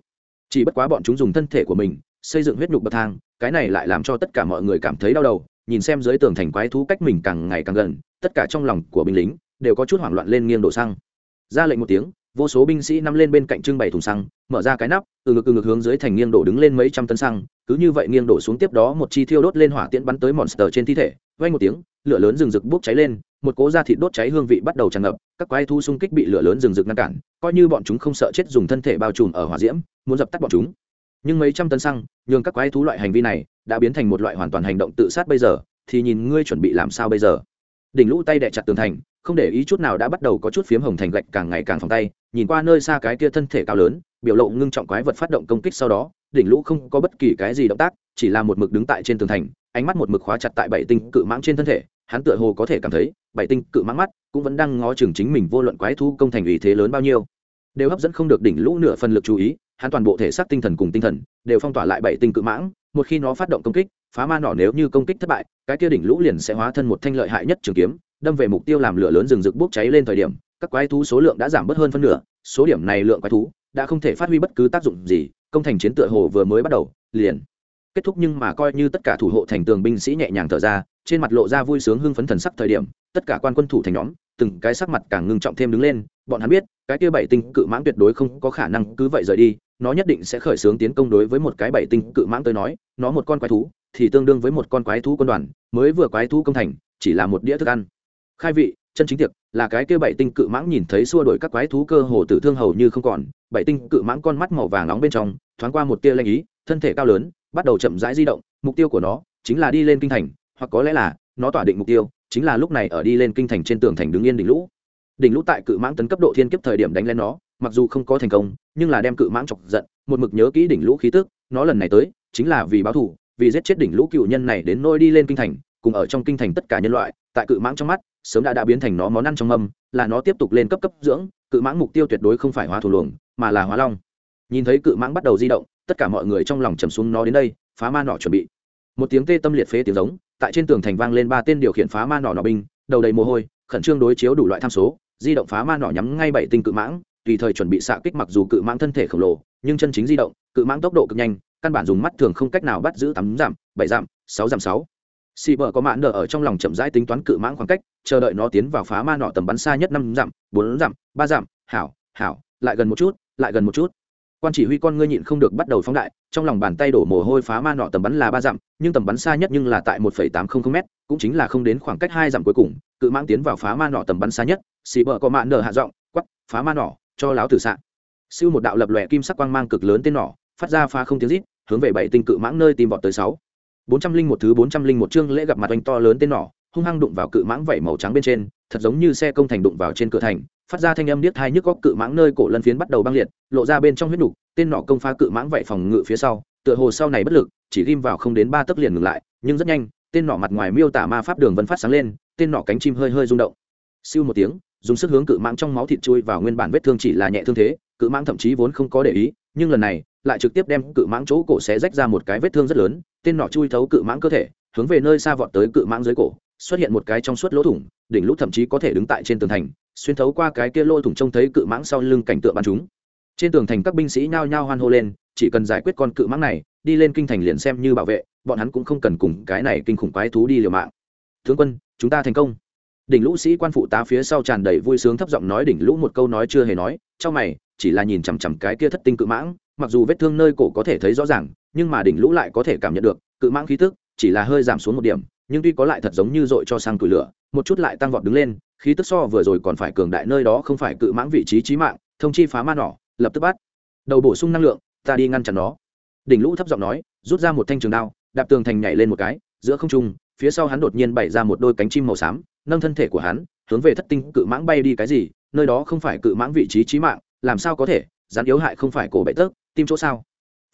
Chỉ bất quá bọn chúng dùng thân thể của mình, xây dựng huyết nhục bậc thang, cái này lại làm cho tất cả mọi người cảm thấy đau đầu, nhìn xem dưới tường thành quái thú cách mình càng ngày càng gần, tất cả trong lòng của binh lính đều có chút hoảng loạn lên nghiêng đổ xăng. Ra lệnh một tiếng, vô số binh sĩ nằm lên bên cạnh trưng bày thùng xăng, mở ra cái nắp, từ ngực từ ngực hướng dưới thành nghiêng đổ đứng lên mấy trăm tấn xăng, cứ như vậy nghiêng đổ xuống tiếp đó một chi thiêu đốt lên hỏa tiễn bắn tới monster trên thi thể vay một tiếng, lửa lớn rừng rực bốc cháy lên, một cố da thịt đốt cháy hương vị bắt đầu tràn ngập, các quái thu xung kích bị lửa lớn rừng rực ngăn cản, coi như bọn chúng không sợ chết dùng thân thể bao trùm ở hỏa diễm, muốn dập tắt bọn chúng. Nhưng mấy trăm tấn xăng, nhường các quái thú loại hành vi này đã biến thành một loại hoàn toàn hành động tự sát bây giờ, thì nhìn ngươi chuẩn bị làm sao bây giờ. Đỉnh lũ tay đè chặt tường thành, không để ý chút nào đã bắt đầu có chút phiếm hồng thành gạch càng ngày càng phòng tay, nhìn qua nơi xa cái kia thân thể cao lớn, biểu lộ ngưng trọng quái vật phát động công kích sau đó, đỉnh lũ không có bất kỳ cái gì động tác, chỉ là một mực đứng tại trên tường thành ánh mắt một mực khóa chặt tại bảy tinh cự mãng trên thân thể, hắn tựa hồ có thể cảm thấy, bảy tinh cự mãng mắt cũng vẫn đang ngó chừng chính mình vô luận quái thu công thành ủy thế lớn bao nhiêu. Đều hấp dẫn không được đỉnh lũ nửa phần lực chú ý, hắn toàn bộ thể xác tinh thần cùng tinh thần đều phong tỏa lại bảy tinh cự mãng, một khi nó phát động công kích, phá ma nỏ nếu như công kích thất bại, cái kia đỉnh lũ liền sẽ hóa thân một thanh lợi hại nhất trường kiếm, đâm về mục tiêu làm lửa lớn rừng rực bốc cháy lên thời điểm, các quái thú số lượng đã giảm bớt hơn phân nửa, số điểm này lượng quái thú đã không thể phát huy bất cứ tác dụng gì, công thành chiến tựa hồ vừa mới bắt đầu, liền kết thúc nhưng mà coi như tất cả thủ hộ thành tường binh sĩ nhẹ nhàng thở ra, trên mặt lộ ra vui sướng hưng phấn thần sắc thời điểm, tất cả quan quân thủ thành nhóm, từng cái sắc mặt càng ngưng trọng thêm đứng lên, bọn hắn biết, cái kia bảy tinh cự mãng tuyệt đối không có khả năng cứ vậy rời đi, nó nhất định sẽ khởi xướng tiến công đối với một cái bảy tinh cự mãng tới nói, nó một con quái thú, thì tương đương với một con quái thú quân đoàn, mới vừa quái thú công thành, chỉ là một đĩa thức ăn. Khai vị, chân chính tiệc, là cái kia bảy tinh cự mãng nhìn thấy xua đổi các quái thú cơ hồ tử thương hầu như không còn, bảy tinh cự mãng con mắt màu vàng nóng bên trong, thoáng qua một tia lanh ý, thân thể cao lớn bắt đầu chậm rãi di động, mục tiêu của nó chính là đi lên kinh thành, hoặc có lẽ là nó tỏa định mục tiêu chính là lúc này ở đi lên kinh thành trên tường thành đứng yên đỉnh lũ. Đỉnh lũ tại cự mãng tấn cấp độ thiên kiếp thời điểm đánh lên nó, mặc dù không có thành công, nhưng là đem cự mãng chọc giận, một mực nhớ kỹ đỉnh lũ khí tức, nó lần này tới chính là vì báo thù, vì giết chết đỉnh lũ cựu nhân này đến nôi đi lên kinh thành, cùng ở trong kinh thành tất cả nhân loại, tại cự mãng trong mắt, sớm đã đã biến thành nó món ăn trong mâm, là nó tiếp tục lên cấp cấp dưỡng, cự mãng mục tiêu tuyệt đối không phải hóa thủ luồng, mà là hóa long. Nhìn thấy cự mãng bắt đầu di động tất cả mọi người trong lòng trầm xuống nó đến đây, phá ma nỏ chuẩn bị. Một tiếng tê tâm liệt phế tiếng giống, tại trên tường thành vang lên ba tên điều khiển phá ma nỏ nỏ binh, đầu đầy mồ hôi, khẩn trương đối chiếu đủ loại tham số, di động phá ma nỏ nhắm ngay bảy tinh cự mãng, tùy thời chuẩn bị xạ kích mặc dù cự mãng thân thể khổng lồ, nhưng chân chính di động, cự mãng tốc độ cực nhanh, căn bản dùng mắt thường không cách nào bắt giữ tám giảm, bảy giảm, sáu giảm sáu. Xì bờ có mãn đờ ở trong lòng chậm rãi tính toán cự mãng khoảng cách, chờ đợi nó tiến vào phá ma nọ tầm bắn xa nhất năm dặm bốn dặm ba dặm hảo hảo, lại gần một chút, lại gần một chút quan chỉ huy con ngươi nhịn không được bắt đầu phóng đại, trong lòng bàn tay đổ mồ hôi phá ma nọ tầm bắn là ba dặm, nhưng tầm bắn xa nhất nhưng là tại một phẩy tám không m cũng chính là không đến khoảng cách hai dặm cuối cùng, cự mãng tiến vào phá ma nọ tầm bắn xa nhất, xì bờ có mạ nở hạ giọng quắp phá ma nọ, cho láo tử s siêu một đạo lập lòe kim sắc quang mang cực lớn tên nỏ, phát ra phá không tiếng rít, hướng về bảy tinh cự mãng nơi tìm vọt tới sáu. bốn trăm linh một thứ bốn trăm linh một chương lễ gặp mặt oanh to lớn tên nỏ, hung hăng đụng vào cự mãng vảy màu trắng bên trên, thật giống như xe công thành đụng vào trên cửa thành phát ra thanh âm điếc thai nhức góc cự mãng nơi cổ lân phiến bắt đầu băng liệt, lộ ra bên trong huyết nục, tên nọ công phá cự mãng vậy phòng ngự phía sau, tựa hồ sau này bất lực, chỉ ghim vào không đến ba tấc liền ngừng lại, nhưng rất nhanh, tên nọ mặt ngoài miêu tả ma pháp đường vân phát sáng lên, tên nọ cánh chim hơi hơi rung động. Siêu một tiếng, dùng sức hướng cự mãng trong máu thịt chui vào nguyên bản vết thương chỉ là nhẹ thương thế, cự mãng thậm chí vốn không có để ý, nhưng lần này, lại trực tiếp đem cự mãng chỗ cổ xé rách ra một cái vết thương rất lớn, tên nọ chui thấu cự mãng cơ thể, hướng về nơi xa vọt tới cự mãng dưới cổ, xuất hiện một cái trong suốt lỗ thủng đỉnh lũ thậm chí có thể đứng tại trên tường thành, xuyên thấu qua cái kia lỗ thủng trông thấy cự mãng sau lưng cảnh tượng bắn chúng. Trên tường thành các binh sĩ nhao nhao hoan hô lên, chỉ cần giải quyết con cự mãng này, đi lên kinh thành liền xem như bảo vệ, bọn hắn cũng không cần cùng cái này kinh khủng quái thú đi liều mạng. Tướng quân, chúng ta thành công. Đỉnh lũ sĩ quan phụ tá phía sau tràn đầy vui sướng thấp giọng nói đỉnh lũ một câu nói chưa hề nói, trong mày, chỉ là nhìn chằm chằm cái kia thất tinh cự mãng, mặc dù vết thương nơi cổ có thể thấy rõ ràng, nhưng mà đỉnh lũ lại có thể cảm nhận được, cự mãng khí tức chỉ là hơi giảm xuống một điểm nhưng tuy có lại thật giống như dội cho sang tuổi lửa, một chút lại tăng vọt đứng lên, khí tức so vừa rồi còn phải cường đại nơi đó không phải cự mãng vị trí trí mạng, thông chi phá ma nỏ, lập tức bắt. Đầu bổ sung năng lượng, ta đi ngăn chặn nó. Đỉnh lũ thấp giọng nói, rút ra một thanh trường đao, đạp tường thành nhảy lên một cái, giữa không trung, phía sau hắn đột nhiên bày ra một đôi cánh chim màu xám, nâng thân thể của hắn, hướng về thất tinh cự mãng bay đi cái gì, nơi đó không phải cự mãng vị trí trí mạng, làm sao có thể, rắn yếu hại không phải cổ bệ tớp, tim chỗ sao?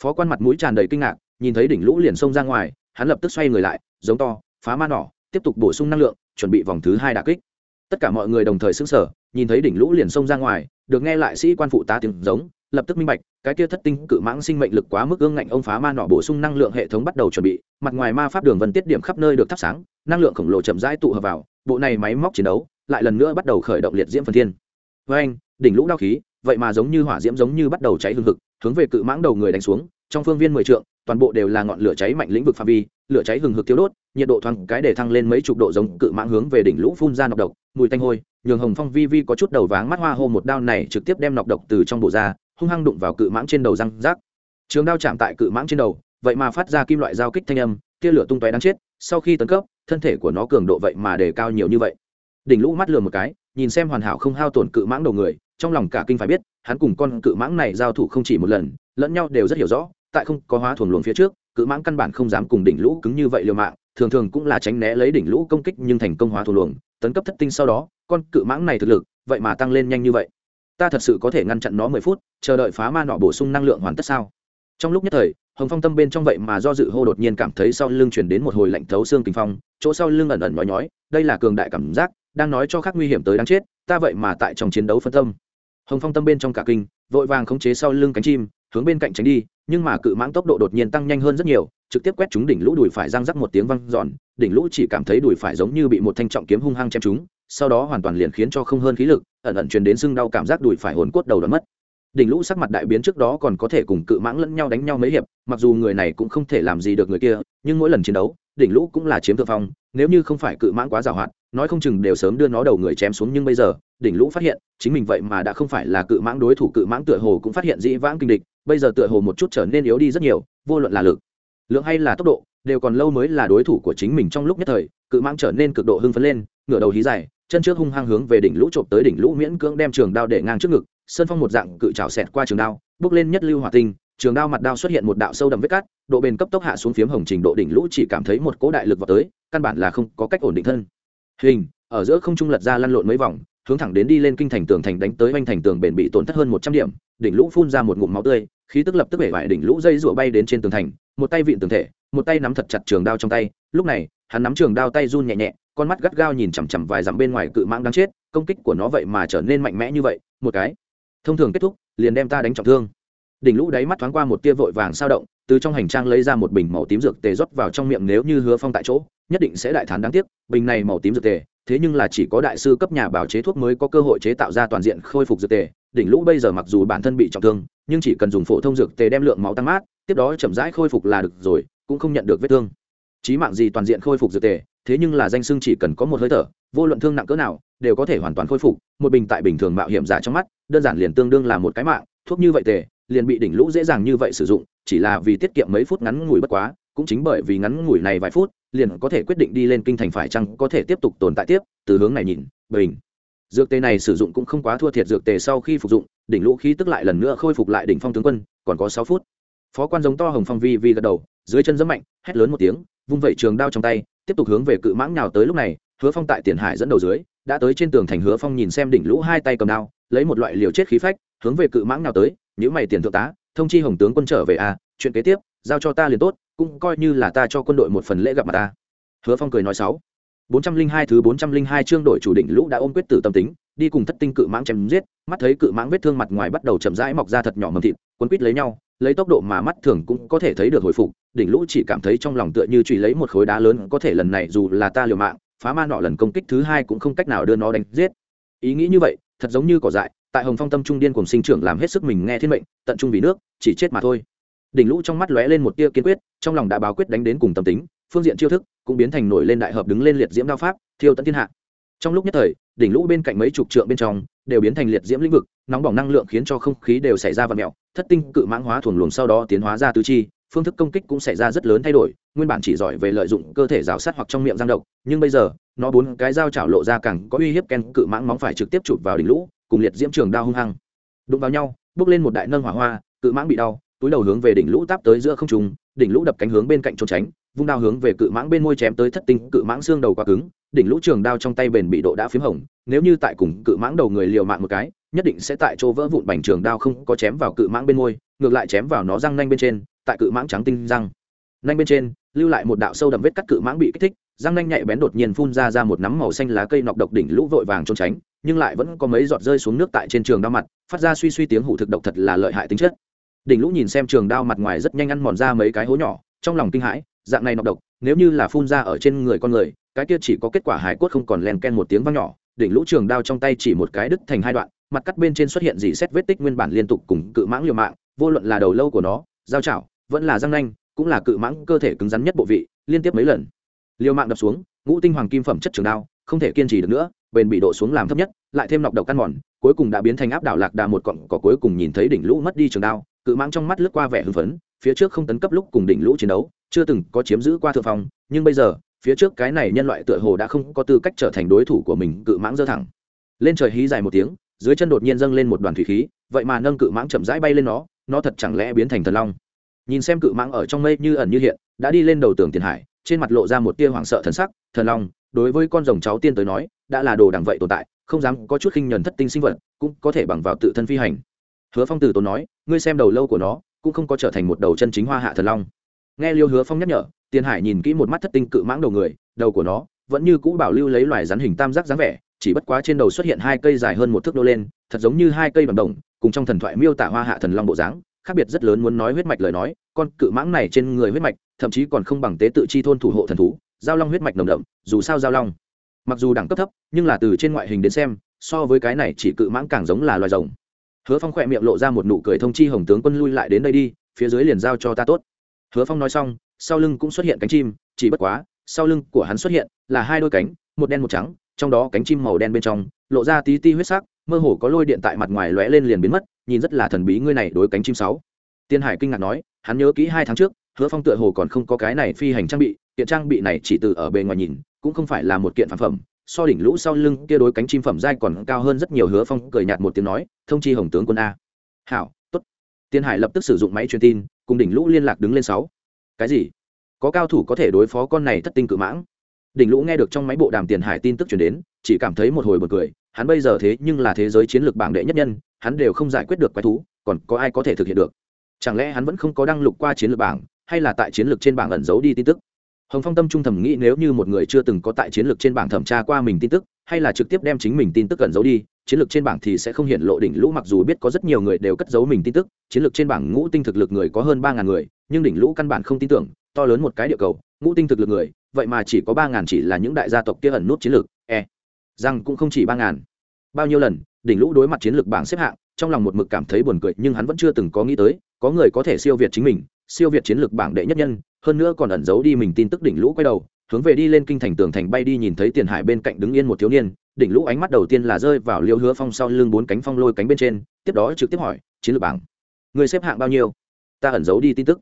Phó quan mặt mũi tràn đầy kinh ngạc, nhìn thấy đỉnh lũ liền xông ra ngoài, hắn lập tức xoay người lại, giống to phá ma nỏ, tiếp tục bổ sung năng lượng, chuẩn bị vòng thứ hai đà kích. Tất cả mọi người đồng thời xứng sở nhìn thấy đỉnh lũ liền xông ra ngoài, được nghe lại sĩ quan phụ tá tiếng giống, lập tức minh bạch, cái kia thất tinh cự mãng sinh mệnh lực quá mức ương ngạnh, ông phá ma nọ bổ sung năng lượng hệ thống bắt đầu chuẩn bị, mặt ngoài ma pháp đường vân tiết điểm khắp nơi được thắp sáng, năng lượng khổng lồ chậm rãi tụ hợp vào, bộ này máy móc chiến đấu lại lần nữa bắt đầu khởi động liệt diễm phần thiên. Với anh, đỉnh lũ đao khí, vậy mà giống như hỏa diễm giống như bắt đầu cháy hừng hực, hướng về cự mãng đầu người đánh xuống, trong phương viên mười trượng, toàn bộ đều là ngọn lửa cháy mạnh lĩnh vực phạm vi, lửa cháy hừng hực tiêu đốt nhiệt độ thoáng cái để thăng lên mấy chục độ giống cự mãng hướng về đỉnh lũ phun ra nọc độc, mùi tanh hôi, nhường hồng phong vi vi có chút đầu váng mắt hoa hô một đao này trực tiếp đem nọc độc từ trong bộ ra, hung hăng đụng vào cự mãng trên đầu răng rác. Trường đao chạm tại cự mãng trên đầu, vậy mà phát ra kim loại giao kích thanh âm, tia lửa tung tóe đáng chết, sau khi tấn cấp, thân thể của nó cường độ vậy mà đề cao nhiều như vậy. Đỉnh lũ mắt lừa một cái, nhìn xem hoàn hảo không hao tổn cự mãng đầu người, trong lòng cả kinh phải biết, hắn cùng con cự mãng này giao thủ không chỉ một lần, lẫn nhau đều rất hiểu rõ, tại không có hóa thuần luồng phía trước, cự mãng căn bản không dám cùng đỉnh lũ cứng như vậy liều mạng thường thường cũng là tránh né lấy đỉnh lũ công kích nhưng thành công hóa thù luồng, tấn cấp thất tinh sau đó, con cự mãng này thực lực, vậy mà tăng lên nhanh như vậy. Ta thật sự có thể ngăn chặn nó mười phút, chờ đợi phá ma nọ bổ sung năng lượng hoàn tất sao? Trong lúc nhất thời, hồng phong tâm bên trong vậy mà do dự hô đột nhiên cảm thấy sau lưng chuyển đến một hồi lạnh thấu xương kinh phong, chỗ sau lưng ẩn ẩn nhói nhói, đây là cường đại cảm giác, đang nói cho khác nguy hiểm tới đáng chết, ta vậy mà tại trong chiến đấu phân tâm. Hồng phong tâm bên trong cả kinh, vội vàng khống chế sau lưng cánh chim hướng bên cạnh tránh đi, nhưng mà cự mãng tốc độ đột nhiên tăng nhanh hơn rất nhiều, trực tiếp quét chúng đỉnh lũ đùi phải răng rắc một tiếng văng giòn đỉnh lũ chỉ cảm thấy đùi phải giống như bị một thanh trọng kiếm hung hăng chém chúng sau đó hoàn toàn liền khiến cho không hơn khí lực, ẩn ẩn truyền đến sưng đau cảm giác đùi phải hồn cốt đầu đ mất. Đỉnh lũ sắc mặt đại biến trước đó còn có thể cùng cự mãng lẫn nhau đánh nhau mấy hiệp, mặc dù người này cũng không thể làm gì được người kia, nhưng mỗi lần chiến đấu, đỉnh lũ cũng là chiếm thượng phong, nếu như không phải cự mãng quá giàu hạn, nói không chừng đều sớm đưa nó đầu người chém xuống nhưng bây giờ, đỉnh lũ phát hiện, chính mình vậy mà đã không phải là cự mãng đối thủ, cự mãng tựa hồ cũng phát hiện dĩ vãng kinh địch bây giờ tựa hồ một chút trở nên yếu đi rất nhiều, vô luận là lực, lượng hay là tốc độ, đều còn lâu mới là đối thủ của chính mình trong lúc nhất thời, cự mãng trở nên cực độ hưng phấn lên, ngửa đầu hí dài, chân trước hung hăng hướng về đỉnh lũ trộm tới đỉnh lũ miễn cưỡng đem trường đao để ngang trước ngực sơn phong một dạng cự trào xẹt qua trường đao, bước lên nhất lưu hỏa tinh, trường đao mặt đao xuất hiện một đạo sâu đậm vết cắt, độ bền cấp tốc hạ xuống phiếm hồng trình độ đỉnh lũ chỉ cảm thấy một cỗ đại lực vào tới, căn bản là không có cách ổn định thân. Hình, ở giữa không trung lật ra lăn lộn mấy vòng, hướng thẳng đến đi lên kinh thành tường thành đánh tới oanh thành tường bền bị tổn thất hơn một trăm điểm đỉnh lũ phun ra một ngụm máu tươi, khí tức lập tức bể vải đỉnh lũ dây rụa bay đến trên tường thành, một tay vịn tường thể, một tay nắm thật chặt trường đao trong tay. Lúc này, hắn nắm trường đao tay run nhẹ nhẹ, con mắt gắt gao nhìn chằm chằm vài dặm bên ngoài cự mãng đáng chết, công kích của nó vậy mà trở nên mạnh mẽ như vậy, một cái. Thông thường kết thúc, liền đem ta đánh trọng thương. Đỉnh lũ đáy mắt thoáng qua một tia vội vàng sao động, từ trong hành trang lấy ra một bình màu tím dược tề rót vào trong miệng nếu như hứa phong tại chỗ, nhất định sẽ đại thán đáng tiếc, bình này màu tím dược tề, thế nhưng là chỉ có đại sư cấp nhà bảo chế thuốc mới có cơ hội chế tạo ra toàn diện khôi phục dược tề đỉnh lũ bây giờ mặc dù bản thân bị trọng thương, nhưng chỉ cần dùng phổ thông dược tề đem lượng máu tăng mát, tiếp đó chậm rãi khôi phục là được rồi, cũng không nhận được vết thương. Chí mạng gì toàn diện khôi phục dược tề, thế nhưng là danh xưng chỉ cần có một hơi thở, vô luận thương nặng cỡ nào, đều có thể hoàn toàn khôi phục, một bình tại bình thường mạo hiểm giả trong mắt, đơn giản liền tương đương là một cái mạng, thuốc như vậy tề, liền bị đỉnh lũ dễ dàng như vậy sử dụng, chỉ là vì tiết kiệm mấy phút ngắn ngủi bất quá, cũng chính bởi vì ngắn ngủi này vài phút, liền có thể quyết định đi lên kinh thành phải chăng có thể tiếp tục tồn tại tiếp, từ hướng này nhìn, bình dược tề này sử dụng cũng không quá thua thiệt dược tề sau khi phục dụng, đỉnh lũ khí tức lại lần nữa khôi phục lại đỉnh phong tướng quân, còn có sáu phút. Phó quan giống to hồng phong vi vi gật đầu, dưới chân dẫm mạnh, hét lớn một tiếng, vung vẩy trường đao trong tay, tiếp tục hướng về cự mãng nhào tới lúc này, hứa phong tại tiền hải dẫn đầu dưới, đã tới trên tường thành hứa phong nhìn xem đỉnh lũ hai tay cầm đao, lấy một loại liều chết khí phách, hướng về cự mãng nhào tới nếu mày tiền thượng tá, thông chi hồng tướng quân trở về à chuyện kế tiếp, giao cho ta liền tốt, cũng coi như là ta cho quân đội một phần lễ gặp mặt ta. Hứa phong cười nói sáu bốn trăm linh hai thứ bốn trăm linh hai chương đổi chủ định lũ đã ôm quyết tử tâm tính, đi cùng thất tinh cự mãng chém giết, mắt thấy cự mãng vết thương mặt ngoài bắt đầu chậm rãi mọc ra thật nhỏ mầm thịt, cuốn quýt lấy nhau, lấy tốc độ mà mắt thường cũng có thể thấy được hồi phục, đỉnh lũ chỉ cảm thấy trong lòng tựa như truy lấy một khối đá lớn, có thể lần này dù là ta liều mạng, phá ma nọ lần công kích thứ hai cũng không cách nào đưa nó đánh giết. Ý nghĩ như vậy, thật giống như cỏ dại, tại hồng phong tâm trung điên cuồng sinh trưởng làm hết sức mình nghe thiên mệnh, tận trung vì nước, chỉ chết mà thôi. Đỉnh lũ trong mắt lóe lên một tia kiên quyết, trong lòng đã báo quyết đánh đến cùng tâm tính phương diện chiêu thức cũng biến thành nổi lên đại hợp đứng lên liệt diễm đao pháp, thiêu tận thiên hạ. Trong lúc nhất thời, đỉnh lũ bên cạnh mấy chục trượng bên trong đều biến thành liệt diễm lĩnh vực, nóng bỏng năng lượng khiến cho không khí đều xảy ra vật mẹo thất tinh cự mãng hóa thuần luồng sau đó tiến hóa ra tứ chi, phương thức công kích cũng xảy ra rất lớn thay đổi, nguyên bản chỉ giỏi về lợi dụng cơ thể rào sát hoặc trong miệng giang độc, nhưng bây giờ, nó bốn cái dao chảo lộ ra càng có uy hiếp ken cự mãng móng phải trực tiếp chụp vào đỉnh lũ, cùng liệt diễm trường đao hung hăng. Đụng vào nhau, bước lên một đại nâng hỏa hoa, cự mãng bị đau, túi đầu hướng về đỉnh lũ táp tới giữa không trung, đỉnh lũ đập cánh hướng bên cạnh trốn tránh vung đao hướng về cự mãng bên môi chém tới thất tinh, cự mãng xương đầu quá cứng, đỉnh lũ trường đao trong tay bền bị độ đã p hồng, nếu như tại cùng cự mãng đầu người liều mạng một cái, nhất định sẽ tại chỗ vỡ vụn bành trường đao không có chém vào cự mãng bên môi, ngược lại chém vào nó răng nanh bên trên, tại cự mãng trắng tinh răng nanh bên trên, lưu lại một đạo sâu đậm vết cắt cự mãng bị kích thích, răng nanh nhạy bén đột nhiên phun ra ra một nắm màu xanh lá cây nọc độc đỉnh lũ vội vàng trốn tránh, nhưng lại vẫn có mấy giọt rơi xuống nước tại trên trường đao mặt, phát ra suy suy tiếng hủ thực độc thật là lợi hại tính chất. Đỉnh lũ nhìn xem trường đao mặt ngoài rất nhanh ăn mòn ra mấy cái hố nhỏ, trong lòng kinh hãi dạng này nọc độc, nếu như là phun ra ở trên người con người, cái kia chỉ có kết quả hải cốt không còn len ken một tiếng vang nhỏ, đỉnh lũ trường đao trong tay chỉ một cái đứt thành hai đoạn, mặt cắt bên trên xuất hiện dì xét vết tích nguyên bản liên tục cùng cự mãng liều mạng, vô luận là đầu lâu của nó, dao chảo, vẫn là răng nanh, cũng là cự mãng cơ thể cứng rắn nhất bộ vị, liên tiếp mấy lần. Liều mạng đập xuống, ngũ tinh hoàng kim phẩm chất trường đao, không thể kiên trì được nữa, bền bị độ xuống làm thấp nhất, lại thêm nọc độc căn mòn, cuối cùng đã biến thành áp đảo lạc đà một cọng cỏ cuối cùng nhìn thấy đỉnh lũ mất đi trường đao, cự mãng trong mắt lướt qua vẻ hưng phấn, phía trước không tấn cấp lúc cùng đỉnh lũ chiến đấu chưa từng có chiếm giữ qua thượng phong, nhưng bây giờ, phía trước cái này nhân loại tựa hồ đã không có tư cách trở thành đối thủ của mình, cự mãng dơ thẳng. Lên trời hí dài một tiếng, dưới chân đột nhiên dâng lên một đoàn thủy khí, vậy mà nâng cự mãng chậm rãi bay lên nó nó thật chẳng lẽ biến thành thần long? Nhìn xem cự mãng ở trong mây như ẩn như hiện, đã đi lên đầu tường tiền hải, trên mặt lộ ra một tia hoảng sợ thần sắc, thần long, đối với con rồng cháu tiên tới nói, đã là đồ đẳng vậy tồn tại, không dám có chút khinh nhẫn thất tinh sinh vật, cũng có thể bằng vào tự thân phi hành. Hứa phong tử tốn nói, ngươi xem đầu lâu của nó, cũng không có trở thành một đầu chân chính hoa hạ thần long nghe liêu hứa phong nhắc nhở, tiền hải nhìn kỹ một mắt thất tinh cự mãng đầu người, đầu của nó vẫn như cũ bảo lưu lấy loài rắn hình tam giác dáng vẻ, chỉ bất quá trên đầu xuất hiện hai cây dài hơn một thước đô lên, thật giống như hai cây bằng đồng, cùng trong thần thoại miêu tả hoa hạ thần long bộ dáng, khác biệt rất lớn muốn nói huyết mạch lời nói, con cự mãng này trên người huyết mạch, thậm chí còn không bằng tế tự chi thôn thủ hộ thần thú, giao long huyết mạch nồng đậm, dù sao giao long, mặc dù đẳng cấp thấp, nhưng là từ trên ngoại hình đến xem, so với cái này chỉ cự mãng càng giống là loài rồng. Hứa phong khỏe miệng lộ ra một nụ cười thông chi hồng tướng quân lui lại đến đây đi, phía dưới liền giao cho ta tốt hứa phong nói xong, sau lưng cũng xuất hiện cánh chim, chỉ bất quá, sau lưng của hắn xuất hiện là hai đôi cánh, một đen một trắng, trong đó cánh chim màu đen bên trong, lộ ra tí ti huyết sắc, mơ hồ có lôi điện tại mặt ngoài lóe lên liền biến mất, nhìn rất là thần bí ngươi này đối cánh chim sáu. Tiên hải kinh ngạc nói, hắn nhớ kỹ hai tháng trước, hứa phong tựa hồ còn không có cái này phi hành trang bị, kiện trang bị này chỉ từ ở bề ngoài nhìn, cũng không phải là một kiện phản phẩm. So đỉnh lũ sau lưng kia đối cánh chim phẩm giai còn cao hơn rất nhiều, hứa phong cười nhạt một tiếng nói, thông chi hồng tướng quân a. Hảo Tiền tiên hải lập tức sử dụng máy truyền tin, cùng đỉnh lũ liên lạc đứng lên sáu. Cái gì? Có cao thủ có thể đối phó con này thất tinh cự mãng? Đỉnh lũ nghe được trong máy bộ đàm tiền hải tin tức chuyển đến, chỉ cảm thấy một hồi bật cười, hắn bây giờ thế nhưng là thế giới chiến lược bảng đệ nhất nhân, hắn đều không giải quyết được quái thú, còn có ai có thể thực hiện được? Chẳng lẽ hắn vẫn không có đăng lục qua chiến lược bảng, hay là tại chiến lược trên bảng ẩn giấu đi tin tức? Hồng phong tâm trung thầm nghĩ nếu như một người chưa từng có tại chiến lược trên bảng thẩm tra qua mình tin tức hay là trực tiếp đem chính mình tin tức cẩn giấu đi, chiến lược trên bảng thì sẽ không hiện lộ đỉnh lũ mặc dù biết có rất nhiều người đều cất giấu mình tin tức, chiến lược trên bảng ngũ tinh thực lực người có hơn ba ngàn người, nhưng đỉnh lũ căn bản không tin tưởng, to lớn một cái địa cầu, ngũ tinh thực lực người, vậy mà chỉ có ba ngàn chỉ là những đại gia tộc kia ẩn nút chiến lược e rằng cũng không chỉ ba ngàn. Bao nhiêu lần, đỉnh lũ đối mặt chiến lược bảng xếp hạng, trong lòng một mực cảm thấy buồn cười, nhưng hắn vẫn chưa từng có nghĩ tới, có người có thể siêu việt chính mình, siêu việt chiến lược bảng đệ nhất nhân, hơn nữa còn ẩn giấu đi mình tin tức đỉnh lũ quay đầu hướng về đi lên kinh thành tường thành bay đi nhìn thấy tiền hải bên cạnh đứng yên một thiếu niên, đỉnh lũ ánh mắt đầu tiên là rơi vào liêu hứa phong sau lưng bốn cánh phong lôi cánh bên trên, tiếp đó trực tiếp hỏi, chiến lược bảng, người xếp hạng bao nhiêu? Ta ẩn giấu đi tin tức.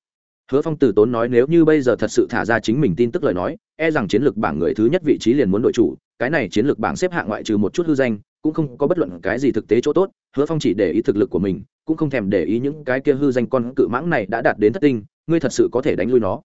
Hứa phong từ tốn nói, nếu như bây giờ thật sự thả ra chính mình tin tức lời nói e rằng chiến lược bảng người thứ nhất vị trí liền muốn đội chủ, cái này chiến lược bảng xếp hạng ngoại trừ một chút hư danh, cũng không có bất luận cái gì thực tế chỗ tốt. Hứa phong chỉ để ý thực lực của mình, cũng không thèm để ý những cái kia hư danh con cự mãng này đã đạt đến thất tinh, ngươi thật sự có thể đánh lui nó?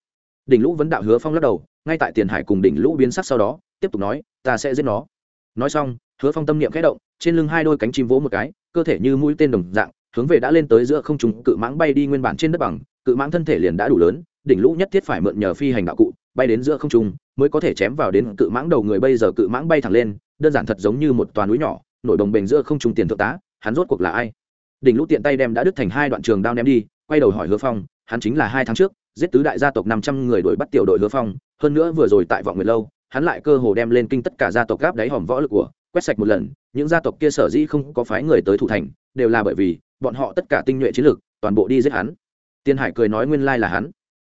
Đỉnh lũ vấn đạo hứa phong lắc đầu, ngay tại tiền hải cùng đỉnh lũ biến sắc sau đó, tiếp tục nói, ta sẽ giết nó. Nói xong, hứa phong tâm niệm khẽ động, trên lưng hai đôi cánh chim vỗ một cái, cơ thể như mũi tên đồng dạng, hướng về đã lên tới giữa không trung cự mãng bay đi nguyên bản trên đất bằng, cự mãng thân thể liền đã đủ lớn, đỉnh lũ nhất thiết phải mượn nhờ phi hành đạo cụ, bay đến giữa không trung, mới có thể chém vào đến cự mãng đầu người bây giờ cự mãng bay thẳng lên, đơn giản thật giống như một toàn núi nhỏ, nổi đồng bềnh giữa không trung tiền thượng tá, hắn rốt cuộc là ai? Đỉnh lũ tiện tay đem đã đứt thành hai đoạn trường đao ném đi, quay đầu hỏi hứa phong, hắn chính là hai tháng trước giết tứ đại gia tộc năm trăm người đuổi bắt tiểu đội hứa phong, hơn nữa vừa rồi tại vọng nguyệt lâu, hắn lại cơ hồ đem lên kinh tất cả gia tộc gáp đáy hòm võ lực của, quét sạch một lần, những gia tộc kia sở dĩ không có phái người tới thủ thành, đều là bởi vì, bọn họ tất cả tinh nhuệ chiến lược, toàn bộ đi giết hắn. Tiên hải cười nói nguyên lai là hắn.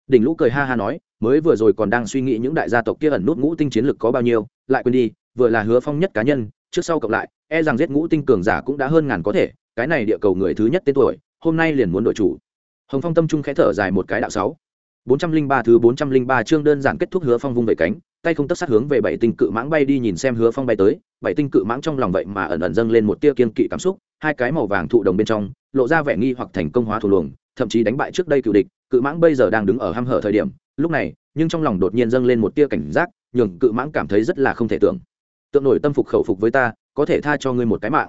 Đỉnh lũ cười ha ha nói, mới vừa rồi còn đang suy nghĩ những đại gia tộc kia ẩn nút ngũ tinh chiến lược có bao nhiêu, lại quên đi, vừa là hứa phong nhất cá nhân, trước sau cộng lại e rằng giết ngũ tinh cường giả cũng đã hơn ngàn có thể, cái này địa cầu người thứ nhất tên tuổi, hôm nay liền muốn đội chủ. Hồng phong tâm trung khẽ thở dài một cái đạo sáu bốn trăm linh ba thứ bốn trăm linh ba chương đơn giản kết thúc hứa phong vung về cánh, tay không tất sát hướng về bảy tinh cự mãng bay đi nhìn xem hứa phong bay tới, bảy tinh cự mãng trong lòng vậy mà ẩn ẩn dâng lên một tia kiên kỵ cảm xúc, hai cái màu vàng thụ đồng bên trong, lộ ra vẻ nghi hoặc thành công hóa thủ luồng, thậm chí đánh bại trước đây cự địch, cự mãng bây giờ đang đứng ở hăm hở thời điểm, lúc này, nhưng trong lòng đột nhiên dâng lên một tia cảnh giác, nhường cự mãng cảm thấy rất là không thể tưởng. Tượng nổi tâm phục khẩu phục với ta, có thể tha cho ngươi một cái mạng.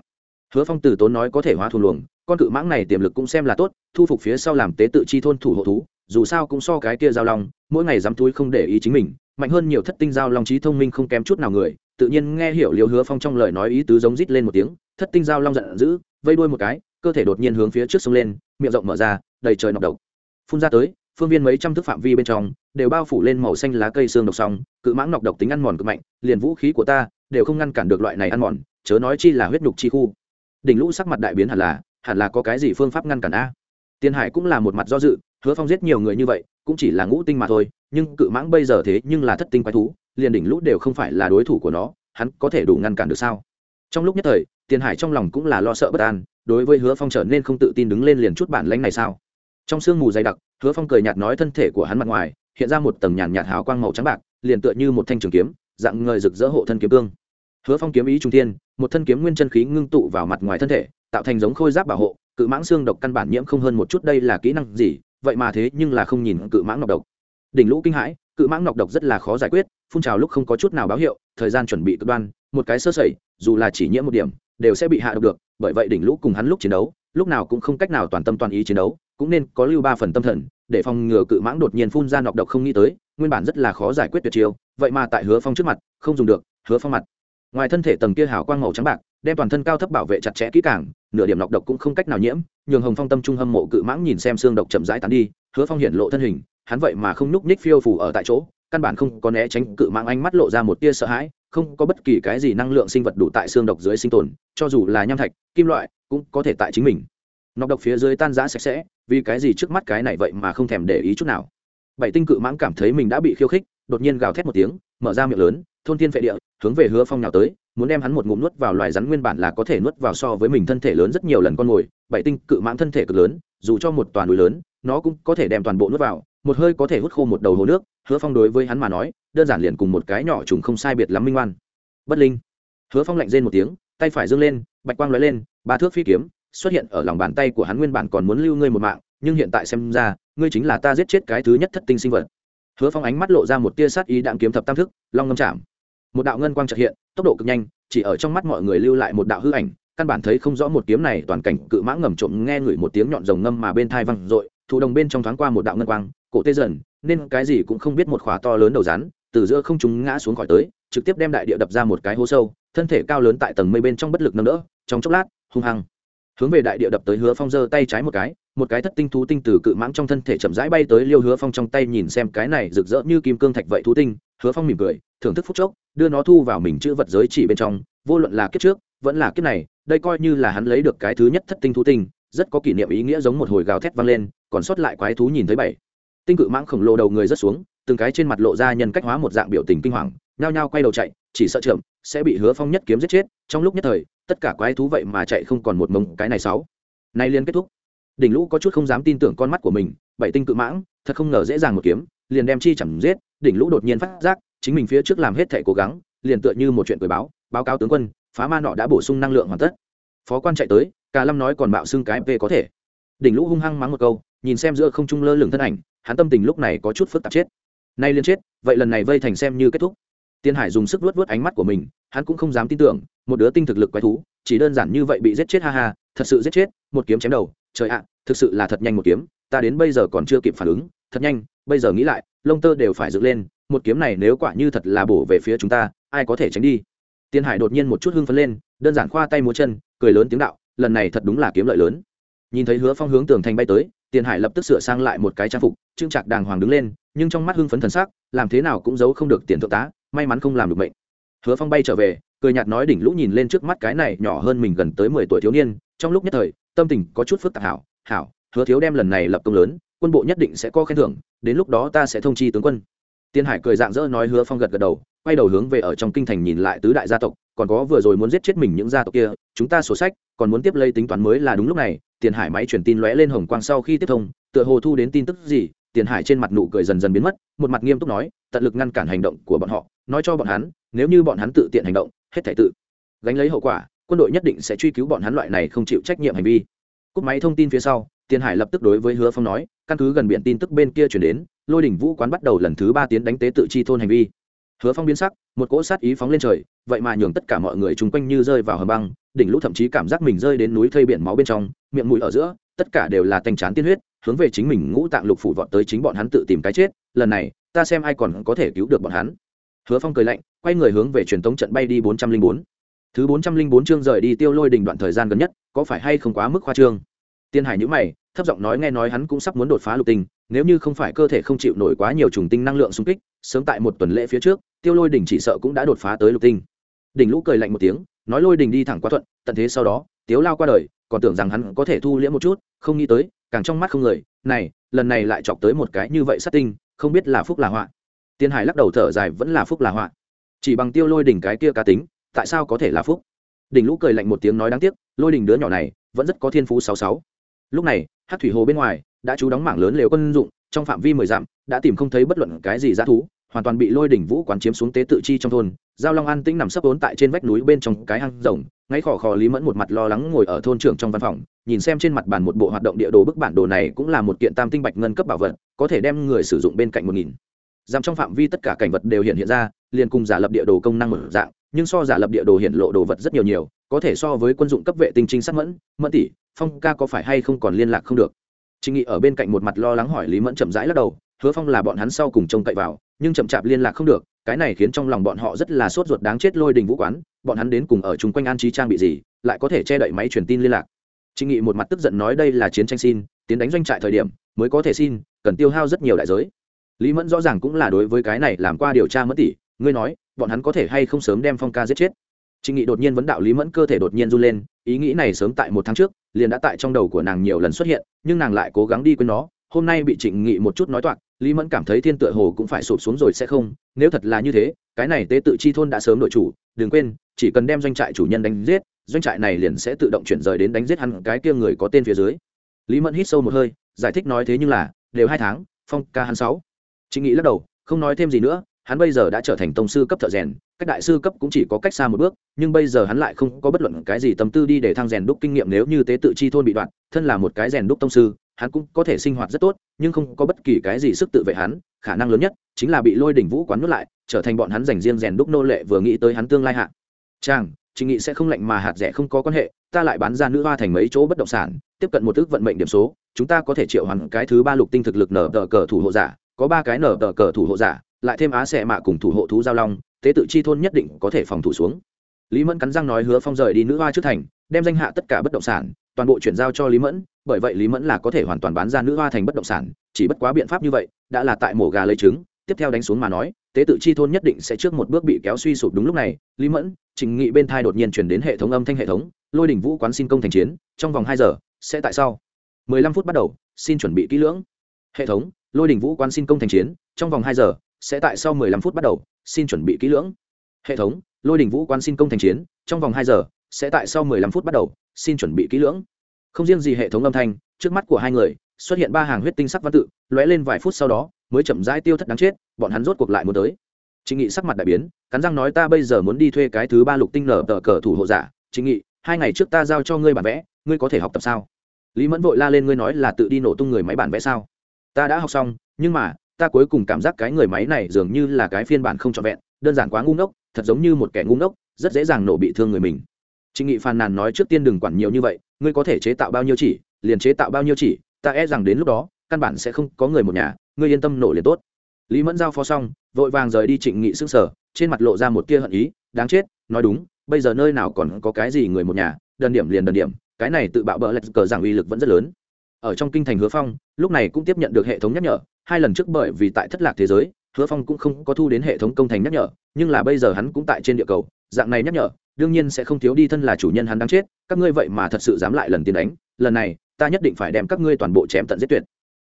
Hứa phong từ tốn nói có thể hóa thủ luồng, con cự mãng này tiềm lực cũng xem là tốt, thu phục phía sau làm tế tự chi thôn thủ hộ thú dù sao cũng so cái kia giao long, mỗi ngày dám túi không để ý chính mình, mạnh hơn nhiều thất tinh giao long trí thông minh không kém chút nào người, tự nhiên nghe hiểu liều hứa phong trong lời nói ý tứ giống rít lên một tiếng, thất tinh giao long giận dữ, vây đuôi một cái, cơ thể đột nhiên hướng phía trước sông lên, miệng rộng mở ra, đầy trời nọc độc. Phun ra tới, phương viên mấy trăm thước phạm vi bên trong, đều bao phủ lên màu xanh lá cây xương độc xong, cự mãng nọc độc tính ăn mòn cực mạnh, liền vũ khí của ta, đều không ngăn cản được loại này ăn mòn, chớ nói chi là huyết nhục chi khu. Đỉnh lũ sắc mặt đại biến hẳn là hẳn là có cái gì phương pháp ngăn cản a? Tiền hải cũng là một mặt do dự hứa phong giết nhiều người như vậy, cũng chỉ là ngũ tinh mà thôi, nhưng cự mãng bây giờ thế nhưng là thất tinh quái thú, liền đỉnh lũ đều không phải là đối thủ của nó, hắn có thể đủ ngăn cản được sao? Trong lúc nhất thời, tiền hải trong lòng cũng là lo sợ bất an, đối với hứa phong trở nên không tự tin đứng lên liền chút bản lánh này sao? Trong sương mù dày đặc, hứa phong cười nhạt nói thân thể của hắn mặt ngoài, hiện ra một tầng nhàn nhạt hào quang màu trắng bạc, liền tựa như một thanh trường kiếm, dạng ngời rực rỡ hộ thân kiếm cương. Hứa phong kiếm ý trung tiên một thân kiếm nguyên chân khí ngưng tụ vào mặt ngoài thân thể, tạo thành giống khôi giáp bảo hộ, cự mãng xương độc căn bản nhiễm không hơn một chút, đây là kỹ năng gì? Vậy mà thế nhưng là không nhìn cự mãng nọc độc. Đỉnh lũ kinh hãi, cự mãng nọc độc rất là khó giải quyết, phun trào lúc không có chút nào báo hiệu, thời gian chuẩn bị cực đoan, một cái sơ sẩy, dù là chỉ nhiễm một điểm, đều sẽ bị hạ độc được, bởi vậy đỉnh lũ cùng hắn lúc chiến đấu, lúc nào cũng không cách nào toàn tâm toàn ý chiến đấu, cũng nên có lưu ba phần tâm thần, để phòng ngừa cự mãng đột nhiên phun ra nọc độc không nghĩ tới, nguyên bản rất là khó giải quyết tuyệt chiêu, vậy mà tại hứa phong trước mặt, không dùng được, hứa phong mặt. Ngoài thân thể tầng kia hào quang màu trắng bạc đem toàn thân cao thấp bảo vệ chặt chẽ kỹ càng, nửa điểm nọc độc cũng không cách nào nhiễm, nhường hồng phong tâm trung hâm mộ cự mãng nhìn xem xương độc chậm rãi tán đi, hứa phong hiện lộ thân hình, hắn vậy mà không nhúc nhích phiêu phủ ở tại chỗ, căn bản không có né tránh cự mãng ánh mắt lộ ra một tia sợ hãi, không có bất kỳ cái gì năng lượng sinh vật đủ tại xương độc dưới sinh tồn, cho dù là nham thạch, kim loại, cũng có thể tại chính mình. Nọc độc phía dưới tan rã sạch sẽ, vì cái gì trước mắt cái này vậy mà không thèm để ý chút nào. Bảy tinh cự mãng cảm thấy mình đã bị khiêu khích, đột nhiên gào thét một tiếng, mở ra miệng lớn, thôn thiên phệ địa, hướng về hứa phong nào tới muốn đem hắn một ngụm nuốt vào loài rắn nguyên bản là có thể nuốt vào so với mình thân thể lớn rất nhiều lần con mồi, bảy tinh cự mãng thân thể cực lớn, dù cho một toàn núi lớn, nó cũng có thể đem toàn bộ nuốt vào, một hơi có thể hút khô một đầu hồ nước, hứa phong đối với hắn mà nói, đơn giản liền cùng một cái nhỏ trùng không sai biệt lắm minh oan. bất linh. Hứa phong lạnh rên một tiếng, tay phải dâng lên, bạch quang lóe lên, ba thước phi kiếm xuất hiện ở lòng bàn tay của hắn nguyên bản còn muốn lưu ngươi một mạng, nhưng hiện tại xem ra, ngươi chính là ta giết chết cái thứ nhất thất tinh sinh vật. Hứa phong ánh mắt lộ ra một tia sát ý đạm kiếm thập tam thức, long ngâm chạm một đạo ngân quang trật hiện, tốc độ cực nhanh, chỉ ở trong mắt mọi người lưu lại một đạo hư ảnh, căn bản thấy không rõ một kiếm này toàn cảnh cự mã ngầm trộm nghe ngửi một tiếng nhọn rồng ngâm mà bên thai văng r ộ i thụ đồng bên trong thoáng qua một đạo ngân quang, cổ tê dần, nên cái gì cũng không biết một khóa to lớn đầu rắn, từ giữa không chúng ngã xuống khỏi tới, trực tiếp đem đại địa đập ra một cái hố sâu, thân thể cao lớn tại tầng mây bên trong bất lực nâng đỡ, trong chốc lát, hung hăng, hướng về đại địa đập tới hứa phong giơ tay trái một cái một cái thất tinh thú tinh từ cự mãng trong thân thể chậm rãi bay tới liêu hứa phong trong tay nhìn xem cái này rực rỡ như kim cương thạch vậy thú tinh hứa phong mỉm cười, thưởng thức phúc chốc, đưa nó thu vào mình chữ vật giới chỉ bên trong, vô luận là kiếp trước, vẫn là kiếp này, đây coi như là hắn lấy được cái thứ nhất thất tinh thú tinh, rất có kỷ niệm ý nghĩa giống một hồi gào thét vang lên, còn sót lại quái thú nhìn thấy bảy. Tinh cự mãng khổng lồ đầu người rất xuống, từng cái trên mặt lộ ra nhân cách hóa một dạng biểu tình kinh hoàng, nhao nhao quay đầu chạy, chỉ sợ trượm sẽ bị hứa phong nhất kiếm giết chết, trong lúc nhất thời, tất cả quái thú vậy mà chạy không còn một mông, cái này sáu. Nay liên kết thúc. Đỉnh lũ có chút không dám tin tưởng con mắt của mình, bảy tinh cự mãng, thật không ngờ dễ dàng một kiếm, liền đem chi chẳng giết đỉnh lũ đột nhiên phát giác, chính mình phía trước làm hết thể cố gắng, liền tựa như một chuyện cười báo báo cáo tướng quân, phá ma nọ đã bổ sung năng lượng hoàn tất. Phó quan chạy tới cả lâm nói còn bạo xưng cái về có thể. Đỉnh lũ hung hăng mắng một câu, nhìn xem giữa không trung lơ lửng thân ảnh, hắn tâm tình lúc này có chút phức tạp chết. Nay liên chết, vậy lần này vây thành xem như kết thúc. Tiên hải dùng sức vuốt vớt ánh mắt của mình, hắn cũng không dám tin tưởng, một đứa tinh thực lực quái thú, chỉ đơn giản như vậy bị giết chết ha ha, thật sự giết chết, một kiếm chém đầu, trời ạ, thực sự là thật nhanh một kiếm, ta đến bây giờ còn chưa kịp phản ứng, thật nhanh, bây giờ nghĩ lại lông tơ đều phải dựng lên, một kiếm này nếu quả như thật là bổ về phía chúng ta, ai có thể tránh đi? Tiên hải đột nhiên một chút hưng phấn lên, đơn giản khoa tay múa chân, cười lớn tiếng đạo, lần này thật đúng là kiếm lợi lớn. Nhìn thấy hứa phong hướng tường thành bay tới tiền hải lập tức sửa sang lại một cái trang phục trưng trạc đàng hoàng đứng lên, nhưng trong mắt hưng phấn thần sắc, làm thế nào cũng giấu không được tiền thượng tá, may mắn không làm được mệnh. Hứa phong bay trở về, cười nhạt nói đỉnh lũ nhìn lên trước mắt cái này nhỏ hơn mình gần tới mười tuổi thiếu niên, trong lúc nhất thời, tâm tình có chút phức tạp hảo hảo, hứa thiếu đem lần này lập công lớn quân bộ nhất định sẽ có khen thưởng, đến lúc đó ta sẽ thông chi tướng quân. Tiên hải cười dạng dỡ nói hứa phong gật gật đầu, quay đầu hướng về ở trong kinh thành nhìn lại tứ đại gia tộc, còn có vừa rồi muốn giết chết mình những gia tộc kia, chúng ta sổ sách, còn muốn tiếp lấy tính toán mới là đúng lúc này. Tiền hải máy truyền tin lóe lên hồng quang sau khi tiếp thông, tựa hồ thu đến tin tức gì tiền hải trên mặt nụ cười dần dần biến mất, một mặt nghiêm túc nói, tận lực ngăn cản hành động của bọn họ, nói cho bọn hắn, nếu như bọn hắn tự tiện hành động, hết thể tự gánh lấy hậu quả, quân đội nhất định sẽ truy cứu bọn hắn loại này không chịu trách nhiệm hành vi. Cúp máy thông tin phía sau tiền hải lập tức đối với hứa phong nói căn cứ gần biển tin tức bên kia chuyển đến, lôi đỉnh vũ quán bắt đầu lần thứ ba tiến đánh tế tự chi thôn hành vi. Hứa phong biến sắc, một cỗ sát ý phóng lên trời, vậy mà nhường tất cả mọi người chung quanh như rơi vào hầm băng, đỉnh lũ thậm chí cảm giác mình rơi đến núi thây biển máu bên trong, miệng mũi ở giữa, tất cả đều là tanh chán tiên huyết, hướng về chính mình ngũ tạng lục phủ vọt tới chính bọn hắn tự tìm cái chết, lần này, ta xem ai còn có thể cứu được bọn hắn. Hứa phong cười lạnh, quay người hướng về truyền thống trận bay đi bốn trăm linh bốn. Thứ bốn trăm linh bốn chương rời đi tiêu lôi đình đoạn thời gian gần nhất, có phải hay không quá mức khoa trương? Tiên hải nhữ mày thấp giọng nói nghe nói hắn cũng sắp muốn đột phá lục tinh, nếu như không phải cơ thể không chịu nổi quá nhiều trùng tinh năng lượng xung kích, sớm tại một tuần lễ phía trước, tiêu lôi đỉnh chỉ sợ cũng đã đột phá tới lục tinh. Đỉnh lũ cười lạnh một tiếng, nói lôi đỉnh đi thẳng quá thuận, tận thế sau đó, tiếu lao qua đời, còn tưởng rằng hắn có thể thu liễm một chút, không nghĩ tới, càng trong mắt không người, này, lần này lại chọc tới một cái như vậy sát tinh, không biết là phúc là họa. Tiên hải lắc đầu thở dài, vẫn là phúc là họa. Chỉ bằng tiêu lôi đỉnh cái kia cá tính, tại sao có thể là phúc? Đỉnh lũ cười lạnh một tiếng nói đáng tiếc, lôi đỉnh đứa nhỏ này, vẫn rất có thiên phú sáu sáu. Lúc này hát thủy hồ bên ngoài đã chú đóng mảng lớn lều quân dụng, trong phạm vi mười dặm, đã tìm không thấy bất luận cái gì dã thú, hoàn toàn bị lôi đỉnh vũ quán chiếm xuống tế tự chi trong thôn. Giao long an tĩnh nằm sấp ốn tại trên vách núi bên trong cái hang rồng ngay khò khò lý mẫn một mặt lo lắng ngồi ở thôn trưởng trong văn phòng, nhìn xem trên mặt bàn một bộ hoạt động địa đồ bức bản đồ này cũng là một kiện tam tinh bạch ngân cấp bảo vật, có thể đem người sử dụng bên cạnh một nghìn. Dặm trong phạm vi tất cả cảnh vật đều hiện hiện ra, liền cùng giả lập địa đồ công năng một dạng, nhưng so giả lập địa đồ hiện lộ đồ vật rất nhiều nhiều, có thể so với quân dụng cấp vệ tinh trinh sát mẫn mẫn tỷ phong ca có phải hay không còn liên lạc không được? Trịnh nghị ở bên cạnh một mặt lo lắng hỏi lý mẫn chậm rãi lắc đầu, hứa phong là bọn hắn sau cùng trông cậy vào, nhưng chậm chạp liên lạc không được, cái này khiến trong lòng bọn họ rất là sốt ruột đáng chết lôi đình vũ quán, bọn hắn đến cùng ở chung quanh an trí trang bị gì, lại có thể che đậy máy truyền tin liên lạc. Trịnh nghị một mặt tức giận nói đây là chiến tranh xin, tiến đánh doanh trại thời điểm mới có thể xin, cần tiêu hao rất nhiều đại giới. Lý mẫn rõ ràng cũng là đối với cái này làm qua điều tra mất tỷ, ngươi nói, bọn hắn có thể hay không sớm đem phong ca giết chết? Trình nghị đột nhiên vấn đạo lý mẫn cơ thể đột nhiên run lên, ý nghĩ này sớm tại một tháng trước, liền đã tại trong đầu của nàng nhiều lần xuất hiện, nhưng nàng lại cố gắng đi quên nó. Hôm nay bị trịnh nghị một chút nói toạc, lý mẫn cảm thấy thiên tựa hồ cũng phải sụp xuống rồi sẽ không. Nếu thật là như thế, cái này tế tự chi thôn đã sớm đổi chủ, đừng quên, chỉ cần đem doanh trại chủ nhân đánh giết, doanh trại này liền sẽ tự động chuyển rời đến đánh giết hắn cái kia người có tên phía dưới. Lý mẫn hít sâu một hơi, giải thích nói thế nhưng là, đều hai tháng, phong ca hắn sáu. Trịnh nghị lắc đầu, không nói thêm gì nữa hắn bây giờ đã trở thành tông sư cấp thợ rèn, cách đại sư cấp cũng chỉ có cách xa một bước, nhưng bây giờ hắn lại không có bất luận cái gì tâm tư đi để thăng rèn đúc kinh nghiệm nếu như tế tự chi thôn bị đoạn, thân là một cái rèn đúc tông sư, hắn cũng có thể sinh hoạt rất tốt, nhưng không có bất kỳ cái gì sức tự vệ hắn, khả năng lớn nhất chính là bị lôi đỉnh vũ quán nuốt lại, trở thành bọn hắn dành riêng rèn đúc nô lệ vừa nghĩ tới hắn tương lai hạ. Chàng trình nghị sẽ không lạnh mà hạt rẻ không có quan hệ, ta lại bán ra nữ hoa thành mấy chỗ bất động sản, tiếp cận một ước vận mệnh điểm số, chúng ta có thể triệu hoàn cái thứ ba lục tinh thực lực nở tờ cờ thủ hộ giả, có ba cái nở tờ cờ thủ hộ giả lại thêm á xẻ mạ cùng thủ hộ thú giao long, tế tự chi thôn nhất định có thể phòng thủ xuống. Lý mẫn cắn răng nói hứa phong rời đi nữ hoa trước thành, đem danh hạ tất cả bất động sản, toàn bộ chuyển giao cho lý mẫn, bởi vậy lý mẫn là có thể hoàn toàn bán ra nữ hoa thành bất động sản, chỉ bất quá biện pháp như vậy, đã là tại mổ gà lấy trứng. Tiếp theo đánh xuống mà nói, tế tự chi thôn nhất định sẽ trước một bước bị kéo suy sụp đúng lúc này, lý mẫn, trình nghị bên thai đột nhiên chuyển đến hệ thống âm thanh hệ thống, lôi đỉnh vũ quán xin công thành chiến, trong vòng hai giờ, sẽ tại sau. Mười lăm phút bắt đầu, xin chuẩn bị kỹ lưỡng. Hệ thống, lôi đỉnh vũ quán xin công thành chiến, trong vòng hai giờ sẽ tại sau 15 phút bắt đầu, xin chuẩn bị kỹ lưỡng. Hệ thống, lôi đỉnh vũ quan xin công thành chiến, trong vòng hai giờ, sẽ tại sau 15 phút bắt đầu, xin chuẩn bị kỹ lưỡng. Không riêng gì hệ thống âm thanh, trước mắt của hai người, xuất hiện ba hàng huyết tinh sắc văn tự, lóe lên vài phút sau đó, mới chậm rãi tiêu thất đáng chết, bọn hắn rốt cuộc lại muốn tới. Chính nghị sắc mặt đại biến, cắn răng nói ta bây giờ muốn đi thuê cái thứ ba lục tinh nở tờ cờ thủ hộ giả. Chính nghị, hai ngày trước ta giao cho ngươi bản vẽ, ngươi có thể học tập sao? Lý mẫn vội la lên ngươi nói là tự đi nổ tung người máy bản vẽ sao? Ta đã học xong, nhưng mà ta cuối cùng cảm giác cái người máy này dường như là cái phiên bản không trọn vẹn, đơn giản quá ngu ngốc, thật giống như một kẻ ngu ngốc, rất dễ dàng nổ bị thương người mình. Trịnh nghị phàn nàn nói trước tiên đừng quản nhiều như vậy, ngươi có thể chế tạo bao nhiêu chỉ, liền chế tạo bao nhiêu chỉ, ta e rằng đến lúc đó, căn bản sẽ không có người một nhà, ngươi yên tâm nổ liền tốt. Lý mẫn giao phó xong, vội vàng rời đi trịnh nghị s ư n g sở trên mặt lộ ra một tia hận ý, đáng chết, nói đúng, bây giờ nơi nào còn có cái gì người một nhà, đơn điểm liền đơn điểm, cái này tự bạo bỡ lạch cờ giảng uy lực vẫn rất lớn. Ở trong kinh thành hứa phong, lúc này cũng tiếp nhận được hệ thống nhắc nhở hai lần trước bởi vì tại thất lạc thế giới, hứa phong cũng không có thu đến hệ thống công thành nhắc nhở, nhưng là bây giờ hắn cũng tại trên địa cầu, dạng này nhắc nhở, đương nhiên sẽ không thiếu đi thân là chủ nhân hắn đang chết, các ngươi vậy mà thật sự dám lại lần tiến đánh, lần này, ta nhất định phải đem các ngươi toàn bộ chém tận giết tuyệt.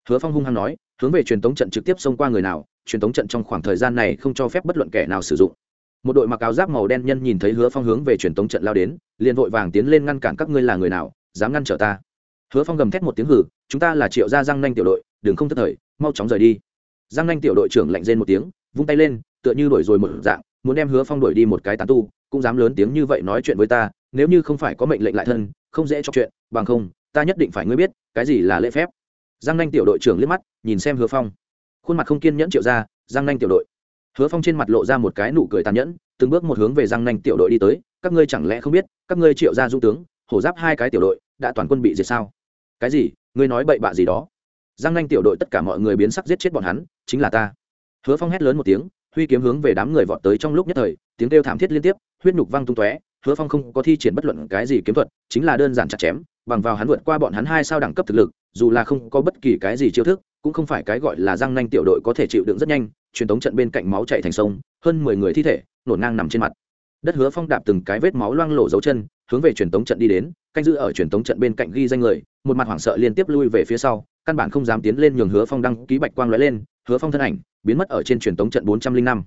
Hứa phong hung hăng nói, hướng về truyền tống trận trực tiếp xông qua người nào, truyền tống trận trong khoảng thời gian này không cho phép bất luận kẻ nào sử dụng. Một đội mặc áo giáp màu đen nhân nhìn thấy hứa phong hướng về truyền tống trận lao đến, liền vội vàng tiến lên ngăn cản các ngươi là người nào, dám ngăn trở ta. Hứa phong gầm thét một tiếng hử, chúng ta là triệu gia giang nanh tiểu đội, đừng không thất thời mau chóng rời đi. Giang nanh tiểu đội trưởng lạnh rên một tiếng, vung tay lên, tựa như đuổi rồi một dạng, muốn đem hứa phong đuổi đi một cái tán tu, cũng dám lớn tiếng như vậy nói chuyện với ta, nếu như không phải có mệnh lệnh lại thân, không dễ cho chuyện, bằng không, ta nhất định phải ngươi biết, cái gì là lễ phép. Giang nanh tiểu đội trưởng liếc mắt, nhìn xem hứa phong. Khuôn mặt không kiên nhẫn triệu ra, giang nanh tiểu đội. Hứa phong trên mặt lộ ra một cái nụ cười tàn nhẫn, từng bước một hướng về giang nanh tiểu đội đi tới, các ngươi chẳng lẽ không biết, các ngươi triệu ra dung tướng, hổ giáp hai cái tiểu đội, đã toàn quân bị diệt sao? Cái gì? Ngươi nói bậy bạ gì đó? Giang nanh tiểu đội tất cả mọi người biến sắc giết chết bọn hắn, chính là ta. Hứa phong hét lớn một tiếng, huy kiếm hướng về đám người vọt tới trong lúc nhất thời, tiếng kêu thảm thiết liên tiếp, huyết nhục văng tung tóe, hứa phong không có thi triển bất luận cái gì kiếm thuật, chính là đơn giản chặt chém, bằng vào hắn vượt qua bọn hắn hai sao đẳng cấp thực lực, dù là không có bất kỳ cái gì chiêu thức, cũng không phải cái gọi là Giang nanh tiểu đội có thể chịu đựng rất nhanh, truyền tống trận bên cạnh máu chạy thành sông, hơn mười người thi thể, nổ ngang nằm trên mặt. Đất hứa phong đạp từng cái vết máu loang lổ dấu chân, hướng về truyền tống trận đi đến, canh giữ ở truyền tống trận bên cạnh ghi danh người, một mặt hoảng sợ liên tiếp lui về phía sau căn bản không dám tiến lên nhường hứa phong đăng ký bạch quang lóe lên, hứa phong thân ảnh biến mất ở trên truyền tống trận bốn trăm linh năm.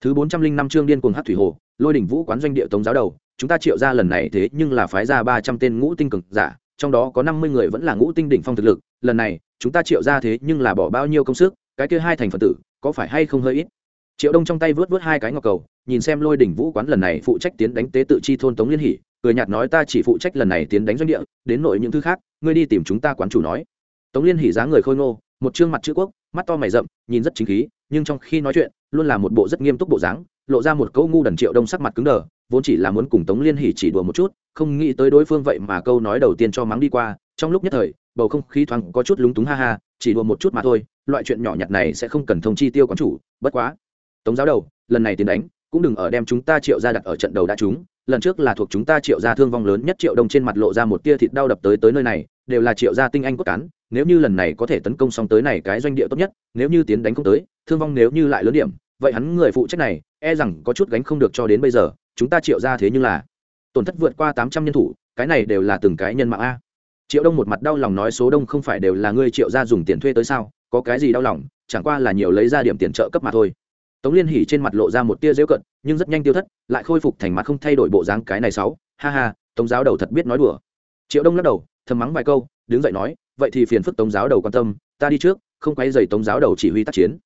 Thứ bốn trăm linh năm chương điên cuồng hát thủy hồ, lôi đỉnh vũ quán doanh địa tống giáo đầu, chúng ta triệu ra lần này thế nhưng là phái ra ba trăm tên ngũ tinh cực giả, trong đó có năm mươi người vẫn là ngũ tinh đỉnh phong thực lực, lần này, chúng ta triệu ra thế nhưng là bỏ bao nhiêu công sức, cái kia hai thành phần tử, có phải hay không hơi ít? Triệu đông trong tay vớt vớt hai cái ngọc cầu, nhìn xem lôi đỉnh vũ quán lần này phụ trách tiến đánh tế tự chi thôn tống liên hỷ, cười nhạt nói ta chỉ phụ trách lần này tiến đánh doanh địa, đến nội những thứ khác, ngươi đi tìm chúng ta quán chủ nói tống liên hỷ dáng người khôi ngô, một chương mặt chữ quốc, mắt to mày rậm, nhìn rất chính khí, nhưng trong khi nói chuyện, luôn là một bộ rất nghiêm túc bộ dáng, lộ ra một câu ngu đần triệu đông sắc mặt cứng đờ, vốn chỉ là muốn cùng tống liên hỉ chỉ đùa một chút, không nghĩ tới đối phương vậy mà câu nói đầu tiên cho mắng đi qua, trong lúc nhất thời, bầu không khí thoáng có chút lúng túng ha ha, chỉ đùa một chút mà thôi, loại chuyện nhỏ nhặt này sẽ không cần thông chi tiêu quán chủ, bất quá. Tống giáo đầu, lần này tiến đánh, cũng đừng ở đem chúng ta triệu ra đặt ở trận đầu đã chúng lần trước là thuộc chúng ta triệu gia thương vong lớn nhất triệu đông trên mặt lộ ra một tia thịt đau đập tới tới nơi này, đều là triệu gia tinh anh cốt cán, nếu như lần này có thể tấn công xong tới này cái doanh địa tốt nhất, nếu như tiến đánh không tới, thương vong nếu như lại lớn điểm, vậy hắn người phụ trách này e rằng có chút gánh không được cho đến bây giờ, chúng ta triệu ra thế nhưng là tổn thất vượt qua tám trăm nhân thủ, cái này đều là từng cái nhân mạng a. Triệu đông một mặt đau lòng nói số đông không phải đều là ngươi triệu ra dùng tiền thuê tới sao, có cái gì đau lòng, chẳng qua là nhiều lấy ra điểm tiền trợ cấp mà thôi tống liên hỉ trên mặt lộ ra một tia dễu cận nhưng rất nhanh tiêu thất, lại khôi phục thành mặt không thay đổi bộ dáng cái này sáu. Ha ha, tống giáo đầu thật biết nói đùa. Triệu đông lắc đầu, thầm mắng vài câu, đứng dậy nói, vậy thì phiền phức tống giáo đầu quan tâm, ta đi trước, không quay dày tống giáo đầu chỉ huy tác chiến.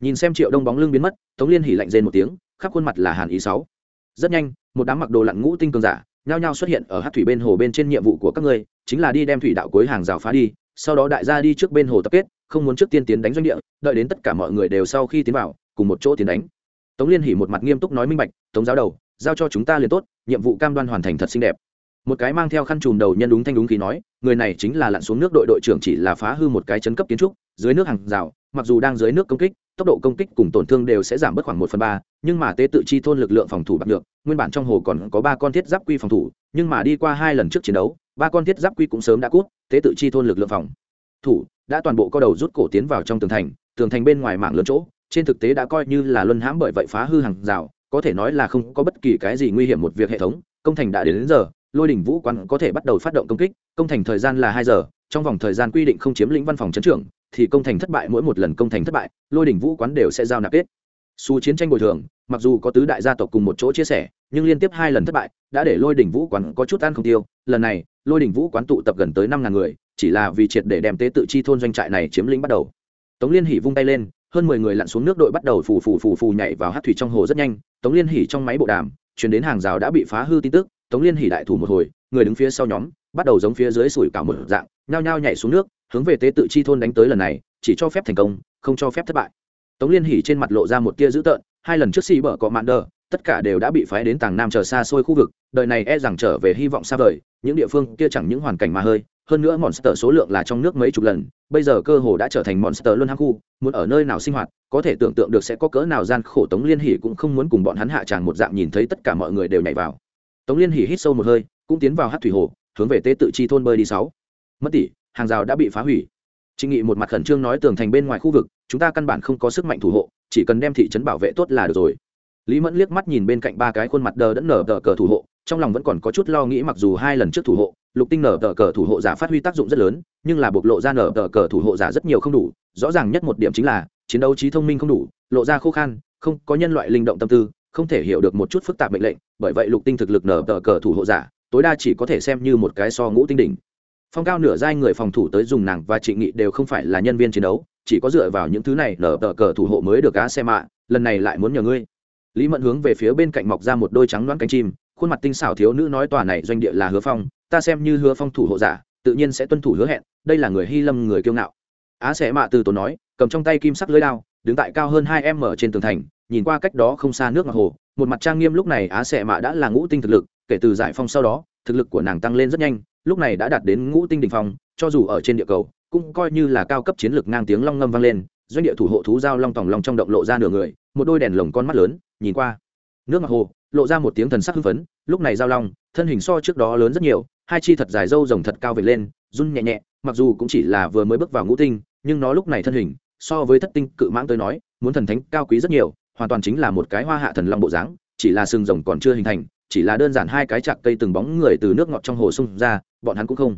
Nhìn xem triệu đông bóng lưng biến mất, tống liên hỉ lạnh rên một tiếng, khắp khuôn mặt là hàn ý sáu. Rất nhanh, một đám mặc đồ lặn ngũ tinh cường giả, nhao nhao xuất hiện ở hát thủy bên hồ bên trên nhiệm vụ của các ngươi, chính là đi đem thủy đạo cuối hàng rào phá đi, sau đó đại gia đi trước bên hồ tập kết không muốn trước tiên tiến đánh doanh địa, đợi đến tất cả mọi người đều sau khi tiến vào, cùng một chỗ tiến đánh. Tống liên hỉ một mặt nghiêm túc nói minh bạch, tống giáo đầu, giao cho chúng ta liền tốt, nhiệm vụ cam đoan hoàn thành thật xinh đẹp. Một cái mang theo khăn chùm đầu nhân đúng thanh đúng khí nói, người này chính là lặn xuống nước đội đội trưởng chỉ là phá hư một cái chấn cấp kiến trúc, dưới nước hàng rào, mặc dù đang dưới nước công kích, tốc độ công kích cùng tổn thương đều sẽ giảm bớt khoảng một phần ba, nhưng mà tế tự chi thôn lực lượng phòng thủ bạc được nguyên bản trong hồ còn có ba con thiết giáp quy phòng thủ, nhưng mà đi qua hai lần trước chiến đấu, ba con thiết giáp quy cũng sớm đã cút, tế tự chi thôn lực lượng phòng thủ đã toàn bộ co đầu rút cổ tiến vào trong tường thành tường thành bên ngoài mảng lớn chỗ trên thực tế đã coi như là luân hãm bởi vậy phá hư hàng rào có thể nói là không có bất kỳ cái gì nguy hiểm một việc hệ thống. Công thành đã đến, đến giờ lôi đỉnh vũ quán có thể bắt đầu phát động công kích. Công thành thời gian là hai giờ trong vòng thời gian quy định không chiếm lĩnh văn phòng chấn trưởng thì công thành thất bại mỗi một lần công thành thất bại lôi đỉnh vũ quán đều sẽ giao nạp kết. Xu chiến tranh bồi thường mặc dù có tứ đại gia tộc cùng một chỗ chia sẻ nhưng liên tiếp hai lần thất bại đã để lôi đỉnh vũ quán có chút ăn không tiêu. Lần này lôi đỉnh vũ quán tụ tập gần tới năm ngàn người chỉ là vì triệt để đem tế tự chi thôn doanh trại này chiếm lĩnh bắt đầu. Tống liên hỉ vung tay lên, hơn mười người lặn xuống nước đội bắt đầu phù phù phù phù nhảy vào hát thủy trong hồ rất nhanh. Tống liên hỉ trong máy bộ đàm chuyển đến hàng rào đã bị phá hư tin tức. Tống liên hỉ đại thủ một hồi, người đứng phía sau nhóm, bắt đầu giống phía dưới sủi cả một dạng, nhao nhao nhảy xuống nước, hướng về tế tự chi thôn đánh tới lần này, chỉ cho phép thành công, không cho phép thất bại. Tống liên hỉ trên mặt lộ ra một tia dữ tợn, hai lần trước xì bở có mạn đờ, tất cả đều đã bị phái đến tàng nam chờ xa xôi khu vực, đời này e rằng trở về hy vọng xa vời, những địa phương kia chẳng những hoàn cảnh mà hơi hơn nữa monster số lượng là trong nước mấy chục lần, bây giờ cơ hồ đã trở thành monster luôn hang khu, muốn ở nơi nào sinh hoạt, có thể tưởng tượng được sẽ có cỡ nào gian khổ tống liên hỉ cũng không muốn cùng bọn hắn hạ tràng một dạng nhìn thấy tất cả mọi người đều nhảy vào. Tống liên hỉ hít sâu một hơi, cũng tiến vào hát thủy hồ, hướng về tế tự chi thôn bơi đi sáu. Mất tỷ, hàng rào đã bị phá hủy. Trịnh nghị một mặt khẩn trương nói tường thành bên ngoài khu vực, chúng ta căn bản không có sức mạnh thủ hộ, chỉ cần đem thị trấn bảo vệ tốt là được rồi. Lý mẫn liếc mắt nhìn bên cạnh ba cái khuôn mặt đờ đẫn nở đờ cờ thủ hộ, trong lòng vẫn còn có chút lo nghĩ mặc dù hai lần trước thủ hộ lục tinh nở tờ cờ thủ hộ giả phát huy tác dụng rất lớn, nhưng là bộc lộ ra nở tờ cờ thủ hộ giả rất nhiều không đủ, rõ ràng nhất một điểm chính là, chiến đấu trí thông minh không đủ, lộ ra khô khan, không có nhân loại linh động tâm tư, không thể hiểu được một chút phức tạp mệnh lệnh, bởi vậy lục tinh thực lực nở tờ cờ thủ hộ giả, tối đa chỉ có thể xem như một cái so ngũ tinh đỉnh. Phong cao nửa giai người phòng thủ tới dùng nàng và trịnh nghị đều không phải là nhân viên chiến đấu, chỉ có dựa vào những thứ này nở tờ cờ thủ hộ mới được cá xe mạ lần này lại muốn nhờ ngươi. Lý mẫn hướng về phía bên cạnh mọc ra một đôi trắng đoán cánh chim, khuôn mặt tinh xảo thiếu nữ nói tòa này doanh địa là hứa phong ta xem như hứa phong thủ hộ giả, tự nhiên sẽ tuân thủ hứa hẹn, đây là người hy lâm người kiêu ngạo. Á sẽ mạ từ tốn nói, cầm trong tay kim sắc lưới lao đứng tại cao hơn hai m trên tường thành, nhìn qua cách đó không xa nước ngọc hồ, một mặt trang nghiêm lúc này á sẽ mạ đã là ngũ tinh thực lực, kể từ giải phong sau đó, thực lực của nàng tăng lên rất nhanh, lúc này đã đạt đến ngũ tinh đ ỉ n h phong, cho dù ở trên địa cầu, cũng coi như là cao cấp chiến lược ngang tiếng long ngâm vang lên, doanh địa thủ hộ thú giao long tòng long trong động lộ ra nửa người, một đôi đèn lồng con mắt lớn, nhìn qua. Nước ngọc hồ, lộ ra một tiếng thần sắc hưng phấn lúc này giao long, thân hình so trước đó lớn rất nhiều, hai chi thật dài râu rồng thật cao vệt lên, run nhẹ nhẹ, mặc dù cũng chỉ là vừa mới bước vào ngũ tinh, nhưng nó lúc này thân hình, so với thất tinh cự mãng tới nói, muốn thần thánh cao quý rất nhiều, hoàn toàn chính là một cái hoa hạ thần long bộ dáng, chỉ là sừng rồng còn chưa hình thành, chỉ là đơn giản hai cái chạc cây từng bóng người từ nước ngọt trong hồ sung ra, bọn hắn cũng không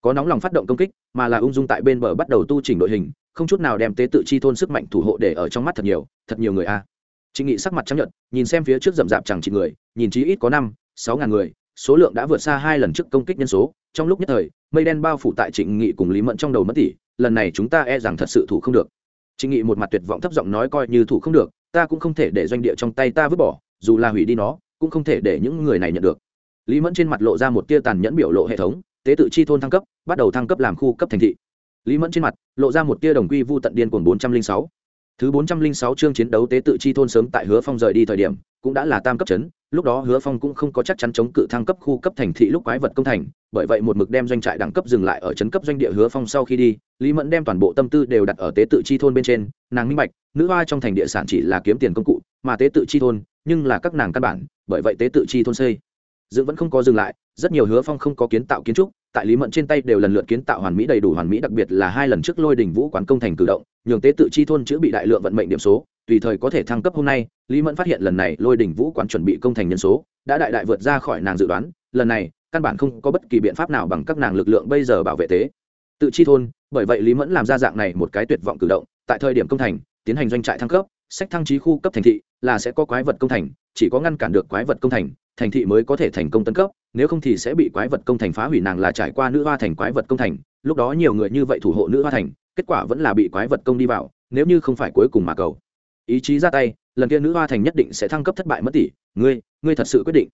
có nóng lòng phát động công kích, mà là ung dung tại bên bờ bắt đầu tu chỉnh đội hình, không chút nào đem tế tự chi thôn sức mạnh thủ hộ để ở trong mắt thật nhiều thật nhiều người a à. chị nghị sắc mặt chấp nhận nhìn xem phía trước rậm rạp chẳng chỉ người, nhìn chí ít có năm sáu ngàn người, số lượng đã vượt xa hai lần trước công kích nhân số. Trong lúc nhất thời, mây đen bao phủ tại trịnh nghị cùng lý mẫn trong đầu mất tỷ lần này chúng ta e rằng thật sự thủ không được. Trịnh nghị một mặt tuyệt vọng thấp giọng nói coi như thủ không được, ta cũng không thể để doanh địa trong tay ta vứt bỏ, dù là hủy đi nó, cũng không thể để những người này nhận được. Lý mẫn trên mặt lộ ra một tia tàn nhẫn biểu lộ hệ thống, tế tự chi thôn thăng cấp, bắt đầu thăng cấp làm khu cấp thành thị. Lý mẫn trên mặt, lộ ra một tia đồng quy vu tận điên cuồng bốn trăm linh sáu thứ bốn trăm linh sáu chương chiến đấu tế tự chi thôn sớm tại hứa phong rời đi thời điểm, cũng đã là tam cấp chấn, lúc đó hứa phong cũng không có chắc chắn chống cự thăng cấp khu cấp thành thị lúc quái vật công thành, bởi vậy một mực đem doanh trại đẳng cấp dừng lại ở chấn cấp doanh địa hứa phong sau khi đi, lý mẫn đem toàn bộ tâm tư đều đặt ở tế tự chi thôn bên trên, nàng minh bạch, nữ hoa trong thành địa sản chỉ là kiếm tiền công cụ, mà tế tự chi thôn, nhưng là các nàng căn bản, bởi vậy tế tự chi thôn xây dự vẫn không có dừng lại, rất nhiều hứa phong không có kiến tạo kiến trúc, tại lý mẫn trên tay đều lần lượt kiến tạo hoàn mỹ đầy đủ hoàn mỹ, đặc biệt là hai lần trước lôi đình vũ quán công thành cử động, nhường tế tự chi thôn chữa bị đại lượng vận mệnh điểm số, tùy thời có thể thăng cấp hôm nay, lý mẫn phát hiện lần này lôi đình vũ quán chuẩn bị công thành nhân số, đã đại đại vượt ra khỏi nàng dự đoán, lần này, căn bản không có bất kỳ biện pháp nào bằng các nàng lực lượng bây giờ bảo vệ tế tự chi thôn, bởi vậy lý mẫn làm ra dạng này một cái tuyệt vọng cử động, tại thời điểm công thành, tiến hành doanh trại thăng cấp, sách thăng trí khu cấp thành thị, là sẽ có quái vật công thành, chỉ có ngăn cản được quái vật công thành thành thị mới có thể thành công tấn cấp, nếu không thì sẽ bị quái vật công thành phá hủy nàng là trải qua nữ hoa thành quái vật công thành, lúc đó nhiều người như vậy thủ hộ nữ hoa thành, kết quả vẫn là bị quái vật công đi vào, nếu như không phải cuối cùng mà cầu. Ý chí ra tay, lần kia nữ hoa thành nhất định sẽ thăng cấp thất bại mất tỷ, ngươi ngươi thật sự quyết định.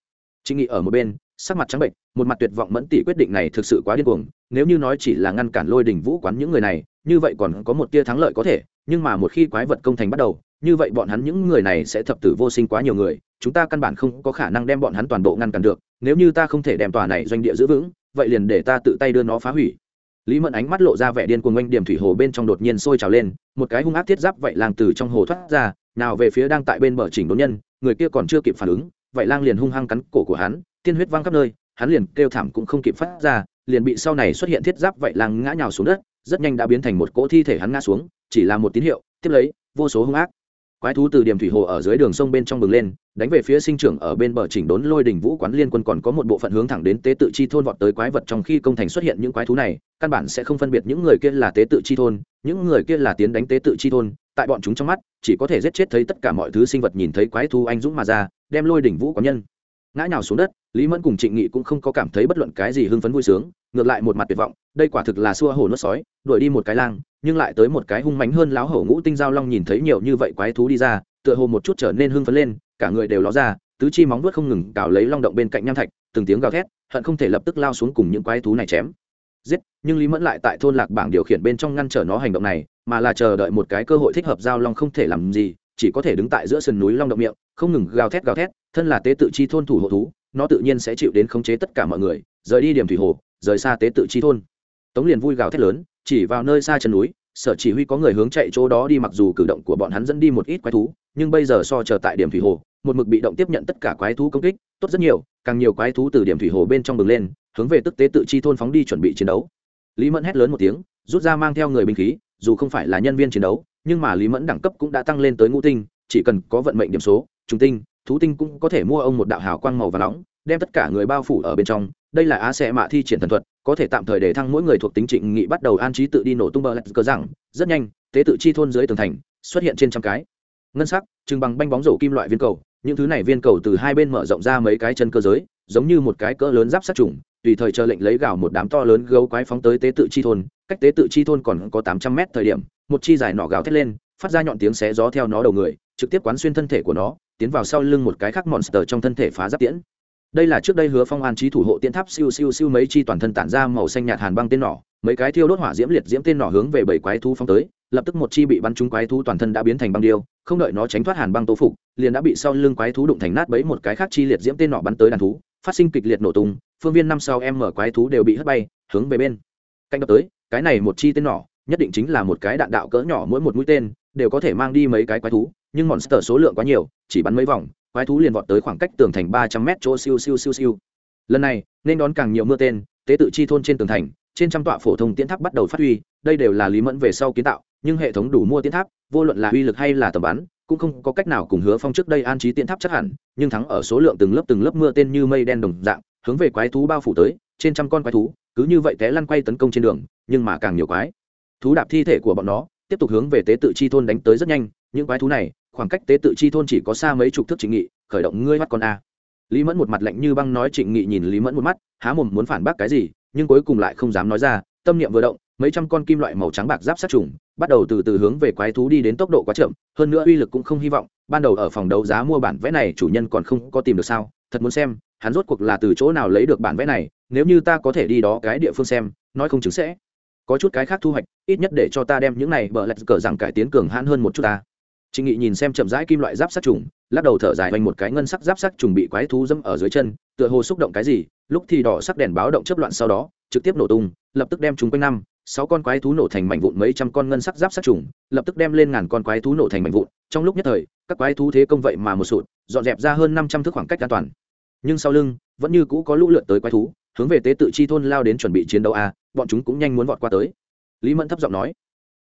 Trịnh nghị ở một bên, sắc mặt trắng bệnh một mặt tuyệt vọng mẫn tỷ quyết định này thực sự quá điên cuồng, nếu như nói chỉ là ngăn cản lôi đình vũ quán những người này, như vậy còn có một tia thắng lợi có thể, nhưng mà một khi quái vật công thành bắt đầu, như vậy bọn hắn những người này sẽ thập tử vô sinh quá nhiều người chúng ta căn bản không có khả năng đem bọn hắn toàn bộ ngăn cản được, nếu như ta không thể đem tòa này doanh địa giữ vững, vậy liền để ta tự tay đưa nó phá hủy. Lý mẫn ánh mắt lộ ra vẻ điên cuồng oanh điểm thủy hồ bên trong đột nhiên sôi trào lên, một cái hung ác thiết giáp vậy lang từ trong hồ thoát ra, nào về phía đang tại bên bờ chỉnh đốn nhân, người kia còn chưa kịp phản ứng, vậy lang liền hung hăng cắn cổ của hắn, tiên huyết văng khắp nơi, hắn liền kêu thảm cũng không kịp phát ra, liền bị sau này xuất hiện thiết giáp vậy lang ngã nhào xuống đất, rất nhanh đã biến thành một cỗ thi thể hắn ngã xuống, chỉ là một tín hiệu, tiếp lấy, vô số hung ác quái thú từ điểm thủy hồ ở dưới đường sông bên trong bừng lên, đánh về phía sinh trưởng ở bên bờ chỉnh đốn lôi đỉnh vũ quán liên quân còn có một bộ phận hướng thẳng đến tế tự chi thôn vọt tới quái vật trong khi công thành xuất hiện những quái thú này, căn bản sẽ không phân biệt những người kia là tế tự chi thôn, những người kia là tiến đánh tế tự chi thôn. Tại bọn chúng trong mắt, chỉ có thể giết chết thấy tất cả mọi thứ sinh vật nhìn thấy quái thú anh dũng mà ra, đem lôi đỉnh vũ quán nhân ngã nhào xuống đất. Lý mẫn cùng trịnh nghị cũng không có cảm thấy bất luận cái gì hưng phấn vui sướng, ngược lại một mặt tuyệt vọng, đây quả thực là xua hồ nuốt sói, đuổi đi một cái lang nhưng lại tới một cái hung mánh hơn láo hổ ngũ tinh giao long nhìn thấy nhiều như vậy quái thú đi ra, tựa hồ một chút trở nên hưng phấn lên, cả người đều ló ra, tứ chi móng vuốt không ngừng cào lấy long động bên cạnh nham thạch, từng tiếng gào thét, hận không thể lập tức lao xuống cùng những quái thú này chém. Giết, nhưng lý mẫn lại tại thôn lạc bảng điều khiển bên trong ngăn trở nó hành động này, mà là chờ đợi một cái cơ hội thích hợp giao long không thể làm gì, chỉ có thể đứng tại giữa sườn núi long động miệng, không ngừng gào thét gào thét, thân là tế tự chi thôn thủ hộ thú, nó tự nhiên sẽ chịu đến khống chế tất cả mọi người, rời đi điểm thủy hồ, rời xa tế tự chi thôn. Tống liền vui gào thét lớn chỉ vào nơi xa chân núi, sở chỉ huy có người hướng chạy chỗ đó đi mặc dù cử động của bọn hắn dẫn đi một ít quái thú, nhưng bây giờ so chờ tại điểm thủy hồ, một mực bị động tiếp nhận tất cả quái thú công kích, tốt rất nhiều, càng nhiều quái thú từ điểm thủy hồ bên trong bừng lên, hướng về tức tế tự chi thôn phóng đi chuẩn bị chiến đấu. Lý mẫn hét lớn một tiếng, rút ra mang theo người binh khí, dù không phải là nhân viên chiến đấu, nhưng mà lý mẫn đẳng cấp cũng đã tăng lên tới ngũ tinh, chỉ cần có vận mệnh điểm số, trung tinh, thú tinh cũng có thể mua ông một đạo hào quang màu và nóng đem tất cả người bao phủ ở bên trong. Đây là á xe mạ thi triển thần thuật, có thể tạm thời để thăng mỗi người thuộc tính trịnh nghị bắt đầu an trí tự đi nổ tung bờ lạch cờ rằng. Rất nhanh, tế tự chi thôn dưới tường thành xuất hiện trên trăm cái. Ngân sắc chừng bằng banh bóng rổ kim loại viên cầu. Những thứ này viên cầu từ hai bên mở rộng ra mấy cái chân cơ giới, giống như một cái cỡ lớn giáp sát trùng, tùy thời chờ lệnh lấy gạo một đám to lớn gấu quái phóng tới tế tự chi thôn. Cách tế tự chi thôn còn có tám trăm mét thời điểm, một chi dài nọ gào thét lên, phát ra nhọn tiếng xé gió theo nó đầu người, trực tiếp quán xuyên thân thể của nó, tiến vào sau lưng một cái khác monster trong thân thể phá giáp tiễn đây là trước đây hứa phong an trí thủ hộ tiến tháp siêu siêu siêu mấy chi toàn thân tản ra màu xanh nhạt hàn băng tên nỏ, mấy cái thiêu đốt hỏa diễm liệt diễm tên nỏ hướng về bảy quái thú phong tới, lập tức một chi bị bắn trúng quái thú toàn thân đã biến thành băng điêu, không đợi nó tránh thoát hàn băng tô phục, liền đã bị sau lưng quái thú đụng thành nát bấy một cái khác chi liệt diễm tên nỏ bắn tới đàn thú, phát sinh kịch liệt nổ tung, phương viên năm sau em mở quái thú đều bị hất bay, hướng về bên cạnh đập tới, cái này một chi tên nỏ, nhất định chính là một cái đạn đạo cỡ nhỏ mỗi một mũi tên, đều có thể mang đi mấy cái quái thú, nhưng monster số lượng quá nhiều, chỉ bắn mấy vòng quái thú liền vọt tới khoảng cách tường thành ba trăm mét chỗ siêu siêu siêu siêu. Lần này, nên đón càng nhiều mưa tên, tế tự chi thôn trên tường thành, trên trăm tọa phổ thông tiến tháp bắt đầu phát huy, đây đều là lý mẫn về sau kiến tạo, nhưng hệ thống đủ mua tiến tháp, vô luận là uy lực hay là tầm bắn, cũng không có cách nào cùng hứa phong trước đây an trí tiến tháp chắc hẳn, nhưng thắng ở số lượng từng lớp từng lớp mưa tên như mây đen đồng dạng, hướng về quái thú bao phủ tới, trên trăm con quái thú, cứ như vậy té lăn quay tấn công trên đường, nhưng mà càng nhiều quái thú đạp thi thể của bọn nó, tiếp tục hướng về tế tự chi thôn đánh tới rất nhanh, những quái thú này khoảng cách tế tự chi thôn chỉ có xa mấy chục thước trịnh nghị, khởi động ngươi mắt con a. Lý mẫn một mặt lạnh như băng nói trịnh nghị nhìn lý mẫn một mắt, há mồm muốn phản bác cái gì, nhưng cuối cùng lại không dám nói ra, tâm niệm vừa động, mấy trăm con kim loại màu trắng bạc giáp sát trùng, bắt đầu từ từ hướng về quái thú đi đến tốc độ quá chậm, hơn nữa uy lực cũng không hy vọng, ban đầu ở phòng đấu giá mua bản vẽ này chủ nhân còn không có tìm được sao, thật muốn xem, hắn rốt cuộc là từ chỗ nào lấy được bản vẽ này, nếu như ta có thể đi đó cái địa phương xem, nói không chứng sẽ có chút cái khác thu hoạch, ít nhất để cho ta đem những này bờ lạch cờ rằng cải tiến cường hãn hơn một chút ta. Trình Nghị nhìn xem chậm rãi kim loại giáp sát trùng, lắc đầu thở dài vành một cái ngân sắc giáp sắt trùng bị quái thú dẫm ở dưới chân, tựa hồ xúc động cái gì, lúc thì đỏ sắc đèn báo động chớp loạn sau đó, trực tiếp nổ tung, lập tức đem chúng quanh năm, sáu con quái thú nổ thành mảnh vụn mấy trăm con ngân sắc giáp sắt trùng, lập tức đem lên ngàn con quái thú nổ thành mảnh vụn, trong lúc nhất thời, các quái thú thế công vậy mà một sụt, dọn dẹp ra hơn năm trăm thước khoảng cách an toàn. Nhưng sau lưng, vẫn như cũ có lũ lượt tới quái thú, hướng về tế tự chi thôn lao đến chuẩn bị chiến đấu a, bọn chúng cũng nhanh muốn vọt qua tới. Lý Mẫn thấp giọng nói,